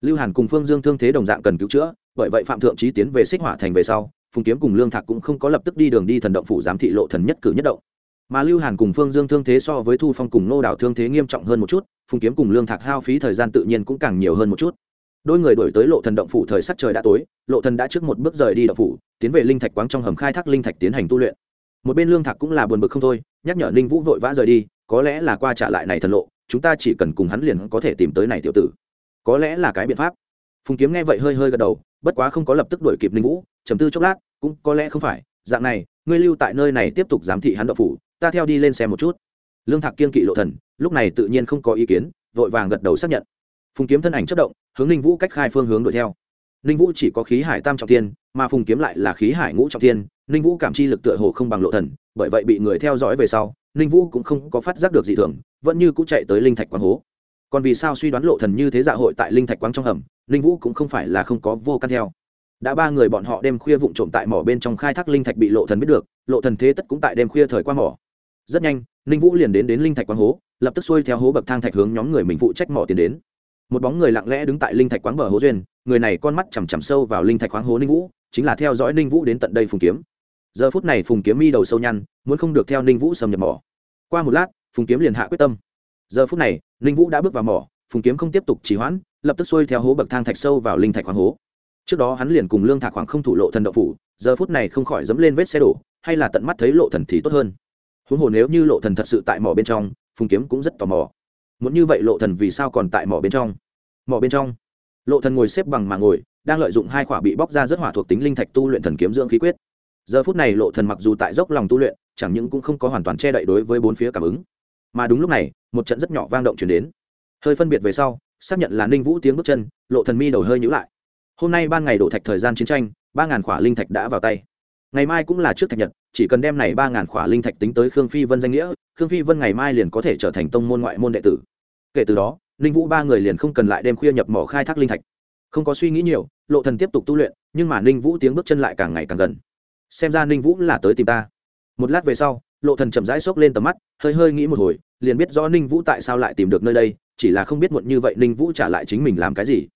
Lưu hàn cùng phương dương thương thế đồng dạng cần cứu chữa, bởi vậy phạm thượng trí tiến về xích hỏa thành về sau phùng kiếm cùng lương thạc cũng không có lập tức đi đường đi thần động phủ giám thị lộ thần nhất cử nhất động. Mà lưu hàn cùng phương dương thương thế so với thu phong cùng nô đảo thương thế nghiêm trọng hơn một chút, phùng kiếm cùng lương thạc hao phí thời gian tự nhiên cũng càng nhiều hơn một chút. Đôi người đổi tới lộ thần động phủ thời sắc trời đã tối, lộ thần đã trước một bước rời đi động phủ, tiến về linh thạch quáng trong hầm khai thác linh thạch tiến hành tu luyện. Một bên lương thạc cũng là buồn bực không thôi, nhắc nhở linh vũ vội vã rời đi, có lẽ là qua trả lại này thần lộ, chúng ta chỉ cần cùng hắn liền có thể tìm tới này tiểu tử. Có lẽ là cái biện pháp phùng kiếm nghe vậy hơi hơi gật đầu, bất quá không có lập tức đuổi kịp linh vũ, trầm tư chốc lát, cũng có lẽ không phải, dạng này, ngươi lưu tại nơi này tiếp tục giám thị hắn đậu phủ, ta theo đi lên xem một chút. Lương thạc kiên kỵ lộ thần, lúc này tự nhiên không có ý kiến, vội vàng gật đầu xác nhận. Phùng kiếm thân ảnh chất động, hướng ninh vũ cách khai phương hướng đuổi theo. Ninh vũ chỉ có khí hải tam trọng thiên, mà phùng kiếm lại là khí hải ngũ trọng thiên, ninh vũ cảm chi lực tựa hồ không bằng lộ thần, bởi vậy bị người theo dõi về sau, ninh vũ cũng không có phát giác được gì thường, vẫn như cũng chạy tới linh thạch quán hố còn vì sao suy đoán lộ thần như thế dạ hội tại linh thạch quang trong hầm linh vũ cũng không phải là không có vô căn theo. Đã ba người bọn họ đêm khuya vụng trộm tại mỏ bên trong khai thác linh thạch bị lộ thần biết được, lộ thần thế tất cũng tại đêm khuya thời qua mỏ. Rất nhanh linh vũ liền đến đến linh thạch quang hố, lập tức xuôi theo hố bậc thang thạch hướng nhóm người mình phụ trách mỏ tiến đến. Một bóng người lặng lẽ đứng tại linh thạch quán bờ hố duyên, người này con mắt chằm chằm sâu vào linh thạch khoáng hố ninh vũ, chính là theo dõi ninh vũ đến tận đây phùng kiếm. Giờ phút này phùng kiếm mi đầu sâu nhăn, muốn không được theo ninh vũ xâm nhập mỏ. Qua một lát, phùng kiếm liền hạ quyết tâm giờ phút này, ninh vũ đã bước vào mỏ, phùng kiếm không tiếp tục trì hoãn, lập tức xuôi theo hố bậc thang thạch sâu vào linh thạch khoáng hố. Trước đó hắn liền cùng lương thạc khoảng không thủ lộ thần đậu phủ, giờ phút này không khỏi dẫm lên vết xe đổ, hay là tận mắt thấy lộ thần thì tốt hơn. Huống hồ nếu như lộ thần thật sự tại mỏ bên trong, phùng kiếm cũng rất tò mò. Muốn như vậy lộ thần vì sao còn tại mỏ bên trong? Mỏ bên trong? Lộ thần ngồi xếp bằng mà ngồi, đang lợi dụng hai khỏa bị bóc ra rất hỏa thuộc tính linh thạch tu luyện thần kiếm dưỡng khí quyết. Giờ phút này lộ thần mặc dù tại dốc lòng tu luyện, chẳng những cũng không có hoàn toàn che đậy đối với bốn phía cảm ứng mà đúng lúc này, một trận rất nhỏ vang động truyền đến. Hơi phân biệt về sau, xác nhận là ninh vũ tiếng bước chân, lộ thần mi đầu hơi nhíu lại. Hôm nay ban ngày đổ thạch thời gian chiến tranh, ba ngàn khỏa linh thạch đã vào tay. Ngày mai cũng là trước thạch nhật, chỉ cần đem này ba ngàn khỏa linh thạch tính tới khương phi vân danh nghĩa, khương phi vân ngày mai liền có thể trở thành tông môn ngoại môn đệ tử. Kể từ đó, ninh vũ ba người liền không cần lại đêm khuya nhập mỏ khai thác linh thạch. Không có suy nghĩ nhiều, lộ thần tiếp tục tu luyện, nhưng mà ninh vũ tiếng bước chân lại càng ngày càng gần. Xem ra ninh vũ là tới tìm ta. Một lát về sau lộ thần chậm rãi xốc lên tầm mắt, hơi hơi nghĩ một hồi, liền biết rõ ninh vũ tại sao lại tìm được nơi đây, chỉ là không biết muộn như vậy ninh vũ trả lại chính mình làm cái gì.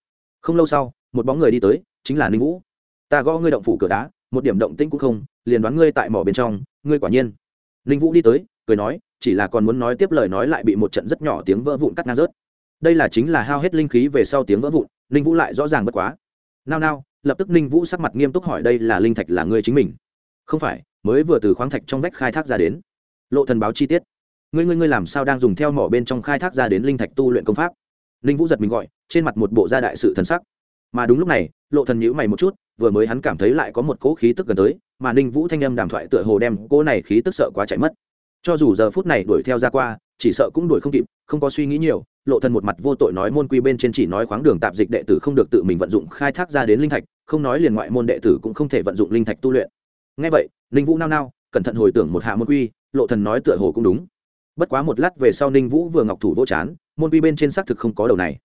Không lâu sau, một bóng người đi tới, chính là ninh vũ. Ta gõ ngươi động phủ cửa đá, một điểm động tĩnh cũng không, liền đoán ngươi tại mỏ bên trong, ngươi quả nhiên. Ninh vũ đi tới, cười nói, chỉ là còn muốn nói tiếp lời nói lại bị một trận rất nhỏ tiếng vỡ vụn cắt ngang rớt. Đây là chính là hao hết linh khí về sau tiếng vỡ vụn, ninh vũ lại rõ ràng bất quá. Nao nao, lập tức ninh vũ sắc mặt nghiêm túc hỏi đây là linh thạch là ngươi chính mình. Không phải mới vừa từ khoáng thạch trong vách khai thác ra đến. Lộ thần báo chi tiết. Ngươi ngươi ngươi làm sao đang dùng theo mỏ bên trong khai thác ra đến linh thạch tu luyện công pháp? Linh vũ giật mình gọi, trên mặt một bộ gia đại sự thần sắc. Mà đúng lúc này, lộ thần nhíu mày một chút, vừa mới hắn cảm thấy lại có một cỗ khí tức gần tới, mà ninh vũ thanh âm đàm thoại tựa hồ đem cỗ này khí tức sợ quá chạy mất. Cho dù giờ phút này đuổi theo ra qua, chỉ sợ cũng đuổi không kịp, không có suy nghĩ nhiều, lộ thần một mặt vô tội nói môn quy bên trên chỉ nói khoáng đường tạp dịch đệ tử không được tự mình vận dụng khai thác ra đến linh thạch, không nói liền ngoại môn đệ tử cũng không thể vận dụng linh thạch tu luyện. Nghe vậy ninh vũ nao nao, cẩn thận hồi tưởng một hạ môn quy, lộ thần nói tựa hồ cũng đúng. Bất quá một lát về sau ninh vũ vừa ngọc thủ vỗ chán, môn quy bên trên xác thực không có đầu này.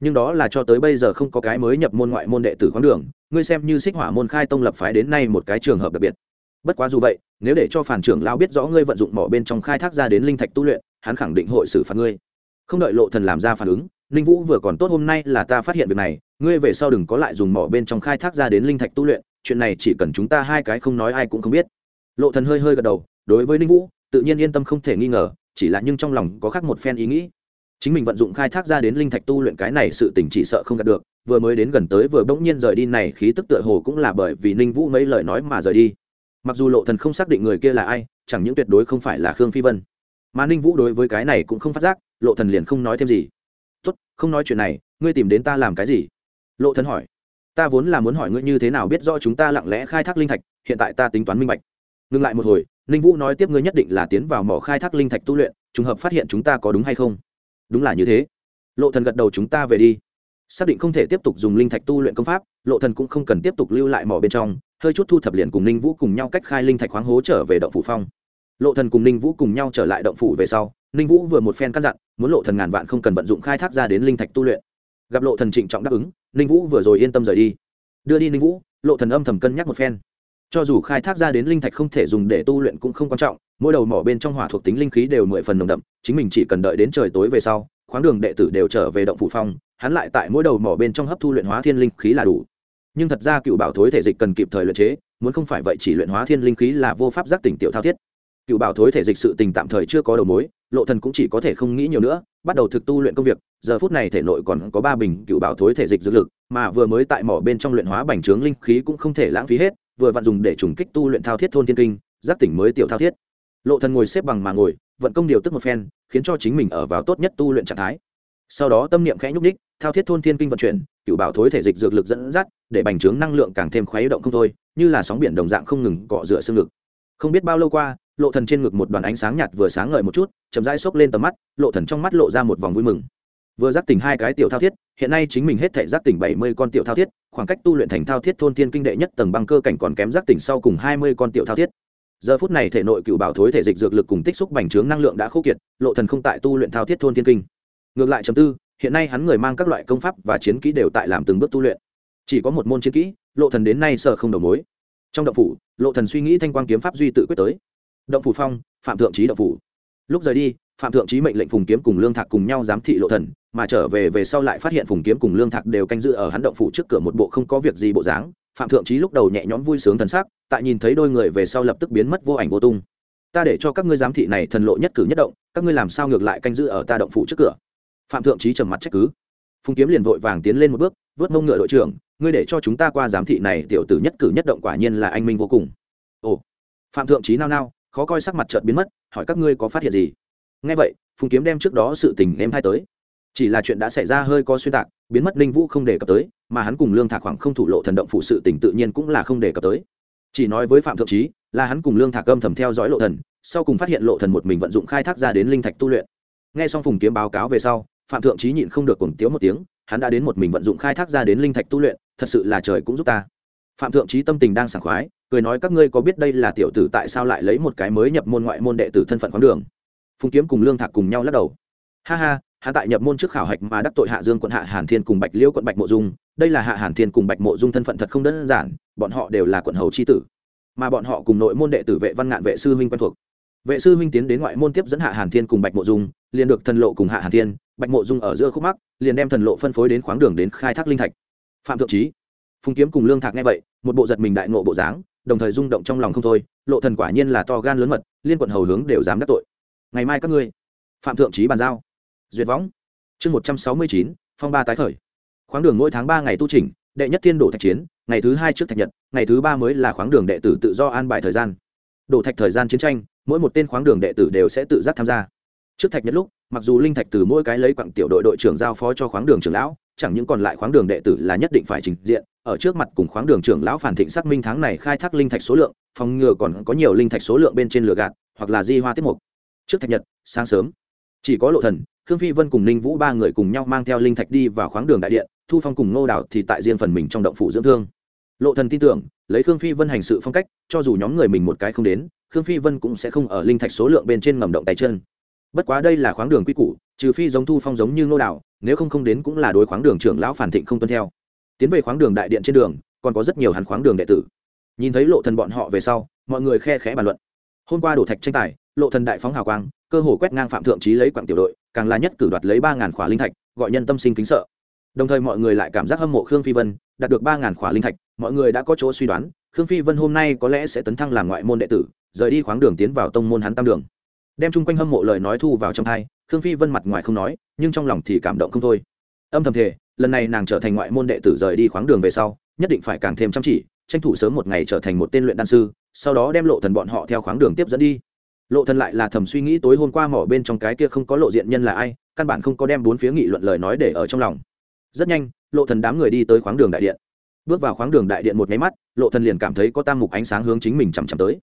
Nhưng đó là cho tới bây giờ không có cái mới nhập môn ngoại môn đệ tử khoáng đường, ngươi xem như xích hỏa môn khai tông lập phái đến nay một cái trường hợp đặc biệt. Bất quá dù vậy, nếu để cho phản trưởng lão biết rõ ngươi vận dụng mỏ bên trong khai thác ra đến linh thạch tu luyện, hắn khẳng định hội xử phạt ngươi. Không đợi lộ thần làm ra phản ứng, ninh vũ vừa còn tốt hôm nay là ta phát hiện việc này, ngươi về sau đừng có lại dùng mỏ bên trong khai thác ra đến linh thạch tu luyện chuyện này chỉ cần chúng ta hai cái không nói ai cũng không biết. Lộ thần hơi hơi gật đầu, đối với ninh vũ, tự nhiên yên tâm không thể nghi ngờ, chỉ là nhưng trong lòng có khác một phen ý nghĩ. Chính mình vận dụng khai thác ra đến linh thạch tu luyện cái này sự tình chỉ sợ không đạt được, vừa mới đến gần tới vừa bỗng nhiên rời đi này, khí tức tựa hồ cũng là bởi vì ninh vũ mấy lời nói mà rời đi. Mặc dù lộ thần không xác định người kia là ai, chẳng những tuyệt đối không phải là khương phi vân, mà ninh vũ đối với cái này cũng không phát giác, lộ thần liền không nói thêm gì. Tốt, không nói chuyện này, ngươi tìm đến ta làm cái gì? Lộ thần hỏi ta vốn là muốn hỏi ngươi như thế nào biết rõ chúng ta lặng lẽ khai thác linh thạch, hiện tại ta tính toán minh bạch. Ngừng lại một hồi, ninh vũ nói tiếp ngươi nhất định là tiến vào mỏ khai thác linh thạch tu luyện, trùng hợp phát hiện chúng ta có đúng hay không? Đúng là như thế. Lộ thần gật đầu chúng ta về đi. Xác định không thể tiếp tục dùng linh thạch tu luyện công pháp, lộ thần cũng không cần tiếp tục lưu lại mỏ bên trong, hơi chút thu thập liền cùng ninh vũ cùng nhau cách khai linh thạch khoáng hố trở về động phủ phong. Lộ thần cùng ninh vũ cùng nhau trở lại động phủ về sau, ninh vũ vừa một phen căn dặn, muốn lộ thần ngàn vạn không cần vận dụng khai thác ra đến linh thạch tu luyện. Gặp lộ thần trịnh trọng đáp ứng ninh vũ vừa rồi yên tâm rời đi. Đưa đi ninh vũ, lộ thần âm thầm cân nhắc một phen. Cho dù khai thác ra đến linh thạch không thể dùng để tu luyện cũng không quan trọng, mỗi đầu mỏ bên trong hỏa thuộc tính linh khí đều mười phần nồng đậm, chính mình chỉ cần đợi đến trời tối về sau, khoáng đường đệ tử đều trở về động phủ phong, hắn lại tại mỗi đầu mỏ bên trong hấp thu luyện hóa thiên linh khí là đủ. Nhưng thật ra cựu bảo thối thể dịch cần kịp thời luyện chế, muốn không phải vậy chỉ luyện hóa thiên linh khí là vô pháp giác tỉnh tiểu thao thiết. Cựu bảo thối thể dịch sự tình tạm thời chưa có đầu mối, lộ thần cũng chỉ có thể không nghĩ nhiều nữa bắt đầu thực tu luyện công việc, giờ phút này thể nội còn có ba bình cựu bảo thối thể dịch dược lực, mà vừa mới tại mỏ bên trong luyện hóa bành trướng linh khí cũng không thể lãng phí hết, vừa vặn dùng để trùng kích tu luyện thao thiết thôn thiên kinh, giáp tỉnh mới tiểu thao thiết. Lộ thần ngồi xếp bằng mà ngồi, vận công điều tức một phen, khiến cho chính mình ở vào tốt nhất tu luyện trạng thái. Sau đó tâm niệm khẽ nhúc ních thao thiết thôn thiên kinh vận chuyển, cựu bảo thối thể dịch dược lực dẫn dắt, để bành trướng năng lượng càng thêm khuấy động không thôi, như là sóng biển đồng dạng không ngừng cọ rửa xương ngực. Không biết bao lâu qua lộ thần trên ngực một đoàn ánh sáng nhạt vừa sáng ngời một chút, chậm rãi xốc lên tầm mắt, lộ thần trong mắt lộ ra một vòng vui mừng. Vừa giác tỉnh hai cái tiểu thao thiết, hiện nay chính mình hết thể giác tỉnh bảy mươi con tiểu thao thiết, khoảng cách tu luyện thành thao thiết thôn thiên kinh đệ nhất tầng băng cơ cảnh còn kém giác tỉnh sau cùng hai mươi con tiểu thao thiết. Giờ phút này thể nội cựu bảo thối thể dịch dược lực cùng tích xúc bành trướng năng lượng đã khô kiệt, lộ thần không tại tu luyện thao thiết thôn thiên kinh. Ngược lại chấm tư, hiện nay hắn người mang các loại công pháp và chiến kỹ đều tại làm từng bước tu luyện. Chỉ có một môn chiến kỹ, lộ thần đến nay sợ không đầu mối. Trong động phủ, lộ thần suy nghĩ thanh quang kiếm pháp duy tự quyết tới động phủ phong, phạm thượng trí động phủ. Lúc rời đi, phạm thượng trí mệnh lệnh phùng kiếm cùng lương thạc cùng nhau giám thị lộ thần, mà trở về về sau lại phát hiện phùng kiếm cùng lương thạc đều canh giữ ở hắn động phủ trước cửa một bộ không có việc gì bộ dáng. Phạm thượng trí lúc đầu nhẹ nhõm vui sướng thần sắc, tại nhìn thấy đôi người về sau lập tức biến mất vô ảnh vô tung. Ta để cho các ngươi giám thị này thần lộ nhất cử nhất động, các ngươi làm sao ngược lại canh giữ ở ta động phủ trước cửa? Phạm thượng trí trầm mặt trách cứ. Phùng kiếm liền vội vàng tiến lên một bước, vớt mông ngựa đội trưởng, ngươi để cho chúng ta qua giám thị này tiểu tử nhất cử nhất động quả nhiên là anh minh vô cùng. Ồ. Phạm thượng trí nao nao khó coi sắc mặt chợt biến mất, hỏi các ngươi có phát hiện gì? Nghe vậy, phùng kiếm đem trước đó sự tình em hai tới. Chỉ là chuyện đã xảy ra hơi có xuyên tạc, biến mất ninh vũ không đề cập tới, mà hắn cùng lương thạc khoảng không thủ lộ thần động phụ sự tình tự nhiên cũng là không đề cập tới. Chỉ nói với phạm thượng trí, là hắn cùng lương thạc âm thầm theo dõi lộ thần, sau cùng phát hiện lộ thần một mình vận dụng khai thác ra đến linh thạch tu luyện. Nghe xong phùng kiếm báo cáo về sau, phạm thượng trí nhịn không được cuồng tiếu một tiếng, hắn đã đến một mình vận dụng khai thác ra đến linh thạch tu luyện, thật sự là trời cũng giúp ta phạm thượng trí tâm tình đang sảng khoái, cười nói, các ngươi có biết đây là tiểu tử tại sao lại lấy một cái mới nhập môn ngoại môn đệ tử thân phận khoáng đường? Phùng kiếm cùng lương thạc cùng nhau lắc đầu. Ha ha, hạ tại nhập môn trước khảo hạch mà đắc tội hạ dương quận hạ hàn thiên cùng bạch liễu quận bạch mộ dung, đây là hạ hàn thiên cùng bạch mộ dung thân phận thật không đơn giản, bọn họ đều là quận hầu c h i tử, mà bọn họ cùng nội môn đệ tử vệ văn ngạn vệ sư huynh quen thuộc. Vệ sư huynh tiến đến ngoại môn tiếp dẫn hạ hàn thiên cùng bạch mộ dung, liền được thần lộ cùng hạ hàn thiên, bạch mộ dung ở giữa khúc mắc, liền đem thần lộ phân phối đến khoáng đường đến khai thác linh thạch. Phạm thượng trí phùng kiếm cùng lương thạc nghe vậy, một bộ giật mình đại nộ bộ dáng, đồng thời rung động trong lòng không thôi, lộ thần quả nhiên là to gan lớn mật, liên quận hầu hướng đều dám đắc tội. Ngày mai các ngươi, phạm thượng trí bàn giao. Duyệt võng. Chương một trăm sáu mươi chín, phong ba tái khởi. Khoáng đường mỗi tháng ba ngày tu trình đệ nhất thiên đổ thạch chiến, ngày thứ hai trước thạch nhật, ngày thứ ba mới là khoáng đường đệ tử tự do an bài thời gian. Đổ thạch thời gian chiến tranh, mỗi một tên khoáng đường đệ tử đều sẽ tự giác tham gia trước thạch nhất lúc, mặc dù linh thạch từ mỗi cái lấy quặng tiểu đội đội trưởng giao phó cho khoáng đường trưởng lão, chẳng những còn lại khoáng đường đệ tử là nhất định phải trình diện, ở trước mặt cùng khoáng đường trưởng lão phản thịnh xác minh tháng này khai thác linh thạch số lượng, phòng ngừa còn có nhiều linh thạch số lượng bên trên lửa gạt, hoặc là di hoa tiết mục. Trước thạch nhật, sáng sớm, chỉ có lộ thần, khương phi vân cùng ninh vũ ba người cùng nhau mang theo linh thạch đi vào khoáng đường đại điện, thu phong cùng ngô đảo thì tại riêng phần mình trong động phủ dưỡng thương. Lộ thần tin tưởng, lấy khương phi vân hành sự phong cách, cho dù nhóm người mình một cái không đến, khương phi vân cũng sẽ không ở linh thạch số lượng bên trên ngầm động tay chân bất quá đây là khoáng đường quy củ, trừ phi giống thu phong giống như ngô đảo nếu không không đến cũng là đối khoáng đường trưởng lão phản thịnh không tuân theo. Tiến về khoáng đường đại điện trên đường, còn có rất nhiều hàn khoáng đường đệ tử. Nhìn thấy lộ thần bọn họ về sau, mọi người khe khẽ bàn luận. Hôm qua đổ thạch tranh tài, lộ thần đại phóng hào quang, cơ hồ quét ngang phạm thượng trí lấy quặng tiểu đội, càng là nhất cử đoạt lấy ba ngàn khỏa linh thạch, gọi nhân tâm sinh kính sợ. Đồng thời mọi người lại cảm giác hâm mộ khương phi vân, đạt được ba ngàn khỏa linh thạch, mọi người đã có chỗ suy đoán, khương phi vân hôm nay có lẽ sẽ tấn thăng làm ngoại môn đệ tử, rời đi khoáng đường tiến vào tông môn hắn tam đường đem chung quanh hâm mộ lời nói thu vào trong thai, khương phi vân mặt ngoài không nói, nhưng trong lòng thì cảm động không thôi. Âm thầm thể lần này nàng trở thành ngoại môn đệ tử rời đi khoáng đường về sau, nhất định phải càng thêm chăm chỉ, tranh thủ sớm một ngày trở thành một tên luyện đan sư, sau đó đem lộ thần bọn họ theo khoáng đường tiếp dẫn đi. Lộ thần lại là thầm suy nghĩ tối hôm qua mỏ bên trong cái kia không có lộ diện nhân là ai, căn bản không có đem bốn phía nghị luận lời nói để ở trong lòng. Rất nhanh, lộ thần đám người đi tới khoáng đường đại điện. Bước vào khoáng đường đại điện một máy mắt, lộ thần liền cảm thấy có tam mục ánh sáng hướng chính mình chằm chằm tới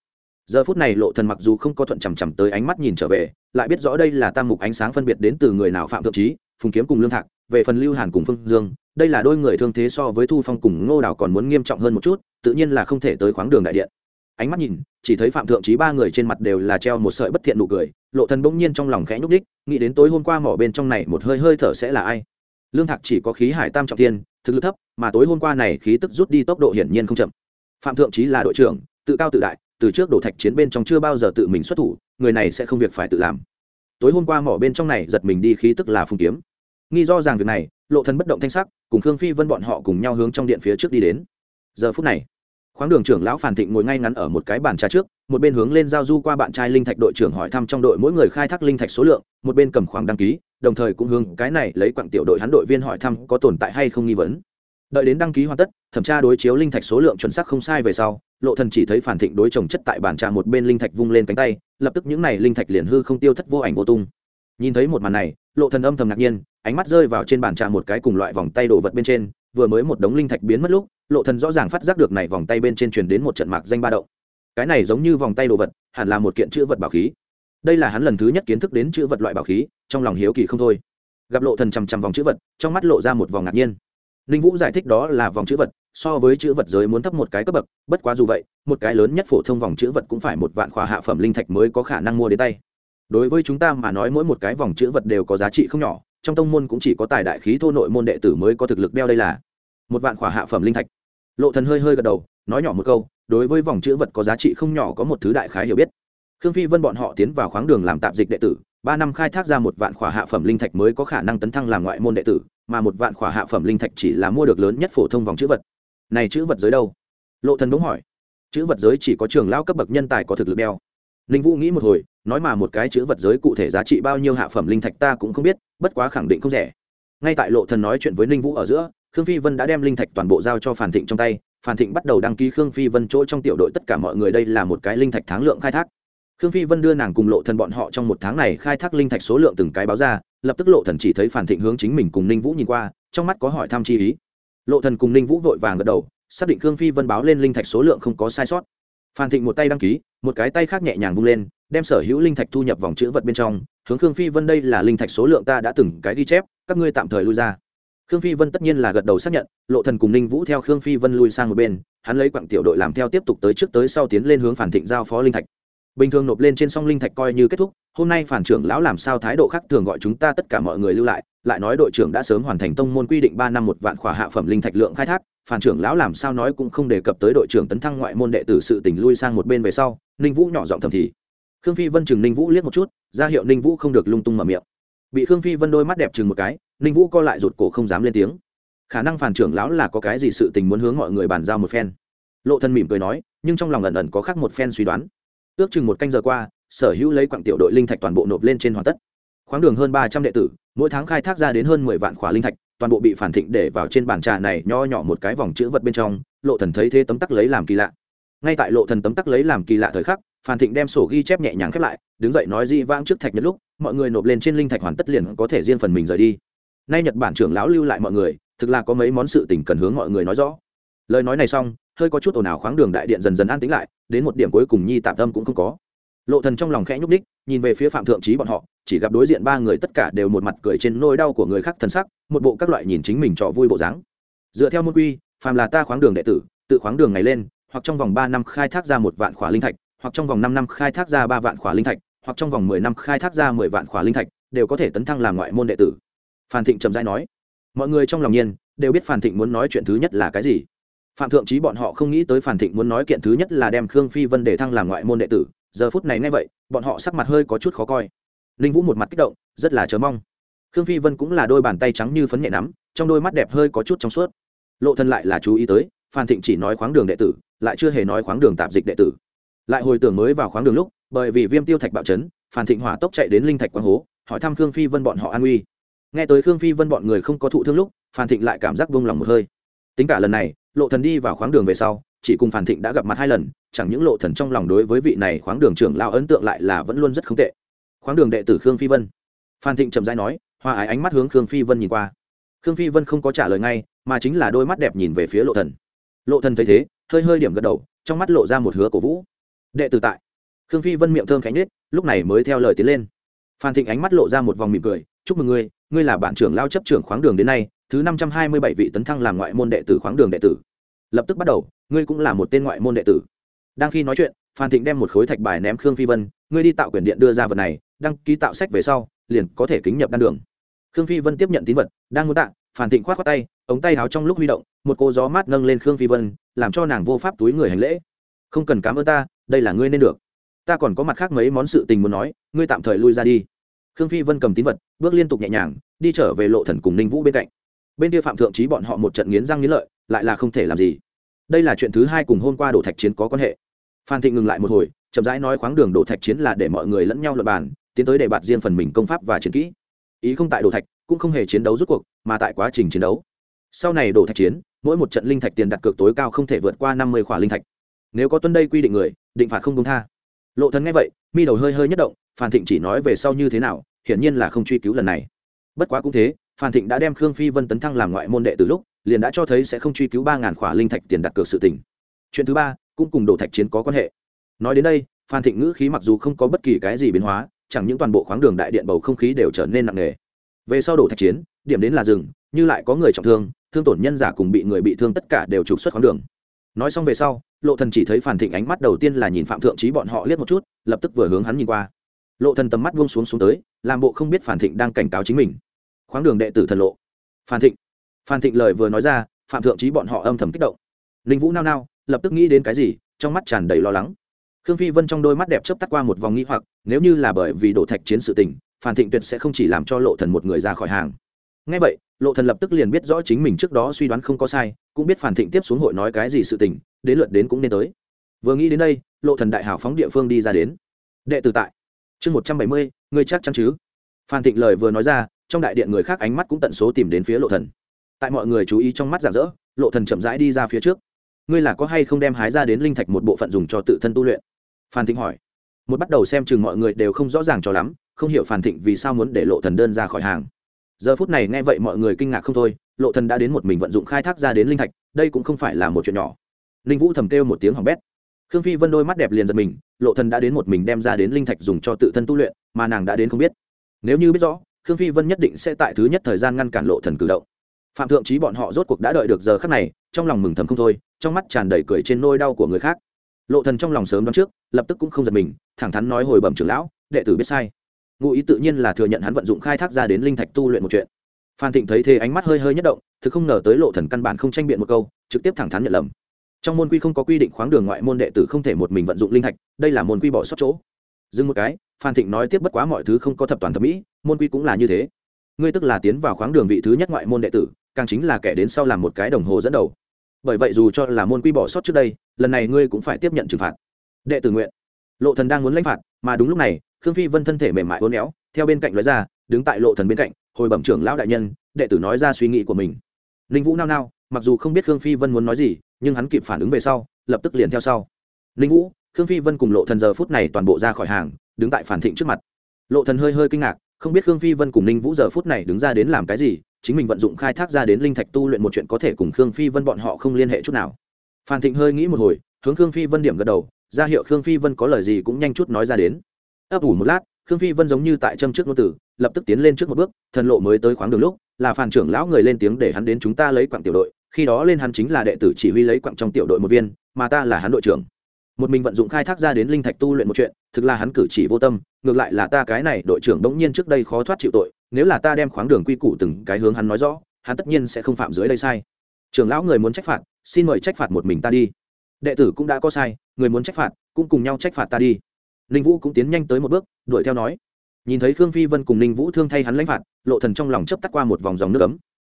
giờ phút này lộ thần mặc dù không có thuận chằm chằm tới ánh mắt nhìn trở về, lại biết rõ đây là tam mục ánh sáng phân biệt đến từ người nào phạm thượng trí, phùng kiếm cùng lương thạc, về phần lưu hàn cùng phương dương, đây là đôi người thương thế so với thu phong cùng ngô đào còn muốn nghiêm trọng hơn một chút, tự nhiên là không thể tới khoáng đường đại điện. Ánh mắt nhìn, chỉ thấy phạm thượng trí ba người trên mặt đều là treo một sợi bất thiện nụ cười, lộ thần bỗng nhiên trong lòng khẽ nhúc đích nghĩ đến tối hôm qua mỏ bên trong này một hơi hơi thở sẽ là ai. Lương thạc chỉ có khí hải tam trọng thiên, thực lực thấp, mà tối hôm qua này khí tức rút đi tốc độ hiển nhiên không chậm. Phạm thượng trí là đội trưởng, tự cao tự đại từ trước đổ thạch chiến bên trong chưa bao giờ tự mình xuất thủ, người này sẽ không việc phải tự làm. Tối hôm qua mỏ bên trong này giật mình đi khí tức là phùng kiếm. Nghi do rằng việc này, lộ thần bất động thanh sắc, cùng khương phi vân bọn họ cùng nhau hướng trong điện phía trước đi đến. Giờ phút này, khoáng đường trưởng lão phản thịnh ngồi ngay ngắn ở một cái bàn trà trước, một bên hướng lên giao du qua bạn trai linh thạch đội trưởng hỏi thăm trong đội mỗi người khai thác linh thạch số lượng, một bên cầm khoáng đăng ký, đồng thời cũng hướng cái này lấy quặng tiểu đội hắn đội viên hỏi thăm có tồn tại hay không nghi vấn đợi đến đăng ký hoàn tất, thẩm tra đối chiếu linh thạch số lượng chuẩn xác không sai về sau, lộ thần chỉ thấy phản thịnh đối chồng chất tại bàn trà một bên linh thạch vung lên cánh tay, lập tức những này linh thạch liền hư không tiêu thất vô ảnh vô tung. Nhìn thấy một màn này, lộ thần âm thầm ngạc nhiên, ánh mắt rơi vào trên bàn trà một cái cùng loại vòng tay đồ vật bên trên, vừa mới một đống linh thạch biến mất lúc, lộ thần rõ ràng phát giác được này vòng tay bên trên truyền đến một trận mạc danh ba động. Cái này giống như vòng tay đồ vật, hẳn là một kiện chữ vật bảo khí. Đây là hắn lần thứ nhất kiến thức đến chữ vật loại bảo khí, trong lòng hiếu kỳ không thôi. Gặp lộ thần chằm chằm vòng chữ vật, trong mắt lộ ra một vòng ngạc nhiên ninh vũ giải thích đó là vòng chữ vật, so với chữ vật giới muốn thấp một cái cấp bậc, bất quá dù vậy, một cái lớn nhất phổ thông vòng chữ vật cũng phải một vạn khỏa hạ phẩm linh thạch mới có khả năng mua đến tay. Đối với chúng ta mà nói mỗi một cái vòng chữ vật đều có giá trị không nhỏ, trong tông môn cũng chỉ có tài đại khí thô nội môn đệ tử mới có thực lực đeo đây là một vạn khỏa hạ phẩm linh thạch. Lộ thần hơi hơi gật đầu, nói nhỏ một câu, đối với vòng chữ vật có giá trị không nhỏ có một thứ đại khái hiểu biết. Khương phi vân bọn họ tiến vào khoáng đường làm tạm dịch đệ tử ba năm khai thác ra một vạn khỏa hạ phẩm linh thạch mới có khả năng tấn thăng làm ngoại môn đệ tử, mà một vạn khỏa hạ phẩm linh thạch chỉ là mua được lớn nhất phổ thông vòng chữ vật. Này chữ vật giới đâu? Lộ thần đúng hỏi. Chữ vật giới chỉ có trường lao cấp bậc nhân tài có thực lực đeo. Ninh vũ nghĩ một hồi, nói mà một cái chữ vật giới cụ thể giá trị bao nhiêu hạ phẩm linh thạch ta cũng không biết, bất quá khẳng định không rẻ. Ngay tại lộ thần nói chuyện với ninh vũ ở giữa, khương phi vân đã đem linh thạch toàn bộ giao cho phản thịnh trong tay. Phản thịnh bắt đầu đăng ký khương phi vân chỗ trong tiểu đội, tất cả mọi người đây là một cái linh thạch tháng lượng khai thác khương phi vân đưa nàng cùng lộ thần bọn họ trong một tháng này khai thác linh thạch số lượng từng cái báo ra, lập tức lộ thần chỉ thấy phản thịnh hướng chính mình cùng ninh vũ nhìn qua, trong mắt có hỏi thăm chi ý. Lộ thần cùng ninh vũ vội vàng gật đầu, xác định khương phi vân báo lên linh thạch số lượng không có sai sót. Phản thịnh một tay đăng ký, một cái tay khác nhẹ nhàng vung lên, đem sở hữu linh thạch thu nhập vòng chữ vật bên trong, hướng khương phi vân đây là linh thạch số lượng ta đã từng cái ghi chép, các ngươi tạm thời lui ra. Khương phi vân tất nhiên là gật đầu xác nhận, lộ thần cùng ninh vũ theo khương phi vân lui sang một bên, hắn lấy quặng tiểu đội làm theo tiếp tục tới trước tới sau tiến lên hướng phản thịnh giao phó linh thạch bình thường nộp lên trên song linh thạch coi như kết thúc, hôm nay phản trưởng lão làm sao thái độ khác thường gọi chúng ta tất cả mọi người lưu lại lại nói đội trưởng đã sớm hoàn thành tông môn quy định ba năm một vạn khỏa hạ phẩm linh thạch lượng khai thác, phản trưởng lão làm sao nói cũng không đề cập tới đội trưởng tấn thăng ngoại môn đệ tử sự tình lui sang một bên về sau, ninh vũ nhỏ giọng thầm thì. Khương phi vân chừng ninh vũ liếc một chút, ra hiệu ninh vũ không được lung tung mở miệng. Bị khương phi vân đôi mắt đẹp chừng một cái, ninh vũ co lại rụt cổ không dám lên tiếng. Khả năng phản trưởng lão là có cái gì sự tình muốn hướng mọi người bàn giao một phen. Lộ thân mỉm cười nói, nhưng trong lòng ẩn ẩn có khác một phen suy đoán ước chừng một canh giờ qua, sở hữu lấy quặng tiểu đội linh thạch toàn bộ nộp lên trên hoàn tất. Khoáng đường hơn ba trăm đệ tử, mỗi tháng khai thác ra đến hơn mười vạn khỏa linh thạch, toàn bộ bị phản thịnh để vào trên bàn trà này nho nhỏ một cái vòng chữ vật bên trong, lộ thần thấy thế tấm tắc lấy làm kỳ lạ. Ngay tại lộ thần tấm tắc lấy làm kỳ lạ thời khắc phản thịnh đem sổ ghi chép nhẹ nhàng khép lại, đứng dậy nói di vãng trước thạch nhất lúc, mọi người nộp lên trên linh thạch hoàn tất liền có thể riêng phần mình rời đi. Nay nhật bản trưởng lão lưu lại mọi người, thực là có mấy món sự tình cần hướng mọi người nói rõ. Lời nói này xong, hơi có chút ồn ào khoáng đường đại điện dần dần an tĩnh lại đến một điểm cuối cùng nhi tạm tâm cũng không có. Lộ thần trong lòng khẽ nhúc nhích, nhìn về phía phạm thượng trí bọn họ, chỉ gặp đối diện ba người tất cả đều một mặt cười trên nỗi đau của người khác thần sắc, một bộ các loại nhìn chính mình trò vui bộ dáng. Dựa theo môn quy, phàm là ta khoáng đường đệ tử, tự khoáng đường ngày lên, hoặc trong vòng ba năm khai thác ra một vạn khỏa linh thạch, hoặc trong vòng năm năm khai thác ra ba vạn khỏa linh thạch, hoặc trong vòng mười năm khai thác ra mười vạn khỏa linh thạch, đều có thể tấn thăng làm ngoại môn đệ tử. Phan thịnh trầm rãi nói. Mọi người trong lòng nhiên, đều biết phan thịnh muốn nói chuyện thứ nhất là cái gì phạm thượng trí bọn họ không nghĩ tới phản thịnh muốn nói kiện thứ nhất là đem khương phi vân để thăng làm ngoại môn đệ tử, giờ phút này nghe vậy, bọn họ sắc mặt hơi có chút khó coi. Ninh vũ một mặt kích động, rất là chờ mong. Khương phi vân cũng là đôi bàn tay trắng như phấn nhẹ nắm, trong đôi mắt đẹp hơi có chút trong suốt. Lộ thân lại là chú ý tới phan thịnh chỉ nói khoáng đường đệ tử, lại chưa hề nói khoáng đường tạp dịch đệ tử. Lại hồi tưởng mới vào khoáng đường lúc, bởi vì viêm tiêu thạch bạo chấn phan thịnh hỏa tốc chạy đến linh thạch quang hố, hỏi thăm khương phi vân bọn họ an uy nghe tới khương phi vân bọn người không có thụ thương lúc phan thịnh lại cảm giác vung lòng một hơi. Tính cả lần này lộ thần đi vào khoáng đường về sau, chỉ cùng phản thịnh đã gặp mặt hai lần, chẳng những lộ thần trong lòng đối với vị này khoáng đường trưởng lao ấn tượng lại là vẫn luôn rất không tệ. Khoáng đường đệ tử khương phi vân. Phan thịnh chậm rãi nói, hoa ái ánh mắt hướng khương phi vân nhìn qua. Khương phi vân không có trả lời ngay, mà chính là đôi mắt đẹp nhìn về phía lộ thần. Lộ thần thấy thế, hơi hơi điểm gật đầu, trong mắt lộ ra một hứa cổ vũ. Đệ tử tại. Khương phi vân miệng thơm khánh nết lúc này mới theo lời tiến lên. Phan thịnh ánh mắt lộ ra một vòng mỉm cười, chúc mừng ngươi ngươi là bạn trưởng lao chấp trưởng khoáng đường đến nay thứ năm trăm hai mươi bảy vị tấn thăng làm ngoại môn đệ tử khoáng đường đệ tử. Lập tức bắt đầu, ngươi cũng là một tên ngoại môn đệ tử. Đang khi nói chuyện, phan thịnh đem một khối thạch bài ném khương phi vân, ngươi đi tạo quyền điện đưa ra vật này, đăng ký tạo sách về sau, liền có thể kính nhập đan đường. Khương phi vân tiếp nhận tín vật, đang muốn tạ, phan thịnh khoát khoát tay, ống tay háo trong lúc huy động, một cô gió mát nâng lên khương phi vân, làm cho nàng vô pháp túi người hành lễ. Không cần cám ơn ta, đây là ngươi nên được. Ta còn có mặt khác mấy món sự tình muốn nói, ngươi tạm thời lui ra đi. Khương phi vân cầm tín vật, bước liên tục nhẹ nhàng, đi trở về lộ thần cùng ninh vũ bên cạnh bên kia phạm thượng trí bọn họ một trận nghiến răng nghiến lợi, lại là không thể làm gì. Đây là chuyện thứ hai cùng hôm qua đổ thạch chiến có quan hệ. Phan thịnh ngừng lại một hồi, chậm rãi nói khoáng đường đổ thạch chiến là để mọi người lẫn nhau luận bàn, tiến tới để bạt riêng phần mình công pháp và chiến kỹ. Ý không tại đổ thạch, cũng không hề chiến đấu rút cuộc, mà tại quá trình chiến đấu. Sau này đổ thạch chiến, mỗi một trận linh thạch tiền đặt cược tối cao không thể vượt qua năm mươi khỏa linh thạch. Nếu có tuân đây quy định người, định phạt không công tha. Lộ thần nghe vậy, mi đầu hơi hơi nhất động, phan thịnh chỉ nói về sau như thế nào, hiển nhiên là không truy cứu lần này. Bất quá cũng thế phan thịnh đã đem khương phi vân tấn thăng làm ngoại môn đệ từ lúc, liền đã cho thấy sẽ không truy cứu ba ngàn khỏa linh thạch tiền đặt cược sự tình. Chuyện thứ ba, cũng cùng đổ thạch chiến có quan hệ. Nói đến đây, phan thịnh ngữ khí mặc dù không có bất kỳ cái gì biến hóa, chẳng những toàn bộ khoáng đường đại điện bầu không khí đều trở nên nặng nề. Về sau đổ thạch chiến, điểm đến là rừng, như lại có người trọng thương thương tổn nhân giả cùng bị người bị thương tất cả đều trục xuất khoáng đường. Nói xong về sau, lộ thần chỉ thấy phan thịnh ánh mắt đầu tiên là nhìn phạm thượng trí bọn họ liếc một chút, lập tức vừa hướng hắn nhìn qua. Lộ thần tầm mắt buông xuống xuống tới, làm bộ không biết phan thịnh đang cảnh cáo chính mình khoáng đường đệ tử thần lộ. Phan thịnh. Phan thịnh lời vừa nói ra, phạm thượng trí bọn họ âm thầm kích động. Linh vũ nao nao, lập tức nghĩ đến cái gì, trong mắt tràn đầy lo lắng. Khương phi vân trong đôi mắt đẹp chớp tắt qua một vòng nghĩ hoặc, nếu như là bởi vì đổ thạch chiến sự tình, phan thịnh tuyệt sẽ không chỉ làm cho lộ thần một người ra khỏi hàng. Ngay vậy, lộ thần lập tức liền biết rõ chính mình trước đó suy đoán không có sai, cũng biết phan thịnh tiếp xuống hội nói cái gì sự tình, đến lượt đến cũng nên tới. Vừa nghĩ đến đây, lộ thần đại hảo phóng địa phương đi ra đến. Đệ tử tại. Chương một trăm bảy mươi, ngươi chắc chắn chứ? Phan thịnh lời vừa nói ra trong đại điện người khác ánh mắt cũng tận số tìm đến phía lộ thần. Tại mọi người chú ý trong mắt giả dỡ lộ thần chậm rãi đi ra phía trước. Ngươi là có hay không đem hái ra đến linh thạch một bộ phận dùng cho tự thân tu luyện? Phan thịnh hỏi. Một bắt đầu xem chừng mọi người đều không rõ ràng cho lắm, không hiểu phan thịnh vì sao muốn để lộ thần đơn ra khỏi hàng. Giờ phút này nghe vậy mọi người kinh ngạc không thôi, lộ thần đã đến một mình vận dụng khai thác ra đến linh thạch, đây cũng không phải là một chuyện nhỏ. Linh vũ thầm kêu một tiếng hỏng bét. Khương phi vân đôi mắt đẹp liền giật mình, lộ thần đã đến một mình đem ra đến linh thạch dùng cho tự thân tu luyện, mà nàng đã đến không biết. Nếu như biết rõ khương phi vân nhất định sẽ tại thứ nhất thời gian ngăn cản lộ thần cử động. Phạm thượng trí bọn họ rốt cuộc đã đợi được giờ khắc này, trong lòng mừng thầm không thôi, trong mắt tràn đầy cười trên nôi đau của người khác. Lộ thần trong lòng sớm đoán trước, lập tức cũng không giật mình, thẳng thắn nói hồi bẩm trưởng lão, đệ tử biết sai. Ngụ ý tự nhiên là thừa nhận hắn vận dụng khai thác ra đến linh thạch tu luyện một chuyện. Phan thịnh thấy thế ánh mắt hơi hơi nhất động, thực không ngờ tới lộ thần căn bản không tranh biện một câu, trực tiếp thẳng thắn nhận lầm. Trong môn quy không có quy định khoáng đường ngoại môn đệ tử không thể một mình vận dụng linh thạch, đây là môn quy bỏ sót chỗ dừng một cái, phan thịnh nói tiếp bất quá mọi thứ không có thập toàn thẩm mỹ, môn quy cũng là như thế. Ngươi tức là tiến vào khoáng đường vị thứ nhất ngoại môn đệ tử, càng chính là kẻ đến sau làm một cái đồng hồ dẫn đầu. Bởi vậy dù cho là môn quy bỏ sót trước đây, lần này ngươi cũng phải tiếp nhận trừng phạt. Đệ tử nguyện. Lộ thần đang muốn lãnh phạt, mà đúng lúc này, khương phi vân thân thể mềm mại uốn éo, theo bên cạnh nói ra, đứng tại lộ thần bên cạnh, hồi bẩm trưởng lão đại nhân, đệ tử nói ra suy nghĩ của mình. Ninh vũ nao nao, mặc dù không biết khương phi vân muốn nói gì, nhưng hắn kịp phản ứng về sau, lập tức liền theo sau. Ninh vũ khương phi vân cùng lộ thần giờ phút này toàn bộ ra khỏi hàng, đứng tại phản thịnh trước mặt. Lộ thần hơi hơi kinh ngạc, không biết khương phi vân cùng ninh vũ giờ phút này đứng ra đến làm cái gì, chính mình vận dụng khai thác ra đến linh thạch tu luyện một chuyện có thể cùng khương phi vân bọn họ không liên hệ chút nào. Phan thịnh hơi nghĩ một hồi, hướng khương phi vân điểm gật đầu, ra hiệu khương phi vân có lời gì cũng nhanh chút nói ra đến. Ấp ủ một lát, khương phi vân giống như tại châm trước ngôn tử lập tức tiến lên trước một bước, thần lộ mới tới khoáng đường lúc, là phản trưởng lão người lên tiếng để hắn đến chúng ta lấy quặng tiểu đội, khi đó lên hắn chính là đệ tử chỉ huy lấy quặng trong tiểu đội một viên, mà ta là hắn đội trưởng một mình vận dụng khai thác ra đến linh thạch tu luyện một chuyện, thực là hắn cử chỉ vô tâm, ngược lại là ta cái này đội trưởng đống nhiên trước đây khó thoát chịu tội, nếu là ta đem khoáng đường quy củ từng cái hướng hắn nói rõ, hắn tất nhiên sẽ không phạm dưới đây sai. Trưởng lão người muốn trách phạt, xin mời trách phạt một mình ta đi. Đệ tử cũng đã có sai, người muốn trách phạt, cũng cùng nhau trách phạt ta đi. Ninh vũ cũng tiến nhanh tới một bước, đuổi theo nói. Nhìn thấy khương phi vân cùng ninh vũ thương thay hắn lãnh phạt, lộ thần trong lòng chấp tắt qua một vòng dòng nước ấm.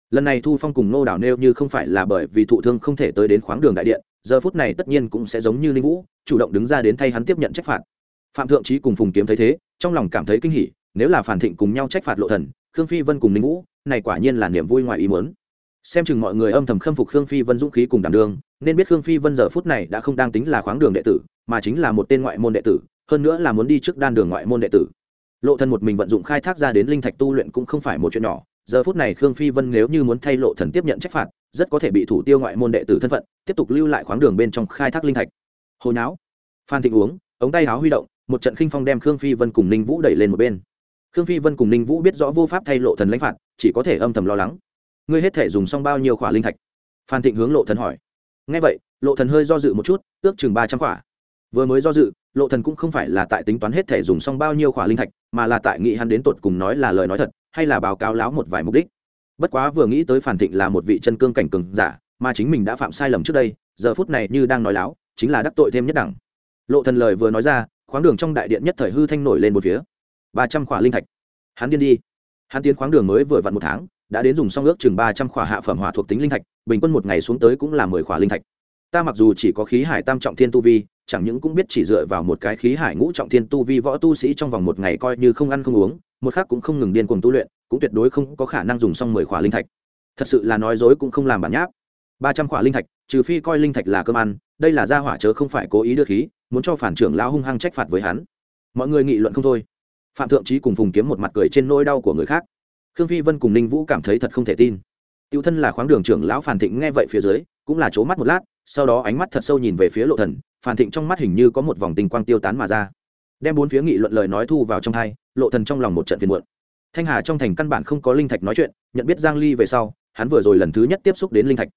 Lần này thu phong cùng nô đảo nêu như không phải là bởi vì thụ thương không thể tới đến khoáng đường đại điện giờ phút này tất nhiên cũng sẽ giống như Linh vũ, chủ động đứng ra đến thay hắn tiếp nhận trách phạt. Phạm thượng trí cùng phùng kiếm thấy thế, trong lòng cảm thấy kinh hỉ, nếu là phản thịnh cùng nhau trách phạt lộ thần, khương phi vân cùng Linh vũ, này quả nhiên là niềm vui ngoài ý muốn. Xem chừng mọi người âm thầm khâm phục khương phi vân dũng khí cùng đảm đương, nên biết khương phi vân giờ phút này đã không đang tính là khoáng đường đệ tử, mà chính là một tên ngoại môn đệ tử, hơn nữa là muốn đi trước đan đường ngoại môn đệ tử. Lộ thần một mình vận dụng khai thác ra đến linh thạch tu luyện cũng không phải một chuyện nhỏ, giờ phút này khương phi vân nếu như muốn thay lộ thần tiếp nhận trách phạt rất có thể bị thủ tiêu ngoại môn đệ tử thân phận, tiếp tục lưu lại khoáng đường bên trong khai thác linh thạch. Hồi não phan thịnh uống, ống tay áo huy động, một trận khinh phong đem khương phi vân cùng ninh vũ đẩy lên một bên. Khương phi vân cùng ninh vũ biết rõ vô pháp thay lộ thần lãnh phạt, chỉ có thể âm thầm lo lắng. Ngươi hết thể dùng xong bao nhiêu khỏa linh thạch? Phan thịnh hướng lộ thần hỏi. Ngay vậy, lộ thần hơi do dự một chút, ước chừng ba trăm khỏa. Vừa mới do dự, lộ thần cũng không phải là tại tính toán hết thể dùng xong bao nhiêu khỏa linh thạch, mà là tại nghị hắn đến tột cùng nói là lời nói thật, hay là báo cáo láo một vài mục đích bất quá vừa nghĩ tới phản thịnh là một vị chân cương cảnh cường giả, mà chính mình đã phạm sai lầm trước đây, giờ phút này như đang nói láo, chính là đắc tội thêm nhất đẳng. Lộ thần lời vừa nói ra, khoáng đường trong đại điện nhất thời hư thanh nổi lên một phía. Ba trăm khỏa linh thạch. Hắn điên đi. Hắn tiến khoáng đường mới vừa vặn một tháng, đã đến dùng xong ước chừng ba trăm khỏa hạ phẩm hỏa thuộc tính linh thạch, bình quân một ngày xuống tới cũng là mười khỏa linh thạch. Ta mặc dù chỉ có khí hải tam trọng thiên tu vi, chẳng những cũng biết chỉ dựa vào một cái khí hải ngũ trọng thiên tu vi võ tu sĩ trong vòng một ngày coi như không ăn không uống, một khác cũng không ngừng điên cuồng tu luyện cũng tuyệt đối không có khả năng dùng xong mười khỏa linh thạch. Thật sự là nói dối cũng không làm bản nháp. Ba trăm khỏa linh thạch, trừ phi coi linh thạch là cơm ăn, đây là gia hỏa chớ không phải cố ý đưa khí, muốn cho phản trưởng lão hung hăng trách phạt với hắn. Mọi người nghị luận không thôi. Phạm thượng trí cùng phùng kiếm một mặt cười trên nỗi đau của người khác. Khương phi vân cùng ninh vũ cảm thấy thật không thể tin. Tiêu thân là khoáng đường trưởng lão phản thịnh nghe vậy phía dưới, cũng là c mắt một lát, sau đó ánh mắt thật sâu nhìn về phía lộ thần. Phản thịnh trong mắt hình như có một vòng tình quang tiêu tán mà ra. Đem bốn phía nghị luận lời nói thu vào trong thai lộ thần trong lòng một trận phiền muộn thanh hà trong thành căn bản không có linh thạch nói chuyện, nhận biết giang ly về sau, hắn vừa rồi lần thứ nhất tiếp xúc đến linh thạch.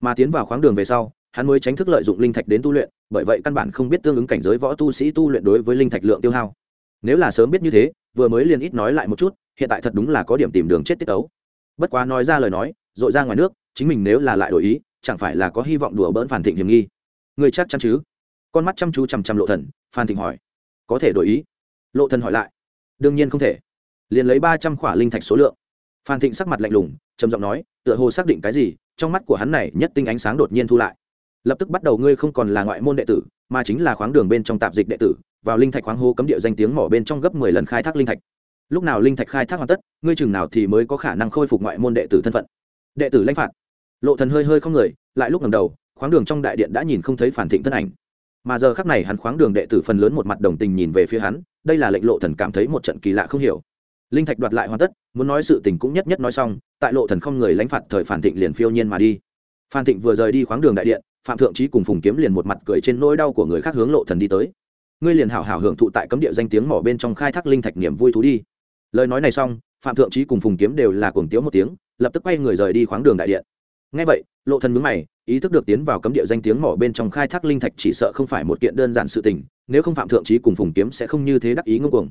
Mà tiến vào khoáng đường về sau, hắn mới tránh thức lợi dụng linh thạch đến tu luyện, bởi vậy căn bản không biết tương ứng cảnh giới võ tu sĩ tu luyện đối với linh thạch lượng tiêu hao. Nếu là sớm biết như thế, vừa mới liền ít nói lại một chút, hiện tại thật đúng là có điểm tìm đường chết tiết ấu bất quá nói ra lời nói dội ra ngoài nước, chính mình nếu là lại đổi ý, chẳng phải là có hy vọng đùa bỡn phản thịnh hiểm nghi. Người chắc chắn chứ? Con mắt chăm chú chằm chằm lộ thần phan thịnh hỏi. Có thể đổi ý? Lộ thần hỏi lại. Đương nhiên không thể liền lấy ba trăm khỏa linh thạch số lượng. Phan thịnh sắc mặt lạnh lùng, trầm giọng nói, tựa hồ xác định cái gì, trong mắt của hắn này nhất tinh ánh sáng đột nhiên thu lại. Lập tức bắt đầu ngươi không còn là ngoại môn đệ tử, mà chính là khoáng đường bên trong tạp dịch đệ tử, vào linh thạch khoáng hô cấm địa danh tiếng mỏ bên trong gấp mười lần khai thác linh thạch. Lúc nào linh thạch khai thác hoàn tất, ngươi chừng nào thì mới có khả năng khôi phục ngoại môn đệ tử thân phận. Đệ tử lãnh phạt. Lộ thần hơi hơi không người, lại lúc ngẩng đầu, khoáng đường trong đại điện đã nhìn không thấy phản thịnh thân ảnh. Mà giờ khắc này hắn khoáng đường đệ tử phần lớn một mặt đồng tình nhìn về phía hắn, đây là lệnh lộ thần cảm thấy một trận kỳ lạ không hiểu linh thạch đoạt lại hoàn tất, muốn nói sự tình cũng nhất nhất nói xong, tại lộ thần không người lãnh phạt thời phản thịnh liền phiêu nhiên mà đi. Phan thịnh vừa rời đi khoáng đường đại điện, phạm thượng trí cùng phùng kiếm liền một mặt cười trên nỗi đau của người khác hướng lộ thần đi tới. Ngươi liền hảo hảo hưởng thụ tại cấm địa danh tiếng mỏ bên trong khai thác linh thạch niềm vui thú đi. Lời nói này xong, phạm thượng trí cùng phùng kiếm đều là cuồng tiếu một tiếng, lập tức quay người rời đi khoáng đường đại điện. Ngay vậy, lộ thần mướn mày, ý thức được tiến vào cấm địa danh tiếng mỏ bên trong khai thác linh thạch chỉ sợ không phải một kiện đơn giản sự tình, nếu không phạm thượng trí cùng phùng kiếm sẽ không như thế đắc ý ngông cuồng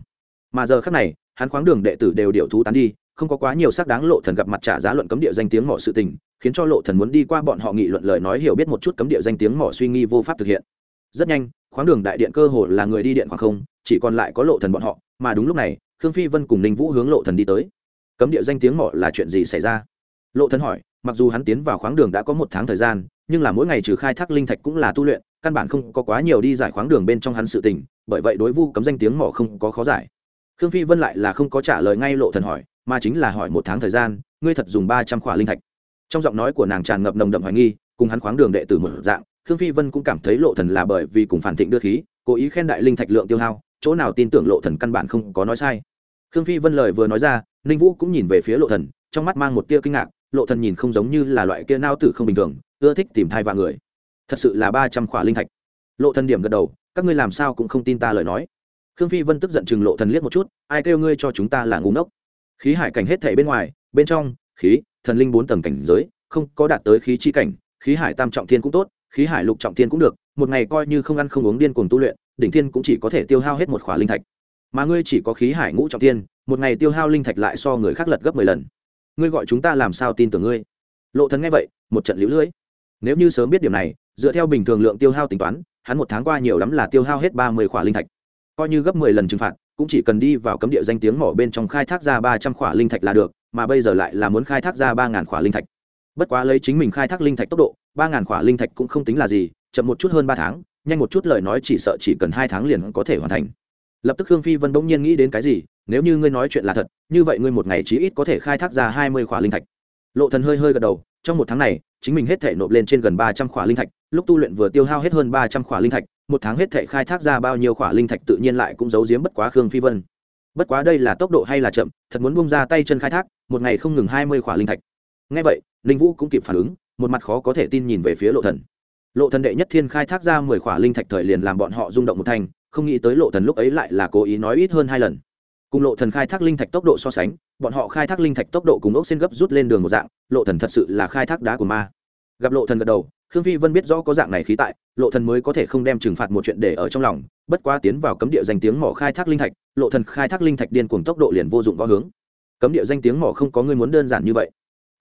mà giờ khác này, hắn khoáng đường đệ tử đều điệu thú tán đi, không có quá nhiều xác đáng lộ thần gặp mặt trả giá luận cấm địa danh tiếng mỏ sự tình, khiến cho lộ thần muốn đi qua bọn họ nghị luận lời nói hiểu biết một chút cấm địa danh tiếng mỏ suy nghi vô pháp thực hiện. Rất nhanh, khoáng đường đại điện cơ hồ là người đi điện khoảng không, chỉ còn lại có lộ thần bọn họ, mà đúng lúc này, khương phi vân cùng ninh vũ hướng lộ thần đi tới. Cấm địa danh tiếng mỏ là chuyện gì xảy ra? Lộ thần hỏi, mặc dù hắn tiến vào khoáng đường đã có một tháng thời gian, nhưng là mỗi ngày trừ khai thác linh thạch cũng là tu luyện, căn bản không có quá nhiều đi giải khoáng đường bên trong hắn sự tình, bởi vậy đối vu cấm danh tiếng mỏ không có khó giải khương phi vân lại là không có trả lời ngay lộ thần hỏi, mà chính là hỏi một tháng thời gian, ngươi thật dùng ba trăm khỏa linh thạch. Trong giọng nói của nàng tràn ngập nồng đậm hoài nghi, cùng hắn khoáng đường đệ tử một dạng, khương phi vân cũng cảm thấy lộ thần là bởi vì cùng phản thịnh đưa khí, cố ý khen đại linh thạch lượng tiêu hao, chỗ nào tin tưởng lộ thần căn bản không có nói sai. Khương phi vân lời vừa nói ra, ninh vũ cũng nhìn về phía lộ thần, trong mắt mang một tia kinh ngạc, lộ thần nhìn không giống như là loại kia nao tử không bình thường, ưa thích tìm thai và người. Thật sự là ba trăm khỏa linh thạch. Lộ thần điểm gật đầu, các ngươi làm sao cũng không tin ta lời nói khương phi vân tức giận chừng lộ thần liếc một chút, ai kêu ngươi cho chúng ta là ngu ngốc? Khí hải cảnh hết thể bên ngoài, bên trong, khí, thần linh bốn tầng cảnh giới, không có đạt tới khí chi cảnh, khí hải tam trọng thiên cũng tốt, khí hải lục trọng thiên cũng được, một ngày coi như không ăn không uống điên cuồng tu luyện, đỉnh thiên cũng chỉ có thể tiêu hao hết một khỏa linh thạch. Mà ngươi chỉ có khí hải ngũ trọng thiên, một ngày tiêu hao linh thạch lại so người khác lật gấp mười lần. Ngươi gọi chúng ta làm sao tin tưởng ngươi? Lộ thần nghe vậy, một trận liễu lưỡi nếu như sớm biết điểm này, dựa theo bình thường lượng tiêu hao tính toán, hắn một tháng qua nhiều lắm là tiêu hao hết ba mươi khỏa linh thạch coi như gấp mười lần trừng phạt, cũng chỉ cần đi vào cấm địa danh tiếng mỏ bên trong khai thác ra ba trăm khỏa linh thạch là được, mà bây giờ lại là muốn khai thác ra ba ngàn khỏa linh thạch. Bất quá lấy chính mình khai thác linh thạch tốc độ, ba ngàn khỏa linh thạch cũng không tính là gì, chậm một chút hơn ba tháng, nhanh một chút lời nói chỉ sợ chỉ cần hai tháng liền có thể hoàn thành. Lập tức khương phi vân bỗng nhiên nghĩ đến cái gì, nếu như ngươi nói chuyện là thật, như vậy ngươi một ngày chí ít có thể khai thác ra hai mươi khỏa linh thạch. Lộ thần hơi hơi gật đầu, trong một tháng này, chính mình hết thể nộp lên trên gần ba trăm khỏa linh thạch, lúc tu luyện vừa tiêu hao hết hơn ba trăm khỏa linh thạch một tháng hết thệ khai thác ra bao nhiêu khỏa linh thạch tự nhiên lại cũng giấu giếm bất quá khương phi vân. Bất quá đây là tốc độ hay là chậm, thật muốn bung ra tay chân khai thác, một ngày không ngừng hai mươi khỏa linh thạch. Ngay vậy linh vũ cũng kịp phản ứng, một mặt khó có thể tin nhìn về phía lộ thần. Lộ thần đệ nhất thiên khai thác ra mười khỏa linh thạch thời liền làm bọn họ rung động một thành, không nghĩ tới lộ thần lúc ấy lại là cố ý nói ít hơn hai lần. Cùng lộ thần khai thác linh thạch tốc độ so sánh, bọn họ khai thác linh thạch tốc độ cùng ốc xin gấp rút lên đường một dạng, lộ thần thật sự là khai thác đá của ma. Gặp lộ thần gật đầu khương phi vân biết rõ có dạng này khí tại lộ thần mới có thể không đem trừng phạt một chuyện để ở trong lòng bất quá tiến vào cấm địa danh tiếng mỏ khai thác linh thạch lộ thần khai thác linh thạch điên cuồng tốc độ liền vô dụng võ hướng. Cấm địa danh tiếng mỏ không có người muốn đơn giản như vậy.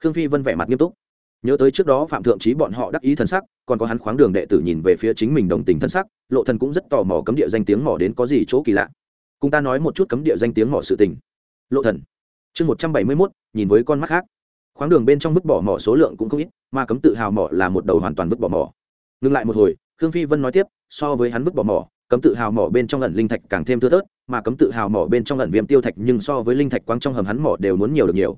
Khương phi vân vẻ mặt nghiêm túc. Nhớ tới trước đó phạm thượng trí bọn họ đắc ý thân sắc còn có hắn khoáng đường đệ tử nhìn về phía chính mình đồng tình thân sắc lộ thần cũng rất tò mò cấm địa danh tiếng mỏ đến có gì chỗ kỳ lạ. Cùng ta nói một chút cấm địa danh tiếng mỏ sự tình. Lộ thần chương một trăm bảy mươi 171, nhìn với con mắt khác khoáng đường bên trong vứt bỏ mỏ số lượng cũng không ít mà cấm tự hào mỏ là một đầu hoàn toàn vứt bỏ mỏ. Ngừng lại một hồi, khương phi vân nói tiếp, so với hắn vứt bỏ mỏ, cấm tự hào mỏ bên trong ẩn linh thạch càng thêm thưa thớt, mà cấm tự hào mỏ bên trong ẩn viêm tiêu thạch nhưng so với linh thạch quang trong hầm hắn mỏ đều muốn nhiều được nhiều.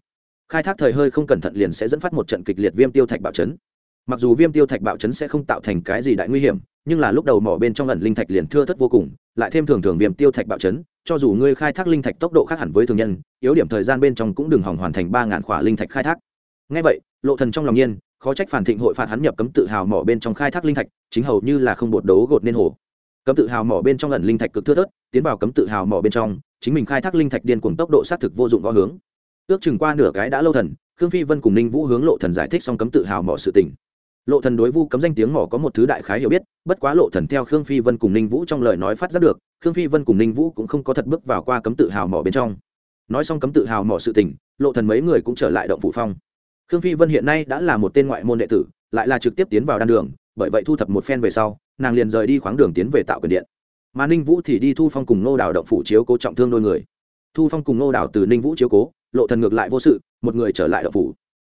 Khai thác thời hơi không cẩn thận liền sẽ dẫn phát một trận kịch liệt viêm tiêu thạch bạo chấn. Mặc dù viêm tiêu thạch bạo chấn sẽ không tạo thành cái gì đại nguy hiểm, nhưng là lúc đầu mỏ bên trong ẩn linh thạch liền thưa thất vô cùng, lại thêm thường thường viêm tiêu thạch bạo chấn, cho dù ngươi khai thác linh thạch tốc độ khác hẳn với thường nhân, yếu điểm thời gian bên trong cũng đừng hỏng hoàn thành ba ngàn khỏa linh thạch khai thác ngay vậy, lộ thần trong lòng nhiên, khó trách phản thịnh hội phạt hắn nhập cấm tự hào mỏ bên trong khai thác linh thạch, chính hầu như là không bột đấu gột nên hồ. Cấm tự hào mỏ bên trong ẩn linh thạch cực thưa thớt, tiến vào cấm tự hào mỏ bên trong, chính mình khai thác linh thạch điên cuồng tốc độ sát thực vô dụng võ hướng. Ước chừng qua nửa cái đã lâu thần, khương phi vân cùng ninh vũ hướng lộ thần giải thích xong cấm tự hào mỏ sự tình. Lộ thần đối vu cấm danh tiếng mỏ có một thứ đại khái hiểu biết, bất quá lộ thần theo khương phi vân cùng ninh vũ trong lời nói phát giác được, khương phi vân cùng ninh vũ cũng không có thật bước vào qua cấm tự hào mỏ bên trong. Nói xong cấm tự hào mỏ sự tình, lộ thần mấy người cũng trở lại động phủ phong khương phi vân hiện nay đã là một tên ngoại môn đệ tử, lại là trực tiếp tiến vào đan đường, bởi vậy thu thập một phen về sau, nàng liền rời đi khoáng đường tiến về tạo quyền điện. Mà ninh vũ thì đi thu phong cùng nô đào động phủ chiếu cố trọng thương đôi người. Thu phong cùng nô đào từ ninh vũ chiếu cố, lộ thần ngược lại vô sự, một người trở lại động phủ.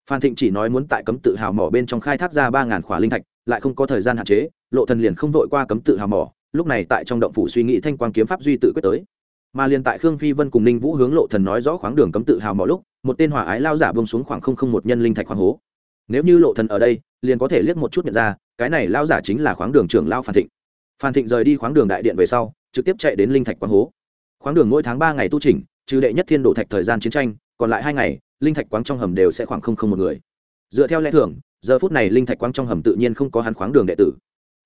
Phan thịnh chỉ nói muốn tại cấm tự hào mỏ bên trong khai thác ra ba ngàn khỏa linh thạch, lại không có thời gian hạn chế, lộ thần liền không vội qua cấm tự hào mỏ, lúc này tại trong động phủ suy nghĩ thanh quang kiếm pháp duy tự quyết tới mà liền tại khương phi vân cùng ninh vũ hướng lộ thần nói rõ khoáng đường cấm tự hào mọi lúc, một tên hỏa ái lao giả bông xuống khoảng không không một nhân linh thạch khoáng hố. Nếu như lộ thần ở đây, liền có thể liếc một chút nhận ra, cái này lao giả chính là khoáng đường trưởng lao phan thịnh. Phan thịnh rời đi khoáng đường đại điện về sau, trực tiếp chạy đến linh thạch quáng hố. Khoáng đường mỗi tháng ba ngày tu trình trừ đệ nhất thiên độ thạch thời gian chiến tranh, còn lại hai ngày, linh thạch quáng trong hầm đều sẽ khoảng không không một người. Dựa theo lẽ thường, giờ phút này linh thạch quáng trong hầm tự nhiên không có hắn khoáng đường đệ tử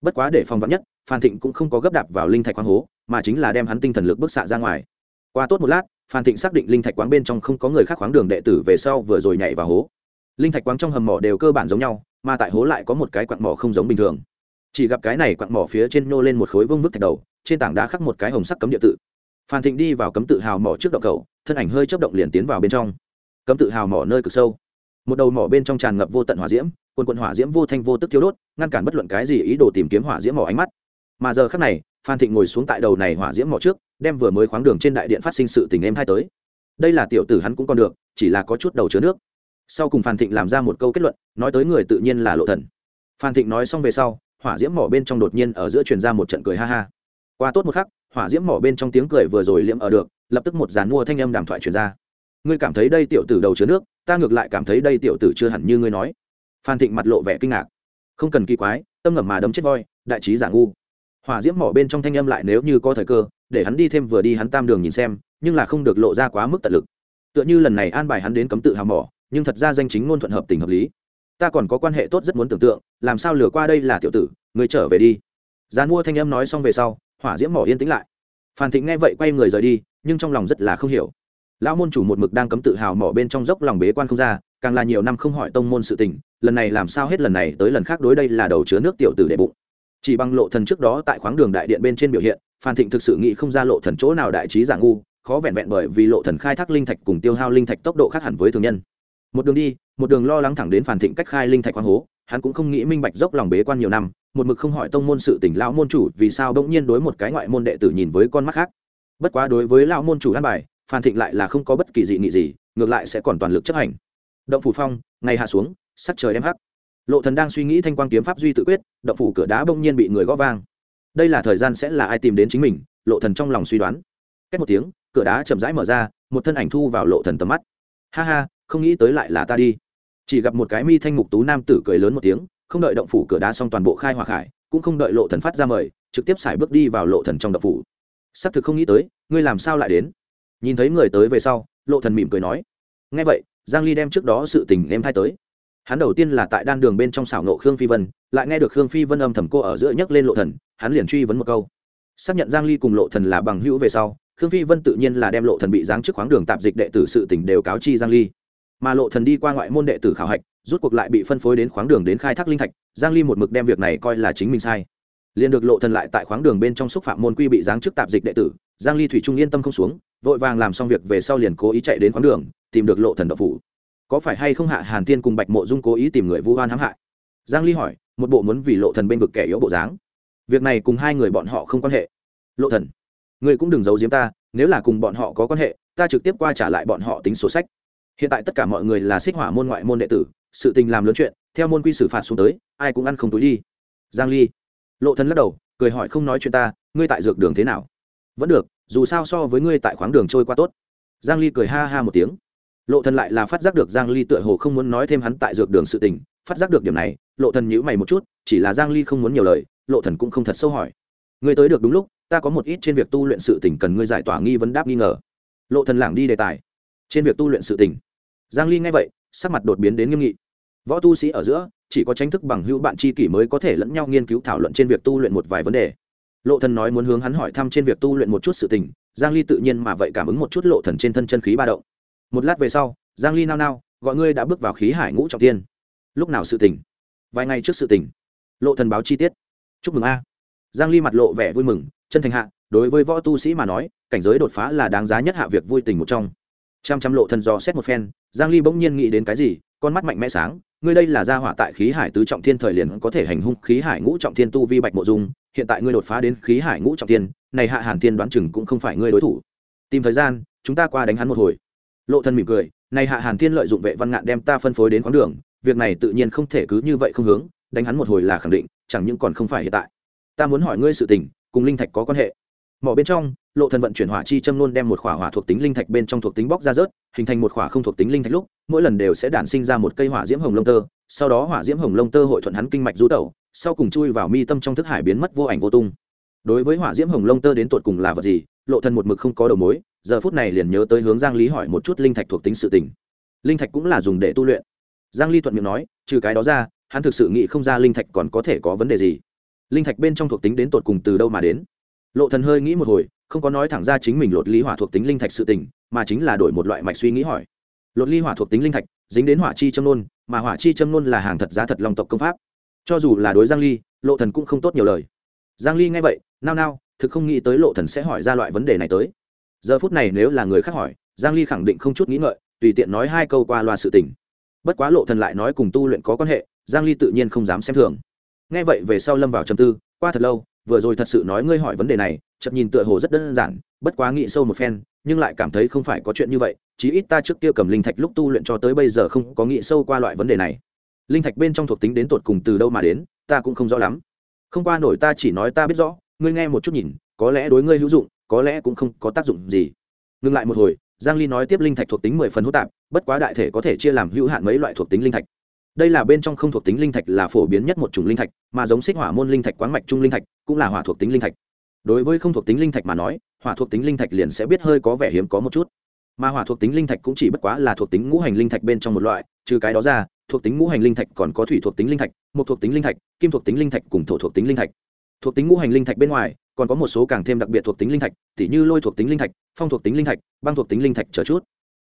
bất quá để phòng vắn nhất, phan thịnh cũng không có gấp đạp vào linh thạch quáng hố, mà chính là đem hắn tinh thần lực bức xạ ra ngoài. Qua tốt một lát, phan thịnh xác định linh thạch quáng bên trong không có người khác khoáng đường đệ tử về sau vừa rồi nhảy vào hố. Linh thạch quáng trong hầm mỏ đều cơ bản giống nhau, mà tại hố lại có một cái quặng mỏ không giống bình thường. Chỉ gặp cái này quặng mỏ phía trên nô lên một khối vương vức thạch đầu, trên tảng đá khắc một cái hồng sắc cấm địa tự. Phan thịnh đi vào cấm tự hào mỏ trước động cầu thân ảnh hơi chấp động liền tiến vào bên trong. Cấm tự hào mỏ nơi cực sâu. Một đầu mỏ bên trong tràn ngập vô tận hỏa diễm quần quần hỏa diễm vô thanh vô tức thiếu đốt, ngăn cản bất luận cái gì ý đồ tìm kiếm hỏa diễm mỏ ánh mắt. Mà giờ khác này, phan thịnh ngồi xuống tại đầu này hỏa diễm mỏ trước, đem vừa mới khoáng đường trên đại điện phát sinh sự tình em hai tới. Đây là tiểu tử hắn cũng còn được, chỉ là có chút đầu chứa nước. Sau cùng phan thịnh làm ra một câu kết luận, nói tới người tự nhiên là lộ thần. Phan thịnh nói xong về sau, hỏa diễm mỏ bên trong đột nhiên ở giữa truyền ra một trận cười ha ha. Qua tốt một khắc, hỏa diễm mỏ bên trong tiếng cười vừa rồi liễm ở được, lập tức một dàn mua thanh âm đàm thoại truyền ra. Ngươi cảm thấy đây tiểu tử đầu chứa nước, ta ngược lại cảm thấy đây tiểu tử chưa hẳn như ngươi nói phan thịnh mặt lộ vẻ kinh ngạc. Không cần kỳ quái, tâm ngầm mà đấm chết voi, đại trí giả ngu. Hỏa diễm mỏ bên trong thanh âm lại nếu như có thời cơ, để hắn đi thêm vừa đi hắn tam đường nhìn xem, nhưng là không được lộ ra quá mức tận lực. Tựa như lần này an bài hắn đến cấm tự hào mỏ, nhưng thật ra danh chính ngôn thuận hợp tình hợp lý. Ta còn có quan hệ tốt rất muốn tưởng tượng, làm sao lừa qua đây là tiểu tử, người trở về đi. Gián mua thanh âm nói xong về sau, hỏa diễm mỏ yên tĩnh lại. Phan thịnh nghe vậy quay người rời đi, nhưng trong lòng rất là không hiểu. Lão môn chủ một mực đang cấm tự hào mỏ bên trong dốc lòng bế quan không ra, càng là nhiều năm không hỏi tông môn sự tình lần này làm sao hết lần này tới lần khác đối đây là đầu chứa nước tiểu tử đệ bụng. Chỉ bằng lộ thần trước đó tại khoáng đường đại điện bên trên biểu hiện, phan thịnh thực sự nghĩ không ra lộ thần chỗ nào đại trí giả ngu, khó vẹn vẹn bởi vì lộ thần khai thác linh thạch cùng tiêu hao linh thạch tốc độ khác hẳn với thường nhân. Một đường đi, một đường lo lắng thẳng đến phan thịnh cách khai linh thạch khoáng hố, hắn cũng không nghĩ minh bạch dốc lòng bế quan nhiều năm, một mực không hỏi tông môn sự tỉnh lão môn chủ vì sao bỗng nhiên đối một cái ngoại môn đệ tử nhìn với con mắt khác. Bất quá đối với lão môn chủ an bài, phan thịnh lại là không có bất kỳ dị nghị gì, ngược lại sẽ còn toàn lực chấp hành. Động phủ phong, ngày hạ xuống sắc trời đem hắc. Lộ thần đang suy nghĩ thanh quang kiếm pháp duy tự quyết, động phủ cửa đá bỗng nhiên bị người gõ vang. Đây là thời gian sẽ là ai tìm đến chính mình, lộ thần trong lòng suy đoán. Cách một tiếng, cửa đá chậm rãi mở ra, một thân ảnh thu vào lộ thần tầm mắt. Ha ha, không nghĩ tới lại là ta đi. Chỉ gặp một cái mi thanh mục tú nam tử cười lớn một tiếng, không đợi động phủ cửa đá xong toàn bộ khai hỏa khải, cũng không đợi lộ thần phát ra mời, trực tiếp xài bước đi vào lộ thần trong động phủ. Xác thực không nghĩ tới, ngươi làm sao lại đến? Nhìn thấy người tới về sau, lộ thần mỉm cười nói, nghe vậy, giang ly đem trước đó sự tình em thay tới hắn đầu tiên là tại đan đường bên trong xảo nộ khương phi vân, lại nghe được khương phi vân âm thầm cô ở giữa nhấc lên lộ thần, hắn liền truy vấn một câu. Xác nhận giang ly cùng lộ thần là bằng hữu về sau, khương phi vân tự nhiên là đem lộ thần bị giáng chức khoáng đường tạp dịch đệ tử sự tình đều cáo chi giang ly. Mà lộ thần đi qua ngoại môn đệ tử khảo hạch, rút cuộc lại bị phân phối đến khoáng đường đến khai thác linh thạch, giang ly một mực đem việc này coi là chính mình sai. Liền được lộ thần lại tại khoáng đường bên trong xúc phạm môn quy bị giáng chức tạp dịch đệ tử, giang ly thủy trung yên tâm không xuống, vội vàng làm xong việc về sau liền cố ý chạy đến khoáng đường, tìm được lộ thần độc phủ có phải hay không hạ hàn tiên cùng bạch mộ dung cố ý tìm người vu oan hãm hại? Giang ly hỏi, một bộ muốn vì lộ thần bên vực kẻ yếu bộ dáng. Việc này cùng hai người bọn họ không quan hệ. Lộ thần người cũng đừng giấu giếm ta, nếu là cùng bọn họ có quan hệ, ta trực tiếp qua trả lại bọn họ tính sổ sách. Hiện tại tất cả mọi người là xích hỏa môn ngoại môn đệ tử, sự tình làm lớn chuyện, theo môn quy xử phạt xuống tới, ai cũng ăn không túi đi. Giang ly, lộ thần lắc đầu, cười hỏi không nói chuyện ta, ngươi tại dược đường thế nào? Vẫn được, dù sao so với ngươi tại khoáng đường trôi qua tốt. Giang ly cười ha ha một tiếng lộ thần lại là phát giác được giang ly tựa hồ không muốn nói thêm hắn tại dược đường sự tình. Phát giác được điểm này, lộ thần nhíu mày một chút, chỉ là giang ly không muốn nhiều lời, lộ thần cũng không thật sâu hỏi. Ngươi tới được đúng lúc, ta có một ít trên việc tu luyện sự tình cần ngươi giải tỏa nghi vấn đáp nghi ngờ. Lộ thần lảng đi đề tài. Trên việc tu luyện sự tình. Giang ly nghe vậy, sắc mặt đột biến đến nghiêm nghị. Võ tu sĩ ở giữa, chỉ có tranh thức bằng hữu bạn tri kỷ mới có thể lẫn nhau nghiên cứu thảo luận trên việc tu luyện một vài vấn đề. Lộ thần nói muốn hướng hắn hỏi thăm trên việc tu luyện một chút sự tình, giang ly tự nhiên mà vậy cảm ứng một chút lộ thần trên thân chân khí ba động một lát về sau, giang ly nao nao, gọi ngươi đã bước vào khí hải ngũ trọng thiên lúc nào sự tình vài ngày trước sự tình lộ thần báo chi tiết. Chúc mừng a. Giang ly mặt lộ vẻ vui mừng, chân thành hạ, đối với võ tu sĩ mà nói, cảnh giới đột phá là đáng giá nhất hạ việc vui tình một trong. Trăm trăm lộ thần dò xét một phen, giang ly bỗng nhiên nghĩ đến cái gì, con mắt mạnh mẽ sáng, ngươi đây là gia hỏa tại khí hải tứ trọng thiên thời liền có thể hành hung khí hải ngũ trọng thiên tu vi bạch mộ dung, hiện tại ngươi đột phá đến khí hải ngũ trọng thiên, này hạ hàn thiên đoán chừng cũng không phải ngươi đối thủ. Tìm thời gian, chúng ta qua đánh hắn một hồi lộ thân mỉm cười, này hạ hàn thiên lợi dụng vệ văn ngạn đem ta phân phối đến khoáng đường, việc này tự nhiên không thể cứ như vậy không hướng, đánh hắn một hồi là khẳng định, chẳng những còn không phải hiện tại. Ta muốn hỏi ngươi sự tình, cùng linh thạch có quan hệ? Mỏ bên trong, lộ thần vận chuyển hỏa chi châm luôn đem một khỏa hỏa thuộc tính linh thạch bên trong thuộc tính bóc ra rớt, hình thành một khỏa không thuộc tính linh thạch lúc, mỗi lần đều sẽ đản sinh ra một cây hỏa diễm hồng lông tơ, sau đó hỏa diễm hồng lông tơ hội thuận hắn kinh mạch du tẩu, sau cùng chui vào mi tâm trong thức hải biến mất vô ảnh vô tung. Đối với hỏa diễm hồng lông tơ đến tột cùng là vật gì, lộ thần một mực không có đầu mối giờ phút này liền nhớ tới hướng giang lý hỏi một chút linh thạch thuộc tính sự tình. Linh thạch cũng là dùng để tu luyện. Giang ly thuận miệng nói, trừ cái đó ra, hắn thực sự nghĩ không ra linh thạch còn có thể có vấn đề gì. Linh thạch bên trong thuộc tính đến tột cùng từ đâu mà đến? Lộ thần hơi nghĩ một hồi, không có nói thẳng ra chính mình lột ly hỏa thuộc tính linh thạch sự tình, mà chính là đổi một loại mạch suy nghĩ hỏi. Lột ly hỏa thuộc tính linh thạch, dính đến hỏa chi châm nôn, mà hỏa chi châm nôn là hàng thật giá thật long tộc công pháp. Cho dù là đối giang ly, lộ thần cũng không tốt nhiều lời. Giang ly nghe vậy, nao nao, thực không nghĩ tới lộ thần sẽ hỏi ra loại vấn đề này tới giờ phút này nếu là người khác hỏi, giang ly khẳng định không chút nghĩ ngợi, tùy tiện nói hai câu qua loa sự tình. Bất quá lộ thần lại nói cùng tu luyện có quan hệ, giang ly tự nhiên không dám xem thường. Nghe vậy về sau lâm vào trầm tư, qua thật lâu, vừa rồi thật sự nói ngươi hỏi vấn đề này, chợt nhìn tựa hồ rất đơn giản, bất quá nghĩ sâu một phen, nhưng lại cảm thấy không phải có chuyện như vậy, chí ít ta trước kia cầm linh thạch lúc tu luyện cho tới bây giờ không có nghĩ sâu qua loại vấn đề này. Linh thạch bên trong thuộc tính đến tột cùng từ đâu mà đến, ta cũng không rõ lắm. Không qua nổi ta chỉ nói ta biết rõ, ngươi nghe một chút nhìn, có lẽ đối ngươi hữu dụng có lẽ cũng không có tác dụng gì ngừng lại một hồi giang ly nói tiếp linh thạch thuộc tính mười phần hỗn tạp bất quá đại thể có thể chia làm hữu hạn mấy loại thuộc tính linh thạch đây là bên trong không thuộc tính linh thạch là phổ biến nhất một chủng linh thạch mà giống xích hỏa môn linh thạch quán mạch trung linh thạch cũng là hỏa thuộc tính linh thạch đối với không thuộc tính linh thạch mà nói hỏa thuộc tính linh thạch liền sẽ biết hơi có vẻ hiếm có một chút mà hỏa thuộc tính linh thạch cũng chỉ bất quá là thuộc tính ngũ hành linh thạch bên trong một loại trừ cái đó ra thuộc tính ngũ hành linh thạch còn có thủy thuộc tính linh thạch một thuộc tính linh thạch kim thuộc tính linh thạch cùng thổ thuộc tính linh thạch thuộc tính ngũ hành linh thạch bên ngoài còn có một số càng thêm đặc biệt thuộc tính linh thạch, tỉ như lôi thuộc tính linh thạch, phong thuộc tính linh thạch, băng thuộc tính linh thạch chờ chút.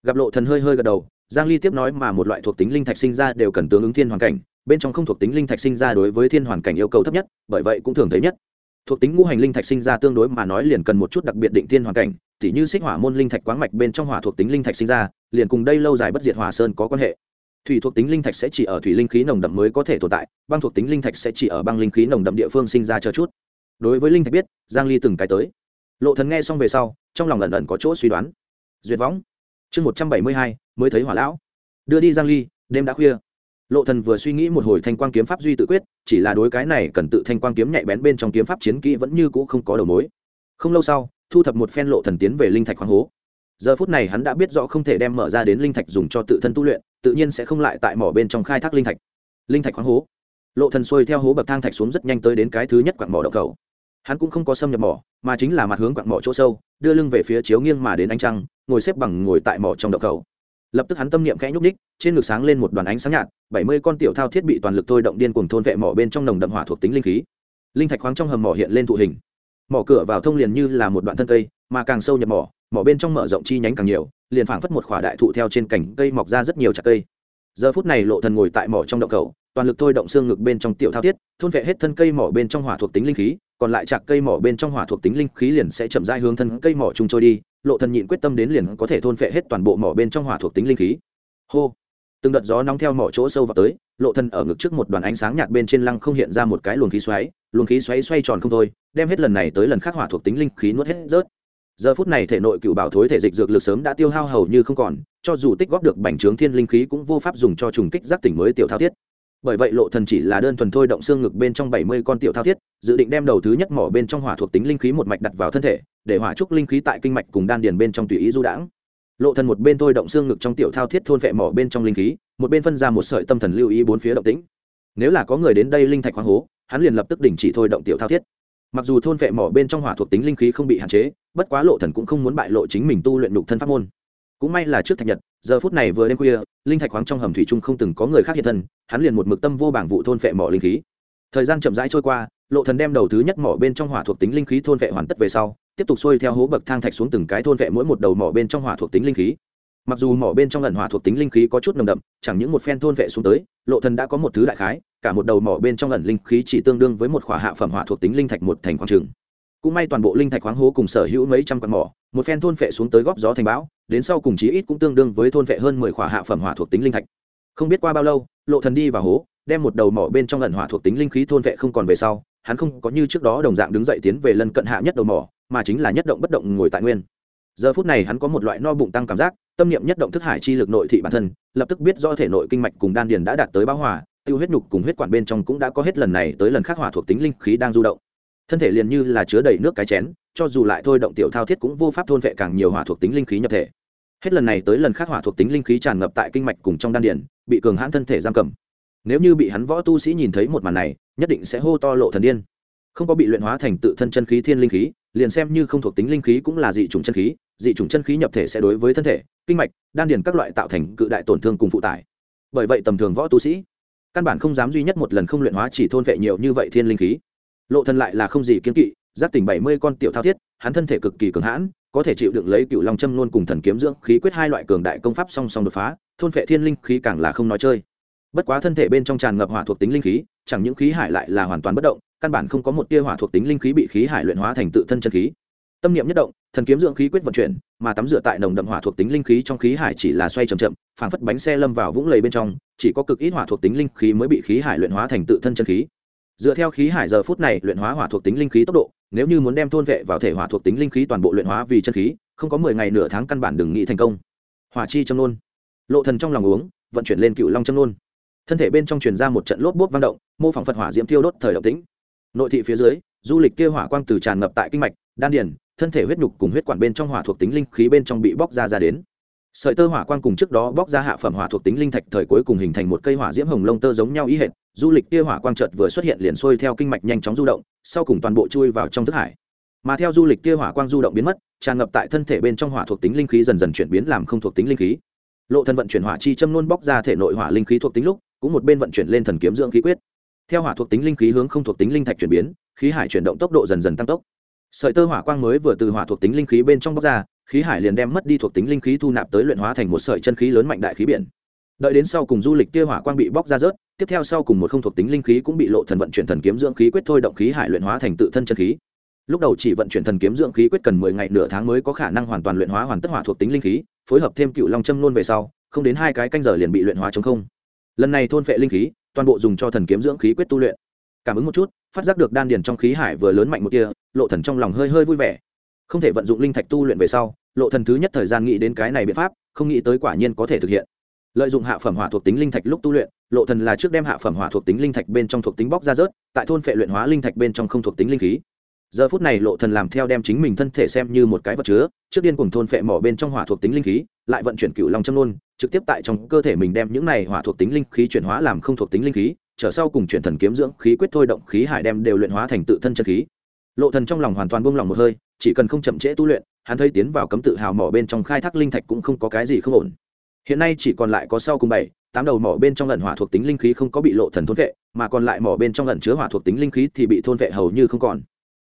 Gặp lộ thần hơi hơi gật đầu, giang ly tiếp nói mà một loại thuộc tính linh thạch sinh ra đều cần tương ứng thiên hoàn cảnh, bên trong không thuộc tính linh thạch sinh ra đối với thiên hoàn cảnh yêu cầu thấp nhất, bởi vậy cũng thường thấy nhất. Thuộc tính ngũ hành linh thạch sinh ra tương đối mà nói liền cần một chút đặc biệt định thiên hoàn cảnh, tỉ như xích hỏa môn linh thạch quáng mạch bên trong hỏa thuộc tính linh thạch sinh ra, liền cùng đây lâu dài bất diệt hỏa sơn có quan hệ. Thủy thuộc tính linh thạch sẽ chỉ ở thủy linh khí nồng đậm mới có thể tồn tại, băng thuộc tính linh thạch sẽ chỉ ở băng linh khí nồng đậm địa phương sinh ra chờ chút đối với linh thạch biết giang ly từng cái tới. Lộ thần nghe xong về sau trong lòng ẩn ẩn có chỗ suy đoán. Duyệt võng. Chương 172, mới thấy hỏa lão. Đưa đi giang ly đêm đã khuya. Lộ thần vừa suy nghĩ một hồi thanh quang kiếm pháp duy tự quyết chỉ là đối cái này cần tự thanh quang kiếm nhạy bén bên trong kiếm pháp chiến kỹ vẫn như cũ không có đầu mối. Không lâu sau thu thập một phen lộ thần tiến về linh thạch khoáng hố. Giờ phút này hắn đã biết rõ không thể đem mở ra đến linh thạch dùng cho tự thân tu luyện tự nhiên sẽ không lại tại mỏ bên trong khai thác linh thạch. Linh thạch khoáng hố. Lộ thần xuôi theo hố bậc thang thạch xuống rất nhanh tới đến cái thứ nhất quặng mỏ động cầu hắn cũng không có xâm nhập mỏ, mà chính là mặt hướng quặng mỏ chỗ sâu, đưa lưng về phía chiếu nghiêng mà đến ánh trăng, ngồi xếp bằng ngồi tại mỏ trong đậu cầu. Lập tức hắn tâm niệm khẽ nhúc ních trên ngực sáng lên một đoàn ánh sáng nhạt, bảy mươi con tiểu thao thiết bị toàn lực thôi động điên cuồng thôn vệ mỏ bên trong nồng đậm hỏa thuộc tính linh khí. Linh thạch khoáng trong hầm mỏ hiện lên thụ hình. Mỏ cửa vào thông liền như là một đoạn thân cây, mà càng sâu nhập mỏ mỏ bên trong mở rộng chi nhánh càng nhiều, liền phảng phất một khỏa đại thụ theo trên cành cây mọc ra rất nhiều chặt cây. Giờ phút này lộ thần ngồi tại mỏ trong động cầu, toàn lực thôi động xương ngực bên trong tiểu thao thiết, thôn vệ hết thân cây mỏ bên trong hỏa thuộc tính linh khí còn lại chặt cây mỏ bên trong hỏa thuộc tính linh khí liền sẽ chậm rãi hướng thân cây mỏ chung trôi đi, lộ thần nhịn quyết tâm đến liền có thể thôn phệ hết toàn bộ mỏ bên trong hỏa thuộc tính linh khí. Hô! Từng đợt gió nóng theo mỏ chỗ sâu vào tới, lộ thân ở ngực trước một đoàn ánh sáng nhạt bên trên lăng không hiện ra một cái luồng khí xoáy, luồng khí xoáy xoay tròn không thôi, đem hết lần này tới lần khác hỏa thuộc tính linh khí nuốt hết rớt. Giờ phút này thể nội cựu bảo thối thể dịch dược lực sớm đã tiêu hao hầu như không còn, cho dù tích góp được bành trướng thiên linh khí cũng vô pháp dùng cho trùng kích giác tỉnh mới tiểu thao thiết bởi vậy lộ thần chỉ là đơn thuần thôi động xương ngực bên trong bảy mươi con tiểu thao thiết, dự định đem đầu thứ nhất mỏ bên trong hỏa thuộc tính linh khí một mạch đặt vào thân thể, để hỏa trúc linh khí tại kinh mạch cùng đan điền bên trong tùy ý du đãng. Lộ thần một bên thôi động xương ngực trong tiểu thao thiết thôn vệ mỏ bên trong linh khí, một bên phân ra một sợi tâm thần lưu ý bốn phía động tĩnh. Nếu là có người đến đây linh thạch khoáng hố, hắn liền lập tức đình chỉ thôi động tiểu thao thiết. Mặc dù thôn vệ mỏ bên trong hỏa thuộc tính linh khí không bị hạn chế, bất quá lộ thần cũng không muốn bại lộ chính mình tu luyện nhục thân pháp môn cũng may là trước thạch nhật, giờ phút này vừa đêm khuya, linh thạch khoáng trong hầm thủy trung không từng có người khác hiện thân, hắn liền một mực tâm vô bảng vụ thôn phệ mỏ linh khí. Thời gian chậm rãi trôi qua, lộ thần đem đầu thứ nhất mỏ bên trong hỏa thuộc tính linh khí thôn phệ hoàn tất về sau, tiếp tục xuôi theo hố bậc thang thạch xuống từng cái thôn phệ mỗi một đầu mỏ bên trong hỏa thuộc tính linh khí. Mặc dù mỏ bên trong lần hỏa thuộc tính linh khí có chút nồng đậm, chẳng những một phen thôn vệ xuống tới, lộ thần đã có một thứ đại khái, cả một đầu mỏ bên trong lần linh khí chỉ tương đương với một khỏa hạ phẩm hỏa thuộc tính linh thạch một thành khoáng trường cũng may toàn bộ linh thạch khoáng hố cùng sở hữu mấy trăm quạt mỏ, một phen thôn vệ xuống tới góp gió thành bão, đến sau cùng chí ít cũng tương đương với thôn vệ hơn mười khỏa hạ phẩm hỏa thuộc tính linh thạch. Không biết qua bao lâu, lộ thần đi vào hố, đem một đầu mỏ bên trong lần hỏa thuộc tính linh khí thôn vệ không còn về sau, hắn không có như trước đó đồng dạng đứng dậy tiến về lần cận hạ nhất đầu mỏ, mà chính là nhất động bất động ngồi tại nguyên. Giờ phút này hắn có một loại no bụng tăng cảm giác, tâm niệm nhất động thức hải chi lực nội thị bản thân, lập tức biết do thể nội kinh mạch cùng đan điền đã đạt tới bão hòa, tiêu huyết nhục cùng huyết quản bên trong cũng đã có hết lần này tới lần khác hỏa thuộc tính linh khí đang du động thân thể liền như là chứa đầy nước cái chén, cho dù lại thôi động tiểu thao thiết cũng vô pháp thôn vệ càng nhiều hỏa thuộc tính linh khí nhập thể. Hết lần này tới lần khác hỏa thuộc tính linh khí tràn ngập tại kinh mạch cùng trong đan điền, bị cường hãn thân thể giam cầm. Nếu như bị hắn võ tu sĩ nhìn thấy một màn này, nhất định sẽ hô to lộ thần điên. Không có bị luyện hóa thành tự thân chân khí thiên linh khí, liền xem như không thuộc tính linh khí cũng là dị chủng chân khí, dị chủng chân khí nhập thể sẽ đối với thân thể, kinh mạch, đan điền các loại tạo thành cự đại tổn thương cùng phụ tải. Bởi vậy tầm thường võ tu sĩ, căn bản không dám duy nhất một lần không luyện hóa chỉ thôn vệ nhiều như vậy thiên linh khí lộ thân lại là không gì kiến kỵ, giáp tỉnh bảy mươi con tiểu thao thiết, hắn thân thể cực kỳ cường hãn, có thể chịu đựng lấy cựu long châm luôn cùng thần kiếm dưỡng khí quyết hai loại cường đại công pháp song song đột phá, thôn phệ thiên linh khí càng là không nói chơi. Bất quá thân thể bên trong tràn ngập hỏa thuộc tính linh khí, chẳng những khí hải lại là hoàn toàn bất động, căn bản không có một tia hỏa thuộc tính linh khí bị khí hải luyện hóa thành tự thân chân khí. Tâm niệm nhất động, thần kiếm dưỡng khí quyết vận chuyển, mà tắm rửa tại nồng đậm hỏa thuộc tính linh khí trong khí hải chỉ là xoay chậm chậm, phảng phất bánh xe lâm vào vũng lầy bên trong, chỉ có cực ít hỏa thuộc tính linh khí mới bị khí hải luyện hóa thành tự thân chân khí dựa theo khí hải giờ phút này, luyện hóa hỏa thuộc tính linh khí tốc độ, nếu như muốn đem thôn vệ vào thể hỏa thuộc tính linh khí toàn bộ luyện hóa vì chân khí, không có mười ngày nửa tháng căn bản đừng nghĩ thành công. Hỏa chi châm nôn. Lộ thần trong lòng uống, vận chuyển lên cựu long châm nôn. Thân thể bên trong truyền ra một trận lốp bốp vang động, mô phỏng phật hỏa diễm tiêu đốt thời động tĩnh. Nội thị phía dưới, du lịch kia hỏa quang từ tràn ngập tại kinh mạch, đan điền, thân thể huyết nhục cùng huyết quản bên trong hỏa thuộc tính linh khí bên trong bị bóc ra ra đến. Sợi tơ hỏa quang cùng trước đó bóc ra hạ phẩm hỏa thuộc tính linh thạch thời cuối cùng hình thành một cây hỏa diễm hồng lông tơ giống nhau ý hệt du lịch kia hỏa quang chợt vừa xuất hiện liền xuôi theo kinh mạch nhanh chóng du động, sau cùng toàn bộ chui vào trong thức hải. Mà theo du lịch kia hỏa quang du động biến mất, tràn ngập tại thân thể bên trong hỏa thuộc tính linh khí dần dần chuyển biến làm không thuộc tính linh khí. Lộ thân vận chuyển hỏa chi châm luôn bóc ra thể nội hỏa linh khí thuộc tính lúc, cũng một bên vận chuyển lên thần kiếm dưỡng khí quyết. Theo hỏa thuộc tính linh khí hướng không thuộc tính linh thạch chuyển biến, khí hải chuyển động tốc độ dần dần tăng tốc. Sợi tơ hỏa quang mới vừa từ hỏa thuộc tính linh khí bên trong bóc ra, khí hải liền đem mất đi thuộc tính linh khí thu nạp tới luyện hóa thành một sợi chân khí lớn mạnh đại khí biển đợi đến sau cùng du lịch tia hỏa quang bị bóc ra rớt, tiếp theo sau cùng một không thuộc tính linh khí cũng bị lộ thần vận chuyển thần kiếm dưỡng khí quyết thôi động khí hải luyện hóa thành tự thân chân khí. Lúc đầu chỉ vận chuyển thần kiếm dưỡng khí quyết cần mười ngày nửa tháng mới có khả năng hoàn toàn luyện hóa hoàn tất hỏa thuộc tính linh khí, phối hợp thêm cựu long châm nôn về sau, không đến hai cái canh giờ liền bị luyện hóa chống không. Lần này thôn phệ linh khí, toàn bộ dùng cho thần kiếm dưỡng khí quyết tu luyện. Cảm ứng một chút, phát giác được đan điền trong khí hải vừa lớn mạnh một tia, lộ thần trong lòng hơi hơi vui vẻ. Không thể vận dụng linh thạch tu luyện về sau, lộ thần thứ nhất thời gian nghĩ đến cái này biện pháp, không nghĩ tới quả nhiên có thể thực hiện lợi dụng hạ phẩm hỏa thuộc tính linh thạch lúc tu luyện, lộ thần là trước đem hạ phẩm hỏa thuộc tính linh thạch bên trong thuộc tính bóc ra rớt, tại thôn phệ luyện hóa linh thạch bên trong không thuộc tính linh khí. Giờ phút này lộ thần làm theo đem chính mình thân thể xem như một cái vật chứa, trước điên cùng thôn phệ mỏ bên trong hỏa thuộc tính linh khí, lại vận chuyển cửu long châm nôn, trực tiếp tại trong cơ thể mình đem những này hỏa thuộc tính linh khí chuyển hóa làm không thuộc tính linh khí, trở sau cùng chuyển thần kiếm dưỡng khí quyết thôi động khí hải đem đều luyện hóa thành tự thân chân khí. Lộ thần trong lòng hoàn toàn buông lòng một hơi, chỉ cần không chậm trễ tu luyện, hắn thấy tiến vào cấm tự hào mỏ bên trong khai thác linh thạch cũng không có cái gì không ổn hiện nay chỉ còn lại có sau cùng bảy, tám đầu mỏ bên trong lần hỏa thuộc tính linh khí không có bị lộ thần thôn vệ, mà còn lại mỏ bên trong lần chứa hỏa thuộc tính linh khí thì bị thôn vệ hầu như không còn.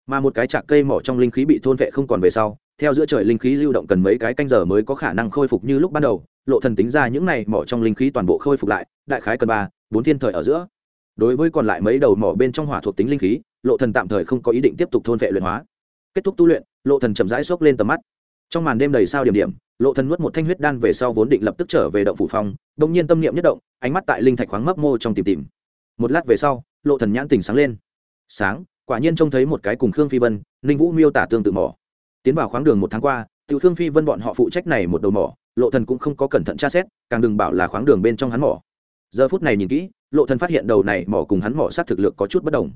Mà một cái chạc cây mỏ trong linh khí bị thôn vệ không còn về sau, theo giữa trời linh khí lưu động cần mấy cái canh giờ mới có khả năng khôi phục như lúc ban đầu, lộ thần tính ra những này mỏ trong linh khí toàn bộ khôi phục lại, đại khái cần ba, bốn thiên thời ở giữa. Đối với còn lại mấy đầu mỏ bên trong hỏa thuộc tính linh khí, lộ thần tạm thời không có ý định tiếp tục thôn vệ luyện hóa. Kết thúc tu luyện, lộ thần chậm rãi xốc lên tầm mắt. Trong màn đêm đầy sao điểm điểm lộ thần nuốt một thanh huyết đan về sau vốn định lập tức trở về động phủ phong đông nhiên tâm niệm nhất động, ánh mắt tại linh thạch khoáng mấp mô trong tìm tìm. Một lát về sau, lộ thần nhãn tỉnh sáng lên. Sáng, quả nhiên trông thấy một cái cùng khương phi vân, ninh vũ miêu tả tương tự mỏ. Tiến vào khoáng đường một tháng qua, tiểu khương phi vân bọn họ phụ trách này một đầu mỏ, lộ thần cũng không có cẩn thận tra xét, càng đừng bảo là khoáng đường bên trong hắn mỏ. Giờ phút này nhìn kỹ, lộ thần phát hiện đầu này mỏ cùng hắn mỏ sát thực lực có chút bất đồng.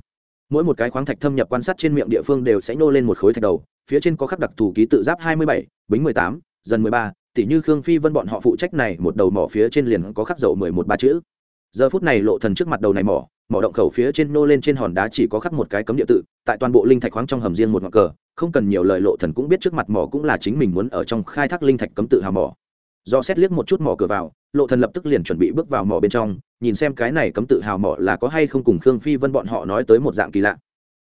Mỗi một cái khoáng thạch thâm nhập quan sát trên miệng địa phương đều sẽ nô lên một khối thạch đầu, phía trên có khắc đặc thù ký tự giáp hai mươi bảy, bính mười tám dần mười ba tỷ như khương phi vân bọn họ phụ trách này, một đầu mỏ phía trên liền có khắc dấu mười một ba chữ. Giờ phút này lộ thần trước mặt đầu này mỏ mỏ động khẩu phía trên nô lên trên hòn đá chỉ có khắc một cái cấm địa tự, tại toàn bộ linh thạch khoáng trong hầm riêng một ngọn cờ, không cần nhiều lời lộ thần cũng biết trước mặt mỏ cũng là chính mình muốn ở trong khai thác linh thạch cấm tự hào mỏ. Do xét liếc một chút mỏ cửa vào, lộ thần lập tức liền chuẩn bị bước vào mỏ bên trong, nhìn xem cái này cấm tự hào mỏ là có hay không cùng khương phi vân bọn họ nói tới một dạng kỳ lạ.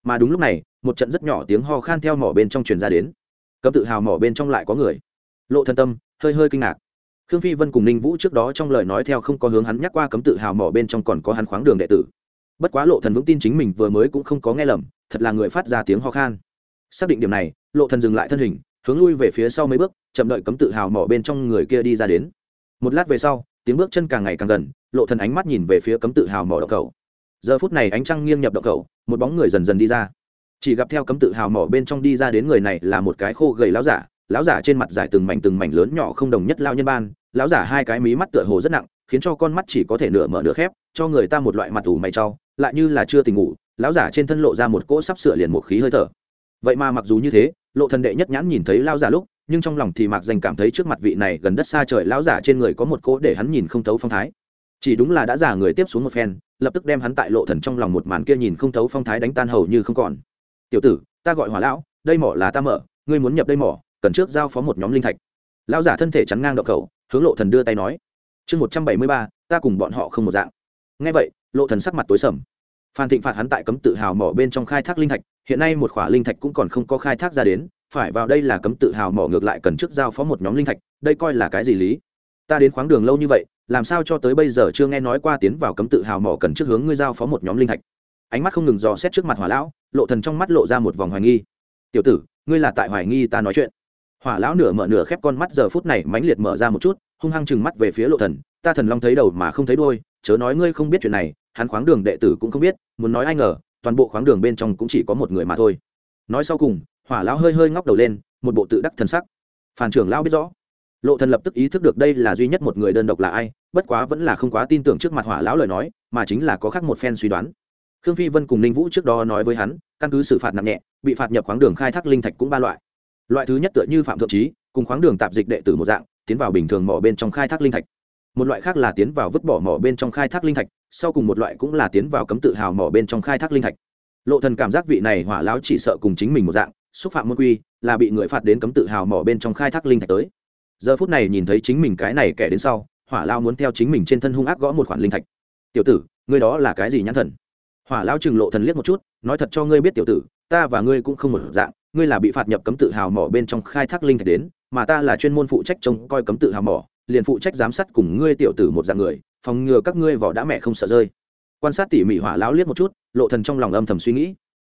Mà đúng lúc này, một trận rất nhỏ tiếng ho khan theo mỏ bên trong truyền ra đến. Cấm tự hào mỏ bên trong lại có người lộ thân tâm, hơi hơi kinh ngạc. Khương phi vân cùng ninh vũ trước đó trong lời nói theo không có hướng hắn nhắc qua cấm tự hào mỏ bên trong còn có hắn khoáng đường đệ tử. Bất quá lộ thần vững tin chính mình vừa mới cũng không có nghe lầm, thật là người phát ra tiếng ho khan. Xác định điểm này, lộ thần dừng lại thân hình, hướng lui về phía sau mấy bước, chậm đợi cấm tự hào mỏ bên trong người kia đi ra đến. Một lát về sau, tiếng bước chân càng ngày càng gần, lộ thần ánh mắt nhìn về phía cấm tự hào mỏ động cầu giờ phút này ánh trăng nghiêng nhập động cầu một bóng người dần dần đi ra. Chỉ gặp theo cấm tự hào mỏ bên trong đi ra đến người này là một cái khô gầy láo giả Lão giả trên mặt giải từng mảnh từng mảnh lớn nhỏ không đồng nhất lao nhân ban, Lão giả hai cái mí mắt tựa hồ rất nặng, khiến cho con mắt chỉ có thể nửa mở nửa khép, cho người ta một loại mặt ủ mày trau lại như là chưa tỉnh ngủ, Lão giả trên thân lộ ra một cỗ sắp sửa liền một khí hơi thở. Vậy mà mặc dù như thế, lộ thần đệ nhất nhãn nhìn thấy lão giả lúc, nhưng trong lòng thì mạc danh cảm thấy trước mặt vị này gần đất xa trời lão giả trên người có một cỗ để hắn nhìn không thấu phong thái. Chỉ đúng là đã giả người tiếp xuống một phen, lập tức đem hắn tại lộ thần trong lòng một màn kia nhìn không thấu phong thái đánh tan hầu như không còn. Tiểu tử, ta gọi hỏa lão, đây mỏ là ta mở, ngươi muốn nhập đây mỏ cần trước giao phó một nhóm linh thạch. Lão giả thân thể chắn ngang đậu khẩu, hướng lộ thần đưa tay nói, chương một trăm bảy mươi ba, ta cùng bọn họ không một dạng. Nghe vậy, lộ thần sắc mặt tối sầm. Phan thịnh phạt hắn tại cấm tự hào mỏ bên trong khai thác linh thạch, hiện nay một khỏa linh thạch cũng còn không có khai thác ra đến, phải vào đây là cấm tự hào mỏ ngược lại cần trước giao phó một nhóm linh thạch, đây coi là cái gì lý? Ta đến khoáng đường lâu như vậy, làm sao cho tới bây giờ chưa nghe nói qua tiến vào cấm tự hào mỏ cần trước hướng ngươi giao phó một nhóm linh thạch. Ánh mắt không ngừng dò xét trước mặt hỏa lão, lộ thần trong mắt lộ ra một vòng hoài nghi. Tiểu tử, ngươi là tại hoài nghi ta nói chuyện hỏa lão nửa mở nửa khép con mắt giờ phút này mãnh liệt mở ra một chút, hung hăng chừng mắt về phía lộ thần. Ta thần long thấy đầu mà không thấy đuôi, chớ nói ngươi không biết chuyện này, hắn khoáng đường đệ tử cũng không biết, muốn nói ai ngờ, toàn bộ khoáng đường bên trong cũng chỉ có một người mà thôi. Nói sau cùng, hỏa lão hơi hơi ngóc đầu lên, một bộ tự đắc thần sắc. Phản trưởng lão biết rõ. Lộ thần lập tức ý thức được đây là duy nhất một người đơn độc là ai, bất quá vẫn là không quá tin tưởng trước mặt hỏa lão lời nói, mà chính là có khác một phen suy đoán. Khương phi vân cùng ninh vũ trước đó nói với hắn, căn cứ xử phạt nặng nhẹ, bị phạt nhập khoáng đường khai thác linh thạch cũng ba loại loại thứ nhất tựa như phạm thượng trí, cùng khoáng đường tạp dịch đệ tử một dạng, tiến vào bình thường mỏ bên trong khai thác linh thạch. Một loại khác là tiến vào vứt bỏ mỏ bên trong khai thác linh thạch, sau cùng một loại cũng là tiến vào cấm tự hào mỏ bên trong khai thác linh thạch. Lộ thần cảm giác vị này hỏa lão chỉ sợ cùng chính mình một dạng, xúc phạm môn quy, là bị người phạt đến cấm tự hào mỏ bên trong khai thác linh thạch tới. Giờ phút này nhìn thấy chính mình cái này kẻ đến sau, hỏa lao muốn theo chính mình trên thân hung ác gõ một khoản linh thạch. Tiểu tử, ngươi đó là cái gì nhãn thần? Hỏa lao chừng lộ thần liếc một chút, nói, thật cho ngươi biết tiểu tử, ta và ngươi cũng không một dạng ngươi là bị phạt nhập cấm tự hào mỏ bên trong khai thác linh thạch đến, mà ta là chuyên môn phụ trách trông coi cấm tự hào mỏ, liền phụ trách giám sát cùng ngươi tiểu tử một dạng người, phòng ngừa các ngươi vỏ đã mẹ không sợ rơi. Quan sát tỉ mỉ hỏa lão liếc một chút, lộ thần trong lòng âm thầm suy nghĩ.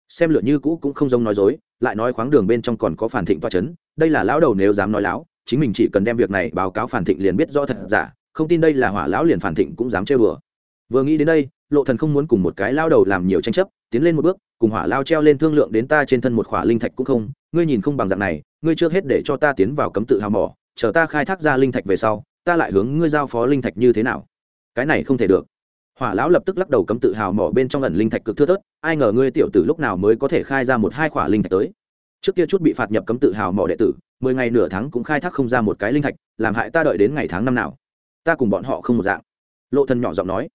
Xem lựa như cũ cũng không giống nói dối, lại nói khoáng đường bên trong còn có phản thịnh toa chấn, đây là lão đầu nếu dám nói láo, chính mình chỉ cần đem việc này báo cáo phản thịnh liền biết rõ thật giả, không tin đây là hỏa lão liền phản thịnh cũng dám chơi bừa vừa nghĩ đến đây, lộ thần không muốn cùng một cái lão đầu làm nhiều tranh chấp tiến lên một bước, cùng hỏa lao treo lên thương lượng đến ta trên thân một khỏa linh thạch cũng không, ngươi nhìn không bằng dạng này, ngươi chưa hết để cho ta tiến vào cấm tự hào mỏ, chờ ta khai thác ra linh thạch về sau, ta lại hướng ngươi giao phó linh thạch như thế nào. Cái này không thể được. Hỏa lão lập tức lắc đầu cấm tự hào mỏ bên trong ẩn linh thạch cực thưa thớt, ai ngờ ngươi tiểu tử lúc nào mới có thể khai ra một hai khỏa linh thạch tới. Trước kia chút bị phạt nhập cấm tự hào mỏ đệ tử, mười ngày nửa tháng cũng khai thác không ra một cái linh thạch, làm hại ta đợi đến ngày tháng năm nào. Ta cùng bọn họ không một dạng. Lộ thần nhỏ giọng nói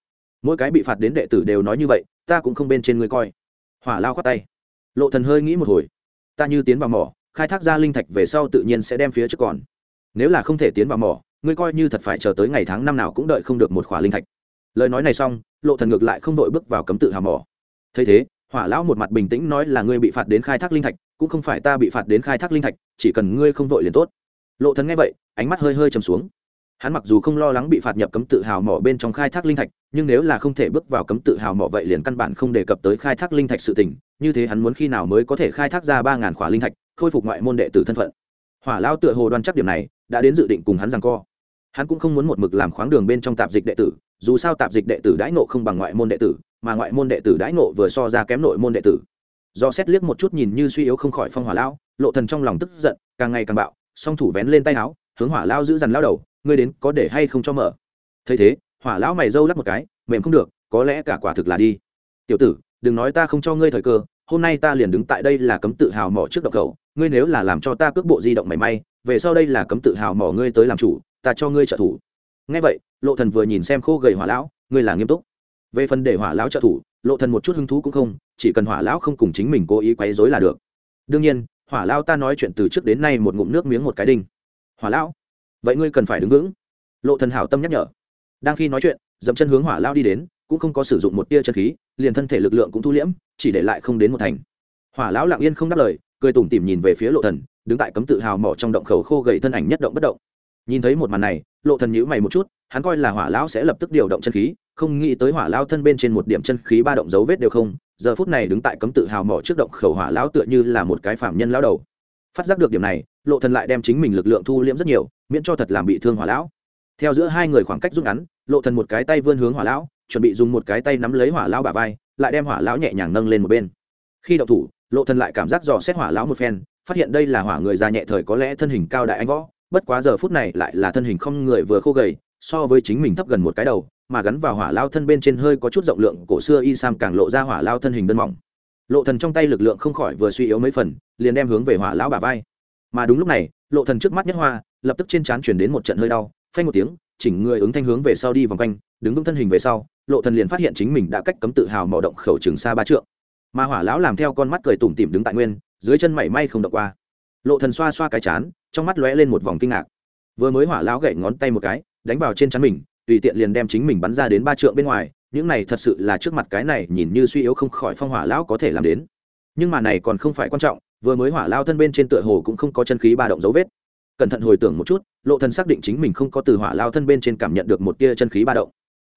mỗi cái bị phạt đến đệ tử đều nói như vậy, ta cũng không bên trên ngươi coi. Hỏa lao khoát tay. Lộ thần hơi nghĩ một hồi. Ta như tiến vào mỏ, khai thác ra linh thạch về sau tự nhiên sẽ đem phía trước còn. Nếu là không thể tiến vào mỏ, ngươi coi như thật phải chờ tới ngày tháng năm nào cũng đợi không được một khỏa linh thạch. Lời nói này xong, lộ thần ngược lại không đội bước vào cấm tự hào mỏ. Thấy thế, hỏa lão một mặt bình tĩnh nói là ngươi bị phạt đến khai thác linh thạch, cũng không phải ta bị phạt đến khai thác linh thạch, chỉ cần ngươi không vội liền tốt. Lộ thần nghe vậy, ánh mắt hơi hơi trầm xuống hắn mặc dù không lo lắng bị phạt nhập cấm tự hào mỏ bên trong khai thác linh thạch, nhưng nếu là không thể bước vào cấm tự hào mỏ vậy liền căn bản không đề cập tới khai thác linh thạch sự tình, như thế hắn muốn khi nào mới có thể khai thác ra ba ngàn khỏa linh thạch, khôi phục ngoại môn đệ tử thân phận. Hỏa lao tựa hồ đoan chắc điểm này, đã đến dự định cùng hắn rằng co. Hắn cũng không muốn một mực làm khoáng đường bên trong tạp dịch đệ tử, dù sao tạp dịch đệ tử đãi nộ không bằng ngoại môn đệ tử, mà ngoại môn đệ tử đãi nộ vừa so ra kém nội môn đệ tử. Do xét liếc một chút nhìn như suy yếu không khỏi phong hỏa lao lộ thần trong lòng tức giận, càng ngày càng bạo, song thủ vén lên tay áo, hướng hỏa lao giữ dằn lao đầu ngươi đến có để hay không cho mở? Thấy thế, hỏa lão mày dâu lắc một cái, mềm không được, có lẽ cả quả thực là đi. Tiểu tử, đừng nói ta không cho ngươi thời cơ, hôm nay ta liền đứng tại đây là cấm tự hào mỏ trước độc cầu ngươi nếu là làm cho ta cước bộ di động mảy may, về sau đây là cấm tự hào mỏ ngươi tới làm chủ, ta cho ngươi trợ thủ. Ngay vậy, lộ thần vừa nhìn xem khô gầy hỏa lão, ngươi là nghiêm túc. Về phần để hỏa lão trợ thủ, lộ thần một chút hứng thú cũng không, chỉ cần hỏa lão không cùng chính mình cố ý quấy rối là được. Đương nhiên, hỏa lão ta nói chuyện từ trước đến nay một ngụm nước miếng một cái đinh. Hỏa lão vậy ngươi cần phải đứng vững. Lộ thần hảo tâm nhắc nhở. Đang khi nói chuyện, dậm chân hướng hỏa lao đi đến, cũng không có sử dụng một tia chân khí, liền thân thể lực lượng cũng thu liễm, chỉ để lại không đến một thành. Hỏa lão lặng yên không đáp lời, cười tủm tỉm nhìn về phía lộ thần, đứng tại cấm tự hào mỏ trong động khẩu khô gầy thân ảnh nhất động bất động. Nhìn thấy một màn này, lộ thần nhíu mày một chút, hắn coi là hỏa lão sẽ lập tức điều động chân khí, không nghĩ tới hỏa lão thân bên trên một điểm chân khí ba động dấu vết đều không, giờ phút này đứng tại cấm tự hào mỏ trước động khẩu hỏa lão tựa như là một cái phạm nhân lão đầu phát giác được điểm này, lộ thần lại đem chính mình lực lượng thu liễm rất nhiều, miễn cho thật làm bị thương hỏa lão. Theo giữa hai người khoảng cách rút ngắn, lộ thần một cái tay vươn hướng hỏa lão, chuẩn bị dùng một cái tay nắm lấy hỏa lão bả vai, lại đem hỏa lão nhẹ nhàng nâng lên một bên. Khi động thủ, lộ thần lại cảm giác dò xét hỏa lão một phen, phát hiện đây là hỏa người già nhẹ thời có lẽ thân hình cao đại anh võ, bất quá giờ phút này lại là thân hình không người vừa khô gầy, so với chính mình thấp gần một cái đầu, mà gắn vào hỏa lao thân bên trên hơi có chút rộng lượng, cổ xưa y sam càng lộ ra hỏa lao thân hình đơn mỏng lộ thần trong tay lực lượng không khỏi vừa suy yếu mấy phần, liền đem hướng về hỏa lão bả vai. Mà đúng lúc này, lộ thần trước mắt nhất hoa, lập tức trên trán chuyển đến một trận hơi đau, phanh một tiếng, chỉnh người ứng thanh hướng về sau đi vòng quanh, đứng vững thân hình về sau, lộ thần liền phát hiện chính mình đã cách cấm tự hào mỏ động khẩu trường xa ba trượng. Mà hỏa lão làm theo con mắt cười tủm tỉm đứng tại nguyên, dưới chân mảy may không động qua. Lộ thần xoa xoa cái chán, trong mắt lóe lên một vòng kinh ngạc. Vừa mới hỏa lão gậy ngón tay một cái, đánh vào trên chán mình, tùy tiện liền đem chính mình bắn ra đến ba trượng bên ngoài những này thật sự là trước mặt cái này nhìn như suy yếu không khỏi phong hỏa lão có thể làm đến. Nhưng mà này còn không phải quan trọng, vừa mới hỏa lao thân bên trên tựa hồ cũng không có chân khí ba động dấu vết. Cẩn thận hồi tưởng một chút, lộ thần xác định chính mình không có từ hỏa lao thân bên trên cảm nhận được một tia chân khí ba động.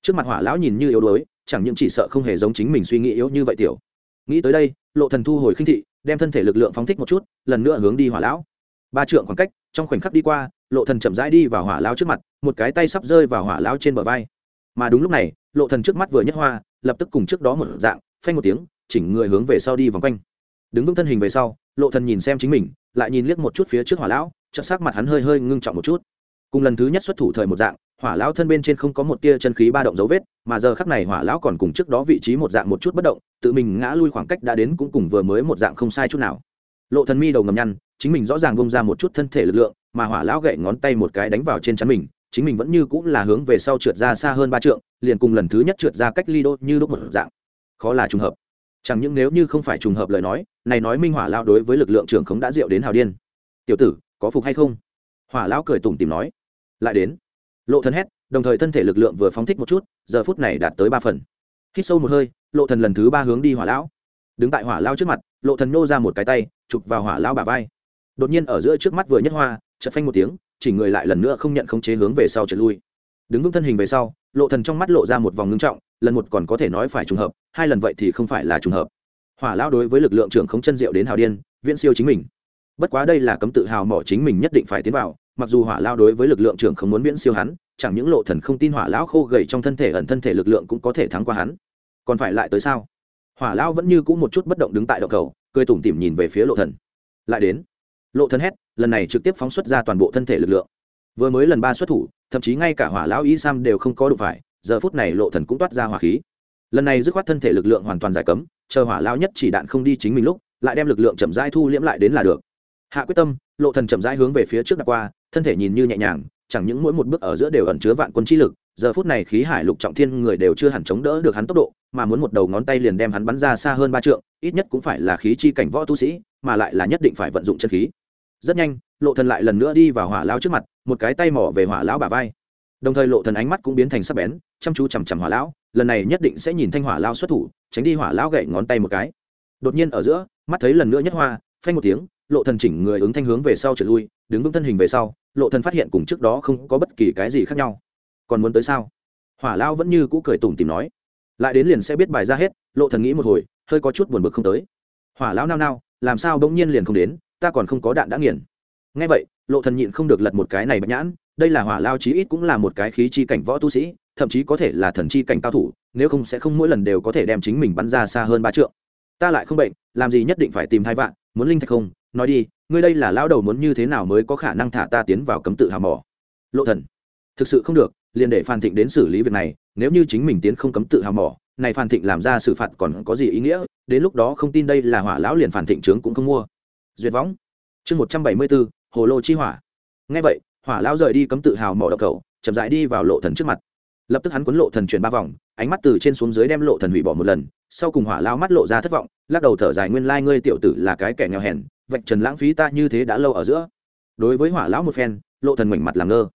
Trước mặt hỏa lão nhìn như yếu đuối, chẳng những chỉ sợ không hề giống chính mình suy nghĩ yếu như vậy tiểu. Nghĩ tới đây, lộ thần thu hồi khinh thị, đem thân thể lực lượng phóng thích một chút, lần nữa hướng đi hỏa lão. Ba trượng khoảng cách, trong khoảnh khắc đi qua, lộ thần chậm rãi đi vào hỏa lão trước mặt, một cái tay sắp rơi vào hỏa lão trên bờ vai mà đúng lúc này, lộ thần trước mắt vừa nhất hoa, lập tức cùng trước đó một dạng, phanh một tiếng, chỉnh người hướng về sau đi vòng quanh. Đứng vững thân hình về sau, lộ thần nhìn xem chính mình, lại nhìn liếc một chút phía trước hỏa lão, chợt sắc mặt hắn hơi hơi ngưng trọng một chút. Cùng lần thứ nhất xuất thủ thời một dạng, hỏa lão thân bên trên không có một tia chân khí ba động dấu vết, mà giờ khắc này hỏa lão còn cùng trước đó vị trí một dạng một chút bất động, tự mình ngã lui khoảng cách đã đến cũng cùng vừa mới một dạng không sai chút nào. Lộ thần mi đầu ngầm nhăn, chính mình rõ ràng bông ra một chút thân thể lực lượng, mà hỏa lão gậy ngón tay một cái đánh vào trên chắn mình chính mình vẫn như cũng là hướng về sau trượt ra xa hơn ba trượng, liền cùng lần thứ nhất trượt ra cách ly đô như lúc một dạng. Khó là trùng hợp. Chẳng những nếu như không phải trùng hợp lời nói, này nói minh hỏa lao đối với lực lượng trưởng khống đã diệu đến hào điên. Tiểu tử, có phục hay không? Hỏa lão cười tủm tìm nói. Lại đến. Lộ thần hét, đồng thời thân thể lực lượng vừa phóng thích một chút, giờ phút này đạt tới ba phần. Hít sâu một hơi, lộ thần lần thứ ba hướng đi hỏa lão. Đứng tại hỏa lao trước mặt, lộ thần nô ra một cái tay, chụp vào hỏa lao bả vai. Đột nhiên ở giữa trước mắt vừa nhất hoa, chợt phanh một tiếng chỉ người lại lần nữa không nhận khống chế hướng về sau trượt lui. Đứng vững thân hình về sau, lộ thần trong mắt lộ ra một vòng ngưng trọng, lần một còn có thể nói phải trùng hợp, hai lần vậy thì không phải là trùng hợp. Hỏa lão đối với lực lượng trưởng không chân diệu đến hào điên, viễn siêu chính mình. Bất quá đây là cấm tự hào mỏ chính mình nhất định phải tiến vào, mặc dù hỏa lao đối với lực lượng trưởng không muốn viễn siêu hắn, chẳng những lộ thần không tin hỏa lão khô gầy trong thân thể ẩn thân thể lực lượng cũng có thể thắng qua hắn. Còn phải lại tới sao? Hỏa lao vẫn như cũ một chút bất động đứng tại đầu cầu, cười tủm tỉm nhìn về phía lộ thần. Lại đến. Lộ thần hét lần này trực tiếp phóng xuất ra toàn bộ thân thể lực lượng. Vừa mới lần ba xuất thủ, thậm chí ngay cả hỏa lão y sam đều không có đụng phải, giờ phút này lộ thần cũng toát ra hỏa khí. Lần này dứt khoát thân thể lực lượng hoàn toàn giải cấm, chờ hỏa lao nhất chỉ đạn không đi chính mình lúc, lại đem lực lượng chậm rãi thu liễm lại đến là được. Hạ quyết tâm, lộ thần chậm rãi hướng về phía trước đặt qua, thân thể nhìn như nhẹ nhàng, chẳng những mỗi một bước ở giữa đều ẩn chứa vạn quân chi lực, giờ phút này khí hải lục trọng thiên người đều chưa hẳn chống đỡ được hắn tốc độ, mà muốn một đầu ngón tay liền đem hắn bắn ra xa hơn ba trượng, ít nhất cũng phải là khí chi cảnh võ tu sĩ, mà lại là nhất định phải vận dụng chân khí rất nhanh, lộ thần lại lần nữa đi vào hỏa lão trước mặt, một cái tay mỏ về hỏa lão bả vai. Đồng thời lộ thần ánh mắt cũng biến thành sắc bén, chăm chú chằm chằm hỏa lão, lần này nhất định sẽ nhìn thanh hỏa lão xuất thủ, tránh đi hỏa lão gậy ngón tay một cái. Đột nhiên ở giữa, mắt thấy lần nữa nhất hoa, phanh một tiếng, lộ thần chỉnh người ứng thanh hướng về sau trở lui, đứng vững thân hình về sau, lộ thần phát hiện cùng trước đó không có bất kỳ cái gì khác nhau. Còn muốn tới sao? Hỏa lao vẫn như cũ cười tủm tìm nói. Lại đến liền sẽ biết bài ra hết, lộ thần nghĩ một hồi, hơi có chút buồn bực không tới. Hỏa lão nao nao, làm sao bỗng nhiên liền không đến? Ta còn không có đạn đã nghiền. Nghe vậy, lộ thần nhịn không được lật một cái này bạch nhãn, đây là hỏa lao chí ít cũng là một cái khí chi cảnh võ tu sĩ, thậm chí có thể là thần chi cảnh cao thủ, nếu không sẽ không mỗi lần đều có thể đem chính mình bắn ra xa hơn ba trượng. Ta lại không bệnh, làm gì nhất định phải tìm hai vạn, muốn linh thạch không? Nói đi, ngươi đây là lão đầu muốn như thế nào mới có khả năng thả ta tiến vào cấm tự hào mỏ? Lộ thần, thực sự không được, liền để phan thịnh đến xử lý việc này, nếu như chính mình tiến không cấm tự hào mỏ, này phan thịnh làm ra xử phạt còn có gì ý nghĩa? Đến lúc đó không tin đây là hỏa lão liền phan thịnh trướng cũng không mua duyệt võng. Chương một trăm bảy mươi bốn hồ lô chi hỏa. Nghe vậy, hỏa lão rời đi cấm tự hào mỏ đậu cầu, chậm rãi đi vào lộ thần trước mặt. Lập tức hắn quấn lộ thần chuyển ba vòng, ánh mắt từ trên xuống dưới đem lộ thần hủy bỏ một lần, sau cùng hỏa lao mắt lộ ra thất vọng, lắc đầu thở dài, nguyên lai ngươi tiểu tử là cái kẻ nghèo hèn, vạch trần lãng phí ta như thế đã lâu ở giữa. Đối với hỏa lão một phen, lộ thần mảnh mặt làm ngơ.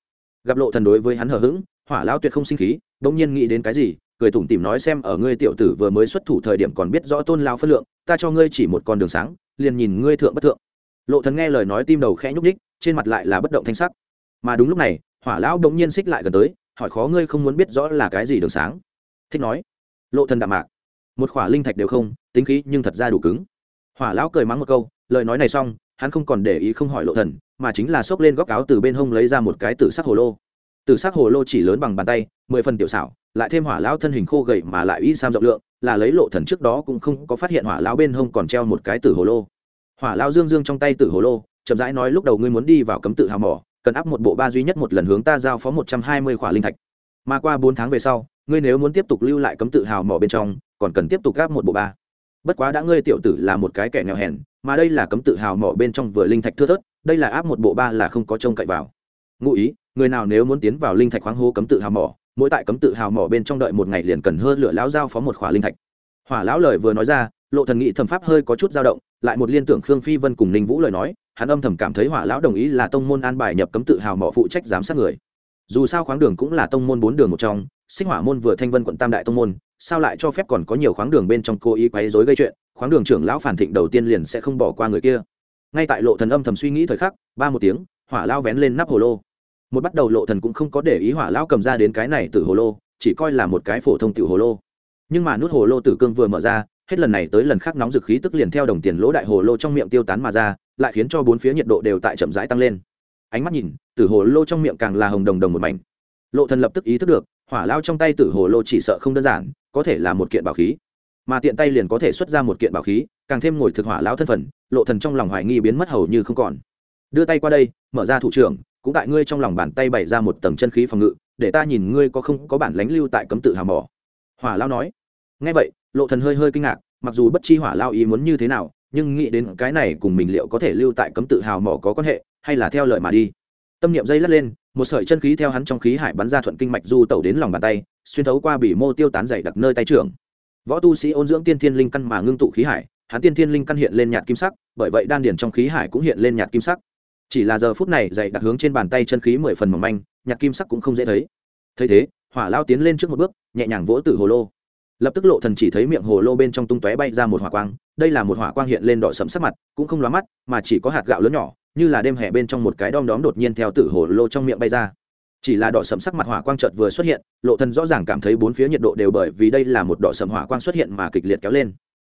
Gặp lộ thần đối với hắn hờ hững, hỏa lão tuyệt không sinh khí, bỗng nhiên nghĩ đến cái gì cười tủm tỉm nói xem ở ngươi tiểu tử vừa mới xuất thủ thời điểm còn biết rõ tôn lao phân lượng ta cho ngươi chỉ một con đường sáng liền nhìn ngươi thượng bất thượng. Lộ thần nghe lời nói tim đầu khẽ nhúc nhích, trên mặt lại là bất động thanh sắc. Mà đúng lúc này hỏa lão đống nhiên xích lại gần tới hỏi khó ngươi không muốn biết rõ là cái gì đường sáng. Thích nói. Lộ thần đạm mạc. Một khỏa linh thạch đều không tính khí nhưng thật ra đủ cứng. Hỏa lão cười mắng một câu lời nói này xong hắn không còn để ý không hỏi lộ thần mà chính là xốc lên góc áo từ bên hông lấy ra một cái tử sắc hồ lô. Tử sắc hồ lô chỉ lớn bằng bàn tay mười phần tiểu xảo lại thêm hỏa lão thân hình khô gầy mà lại uy sam rộng lượng, là lấy lộ thần trước đó cũng không có phát hiện hỏa lão bên hông còn treo một cái tử hồ lô. Hỏa lão dương dương trong tay tử hồ lô, chậm rãi nói lúc đầu ngươi muốn đi vào cấm tự hào mỏ, cần áp một bộ ba duy nhất một lần hướng ta giao phó một trăm hai mươi khỏa linh thạch. Mà qua bốn tháng về sau, ngươi nếu muốn tiếp tục lưu lại cấm tự hào mỏ bên trong, còn cần tiếp tục áp một bộ ba. Bất quá đã ngươi tiểu tử là một cái kẻ nghèo hèn, mà đây là cấm tự hào mỏ bên trong vừa linh thạch thưa thớt, đây là áp một bộ ba là không có trông cậy vào. Ngụ ý, người nào nếu muốn tiến vào linh thạch khoáng hô cấm tự hào mỏ mỗi tại cấm tự hào mỏ bên trong đợi một ngày liền cần hơn lửa lão giao phó một khỏa linh thạch. Hỏa lão lời vừa nói ra, lộ thần nghị thẩm pháp hơi có chút dao động, lại một liên tưởng khương phi vân cùng ninh vũ lời nói, hắn âm thầm cảm thấy hỏa lão đồng ý là tông môn an bài nhập cấm tự hào mỏ phụ trách giám sát người. Dù sao khoáng đường cũng là tông môn bốn đường một trong, sinh hỏa môn vừa thanh vân quận tam đại tông môn, sao lại cho phép còn có nhiều khoáng đường bên trong cố ý quấy rối gây chuyện, khoáng đường trưởng lão phản thịnh đầu tiên liền sẽ không bỏ qua người kia. Ngay tại lộ thần âm thầm suy nghĩ thời khắc, ba một tiếng, hỏa lao vén lên nắp hồ lô một bắt đầu lộ thần cũng không có để ý hỏa lão cầm ra đến cái này từ hồ lô, chỉ coi là một cái phổ thông tiểu hồ lô. Nhưng mà nút hồ lô tử cương vừa mở ra, hết lần này tới lần khác nóng dực khí tức liền theo đồng tiền lỗ đại hồ lô trong miệng tiêu tán mà ra, lại khiến cho bốn phía nhiệt độ đều tại chậm rãi tăng lên. Ánh mắt nhìn, tử hồ lô trong miệng càng là hồng đồng đồng một mảnh. Lộ thần lập tức ý thức được, hỏa lao trong tay tử hồ lô chỉ sợ không đơn giản, có thể là một kiện bảo khí. Mà tiện tay liền có thể xuất ra một kiện bảo khí, càng thêm ngồi thực hỏa lao thân phận, lộ thần trong lòng hoài nghi biến mất hầu như không còn. Đưa tay qua đây, mở ra thủ trưởng cũng tại ngươi trong lòng bàn tay bày ra một tầng chân khí phòng ngự, để ta nhìn ngươi có không có bản lánh lưu tại cấm tự hào mỏ. Hỏa lao nói. Ngay vậy, lộ thần hơi hơi kinh ngạc, mặc dù bất chi hỏa lao ý muốn như thế nào, nhưng nghĩ đến cái này cùng mình liệu có thể lưu tại cấm tự hào mỏ có quan hệ, hay là theo lời mà đi. Tâm niệm dây lắc lên, một sợi chân khí theo hắn trong khí hải bắn ra thuận kinh mạch du tẩu đến lòng bàn tay, xuyên thấu qua bỉ mô tiêu tán dày đặc nơi tay trưởng. Võ tu sĩ ôn dưỡng tiên thiên linh căn mà ngưng tụ khí hải, hắn tiên thiên linh căn hiện lên nhạt kim sắc, bởi vậy đan điển trong khí hải cũng hiện lên nhạt kim sắc chỉ là giờ phút này dày đặc hướng trên bàn tay chân khí mười phần mỏng manh, nhạc kim sắc cũng không dễ thấy. Thấy thế, hỏa lao tiến lên trước một bước, nhẹ nhàng vỗ tử hồ lô. Lập tức lộ thần chỉ thấy miệng hồ lô bên trong tung tóe bay ra một hỏa quang, đây là một hỏa quang hiện lên đỏ sẫm sắc mặt, cũng không lóa mắt, mà chỉ có hạt gạo lớn nhỏ, như là đêm hè bên trong một cái đom đóm đột nhiên theo tử hồ lô trong miệng bay ra. Chỉ là đỏ sẫm sắc mặt hỏa quang chợt vừa xuất hiện, lộ thần rõ ràng cảm thấy bốn phía nhiệt độ đều bởi vì đây là một đỏ sẫm hỏa quang xuất hiện mà kịch liệt kéo lên.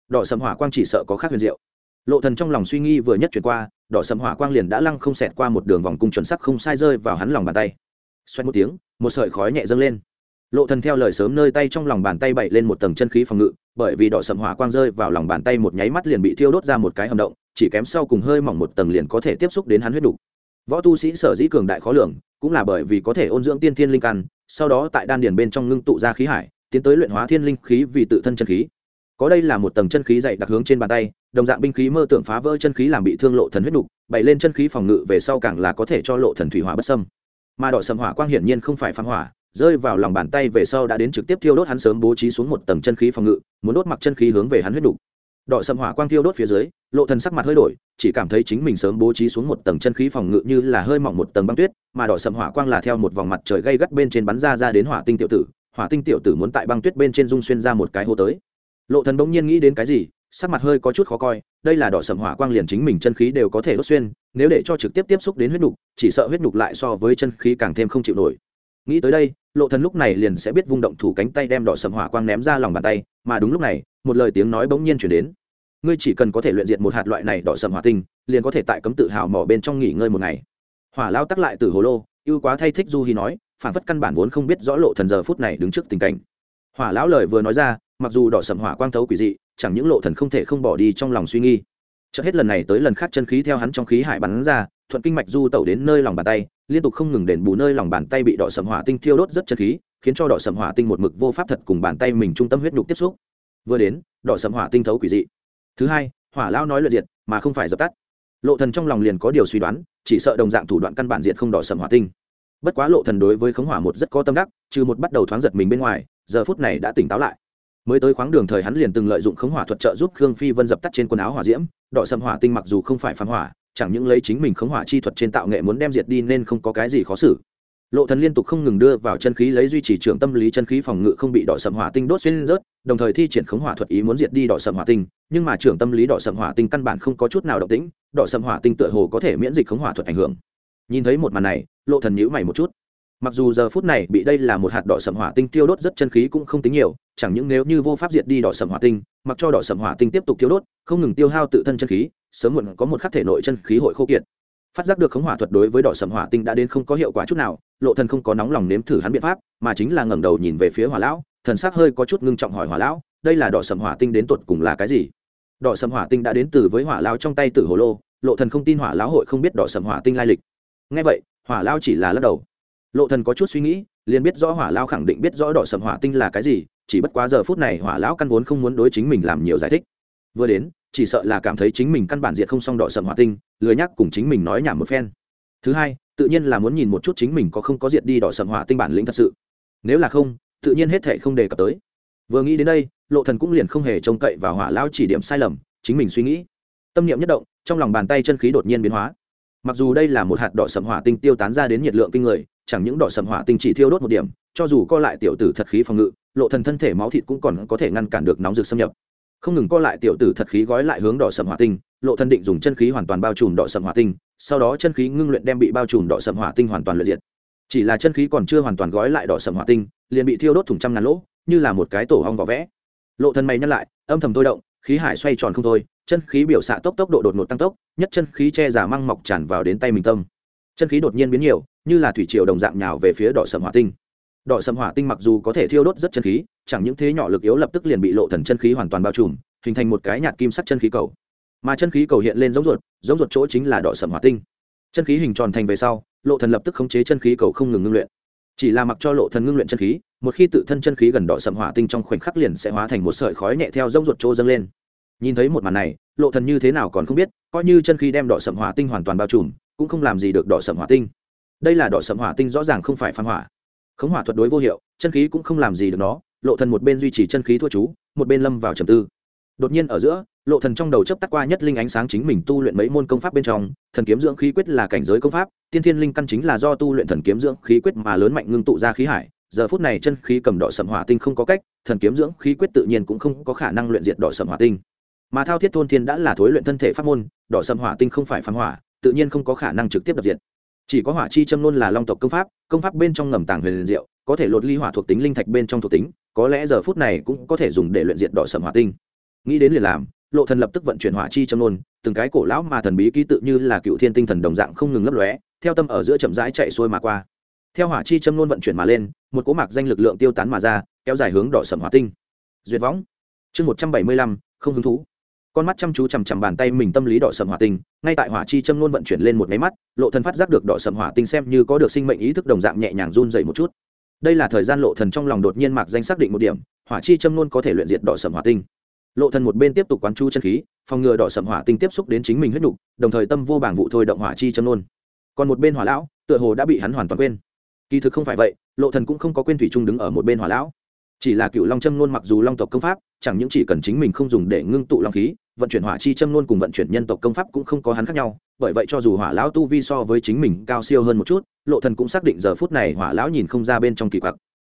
Đỏ sẫm hỏa quang chỉ sợ có khác huyền diệu. Lộ thần trong lòng suy nghi vừa nhất chuyển qua đỏ sầm hỏa quang liền đã lăng không xẹt qua một đường vòng cung chuẩn sắc không sai rơi vào hắn lòng bàn tay. Xoay một tiếng, một sợi khói nhẹ dâng lên. Lộ thần theo lời sớm nơi tay trong lòng bàn tay bậy lên một tầng chân khí phòng ngự, bởi vì đỏ sầm hỏa quang rơi vào lòng bàn tay một nháy mắt liền bị thiêu đốt ra một cái hầm động, chỉ kém sau cùng hơi mỏng một tầng liền có thể tiếp xúc đến hắn huyết đủ. võ tu sĩ sở dĩ cường đại khó lường, cũng là bởi vì có thể ôn dưỡng tiên thiên linh căn, sau đó tại đan điền bên trong ngưng tụ ra khí hải, tiến tới luyện hóa thiên linh khí vì tự thân chân khí có đây là một tầng chân khí dày đặc hướng trên bàn tay, đồng dạng binh khí mơ tưởng phá vỡ chân khí làm bị thương lộ thần huyết đục bày lên chân khí phòng ngự về sau càng là có thể cho lộ thần thủy hỏa bất sâm mà đỏ sầm hỏa quang hiển nhiên không phải phán hỏa, rơi vào lòng bàn tay về sau đã đến trực tiếp thiêu đốt hắn sớm bố trí xuống một tầng chân khí phòng ngự, muốn đốt mặc chân khí hướng về hắn huyết đục đỏ sầm hỏa quang thiêu đốt phía dưới, lộ thần sắc mặt hơi đổi, chỉ cảm thấy chính mình sớm bố trí xuống một tầng chân khí phòng ngự như là hơi mỏng một tầng băng tuyết, mà đỏ sầm hỏa quang là theo một vòng mặt trời gây gắt bên trên bắn ra ra đến hỏa tinh tiểu tử, hỏa tinh tiểu tử muốn tại băng tuyết bên trên dung xuyên ra một cái hô tới lộ thần bỗng nhiên nghĩ đến cái gì, sắc mặt hơi có chút khó coi, đây là đỏ sầm hỏa quang liền chính mình chân khí đều có thể đốt xuyên, nếu để cho trực tiếp tiếp xúc đến huyết nục chỉ sợ huyết nục lại so với chân khí càng thêm không chịu nổi. Nghĩ tới đây, lộ thần lúc này liền sẽ biết vung động thủ cánh tay đem đỏ sầm hỏa quang ném ra lòng bàn tay, mà đúng lúc này, một lời tiếng nói bỗng nhiên chuyển đến. Ngươi chỉ cần có thể luyện diệt một hạt loại này đỏ sầm hỏa tinh, liền có thể tại cấm tự hào mỏ bên trong nghỉ ngơi một ngày. Hỏa lao tắc lại từ hồ lô, ưu quá thay thích du hi nói, phản phất căn bản vốn không biết rõ lộ thần giờ phút này đứng trước tình cảnh. Hỏa lão lời vừa nói ra mặc dù đỏ sầm hỏa quang thấu quỷ dị, chẳng những lộ thần không thể không bỏ đi trong lòng suy nghi. Chợt hết lần này tới lần khác chân khí theo hắn trong khí hải bắn ra, thuận kinh mạch du tẩu đến nơi lòng bàn tay, liên tục không ngừng đền bù nơi lòng bàn tay bị đỏ sầm hỏa tinh thiêu đốt rất chân khí, khiến cho đỏ sầm hỏa tinh một mực vô pháp thật cùng bàn tay mình trung tâm huyết nhục tiếp xúc. Vừa đến, đỏ sầm hỏa tinh thấu quỷ dị. Thứ hai, hỏa lao nói luyện diệt, mà không phải dập tắt. Lộ thần trong lòng liền có điều suy đoán, chỉ sợ đồng dạng thủ đoạn căn bản diệt không đỏ sầm hỏa tinh. Bất quá lộ thần đối với khống hỏa một rất có tâm đắc, trừ một bắt đầu thoáng giật mình bên ngoài, giờ phút này đã tỉnh táo lại mới tới khoáng đường thời hắn liền từng lợi dụng khống hỏa thuật trợ giúp khương phi vân dập tắt trên quần áo hỏa diễm, đỏ sầm hỏa tinh mặc dù không phải phán hỏa, chẳng những lấy chính mình khống hỏa chi thuật trên tạo nghệ muốn đem diệt đi nên không có cái gì khó xử. Lộ thần liên tục không ngừng đưa vào chân khí lấy duy trì trưởng tâm lý chân khí phòng ngự không bị đỏ sầm hỏa tinh đốt xuyên rớt, đồng thời thi triển khống hỏa thuật ý muốn diệt đi đỏ sầm hỏa tinh, nhưng mà trưởng tâm lý đỏ sầm hỏa tinh căn bản không có chút nào động tĩnh, đỏ sầm hỏa tinh tựa hồ có thể miễn dịch khống hỏa thuật ảnh hưởng. Nhìn thấy một màn này, lộ thần nhíu mày một chút mặc dù giờ phút này bị đây là một hạt đỏ sầm hỏa tinh tiêu đốt rất chân khí cũng không tính nhiều, chẳng những nếu như vô pháp diệt đi đỏ sầm hỏa tinh, mặc cho đỏ sầm hỏa tinh tiếp tục tiêu đốt, không ngừng tiêu hao tự thân chân khí, sớm muộn có một khắc thể nội chân khí hội khô kiệt. Phát giác được khống hỏa thuật đối với đỏ sầm hỏa tinh đã đến không có hiệu quả chút nào, lộ thần không có nóng lòng nếm thử hắn biện pháp, mà chính là ngẩng đầu nhìn về phía hỏa lão, thần sắc hơi có chút ngưng trọng hỏi hỏa lão, đây là đỏ sầm hỏa tinh đến tột cùng là cái gì? Đỏ sầm hỏa tinh đã đến từ với hỏa lão trong tay tử hồ lô, lộ thần không tin hỏa lão hội không biết đỏ sầm hỏa tinh lai lịch. Nghe vậy, hỏa lão chỉ là lắc đầu lộ thần có chút suy nghĩ, liền biết rõ hỏa lão khẳng định biết rõ đỏ sầm hỏa tinh là cái gì, chỉ bất quá giờ phút này hỏa lão căn vốn không muốn đối chính mình làm nhiều giải thích. Vừa đến, chỉ sợ là cảm thấy chính mình căn bản diệt không xong đỏ sầm hỏa tinh, lười nhắc cùng chính mình nói nhảm một phen. Thứ hai, tự nhiên là muốn nhìn một chút chính mình có không có diệt đi đỏ sầm hỏa tinh bản lĩnh thật sự. Nếu là không, tự nhiên hết thệ không đề cập tới. Vừa nghĩ đến đây, lộ thần cũng liền không hề trông cậy vào hỏa lão chỉ điểm sai lầm, chính mình suy nghĩ. Tâm niệm nhất động, trong lòng bàn tay chân khí đột nhiên biến hóa mặc dù đây là một hạt đỏ sầm hỏa tinh tiêu tán ra đến nhiệt lượng kinh người, chẳng những đỏ sầm hỏa tinh chỉ thiêu đốt một điểm, cho dù co lại tiểu tử thật khí phòng ngự, lộ thần thân thể máu thịt cũng còn có thể ngăn cản được nóng rực xâm nhập. Không ngừng co lại tiểu tử thật khí gói lại hướng đỏ sầm hỏa tinh, lộ thần định dùng chân khí hoàn toàn bao trùm đỏ sầm hỏa tinh, sau đó chân khí ngưng luyện đem bị bao trùm đỏ sầm hỏa tinh hoàn toàn luyện diệt. Chỉ là chân khí còn chưa hoàn toàn gói lại đỏ sầm hỏa tinh, liền bị thiêu đốt thủng trăm ngàn lỗ, như là một cái tổ hong vỏ vẽ. Lộ thần mày nhăn lại, âm thầm thôi động, khí hải xoay tròn không thôi chân khí biểu xạ tốc tốc độ đột ngột tăng tốc, nhất chân khí che giả măng mọc tràn vào đến tay mình tâm. Chân khí đột nhiên biến nhiều, như là thủy triều đồng dạng nhào về phía đỏ sầm hỏa tinh. Đỏ sầm hỏa tinh mặc dù có thể thiêu đốt rất chân khí, chẳng những thế nhỏ lực yếu lập tức liền bị lộ thần chân khí hoàn toàn bao trùm, hình thành một cái nhạt kim sắc chân khí cầu. Mà chân khí cầu hiện lên giống ruột giống ruột chỗ chính là đỏ sầm hỏa tinh. Chân khí hình tròn thành về sau, lộ thần lập tức khống chế chân khí cầu không ngừng ngưng luyện. Chỉ là mặc cho lộ thần ngưng luyện chân khí, một khi tự thân chân khí gần đỏ sầm hỏa tinh trong khoảnh khắc liền sẽ hóa thành một sợi khói nhẹ theo giống ruột chỗ dâng lên nhìn thấy một màn này, lộ thần như thế nào còn không biết, coi như chân khí đem đỏ sậm hỏa tinh hoàn toàn bao trùm, cũng không làm gì được đỏ sậm hỏa tinh. Đây là đỏ sậm hỏa tinh rõ ràng không phải phan hỏa. Khống hỏa thuật đối vô hiệu, chân khí cũng không làm gì được nó, lộ thần một bên duy trì chân khí thua chú, một bên lâm vào trầm tư. Đột nhiên ở giữa, lộ thần trong đầu chớp tắt qua nhất linh ánh sáng chính mình tu luyện mấy môn công pháp bên trong, thần kiếm dưỡng khí quyết là cảnh giới công pháp, tiên thiên linh căn chính là do tu luyện thần kiếm dưỡng khí quyết mà lớn mạnh ngưng tụ ra khí hải. Giờ phút này chân khí cầm đỏ sầm hỏa tinh không có cách, thần kiếm dưỡng khí quyết tự nhiên cũng không có khả năng luyện diệt đỏ sầm hỏa tinh mà thao thiết thôn thiên đã là thối luyện thân thể pháp môn đỏ sầm hỏa tinh không phải phán hỏa tự nhiên không có khả năng trực tiếp đập diện, chỉ có hỏa chi châm nôn là long tộc công pháp công pháp bên trong ngầm tàng huyền liền diệu có thể lột ly hỏa thuộc tính linh thạch bên trong thuộc tính có lẽ giờ phút này cũng có thể dùng để luyện diệt đỏ sầm hỏa tinh. Nghĩ đến liền làm lộ thần lập tức vận chuyển hỏa chi châm nôn từng cái cổ lão mà thần bí ký tự như là cựu thiên tinh thần đồng dạng không ngừng lấp lóe theo tâm ở giữa chậm rãi chạy xuôi mà qua. Theo hỏa chi châm nôn vận chuyển mà lên một cỗ mạc danh lực lượng tiêu tán mà ra kéo dài hướng đỏ sầm hỏa tinh. Duyệt võng chương một trăm bảy mươi lăm không hứng thú con mắt chăm chú chằm chằm bàn tay mình tâm lý đỏ sầm hỏa tinh, ngay tại hỏa chi châm nôn vận chuyển lên một máy mắt, lộ thần phát giác được đỏ sầm hỏa tinh xem như có được sinh mệnh ý thức đồng dạng nhẹ nhàng run dậy một chút. Đây là thời gian lộ thần trong lòng đột nhiên mạc danh xác định một điểm, hỏa chi châm nôn có thể luyện diệt đỏ sầm hỏa tinh. Lộ thần một bên tiếp tục quán chu chân khí, phòng ngừa đỏ sầm hỏa tinh tiếp xúc đến chính mình huyết nục, đồng thời tâm vô bảng vụ thôi động hỏa chi châm nôn còn một bên hỏa lão, tựa hồ đã bị hắn hoàn toàn quên. Kỳ thực không phải vậy, lộ thần cũng không có quên thủy trung đứng ở một bên hỏa lão. Chỉ là cựu long châm nôn mặc dù long tộc công pháp, chẳng những chỉ cần chính mình không dùng để ngưng tụ long khí vận chuyển hỏa chi châm nôn cùng vận chuyển nhân tộc công pháp cũng không có hắn khác nhau, bởi vậy cho dù hỏa lão tu vi so với chính mình cao siêu hơn một chút, lộ thần cũng xác định giờ phút này hỏa lão nhìn không ra bên trong kỳ quặc.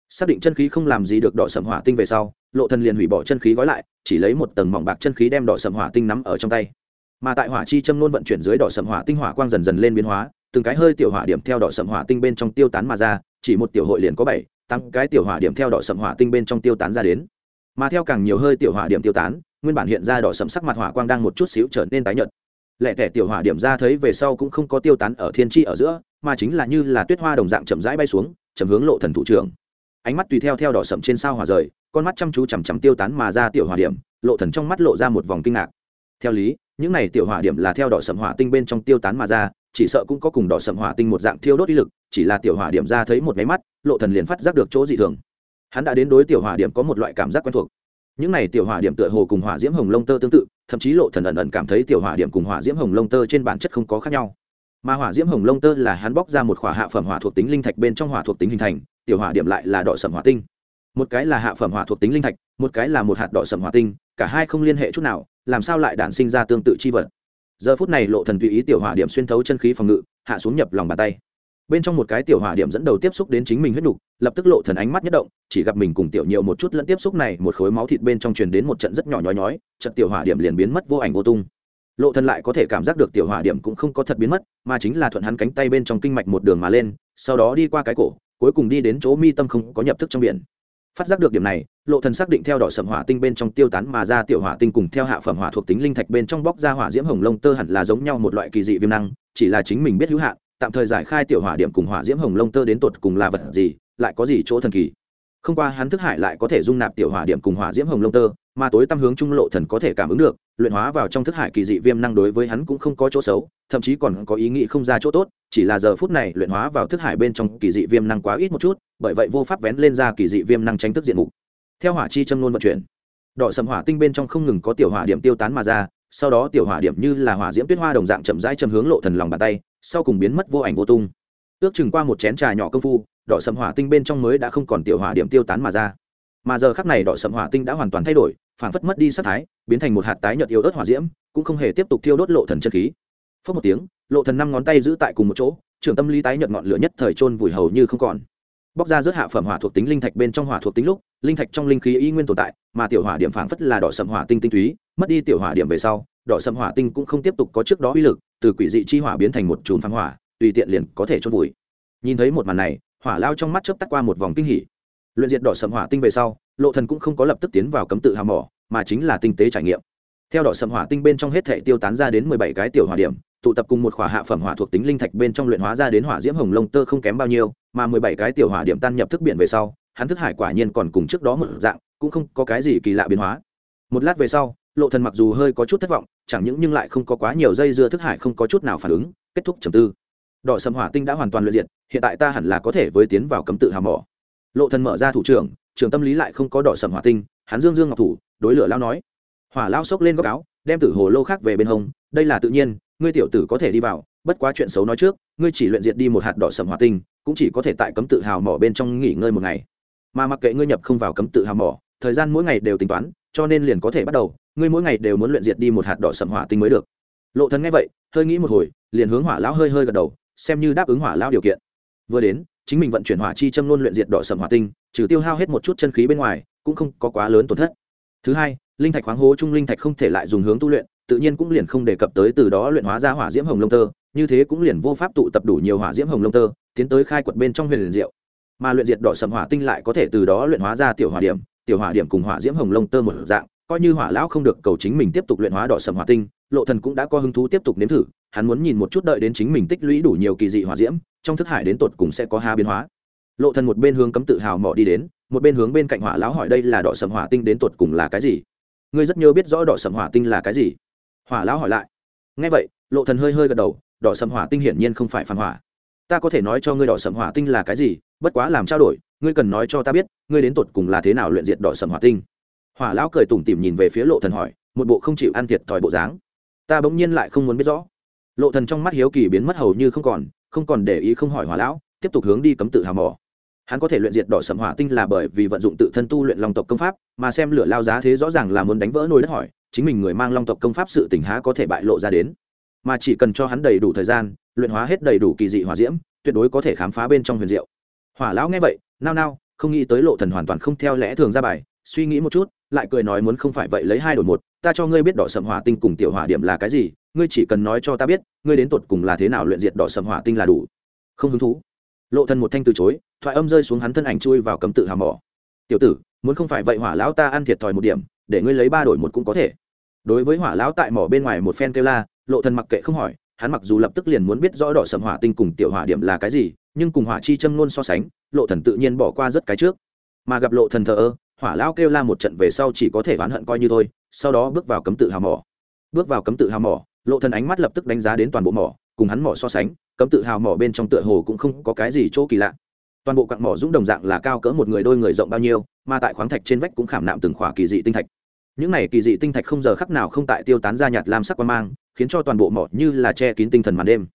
Xác định chân khí không làm gì được đỏ sầm hỏa tinh về sau, lộ thần liền hủy bỏ chân khí gói lại, chỉ lấy một tầng mỏng bạc chân khí đem đỏ sầm hỏa tinh nắm ở trong tay. Mà tại hỏa chi châm nôn vận chuyển dưới đỏ sầm hỏa tinh hỏa quang dần dần lên biến hóa, từng cái hơi tiểu hỏa điểm theo đỏ sầm hỏa tinh bên trong tiêu tán mà ra, chỉ một tiểu hội liền có bảy tăng cái tiểu hỏa điểm theo đỏ sầm hỏa tinh bên trong tiêu tán ra đến. Mà theo càng nhiều hơi tiểu hỏa điểm tiêu tán nguyên bản hiện ra đỏ sẫm sắc mặt hỏa quang đang một chút xíu trở nên tái nhợt. Lẻ tẻ tiểu hỏa điểm ra thấy về sau cũng không có tiêu tán ở thiên tri ở giữa, mà chính là như là tuyết hoa đồng dạng chậm rãi bay xuống, chậm hướng lộ thần thủ trưởng. Ánh mắt tùy theo theo đỏ sậm trên sao hỏa rời, con mắt chăm chú chằm chằm tiêu tán mà ra tiểu hỏa điểm, lộ thần trong mắt lộ ra một vòng kinh ngạc. Theo lý, những này tiểu hỏa điểm là theo đỏ sậm hỏa tinh bên trong tiêu tán mà ra, chỉ sợ cũng có cùng đỏ sậm hỏa tinh một dạng thiêu đốt ý lực, chỉ là tiểu hỏa điểm ra thấy một máy mắt, lộ thần liền phát giác được chỗ dị thường. Hắn đã đến đối tiểu hỏa điểm có một loại cảm giác quen thuộc những này tiểu hỏa điểm tựa hồ cùng hỏa diễm hồng lông tơ tương tự, thậm chí lộ thần ẩn ẩn cảm thấy tiểu hỏa điểm cùng hỏa diễm hồng lông tơ trên bản chất không có khác nhau. Mà hỏa diễm hồng lông tơ là hắn bóc ra một khỏa hạ phẩm hỏa thuộc tính linh thạch bên trong hỏa thuộc tính hình thành, tiểu hỏa điểm lại là đỏ sầm hỏa tinh. Một cái là hạ phẩm hỏa thuộc tính linh thạch, một cái là một hạt đỏ sầm hỏa tinh, cả hai không liên hệ chút nào, làm sao lại đản sinh ra tương tự chi vật? Giờ phút này lộ thần tùy ý tiểu hỏa điểm xuyên thấu chân khí phòng ngự, hạ xuống nhập lòng bàn tay bên trong một cái tiểu hỏa điểm dẫn đầu tiếp xúc đến chính mình huyết đục lập tức lộ thần ánh mắt nhất động, chỉ gặp mình cùng tiểu nhiều một chút lẫn tiếp xúc này, một khối máu thịt bên trong truyền đến một trận rất nhỏ nhói nhói trận tiểu hỏa điểm liền biến mất vô ảnh vô tung. Lộ thần lại có thể cảm giác được tiểu hỏa điểm cũng không có thật biến mất, mà chính là thuận hắn cánh tay bên trong kinh mạch một đường mà lên, sau đó đi qua cái cổ, cuối cùng đi đến chỗ mi tâm không có nhập thức trong biển. Phát giác được điểm này, lộ thần xác định theo đỏ sầm hỏa tinh bên trong tiêu tán mà ra tiểu hỏa tinh cùng theo hạ phẩm hỏa thuộc tính linh thạch bên trong bóc ra hỏa diễm hồng lông tơ hẳn là giống nhau một loại kỳ dị viêm năng, chỉ là chính mình biết hữu hạn tạm thời giải khai tiểu hỏa điểm cùng hỏa diễm hồng lông tơ đến tột cùng là vật gì, lại có gì chỗ thần kỳ? Không qua hắn thức hải lại có thể dung nạp tiểu hỏa điểm cùng hỏa diễm hồng lông tơ, mà tối tâm hướng trung lộ thần có thể cảm ứng được, luyện hóa vào trong thức hải kỳ dị viêm năng đối với hắn cũng không có chỗ xấu, thậm chí còn có ý nghĩ không ra chỗ tốt, chỉ là giờ phút này luyện hóa vào thức hải bên trong kỳ dị viêm năng quá ít một chút, bởi vậy vô pháp vén lên ra kỳ dị viêm năng tránh thức diện mục. Theo hỏa chi châm nôn vận chuyển, đỏ sầm hỏa tinh bên trong không ngừng có tiểu hỏa điểm tiêu tán mà ra, sau đó tiểu hỏa điểm như là hỏa diễm tuyết hoa đồng dạng chậm rãi châm hướng lộ thần lòng bàn tay sau cùng biến mất vô ảnh vô tung. Ước chừng qua một chén trà nhỏ công phu, đỏ sầm hỏa tinh bên trong mới đã không còn tiểu hỏa điểm tiêu tán mà ra. Mà giờ khắc này đỏ sầm hỏa tinh đã hoàn toàn thay đổi, phản phất mất đi sắc thái, biến thành một hạt tái nhợt yếu ớt hỏa diễm, cũng không hề tiếp tục thiêu đốt lộ thần chân khí. Phất một tiếng, lộ thần năm ngón tay giữ tại cùng một chỗ, trưởng tâm lý tái nhợt ngọn lửa nhất thời trôn vùi hầu như không còn. Bóc ra rớt hạ phẩm hỏa thuộc tính linh thạch bên trong hỏa thuộc tính lúc, linh thạch trong linh khí y nguyên tồn tại, mà tiểu hỏa điểm phảng phất là đỏ sầm hỏa tinh tinh túy, mất đi tiểu hỏa điểm về sau, đỏ sầm hỏa tinh cũng không tiếp tục có trước đó uy lực từ quỷ dị chi hỏa biến thành một chùm phăng hỏa, tùy tiện liền có thể chôn vùi. Nhìn thấy một màn này, hỏa lao trong mắt chớp tắt qua một vòng kinh hỉ. Luyện diệt đỏ sầm hỏa tinh về sau, lộ thần cũng không có lập tức tiến vào cấm tự hào mỏ, mà chính là tinh tế trải nghiệm. Theo đỏ sầm hỏa tinh bên trong hết thể tiêu tán ra đến mười bảy cái tiểu hỏa điểm, tụ tập cùng một khỏa hạ phẩm hỏa thuộc tính linh thạch bên trong luyện hóa ra đến hỏa diễm hồng lông tơ không kém bao nhiêu, mà mười bảy cái tiểu hỏa điểm tan nhập thức biển về sau, hắn thức hải quả nhiên còn cùng trước đó một dạng, cũng không có cái gì kỳ lạ biến hóa. Một lát về sau lộ thần mặc dù hơi có chút thất vọng, chẳng những nhưng lại không có quá nhiều dây dưa thức hải không có chút nào phản ứng, kết thúc trầm tư. Đỏ sầm hỏa tinh đã hoàn toàn luyện diệt, hiện tại ta hẳn là có thể với tiến vào cấm tự hào mỏ. Lộ thần mở ra thủ trưởng trường tâm lý lại không có đỏ sầm hỏa tinh, hắn dương dương ngọc thủ, đối lửa lao nói. Hỏa lao sốc lên góc áo, đem tử hồ lô khác về bên hông, đây là tự nhiên, ngươi tiểu tử có thể đi vào, bất quá chuyện xấu nói trước, ngươi chỉ luyện diệt đi một hạt đỏ sầm hỏa tinh, cũng chỉ có thể tại cấm tự hào mỏ bên trong nghỉ ngơi một ngày. Mà mặc kệ ngươi nhập không vào cấm tự hào mỏ thời gian mỗi ngày đều tính toán, cho nên liền có thể bắt đầu, ngươi mỗi ngày đều muốn luyện diệt đi một hạt đỏ sầm hỏa tinh mới được. Lộ thần nghe vậy, hơi nghĩ một hồi, liền hướng hỏa lão hơi hơi gật đầu, xem như đáp ứng hỏa lão điều kiện. Vừa đến, chính mình vận chuyển hỏa chi châm luôn luyện diệt đỏ sầm hỏa tinh, trừ tiêu hao hết một chút chân khí bên ngoài, cũng không có quá lớn tổn thất. Thứ hai, linh thạch khoáng hố trung linh thạch không thể lại dùng hướng tu luyện, tự nhiên cũng liền không đề cập tới từ đó luyện hóa ra hỏa diễm hồng lông tơ, như thế cũng liền vô pháp tụ tập đủ nhiều hỏa diễm hồng lông tơ, tiến tới khai quật bên trong huyền liền diệu. Mà luyện diệt đỏ sầm hỏa tinh lại có thể từ đó luyện hóa ra tiểu hỏa điểm tiểu hỏa điểm cùng hỏa diễm hồng lông tơ một dạng, coi như hỏa lão không được cầu chính mình tiếp tục luyện hóa đỏ sầm hỏa tinh, lộ thần cũng đã có hứng thú tiếp tục nếm thử, hắn muốn nhìn một chút đợi đến chính mình tích lũy đủ nhiều kỳ dị hỏa diễm, trong thức hải đến tột cùng sẽ có ha biến hóa. Lộ thần một bên hướng cấm tự hào mỏ đi đến, một bên hướng bên cạnh hỏa lão hỏi đây là đỏ sầm hỏa tinh đến tột cùng là cái gì? Ngươi rất nhớ biết rõ đỏ sầm hỏa tinh là cái gì? Hỏa lão hỏi lại. Nghe vậy, lộ thần hơi hơi gật đầu, đỏ sầm hỏa tinh hiển nhiên không phải phản hỏa. Ta có thể nói cho ngươi đỏ sầm hỏa tinh là cái gì, bất quá làm trao đổi ngươi cần nói cho ta biết, ngươi đến tột cùng là thế nào luyện diệt đỏ sầm hỏa tinh? Hỏa lão cười tủm tỉm nhìn về phía lộ thần hỏi, một bộ không chịu ăn thiệt thòi bộ dáng. Ta bỗng nhiên lại không muốn biết rõ. Lộ thần trong mắt hiếu kỳ biến mất hầu như không còn không còn để ý không hỏi hỏa lão, tiếp tục hướng đi cấm tự hào mỏ. Hắn có thể luyện diệt đỏ sầm hỏa tinh là bởi vì vận dụng tự thân tu luyện long tộc công pháp, mà xem lửa lao giá thế rõ ràng là muốn đánh vỡ nồi đất hỏi, chính mình người mang long tộc công pháp sự tỉnh há có thể bại lộ ra đến. Mà chỉ cần cho hắn đầy đủ thời gian, luyện hóa hết đầy đủ kỳ dị hỏa diễm, tuyệt đối có thể khám phá bên trong huyền diệu hỏa lão nghe vậy, nao nao, không nghĩ tới lộ thần hoàn toàn không theo lẽ thường ra bài, suy nghĩ một chút, lại cười nói muốn không phải vậy lấy hai đổi một, ta cho ngươi biết đỏ sầm hỏa tinh cùng tiểu hỏa điểm là cái gì, ngươi chỉ cần nói cho ta biết, ngươi đến tột cùng là thế nào luyện diệt đỏ sầm hỏa tinh là đủ. Không hứng thú. Lộ thần một thanh từ chối, thoại âm rơi xuống hắn thân ảnh chui vào cấm tự hào mỏ. Tiểu tử, muốn không phải vậy hỏa lão ta ăn thiệt thòi một điểm, để ngươi lấy ba đổi một cũng có thể. Đối với hỏa lão tại mỏ bên ngoài một phen kêu la, lộ thần mặc kệ không hỏi hắn mặc dù lập tức liền muốn biết rõ đỏ sầm hỏa tinh cùng tiểu hỏa điểm là cái gì, nhưng cùng hỏa chi châm luôn so sánh, lộ thần tự nhiên bỏ qua rất cái trước. Mà gặp lộ thần thờ ơ, hỏa lao kêu la một trận về sau chỉ có thể oán hận coi như thôi, sau đó bước vào cấm tự hào mỏ. Bước vào cấm tự hào mỏ, lộ thần ánh mắt lập tức đánh giá đến toàn bộ mỏ, cùng hắn mỏ so sánh, cấm tự hào mỏ bên trong tựa hồ cũng không có cái gì chỗ kỳ lạ. Toàn bộ quặng mỏ dũng đồng dạng là cao cỡ một người đôi người rộng bao nhiêu, mà tại khoáng thạch trên vách cũng khảm nạm từng khỏa kỳ dị tinh thạch những này kỳ dị tinh thạch không giờ khắc nào không tại tiêu tán ra nhạt lam sắc quang mang, khiến cho toàn bộ mỏ như là che kín tinh thần màn đêm.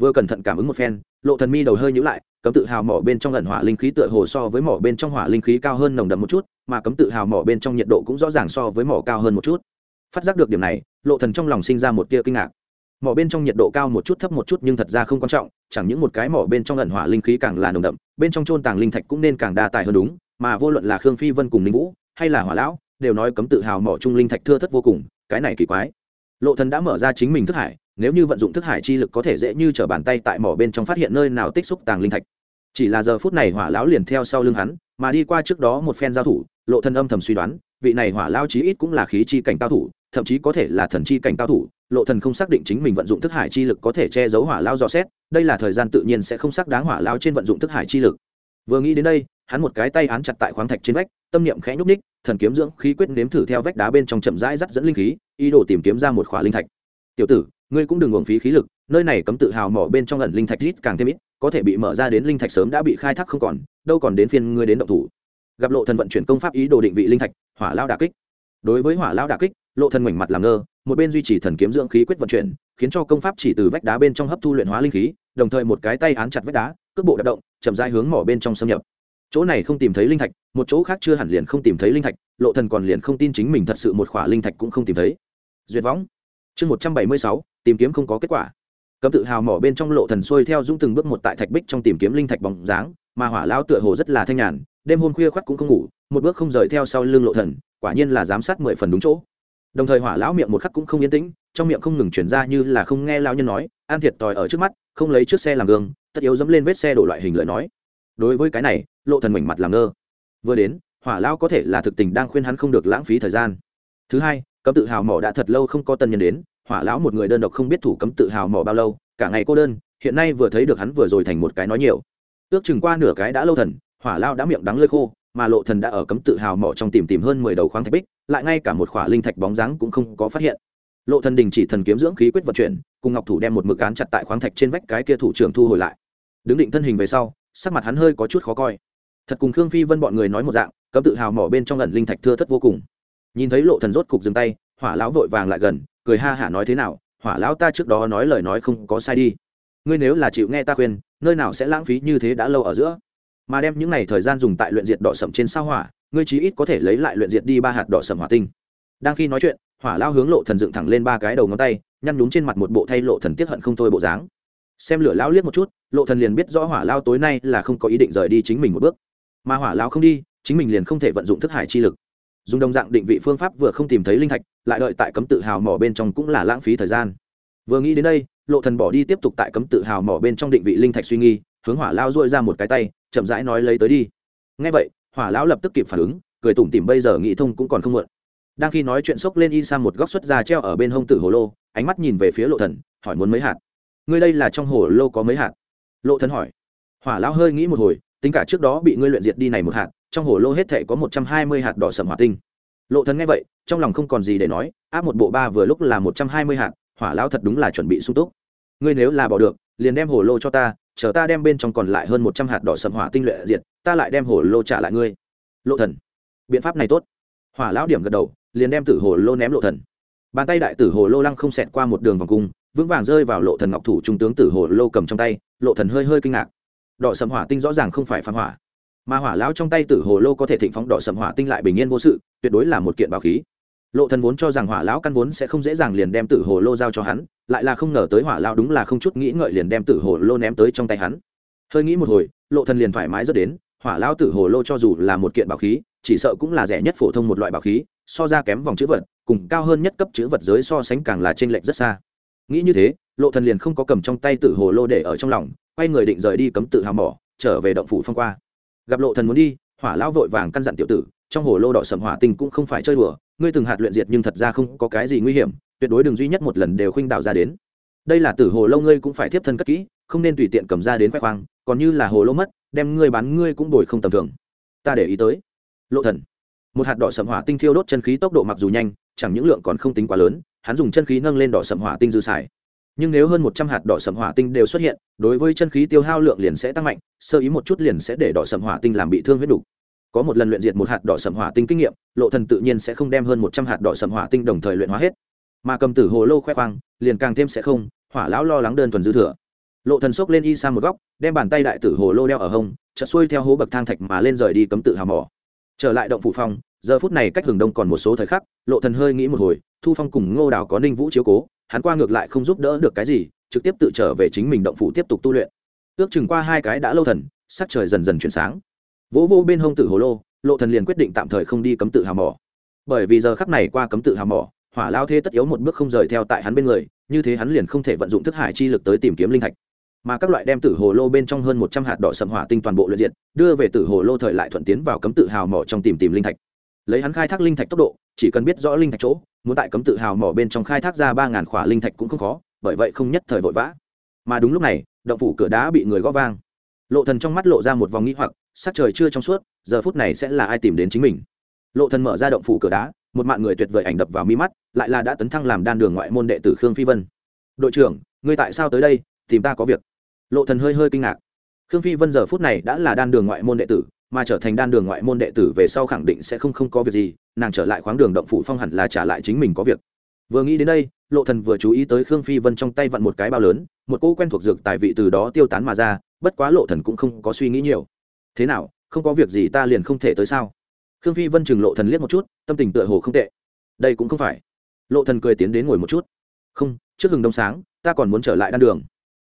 Vừa cẩn thận cảm ứng một phen, lộ thần mi đầu hơi nhíu lại, cấm tự hào mỏ bên trong ẩn hỏa linh khí tựa hồ so với mỏ bên trong hỏa linh khí cao hơn nồng đậm một chút, mà cấm tự hào mỏ bên trong nhiệt độ cũng rõ ràng so với mỏ cao hơn một chút. Phát giác được điểm này, lộ thần trong lòng sinh ra một tia kinh ngạc. Mỏ bên trong nhiệt độ cao một chút thấp một chút nhưng thật ra không quan trọng, chẳng những một cái mỏ bên trong ẩn hỏa linh khí càng là nồng đậm, bên trong trôn tàng linh thạch cũng nên càng đa tài hơn đúng, mà vô luận là khương phi vân cùng linh vũ, hay là hỏa lão đều nói cấm tự hào mỏ trung linh thạch thưa thất vô cùng, cái này kỳ quái. Lộ thần đã mở ra chính mình thức hải, nếu như vận dụng thức hải chi lực có thể dễ như trở bàn tay tại mỏ bên trong phát hiện nơi nào tích xúc tàng linh thạch. Chỉ là giờ phút này hỏa lão liền theo sau lưng hắn, mà đi qua trước đó một phen giao thủ, lộ thần âm thầm suy đoán, vị này hỏa lão chí ít cũng là khí chi cảnh cao thủ, thậm chí có thể là thần chi cảnh cao thủ. Lộ thần không xác định chính mình vận dụng thức hải chi lực có thể che giấu hỏa lão dò xét, đây là thời gian tự nhiên sẽ không xác đáng hỏa lão trên vận dụng thức hải chi lực. Vừa nghĩ đến đây, hắn một cái tay án chặt tại khoáng thạch trên vách, tâm niệm khẽ nhúc ních thần kiếm dưỡng khí quyết nếm thử theo vách đá bên trong chậm rãi dắt dẫn linh khí, ý đồ tìm kiếm ra một khỏa linh thạch. Tiểu tử, ngươi cũng đừng uổng phí khí lực, nơi này cấm tự hào mỏ bên trong ẩn linh thạch rít càng thêm ít, có thể bị mở ra đến linh thạch sớm đã bị khai thác không còn, đâu còn đến phiên ngươi đến động thủ. Gặp lộ thần vận chuyển công pháp ý đồ định vị linh thạch, hỏa lao đả kích. Đối với hỏa lao đả kích, lộ thần ngoảnh mặt làm ngơ, một bên duy trì thần kiếm dưỡng khí quyết vận chuyển, khiến cho công pháp chỉ từ vách đá bên trong hấp thu luyện hóa linh khí, đồng thời một cái tay án chặt vách đá, cước bộ đạp động, chậm rãi hướng mỏ bên trong xâm nhập chỗ này không tìm thấy linh thạch, một chỗ khác chưa hẳn liền không tìm thấy linh thạch, lộ thần còn liền không tin chính mình thật sự một khỏa linh thạch cũng không tìm thấy. Duyệt võng. Chương một trăm bảy mươi sáu, tìm kiếm không có kết quả. Cấm tự hào mỏ bên trong lộ thần xuôi theo dũng từng bước một tại thạch bích trong tìm kiếm linh thạch bóng dáng, mà hỏa lão tựa hồ rất là thanh nhàn, đêm hôm khuya khoắt cũng không ngủ, một bước không rời theo sau lưng lộ thần, quả nhiên là giám sát mười phần đúng chỗ. Đồng thời hỏa lão miệng một khắc cũng không yên tĩnh, trong miệng không ngừng chuyển ra như là không nghe lão nhân nói, an thiệt tòi ở trước mắt, không lấy chiếc xe làm gương, tất yếu dẫm lên vết xe đổ loại hình lời nói đối với cái này, lộ thần mảnh mặt làm ngơ. Vừa đến, hỏa lão có thể là thực tình đang khuyên hắn không được lãng phí thời gian. Thứ hai, cấm tự hào mỏ đã thật lâu không có tân nhân đến, hỏa lão một người đơn độc không biết thủ cấm tự hào mỏ bao lâu, cả ngày cô đơn, hiện nay vừa thấy được hắn vừa rồi thành một cái nói nhiều. Ước chừng qua nửa cái đã lâu thần, hỏa lao đã miệng đắng lơi khô, mà lộ thần đã ở cấm tự hào mỏ trong tìm tìm hơn mười đầu khoáng thạch bích, lại ngay cả một khỏa linh thạch bóng dáng cũng không có phát hiện. Lộ thần đình chỉ thần kiếm dưỡng khí quyết vận chuyển, cùng ngọc thủ đem một mực án chặt tại khoáng thạch trên vách cái kia thủ trưởng thu hồi lại. Đứng định thân hình về sau sắc mặt hắn hơi có chút khó coi. Thật cùng khương phi vân bọn người nói một dạng, cấm tự hào mỏ bên trong ẩn linh thạch thưa thất vô cùng. Nhìn thấy lộ thần rốt cục dừng tay, hỏa lão vội vàng lại gần, cười ha hả nói thế nào, hỏa lão ta trước đó nói lời nói không có sai đi. Ngươi nếu là chịu nghe ta khuyên, nơi nào sẽ lãng phí như thế đã lâu ở giữa? Mà đem những này thời gian dùng tại luyện diệt đỏ sẩm trên sao hỏa, ngươi chí ít có thể lấy lại luyện diệt đi ba hạt đỏ sẩm hỏa tinh. Đang khi nói chuyện, hỏa lao hướng lộ thần dựng thẳng lên ba cái đầu ngón tay, nhăn nhúm trên mặt một bộ thay lộ thần tiết hận không thôi bộ dáng xem lửa lao liếc một chút, lộ thần liền biết rõ hỏa lao tối nay là không có ý định rời đi chính mình một bước. Mà hỏa lao không đi, chính mình liền không thể vận dụng thức hải chi lực. Dùng đồng dạng định vị phương pháp vừa không tìm thấy linh thạch, lại đợi tại cấm tự hào mỏ bên trong cũng là lãng phí thời gian. Vừa nghĩ đến đây, lộ thần bỏ đi tiếp tục tại cấm tự hào mỏ bên trong định vị linh thạch suy nghi hướng hỏa lao duỗi ra một cái tay, chậm rãi nói lấy tới đi. Nghe vậy, hỏa lão lập tức kịp phản ứng, cười tủm tỉm bây giờ nghĩ thông cũng còn không muộn. Đang khi nói chuyện xốc lên y sang một góc xuất ra treo ở bên hông tử hồ lô, ánh mắt nhìn về phía lộ thần, hỏi muốn mấy hạt ngươi đây là trong hồ lô có mấy hạt? Lộ thần hỏi. Hỏa lão hơi nghĩ một hồi, tính cả trước đó bị ngươi luyện diệt đi này một hạt, trong hồ lô hết thể có một trăm hai mươi hạt đỏ sầm hỏa tinh. Lộ thần nghe vậy, trong lòng không còn gì để nói, áp một bộ ba vừa lúc là một trăm hai mươi hạt, hỏa lão thật đúng là chuẩn bị sung túc. Ngươi nếu là bỏ được, liền đem hồ lô cho ta, chờ ta đem bên trong còn lại hơn một trăm hạt đỏ sầm hỏa tinh luyện diệt, ta lại đem hồ lô trả lại ngươi. Lộ thần. Biện pháp này tốt. Hỏa lão điểm gật đầu, liền đem tử hồ lô ném lộ thần. Bàn tay đại tử hồ lô lăng không xẹt qua một đường vòng cung vững vàng rơi vào lộ thần ngọc thủ trung tướng tử hồ lô cầm trong tay, lộ thần hơi hơi kinh ngạc. Đỏ sầm hỏa tinh rõ ràng không phải phàm hỏa, mà hỏa lão trong tay tử hồ lô có thể thịnh phóng đỏ sầm hỏa tinh lại bình yên vô sự, tuyệt đối là một kiện bảo khí. Lộ thần vốn cho rằng hỏa lão căn vốn sẽ không dễ dàng liền đem tử hồ lô giao cho hắn, lại là không ngờ tới hỏa lão đúng là không chút nghĩ ngợi liền đem tử hồ lô ném tới trong tay hắn. Hơi nghĩ một hồi, lộ thần liền thoải mái rất đến, hỏa lão tử hồ lô cho dù là một kiện bảo khí, chỉ sợ cũng là rẻ nhất phổ thông một loại bảo khí, so ra kém vòng chữ vật, cùng cao hơn nhất cấp chữ vật giới so sánh càng là trên lệch rất xa nghĩ như thế, lộ thần liền không có cầm trong tay tử hồ lô để ở trong lòng, quay người định rời đi cấm tự hào mỏ, trở về động phủ phong qua. Gặp lộ thần muốn đi, hỏa lão vội vàng căn dặn tiểu tử, trong hồ lô đỏ sầm hỏa tinh cũng không phải chơi đùa, ngươi từng hạt luyện diệt nhưng thật ra không có cái gì nguy hiểm, tuyệt đối đừng duy nhất một lần đều khuynh đảo ra đến. Đây là tử hồ lô ngươi cũng phải tiếp thân cất kỹ, không nên tùy tiện cầm ra đến khoe khoang, còn như là hồ lô mất, đem ngươi bán ngươi cũng đổi không tầm thường. Ta để ý tới. Lộ thần một hạt đỏ sầm hỏa tinh thiêu đốt chân khí tốc độ mặc dù nhanh, chẳng những lượng còn không tính quá lớn, hắn dùng chân khí nâng lên đỏ sầm hỏa tinh dư xài. Nhưng nếu hơn một trăm hạt đỏ sầm hỏa tinh đều xuất hiện, đối với chân khí tiêu hao lượng liền sẽ tăng mạnh, sơ ý một chút liền sẽ để đỏ sầm hỏa tinh làm bị thương huyết đủ. Có một lần luyện diệt một hạt đỏ sầm hỏa tinh kinh nghiệm, lộ thần tự nhiên sẽ không đem hơn một trăm hạt đỏ sầm hỏa tinh đồng thời luyện hóa hết. Mà cầm tử hồ lô khoe khoang, liền càng thêm sẽ không, hỏa lão lo lắng đơn thuần dư thừa. Lộ thần xốc lên y sang một góc, đem bàn tay đại tử hồ lô đeo ở hông, chợt xuôi theo hố bậc thang thạch mà lên rời đi cấm tự hào mỏ trở lại động phủ phong, giờ phút này cách hừng đông còn một số thời khắc, lộ thần hơi nghĩ một hồi, thu phong cùng ngô đào có ninh vũ chiếu cố, hắn qua ngược lại không giúp đỡ được cái gì, trực tiếp tự trở về chính mình động phủ tiếp tục tu luyện. Ước chừng qua hai cái đã lâu thần, sắc trời dần dần chuyển sáng. Vỗ vô bên hông tử hồ lô, lộ thần liền quyết định tạm thời không đi cấm tự hào mỏ. Bởi vì giờ khắc này qua cấm tự hào mỏ, hỏa lao thế tất yếu một bước không rời theo tại hắn bên người, như thế hắn liền không thể vận dụng thức hải chi lực tới tìm kiếm linh thạch mà các loại đem tử hồ lô bên trong hơn một trăm hạt đỏ sầm hỏa tinh toàn bộ luyện diệt, đưa về tử hồ lô thời lại thuận tiến vào cấm tự hào mỏ trong tìm tìm linh thạch. Lấy hắn khai thác linh thạch tốc độ chỉ cần biết rõ linh thạch chỗ muốn tại cấm tự hào mỏ bên trong khai thác ra ba ngàn khỏa linh thạch cũng không khó bởi vậy không nhất thời vội vã. Mà đúng lúc này động phủ cửa đá bị người gõ vang. Lộ thần trong mắt lộ ra một vòng nghĩ hoặc sắc trời chưa trong suốt giờ phút này sẽ là ai tìm đến chính mình? Lộ thần mở ra động phủ cửa đá một mạng người tuyệt vời ảnh đập vào mi mắt lại là đã tấn thăng làm đan đường ngoại môn đệ tử khương phi vân. Đội trưởng ngươi tại sao tới đây? Tìm ta có việc lộ thần hơi hơi kinh ngạc. Khương phi vân giờ phút này đã là đan đường ngoại môn đệ tử, mà trở thành đan đường ngoại môn đệ tử về sau khẳng định sẽ không không có việc gì, nàng trở lại khoáng đường động phủ phong hẳn là trả lại chính mình có việc. Vừa nghĩ đến đây, lộ thần vừa chú ý tới khương phi vân trong tay vặn một cái bao lớn, một cỗ quen thuộc dược tài vị từ đó tiêu tán mà ra, bất quá lộ thần cũng không có suy nghĩ nhiều. Thế nào, không có việc gì ta liền không thể tới sao? Khương phi vân chừng lộ thần liếc một chút, tâm tình tựa hồ không tệ. Đây cũng không phải. Lộ thần cười tiến đến ngồi một chút. Không, trước hừng đông sáng, ta còn muốn trở lại đan đường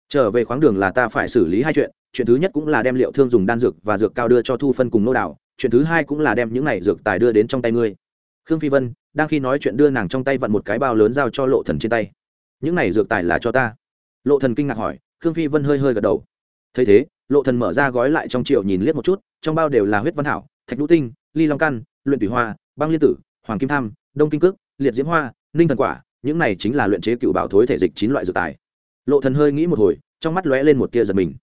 trở về khoáng đường là ta phải xử lý hai chuyện chuyện thứ nhất cũng là đem liệu thương dùng đan dược và dược cao đưa cho thu phân cùng nô đạo chuyện thứ hai cũng là đem những này dược tài đưa đến trong tay ngươi. Khương phi vân, đang khi nói chuyện đưa nàng trong tay vặn một cái bao lớn giao cho lộ thần trên tay. Những này dược tài là cho ta. Lộ thần kinh ngạc hỏi, khương phi vân hơi hơi gật đầu. Thấy thế, lộ thần mở ra gói lại trong triệu nhìn liếc một chút, trong bao đều là huyết văn thảo, thạch nhũ tinh, ly long căn, luyện thủy hoa, băng liên tử, hoàng kim tham, đông kinh cước, liệt diễm hoa, ninh thần quả, những này chính là luyện chế cựu bảo thối thể dịch chín loại dược tài lộ thần hơi nghĩ một hồi, trong mắt lóe lên một tia giật mình.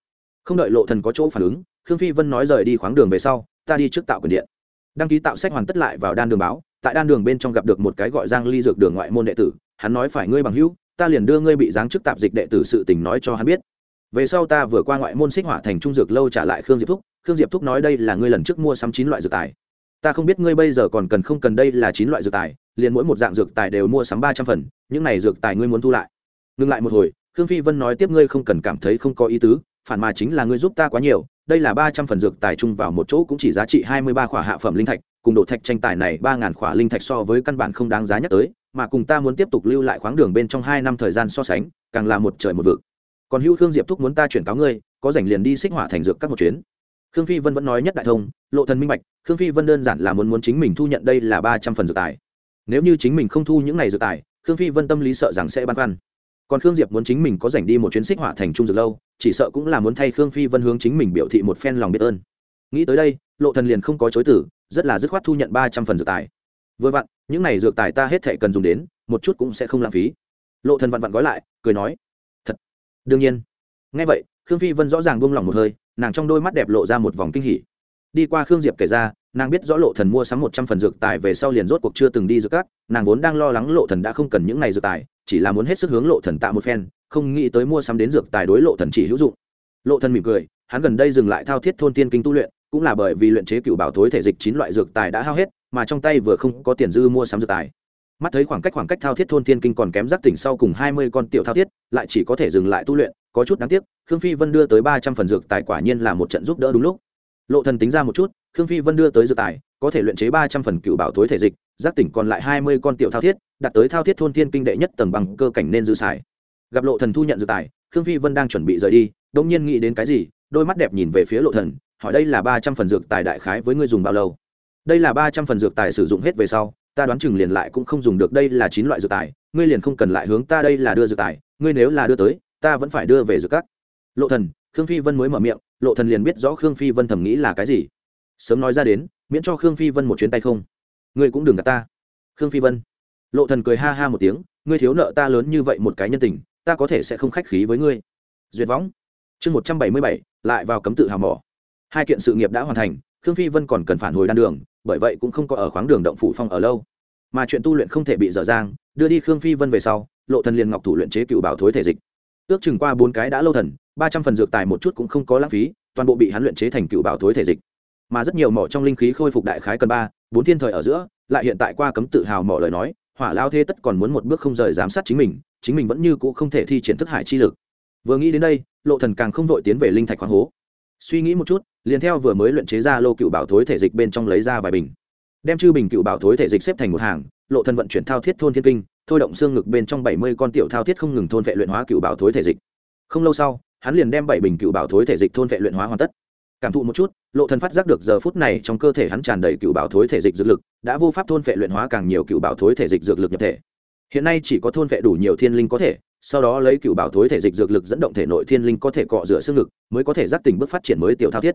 Không đợi lộ thần có chỗ phản ứng, khương phi vân nói rời đi khoáng đường về sau, ta đi trước tạo quyền điện. Đăng ký tạo sách hoàn tất lại vào đan đường báo, tại đan đường bên trong gặp được một cái gọi giang ly dược đường ngoại môn đệ tử, hắn nói phải ngươi bằng hữu, ta liền đưa ngươi bị giáng chức tạp dịch đệ tử sự tình nói cho hắn biết. Về sau ta vừa qua ngoại môn xích hỏa thành trung dược lâu trả lại khương diệp thúc, khương diệp thúc nói đây là ngươi lần trước mua sắm chín loại dược tài. Ta không biết ngươi bây giờ còn cần không cần đây là chín loại dược tài, liền mỗi một dạng dược tài đều mua sắm ba trăm phần, những này dược tài ngươi muốn thu lại. Ngừng lại một hồi khương phi vân nói tiếp ngươi không cần cảm thấy không có ý tứ, phản mà chính là ngươi giúp ta quá nhiều, đây là ba trăm phần dược tài chung vào một chỗ cũng chỉ giá trị hai mươi ba khỏa hạ phẩm linh thạch, cùng độ thạch tranh tài này ba ngàn khỏa linh thạch so với căn bản không đáng giá nhắc tới, mà cùng ta muốn tiếp tục lưu lại khoáng đường bên trong hai năm thời gian so sánh, càng là một trời một vực. Còn hữu khương diệp thúc muốn ta chuyển cáo ngươi, có rảnh liền đi xích hỏa thành dược các một chuyến. Khương phi vân vẫn nói nhất đại thông, lộ thần minh bạch, khương phi vân đơn giản là muốn muốn chính mình thu nhận đây là ba trăm phần dược tài. Nếu như chính mình không thu những này dược tài, khương phi vân tâm lý sợ rằng sẽ băn khoăn còn khương diệp muốn chính mình có rảnh đi một chuyến xích hỏa thành trung dược lâu, chỉ sợ cũng là muốn thay khương phi vân hướng chính mình biểu thị một phen lòng biết ơn. Nghĩ tới đây, lộ thần liền không có chối tử rất là dứt khoát thu nhận ba trăm phần dược tài. Vừa vặn, những này dược tài ta hết thệ cần dùng đến, một chút cũng sẽ không lãng phí. Lộ thần vặn vặn gói lại, cười nói, thật, đương nhiên. Nghe vậy, khương phi vân rõ ràng buông lỏng một hơi, nàng trong đôi mắt đẹp lộ ra một vòng kinh hỉ. Đi qua khương diệp kể ra, nàng biết rõ lộ thần mua sắm một trăm phần dược tài về sau liền rốt cuộc chưa từng đi dược cát nàng vốn đang lo lắng lộ thần đã không cần những này dược tài chỉ là muốn hết sức hướng lộ thần tạ một phen, không nghĩ tới mua sắm đến dược tài đối lộ thần chỉ hữu dụng. Lộ thần mỉm cười, hắn gần đây dừng lại thao thiết thôn tiên kinh tu luyện, cũng là bởi vì luyện chế cựu bảo thối thể dịch chín loại dược tài đã hao hết, mà trong tay vừa không có tiền dư mua sắm dược tài. Mắt thấy khoảng cách khoảng cách thao thiết thôn tiên kinh còn kém giác tỉnh sau cùng hai mươi con tiểu thao thiết, lại chỉ có thể dừng lại tu luyện, có chút đáng tiếc, khương phi vân đưa tới ba trăm phần dược tài quả nhiên là một trận giúp đỡ đúng lúc. Lộ thần tính ra một chút, khương phi vân đưa tới dược tài có thể luyện chế ba trăm phần cựu bảo thối thể dịch, giác tỉnh còn lại hai mươi con tiểu thao thiết đặt tới thao thiết thôn thiên kinh đệ nhất tầng bằng cơ cảnh nên dư xài. Gặp lộ thần thu nhận dự tài, khương phi vân đang chuẩn bị rời đi đông nhiên nghĩ đến cái gì, đôi mắt đẹp nhìn về phía lộ thần, hỏi đây là ba trăm phần dược tài đại khái với ngươi dùng bao lâu? Đây là ba trăm phần dược tài sử dụng hết về sau, ta đoán chừng liền lại cũng không dùng được, đây là chín loại dược tài, ngươi liền không cần lại hướng ta đây là đưa dược tài, ngươi nếu là đưa tới, ta vẫn phải đưa về dược các. Lộ thần, khương phi vân mới mở miệng, lộ thần liền biết rõ khương phi vân thầm nghĩ là cái gì. Sớm nói ra đến miễn cho khương phi vân một chuyến tay không? Ngươi cũng đừng gạt ta. Khương phi vân. Lộ thần cười ha ha một tiếng, ngươi thiếu nợ ta lớn như vậy một cái nhân tình, ta có thể sẽ không khách khí với ngươi. Duyệt võng. Chương một trăm bảy mươi bảy, lại vào cấm tự hào mỏ. Hai kiện sự nghiệp đã hoàn thành, khương phi vân còn cần phản hồi đan đường, bởi vậy cũng không có ở khoáng đường động phủ phong ở lâu. Mà chuyện tu luyện không thể bị dở dang, đưa đi khương phi vân về sau, lộ thần liền ngọc thủ luyện chế cựu bảo thối thể dịch. Ước chừng qua bốn cái đã lâu thần, ba trăm phần dược tài một chút cũng không có lãng phí, toàn bộ bị hắn luyện chế thành cựu bảo thối thể dịch mà rất nhiều mỏ trong linh khí khôi phục đại khái cần ba, bốn thiên thời ở giữa, lại hiện tại qua cấm tự hào mỏ lời nói, hỏa lao thế tất còn muốn một bước không rời giám sát chính mình chính mình vẫn như cũ không thể thi triển thức hải chi lực. Vừa nghĩ đến đây, lộ thần càng không vội tiến về linh thạch khoáng hố. Suy nghĩ một chút, liền theo vừa mới luyện chế ra lô cựu bảo thối thể dịch bên trong lấy ra vài bình. Đem chư bình cựu bảo thối thể dịch xếp thành một hàng, lộ thần vận chuyển thao thiết thôn thiên kinh, thôi động xương ngực bên trong bảy mươi con tiểu thao thiết không ngừng thôn vệ luyện hóa cựu bảo thối thể dịch. Không lâu sau, hắn liền đem bảy bình cựu bảo thối thể dịch thôn vệ luyện hóa hoàn tất cảm thụ một chút, lộ thần phát giác được giờ phút này trong cơ thể hắn tràn đầy cựu bảo thối thể dịch dược lực, đã vô pháp thôn vệ luyện hóa càng nhiều cựu bảo thối thể dịch dược lực nhập thể. Hiện nay chỉ có thôn vệ đủ nhiều thiên linh có thể, sau đó lấy cựu bảo thối thể dịch dược lực dẫn động thể nội thiên linh có thể cọ rửa xương lực, mới có thể giác tỉnh bước phát triển mới tiểu thao thiết.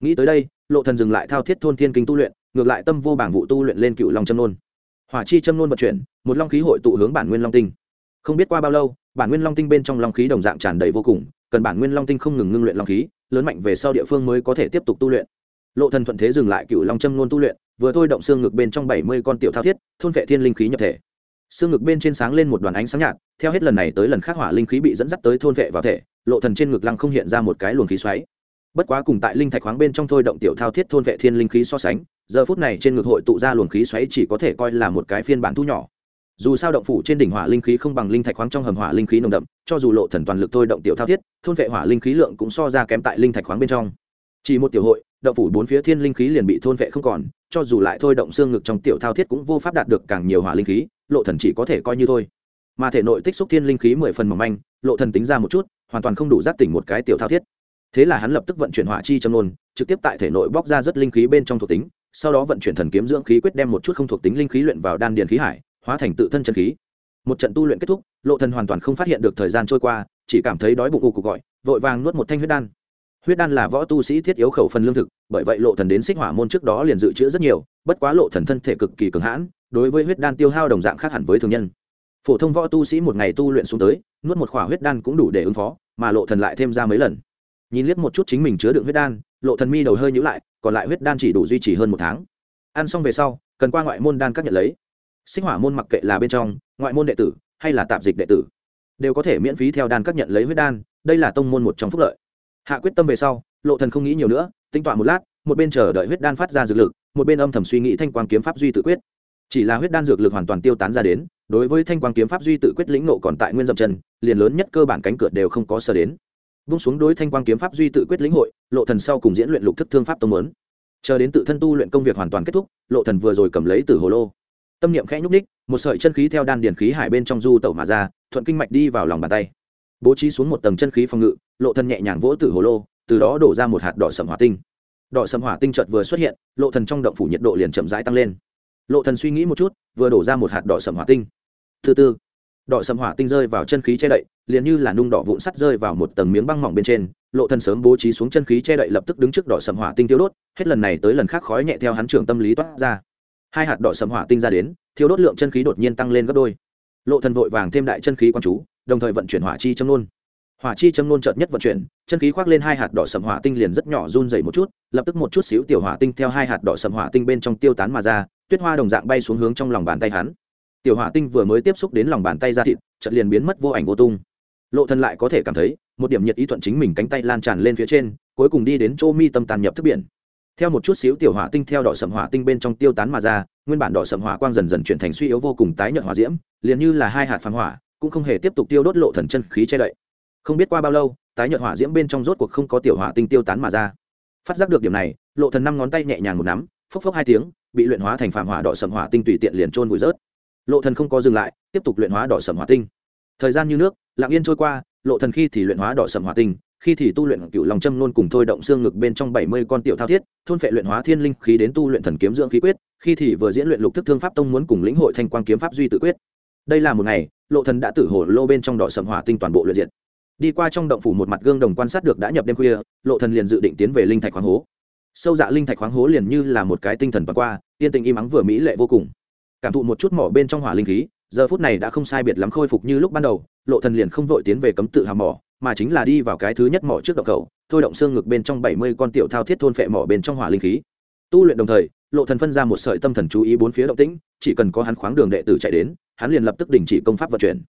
Nghĩ tới đây, lộ thần dừng lại thao thiết thôn thiên kinh tu luyện, ngược lại tâm vô bảng vụ tu luyện lên cựu long châm nôn. Hỏa chi châm nôn vận chuyển, một long khí hội tụ hướng bản nguyên long tinh. Không biết qua bao lâu, bản nguyên long tinh bên trong long khí đồng dạng tràn đầy vô cùng, cần bản nguyên long tinh không ngừng ngưng luyện long khí lớn mạnh về sau địa phương mới có thể tiếp tục tu luyện. Lộ thần thuận thế dừng lại cựu long châm nôn tu luyện, vừa thôi động xương ngực bên trong bảy mươi con tiểu thao thiết, thôn vệ thiên linh khí nhập thể. Xương ngực bên trên sáng lên một đoàn ánh sáng nhạt, theo hết lần này tới lần khác hỏa linh khí bị dẫn dắt tới thôn vệ vào thể, lộ thần trên ngực lăng không hiện ra một cái luồng khí xoáy. Bất quá cùng tại linh thạch khoáng bên trong thôi động tiểu thao thiết thôn vệ thiên linh khí so sánh, giờ phút này trên ngực hội tụ ra luồng khí xoáy chỉ có thể coi là một cái phiên bản thu nhỏ dù sao động phủ trên đỉnh hỏa linh khí không bằng linh thạch khoáng trong hầm hỏa linh khí nồng đậm, cho dù lộ thần toàn lực thôi động tiểu thao thiết, thôn vệ hỏa linh khí lượng cũng so ra kém tại linh thạch khoáng bên trong. Chỉ một tiểu hội, động phủ bốn phía thiên linh khí liền bị thôn vệ không còn, cho dù lại thôi động xương ngực trong tiểu thao thiết cũng vô pháp đạt được càng nhiều hỏa linh khí, lộ thần chỉ có thể coi như thôi. Mà thể nội tích xúc thiên linh khí mười phần mỏng manh, lộ thần tính ra một chút, hoàn toàn không đủ giác tỉnh một cái tiểu thao thiết. Thế là hắn lập tức vận chuyển hỏa chi châm nôn trực tiếp tại thể nội bóc ra rất linh khí bên trong thuộc tính, sau đó vận chuyển thần kiếm dưỡng khí quyết đem một chút không thuộc tính linh khí luyện vào đan điền khí hải hóa thành tự thân chân khí. Một trận tu luyện kết thúc, lộ thần hoàn toàn không phát hiện được thời gian trôi qua, chỉ cảm thấy đói bụng ù cục gọi, vội vàng nuốt một thanh huyết đan. Huyết đan là võ tu sĩ thiết yếu khẩu phần lương thực, bởi vậy lộ thần đến xích hỏa môn trước đó liền dự trữ rất nhiều, bất quá lộ thần thân thể cực kỳ cường hãn, đối với huyết đan tiêu hao đồng dạng khác hẳn với thường nhân. Phổ thông võ tu sĩ một ngày tu luyện xuống tới, nuốt một khỏa huyết đan cũng đủ để ứng phó, mà lộ thần lại thêm ra mấy lần. Nhìn liếc một chút chính mình chứa đựng huyết đan, lộ thần mi đầu hơi nhíu lại, còn lại huyết đan chỉ đủ duy trì hơn một tháng. Ăn xong về sau, cần qua ngoại môn đan các nhận lấy sinh hỏa môn mặc kệ là bên trong, ngoại môn đệ tử, hay là tạp dịch đệ tử, đều có thể miễn phí theo đan các nhận lấy huyết đan, đây là tông môn một trong phúc lợi. Hạ quyết tâm về sau, lộ thần không nghĩ nhiều nữa, tính toán một lát, một bên chờ đợi huyết đan phát ra dược lực, một bên âm thầm suy nghĩ thanh quang kiếm pháp duy tự quyết. Chỉ là huyết đan dược lực hoàn toàn tiêu tán ra đến, đối với thanh quang kiếm pháp duy tự quyết lĩnh nộ còn tại nguyên dậm chân, liền lớn nhất cơ bản cánh cửa đều không có sơ đến. Vung xuống đối thanh quang kiếm pháp duy tự quyết lĩnh hội, lộ thần sau cùng diễn luyện lục thức thương pháp tông muốn chờ đến tự thân tu luyện công việc hoàn toàn kết thúc, lộ thần vừa rồi cầm lấy từ hồ lô tâm niệm khẽ nhúc ních một sợi chân khí theo đan điển khí hải bên trong du tẩu mà ra, thuận kinh mạch đi vào lòng bàn tay. Bố trí xuống một tầng chân khí phòng ngự, lộ thần nhẹ nhàng vỗ tử hồ lô, từ đó đổ ra một hạt đỏ sầm hỏa tinh. Đỏ sầm hỏa tinh chợt vừa xuất hiện, lộ thần trong động phủ nhiệt độ liền chậm rãi tăng lên. Lộ thần suy nghĩ một chút, vừa đổ ra một hạt đỏ sầm hỏa tinh. Thứ tư, đỏ sầm hỏa tinh rơi vào chân khí che đậy, liền như là nung đỏ vụn sắt rơi vào một tầng miếng băng mỏng bên trên, lộ thần sớm bố trí xuống chân khí che đậy lập tức đứng trước đỏ sầm hỏa tinh tiêu đốt, hết lần này tới lần khác khói nhẹ theo hắn trưởng tâm lý toát ra hai hạt đỏ sầm hỏa tinh ra đến thiếu đốt lượng chân khí đột nhiên tăng lên gấp đôi. Lộ thần vội vàng thêm đại chân khí quan chú, đồng thời vận chuyển hỏa chi châm nôn. Hỏa chi châm nôn chợt nhất vận chuyển, chân khí khoác lên hai hạt đỏ sầm hỏa tinh liền rất nhỏ run dày một chút, lập tức một chút xíu tiểu hỏa tinh theo hai hạt đỏ sầm hỏa tinh bên trong tiêu tán mà ra, tuyết hoa đồng dạng bay xuống hướng trong lòng bàn tay hắn. Tiểu hỏa tinh vừa mới tiếp xúc đến lòng bàn tay ra thịt, chợt liền biến mất vô ảnh vô tung. Lộ thần lại có thể cảm thấy, một điểm nhiệt ý thuận chính mình cánh tay lan tràn lên phía trên, cuối cùng đi đến chỗ mi tâm tàn nhập thức biển theo một chút xíu tiểu hỏa tinh theo đỏ sầm hỏa tinh bên trong tiêu tán mà ra, nguyên bản đỏ sầm hỏa quang dần dần chuyển thành suy yếu vô cùng tái nhợt hỏa diễm, liền như là hai hạt phản hỏa, cũng không hề tiếp tục tiêu đốt lộ thần chân khí che đậy. Không biết qua bao lâu, tái nhợt hỏa diễm bên trong rốt cuộc không có tiểu hỏa tinh tiêu tán mà ra. Phát giác được điểm này, lộ thần năm ngón tay nhẹ nhàng một nắm, phốc phốc hai tiếng, bị luyện hóa thành phản hỏa đỏ sầm hỏa tinh tùy tiện liền trôn vùi rớt. Lộ thần không có dừng lại, tiếp tục luyện hóa đỏ sầm hỏa tinh. Thời gian như nước, lặng yên trôi qua, lộ thần khi thì luyện hóa đỏ sầm hỏa tinh khi thì tu luyện cựu lòng châm nôn cùng thôi động xương ngực bên trong bảy mươi con tiểu thao thiết, thôn phệ luyện hóa thiên linh khí đến tu luyện thần kiếm dưỡng khí quyết, khi thì vừa diễn luyện lục thức thương pháp tông muốn cùng lĩnh hội thanh quang kiếm pháp duy tự quyết. Đây là một ngày, lộ thần đã tử hổ lô bên trong đỏ sầm hỏa tinh toàn bộ luyện diện đi qua trong động phủ một mặt gương đồng quan sát được đã nhập đêm khuya, lộ thần liền dự định tiến về linh thạch khoáng hố. Sâu dạ linh thạch khoáng hố liền như là một cái tinh thần toàn qua yên tình im ắng vừa mỹ lệ vô cùng. Cảm thụ một chút mỏ bên trong hỏa linh khí, giờ phút này đã không sai biệt lắm khôi phục như lúc ban đầu, lộ thần liền không vội tiến về cấm tự hàm mỏ mà chính là đi vào cái thứ nhất mỏ trước động khẩu, thôi động xương ngực bên trong bảy mươi con tiểu thao thiết thôn phệ mỏ bên trong hỏa linh khí. Tu luyện đồng thời, lộ thần phân ra một sợi tâm thần chú ý bốn phía động tĩnh, chỉ cần có hắn khoáng đường đệ tử chạy đến, hắn liền lập tức đình chỉ công pháp vận chuyển.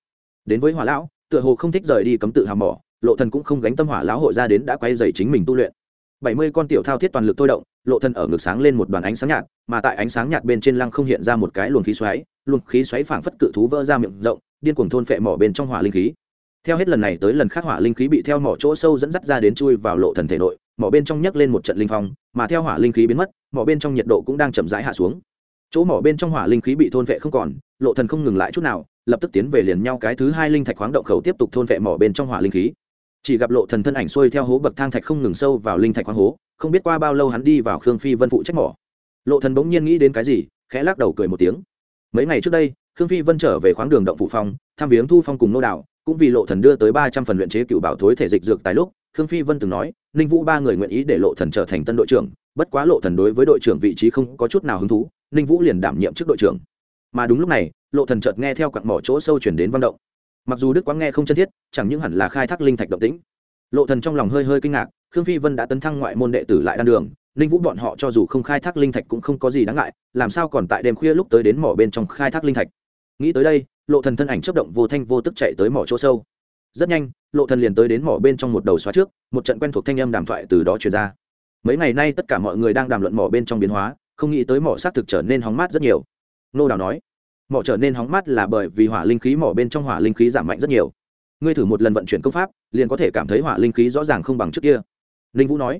Đến với hỏa lão, tựa hồ không thích rời đi cấm tự hàm mỏ, lộ thần cũng không gánh tâm hỏa lão hội ra đến đã quay dày chính mình tu luyện. Bảy mươi con tiểu thao thiết toàn lực thôi động, lộ thần ở ngực sáng lên một đoàn ánh sáng nhạt, mà tại ánh sáng nhạt bên trên lăng không hiện ra một cái luồng khí xoáy, luồng khí xoáy phảng phất cự thú vỡ ra miệng rộng, điên cuồng thôn phệ mỏ bên trong hỏa linh khí theo hết lần này tới lần khác hỏa linh khí bị theo mỏ chỗ sâu dẫn dắt ra đến chui vào lộ thần thể nội, mỏ bên trong nhấc lên một trận linh phong, mà theo hỏa linh khí biến mất, mỏ bên trong nhiệt độ cũng đang chậm rãi hạ xuống. Chỗ mỏ bên trong hỏa linh khí bị thôn vệ không còn, lộ thần không ngừng lại chút nào, lập tức tiến về liền nhau cái thứ hai linh thạch khoáng động khẩu tiếp tục thôn vệ mỏ bên trong hỏa linh khí. Chỉ gặp lộ thần thân ảnh xuôi theo hố bậc thang thạch không ngừng sâu vào linh thạch khoáng hố, không biết qua bao lâu hắn đi vào khương phi vân phụ trách mỏ. Lộ thần bỗng nhiên nghĩ đến cái gì, khẽ lắc đầu cười một tiếng. Mấy ngày trước đây, khương phi vân trở về khoáng đường động phụ phong tham viếng thu phong cùng nô đạo cũng vì lộ thần đưa tới ba trăm phần luyện chế cựu bảo thối thể dịch dược tại lúc, khương phi vân từng nói, ninh vũ ba người nguyện ý để lộ thần trở thành tân đội trưởng, bất quá lộ thần đối với đội trưởng vị trí không có chút nào hứng thú, ninh vũ liền đảm nhiệm trước đội trưởng. Mà đúng lúc này, lộ thần chợt nghe theo quặng mỏ chỗ sâu chuyển đến văn động. Mặc dù đức quang nghe không chân thiết, chẳng những hẳn là khai thác linh thạch động tĩnh. Lộ thần trong lòng hơi hơi kinh ngạc, khương phi vân đã tấn thăng ngoại môn đệ tử lại đan đường, ninh vũ bọn họ cho dù không khai thác linh thạch cũng không có gì đáng ngại, làm sao còn tại đêm khuya lúc tới đến mỏ bên trong khai thác linh thạch nghĩ tới đây, lộ thần thân ảnh chấp động vô thanh vô tức chạy tới mỏ chỗ sâu. Rất nhanh, lộ thần liền tới đến mỏ bên trong một đầu xóa trước, một trận quen thuộc thanh âm đàm thoại từ đó truyền ra. Mấy ngày nay tất cả mọi người đang đàm luận mỏ bên trong biến hóa, không nghĩ tới mỏ xác thực trở nên hóng mát rất nhiều. Nô đào nói, mỏ trở nên hóng mát là bởi vì hỏa linh khí mỏ bên trong hỏa linh khí giảm mạnh rất nhiều. Ngươi thử một lần vận chuyển công pháp, liền có thể cảm thấy hỏa linh khí rõ ràng không bằng trước kia. Ninh vũ nói.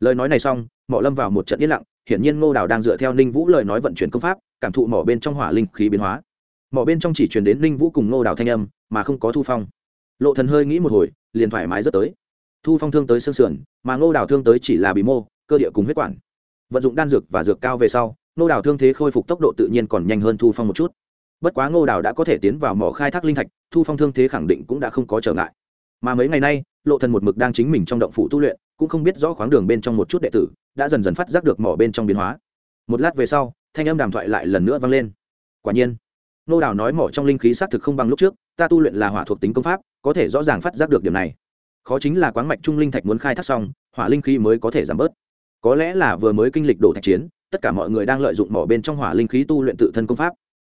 Lời nói này xong, mỏ lâm vào một trận yên lặng, hiển nhiên ngô đào đang dựa theo ninh vũ lời nói vận chuyển công pháp, cảm thụ mỏ bên trong hỏa linh khí biến hóa mỏ bên trong chỉ truyền đến ninh vũ cùng ngô đào thanh âm, mà không có thu phong. Lộ thần hơi nghĩ một hồi, liền thoải mái rất tới. Thu phong thương tới xương sườn, mà ngô đào thương tới chỉ là bị mô, cơ địa cùng huyết quản. Vận dụng đan dược và dược cao về sau, ngô đào thương thế khôi phục tốc độ tự nhiên còn nhanh hơn thu phong một chút. Bất quá ngô đào đã có thể tiến vào mỏ khai thác linh thạch, thu phong thương thế khẳng định cũng đã không có trở ngại. Mà mấy ngày nay, lộ thần một mực đang chính mình trong động phủ tu luyện, cũng không biết rõ khoáng đường bên trong một chút đệ tử đã dần dần phát giác được mỏ bên trong biến hóa. Một lát về sau, thanh âm đàm thoại lại lần nữa vang lên. Quả nhiên nô đào nói mỏ trong linh khí xác thực không bằng lúc trước, ta tu luyện là hỏa thuộc tính công pháp, có thể rõ ràng phát giác được điểm này. Khó chính là quáng mạch trung linh thạch muốn khai thác xong, hỏa linh khí mới có thể giảm bớt. Có lẽ là vừa mới kinh lịch đổ thạch chiến, tất cả mọi người đang lợi dụng mỏ bên trong hỏa linh khí tu luyện tự thân công pháp.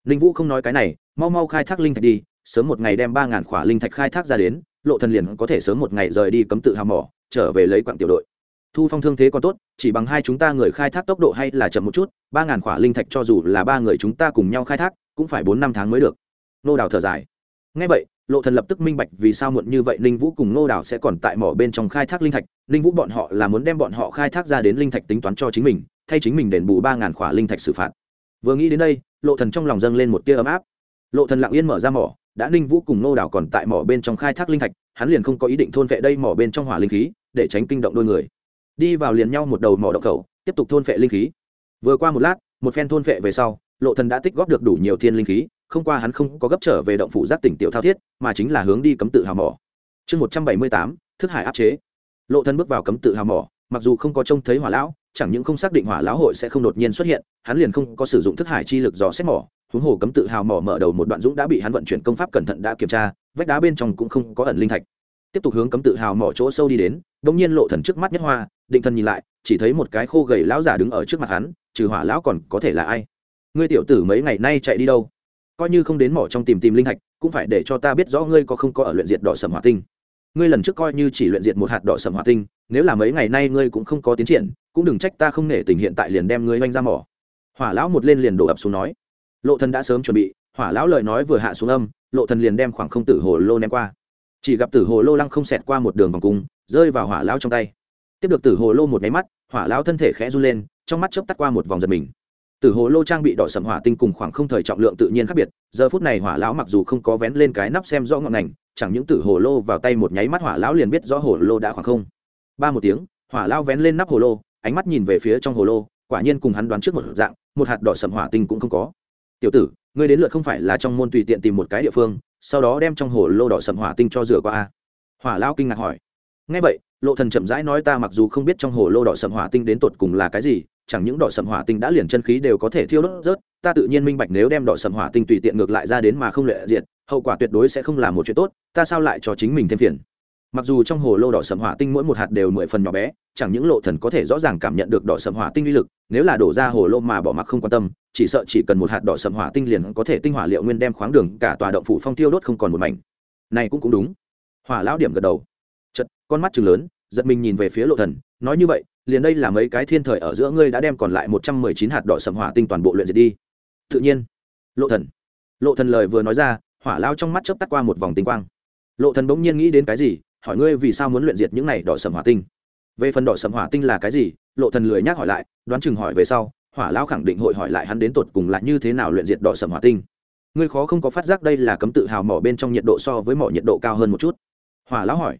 Linh vũ không nói cái này, mau mau khai thác linh thạch đi, sớm một ngày đem ba ngàn khỏa linh thạch khai thác ra đến, lộ thần liền có thể sớm một ngày rời đi cấm tự hào mỏ, trở về lấy quặng tiểu đội. Thu phong thương thế còn tốt, chỉ bằng hai chúng ta người khai thác tốc độ hay là chậm một chút, ba ngàn khỏa linh thạch cho dù là ba người chúng ta cùng nhau khai thác cũng phải bốn năm tháng mới được. Nô đào thở dài. Ngay vậy, lộ thần lập tức minh bạch vì sao muộn như vậy ninh vũ cùng nô đào sẽ còn tại mỏ bên trong khai thác linh thạch. Ninh vũ bọn họ là muốn đem bọn họ khai thác ra đến linh thạch tính toán cho chính mình, thay chính mình đền bù ba ngàn khỏa linh thạch xử phạt. Vừa nghĩ đến đây, lộ thần trong lòng dâng lên một tia ấm áp. Lộ thần lặng yên mở ra mỏ, đã ninh vũ cùng nô đào còn tại mỏ bên trong khai thác linh thạch, hắn liền không có ý định thôn vệ đây mỏ bên trong hỏa linh khí, để tránh kinh động đôi người. Đi vào liền nhau một đầu mỏ động khẩu, tiếp tục thôn vệ linh khí. Vừa qua một lát, một phen thôn vệ về sau lộ thần đã tích góp được đủ nhiều thiên linh khí, không qua hắn không có gấp trở về động phủ giác tỉnh tiểu thao thiết, mà chính là hướng đi cấm tự hào mỏ. Chương một trăm bảy mươi tám, thức hải áp chế. Lộ thần bước vào cấm tự hào mỏ, mặc dù không có trông thấy hỏa lão, chẳng những không xác định hỏa lão hội sẽ không đột nhiên xuất hiện, hắn liền không có sử dụng thức hải chi lực dò xét mỏ, huống hồ cấm tự hào mỏ mở đầu một đoạn dũng đã bị hắn vận chuyển công pháp cẩn thận đã kiểm tra, vách đá bên trong cũng không có ẩn linh thạch. Tiếp tục hướng cấm tự hào mỏ chỗ sâu đi đến bỗng nhiên lộ thần trước mắt nhất hoa, định thần nhìn lại, chỉ thấy một cái khô gầy lão giả đứng ở trước mặt hắn, trừ hỏa lão còn có thể là ai? Ngươi tiểu tử mấy ngày nay chạy đi đâu? Coi như không đến mỏ trong tìm tìm linh hạch, cũng phải để cho ta biết rõ ngươi có không có ở luyện diệt đỏ sầm hỏa tinh. Ngươi lần trước coi như chỉ luyện diệt một hạt đỏ sầm hỏa tinh, nếu là mấy ngày nay ngươi cũng không có tiến triển, cũng đừng trách ta không nể tình hiện tại liền đem ngươi oanh ra mỏ. Hỏa lão một lên liền đổ ập xuống nói. Lộ thần đã sớm chuẩn bị, hỏa lão lời nói vừa hạ xuống âm, lộ thần liền đem khoảng không tử hồ lô ném qua. Chỉ gặp tử hồ lô lăng không xẹt qua một đường vòng cung, rơi vào hỏa lão trong tay. Tiếp được tử hồ lô một máy mắt, hỏa lão thân thể khẽ run lên, trong mắt chớp tắt qua một vòng giật mình tử hồ lô trang bị đỏ sầm hỏa tinh cùng khoảng không thời trọng lượng tự nhiên khác biệt, giờ phút này hỏa lão mặc dù không có vén lên cái nắp xem rõ ngọn ngành chẳng những tử hồ lô vào tay một nháy mắt hỏa lão liền biết rõ hồ lô đã khoảng không. Ba một tiếng, hỏa lão vén lên nắp hồ lô, ánh mắt nhìn về phía trong hồ lô, quả nhiên cùng hắn đoán trước một dạng, một hạt đỏ sầm hỏa tinh cũng không có. Tiểu tử, ngươi đến lượt không phải là trong môn tùy tiện tìm một cái địa phương, sau đó đem trong hồ lô đỏ sầm hỏa tinh cho rửa qua a? Hỏa lão kinh ngạc hỏi. Ngay vậy, lộ thần chậm rãi nói ta mặc dù không biết trong hồ lô đỏ sầm hỏa tinh đến tột cùng là cái gì chẳng những đỏ sầm hỏa tinh đã liền chân khí đều có thể thiêu đốt rớt, ta tự nhiên minh bạch nếu đem đỏ sầm hỏa tinh tùy tiện ngược lại ra đến mà không lệ diệt, hậu quả tuyệt đối sẽ không là một chuyện tốt, ta sao lại cho chính mình thêm phiền? Mặc dù trong hồ lô đỏ sầm hỏa tinh mỗi một hạt đều mười phần nhỏ bé, chẳng những lộ thần có thể rõ ràng cảm nhận được đỏ sầm hỏa tinh uy lực, nếu là đổ ra hồ lô mà bỏ mặc không quan tâm, chỉ sợ chỉ cần một hạt đỏ sầm hỏa tinh liền có thể tinh hỏa liệu nguyên đem khoáng đường cả tòa động phủ phong tiêu đốt không còn một mảnh. Này cũng cũng đúng. Hỏa lão điểm gật đầu. Chật con mắt trừng lớn, giật mình nhìn về phía lộ thần, nói như vậy liền đây là mấy cái thiên thời ở giữa ngươi đã đem còn lại một trăm mười chín hạt đỏ sầm hỏa tinh toàn bộ luyện diệt đi. Tự nhiên. Lộ thần. Lộ thần lời vừa nói ra, hỏa lao trong mắt chớp tắt qua một vòng tinh quang. Lộ thần bỗng nhiên nghĩ đến cái gì, hỏi ngươi vì sao muốn luyện diệt những này đỏ sầm hỏa tinh. Về phần đỏ sầm hỏa tinh là cái gì, lộ thần lười nhắc hỏi lại, đoán chừng hỏi về sau, hỏa lao khẳng định hội hỏi lại hắn đến tột cùng là như thế nào luyện diệt đỏ sầm hỏa tinh. Ngươi khó không có phát giác đây là cấm tự hào mỏ bên trong nhiệt độ so với mỏ nhiệt độ cao hơn một chút. Hỏa lão hỏi.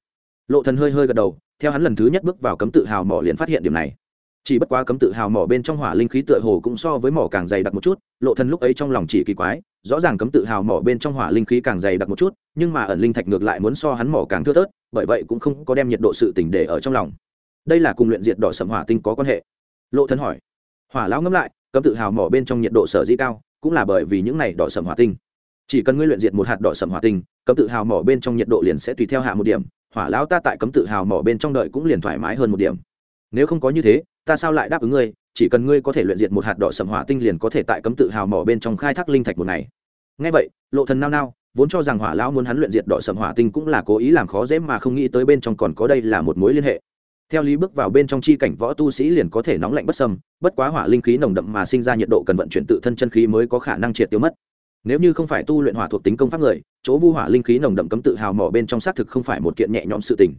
Lộ thần hơi hơi gật đầu theo hắn lần thứ nhất bước vào cấm tự hào mỏ liền phát hiện điểm này. Chỉ bất quá cấm tự hào mỏ bên trong hỏa linh khí tựa hồ cũng so với mỏ càng dày đặc một chút, lộ thần lúc ấy trong lòng chỉ kỳ quái, rõ ràng cấm tự hào mỏ bên trong hỏa linh khí càng dày đặc một chút, nhưng mà ẩn linh thạch ngược lại muốn so hắn mỏ càng thưa thớt, bởi vậy cũng không có đem nhiệt độ sự tỉnh để ở trong lòng. Đây là cùng luyện diệt đỏ sầm hỏa tinh có quan hệ. Lộ thần hỏi. Hỏa lão ngẫm lại, cấm tự hào mỏ bên trong nhiệt độ sở dĩ cao, cũng là bởi vì những này đỏ sầm hỏa tinh. Chỉ cần ngươi luyện diệt một hạt đỏ sầm hỏa tinh, cấm tự hào mỏ bên trong nhiệt độ liền sẽ tùy theo hạ một điểm hỏa lão ta tại cấm tự hào mỏ bên trong đợi cũng liền thoải mái hơn một điểm. Nếu không có như thế, ta sao lại đáp ứng ngươi? Chỉ cần ngươi có thể luyện diệt một hạt đỏ sầm hỏa tinh liền có thể tại cấm tự hào mỏ bên trong khai thác linh thạch một ngày. Ngay vậy, lộ thần nao nao, vốn cho rằng hỏa lão muốn hắn luyện diệt đỏ sầm hỏa tinh cũng là cố ý làm khó dễ mà không nghĩ tới bên trong còn có đây là một mối liên hệ. Theo lý bước vào bên trong chi cảnh võ tu sĩ liền có thể nóng lạnh bất sâm, bất quá hỏa linh khí nồng đậm mà sinh ra nhiệt độ cần vận chuyển tự thân chân khí mới có khả năng triệt tiêu mất nếu như không phải tu luyện hỏa thuộc tính công pháp người, chỗ vu hỏa linh khí nồng đậm cấm tự hào mỏ bên trong xác thực không phải một kiện nhẹ nhõm sự tình.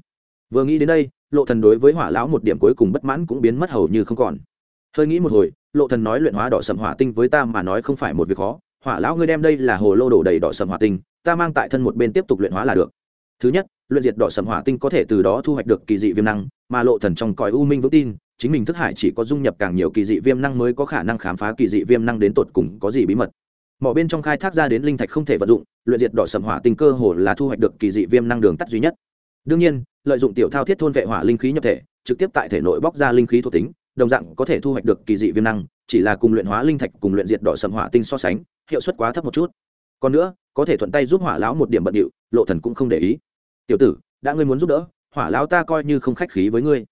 Vừa nghĩ đến đây, lộ thần đối với hỏa lão một điểm cuối cùng bất mãn cũng biến mất hầu như không còn. Hơi nghĩ một hồi, lộ thần nói luyện hóa đỏ sầm hỏa tinh với ta mà nói không phải một việc khó. Hỏa lão ngươi đem đây là hồ lô đổ đầy đỏ sầm hỏa tinh, ta mang tại thân một bên tiếp tục luyện hóa là được. Thứ nhất, luyện diệt đỏ sầm hỏa tinh có thể từ đó thu hoạch được kỳ dị viêm năng, mà lộ thần trong cõi u minh vững tin, chính mình thức hải chỉ có dung nhập càng nhiều kỳ dị viêm năng mới có khả năng khám phá kỳ dị viêm năng đến tột cùng có gì bí mật mỏ bên trong khai thác ra đến linh thạch không thể vận dụng, luyện diệt đỏ sầm hỏa tinh cơ hồ là thu hoạch được kỳ dị viêm năng đường tắt duy nhất. Đương nhiên, lợi dụng tiểu thao thiết thôn vệ hỏa linh khí nhập thể, trực tiếp tại thể nội bóc ra linh khí thuộc tính, đồng dạng có thể thu hoạch được kỳ dị viêm năng, chỉ là cùng luyện hóa linh thạch cùng luyện diệt đỏ sầm hỏa tinh so sánh, hiệu suất quá thấp một chút. Còn nữa, có thể thuận tay giúp hỏa lão một điểm bận điệu, lộ thần cũng không để ý. Tiểu tử, đã ngươi muốn giúp đỡ, hỏa lão ta coi như không khách khí với ngươi.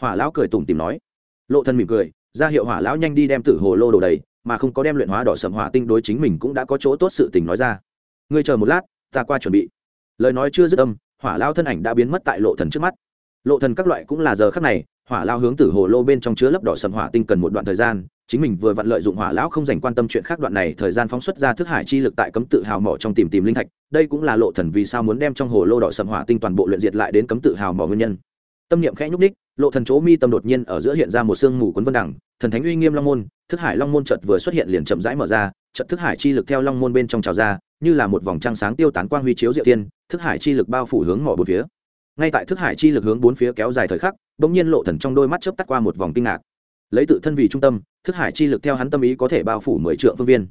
Hỏa lão cười tủm tìm nói. Lộ thần mỉm cười, ra hiệu hỏa lão nhanh đi đem tử hồ lô đồ đầy mà không có đem luyện hóa đỏ sầm hỏa tinh đối chính mình cũng đã có chỗ tốt sự tình nói ra. Ngươi chờ một lát, ta qua chuẩn bị. Lời nói chưa dứt âm, hỏa lao thân ảnh đã biến mất tại lộ thần trước mắt. Lộ thần các loại cũng là giờ khắc này, hỏa lao hướng tử hồ lô bên trong chứa lấp đỏ sầm hỏa tinh cần một đoạn thời gian, chính mình vừa vặn lợi dụng hỏa lão không dành quan tâm chuyện khác đoạn này thời gian phóng xuất ra thức hải chi lực tại cấm tự hào mỏ trong tìm tìm linh thạch. Đây cũng là lộ thần vì sao muốn đem trong hồ lô đỏ sầm hỏa tinh toàn bộ luyện diệt lại đến cấm tự hào mỏ nguyên nhân. Tâm niệm khẽ nhúc đích lộ thần chỗ mi tâm đột nhiên ở giữa hiện ra một sương mù cuốn vân đẳng thần thánh uy nghiêm long môn, thức hải long môn chợt vừa xuất hiện liền chậm rãi mở ra, chợt thức hải chi lực theo long môn bên trong trào ra, như là một vòng trăng sáng tiêu tán quang huy chiếu diệu tiên thức hải chi lực bao phủ hướng mỏ bốn phía. Ngay tại thức hải chi lực hướng bốn phía kéo dài thời khắc, bỗng nhiên lộ thần trong đôi mắt chớp tắt qua một vòng kinh ngạc. Lấy tự thân vì trung tâm, thức hải chi lực theo hắn tâm ý có thể bao phủ mười trượng phương viên.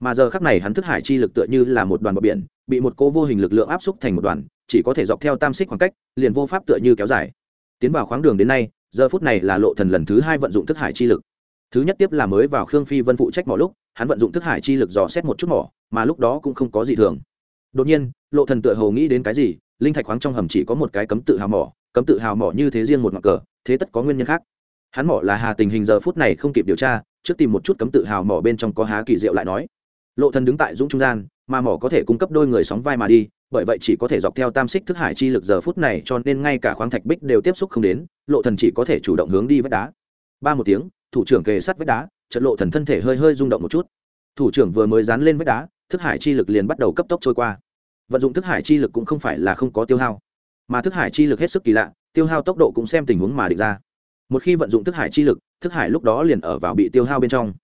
Mà giờ khắc này hắn thức hải chi lực tựa như là một đoàn bọt biển, bị một cô vô hình lực lượng áp xúc thành một đoàn, chỉ có thể dọc theo tam xích khoảng cách, liền vô pháp tựa như kéo dài tiến vào khoáng đường đến nay, giờ phút này là lộ thần lần thứ hai vận dụng thức hải chi lực. Thứ nhất tiếp là mới vào khương phi vân phụ trách mỏ lúc, hắn vận dụng thức hải chi lực dò xét một chút mỏ, mà lúc đó cũng không có gì thường. Đột nhiên, lộ thần tựa hồ nghĩ đến cái gì, linh thạch khoáng trong hầm chỉ có một cái cấm tự hào mỏ, cấm tự hào mỏ như thế riêng một ngọn cờ, thế tất có nguyên nhân khác. Hắn mỏ là hà tình hình giờ phút này không kịp điều tra, trước tìm một chút cấm tự hào mỏ bên trong có há kỳ diệu lại nói lộ thần đứng tại dũng trung gian, mà mỏ có thể cung cấp đôi người sóng vai mà đi, bởi vậy chỉ có thể dọc theo tam xích thức hải chi lực giờ phút này, cho nên ngay cả khoáng thạch bích đều tiếp xúc không đến, lộ thần chỉ có thể chủ động hướng đi vách đá. Ba một tiếng, thủ trưởng kề sát vách đá trận lộ thần thân thể hơi hơi rung động một chút. Thủ trưởng vừa mới dán lên vách đá, thức hải chi lực liền bắt đầu cấp tốc trôi qua. Vận dụng thức hải chi lực cũng không phải là không có tiêu hao, mà thức hải chi lực hết sức kỳ lạ, tiêu hao tốc độ cũng xem tình huống mà định ra. Một khi vận dụng thức hải chi lực, thức hải lúc đó liền ở vào bị tiêu hao bên trong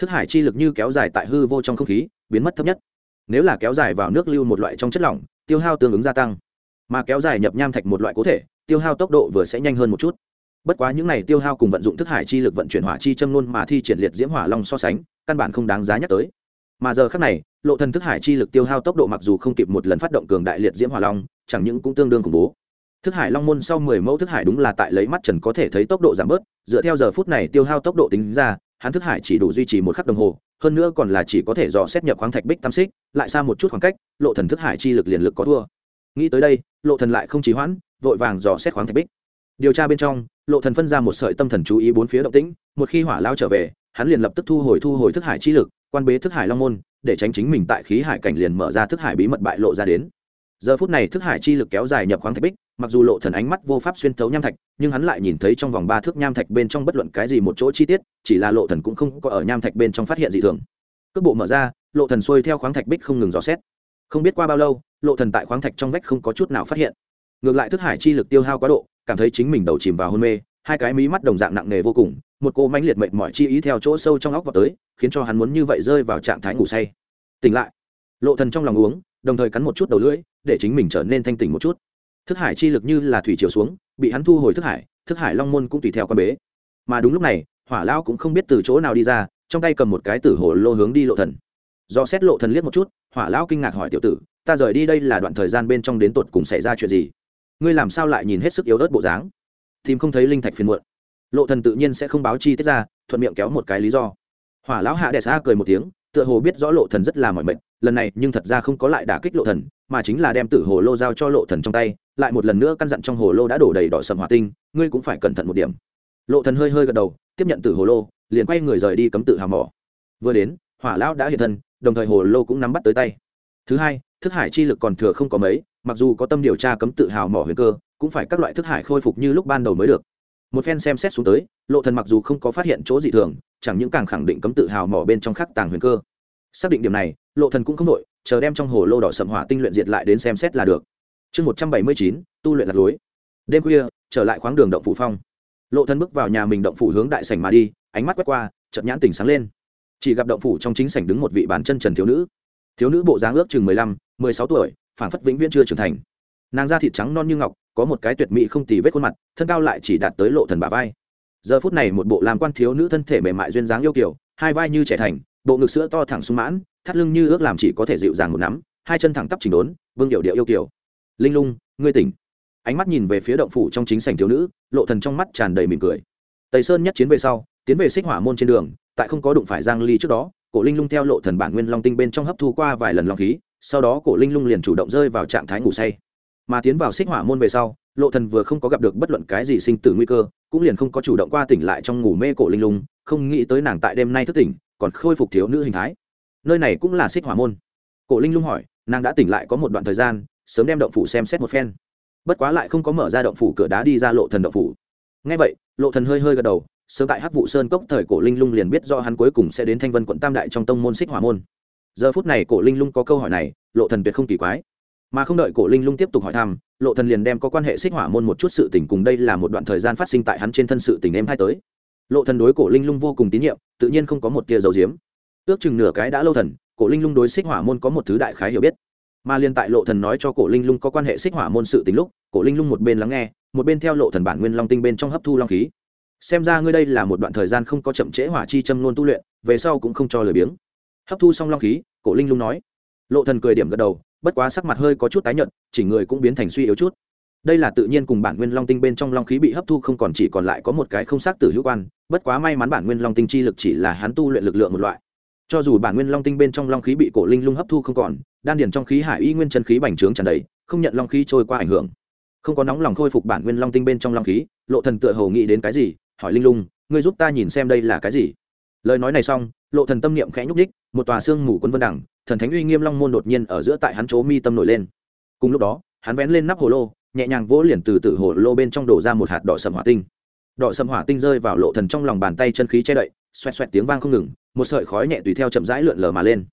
thức hải chi lực như kéo dài tại hư vô trong không khí, biến mất thấp nhất. Nếu là kéo dài vào nước lưu một loại trong chất lỏng, tiêu hao tương ứng gia tăng. Mà kéo dài nhập nham thạch một loại cố thể, tiêu hao tốc độ vừa sẽ nhanh hơn một chút. Bất quá những này tiêu hao cùng vận dụng thức hải chi lực vận chuyển hỏa chi châm luôn mà thi triển liệt diễm hỏa long so sánh, căn bản không đáng giá nhắc tới. Mà giờ khác này, lộ thần thức hải chi lực tiêu hao tốc độ mặc dù không kịp một lần phát động cường đại liệt diễm hỏa long, chẳng những cũng tương đương khủng bố. Thức hải long môn sau mười mẫu thức hải đúng là tại lấy mắt trần có thể thấy tốc độ giảm bớt, dựa theo giờ phút này tiêu hao tốc độ tính ra hắn thức hải chỉ đủ duy trì một khắc đồng hồ, hơn nữa còn là chỉ có thể dò xét nhập khoáng thạch bích tam xích, lại xa một chút khoảng cách, lộ thần thức hải chi lực liền lực có thua. Nghĩ tới đây, lộ thần lại không trì hoãn, vội vàng dò xét khoáng thạch bích. Điều tra bên trong, lộ thần phân ra một sợi tâm thần chú ý bốn phía động tĩnh, một khi hỏa lao trở về, hắn liền lập tức thu hồi thu hồi thức hải chi lực, quan bế thức hải long môn, để tránh chính mình tại khí hải cảnh liền mở ra thức hải bí mật bại lộ ra đến. Giờ phút này thức hải chi lực kéo dài nhập khoáng thạch bích mặc dù lộ thần ánh mắt vô pháp xuyên thấu nham thạch, nhưng hắn lại nhìn thấy trong vòng ba thước nham thạch bên trong bất luận cái gì một chỗ chi tiết, chỉ là lộ thần cũng không có ở nham thạch bên trong phát hiện gì thường. Cước bộ mở ra, lộ thần xuôi theo khoáng thạch bích không ngừng dò xét. Không biết qua bao lâu, lộ thần tại khoáng thạch trong vách không có chút nào phát hiện. Ngược lại thức hải chi lực tiêu hao quá độ, cảm thấy chính mình đầu chìm vào hôn mê, hai cái mí mắt đồng dạng nặng nề vô cùng, một cô mãnh liệt mệnh mỏi chi ý theo chỗ sâu trong óc vào tới, khiến cho hắn muốn như vậy rơi vào trạng thái ngủ say. Tỉnh lại. Lộ thần trong lòng uống, đồng thời cắn một chút đầu lưỡi, để chính mình trở nên thanh tỉnh một chút thức hải chi lực như là thủy chiều xuống, bị hắn thu hồi thức hải thức hải long môn cũng tùy theo con bế. Mà đúng lúc này, hỏa lao cũng không biết từ chỗ nào đi ra, trong tay cầm một cái tử hồ lô hướng đi lộ thần. Do xét lộ thần liếc một chút, hỏa lão kinh ngạc hỏi tiểu tử, ta rời đi đây là đoạn thời gian bên trong đến tột cùng xảy ra chuyện gì? Ngươi làm sao lại nhìn hết sức yếu ớt bộ dáng? Tìm không thấy linh thạch phiền muộn. Lộ thần tự nhiên sẽ không báo chi tiết ra, thuận miệng kéo một cái lý do. Hỏa lão hạ đẹp xa cười một tiếng, tựa hồ biết rõ lộ thần rất là mỏi mệt, lần này nhưng thật ra không có lại đả kích lộ thần, mà chính là đem tử hồ lô giao cho lộ thần trong tay lại một lần nữa căn dặn trong hồ lô đã đổ đầy đỏ sầm hỏa tinh, ngươi cũng phải cẩn thận một điểm. Lộ thần hơi hơi gật đầu, tiếp nhận từ hồ lô, liền quay người rời đi cấm tự hào mỏ. Vừa đến, hỏa lão đã hiện thân, đồng thời hồ lô cũng nắm bắt tới tay. Thứ hai, thức hải chi lực còn thừa không có mấy, mặc dù có tâm điều tra cấm tự hào mỏ huyền cơ, cũng phải các loại thức hải khôi phục như lúc ban đầu mới được. Một phen xem xét xuống tới, lộ thần mặc dù không có phát hiện chỗ dị thường, chẳng những càng khẳng định cấm tự hào mỏ bên trong khắc tàng huyền cơ. Xác định điểm này, lộ thần cũng không nội chờ đem trong hồ lô đỏ sầm hỏa tinh luyện diệt lại đến xem xét là được chương một trăm bảy mươi chín, tu luyện lạc lối. Đêm khuya, trở lại khoáng đường động phủ phong. Lộ thần bước vào nhà mình động phủ hướng đại sảnh mà đi, ánh mắt quét qua chậm nhãn tỉnh sáng lên. Chỉ gặp động phủ trong chính sảnh đứng một vị bản chân trần thiếu nữ. Thiếu nữ bộ dáng ước chừng mười lăm, mười sáu tuổi phản phất vĩnh viễn chưa trưởng thành. Nàng da thịt trắng non như ngọc, có một cái tuyệt mỹ không tì vết khuôn mặt, thân cao lại chỉ đạt tới lộ thần bả vai. Giờ phút này một bộ làm quan thiếu nữ thân thể mềm mại duyên dáng yêu kiều, hai vai như trẻ thành, bộ ngực sữa to thẳng sung mãn, thắt lưng như ước làm chỉ có thể dịu dàng một nắm, hai chân thẳng tắp chỉnh đốn, vương điệu điệu yêu kiều linh lung, ngươi tỉnh. Ánh mắt nhìn về phía động phủ trong chính sảnh thiếu nữ, lộ thần trong mắt tràn đầy mỉm cười. Tây sơn nhất chiến về sau, tiến về xích hỏa môn trên đường, tại không có đụng phải giang ly trước đó, cổ linh lung theo lộ thần bản nguyên long tinh bên trong hấp thu qua vài lần long khí, sau đó cổ linh lung liền chủ động rơi vào trạng thái ngủ say. Mà tiến vào xích hỏa môn về sau, lộ thần vừa không có gặp được bất luận cái gì sinh tử nguy cơ, cũng liền không có chủ động qua tỉnh lại trong ngủ mê cổ linh lung, không nghĩ tới nàng tại đêm nay thức tỉnh, còn khôi phục thiếu nữ hình thái. Nơi này cũng là xích hỏa môn. Cổ linh lung hỏi, nàng đã tỉnh lại có một đoạn thời gian sớm đem động phủ xem xét một phen. Bất quá lại không có mở ra động phủ cửa đá đi ra lộ thần động phủ. Ngay vậy, lộ thần hơi hơi gật đầu, sớm tại hắc vụ sơn cốc thời cổ linh lung liền biết do hắn cuối cùng sẽ đến thanh vân quận tam đại trong tông môn xích hỏa môn. Giờ phút này cổ linh lung có câu hỏi này, lộ thần tuyệt không kỳ quái. Mà không đợi cổ linh lung tiếp tục hỏi thăm, lộ thần liền đem có quan hệ xích hỏa môn một chút sự tình cùng đây là một đoạn thời gian phát sinh tại hắn trên thân sự tình em hai tới. Lộ thần đối cổ linh lung vô cùng tín nhiệm, tự nhiên không có một tia dầu diếm. Ước chừng nửa cái đã lâu thần, cổ linh lung đối xích hỏa môn có một thứ đại khái hiểu biết mà liên tại lộ thần nói cho cổ linh lung có quan hệ xích hỏa môn sự tình lúc, cổ linh lung một bên lắng nghe, một bên theo lộ thần bản nguyên long tinh bên trong hấp thu long khí. Xem ra ngươi đây là một đoạn thời gian không có chậm trễ hỏa chi châm luôn tu luyện, về sau cũng không cho lời biếng. Hấp thu xong long khí, cổ linh lung nói. Lộ thần cười điểm gật đầu, bất quá sắc mặt hơi có chút tái nhợt, chỉ người cũng biến thành suy yếu chút. Đây là tự nhiên cùng bản nguyên long tinh bên trong long khí bị hấp thu không còn chỉ còn lại có một cái không xác tử hữu quan, bất quá may mắn bản nguyên long tinh chi lực chỉ là hắn tu luyện lực lượng một loại cho dù bản nguyên long tinh bên trong long khí bị cổ linh lung hấp thu không còn, đan điền trong khí hải y nguyên chân khí bành trướng tràn đầy, không nhận long khí trôi qua ảnh hưởng. Không có nóng lòng khôi phục bản nguyên long tinh bên trong long khí, lộ thần tựa hồ nghĩ đến cái gì, hỏi linh lung, ngươi giúp ta nhìn xem đây là cái gì? Lời nói này xong, lộ thần tâm niệm khẽ nhúc đích một tòa xương mù quân vân đẳng thần thánh uy nghiêm long môn đột nhiên ở giữa tại hắn chỗ mi tâm nổi lên. Cùng lúc đó, hắn vén lên nắp hồ lô, nhẹ nhàng vỗ liền từ từ hồ lô bên trong đổ ra một hạt đỏ sầm hỏa tinh. Đỏ sầm hỏa tinh rơi vào lộ thần trong lòng bàn tay chân khí che đậy, xoẹt xoẹt tiếng vang không ngừng một sợi khói nhẹ tùy theo chậm rãi lượn lờ mà lên.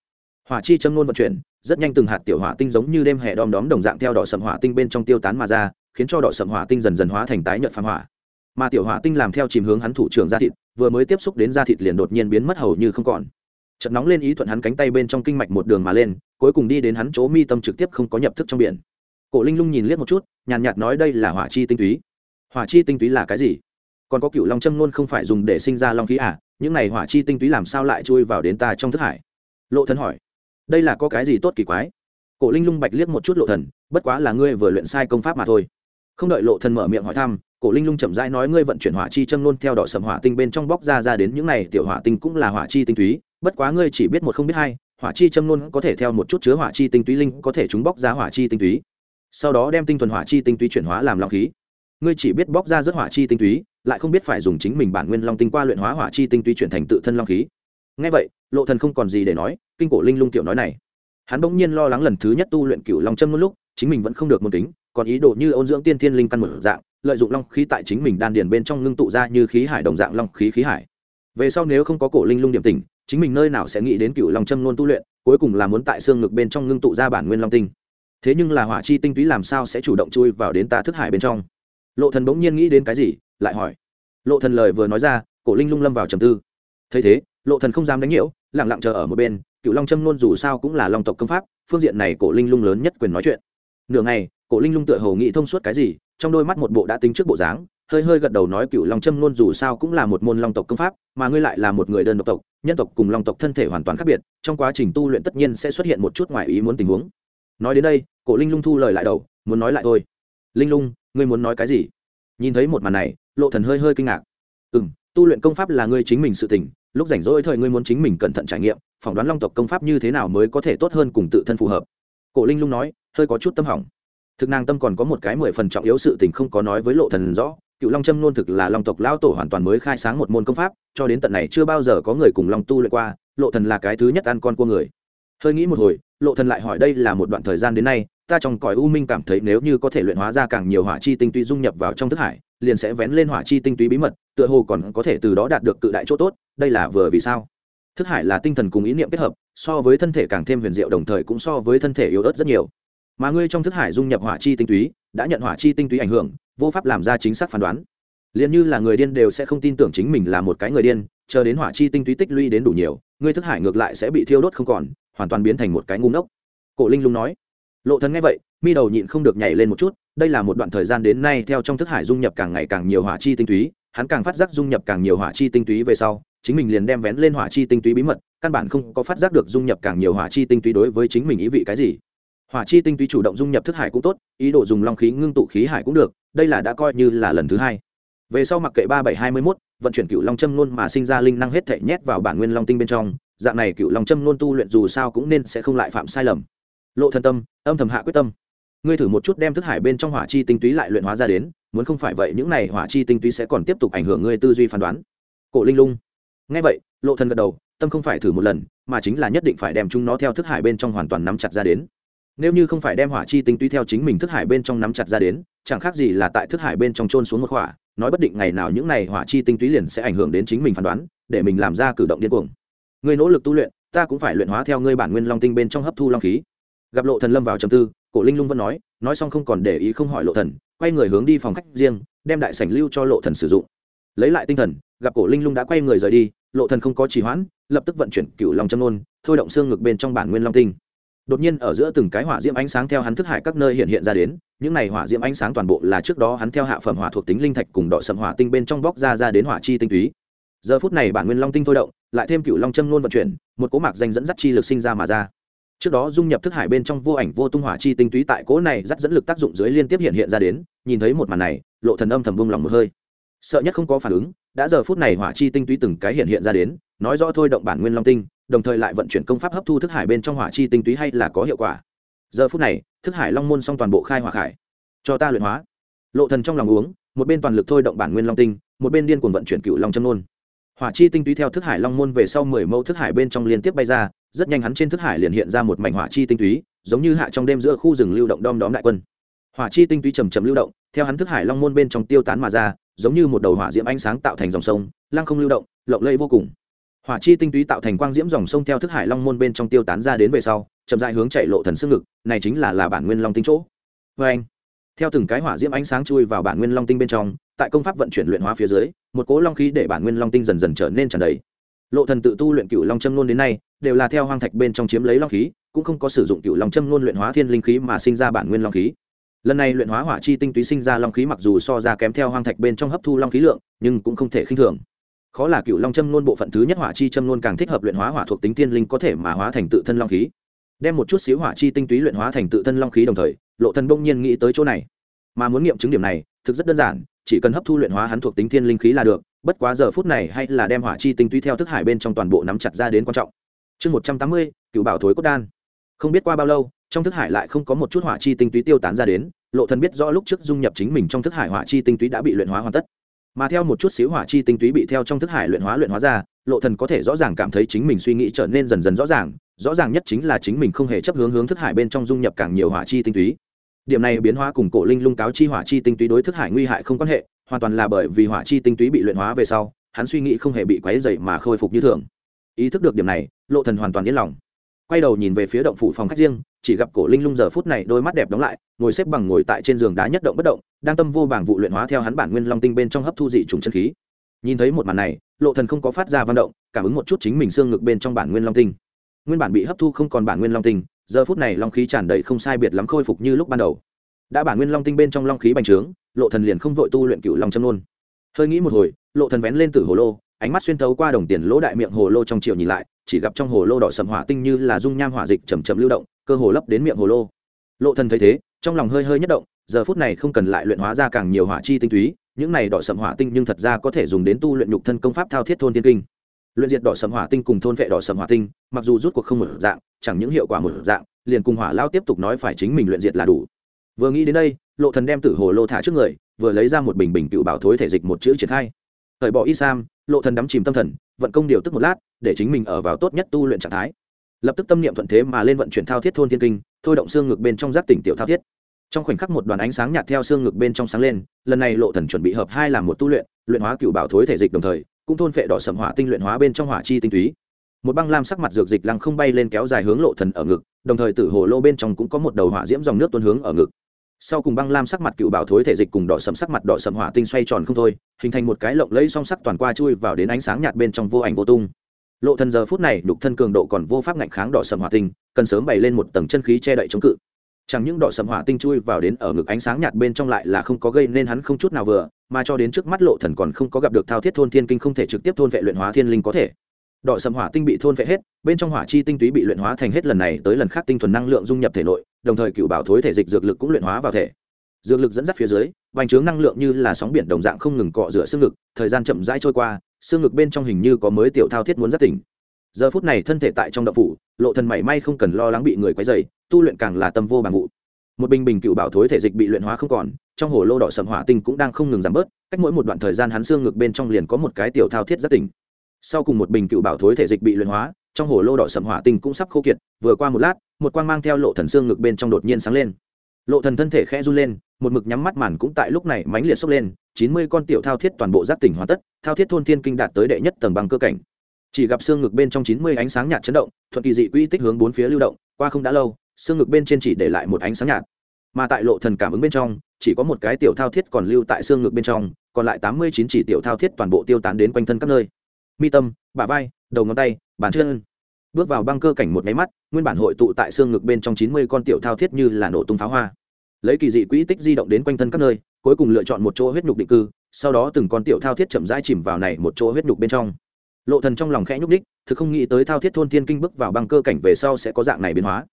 Hỏa chi châm nôn vận chuyển, rất nhanh từng hạt tiểu hỏa tinh giống như đêm hè đom đóm đồng dạng theo đỏ sầm hỏa tinh bên trong tiêu tán mà ra, khiến cho đỏ sầm hỏa tinh dần dần hóa thành tái nhợt phàm hỏa. Mà tiểu hỏa tinh làm theo chìm hướng hắn thủ trưởng da thịt, vừa mới tiếp xúc đến da thịt liền đột nhiên biến mất hầu như không còn. Chợt nóng lên ý thuận hắn cánh tay bên trong kinh mạch một đường mà lên, cuối cùng đi đến hắn chỗ mi tâm trực tiếp không có nhập thức trong biển. Cổ linh lung nhìn liếc một chút, nhàn nhạt nói đây là hỏa chi tinh túy. Hỏa chi tinh túy là cái gì? Còn có cựu long châm luôn không phải dùng để sinh ra long khí à những này hỏa chi tinh túy làm sao lại chui vào đến ta trong thức hải? Lộ thần hỏi. Đây là có cái gì tốt kỳ quái? Cổ linh lung bạch liếc một chút lộ thần, bất quá là ngươi vừa luyện sai công pháp mà thôi. Không đợi lộ thần mở miệng hỏi thăm, cổ linh lung chậm rãi nói ngươi vận chuyển hỏa chi châm luôn theo đỏ sầm hỏa tinh bên trong bóc ra ra đến những này tiểu hỏa tinh cũng là hỏa chi tinh túy, bất quá ngươi chỉ biết một không biết hai, hỏa chi châm luôn có thể theo một chút chứa hỏa chi tinh túy linh có thể chúng bóc ra hỏa chi tinh túy. Sau đó đem tinh thuần hỏa chi tinh túy chuyển hóa làm long khí. Ngươi chỉ biết bóc ra rất hỏa chi tinh túy lại không biết phải dùng chính mình bản nguyên long tinh qua luyện hóa hỏa chi tinh tuy chuyển thành tự thân long khí. Ngay vậy, lộ thần không còn gì để nói, kinh cổ linh lung tiểu nói này. Hắn bỗng nhiên lo lắng lần thứ nhất tu luyện cửu long châm lúc, chính mình vẫn không được một tính còn ý đồ như ôn dưỡng tiên thiên linh căn một dạng, lợi dụng long khí tại chính mình đan điền bên trong ngưng tụ ra như khí hải đồng dạng long khí khí hải. Về sau nếu không có cổ linh lung điểm tỉnh chính mình nơi nào sẽ nghĩ đến cựu long châm luôn tu luyện, cuối cùng là muốn tại xương ngực bên trong ngưng tụ ra bản nguyên long tinh. Thế nhưng là hỏa chi tinh túy làm sao sẽ chủ động chui vào đến ta thức hải bên trong? Lộ thần bỗng nhiên nghĩ đến cái gì lại hỏi. Lộ thần lời vừa nói ra, cổ linh lung lâm vào trầm tư. Thấy thế, lộ thần không dám đánh nhiễu, lặng lặng chờ ở một bên cựu long châm luôn dù sao cũng là long tộc công pháp, phương diện này cổ linh lung lớn nhất quyền nói chuyện. Nửa ngày, cổ linh lung tựa hồ nghĩ thông suốt cái gì, trong đôi mắt một bộ đã tính trước bộ dáng, hơi hơi gật đầu nói cựu long châm luôn dù sao cũng là một môn long tộc công pháp, mà ngươi lại là một người đơn độc tộc, nhân tộc cùng long tộc thân thể hoàn toàn khác biệt, trong quá trình tu luyện tất nhiên sẽ xuất hiện một chút ngoài ý muốn tình huống. Nói đến đây, cổ linh lung thu lời lại đầu, muốn nói lại thôi. Linh lung, ngươi muốn nói cái gì? Nhìn thấy một màn này lộ thần hơi hơi kinh ngạc. Ừ tu luyện công pháp là ngươi chính mình sự tình, lúc rảnh rỗi thời ngươi muốn chính mình cẩn thận trải nghiệm, phỏng đoán long tộc công pháp như thế nào mới có thể tốt hơn cùng tự thân phù hợp. Cổ linh lung nói, hơi có chút tâm hỏng. Thực nàng tâm còn có một cái mười phần trọng yếu sự tình không có nói với lộ thần rõ, cựu long châm luôn thực là long tộc lao tổ hoàn toàn mới khai sáng một môn công pháp, cho đến tận này chưa bao giờ có người cùng long tu luyện qua, lộ thần là cái thứ nhất ăn con của người. Hơi nghĩ một hồi, lộ thần lại hỏi đây là một đoạn thời gian đến nay, ta trong cõi u minh cảm thấy nếu như có thể luyện hóa ra càng nhiều hỏa chi tinh tuy dung nhập vào trong thức hải liền sẽ vén lên hỏa chi tinh túy bí mật, tựa hồ còn có thể từ đó đạt được cự đại chỗ tốt, đây là vừa vì sao. Thức hải là tinh thần cùng ý niệm kết hợp, so với thân thể càng thêm huyền diệu đồng thời cũng so với thân thể yếu ớt rất nhiều. Mà ngươi trong thức hải dung nhập hỏa chi tinh túy, đã nhận hỏa chi tinh túy ảnh hưởng, vô pháp làm ra chính xác phán đoán. Liền như là người điên đều sẽ không tin tưởng chính mình là một cái người điên, chờ đến hỏa chi tinh túy tích lũy đến đủ nhiều, ngươi thức hải ngược lại sẽ bị thiêu đốt không còn, hoàn toàn biến thành một cái ngu ngốc. Cổ linh lung nói. Lộ thần nghe vậy, mi đầu nhịn không được nhảy lên một chút đây là một đoạn thời gian đến nay theo trong thức hải dung nhập càng ngày càng nhiều hỏa chi tinh túy, hắn càng phát giác dung nhập càng nhiều hỏa chi tinh túy về sau, chính mình liền đem vén lên hỏa chi tinh túy bí mật, căn bản không có phát giác được dung nhập càng nhiều hỏa chi tinh túy đối với chính mình ý vị cái gì. Hỏa chi tinh túy chủ động dung nhập thức hải cũng tốt, ý đồ dùng long khí ngưng tụ khí hải cũng được, đây là đã coi như là lần thứ hai. Về sau mặc kệ ba bảy hai mươi mốt, vận chuyển cựu long châm nôn mà sinh ra linh năng hết thể nhét vào bản nguyên long tinh bên trong, dạng này cựu long châm nôn tu luyện dù sao cũng nên sẽ không lại phạm sai lầm. Lộ thân tâm, âm thầm hạ quyết tâm ngươi thử một chút đem thức hải bên trong hỏa chi tinh túy lại luyện hóa ra đến, muốn không phải vậy những này hỏa chi tinh túy sẽ còn tiếp tục ảnh hưởng ngươi tư duy phán đoán. Cổ linh lung. Nghe vậy, lộ thần gật đầu, tâm không phải thử một lần, mà chính là nhất định phải đem chúng nó theo thức hải bên trong hoàn toàn nắm chặt ra đến. Nếu như không phải đem hỏa chi tinh túy theo chính mình thức hải bên trong nắm chặt ra đến, chẳng khác gì là tại thức hải bên trong trôn xuống một khỏa nói bất định ngày nào những này hỏa chi tinh túy liền sẽ ảnh hưởng đến chính mình phán đoán, để mình làm ra cử động điên cuồng. Ngươi nỗ lực tu luyện, ta cũng phải luyện hóa theo ngươi bản nguyên long tinh bên trong hấp thu long khí. Gặp lộ thần lâm vào trầm tư cổ linh lung vẫn nói nói xong không còn để ý không hỏi lộ thần, quay người hướng đi phòng khách riêng, đem đại sảnh lưu cho lộ thần sử dụng. Lấy lại tinh thần, gặp cổ linh lung đã quay người rời đi, lộ thần không có trì hoãn, lập tức vận chuyển cựu long châm nôn thôi động xương ngực bên trong bản nguyên long tinh. Đột nhiên ở giữa từng cái hỏa diễm ánh sáng theo hắn thức hải các nơi hiện hiện ra đến, những này hỏa diễm ánh sáng toàn bộ là trước đó hắn theo hạ phẩm hỏa thuộc tính linh thạch cùng đọ sầm hỏa tinh bên trong bóc ra ra đến hỏa chi tinh túy. Giờ phút này bản nguyên long tinh thôi động, lại thêm cựu long châm nôn vận chuyển, một cỗ mạc danh dẫn dắt chi lực sinh ra mà ra trước đó dung nhập thức hải bên trong vô ảnh vô tung hỏa chi tinh túy tại cỗ này dắt dẫn lực tác dụng dưới liên tiếp hiện hiện ra đến, nhìn thấy một màn này, lộ thần âm thầm buông lòng một hơi. Sợ nhất không có phản ứng, đã giờ phút này hỏa chi tinh túy từng cái hiện hiện ra đến, nói rõ thôi động bản nguyên long tinh, đồng thời lại vận chuyển công pháp hấp thu thức hải bên trong hỏa chi tinh túy hay là có hiệu quả. Giờ phút này, thức hải long môn xong toàn bộ khai hỏa khải. Cho ta luyện hóa. Lộ thần trong lòng uống, một bên toàn lực thôi động bản nguyên long tinh, một bên điên cuồng vận chuyển cựu long châm nôn. Hỏa chi tinh túy theo thức hải long môn về sau mười mẫu thức hải bên trong liên tiếp bay ra rất nhanh hắn trên thức hải liền hiện ra một mảnh hỏa chi tinh túy, giống như hạ trong đêm giữa khu rừng lưu động đom đóm đại quân. Hỏa chi tinh túy chầm chầm lưu động, theo hắn thức hải long môn bên trong tiêu tán mà ra, giống như một đầu hỏa diễm ánh sáng tạo thành dòng sông, lăng không lưu động, lộng lẫy vô cùng. Hỏa chi tinh túy tạo thành quang diễm dòng sông theo thức hải long môn bên trong tiêu tán ra đến về sau, chậm dại hướng chạy lộ thần xương ngực, này chính là là bản nguyên long tinh chỗ. Vê anh, theo từng cái hỏa diễm ánh sáng chui vào bản nguyên long tinh bên trong, tại công pháp vận chuyển luyện hóa phía dưới, một cố long khí để bản nguyên long tinh dần dần trở nên tràn đầy. Lộ thần tự tu luyện cựu long châm nôn đến nay đều là theo hoang thạch bên trong chiếm lấy long khí, cũng không có sử dụng cựu long châm ngôn luyện hóa thiên linh khí mà sinh ra bản nguyên long khí. Lần này luyện hóa hỏa chi tinh túy sinh ra long khí mặc dù so ra kém theo hoang thạch bên trong hấp thu long khí lượng, nhưng cũng không thể khinh thường. Khó là cựu long châm ngôn bộ phận thứ nhất hỏa chi châm ngôn càng thích hợp luyện hóa hỏa thuộc tính thiên linh có thể mà hóa thành tự thân long khí. Đem một chút xíu hỏa chi tinh túy luyện hóa thành tự thân long khí đồng thời, lộ thần bỗng nhiên nghĩ tới chỗ này. Mà muốn nghiệm chứng điểm này, thực rất đơn giản, chỉ cần hấp thu luyện hóa hắn thuộc tính thiên linh khí là được, bất quá giờ phút này hay là đem hỏa chi tinh túy theo thức hải bên trong toàn bộ nắm chặt ra đến quan trọng chương một trăm tám mươi, cựu bảo thối cốt đan. Không biết qua bao lâu, trong thức hải lại không có một chút hỏa chi tinh túy tiêu tán ra đến, lộ thần biết rõ lúc trước dung nhập chính mình trong thức hải hỏa chi tinh túy đã bị luyện hóa hoàn tất. Mà theo một chút xíu hỏa chi tinh túy bị theo trong thức hải luyện hóa luyện hóa ra, lộ thần có thể rõ ràng cảm thấy chính mình suy nghĩ trở nên dần dần rõ ràng rõ ràng nhất chính là chính mình không hề chấp hướng hướng thức hải bên trong dung nhập càng nhiều hỏa chi tinh túy. Điểm này biến hóa cùng cổ linh lung cáo chi hỏa chi tinh túy đối thức hải nguy hại không quan hệ, hoàn toàn là bởi vì hỏa chi tinh túy bị luyện hóa về sau, hắn suy nghĩ không hề bị quấy rầy mà khôi phục như thường ý thức được điểm này, lộ thần hoàn toàn yên lòng. Quay đầu nhìn về phía động phủ phòng khách riêng, chỉ gặp cổ linh lung giờ phút này đôi mắt đẹp đóng lại, ngồi xếp bằng ngồi tại trên giường đá nhất động bất động, đang tâm vô bảng vụ luyện hóa theo hắn bản nguyên long tinh bên trong hấp thu dị trùng chân khí. Nhìn thấy một màn này, lộ thần không có phát ra văn động, cảm ứng một chút chính mình xương ngực bên trong bản nguyên long tinh. Nguyên bản bị hấp thu không còn bản nguyên long tinh, giờ phút này long khí tràn đầy không sai biệt lắm khôi phục như lúc ban đầu. Đã bản nguyên long tinh bên trong long khí bành trướng, lộ thần liền không vội tu luyện cựu long châm nôn hơi nghĩ một hồi, lộ thần vén lên tử hồ lô ánh mắt xuyên thấu qua đồng tiền lỗ đại miệng hồ lô trong chiều nhìn lại, chỉ gặp trong hồ lô đỏ sầm hỏa tinh như là dung nham hỏa dịch chầm chậm lưu động, cơ hồ lấp đến miệng hồ lô. Lộ thần thấy thế, trong lòng hơi hơi nhất động, giờ phút này không cần lại luyện hóa ra càng nhiều hỏa chi tinh túy, những này đỏ sầm hỏa tinh nhưng thật ra có thể dùng đến tu luyện nhục thân công pháp thao thiết thôn thiên kinh. Luyện diệt đỏ sầm hỏa tinh cùng thôn vệ đỏ sầm hỏa tinh, mặc dù rút cuộc không một dạng, chẳng những hiệu quả một dạng, liền cùng hỏa lao tiếp tục nói phải chính mình luyện diệt là đủ. Vừa nghĩ đến đây, lộ thần đem tử hồ lô thả trước người, vừa lấy ra một bình bình cựu bảo thối thể dịch một chữ triển khai thời bỏ y sam, lộ thần đắm chìm tâm thần, vận công điều tức một lát, để chính mình ở vào tốt nhất tu luyện trạng thái. Lập tức tâm niệm thuận thế mà lên vận chuyển thao thiết thôn thiên kinh, thôi động xương ngực bên trong giáp tỉnh tiểu thao thiết. Trong khoảnh khắc một đoàn ánh sáng nhạt theo xương ngực bên trong sáng lên, lần này lộ thần chuẩn bị hợp hai làm một tu luyện luyện hóa cựu bảo thối thể dịch đồng thời, cũng thôn phệ đỏ sầm hỏa tinh luyện hóa bên trong hỏa chi tinh túy. Một băng lam sắc mặt dược dịch lăng không bay lên kéo dài hướng lộ thần ở ngực, đồng thời tử hồ lô bên trong cũng có một đầu hỏa diễm dòng nước tuôn hướng ở ngực sau cùng băng lam sắc mặt cựu bảo thối thể dịch cùng đỏ sầm sắc mặt đỏ sầm hỏa tinh xoay tròn không thôi, hình thành một cái lộng lẫy song sắc toàn qua chui vào đến ánh sáng nhạt bên trong vô ảnh vô tung. Lộ thần giờ phút này đục thân cường độ còn vô pháp ngạnh kháng đỏ sầm hỏa tinh, cần sớm bày lên một tầng chân khí che đậy chống cự. Chẳng những đỏ sầm hỏa tinh chui vào đến ở ngực ánh sáng nhạt bên trong lại là không có gây nên hắn không chút nào vừa, mà cho đến trước mắt lộ thần còn không có gặp được thao thiết thôn thiên kinh không thể trực tiếp thôn vệ luyện hóa thiên linh có thể đỏ sầm hỏa tinh bị thôn phệ hết, bên trong hỏa chi tinh túy bị luyện hóa thành hết lần này tới lần khác tinh thuần năng lượng dung nhập thể nội, đồng thời cựu bảo thối thể dịch dược lực cũng luyện hóa vào thể. Dược lực dẫn dắt phía dưới, vành trướng năng lượng như là sóng biển đồng dạng không ngừng cọ rửa xương ngực, thời gian chậm rãi trôi qua, xương ngực bên trong hình như có mới tiểu thao thiết muốn rất tỉnh. Giờ phút này thân thể tại trong động phủ, lộ thần mảy may không cần lo lắng bị người quấy dày tu luyện càng là tâm vô bằng vụ. Một bình bình cựu bảo thối thể dịch bị luyện hóa không còn, trong hồ lô đỏ sầm hỏa tinh cũng đang không ngừng giảm bớt, cách mỗi một đoạn thời gian hắn xương ngực bên trong liền có một cái tiểu thao thiết rất tỉnh sau cùng một bình cựu bảo thối thể dịch bị luyện hóa, trong hồ lô đỏ sầm hỏa tinh cũng sắp khô kiệt, vừa qua một lát, một quang mang theo lộ thần xương ngực bên trong đột nhiên sáng lên. Lộ thần thân thể khẽ run lên, một mực nhắm mắt màn cũng tại lúc này mãnh liệt sốc lên, chín mươi con tiểu thao thiết toàn bộ giác tỉnh hoàn tất, thao thiết thôn thiên kinh đạt tới đệ nhất tầng bằng cơ cảnh. Chỉ gặp xương ngực bên trong chín mươi ánh sáng nhạt chấn động, thuận kỳ dị quỹ tích hướng bốn phía lưu động, qua không đã lâu, xương ngực bên trên chỉ để lại một ánh sáng nhạt. Mà tại lộ thần cảm ứng bên trong, chỉ có một cái tiểu thao thiết còn lưu tại xương ngực bên trong, còn lại tám mươi chín chỉ tiểu thao thiết toàn bộ tiêu tán đến quanh thân các nơi mi tâm, bả vai, đầu ngón tay, bàn chân. Bước vào băng cơ cảnh một máy mắt, nguyên bản hội tụ tại xương ngực bên trong chín mươi con tiểu thao thiết như là nổ tung pháo hoa. Lấy kỳ dị quỹ tích di động đến quanh thân các nơi, cuối cùng lựa chọn một chỗ huyết nhục định cư, sau đó từng con tiểu thao thiết chậm rãi chìm vào này một chỗ huyết nhục bên trong. Lộ thần trong lòng khẽ nhúc đích thực không nghĩ tới thao thiết thôn thiên kinh bước vào băng cơ cảnh về sau sẽ có dạng này biến hóa.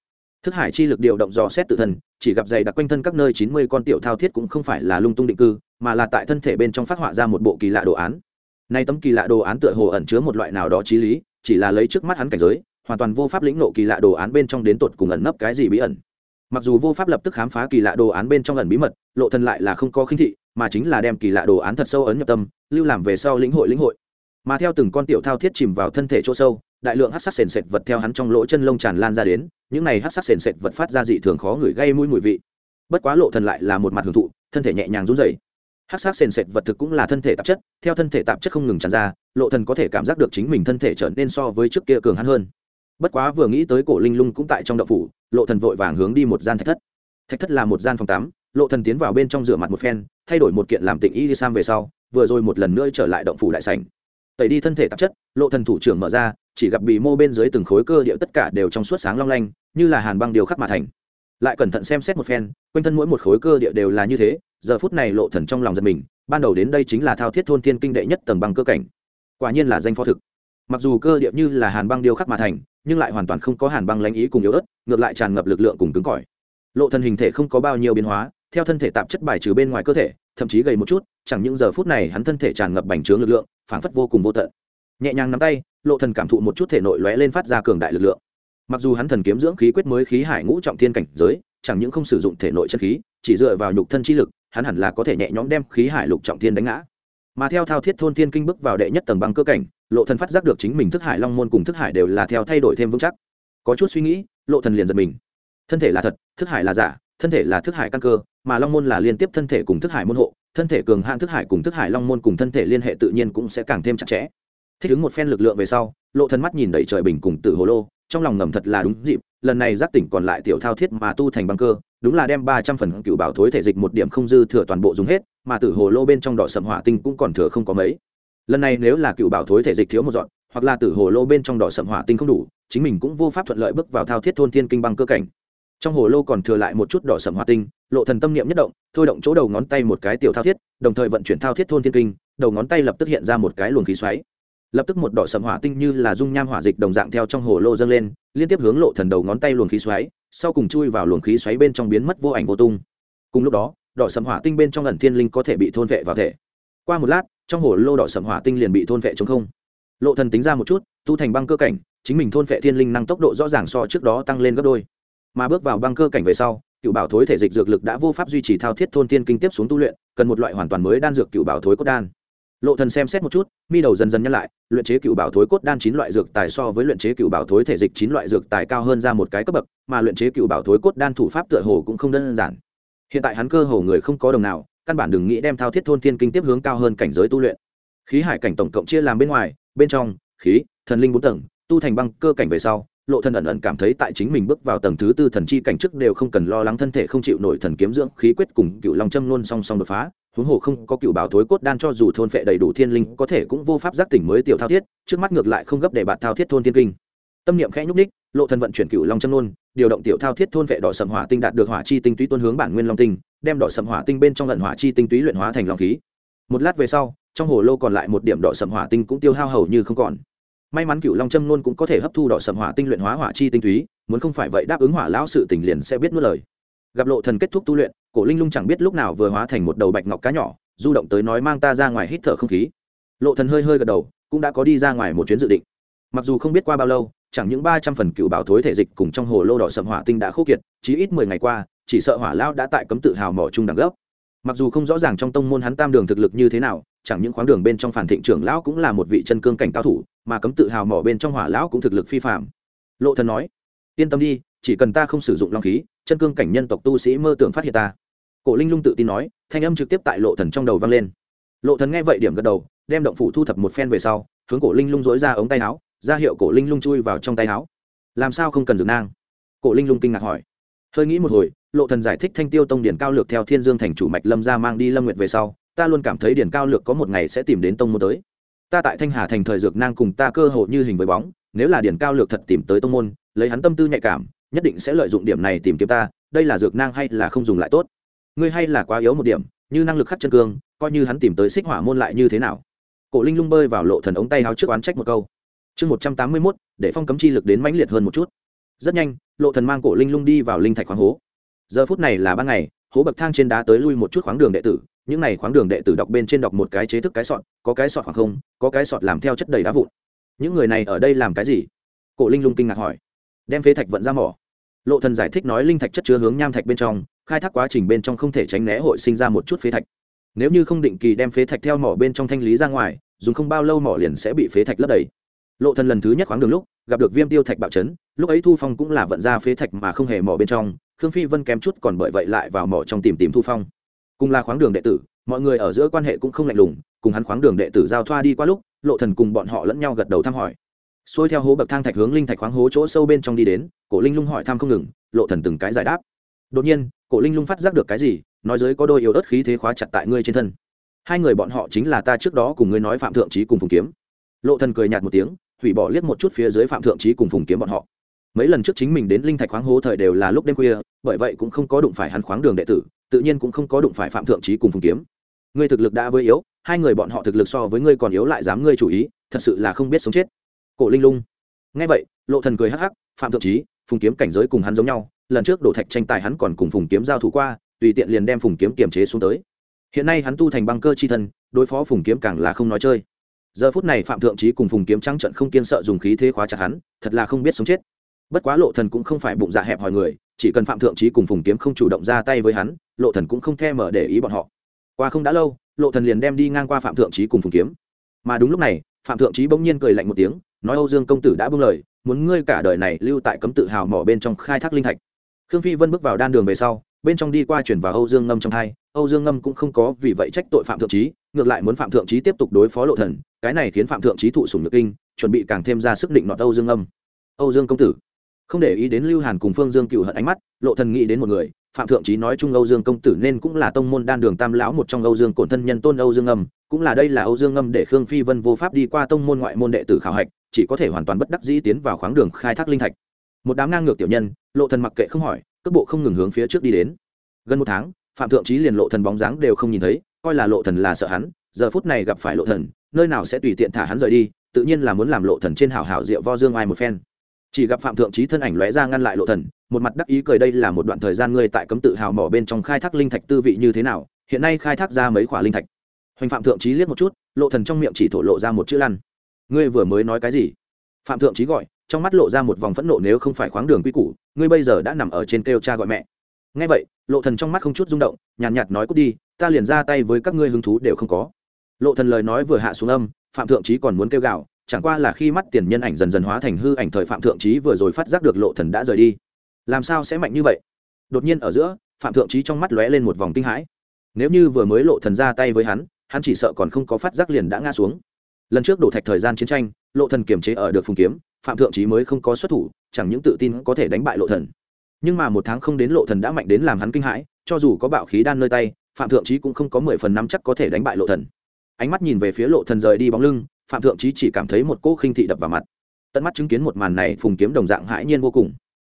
Thức hải chi lực điều động dò xét tự thân, chỉ gặp dày đặc quanh thân các nơi chín mươi con tiểu thao thiết cũng không phải là lung tung định cư, mà là tại thân thể bên trong phát họa ra một bộ kỳ lạ đồ án nay tấm kỳ lạ đồ án tựa hồ ẩn chứa một loại nào đó trí lý, chỉ là lấy trước mắt hắn cảnh giới, hoàn toàn vô pháp lĩnh nộ kỳ lạ đồ án bên trong đến tột cùng ẩn nấp cái gì bí ẩn. Mặc dù vô pháp lập tức khám phá kỳ lạ đồ án bên trong ẩn bí mật, lộ thần lại là không có khinh thị, mà chính là đem kỳ lạ đồ án thật sâu ấn nhập tâm, lưu làm về sau lĩnh hội lĩnh hội. Mà theo từng con tiểu thao thiết chìm vào thân thể chỗ sâu, đại lượng hát sắc sền sệt vật theo hắn trong lỗ chân lông tràn lan ra đến, những này hát sắc sền sệt vật phát ra dị thường khó ngửi gây mũi mùi vị. Bất quá lộ thần lại là một mặt hưởng thụ, thân thể nhẹ nhàng run rẩy hát sắc sền sệt vật thực cũng là thân thể tạp chất, theo thân thể tạp chất không ngừng tràn ra, lộ thần có thể cảm giác được chính mình thân thể trở nên so với trước kia cường hắn hơn. Bất quá vừa nghĩ tới cổ linh lung cũng tại trong đậu phủ, lộ thần vội vàng hướng đi một gian thạch thất. Thạch thất là một gian phòng tắm, lộ thần tiến vào bên trong rửa mặt một phen, thay đổi một kiện làm tịnh y đi sang về sau, vừa rồi một lần nữa trở lại động phủ đại sảnh. Tẩy đi thân thể tạp chất, lộ thần thủ trưởng mở ra, chỉ gặp bì mô bên dưới từng khối cơ địa tất cả đều trong suốt sáng long lanh, như là hàn băng điều khắc mà thành lại cẩn thận xem xét một phen, quanh thân mỗi một khối cơ địa đều là như thế, giờ phút này lộ thần trong lòng giật mình, ban đầu đến đây chính là thao thiết thôn thiên kinh đệ nhất tầng băng cơ cảnh. Quả nhiên là danh phó thực. Mặc dù cơ địa như là hàn băng điêu khắc mà thành, nhưng lại hoàn toàn không có hàn băng lãnh ý cùng yếu ớt, ngược lại tràn ngập lực lượng cùng cứng cỏi. Lộ thần hình thể không có bao nhiêu biến hóa, theo thân thể tạp chất bài trừ bên ngoài cơ thể, thậm chí gầy một chút, chẳng những giờ phút này hắn thân thể tràn ngập bành trướng lực lượng, phảng phất vô cùng vô tận. Nhẹ nhàng nắm tay, lộ thần cảm thụ một chút thể nội lóe lên phát ra cường đại lực lượng mặc dù hắn thần kiếm dưỡng khí quyết mới khí hải ngũ trọng thiên cảnh giới, chẳng những không sử dụng thể nội chân khí, chỉ dựa vào nhục thân chi lực, hắn hẳn là có thể nhẹ nhõm đem khí hải lục trọng thiên đánh ngã. Mà theo thao thiết thôn thiên kinh bước vào đệ nhất tầng băng cơ cảnh, lộ thần phát giác được chính mình thức hải long môn cùng thức hải đều là theo thay đổi thêm vững chắc. Có chút suy nghĩ, lộ thần liền giật mình. Thân thể là thật, thức hải là giả, thân thể là thức hải căn cơ, mà long môn là liên tiếp thân thể cùng thức hải môn hộ, thân thể cường hãn thức hải cùng thức hải long môn cùng thân thể liên hệ tự nhiên cũng sẽ càng thêm chặt chẽ. Thích ứng một phen lực lượng về sau, lộ thần mắt nhìn đầy trời bình cùng tử hồ lô trong lòng ngầm thật là đúng dịp, lần này giác tỉnh còn lại tiểu thao thiết mà tu thành băng cơ, đúng là đem ba trăm phần cựu bảo thối thể dịch một điểm không dư thừa toàn bộ dùng hết, mà tử hồ lô bên trong đỏ sầm hỏa tinh cũng còn thừa không có mấy. Lần này nếu là cựu bảo thối thể dịch thiếu một dọn, hoặc là tử hồ lô bên trong đỏ sầm hỏa tinh không đủ, chính mình cũng vô pháp thuận lợi bước vào thao thiết thôn thiên kinh băng cơ cảnh. Trong hồ lô còn thừa lại một chút đỏ sầm hỏa tinh, lộ thần tâm niệm nhất động, thôi động chỗ đầu ngón tay một cái tiểu thao thiết, đồng thời vận chuyển thao thiết thôn thiên kinh, đầu ngón tay lập tức hiện ra một cái luồng khí xoáy lập tức một đỏ sầm hỏa tinh như là dung nham hỏa dịch đồng dạng theo trong hồ lô dâng lên, liên tiếp hướng lộ thần đầu ngón tay luồng khí xoáy, sau cùng chui vào luồng khí xoáy bên trong biến mất vô ảnh vô tung. Cùng lúc đó, đỏ sầm hỏa tinh bên trong ẩn thiên linh có thể bị thôn vệ vào thể. Qua một lát, trong hồ lô đỏ sầm hỏa tinh liền bị thôn vệ chống không. Lộ thần tính ra một chút, tu thành băng cơ cảnh, chính mình thôn vệ thiên linh năng tốc độ rõ ràng so trước đó tăng lên gấp đôi. Mà bước vào băng cơ cảnh về sau, cựu bảo thối thể dịch dược lực đã vô pháp duy trì thao thiết thôn tiên kinh tiếp xuống tu luyện, cần một loại hoàn toàn mới đan dược cựu bảo thối cốt đan lộ thần xem xét một chút, mi đầu dần dần nhăn lại, luyện chế cựu bảo thối cốt đan chín loại dược tài so với luyện chế cựu bảo thối thể dịch chín loại dược tài cao hơn ra một cái cấp bậc, mà luyện chế cựu bảo thối cốt đan thủ pháp tựa hồ cũng không đơn giản. Hiện tại hắn cơ hồ người không có đồng nào, căn bản đừng nghĩ đem thao thiết thôn thiên kinh tiếp hướng cao hơn cảnh giới tu luyện. Khí hải cảnh tổng cộng chia làm bên ngoài, bên trong, khí, thần linh bốn tầng, tu thành băng cơ cảnh về sau, lộ thần ẩn ẩn cảm thấy tại chính mình bước vào tầng thứ tư thần chi cảnh trước đều không cần lo lắng thân thể không chịu nổi thần kiếm dưỡng, khí quyết cùng cựu long châm luôn song song đột phá huống hồ không có cựu bảo thối cốt đan cho dù thôn phệ đầy đủ thiên linh, có thể cũng vô pháp giác tỉnh mới tiểu thao thiết, trước mắt ngược lại không gấp để bạn thao thiết thôn thiên kinh. Tâm niệm khẽ nhúc ních lộ thần vận chuyển cựu long châm nôn điều động tiểu thao thiết thôn vệ đỏ sầm hỏa tinh đạt được hỏa chi tinh túy tuân hướng bản nguyên long tinh, đem đỏ sầm hỏa tinh bên trong lần hỏa chi tinh túy luyện hóa thành long khí. Một lát về sau, trong hồ lô còn lại một điểm đỏ sầm hỏa tinh cũng tiêu hao hầu như không còn. May mắn cựu long châm nôn cũng có thể hấp thu đỏ sầm hỏa tinh luyện hóa hỏa chi tinh túy, muốn không phải vậy đáp ứng hỏa lão sự tình liền sẽ biết nuốt lời gặp lộ thần kết thúc tu luyện, cổ linh lung chẳng biết lúc nào vừa hóa thành một đầu bạch ngọc cá nhỏ, du động tới nói mang ta ra ngoài hít thở không khí. Lộ thần hơi hơi gật đầu, cũng đã có đi ra ngoài một chuyến dự định. Mặc dù không biết qua bao lâu, chẳng những ba trăm phần cựu bảo thối thể dịch cùng trong hồ lô đỏ sầm hỏa tinh đã khô kiệt chỉ ít mười ngày qua, chỉ sợ hỏa lao đã tại cấm tự hào mỏ trung đẳng gốc mặc dù không rõ ràng trong tông môn hắn tam đường thực lực như thế nào, chẳng những khoáng đường bên trong phản thịnh trưởng lão cũng là một vị chân cương cảnh cao thủ, mà cấm tự hào mỏ bên trong hỏa lão cũng thực lực phi phạm lộ thần nói, yên tâm đi, chỉ cần ta không sử dụng long khí chân cương cảnh nhân tộc tu sĩ mơ tưởng phát hiện ta. Cổ linh lung tự tin nói, thanh âm trực tiếp tại lộ thần trong đầu vang lên. Lộ thần nghe vậy điểm gật đầu, đem động phủ thu thập một phen về sau, hướng cổ linh lung dỗi ra ống tay áo, ra hiệu cổ linh lung chui vào trong tay áo. Làm sao không cần dừng nang? Cổ linh lung kinh ngạc hỏi. Hơi nghĩ một hồi, lộ thần giải thích thanh tiêu tông điển cao lược theo thiên dương thành chủ mạch lâm ra mang đi lâm nguyệt về sau, ta luôn cảm thấy điển cao lược có một ngày sẽ tìm đến tông môn tới. Ta tại thanh hà thành thời dược nang cùng ta cơ hội như hình với bóng, nếu là điển cao lược thật tìm tới tông môn, lấy hắn tâm tư nhạy cảm nhất định sẽ lợi dụng điểm này tìm kiếm ta, đây là dược nang hay là không dùng lại tốt? Ngươi hay là quá yếu một điểm, như năng lực khắc chân cương, coi như hắn tìm tới xích hỏa môn lại như thế nào? Cổ linh lung bơi vào lộ thần ống tay háo trước oán trách một câu. Chương một trăm tám mươi mốt, để phong cấm chi lực đến mãnh liệt hơn một chút. Rất nhanh, lộ thần mang cổ linh lung đi vào linh thạch khoáng hố. Giờ phút này là ban ngày, hố bậc thang trên đá tới lui một chút khoáng đường đệ tử, những này khoáng đường đệ tử đọc bên trên đọc một cái chế thức cái sọt, có cái sọt hoặc không, có cái sọt làm theo chất đầy đá vụn. Những người này ở đây làm cái gì? Cổ linh lung kinh ngạc hỏi. Đem phế thạch vận ra mỏ lộ thần giải thích nói linh thạch chất chứa hướng nham thạch bên trong, khai thác quá trình bên trong không thể tránh né hội sinh ra một chút phế thạch. Nếu như không định kỳ đem phế thạch theo mỏ bên trong thanh lý ra ngoài, dùng không bao lâu mỏ liền sẽ bị phế thạch lấp đầy. Lộ thần lần thứ nhất khoáng đường lúc, gặp được viêm tiêu thạch bạo chấn, lúc ấy thu phong cũng là vận ra phế thạch mà không hề mỏ bên trong, khương phi vân kém chút còn bởi vậy lại vào mỏ trong tìm tìm thu phong. Cùng là khoáng đường đệ tử, mọi người ở giữa quan hệ cũng không lạnh lùng, cùng hắn khoáng đường đệ tử giao thoa đi qua lúc, lộ thần cùng bọn họ lẫn nhau gật đầu thăm hỏi xuôi theo hố bậc thang thạch hướng linh thạch khoáng hố chỗ sâu bên trong đi đến, cổ linh lung hỏi thăm không ngừng, lộ thần từng cái giải đáp. Đột nhiên, cổ linh lung phát giác được cái gì, nói dưới có đôi yếu ớt khí thế khóa chặt tại ngươi trên thân. Hai người bọn họ chính là ta trước đó cùng ngươi nói phạm thượng trí cùng phùng kiếm. Lộ thần cười nhạt một tiếng, hủy bỏ liếc một chút phía dưới phạm thượng trí cùng phùng kiếm bọn họ. Mấy lần trước chính mình đến linh thạch khoáng hố thời đều là lúc đêm khuya, bởi vậy cũng không có đụng phải hắn khoáng đường đệ tử, tự nhiên cũng không có đụng phải phạm thượng trí cùng phùng kiếm. Ngươi thực lực đã với yếu, hai người bọn họ thực lực so với ngươi còn yếu lại dám ngươi chủ ý, thật sự là không biết sống chết cổ linh lung. Ngay vậy, lộ thần cười hắc hắc, phạm thượng trí phùng kiếm cảnh giới cùng hắn giống nhau, lần trước đổ thạch tranh tài hắn còn cùng phùng kiếm giao thủ qua, tùy tiện liền đem phùng kiếm kiềm chế xuống tới. Hiện nay hắn tu thành băng cơ chi thân, đối phó phùng kiếm càng là không nói chơi. Giờ phút này phạm thượng trí cùng phùng kiếm trắng trận không kiên sợ dùng khí thế khóa chặt hắn, thật là không biết sống chết. Bất quá lộ thần cũng không phải bụng dạ hẹp hòi người, chỉ cần phạm thượng trí cùng phùng kiếm không chủ động ra tay với hắn, lộ thần cũng không thèm mở để ý bọn họ. Qua không đã lâu, lộ thần liền đem đi ngang qua phạm thượng trí cùng phùng kiếm. Mà đúng lúc này, phạm thượng trí bỗng nhiên cười lạnh một tiếng nói âu dương công tử đã buông lời, muốn ngươi cả đời này lưu tại cấm tự hào mỏ bên trong khai thác linh thạch. Khương phi vân bước vào đan đường về sau, bên trong đi qua chuyển vào âu dương ngâm trong hai, âu dương ngâm cũng không có vì vậy trách tội phạm thượng trí, ngược lại muốn phạm thượng trí tiếp tục đối phó lộ thần, cái này khiến phạm thượng trí thụ sủng nhược kinh, chuẩn bị càng thêm ra sức định nọt âu dương ngâm. Âu dương công tử, không để ý đến lưu hàn cùng phương dương cựu hận ánh mắt, lộ thần nghĩ đến một người, phạm thượng trí nói chung âu dương công tử nên cũng là tông môn đan đường tam lão một trong âu dương cổn thân nhân tôn âu dương ngâm, cũng là đây là âu dương ngâm để khương phi vân vô pháp đi qua tông môn ngoại môn đệ tử khảo hạch chỉ có thể hoàn toàn bất đắc dĩ tiến vào khoáng đường khai thác linh thạch. Một đám ngang ngược tiểu nhân, lộ thần mặc kệ không hỏi, cước bộ không ngừng hướng phía trước đi đến. Gần một tháng, phạm thượng trí liền lộ thần bóng dáng đều không nhìn thấy, coi là lộ thần là sợ hắn, giờ phút này gặp phải lộ thần, nơi nào sẽ tùy tiện thả hắn rời đi, tự nhiên là muốn làm lộ thần trên hảo hảo rượu vo dương ai một phen. Chỉ gặp phạm thượng trí thân ảnh lóe ra ngăn lại lộ thần, một mặt đắc ý cười đây là một đoạn thời gian ngươi tại cấm tự hào mỏ bên trong khai thác linh thạch tư vị như thế nào, hiện nay khai thác ra mấy khỏa linh thạch. Hoành phạm thượng trí liếc một chút, lộ thần trong miệng chỉ thổ lộ ra một chữ lăn ngươi vừa mới nói cái gì? Phạm thượng trí gọi trong mắt lộ ra một vòng phẫn nộ nếu không phải khoáng đường quy củ ngươi bây giờ đã nằm ở trên kêu cha gọi mẹ. Ngay vậy lộ thần trong mắt không chút rung động nhàn nhạt, nhạt nói cút đi ta liền ra tay với các ngươi hứng thú đều không có. Lộ thần lời nói vừa hạ xuống âm phạm thượng trí còn muốn kêu gào chẳng qua là khi mắt tiền nhân ảnh dần dần hóa thành hư ảnh thời phạm thượng trí vừa rồi phát giác được lộ thần đã rời đi. Làm sao sẽ mạnh như vậy? Đột nhiên ở giữa phạm thượng trí trong mắt lóe lên một vòng kinh hãi. Nếu như vừa mới lộ thần ra tay với hắn hắn chỉ sợ còn không có phát giác liền đã ngã xuống lần trước đổ thạch thời gian chiến tranh, lộ thần kiềm chế ở được phùng kiếm, phạm thượng trí mới không có xuất thủ, chẳng những tự tin có thể đánh bại lộ thần. Nhưng mà một tháng không đến lộ thần đã mạnh đến làm hắn kinh hãi, cho dù có bạo khí đan nơi tay, phạm thượng trí cũng không có mười phần năm chắc có thể đánh bại lộ thần. Ánh mắt nhìn về phía lộ thần rời đi bóng lưng, phạm thượng trí chỉ cảm thấy một cỗ khinh thị đập vào mặt. Tận mắt chứng kiến một màn này, phùng kiếm đồng dạng hãi nhiên vô cùng.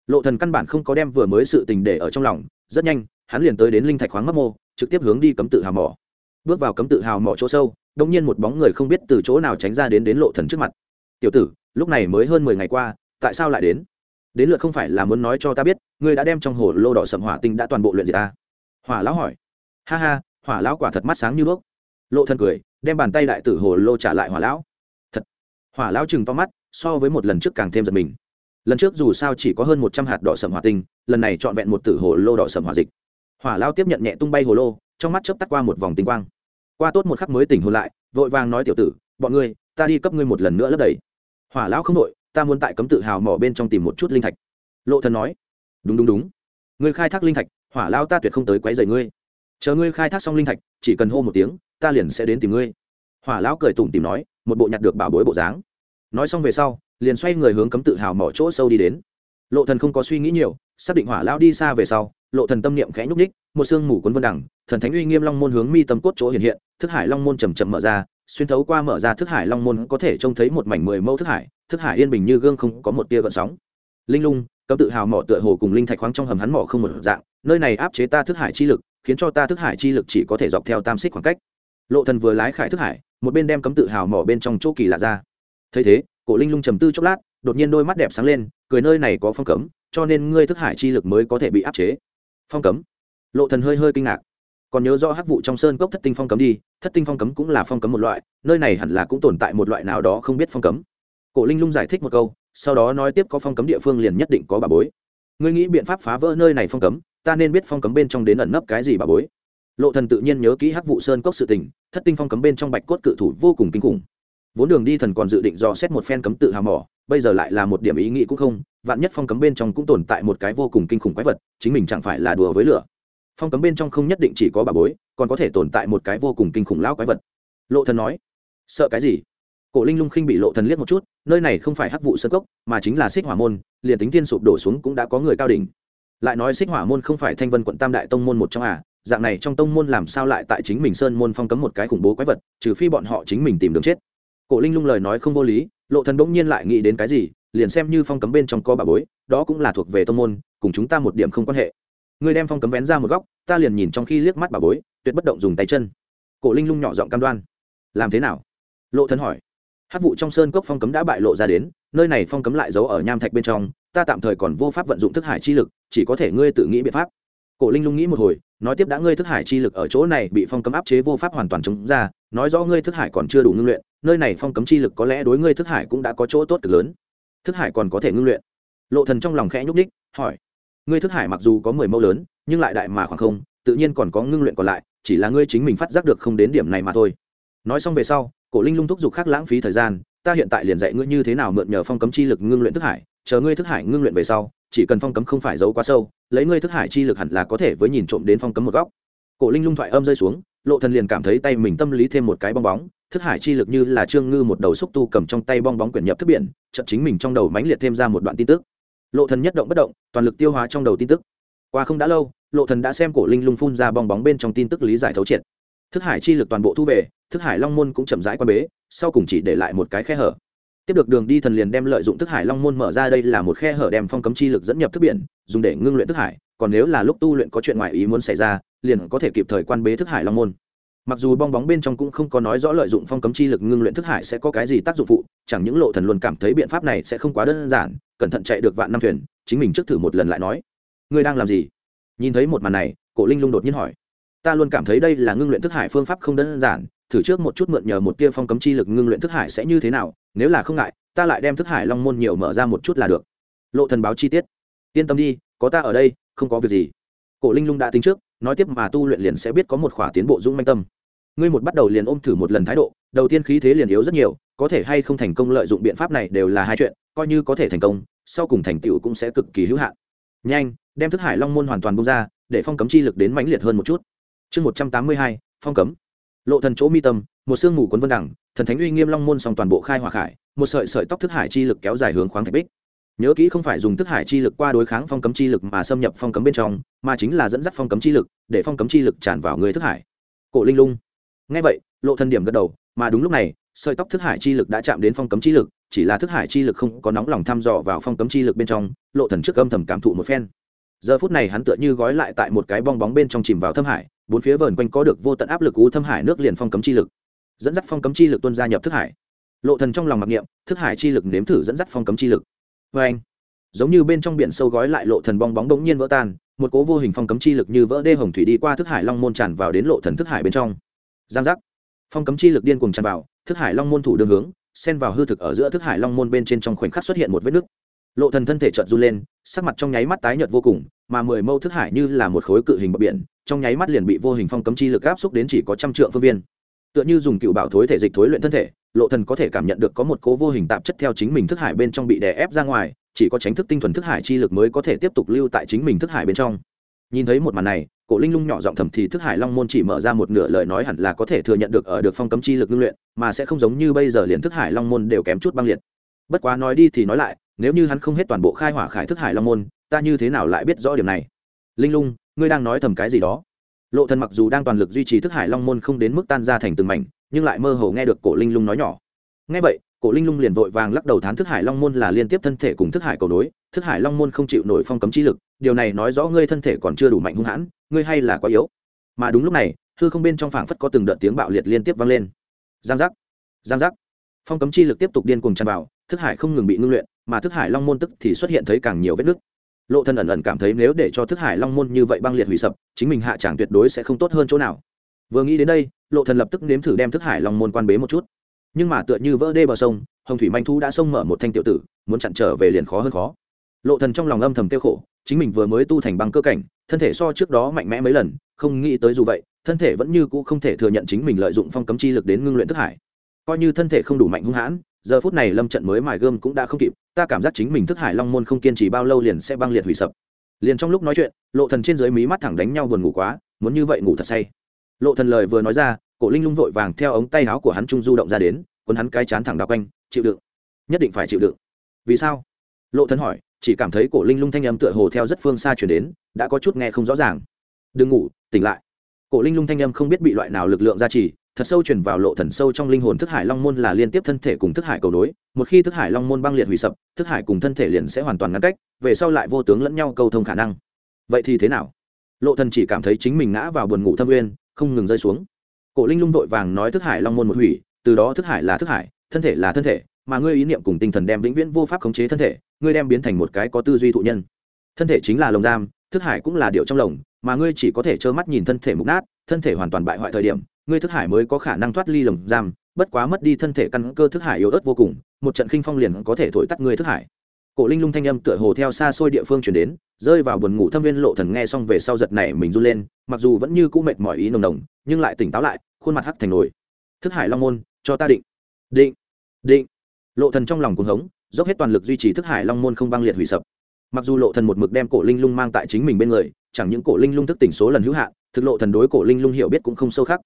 Lộ thần căn bản không có đem vừa mới sự tình để ở trong lòng, rất nhanh, hắn liền tới đến linh thạch khoáng mấp mô, trực tiếp hướng đi cấm tự hào mỏ bước vào cấm tự hào mỏ chỗ sâu đông nhiên một bóng người không biết từ chỗ nào tránh ra đến đến lộ thần trước mặt. Tiểu tử, lúc này mới hơn mười ngày qua, tại sao lại đến? Đến lượt không phải là muốn nói cho ta biết, ngươi đã đem trong hồ lô đỏ sầm hỏa tinh đã toàn bộ luyện gì ta. Hỏa lão hỏi. Ha ha, hỏa lão quả thật mắt sáng như đuốc. Lộ thần cười, đem bàn tay đại tử hồ lô trả lại hỏa lão. Thật. Hỏa lão chừng to mắt, so với một lần trước càng thêm giật mình. Lần trước dù sao chỉ có hơn một trăm hạt đỏ sầm hỏa tinh, lần này trọn vẹn một tử hồ lô đỏ sầm hỏa dịch. Hỏa lão tiếp nhận nhẹ tung bay hồ lô, trong mắt chớp tắt qua một vòng tinh quang qua tốt một khắc mới tỉnh hồn lại, vội vàng nói tiểu tử, bọn ngươi, ta đi cấp ngươi một lần nữa lấp đầy. Hỏa lão không đội ta muốn tại cấm tự hào mỏ bên trong tìm một chút linh thạch. Lộ thần nói, đúng đúng đúng. Ngươi khai thác linh thạch, hỏa lao ta tuyệt không tới quấy rầy ngươi. Chờ ngươi khai thác xong linh thạch, chỉ cần hô một tiếng, ta liền sẽ đến tìm ngươi. Hỏa lão cười tủm tìm nói, một bộ nhặt được bảo bối bộ dáng. Nói xong về sau, liền xoay người hướng cấm tự hào mỏ chỗ sâu đi đến. Lộ thần không có suy nghĩ nhiều, xác định hỏa lão đi xa về sau, lộ thần tâm niệm khẽ nhúc nhích một sương mù cuốn vân đẳng thần thánh uy nghiêm long môn hướng mi tâm cốt chỗ hiện hiện, thức hải long môn chầm chậm mở ra, xuyên thấu qua mở ra thức hải long môn có thể trông thấy một mảnh mười mâu thức hải thức hải yên bình như gương không có một tia gợn sóng. Linh lung, cấm tự hào mỏ tựa hồ cùng linh thạch khoáng trong hầm hắn mỏ không một dạng, nơi này áp chế ta thức hải chi lực, khiến cho ta thức hải chi lực chỉ có thể dọc theo tam xích khoảng cách. Lộ thần vừa lái khải thức hải, một bên đem cấm tự hào mỏ bên trong chỗ kỳ lạ ra. Thấy thế, cổ linh lung trầm tư chốc lát, đột nhiên đôi mắt đẹp sáng lên, cười nơi này có phong cấm, cho nên ngươi thức hải chi lực mới có thể bị áp chế. Phong cấm? Lộ thần hơi hơi kinh ngạc. Còn nhớ rõ hắc vụ trong sơn cốc thất tinh phong cấm đi, thất tinh phong cấm cũng là phong cấm một loại, nơi này hẳn là cũng tồn tại một loại nào đó không biết phong cấm. Cổ linh lung giải thích một câu, sau đó nói tiếp có phong cấm địa phương liền nhất định có bà bối. Ngươi nghĩ biện pháp phá vỡ nơi này phong cấm, ta nên biết phong cấm bên trong đến ẩn nấp cái gì bà bối. Lộ thần tự nhiên nhớ kỹ hắc vụ sơn cốc sự tình, thất tinh phong cấm bên trong bạch cốt cự thủ vô cùng kinh khủng. Vốn đường đi thần còn dự định dò xét một phen cấm tự hào mỏ, bây giờ lại là một điểm ý nghĩ cũng không, vạn nhất phong cấm bên trong cũng tồn tại một cái vô cùng kinh khủng quái vật, chính mình chẳng phải là đùa với lửa phong cấm bên trong không nhất định chỉ có bà bối, còn có thể tồn tại một cái vô cùng kinh khủng lão quái vật. Lộ thần nói. Sợ cái gì? Cổ linh lung khinh bị lộ thần liếc một chút, nơi này không phải hắc vụ sơn cốc, mà chính là xích hỏa môn, liền tính thiên sụp đổ xuống cũng đã có người cao đỉnh. Lại nói xích hỏa môn không phải thanh vân quận tam đại tông môn một trong à dạng này trong tông môn làm sao lại tại chính mình sơn môn phong cấm một cái khủng bố quái vật, trừ phi bọn họ chính mình tìm đường chết. Cổ linh lung lời nói không vô lý, lộ thần bỗng nhiên lại nghĩ đến cái gì, liền xem như phong cấm bên trong có bà bối, đó cũng là thuộc về tông môn, cùng chúng ta một điểm không quan hệ ngươi đem phong cấm vén ra một góc, ta liền nhìn trong khi liếc mắt bà bối, tuyệt bất động dùng tay chân. Cổ linh lung nhỏ giọng cam đoan. Làm thế nào? Lộ thần hỏi. Hát vụ trong sơn cốc phong cấm đã bại lộ ra đến, nơi này phong cấm lại giấu ở nham thạch bên trong, ta tạm thời còn vô pháp vận dụng thức hải chi lực, chỉ có thể ngươi tự nghĩ biện pháp. Cổ linh lung nghĩ một hồi, nói tiếp đã ngươi thức hải chi lực ở chỗ này bị phong cấm áp chế vô pháp hoàn toàn chống ra, nói rõ ngươi thức hải còn chưa đủ ngưng luyện, nơi này phong cấm chi lực có lẽ đối ngươi thức hải cũng đã có chỗ tốt cực lớn. Thức hải còn có thể ngưng luyện. Lộ thần trong lòng khẽ nhúc ních hỏi ngươi thức hải mặc dù có mười mẫu lớn, nhưng lại đại mà khoảng không, tự nhiên còn có ngưng luyện còn lại, chỉ là ngươi chính mình phát giác được không đến điểm này mà thôi. Nói xong về sau, cổ linh lung thúc giục khác lãng phí thời gian, ta hiện tại liền dạy ngươi như thế nào mượn nhờ phong cấm chi lực ngưng luyện thức hải, chờ ngươi thức hải ngưng luyện về sau, chỉ cần phong cấm không phải giấu quá sâu, lấy ngươi thức hải chi lực hẳn là có thể với nhìn trộm đến phong cấm một góc. Cổ linh lung thoại âm rơi xuống, lộ thần liền cảm thấy tay mình tâm lý thêm một cái bong bóng, thức hải chi lực như là trương ngư một đầu xúc tu cầm trong tay bong bóng quyển nhập thức biển chậm chính mình trong đầu mãnh liệt thêm ra một đoạn tin tức lộ thần nhất động bất động, toàn lực tiêu hóa trong đầu tin tức. Qua không đã lâu, lộ thần đã xem cổ linh lung phun ra bong bóng bên trong tin tức lý giải thấu triệt. Thức hải chi lực toàn bộ thu về, thức hải long môn cũng chậm rãi quan bế, sau cùng chỉ để lại một cái khe hở. Tiếp được đường đi thần liền đem lợi dụng thức hải long môn mở ra đây là một khe hở đem phong cấm chi lực dẫn nhập thức biển, dùng để ngưng luyện thức hải, còn nếu là lúc tu luyện có chuyện ngoài ý muốn xảy ra, liền có thể kịp thời quan bế thức hải long môn mặc dù bong bóng bên trong cũng không có nói rõ lợi dụng phong cấm chi lực ngưng luyện thức hải sẽ có cái gì tác dụng phụ, chẳng những lộ thần luôn cảm thấy biện pháp này sẽ không quá đơn giản, cẩn thận chạy được vạn năm thuyền, chính mình trước thử một lần lại nói, ngươi đang làm gì? Nhìn thấy một màn này, cổ linh lung đột nhiên hỏi, ta luôn cảm thấy đây là ngưng luyện thức hải phương pháp không đơn giản, thử trước một chút mượn nhờ một tia phong cấm chi lực ngưng luyện thức hải sẽ như thế nào, nếu là không ngại, ta lại đem thức hải long môn nhiều mở ra một chút là được. Lộ thần báo chi tiết, yên tâm đi, có ta ở đây, không có việc gì. Cổ linh lung đã tính trước nói tiếp mà tu luyện liền sẽ biết có một khỏa tiến bộ dũng manh tâm. Ngươi một bắt đầu liền ôm thử một lần thái độ, đầu tiên khí thế liền yếu rất nhiều, có thể hay không thành công lợi dụng biện pháp này đều là hai chuyện, coi như có thể thành công, sau cùng thành tựu cũng sẽ cực kỳ hữu hạn. Nhanh, đem thức hải long môn hoàn toàn bung ra, để phong cấm chi lực đến mãnh liệt hơn một chút. Chương một trăm tám mươi hai, phong cấm. Lộ thần chỗ mi tâm, một sương mù quấn vân đẳng, thần thánh uy nghiêm long môn song toàn bộ khai hỏa khải, một sợi sợi tóc thức hải chi lực kéo dài hướng khoáng thạch bích nhớ kỹ không phải dùng thức hải chi lực qua đối kháng phong cấm chi lực mà xâm nhập phong cấm bên trong, mà chính là dẫn dắt phong cấm chi lực, để phong cấm chi lực tràn vào người thức hải. Cổ linh lung. Ngay vậy, lộ thần điểm gật đầu, mà đúng lúc này, sợi tóc thức hải chi lực đã chạm đến phong cấm chi lực, chỉ là thức hải chi lực không có nóng lòng thăm dò vào phong cấm chi lực bên trong, lộ thần trước âm thầm cảm thụ một phen. Giờ phút này hắn tựa như gói lại tại một cái bong bóng bên trong chìm vào thâm hải, bốn phía vờn quanh có được vô tận áp lực u thâm hải nước liền phong cấm chi lực. Dẫn dắt phong cấm chi lực tuân gia nhập thức hải. Lộ thần trong lòng mặc niệm, thức hải chi lực nếm thử dẫn dắt phong cấm chi lực vê anh, giống như bên trong biển sâu gói lại lộ thần bong bóng đống nhiên vỡ tan, một cố vô hình phong cấm chi lực như vỡ đê hồng thủy đi qua thức hải long môn tràn vào đến lộ thần thức hải bên trong. Giang giác. Phong cấm chi lực điên cuồng tràn vào, thức hải long môn thủ đường hướng, xen vào hư thực ở giữa thức hải long môn bên trên trong khoảnh khắc xuất hiện một vết nứt. Lộ thần thân thể chợt run lên, sắc mặt trong nháy mắt tái nhợt vô cùng, mà mười mâu thức hải như là một khối cự hình bờ biển, trong nháy mắt liền bị vô hình phong cấm chi lực áp xúc đến chỉ có trăm trượng phương viên. Tựa như dùng cựu bảo thối thể dịch thối luyện thân thể lộ thần có thể cảm nhận được có một cố vô hình tạp chất theo chính mình thức hải bên trong bị đè ép ra ngoài, chỉ có tránh thức tinh thuần thức hải chi lực mới có thể tiếp tục lưu tại chính mình thức hải bên trong. Nhìn thấy một màn này, cổ linh lung nhỏ giọng thầm thì thức hải long môn chỉ mở ra một nửa lời nói hẳn là có thể thừa nhận được ở được phong cấm chi lực ngưng luyện, mà sẽ không giống như bây giờ liền thức hải long môn đều kém chút băng liệt. Bất quá nói đi thì nói lại, nếu như hắn không hết toàn bộ khai hỏa khải thức hải long môn, ta như thế nào lại biết rõ điểm này? Linh lung, ngươi đang nói thầm cái gì đó? Lộ thần mặc dù đang toàn lực duy trì thức hải long môn không đến mức tan ra thành từng mảnh nhưng lại mơ hồ nghe được cổ linh lung nói nhỏ. Nghe vậy, cổ linh lung liền vội vàng lắc đầu thán thức hải long môn là liên tiếp thân thể cùng thức hải cầu đối thức hải long môn không chịu nổi phong cấm chi lực, điều này nói rõ ngươi thân thể còn chưa đủ mạnh hung hãn, ngươi hay là quá yếu. Mà đúng lúc này, hư không bên trong phảng phất có từng đợt tiếng bạo liệt liên tiếp vang lên. Giang giác giang giác. Phong cấm chi lực tiếp tục điên cuồng tràn vào, thức hải không ngừng bị ngưng luyện, mà thức hải long môn tức thì xuất hiện thấy càng nhiều vết nứt. Lộ thân ẩn ẩn cảm thấy nếu để cho thức hải long môn như vậy băng liệt hủy sập, chính mình hạ tràng tuyệt đối sẽ không tốt hơn chỗ nào vừa nghĩ đến đây, lộ thần lập tức nếm thử đem thức hải long môn quan bế một chút. Nhưng mà tựa như vỡ đê bờ sông, hồng thủy manh thu đã xông mở một thanh tiểu tử, muốn chặn trở về liền khó hơn khó. Lộ thần trong lòng âm thầm tiêu khổ, chính mình vừa mới tu thành băng cơ cảnh, thân thể so trước đó mạnh mẽ mấy lần, không nghĩ tới dù vậy, thân thể vẫn như cũ không thể thừa nhận chính mình lợi dụng phong cấm chi lực đến ngưng luyện thức hải. Coi như thân thể không đủ mạnh hung hãn, giờ phút này lâm trận mới mài gươm cũng đã không kịp, ta cảm giác chính mình thức hải long môn không kiên trì bao lâu liền sẽ băng liệt hủy sập. Liền trong lúc nói chuyện, lộ thần trên dưới mí mắt thẳng đánh nhau buồn ngủ quá, muốn như vậy ngủ thật say lộ thần lời vừa nói ra, cổ linh lung vội vàng theo ống tay áo của hắn trung du động ra đến, quấn hắn cái chán thẳng đào quanh, chịu đựng. Nhất định phải chịu đựng. Vì sao? Lộ thần hỏi, chỉ cảm thấy cổ linh lung thanh âm tựa hồ theo rất phương xa chuyển đến, đã có chút nghe không rõ ràng. Đừng ngủ, tỉnh lại. Cổ linh lung thanh âm không biết bị loại nào lực lượng gia trì, thật sâu chuyển vào lộ thần sâu trong linh hồn thức hải long môn là liên tiếp thân thể cùng thức hải cầu đối một khi thức hải long môn băng liệt hủy sập, thức hải cùng thân thể liền sẽ hoàn toàn ngăn cách, về sau lại vô tướng lẫn nhau cầu thông khả năng. Vậy thì thế nào? Lộ thần chỉ cảm thấy chính mình ngã vào buồn ngủ thâm uyên không ngừng rơi xuống. Cổ linh lung vội vàng nói thức hải long môn một hủy, từ đó thức hải là thức hải, thân thể là thân thể, mà ngươi ý niệm cùng tinh thần đem vĩnh viễn vô pháp khống chế thân thể, ngươi đem biến thành một cái có tư duy thụ nhân. Thân thể chính là lồng giam, thức hải cũng là điệu trong lồng, mà ngươi chỉ có thể trơ mắt nhìn thân thể mục nát, thân thể hoàn toàn bại hoại thời điểm, ngươi thức hải mới có khả năng thoát ly lồng giam, bất quá mất đi thân thể căn cơ thức hải yếu ớt vô cùng, một trận khinh phong liền có thể thổi tắt ngươi thức hải cổ linh lung thanh âm tựa hồ theo xa xôi địa phương chuyển đến, rơi vào buồn ngủ thâm viên lộ thần nghe xong về sau giật này mình run lên, mặc dù vẫn như cũ mệt mỏi ý nồng nồng, nhưng lại tỉnh táo lại, khuôn mặt hắc thành nổi thức hải long môn, cho ta định. Định định. Lộ thần trong lòng cuồng hống, dốc hết toàn lực duy trì thức hải long môn không băng liệt hủy sập. Mặc dù lộ thần một mực đem cổ linh lung mang tại chính mình bên người, chẳng những cổ linh lung thức tỉnh số lần hữu hạn, thực lộ thần đối cổ linh lung hiểu biết cũng không sâu khắc.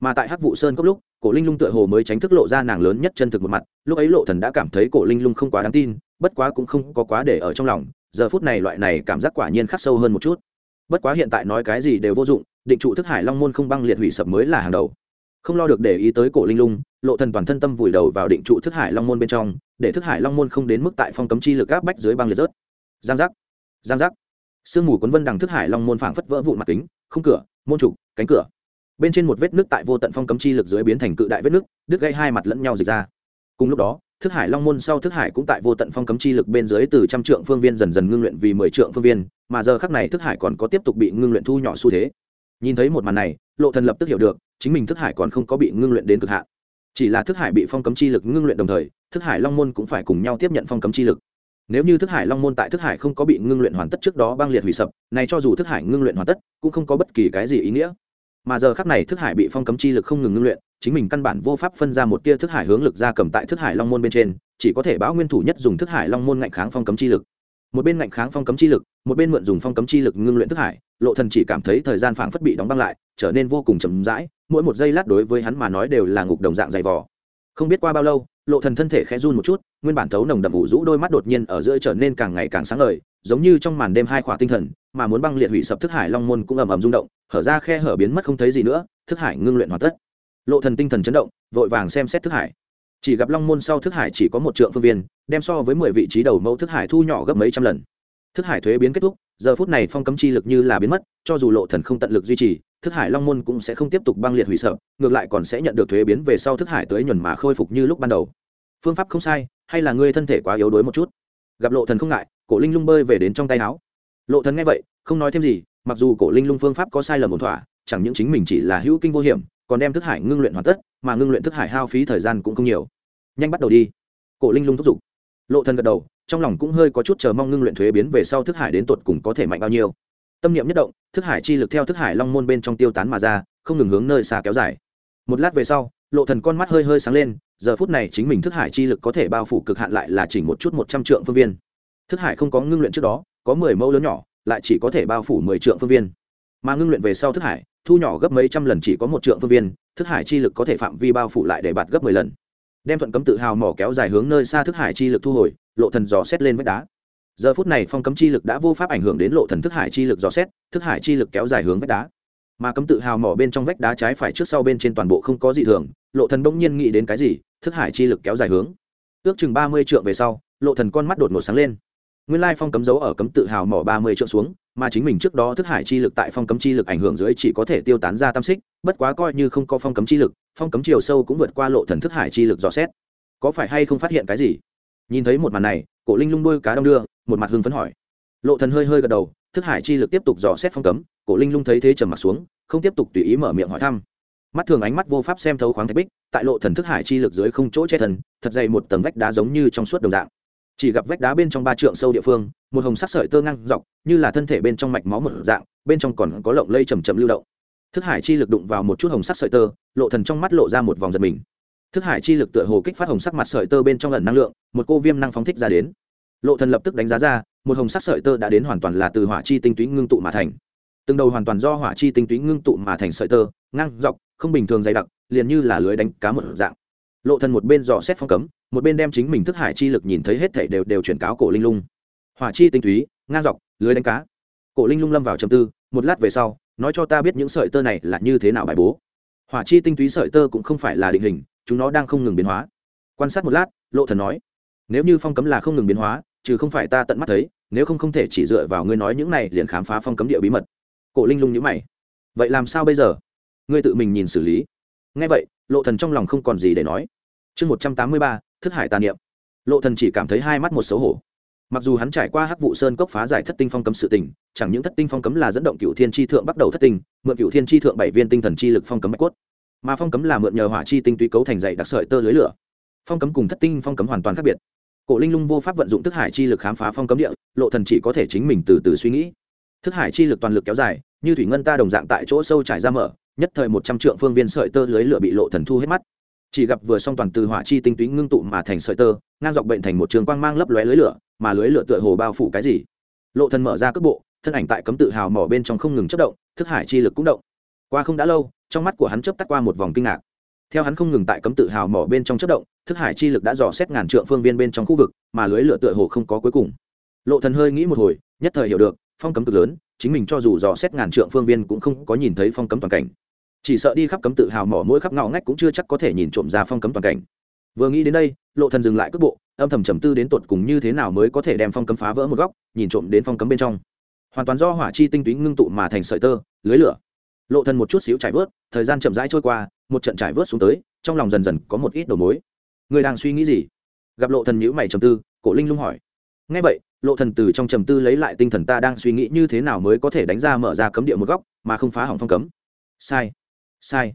Mà tại hắc vụ sơn cốc lúc, cổ linh lung tựa hồ mới tránh thức lộ ra nàng lớn nhất chân thực một mặt, lúc ấy lộ thần đã cảm thấy cổ linh lung không quá đáng tin bất quá cũng không có quá để ở trong lòng, giờ phút này loại này cảm giác quả nhiên khắc sâu hơn một chút. Bất quá hiện tại nói cái gì đều vô dụng, định trụ thức hải long môn không băng liệt hủy sập mới là hàng đầu. Không lo được để ý tới cổ linh lung, lộ thần toàn thân tâm vùi đầu vào định trụ thức hải long môn bên trong, để thức hải long môn không đến mức tại phong cấm chi lực áp bách dưới băng liệt rớt. Giang giác giang giác. Sương mù quấn vân đằng thức hải long môn phảng phất vỡ vụn mặt kính, khung cửa, môn trụ, cánh cửa. Bên trên một vết nước tại vô tận phong cấm chi lực dưới biến thành cự đại vết nước đứt gây hai mặt lẫn nhau dịch ra. Cùng lúc đó thức hải long môn sau thức hải cũng tại vô tận phong cấm chi lực bên dưới từ trăm trượng phương viên dần dần ngưng luyện vì mười trượng phương viên, mà giờ khắc này thức hải còn có tiếp tục bị ngưng luyện thu nhỏ xu thế. Nhìn thấy một màn này, lộ thần lập tức hiểu được, chính mình thức hải còn không có bị ngưng luyện đến cực hạn. Chỉ là thức hải bị phong cấm chi lực ngưng luyện đồng thời, thức hải long môn cũng phải cùng nhau tiếp nhận phong cấm chi lực. Nếu như thức hải long môn tại thức hải không có bị ngưng luyện hoàn tất trước đó băng liệt hủy sập, này cho dù thức hải ngưng luyện hoàn tất, cũng không có bất kỳ cái gì ý nghĩa mà giờ khắc này thức hải bị phong cấm chi lực không ngừng ngưng luyện, chính mình căn bản vô pháp phân ra một tia thức hải hướng lực ra cầm tại thức hải long môn bên trên, chỉ có thể bão nguyên thủ nhất dùng thức hải long môn ngạnh kháng phong cấm chi lực. Một bên ngạnh kháng phong cấm chi lực, một bên mượn dùng phong cấm chi lực ngưng luyện thức hải, lộ thần chỉ cảm thấy thời gian phảng phất bị đóng băng lại, trở nên vô cùng chậm rãi, mỗi một giây lát đối với hắn mà nói đều là ngục đồng dạng dày vò. Không biết qua bao lâu, lộ thần thân thể khẽ run một chút, nguyên bản thấu nồng đậm ủ rũ đôi mắt đột nhiên ở giữa trở nên càng ngày càng sáng ngời, giống như trong màn đêm hai khỏa tinh thần mà muốn băng liệt hủy sập thức hải long môn cũng ầm ầm rung động, hở ra khe hở biến mất không thấy gì nữa, thức hải ngưng luyện hoàn tất. Lộ thần tinh thần chấn động, vội vàng xem xét thức hải. Chỉ gặp long môn sau thức hải chỉ có một trượng phương viên, đem so với mười vị trí đầu mẫu thức hải thu nhỏ gấp mấy trăm lần. Thức hải thuế biến kết thúc, giờ phút này phong cấm chi lực như là biến mất, cho dù lộ thần không tận lực duy trì, thức hải long môn cũng sẽ không tiếp tục băng liệt hủy sợ ngược lại còn sẽ nhận được thuế biến về sau thức hải tới nhuần mà khôi phục như lúc ban đầu. Phương pháp không sai, hay là ngươi thân thể quá yếu đuối một chút? Gặp lộ thần không ngại, cổ linh lung bơi về đến trong tay áo lộ thần nghe vậy, không nói thêm gì, mặc dù cổ linh lung phương pháp có sai lầm một thỏa, chẳng những chính mình chỉ là hữu kinh vô hiểm, còn đem thức hải ngưng luyện hoàn tất, mà ngưng luyện thức hải hao phí thời gian cũng không nhiều. Nhanh bắt đầu đi. Cổ linh lung thúc giục. Lộ thần gật đầu, trong lòng cũng hơi có chút chờ mong ngưng luyện thuế biến về sau thức hải đến tột cùng có thể mạnh bao nhiêu. Tâm niệm nhất động, thức hải chi lực theo thức hải long môn bên trong tiêu tán mà ra, không ngừng hướng nơi xa kéo dài. Một lát về sau, lộ thần con mắt hơi hơi sáng lên, giờ phút này chính mình thức hải chi lực có thể bao phủ cực hạn lại là chỉ một chút một trăm trượng phương viên. Thức hải không có ngưng luyện trước đó có mười mẫu lớn nhỏ, lại chỉ có thể bao phủ mười trượng phương viên. Mà ngưng luyện về sau thức hải, thu nhỏ gấp mấy trăm lần chỉ có một trượng phương viên, thức hải chi lực có thể phạm vi bao phủ lại để bạt gấp mười lần. Đem thuận cấm tự hào mỏ kéo dài hướng nơi xa thức hải chi lực thu hồi, lộ thần dò xét lên vách đá. Giờ phút này phong cấm chi lực đã vô pháp ảnh hưởng đến lộ thần thức hải chi lực dò xét, thức hải chi lực kéo dài hướng vách đá. Mà cấm tự hào mỏ bên trong vách đá trái phải trước sau bên trên toàn bộ không có gì thường, lộ thần bỗng nhiên nghĩ đến cái gì, thức hải chi lực kéo dài hướng. Ước chừng ba mươi trượng về sau, lộ thần con mắt đột ngột sáng lên nguyên lai phong cấm dấu ở cấm tự hào mỏ ba mươi triệu xuống, mà chính mình trước đó thức hải chi lực tại phong cấm chi lực ảnh hưởng dưới chỉ có thể tiêu tán ra tam xích, bất quá coi như không có phong cấm chi lực, phong cấm chiều sâu cũng vượt qua lộ thần thức hải chi lực dò xét. Có phải hay không phát hiện cái gì? Nhìn thấy một màn này, cổ linh lung đôi cá đông đưa, một mặt hưng phấn hỏi. Lộ thần hơi hơi gật đầu, thức hải chi lực tiếp tục dò xét phong cấm, cổ linh lung thấy thế trầm mặt xuống, không tiếp tục tùy ý mở miệng hỏi thăm. Mắt thường ánh mắt vô pháp xem thấu khoáng thạch bích, tại lộ thần thức hải chi lực dưới không chỗ che thần thật dày một tầng vách đá giống như trong suốt đồng dạng chỉ gặp vách đá bên trong ba trượng sâu địa phương, một hồng sắc sợi tơ ngang dọc, như là thân thể bên trong mạch máu một dạng, bên trong còn có lộng lây chầm chậm lưu động. Thức hải chi lực đụng vào một chút hồng sắc sợi tơ, lộ thần trong mắt lộ ra một vòng giật mình. Thức hải chi lực tựa hồ kích phát hồng sắc mặt sợi tơ bên trong lần năng lượng, một cô viêm năng phóng thích ra đến. Lộ thần lập tức đánh giá ra, một hồng sắc sợi tơ đã đến hoàn toàn là từ hỏa chi tinh túy ngưng tụ mà thành. Từng đầu hoàn toàn do hỏa chi tinh túy ngưng tụ mà thành sợi tơ, ngang dọc, không bình thường dày đặc, liền như là lưới đánh cá một dạng lộ thần một bên dò xét phong cấm, một bên đem chính mình thức hải chi lực nhìn thấy hết thảy đều đều chuyển cáo cổ linh lung. Hỏa chi tinh túy, ngang dọc, lưới đánh cá. Cổ linh lung lâm vào trầm tư, một lát về sau, nói cho ta biết những sợi tơ này là như thế nào bài bố. Hỏa chi tinh túy sợi tơ cũng không phải là định hình, chúng nó đang không ngừng biến hóa. Quan sát một lát, lộ thần nói, nếu như phong cấm là không ngừng biến hóa, trừ không phải ta tận mắt thấy, nếu không không thể chỉ dựa vào ngươi nói những này liền khám phá phong cấm địa bí mật. Cổ linh lung nhíu mày, vậy làm sao bây giờ? Ngươi tự mình nhìn xử lý. Nghe vậy, lộ thần trong lòng không còn gì để nói chương một trăm tám mươi ba, thức hải tà niệm. Lộ thần chỉ cảm thấy hai mắt một xấu hổ. Mặc dù hắn trải qua hắc vụ sơn cốc phá giải thất tinh phong cấm sự tình, chẳng những thất tinh phong cấm là dẫn động cựu thiên tri thượng bắt đầu thất tinh, mượn cựu thiên tri thượng bảy viên tinh thần chi lực phong cấm bạch cốt. Mà phong cấm là mượn nhờ hỏa chi tinh túy cấu thành dạy đặc sợi tơ lưới lửa. Phong cấm cùng thất tinh phong cấm hoàn toàn khác biệt. Cổ linh lung vô pháp vận dụng thức hải chi lực khám phá phong cấm địa, lộ thần chỉ có thể chính mình từ từ suy nghĩ. Thức hải chi lực toàn lực kéo dài, như thủy ngân ta đồng dạng tại chỗ sâu trải ra mở, nhất thời một trăm trượng phương viên sợi tơ lưới lửa bị lộ thần thu hết mắt chỉ gặp vừa xong toàn từ hỏa chi tinh túy ngưng tụ mà thành sợi tơ, ngang dọc bệnh thành một trường quang mang lấp lóe lưới lửa, mà lưới lửa tựa hồ bao phủ cái gì. Lộ thần mở ra cước bộ, thân ảnh tại cấm tự hào mỏ bên trong không ngừng chất động, thức hải chi lực cũng động. Qua không đã lâu, trong mắt của hắn chớp tắt qua một vòng kinh ngạc. Theo hắn không ngừng tại cấm tự hào mỏ bên trong chất động, thức hải chi lực đã dò xét ngàn trượng phương viên bên trong khu vực, mà lưới lửa tựa hồ không có cuối cùng. Lộ thần hơi nghĩ một hồi, nhất thời hiểu được, phong cấm cực lớn, chính mình cho dù dò xét ngàn trượng phương viên cũng không có nhìn thấy phong cấm toàn cảnh chỉ sợ đi khắp cấm tự hào mỏ mỗi khắp ngõ ngách cũng chưa chắc có thể nhìn trộm ra phong cấm toàn cảnh. Vừa nghĩ đến đây, lộ thần dừng lại cước bộ, âm thầm trầm tư đến tột cùng như thế nào mới có thể đem phong cấm phá vỡ một góc, nhìn trộm đến phong cấm bên trong. Hoàn toàn do hỏa chi tinh túy ngưng tụ mà thành sợi tơ, lưới lửa. Lộ thần một chút xíu trải vớt, thời gian chậm rãi trôi qua, một trận trải vớt xuống tới, trong lòng dần dần có một ít đầu mối. Người đang suy nghĩ gì? Gặp lộ thần nhíu mày trầm tư, cổ linh lung hỏi. Nghe vậy, lộ thần từ trong trầm tư lấy lại tinh thần ta đang suy nghĩ như thế nào mới có thể đánh ra mở ra cấm địa một góc, mà không phá hỏng phong cấm. Sai sai.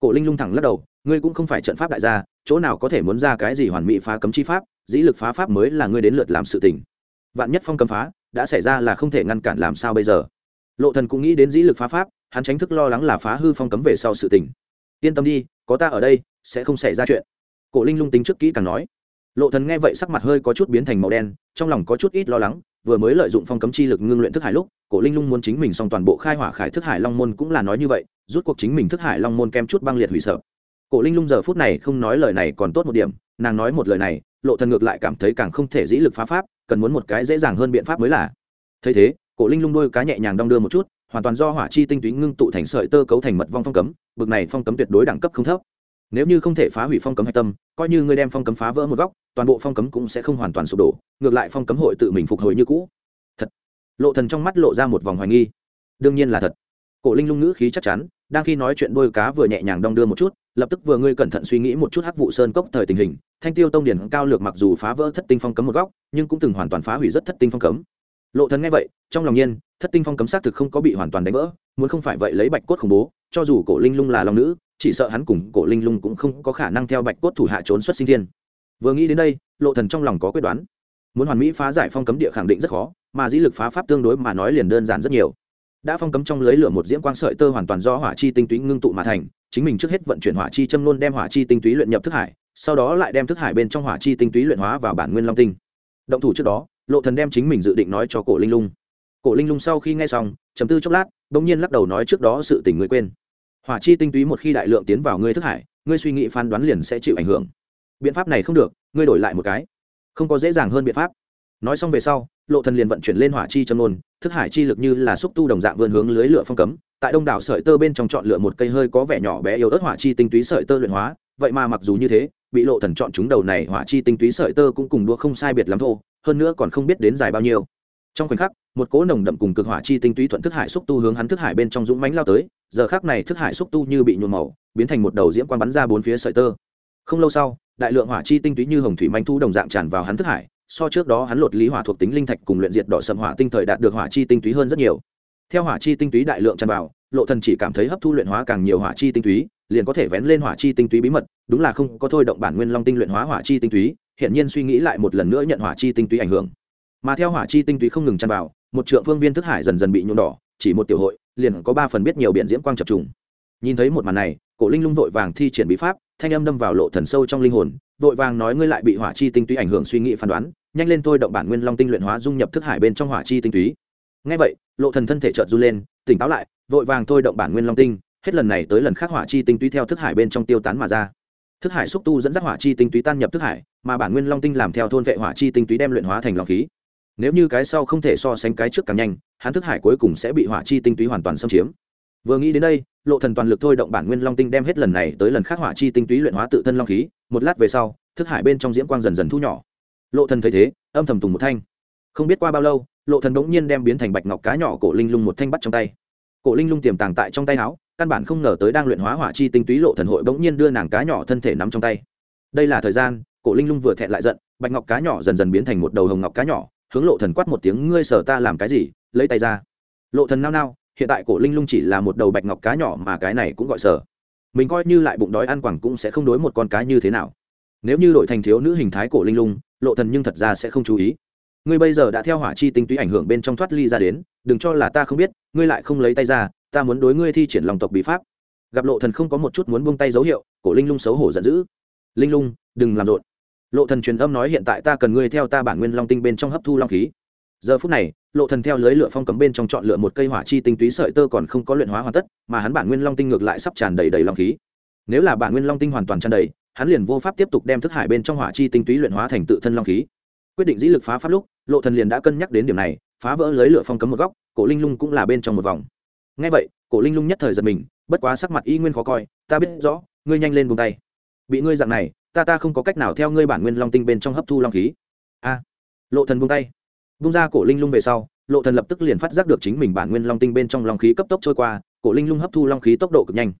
Cổ linh lung thẳng lắc đầu, ngươi cũng không phải trận pháp đại gia, chỗ nào có thể muốn ra cái gì hoàn mỹ phá cấm chi pháp, dĩ lực phá pháp mới là ngươi đến lượt làm sự tình. Vạn nhất phong cấm phá, đã xảy ra là không thể ngăn cản làm sao bây giờ? Lộ thần cũng nghĩ đến dĩ lực phá pháp, hắn tránh thức lo lắng là phá hư phong cấm về sau sự tình. Yên tâm đi, có ta ở đây, sẽ không xảy ra chuyện. Cổ linh lung tính trước kỹ càng nói. Lộ thần nghe vậy sắc mặt hơi có chút biến thành màu đen, trong lòng có chút ít lo lắng vừa mới lợi dụng phong cấm chi lực ngưng luyện thức hải lúc, cổ linh lung muốn chính mình xong toàn bộ khai hỏa khải thức hải long môn cũng là nói như vậy, rút cuộc chính mình thức hải long môn kem chút băng liệt hủy sợ. Cổ linh lung giờ phút này không nói lời này còn tốt một điểm, nàng nói một lời này, lộ thần ngược lại cảm thấy càng không thể dĩ lực phá pháp, cần muốn một cái dễ dàng hơn biện pháp mới là. Thấy thế, cổ linh lung đôi cá nhẹ nhàng đong đưa một chút, hoàn toàn do hỏa chi tinh túy ngưng tụ thành sợi tơ cấu thành mật vong phong cấm, bực này phong cấm tuyệt đối đẳng cấp không thấp nếu như không thể phá hủy phong cấm hạch tâm, coi như ngươi đem phong cấm phá vỡ một góc, toàn bộ phong cấm cũng sẽ không hoàn toàn sụp đổ, ngược lại phong cấm hội tự mình phục hồi như cũ. Thật. Lộ thần trong mắt lộ ra một vòng hoài nghi. Đương nhiên là thật. Cổ linh lung ngữ khí chắc chắn, đang khi nói chuyện đôi cá vừa nhẹ nhàng đong đưa một chút, lập tức vừa ngươi cẩn thận suy nghĩ một chút hắc vụ sơn cốc thời tình hình, thanh tiêu tông điển cao lược mặc dù phá vỡ thất tinh phong cấm một góc, nhưng cũng từng hoàn toàn phá hủy rất thất tinh phong cấm. Lộ thần nghe vậy, trong lòng nhiên, thất tinh phong cấm xác thực không có bị hoàn toàn đánh vỡ, muốn không phải vậy lấy bạch cốt khủng bố, cho dù cổ linh lung là long nữ chỉ sợ hắn cùng cổ linh lung cũng không có khả năng theo bạch cốt thủ hạ trốn xuất sinh thiên. Vừa nghĩ đến đây, lộ thần trong lòng có quyết đoán. Muốn hoàn mỹ phá giải phong cấm địa khẳng định rất khó, mà dĩ lực phá pháp tương đối mà nói liền đơn giản rất nhiều. Đã phong cấm trong lưới lửa một diễm quang sợi tơ hoàn toàn do hỏa chi tinh túy ngưng tụ mà thành, chính mình trước hết vận chuyển hỏa chi châm luôn đem hỏa chi tinh túy luyện nhập thức hải, sau đó lại đem thức hải bên trong hỏa chi tinh túy luyện hóa vào bản nguyên long tinh. Động thủ trước đó, lộ thần đem chính mình dự định nói cho cổ linh lung. Cổ linh lung sau khi nghe xong, trầm tư chốc lát, bỗng nhiên lắc đầu nói trước đó sự tình người quên hỏa chi tinh túy một khi đại lượng tiến vào ngươi thức hải, ngươi suy nghĩ phán đoán liền sẽ chịu ảnh hưởng. Biện pháp này không được, ngươi đổi lại một cái. Không có dễ dàng hơn biện pháp. Nói xong về sau, lộ thần liền vận chuyển lên hỏa chi châm nôn thức hải chi lực như là xúc tu đồng dạng vươn hướng lưới lửa phong cấm, tại đông đảo sợi tơ bên trong chọn lựa một cây hơi có vẻ nhỏ bé yếu ớt hỏa chi tinh túy sợi tơ luyện hóa. Vậy mà mặc dù như thế, bị lộ thần chọn chúng đầu này hỏa chi tinh túy sợi tơ cũng cùng đua không sai biệt lắm thô hơn nữa còn không biết đến dài bao nhiêu trong khoảnh khắc, một cỗ nồng đậm cùng cực hỏa chi tinh túy thuận thức hải xúc tu hướng hắn thức hải bên trong dũng mãnh lao tới, giờ khắc này thức hải xúc tu như bị nhuộm màu, biến thành một đầu diễm quang bắn ra bốn phía sợi tơ. Không lâu sau, đại lượng hỏa chi tinh túy như hồng thủy manh thu đồng dạng tràn vào hắn thức hải, so trước đó hắn lột lý hỏa thuộc tính linh thạch cùng luyện diệt đỏ sầm hỏa tinh thời đạt được hỏa chi tinh túy hơn rất nhiều. Theo hỏa chi tinh túy đại lượng tràn vào, lộ thần chỉ cảm thấy hấp thu luyện hóa càng nhiều hỏa chi tinh túy, liền có thể vén lên hỏa chi tinh túy bí mật, đúng là không có thôi động bản nguyên long tinh luyện hóa hỏa chi tinh túy hiện nhiên suy nghĩ lại một lần nữa nhận hỏa chi tinh túy ảnh hưởng mà theo hỏa chi tinh túy không ngừng tràn vào, một trượng phương viên thức hải dần dần bị nhuộm đỏ, chỉ một tiểu hội, liền có ba phần biết nhiều biển diễm quang chập trùng. Nhìn thấy một màn này, cổ linh lung vội vàng thi triển bí pháp, thanh âm đâm vào lộ thần sâu trong linh hồn, vội vàng nói ngươi lại bị hỏa chi tinh túy ảnh hưởng suy nghĩ phán đoán, nhanh lên thôi động bản nguyên long tinh luyện hóa dung nhập thức hải bên trong hỏa chi tinh túy. Ngay vậy, lộ thần thân thể chợt du lên, tỉnh táo lại, vội vàng thôi động bản nguyên long tinh, hết lần này tới lần khác hỏa chi tinh túy theo thức hải bên trong tiêu tán mà ra. Thức hải xúc tu dẫn dắt hỏa chi tinh túy tan nhập thức hải, mà bản nguyên long tinh làm theo thôn vệ hỏa chi tinh túy đem luyện hóa thành long khí nếu như cái sau không thể so sánh cái trước càng nhanh, hắn thức hải cuối cùng sẽ bị hỏa chi tinh túy hoàn toàn xâm chiếm. Vừa nghĩ đến đây, lộ thần toàn lực thôi động bản nguyên long tinh đem hết lần này tới lần khác hỏa chi tinh túy luyện hóa tự thân long khí, một lát về sau, thức hải bên trong diễm quang dần dần thu nhỏ. Lộ thần thấy thế, âm thầm tùng một thanh. Không biết qua bao lâu, lộ thần đống nhiên đem biến thành bạch ngọc cá nhỏ cổ linh lung một thanh bắt trong tay. Cổ linh lung tiềm tàng tại trong tay áo, căn bản không ngờ tới đang luyện hóa hỏa chi tinh túy lộ thần hội bỗng nhiên đưa nàng cá nhỏ thân thể nắm trong tay. Đây là thời gian, cổ linh lung vừa thẹn lại giận, bạch ngọc cá nhỏ dần dần biến thành một đầu hồng ngọc cá nhỏ hướng lộ thần quát một tiếng, ngươi sở ta làm cái gì? Lấy tay ra. Lộ thần nao nao, hiện tại cổ linh lung chỉ là một đầu bạch ngọc cá nhỏ mà cái này cũng gọi sở mình coi như lại bụng đói ăn quẳng cũng sẽ không đối một con cá như thế nào. Nếu như đổi thành thiếu nữ hình thái cổ linh lung, lộ thần nhưng thật ra sẽ không chú ý. Ngươi bây giờ đã theo hỏa chi tinh túy ảnh hưởng bên trong thoát ly ra đến, đừng cho là ta không biết, ngươi lại không lấy tay ra, ta muốn đối ngươi thi triển lòng tộc bí pháp. Gặp lộ thần không có một chút muốn buông tay dấu hiệu, cổ linh lung xấu hổ giận dữ. Linh lung, đừng làm rộn lộ thần truyền âm nói hiện tại ta cần ngươi theo ta bản nguyên long tinh bên trong hấp thu long khí. Giờ phút này, lộ thần theo lưới lửa phong cấm bên trong chọn lựa một cây hỏa chi tinh túy sợi tơ còn không có luyện hóa hoàn tất, mà hắn bản nguyên long tinh ngược lại sắp tràn đầy đầy long khí. Nếu là bản nguyên long tinh hoàn toàn tràn đầy, hắn liền vô pháp tiếp tục đem thức hải bên trong hỏa chi tinh túy luyện hóa thành tự thân long khí. Quyết định dĩ lực phá pháp lúc, lộ thần liền đã cân nhắc đến điểm này, phá vỡ lưới lửa phong cấm một góc, cổ linh lung cũng là bên trong một vòng. Nghe vậy, cổ linh lung nhất thời giật mình, bất quá sắc mặt y nguyên khó coi, ta biết rõ, ngươi nhanh lên buông tay. Bị ngươi dạng này ta ta không có cách nào theo ngươi bản nguyên long tinh bên trong hấp thu long khí. A. À, lộ thần buông tay. Buông ra cổ linh lung về sau, lộ thần lập tức liền phát giác được chính mình bản nguyên long tinh bên trong long khí cấp tốc trôi qua, cổ linh lung hấp thu long khí tốc độ cực nhanh.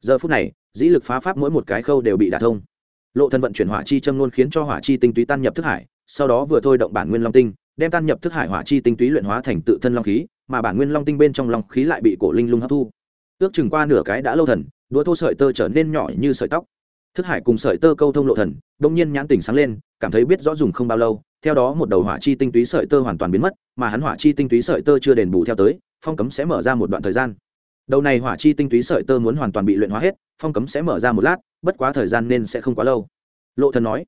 Giờ phút này, dĩ lực phá pháp mỗi một cái khâu đều bị đả thông. Lộ thần vận chuyển hỏa chi châm luôn khiến cho hỏa chi tinh túy tan nhập thức hải, sau đó vừa thôi động bản nguyên long tinh, đem tan nhập thức hải hỏa chi tinh túy luyện hóa thành tự thân long khí, mà bản nguyên long tinh bên trong long khí lại bị cổ linh lung hấp thu. Ước chừng qua nửa cái đã lâu thần, đũa thô sợi tơ trở nên nhỏ như sợi tóc thức hải cùng sợi tơ câu thông lộ thần, đông nhiên nhãn tỉnh sáng lên, cảm thấy biết rõ dùng không bao lâu, theo đó một đầu hỏa chi tinh túy sợi tơ hoàn toàn biến mất, mà hắn hỏa chi tinh túy sợi tơ chưa đền bù theo tới, phong cấm sẽ mở ra một đoạn thời gian. Đầu này hỏa chi tinh túy sợi tơ muốn hoàn toàn bị luyện hóa hết, phong cấm sẽ mở ra một lát, bất quá thời gian nên sẽ không quá lâu. Lộ thần nói,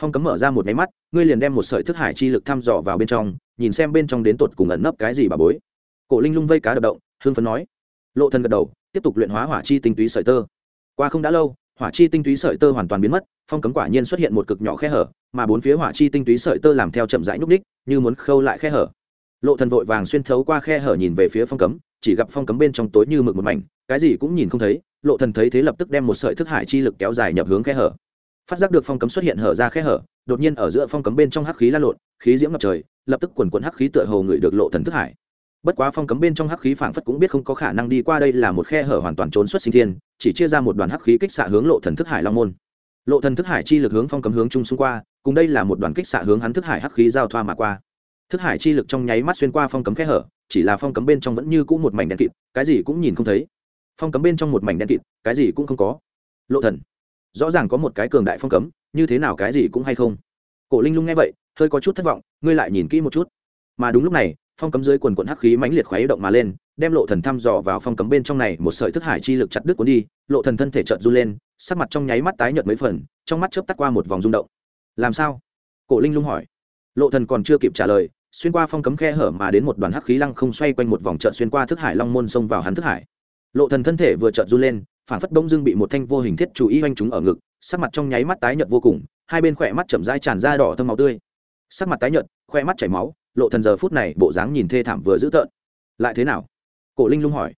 phong cấm mở ra một máy mắt, ngươi liền đem một sợi thức hải chi lực thăm dò vào bên trong, nhìn xem bên trong đến tột cùng ẩn nấp cái gì bà bối. Cổ linh lung vây cá đập động hương phấn nói. Lộ thần gật đầu, tiếp tục luyện hóa hỏa chi tinh túy sợi tơ. Qua không đã lâu hỏa chi tinh túy sợi tơ hoàn toàn biến mất, phong cấm quả nhiên xuất hiện một cực nhỏ khe hở, mà bốn phía hỏa chi tinh túy sợi tơ làm theo chậm rãi nhúc ních, như muốn khâu lại khe hở. Lộ thần vội vàng xuyên thấu qua khe hở nhìn về phía phong cấm, chỉ gặp phong cấm bên trong tối như mực một mảnh, cái gì cũng nhìn không thấy, lộ thần thấy thế lập tức đem một sợi thức hải chi lực kéo dài nhập hướng khe hở. Phát giác được phong cấm xuất hiện hở ra khe hở, đột nhiên ở giữa phong cấm bên trong hắc khí lan lộn, khí diễm ngập trời, lập tức quần quần hắc khí tựa hồ người được lộ thần thức hải bất quá phong cấm bên trong hắc khí phảng phất cũng biết không có khả năng đi qua đây là một khe hở hoàn toàn trốn xuất sinh thiên, chỉ chia ra một đoàn hắc khí kích xạ hướng lộ thần thức hải long môn. Lộ thần thức hải chi lực hướng phong cấm hướng trung xung qua, cùng đây là một đoàn kích xạ hướng hắn thức hải hắc khí giao thoa mà qua. Thức hải chi lực trong nháy mắt xuyên qua phong cấm khe hở, chỉ là phong cấm bên trong vẫn như cũ một mảnh đen kịt, cái gì cũng nhìn không thấy. Phong cấm bên trong một mảnh đen kịt, cái gì cũng không có. Lộ thần, rõ ràng có một cái cường đại phong cấm, như thế nào cái gì cũng hay không? Cổ linh lung nghe vậy, hơi có chút thất vọng, ngươi lại nhìn kỹ một chút. Mà đúng lúc này phong cấm dưới quần quận hắc khí mãnh liệt khoáy động mà lên, đem lộ thần thăm dò vào phong cấm bên trong này một sợi thức hải chi lực chặt đứt cuốn đi, lộ thần thân thể chợt run lên, sắc mặt trong nháy mắt tái nhợt mấy phần, trong mắt chớp tắt qua một vòng rung động. Làm sao? Cổ linh lung hỏi. Lộ thần còn chưa kịp trả lời, xuyên qua phong cấm khe hở mà đến một đoàn hắc khí lăng không xoay quanh một vòng chợt xuyên qua thức hải long môn xông vào hắn thức hải. Lộ thần thân thể vừa chợt run lên, phản phất bỗng dưng bị một thanh vô hình thiết chủ ý oanh chúng ở ngực, sắc mặt trong nháy mắt tái nhợt vô cùng, hai bên khỏe mắt chậm rãi tràn ra đỏ thâm máu tươi. Sắc mặt tái nhợt khoe mắt chảy máu lộ thần giờ phút này bộ dáng nhìn thê thảm vừa dữ tợn. Lại thế nào? Cổ linh lung hỏi.